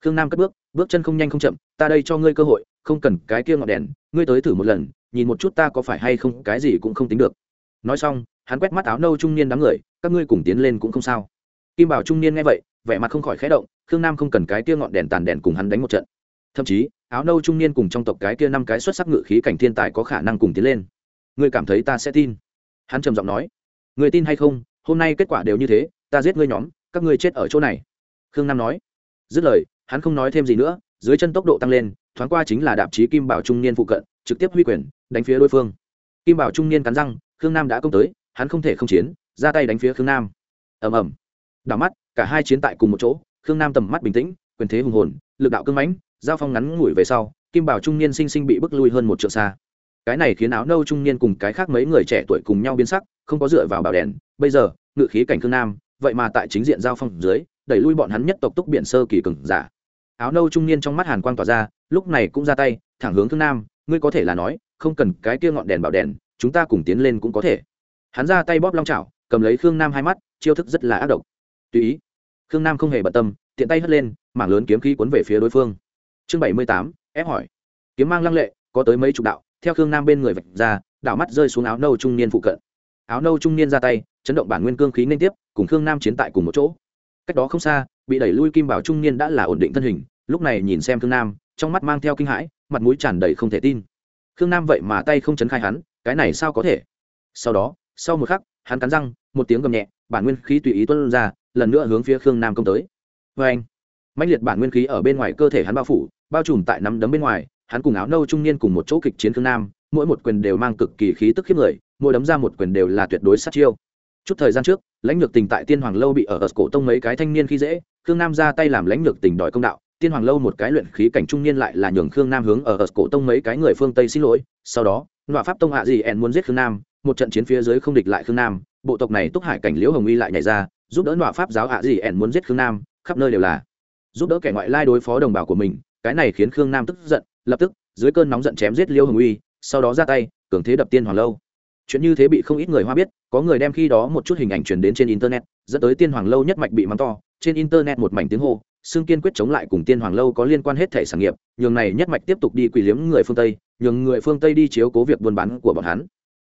Speaker 1: Khương nam cất bước bước chân không nhanh không chậm, ta đây cho ngươi cơ hội, không cần cái kia ngọn đèn, ngươi tới thử một lần, nhìn một chút ta có phải hay không, cái gì cũng không tính được. Nói xong, hắn quét mắt áo nâu trung niên đám người, các ngươi cùng tiến lên cũng không sao. Kim bảo trung niên nghe vậy, vẻ mặt không khỏi khẽ động khương nam không cần cái kia ngọn đèn tàn đèn cùng hắn đánh một trận. Thậm chí, áo nâu trung niên cùng trong tộc cái kia năm cái xuất sắc ngự khí cảnh thiên tài có khả năng cùng tiến lên. Ngươi cảm thấy ta sẽ tin? Hắn trầm giọng nói. Người tin hay không? Hôm nay kết quả đều như thế, ta giết ngươi nhóm, các ngươi chết ở chỗ này. Khương nam nói. Dứt lời, hắn không nói thêm gì nữa, dưới chân tốc độ tăng lên, thoáng qua chính là đạp chí kim bảo trung niên phụ cận, trực tiếp huy quyền, đánh phía đối phương. Kim bảo trung niên cắn răng, khương nam đã công tới, hắn không thể không chiến, ra tay đánh phía khương nam. Ầm ầm. Đảo mắt, cả hai chiến tại cùng một chỗ khương nam tầm mắt bình tĩnh, quyền thế hùng hồn, lực đạo cưng mãnh, giao phong ngắn ngủi về sau, kim bảo trung niên sinh sinh bị bức lui hơn một trượng xa. Cái này khiến áo nâu trung niên cùng cái khác mấy người trẻ tuổi cùng nhau biến sắc, không có dựa vào bảo đèn. Bây giờ, ngự khí cảnh khương nam, vậy mà tại chính diện giao phong dưới, đẩy lui bọn hắn nhất tộc túc biển sơ kỳ cừng giả. Áo nâu trung niên trong mắt hàn quang tỏa ra, lúc này cũng ra tay, thẳng hướng khương nam, ngươi có thể là nói, không cần cái kia ngọn đèn bảo đèn, chúng ta cùng tiến lên cũng có thể. Hắn ra tay bóp long chảo, cầm lấy khương nam hai mắt, chiêu thức rất là ác độc. Tùy ý khương nam không hề bận tâm, tiện tay hất lên, mảng lớn kiếm khí cuốn về phía đối phương. Chương bảy mươi tám, ép hỏi. Kiếm mang lăng lệ, có tới mấy chục đạo, theo khương nam bên người vạch ra, đạo mắt rơi xuống áo nâu trung niên phụ cận. Áo nâu trung niên ra tay, chấn động bản nguyên cương khí liên tiếp, cùng khương nam chiến tại cùng một chỗ. Cách đó không xa, bị đẩy lui kim bảo trung niên đã là ổn định thân hình, lúc này nhìn xem khương nam, trong mắt mang theo kinh hãi, mặt mũi tràn đầy không thể tin. Khương nam vậy mà tay không chấn khai hắn, cái này sao có thể? Sau đó, sau một khắc, hắn cắn răng, một tiếng gầm nhẹ, bản nguyên khí tùy ý tuân ra lần nữa hướng phía khương nam công tới. Vê anh mạnh liệt bản nguyên khí ở bên ngoài cơ thể hắn bao phủ, bao trùm tại nắm đấm bên ngoài, hắn cùng áo nâu trung niên cùng một chỗ kịch chiến khương nam, mỗi một quyền đều mang cực kỳ khí tức khiếp người, mỗi đấm ra một quyền đều là tuyệt đối sát chiêu. Chút thời gian trước, lãnh lược tình tại tiên hoàng lâu bị ở ở cổ tông mấy cái thanh niên khi dễ, khương nam ra tay làm lãnh lược tình đòi công đạo, tiên hoàng lâu một cái luyện khí cảnh trung niên lại là nhường khương nam hướng ở ở cổ tông mấy cái người phương tây xin lỗi, sau đó nọa pháp tông hạ gì ẹn muốn giết khương nam, một trận chiến phía dưới không địch lại khương nam, bộ tộc này túc hải cảnh liễu hồng uy lại nhảy ra giúp đỡ nọa pháp giáo hạ gì ẻn muốn giết khương nam, khắp nơi đều là. Giúp đỡ kẻ ngoại lai đối phó đồng bào của mình, cái này khiến khương nam tức giận, lập tức, dưới cơn nóng giận chém giết liêu hồng uy, sau đó ra tay, cường thế đập tiên hoàng lâu. Chuyện như thế bị không ít người hoa biết, có người đem khi đó một chút hình ảnh truyền đến trên internet, dẫn tới tiên hoàng lâu nhất mạch bị mắng to, trên internet một mảnh tiếng hô xương kiên quyết chống lại cùng tiên hoàng lâu có liên quan hết thể sản nghiệp, nhường này nhất mạch tiếp tục đi quỳ liếm người phương tây, nhường người phương tây đi chiếu cố việc buôn bán của bọn hắn.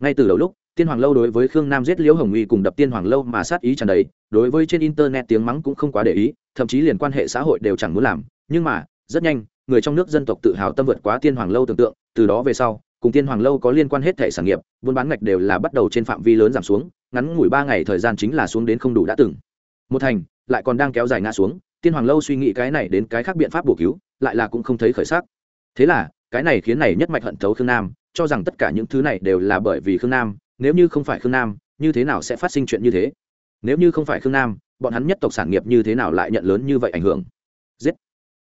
Speaker 1: Ngay từ đầu lúc tiên hoàng lâu đối với khương nam giết liễu hồng uy cùng đập tiên hoàng lâu mà sát ý tràn đầy, đối với trên internet tiếng mắng cũng không quá để ý, thậm chí liền quan hệ xã hội đều chẳng muốn làm. Nhưng mà, rất nhanh, người trong nước dân tộc tự hào tâm vượt quá tiên hoàng lâu tưởng tượng, từ đó về sau, cùng tiên hoàng lâu có liên quan hết thể sản nghiệp, buôn bán ngạch đều là bắt đầu trên phạm vi lớn giảm xuống, ngắn ngủi ba ngày thời gian chính là xuống đến không đủ đã từng. Một thành, lại còn đang kéo dài ngã xuống, tiên hoàng lâu suy nghĩ cái này đến cái khác biện pháp bổ cứu, lại là cũng không thấy khởi sắc. Thế là, cái này khiến này nhất mạch hận thấu khương nam, cho rằng tất cả những thứ này đều là bởi vì khương nam nếu như không phải khương nam, như thế nào sẽ phát sinh chuyện như thế? Nếu như không phải khương nam, bọn hắn nhất tộc sản nghiệp như thế nào lại nhận lớn như vậy ảnh hưởng? Giết!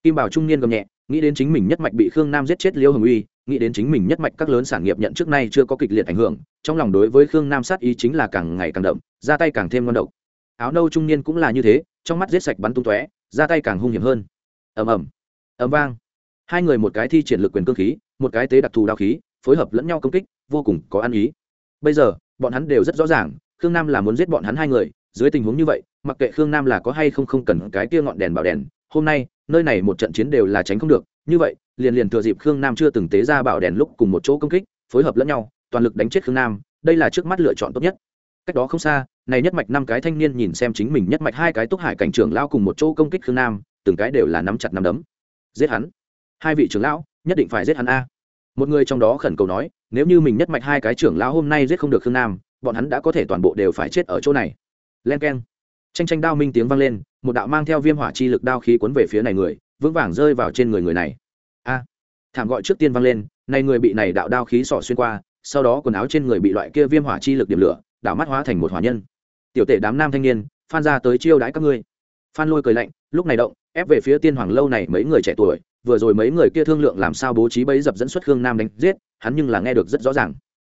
Speaker 1: Kim bảo trung niên gầm nhẹ, nghĩ đến chính mình nhất mạch bị khương nam giết chết liêu hồng uy, nghĩ đến chính mình nhất mạch các lớn sản nghiệp nhận trước nay chưa có kịch liệt ảnh hưởng, trong lòng đối với khương nam sát ý chính là càng ngày càng đậm, ra tay càng thêm ngon độc. Áo nâu trung niên cũng là như thế, trong mắt giết sạch bắn tung tóe, ra tay càng hung hiểm hơn. Ầm ầm ầm vang. Hai người một cái thi triển lực quyền cơ khí, một cái tế đặc thù đao khí, phối hợp lẫn nhau công kích, vô cùng có ăn ý bây giờ, bọn hắn đều rất rõ ràng, khương nam là muốn giết bọn hắn hai người, dưới tình huống như vậy, mặc kệ khương nam là có hay không không cần cái kia ngọn đèn bảo đèn, hôm nay, nơi này một trận chiến đều là tránh không được. Như vậy, liền liền thừa dịp khương nam chưa từng tế ra bảo đèn lúc cùng một chỗ công kích, phối hợp lẫn nhau, toàn lực đánh chết khương nam, đây là trước mắt lựa chọn tốt nhất. Cách đó không xa, này nhất mạch năm cái thanh niên nhìn xem chính mình nhất mạch hai cái túc hải cảnh trưởng lao cùng một chỗ công kích khương nam, từng cái đều là nắm chặt nắm đấm. Giết hắn. Hai vị trưởng lão, nhất định phải giết hắn a. Một người trong đó khẩn cầu nói nếu như mình nhất mạch hai cái trưởng lão hôm nay giết không được khương nam, bọn hắn đã có thể toàn bộ đều phải chết ở chỗ này. Len k e n tranh tranh đao minh tiếng vang lên, một đạo mang theo viêm hỏa chi lực đao khí cuốn về phía này người, vững vàng rơi vào trên người người này. A. Thảm gọi trước tiên vang lên, này người bị này đạo đao khí sỏ xuyên qua, sau đó quần áo trên người bị loại kia viêm hỏa chi lực điểm lửa đảo mắt hóa thành một hỏa nhân. Tiểu tể đám nam thanh niên, phan ra tới chiêu đãi các ngươi. Phan lôi cười lạnh, lúc này động, ép về phía tiên hoàng lâu này mấy người trẻ tuổi, vừa rồi mấy người kia thương lượng làm sao bố trí bấy dập dẫn xuất khương nam đánh giết hắn nhưng là nghe được rất rõ ràng.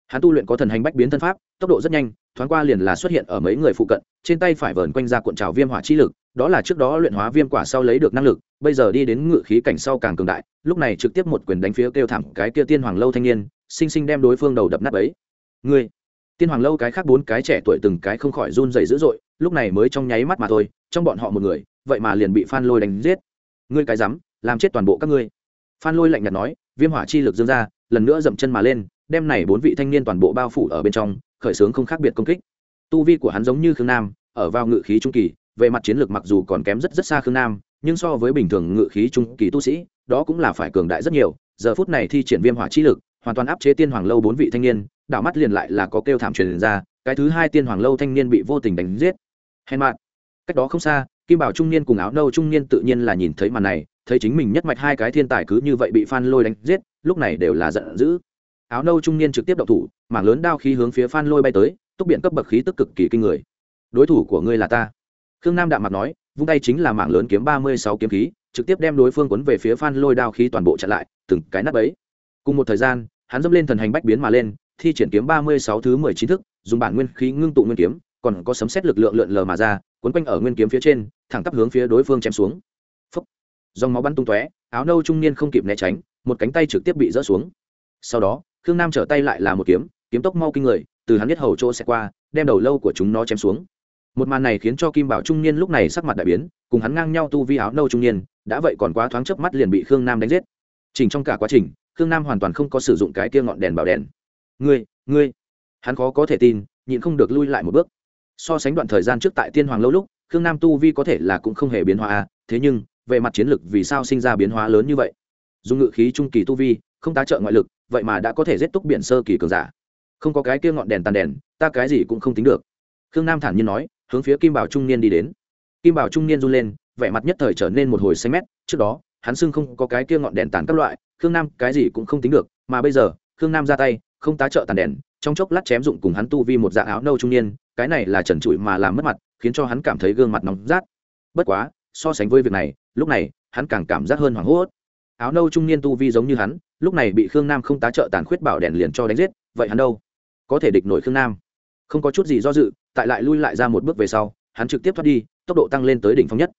Speaker 1: Hắn tu luyện có thần hành bách biến thân pháp, tốc độ rất nhanh, thoáng qua liền là xuất hiện ở mấy người phụ cận, trên tay phải vờn quanh ra cuộn trào viêm hỏa chi lực, đó là trước đó luyện hóa viêm quả sau lấy được năng lực, bây giờ đi đến ngự khí cảnh sau càng cường đại, lúc này trực tiếp một quyền đánh phía kêu thẳng cái kia tiên hoàng lâu thanh niên, sinh sinh đem đối phương đầu đập nát ấy ngươi, tiên hoàng lâu cái khác bốn cái trẻ tuổi từng cái không khỏi run dày dữ dội, lúc này mới trong nháy mắt mà thôi, trong bọn họ một người, vậy mà liền bị phan lôi đánh giết. Ngươi cái rắm làm chết toàn bộ các ngươi. Phan lôi lạnh nhạt nói, viêm hỏa chi lực dương ra lần nữa dậm chân mà lên, đem này bốn vị thanh niên toàn bộ bao phủ ở bên trong, khởi xướng không khác biệt công kích. Tu vi của hắn giống như khương nam, ở vào ngự khí trung kỳ, về mặt chiến lược mặc dù còn kém rất rất xa khương nam, nhưng so với bình thường ngự khí trung kỳ tu sĩ, đó cũng là phải cường đại rất nhiều. Giờ phút này thi triển viêm hỏa chi lực, hoàn toàn áp chế tiên hoàng lâu bốn vị thanh niên, đảo mắt liền lại là có kêu thảm truyền ra, cái thứ hai tiên hoàng lâu thanh niên bị vô tình đánh giết. Hèn mạn cách đó không xa kim bảo trung niên cùng áo nâu trung niên tự nhiên là nhìn thấy màn này, thấy chính mình nhất mạch hai cái thiên tài cứ như vậy bị phan lôi đánh giết, lúc này đều là giận dữ. Áo nâu trung niên trực tiếp động thủ, mảng lớn đao khí hướng phía phan lôi bay tới túc biện cấp bậc khí tức cực kỳ kinh người. Đối thủ của ngươi là ta. Khương nam đạm mặt nói, vung tay chính là mảng lớn kiếm ba mươi sáu kiếm khí, trực tiếp đem đối phương quấn về phía phan lôi đao khí toàn bộ chặn lại, từng cái nắp ấy cùng một thời gian, hắn dâm lên thần hành bách biến mà lên, thi triển kiếm ba mươi sáu thứ mười chín thức, dùng bản nguyên khí ngưng tụ nguyên kiếm, còn có sấm xét lực lượng lượn lờ mà ra cuốn quanh ở nguyên kiếm phía trên thẳng tắp hướng phía đối phương chém xuống. Phấp, dòng máu bắn tung tóe áo nâu trung niên không kịp né tránh một cánh tay trực tiếp bị rỡ xuống. Sau đó khương nam trở tay lại là một kiếm kiếm tốc mau kinh người từ hắn biết hầu chỗ sẽ qua đem đầu lâu của chúng nó chém xuống. Một màn này khiến cho kim bảo trung niên lúc này sắc mặt đại biến cùng hắn ngang nhau tu vi áo nâu trung niên đã vậy còn quá thoáng chớp mắt liền bị khương nam đánh giết. Chỉnh trong cả quá trình khương nam hoàn toàn không có sử dụng cái kia ngọn đèn bảo đèn. Ngươi ngươi! Hắn khó có thể tin nhịn không được lui lại một bước so sánh đoạn thời gian trước tại tiên hoàng lâu lúc, khương nam tu vi có thể là cũng không hề biến hóa à thế nhưng, về mặt chiến lược vì sao sinh ra biến hóa lớn như vậy? Dùng ngự khí trung kỳ tu vi, không tá trợ ngoại lực, vậy mà đã có thể giết túc biển sơ kỳ cường giả. Không có cái kia ngọn đèn tàn đèn, ta cái gì cũng không tính được. Khương nam thản nhiên nói, hướng phía kim bảo trung niên đi đến. Kim bảo trung niên run lên, vẻ mặt nhất thời trở nên một hồi xanh mét, trước đó, hắn xưng không có cái kia ngọn đèn tàn các loại, khương nam cái gì cũng không tính được, mà bây giờ, khương nam ra tay, không tá trợ tàn đèn, trong chốc lát chém dụng cùng hắn tu vi một dạng áo nâu trung niên cái này là trần trụi mà làm mất mặt, khiến cho hắn cảm thấy gương mặt nóng rát. Bất quá, so sánh với việc này, lúc này, hắn càng cảm giác hơn hoảng hốt. Áo nâu trung niên tu vi giống như hắn, lúc này bị khương nam không tá trợ tàn khuyết bảo đèn liền cho đánh giết, vậy hắn đâu? Có thể địch nổi khương nam. Không có chút gì do dự, tại lại lui lại ra một bước về sau, hắn trực tiếp thoát đi, tốc độ tăng lên tới đỉnh phong nhất.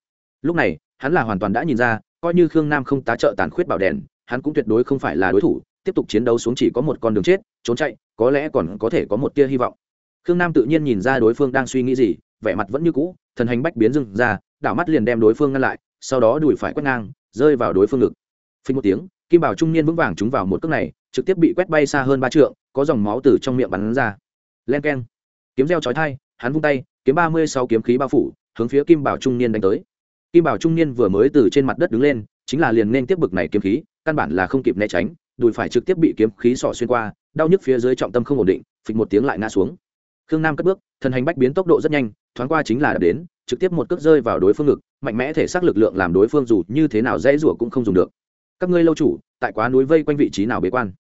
Speaker 1: Lúc này, hắn là hoàn toàn đã nhìn ra, coi như khương nam không tá trợ tàn khuyết bảo đèn, hắn cũng tuyệt đối không phải là đối thủ, tiếp tục chiến đấu xuống chỉ có một con đường chết, trốn chạy, có lẽ còn có thể có một tia hy vọng khương nam tự nhiên nhìn ra đối phương đang suy nghĩ gì, vẻ mặt vẫn như cũ, thần hành bách biến dừng ra, đảo mắt liền đem đối phương ngăn lại, sau đó đùi phải quét ngang, rơi vào đối phương ngực. Phình một tiếng, kim bảo trung niên vững vàng trúng vào một cước này, trực tiếp bị quét bay xa hơn ba trượng, có dòng máu từ trong miệng bắn ra. Len k e n kiếm reo chói thai hắn vung tay, kiếm ba mươi sáu kiếm khí bao phủ, hướng phía kim bảo trung niên đánh tới. Kim bảo trung niên vừa mới từ trên mặt đất đứng lên, chính là liền nên tiếp bực này kiếm khí, căn bản là không kịp né tránh, đùi phải trực tiếp bị kiếm khí sỏ xuyên qua, đau nhức phía dưới trọng tâm không ổn định phịch một tiếng lại ngã xuống khương nam cất bước thần hành bách biến tốc độ rất nhanh, thoáng qua chính là đập đến, trực tiếp một cước rơi vào đối phương ngực, mạnh mẽ thể xác lực lượng làm đối phương dù như thế nào dễ rủa cũng không dùng được. Các ngươi lâu chủ, tại quá núi vây quanh vị trí nào bế quan?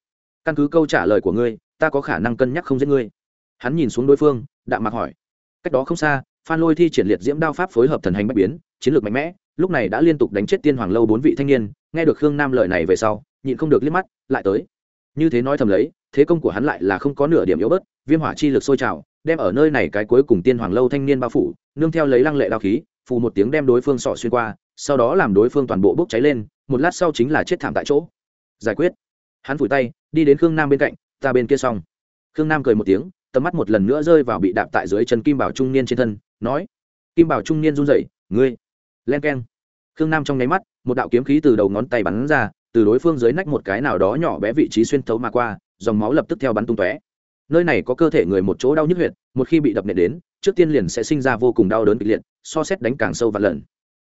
Speaker 1: Căn cứ câu trả lời của ngươi, ta có khả năng cân nhắc không giết ngươi. Hắn nhìn xuống đối phương, đạm mạc hỏi. Cách đó không xa, phan lôi thi triển liệt diễm đao pháp phối hợp thần hành bách biến, chiến lược mạnh mẽ, lúc này đã liên tục đánh chết tiên hoàng lâu bốn vị thanh niên, nghe được khương nam lời này về sau, nhịn không được liếc mắt, lại tới như thế nói thầm lấy, thế công của hắn lại là không có nửa điểm yếu bớt, viêm hỏa chi lực sôi trào, đem ở nơi này cái cuối cùng tiên hoàng lâu thanh niên bao phủ, nương theo lấy lăng lệ đao khí, phù một tiếng đem đối phương sọ xuyên qua, sau đó làm đối phương toàn bộ bốc cháy lên, một lát sau chính là chết thảm tại chỗ. Giải quyết. Hắn phủi tay, đi đến khương nam bên cạnh, ta bên kia xong. Khương nam cười một tiếng, tầm mắt một lần nữa rơi vào bị đạp tại dưới chân kim bảo trung niên trên thân, nói, kim bảo trung niên run rẩy, ngươi, len keng. Khương nam trong nháy mắt, một đạo kiếm khí từ đầu ngón tay bắn ra từ đối phương dưới nách một cái nào đó nhỏ bé vị trí xuyên thấu mà qua dòng máu lập tức theo bắn tung tóe. Nơi này có cơ thể người một chỗ đau nhức huyệt một khi bị đập nện đến trước tiên liền sẽ sinh ra vô cùng đau đớn kịch liệt so xét đánh càng sâu và lần.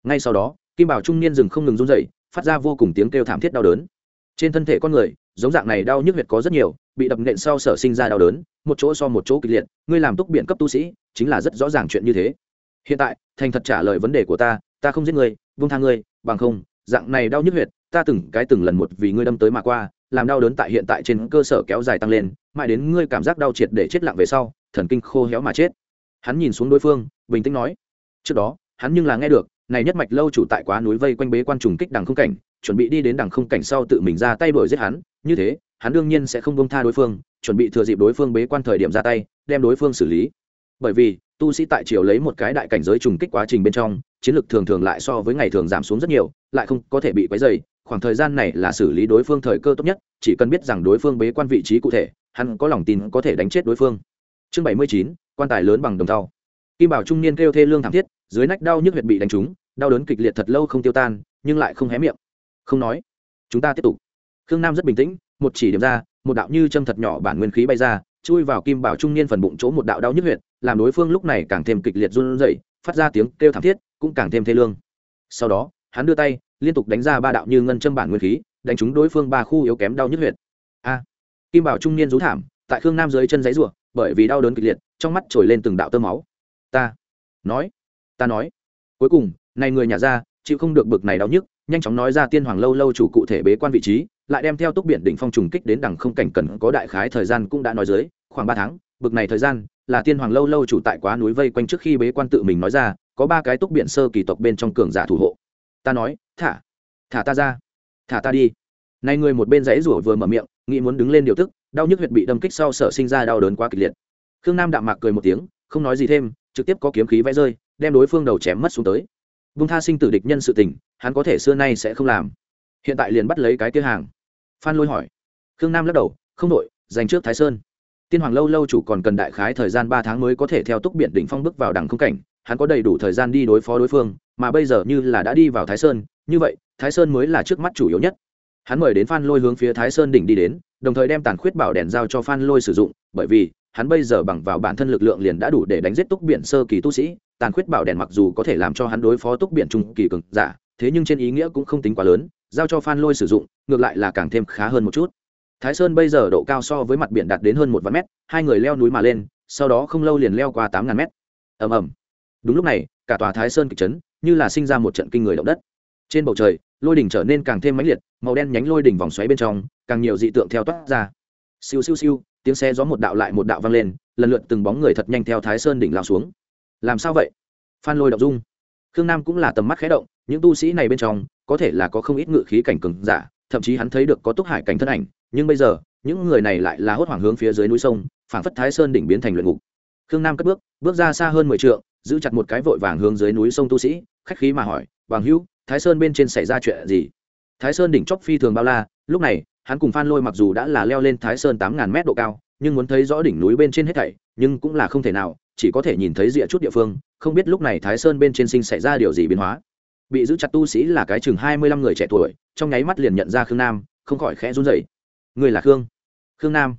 Speaker 1: Ngay sau đó kim bảo trung niên rừng không ngừng run dậy phát ra vô cùng tiếng kêu thảm thiết đau đớn. Trên thân thể con người giống dạng này đau nhức huyệt có rất nhiều bị đập nện sau sở sinh ra đau đớn một chỗ so một chỗ kịch liệt ngươi làm túc biện cấp tu sĩ chính là rất rõ ràng chuyện như thế. Hiện tại thành thật trả lời vấn đề của ta ta không giết người, vung tha ngươi bằng không dạng này đau nhức huyệt ta từng cái từng lần một vì ngươi đâm tới mà qua, làm đau đớn tại hiện tại trên cơ sở kéo dài tăng lên, mãi đến ngươi cảm giác đau triệt để chết lặng về sau, thần kinh khô héo mà chết. Hắn nhìn xuống đối phương, bình tĩnh nói, trước đó, hắn nhưng là nghe được, này nhất mạch lâu chủ tại quá núi vây quanh bế quan trùng kích đằng không cảnh, chuẩn bị đi đến đằng không cảnh sau tự mình ra tay đuổi giết hắn, như thế, hắn đương nhiên sẽ không bông tha đối phương, chuẩn bị thừa dịp đối phương bế quan thời điểm ra tay, đem đối phương xử lý. Bởi vì, tu sĩ tại triều lấy một cái đại cảnh giới trùng kích quá trình bên trong, chiến lược thường thường lại so với ngày thường giảm xuống rất nhiều, lại không có thể bị quấy dày khoảng thời gian này là xử lý đối phương thời cơ tốt nhất, chỉ cần biết rằng đối phương bế quan vị trí cụ thể, hắn có lòng tin có thể đánh chết đối phương. Chương bảy mươi chín, quan tài lớn bằng đồng thau. Kim bảo trung niên kêu thê lương thảm thiết, dưới nách đau nhức huyệt bị đánh trúng, đau đớn kịch liệt thật lâu không tiêu tan, nhưng lại không hé miệng. Không nói. Chúng ta tiếp tục. Khương nam rất bình tĩnh, một chỉ điểm ra, một đạo như châm thật nhỏ bản nguyên khí bay ra, chui vào kim bảo trung niên phần bụng chỗ một đạo đau nhức huyệt, làm đối phương lúc này càng thêm kịch liệt run rẩy, phát ra tiếng kêu thảm thiết, cũng càng thêm thê lương. Sau đó, hắn đưa tay liên tục đánh ra ba đạo như ngân châm bản nguyên khí, đánh trúng đối phương ba khu yếu kém đau nhức huyệt. A. Kim bảo trung niên rú thảm, tại khương nam dưới chân giấy rủa bởi vì đau đớn kịch liệt, trong mắt trồi lên từng đạo tơ máu. Ta. Nói. Ta nói. Cuối cùng, này người nhà ra, chịu không được bực này đau nhức, nhanh chóng nói ra tiên hoàng lâu lâu chủ cụ thể bế quan vị trí, lại đem theo túc biển đỉnh phong trùng kích đến đẳng không cảnh cần có đại khái thời gian cũng đã nói dưới, khoảng ba tháng, bực này thời gian, là tiên hoàng lâu lâu chủ tại quá núi vây quanh trước khi bế quan tự mình nói ra, có ba cái túc biển sơ kỳ tộc bên trong cường giả thủ hộ ta nói, thả thả ta ra, thả ta đi. Nay người một bên dãy rủa vừa mở miệng, nghĩ muốn đứng lên điều tức, đau nhức huyệt bị đâm kích sau sở sinh ra đau đớn quá kịch liệt. Khương nam đạm mạc cười một tiếng, không nói gì thêm, trực tiếp có kiếm khí vẽ rơi, đem đối phương đầu chém mất xuống tới. Vung tha sinh tử địch nhân sự tình, hắn có thể xưa nay sẽ không làm. Hiện tại liền bắt lấy cái kia hàng. Phan lôi hỏi. Khương nam lắc đầu, không đội dành trước thái sơn. Tiên hoàng lâu lâu chủ còn cần đại khái thời gian ba tháng mới có thể theo túc biện đỉnh phong bước vào đẳng không cảnh hắn có đầy đủ thời gian đi đối phó đối phương, mà bây giờ như là đã đi vào thái sơn, như vậy, thái sơn mới là trước mắt chủ yếu nhất. Hắn mời đến phan lôi hướng phía thái sơn đỉnh đi đến, đồng thời đem tàn khuyết bảo đèn giao cho phan lôi sử dụng, bởi vì, hắn bây giờ bằng vào bản thân lực lượng liền đã đủ để đánh giết túc biển sơ kỳ tu sĩ, tàn khuyết bảo đèn mặc dù có thể làm cho hắn đối phó túc biển trung kỳ cường giả, thế nhưng trên ý nghĩa cũng không tính quá lớn, giao cho phan lôi sử dụng, ngược lại là càng thêm khá hơn một chút. Thái sơn bây giờ độ cao so với mặt biển đạt đến hơn một vạn mét, hai người leo núi mà lên, sau đó không lâu liền leo qua tám ngàn mét. Ầm ầm đúng lúc này, cả tòa thái sơn kịch chấn như là sinh ra một trận kinh người động đất. Trên bầu trời, lôi đỉnh trở nên càng thêm mãnh liệt, màu đen nhánh lôi đỉnh vòng xoáy bên trong, càng nhiều dị tượng theo toát ra. Siêu siêu siêu, tiếng xe gió một đạo lại một đạo vang lên, lần lượt từng bóng người thật nhanh theo thái sơn đỉnh lao xuống. Làm sao vậy? Phan lôi động dung. Khương nam cũng là tầm mắt khé động, những tu sĩ này bên trong, có thể là có không ít ngự khí cảnh cường giả, thậm chí hắn thấy được có túc hải cảnh thân ảnh, nhưng bây giờ, những người này lại là hốt hoảng hướng phía dưới núi sông, phảng phất thái sơn đỉnh biến thành luyện ngục. Khương nam cất bước bước ra xa hơn mười t giữ chặt một cái vội vàng hướng dưới núi sông tu sĩ, khách khí mà hỏi, bằng hữu, thái sơn bên trên xảy ra chuyện gì? Thái sơn đỉnh chóc phi thường bao la, lúc này, hắn cùng phan lôi mặc dù đã là leo lên thái sơn tám ngàn mét độ cao, nhưng muốn thấy rõ đỉnh núi bên trên hết thảy, nhưng cũng là không thể nào, chỉ có thể nhìn thấy rìa chút địa phương, không biết lúc này thái sơn bên trên sinh xảy ra điều gì biến hóa. Bị giữ chặt tu sĩ là cái chừng hai mươi lăm người trẻ tuổi, trong nháy mắt liền nhận ra khương nam, không khỏi khẽ run rẩy. Người là khương? Khương nam.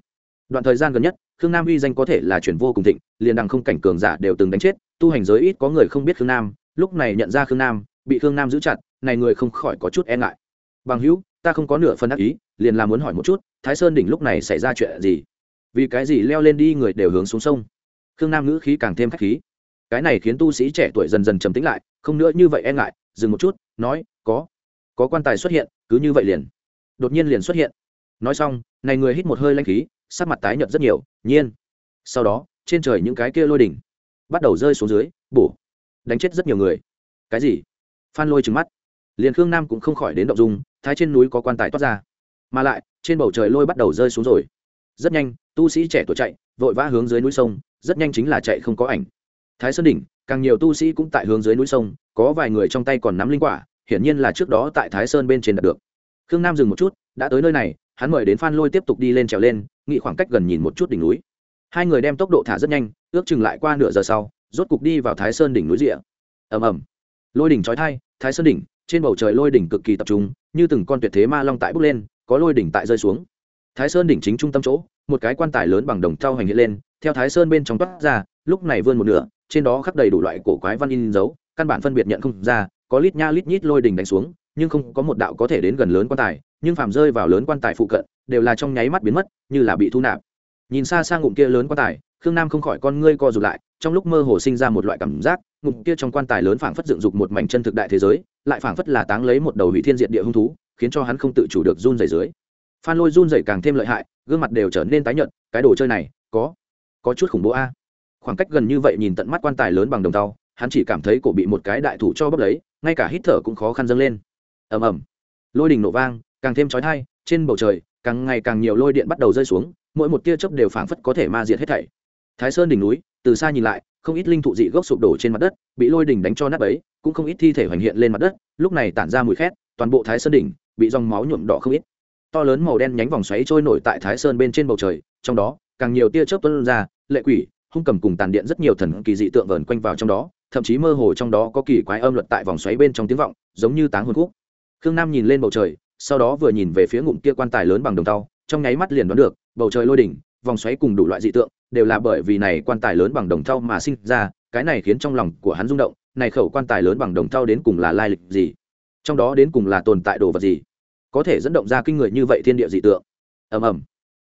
Speaker 1: Đoạn thời gian gần nhất, khương nam uy danh có thể là chuyển vô cùng thịnh, liền đằng không cảnh cường giả đều từng đánh chết tu hành giới ít có người không biết khương nam, lúc này nhận ra khương nam, bị khương nam giữ chặt, này người không khỏi có chút e ngại. Bằng hữu, ta không có nửa phần ác ý, liền là muốn hỏi một chút, thái sơn đỉnh lúc này xảy ra chuyện gì? Vì cái gì leo lên đi người đều hướng xuống sông? Khương nam ngữ khí càng thêm k h á c h khí. Cái này khiến tu sĩ trẻ tuổi dần dần trầm tính lại, không nữa như vậy e ngại, dừng một chút, nói, có có quan tài xuất hiện, cứ như vậy liền. Đột nhiên liền xuất hiện. Nói xong, này người hít một hơi lanh khí, sắc mặt tái nhợt rất nhiều, nhiên. Sau đó, trên trời những cái kia lôi đỉnh bắt đầu rơi xuống dưới, bổ. Đánh chết rất nhiều người. Cái gì? Phan lôi trừng mắt. Liền khương nam cũng không khỏi đến động dung, thái trên núi có quan tài toát ra. Mà lại, trên bầu trời lôi bắt đầu rơi xuống rồi. Rất nhanh, tu sĩ trẻ tuổi chạy, vội vã hướng dưới núi sông, rất nhanh chính là chạy không có ảnh. Thái sơn đỉnh, càng nhiều tu sĩ cũng tại hướng dưới núi sông, có vài người trong tay còn nắm linh quả, hiển nhiên là trước đó tại thái sơn bên trên đạt được. Khương nam dừng một chút, đã tới nơi này, hắn mời đến phan lôi tiếp tục đi lên trèo lên, nghị khoảng cách gần nhìn một chút đỉnh núi hai người đem tốc độ thả rất nhanh, ước chừng lại qua nửa giờ sau, rốt cục đi vào thái sơn đỉnh núi rịa ầm ầm. Lôi đỉnh trói thai thái sơn đỉnh, trên bầu trời lôi đỉnh cực kỳ tập trung, như từng con tuyệt thế ma long tại bốc lên, có lôi đỉnh tại rơi xuống. Thái sơn đỉnh chính trung tâm chỗ, một cái quan tài lớn bằng đồng thau hành hiện lên, theo thái sơn bên trong toát ra, lúc này vươn một nửa, trên đó khắc đầy đủ loại cổ quái văn in dấu, căn bản phân biệt nhận không ra, có lít nha lít nhít lôi đỉnh đánh xuống, nhưng không có một đạo có thể đến gần lớn quan tài, nhưng phàm rơi vào lớn quan tài phụ cận, đều là trong nháy mắt biến mất, như là bị thu nạp nhìn xa sang ngụm kia lớn quan tài, khương nam không khỏi con ngươi co rụt lại, trong lúc mơ hồ sinh ra một loại cảm giác, ngụm kia trong quan tài lớn phảng phất dựng dục một mảnh chân thực đại thế giới, lại phảng phất là táng lấy một đầu hủy thiên diện địa hung thú, khiến cho hắn không tự chủ được run rẩy dưới. Phan lôi run rẩy càng thêm lợi hại, gương mặt đều trở nên tái nhợt, cái đồ chơi này, có có chút khủng bố a. Khoảng cách gần như vậy nhìn tận mắt quan tài lớn bằng đồng tàu hắn chỉ cảm thấy cổ bị một cái đại thủ cho bốc lấy, ngay cả hít thở cũng khó khăn dâng lên. Ầm ầm. Lôi đình nổ vang, càng thêm chói tai, trên bầu trời, càng ngày càng nhiều lôi điện bắt đầu rơi xuống mỗi một tia chớp đều phảng phất có thể ma diệt hết thảy. Thái sơn đỉnh núi, từ xa nhìn lại, không ít linh thụ dị gốc sụp đổ trên mặt đất, bị lôi đỉnh đánh cho nát ấy cũng không ít thi thể hoành hiện lên mặt đất, lúc này tản ra mùi khét, toàn bộ thái sơn đỉnh bị dòng máu nhuộm đỏ không ít. To lớn màu đen nhánh vòng xoáy trôi nổi tại thái sơn bên trên bầu trời, trong đó, càng nhiều tia chớp tuôn ra, lệ quỷ, hung cầm cùng tàn điện rất nhiều thần kỳ dị tượng vờn quanh vào trong đó, thậm chí mơ hồ trong đó có kỳ quái âm luật tại vòng xoáy bên trong tiếng vọng, giống như táng hồn khúc. Khương nam nhìn lên bầu trời, sau đó vừa nhìn về phía ngụm kia quan tài lớn bằng đồng tàu trong nháy mắt liền đoán được, bầu trời lôi đỉnh, vòng xoáy cùng đủ loại dị tượng đều là bởi vì này quan tài lớn bằng đồng thau mà sinh ra, cái này khiến trong lòng của hắn rung động, này khẩu quan tài lớn bằng đồng thau đến cùng là lai lịch gì? Trong đó đến cùng là tồn tại đồ vật gì? Có thể dẫn động ra kinh người như vậy thiên địa dị tượng. Ầm ầm.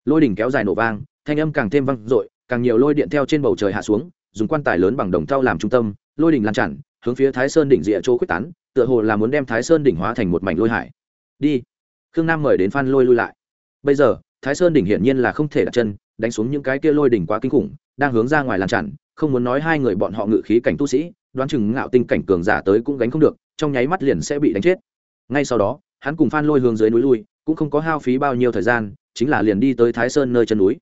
Speaker 1: Lôi đỉnh kéo dài nổ vang, thanh âm càng thêm vang dội, càng nhiều lôi điện theo trên bầu trời hạ xuống, dùng quan tài lớn bằng đồng thau làm trung tâm, lôi đỉnh lan tràn, hướng phía thái sơn đỉnh rìa chỗ quyết tán, tựa hồ là muốn đem thái sơn đỉnh hóa thành một mảnh lôi hải. Đi. Khương nam mời đến phan lôi lui lại bây giờ, thái sơn đỉnh hiển nhiên là không thể đặt chân, đánh xuống những cái kia lôi đỉnh quá kinh khủng, đang hướng ra ngoài làm tràn, không muốn nói hai người bọn họ ngự khí cảnh tu sĩ, đoán chừng ngạo tinh cảnh cường giả tới cũng gánh không được, trong nháy mắt liền sẽ bị đánh chết. Ngay sau đó, hắn cùng phan lôi hướng dưới núi lui, cũng không có hao phí bao nhiêu thời gian, chính là liền đi tới thái sơn nơi chân núi.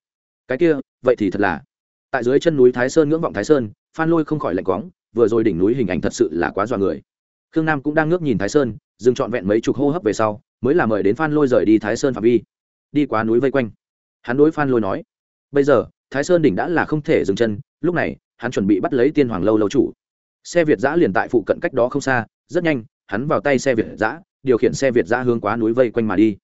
Speaker 1: Cái kia, vậy thì thật là, tại dưới chân núi thái sơn ngưỡng vọng thái sơn, phan lôi không khỏi lạnh quáng, vừa rồi đỉnh núi hình ảnh thật sự là quá dọa người. Khương nam cũng đang ngước nhìn thái sơn, dừng trọn vẹn mấy chục hô hấp về sau, mới là mời đến phan lôi rời đi thái sơn phạm vi đi qua núi vây quanh. Hắn đối phan lôi nói, bây giờ, thái sơn đỉnh đã là không thể dừng chân, lúc này, hắn chuẩn bị bắt lấy tiên hoàng lâu lâu chủ. Xe việt giã liền tại phụ cận cách đó không xa, rất nhanh, hắn vào tay xe việt giã, điều khiển xe việt giã hướng quá núi vây quanh mà đi.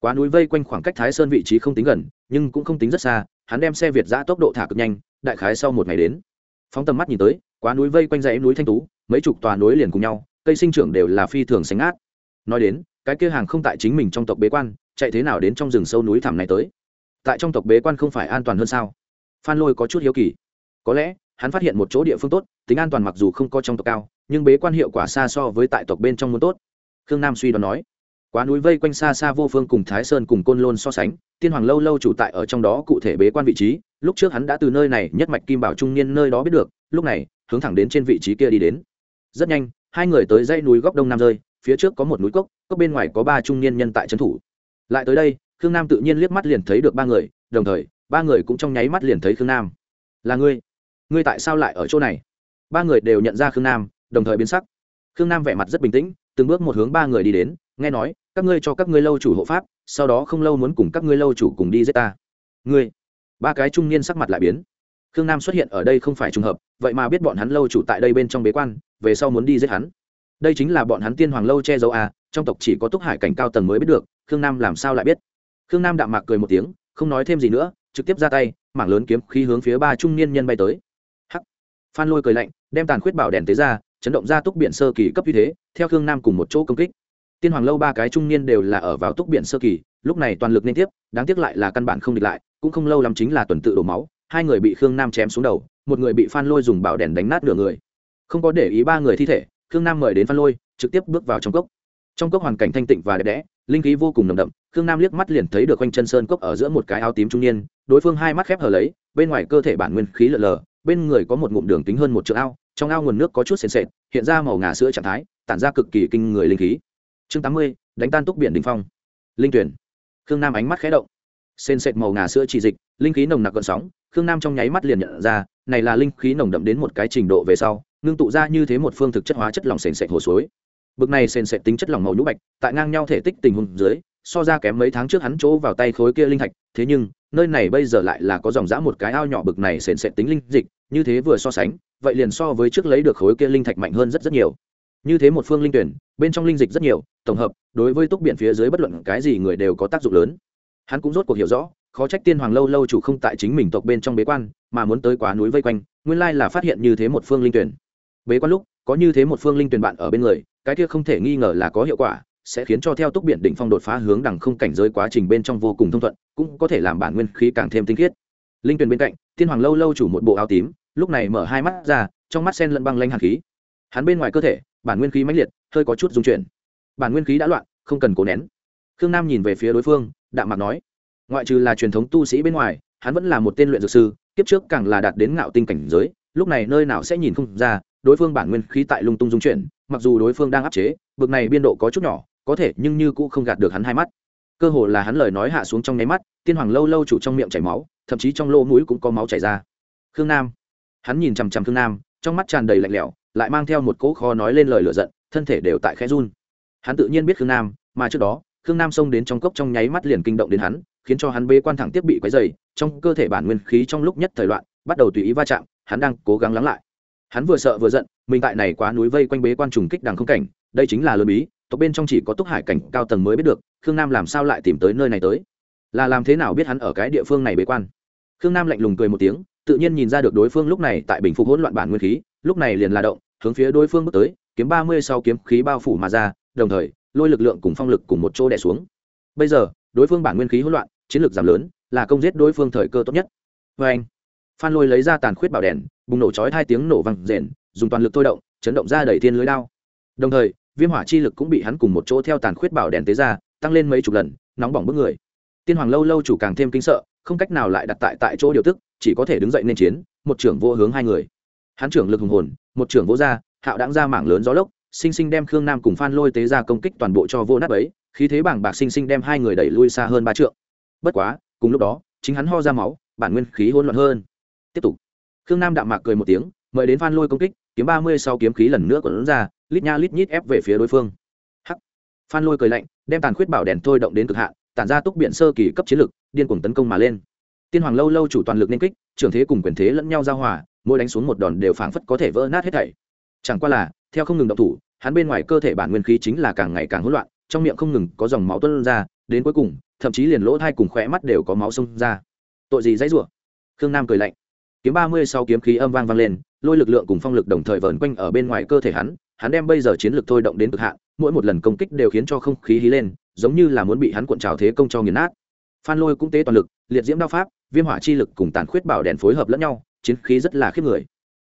Speaker 1: Quá núi vây quanh khoảng cách thái sơn vị trí không tính gần, nhưng cũng không tính rất xa, hắn đem xe việt giã tốc độ thả cực nhanh, đại khái sau một ngày đến. Phóng tầm mắt nhìn tới, quá núi vây quanh dãy núi thanh tú, mấy chục tòa núi liền cùng nhau, cây sinh trưởng đều là phi thường sánh át nói đến, cái kia hàng không tại chính mình trong tộc bế quan chạy thế nào đến trong rừng sâu núi thẳm này tới? Tại trong tộc bế quan không phải an toàn hơn sao? Phan lôi có chút hiếu kỳ. Có lẽ, hắn phát hiện một chỗ địa phương tốt, tính an toàn mặc dù không có trong tộc cao, nhưng bế quan hiệu quả xa so với tại tộc bên trong muốn tốt. Khương nam suy đoán nói, quá núi vây quanh xa xa vô phương cùng thái sơn cùng côn lôn so sánh, tiên hoàng lâu lâu chủ tại ở trong đó cụ thể bế quan vị trí, lúc trước hắn đã từ nơi này nhất mạch kim bảo trung niên nơi đó biết được, lúc này, hướng thẳng đến trên vị trí kia đi đến. Rất nhanh, hai người tới dãy núi góc đông nam rơi, phía trước có một núi cốc cốc bên ngoài có ba trung niên nhân tại trấn thủ lại tới đây, khương nam tự nhiên liếc mắt liền thấy được ba người, đồng thời, ba người cũng trong nháy mắt liền thấy khương nam. Là ngươi? Ngươi tại sao lại ở chỗ này? Ba người đều nhận ra khương nam, đồng thời biến sắc. Khương nam vẻ mặt rất bình tĩnh, từng bước một hướng ba người đi đến, nghe nói, các ngươi cho các ngươi lâu chủ hộ pháp, sau đó không lâu muốn cùng các ngươi lâu chủ cùng đi giết ta. Ngươi? Ba cái trung niên sắc mặt lại biến. Khương nam xuất hiện ở đây không phải trùng hợp, vậy mà biết bọn hắn lâu chủ tại đây bên trong bế quan, về sau muốn đi giết hắn. Đây chính là bọn hắn tiên hoàng lâu che giấu à trong tộc chỉ có túc hải cảnh cao tầng mới biết được, khương nam làm sao lại biết? Khương nam đạm mạc cười một tiếng, không nói thêm gì nữa, trực tiếp ra tay, mảng lớn kiếm khí hướng phía ba trung niên nhân bay tới. Hắc! Phan lôi cười lạnh, đem tàn khuyết bảo đèn tế ra, chấn động ra túc biển sơ kỳ cấp như thế, theo khương nam cùng một chỗ công kích. Tiên hoàng lâu ba cái trung niên đều là ở vào túc biển sơ kỳ, lúc này toàn lực liên tiếp, đáng tiếc lại là căn bản không địch lại, cũng không lâu lắm chính là tuần tự đổ máu, hai người bị khương nam chém xuống đầu, một người bị phan lôi dùng bảo đèn đánh nát nửa người. Không có để ý ba người thi thể, khương nam mời đến phan lôi, trực tiếp bước vào trong cốc trong cốc hoàn cảnh thanh tịnh và đẹp đẽ, linh khí vô cùng nồng đậm, khương nam liếc mắt liền thấy được quanh chân sơn cốc ở giữa một cái áo tím trung niên, đối phương hai mắt khép hờ lấy, bên ngoài cơ thể bản nguyên khí lờ lờ, bên người có một ngụm đường kính hơn một chữ ao, trong ao nguồn nước có chút sền sệt, hiện ra màu ngà sữa trạng thái, tản ra cực kỳ kinh người linh khí. Chương tám mươi, đánh tan túc biển đình phong. Linh tuyển. Khương nam ánh mắt khé động. Sền sệt màu ngà sữa chỉ dịch, linh khí nồng nặc gợn sóng, khương nam trong nháy mắt liền nhận ra, này là linh khí nồng đậm đến một cái trình độ về sau, ngưng tụ ra như thế một phương thực chất hóa chất lỏng sền sệt hồ suối bực này sền sệt tính chất lỏng màu nhũ bạch, tại ngang nhau thể tích tình huống dưới, so ra kém mấy tháng trước hắn chỗ vào tay khối kia linh thạch, thế nhưng, nơi này bây giờ lại là có dòng dã một cái ao nhỏ bực này sền sệt tính linh dịch, như thế vừa so sánh, vậy liền so với trước lấy được khối kia linh thạch mạnh hơn rất rất nhiều. Như thế một phương linh tuyển, bên trong linh dịch rất nhiều, tổng hợp, đối với túc biển phía dưới bất luận cái gì người đều có tác dụng lớn. Hắn cũng rốt cuộc hiểu rõ, khó trách tiên hoàng lâu lâu chủ không tại chính mình tộc bên trong bế quan, mà muốn tới quá núi vây quanh, nguyên lai là phát hiện như thế một phương linh tuyển. Bế quan lúc có như thế một phương linh tuyển bạn ở bên người, cái kia không thể nghi ngờ là có hiệu quả, sẽ khiến cho theo túc biển đỉnh phong đột phá hướng đằng không cảnh giới quá trình bên trong vô cùng thông thuận, cũng có thể làm bản nguyên khí càng thêm tinh khiết. Linh tuyển bên cạnh tiên hoàng lâu lâu chủ một bộ áo tím, lúc này mở hai mắt ra, trong mắt sen lẫn băng lanh hàn khí. Hắn bên ngoài cơ thể, bản nguyên khí mãnh liệt, hơi có chút dung chuyển. Bản nguyên khí đã loạn, không cần cố nén. Khương nam nhìn về phía đối phương, đạm mạc nói, ngoại trừ là truyền thống tu sĩ bên ngoài, hắn vẫn là một tên luyện dược sư, kiếp trước càng là đạt đến ngạo tinh cảnh giới, lúc này nơi nào sẽ nhìn không ra đối phương bản nguyên khí tại lung tung dung chuyển, mặc dù đối phương đang áp chế, bực này biên độ có chút nhỏ, có thể nhưng như cũng không gạt được hắn hai mắt. Cơ hồ là hắn lời nói hạ xuống trong nháy mắt, tiên hoàng lâu lâu chủ trong miệng chảy máu, thậm chí trong lỗ mũi cũng có máu chảy ra. Khương nam. Hắn nhìn chằm chằm khương nam, trong mắt tràn đầy lạnh lẽo, lại mang theo một cỗ kho nói lên lời lựa giận, thân thể đều tại khẽ run. Hắn tự nhiên biết khương nam, mà trước đó, khương nam xông đến trong cốc trong nháy mắt liền kinh động đến hắn, khiến cho hắn bê quan thẳng tiếp bị quấy dày trong cơ thể bản nguyên khí trong lúc nhất thời loạn, bắt đầu tùy ý va chạm, hắn đang cố gắng lắng lại hắn vừa sợ vừa giận, mình tại này quá núi vây quanh bế quan trùng kích đằng không cảnh, đây chính là lớn bí, tộc bên trong chỉ có túc hải cảnh cao tầng mới biết được, khương nam làm sao lại tìm tới nơi này tới? Là làm thế nào biết hắn ở cái địa phương này bế quan? Khương nam lạnh lùng cười một tiếng, tự nhiên nhìn ra được đối phương lúc này tại bình phục hỗn loạn bản nguyên khí, lúc này liền là động, hướng phía đối phương bước tới, kiếm ba mươi sau kiếm khí bao phủ mà ra, đồng thời, lôi lực lượng cùng phong lực cùng một chỗ đè xuống. Bây giờ, đối phương bản nguyên khí hỗn loạn, chiến lược giảm lớn, là công giết đối phương thời cơ tốt nhất. Vê anh, phan lôi lấy ra tàn khuyết bảo đèn bùng nổ chói hai tiếng nổ vang rền, dùng toàn lực thôi động, chấn động ra đẩy thiên lưới đao. Đồng thời, viêm hỏa chi lực cũng bị hắn cùng một chỗ theo tàn khuyết bảo đèn tế ra, tăng lên mấy chục lần, nóng bỏng bức người. Tiên hoàng lâu lâu chủ càng thêm kinh sợ, không cách nào lại đặt tại tại chỗ điều tức, chỉ có thể đứng dậy nên chiến, một trưởng vô hướng hai người. Hắn trưởng lực hùng hồn, một trưởng vô ra hạo đáng ra mảng lớn gió lốc, sinh sinh đem khương nam cùng phan lôi tế ra công kích toàn bộ cho vô nát ấy khí thế bảng bạc sinh sinh đem hai người đẩy lui xa hơn ba trượng. Bất quá, cùng lúc đó, chính hắn ho ra máu, bản nguyên khí hỗn loạn hơn. Tiếp tục khương nam đạm mạc cười một tiếng, mời đến phan lôi công kích, kiếm ba mươi sau kiếm khí lần nữa còn ra, lít nha lít nhít ép về phía đối phương. Hắc. Phan lôi cười lạnh, đem tàn khuyết bảo đèn thôi động đến cực hạn, tản ra túc biện sơ kỳ cấp chiến lực, điên cuồng tấn công mà lên. Tiên hoàng lâu lâu chủ toàn lực nên kích trường thế cùng quyền thế lẫn nhau giao hòa, mỗi đánh xuống một đòn đều phảng phất có thể vỡ nát hết thảy. Chẳng qua là, theo không ngừng động thủ, hắn bên ngoài cơ thể bản nguyên khí chính là càng ngày càng hỗn loạn, trong miệng không ngừng có dòng máu tuôn ra, đến cuối cùng, thậm chí liền lỗ thai cùng khóe mắt đều có máu xông ra. Tội gì dãy rủa? Khương nam cười lạnh kiếm ba mươi sau kiếm khí âm vang vang lên, lôi lực lượng cùng phong lực đồng thời vờn quanh ở bên ngoài cơ thể hắn hắn đem bây giờ chiến lực thôi động đến cực hạn, mỗi một lần công kích đều khiến cho không khí hí lên, giống như là muốn bị hắn cuộn trào thế công cho nghiền nát. Phan lôi cũng tế toàn lực, liệt diễm đao pháp, viêm hỏa chi lực cùng tàn khuyết bảo đèn phối hợp lẫn nhau, chiến khí rất là khiếp người.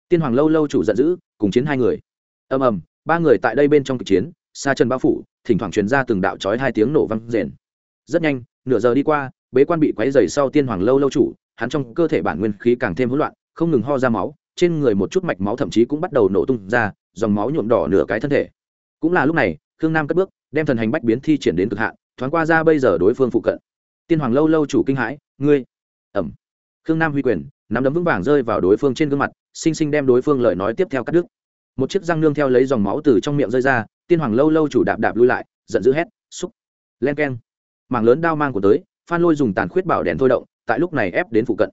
Speaker 1: Tiên hoàng lâu lâu chủ giận dữ, cùng chiến hai người. Ầm ầm, ba người tại đây bên trong kịch chiến, xa chân bao phủ, thỉnh thoảng truyền ra từng đạo chói hai tiếng nổ vang rền. Rất nhanh, nửa giờ đi qua, bế quan bị quấy dày sau tiên hoàng lâu lâu chủ hắn trong cơ thể bản nguyên khí càng thêm hỗn loạn, không ngừng ho ra máu, trên người một chút mạch máu thậm chí cũng bắt đầu nổ tung ra, dòng máu nhuộm đỏ nửa cái thân thể. Cũng là lúc này, khương nam cất bước, đem thần hành bách biến thi triển đến cực hạn, thoáng qua ra bây giờ đối phương phụ cận. Tiên hoàng lâu lâu chủ kinh hãi, ngươi? Ẩm. Khương nam huy quyền, nắm đấm vững vàng rơi vào đối phương trên gương mặt xinh xinh đem đối phương lời nói tiếp theo cắt đứt. Một chiếc răng nương theo lấy dòng máu từ trong miệng rơi ra, tiên hoàng lâu lâu chủ đạp đạp lui lại, giận dữ hét, xúc! Len keng. Mảng lớn đao mang của tới, phan lôi dùng tàn khuyết bảo đèn thôi động tại lúc này ép đến phụ cận.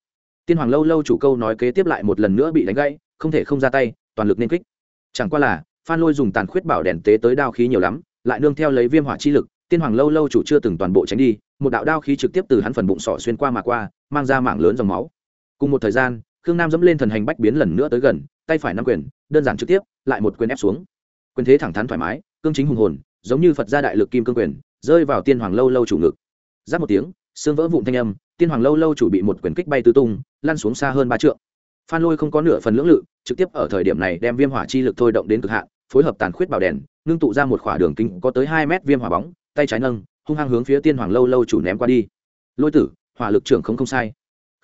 Speaker 1: Tiên hoàng lâu lâu chủ câu nói kế tiếp lại một lần nữa bị đánh gãy, không thể không ra tay, toàn lực nên kích. Chẳng qua là, phan lôi dùng tàn khuyết bảo đèn tế tới đao khí nhiều lắm, lại nương theo lấy viêm hỏa chi lực, tiên hoàng lâu lâu chủ chưa từng toàn bộ tránh đi, một đạo đao khí trực tiếp từ hắn phần bụng sọ xuyên qua mà qua, mang ra mảng lớn dòng máu. Cùng một thời gian, khương nam dẫm lên thần hành bách biến lần nữa tới gần, tay phải nắm quyền, đơn giản trực tiếp, lại một quyền ép xuống. Quyền thế thẳng thắn thoải mái, cương chính hùng hồn, giống như phật gia đại lực kim cương quyền, rơi vào tiên hoàng lâu lâu chủ ngực. Giáp một tiếng xương vỡ vụn thanh âm, tiên hoàng lâu lâu chủ bị một quyền kích bay tứ tung, lăn xuống xa hơn ba trượng. Phan lôi không có nửa phần lưỡng lự, trực tiếp ở thời điểm này đem viêm hỏa chi lực thôi động đến cực hạn, phối hợp tàn khuyết bảo đèn, ngưng tụ ra một khỏa đường kính có tới hai mét viêm hỏa bóng, tay trái nâng, hung hăng hướng phía tiên hoàng lâu lâu chủ ném qua đi. Lôi tử, hỏa lực trưởng không không sai.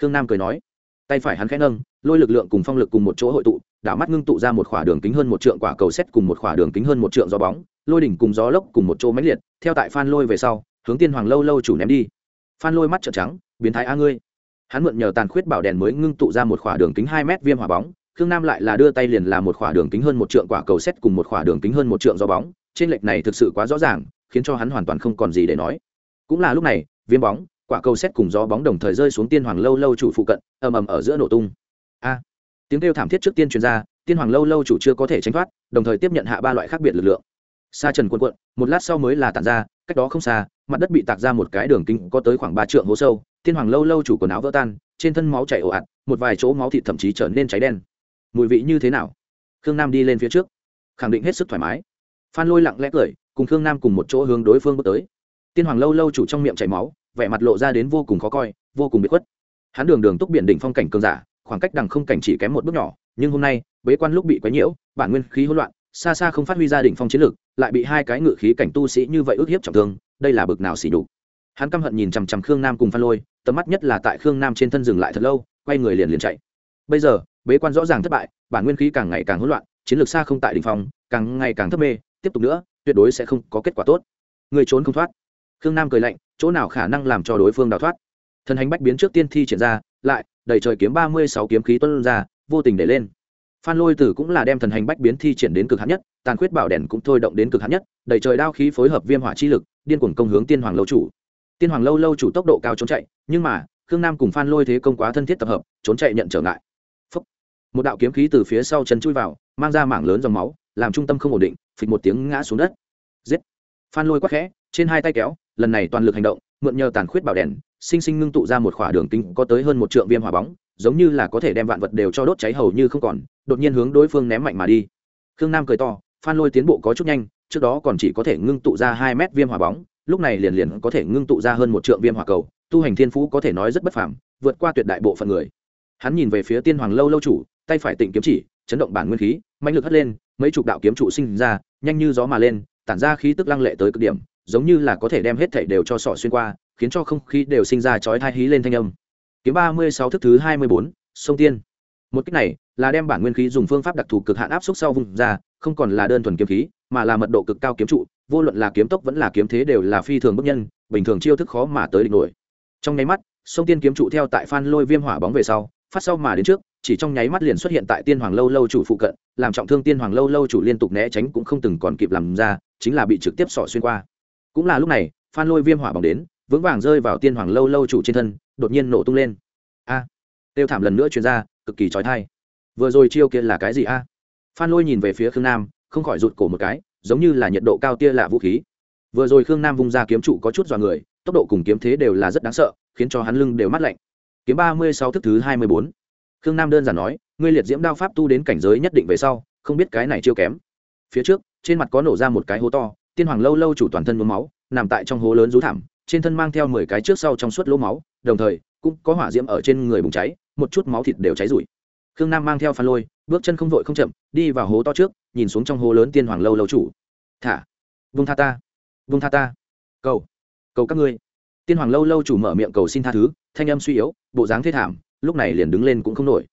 Speaker 1: Khương nam cười nói. Tay phải hắn khẽ nâng, lôi lực lượng cùng phong lực cùng một chỗ hội tụ, đảo mắt ngưng tụ ra một khỏa đường kính hơn một trượng quả cầu xét cùng một khỏa đường kính hơn một trượng gió bóng, lôi đỉnh cùng gió lốc cùng một chỗ mãnh liệt. Theo tại phan lôi về sau, hướng tiên hoàng lâu lâu chủ ném đi phan lôi mắt trợn trắng, biến thái a ngươi. Hắn mượn nhờ tàn khuyết bảo đèn mới ngưng tụ ra một khỏa đường kính hai mét viêm hỏa bóng, khương nam lại là đưa tay liền là một khỏa đường kính hơn một trượng quả cầu xét cùng một khỏa đường kính hơn một trượng do bóng. Trên lệch này thực sự quá rõ ràng, khiến cho hắn hoàn toàn không còn gì để nói. Cũng là lúc này, viêm bóng, quả cầu xét cùng gió bóng đồng thời rơi xuống tiên hoàng lâu lâu chủ phụ cận, ầm ầm ở giữa nổ tung. A! Tiếng kêu thảm thiết trước tiên truyền ra, tiên hoàng lâu lâu chủ chưa có thể tránh thoát, đồng thời tiếp nhận hạ ba loại khác biệt lực lượng. Sa trần quân quận một lát sau mới là tản ra, cách đó không xa mặt đất bị tạc ra một cái đường kính có tới khoảng ba trượng hố sâu, Thiên hoàng lâu lâu chủ quần áo vỡ tan, trên thân máu chảy ồ ạt, một vài chỗ máu thịt thậm chí trở nên cháy đen. Mùi vị như thế nào? Khương nam đi lên phía trước, khẳng định hết sức thoải mái. Phan lôi lặng lẽ cười, cùng khương nam cùng một chỗ hướng đối phương bước tới. Tiên hoàng lâu lâu chủ trong miệng chảy máu, vẻ mặt lộ ra đến vô cùng khó coi, vô cùng bị khuất. Hắn đường đường túc biển đỉnh phong cảnh cường giả, khoảng cách đằng không cảnh chỉ kém một bước nhỏ, nhưng hôm nay, bế quan lúc bị quấy nhiễu, bản nguyên khí hỗn loạn, xa xa không phát huy ra đỉnh phong chiến lực, lại bị hai cái ngự khí cảnh tu sĩ như vậy ức hiếp trọng thương đây là bực nào xỉ đục hắn căm hận nhìn chằm chằm khương nam cùng phan lôi, tầm mắt nhất là tại khương nam trên thân dừng lại thật lâu, quay người liền liền chạy. Bây giờ, bế quan rõ ràng thất bại, bản nguyên khí càng ngày càng hỗn loạn, chiến lược xa không tại đỉnh phong, càng ngày càng thấp mê, tiếp tục nữa, tuyệt đối sẽ không có kết quả tốt. Người trốn không thoát. Khương nam cười lạnh, chỗ nào khả năng làm cho đối phương đào thoát? Thần hành bách biến trước tiên thi triển ra, lại đầy trời kiếm ba mươi sáu kiếm khí tuân ra, vô tình để lên phan lôi tử cũng là đem thần hành bách biến thi triển đến cực hạn nhất, tàn khuyết bảo đèn cũng thôi động đến cực hạn nhất đầy trời đao khí phối hợp viêm hỏa chi lực, điên cuồng công hướng tiên hoàng lâu chủ. Tiên hoàng lâu lâu chủ tốc độ cao trốn chạy, nhưng mà, khương nam cùng phan lôi thế công quá thân thiết tập hợp, trốn chạy nhận trở ngại. Phúc. một đạo kiếm khí từ phía sau chân chui vào, mang ra mảng lớn dòng máu, làm trung tâm không ổn định, phịch một tiếng ngã xuống đất. Giết. Phan lôi quắc khẽ, trên hai tay kéo, lần này toàn lực hành động, mượn nhờ tàn khuyết bảo đèn, sinh sinh ngưng tụ ra một khỏa đường kính có tới hơn một trượng viêm hỏa bóng giống như là có thể đem vạn vật đều cho đốt cháy hầu như không còn, đột nhiên hướng đối phương ném mạnh mà đi. Khương nam cười to, phan lôi tiến bộ có chút nhanh, trước đó còn chỉ có thể ngưng tụ ra hai mét viêm hỏa bóng, lúc này liền liền có thể ngưng tụ ra hơn một trượng viêm hỏa cầu, tu hành thiên phú có thể nói rất bất phàm, vượt qua tuyệt đại bộ phận người. Hắn nhìn về phía tiên hoàng lâu lâu chủ, tay phải tịnh kiếm chỉ, chấn động bản nguyên khí mạnh lực hất lên, mấy chục đạo kiếm trụ sinh ra, nhanh như gió mà lên, tản ra khí tức lăng lệ tới cực điểm, giống như là có thể đem hết thảy đều cho sọ xuyên qua, khiến cho không khí đều sinh ra chói thai hí lên thanh âm kiếm ba mươi sáu thức thứ hai mươi bốn, sông tiên. Một cách này là đem bản nguyên khí dùng phương pháp đặc thù cực hạn áp suất sau vùng ra, không còn là đơn thuần kiếm khí, mà là mật độ cực cao kiếm trụ, vô luận là kiếm tốc vẫn là kiếm thế đều là phi thường bức nhân, bình thường chiêu thức khó mà tới địch nổi. Trong nháy mắt, sông tiên kiếm trụ theo tại phan lôi viêm hỏa bóng về sau, phát sau mà đến trước, chỉ trong nháy mắt liền xuất hiện tại tiên hoàng lâu lâu chủ phụ cận, làm trọng thương tiên hoàng lâu lâu chủ liên tục né tránh cũng không từng còn kịp làm ra, chính là bị trực tiếp sỏ xuyên qua. Cũng là lúc này, phan lôi viêm hỏa bóng đến, vững vàng rơi vào tiên hoàng lâu lâu chủ trên thân đột nhiên nổ tung lên. A tiêu thảm lần nữa chuyển ra, cực kỳ trói thai vừa rồi chiêu kia là cái gì a? Phan lôi nhìn về phía khương nam, không khỏi rụt cổ một cái, giống như là nhiệt độ cao tia lạ vũ khí. Vừa rồi khương nam vung ra kiếm trụ có chút dọa người, tốc độ cùng kiếm thế đều là rất đáng sợ, khiến cho hắn lưng đều mát lạnh. Kiếm ba mươi sáu thức thứ hai mươi bốn. Khương nam đơn giản nói, ngươi liệt diễm đao pháp tu đến cảnh giới nhất định về sau, không biết cái này chiêu kém. Phía trước, trên mặt có nổ ra một cái hố to, tiên hoàng lâu lâu chủ toàn thân mướm máu, nằm tại trong hố lớn rú thảm trên thân mang theo mười cái trước sau trong suốt lỗ máu, đồng thời, cũng có hỏa diễm ở trên người bùng cháy, một chút máu thịt đều cháy rụi. Khương nam mang theo phan lôi, bước chân không vội không chậm, đi vào hố to trước, nhìn xuống trong hố lớn tiên hoàng lâu lâu chủ. Thả. Vung tha ta. Vung tha ta. Cầu. Cầu các ngươi. Tiên hoàng lâu lâu chủ mở miệng cầu xin tha thứ, thanh âm suy yếu, bộ dáng thế thảm, lúc này liền đứng lên cũng không nổi.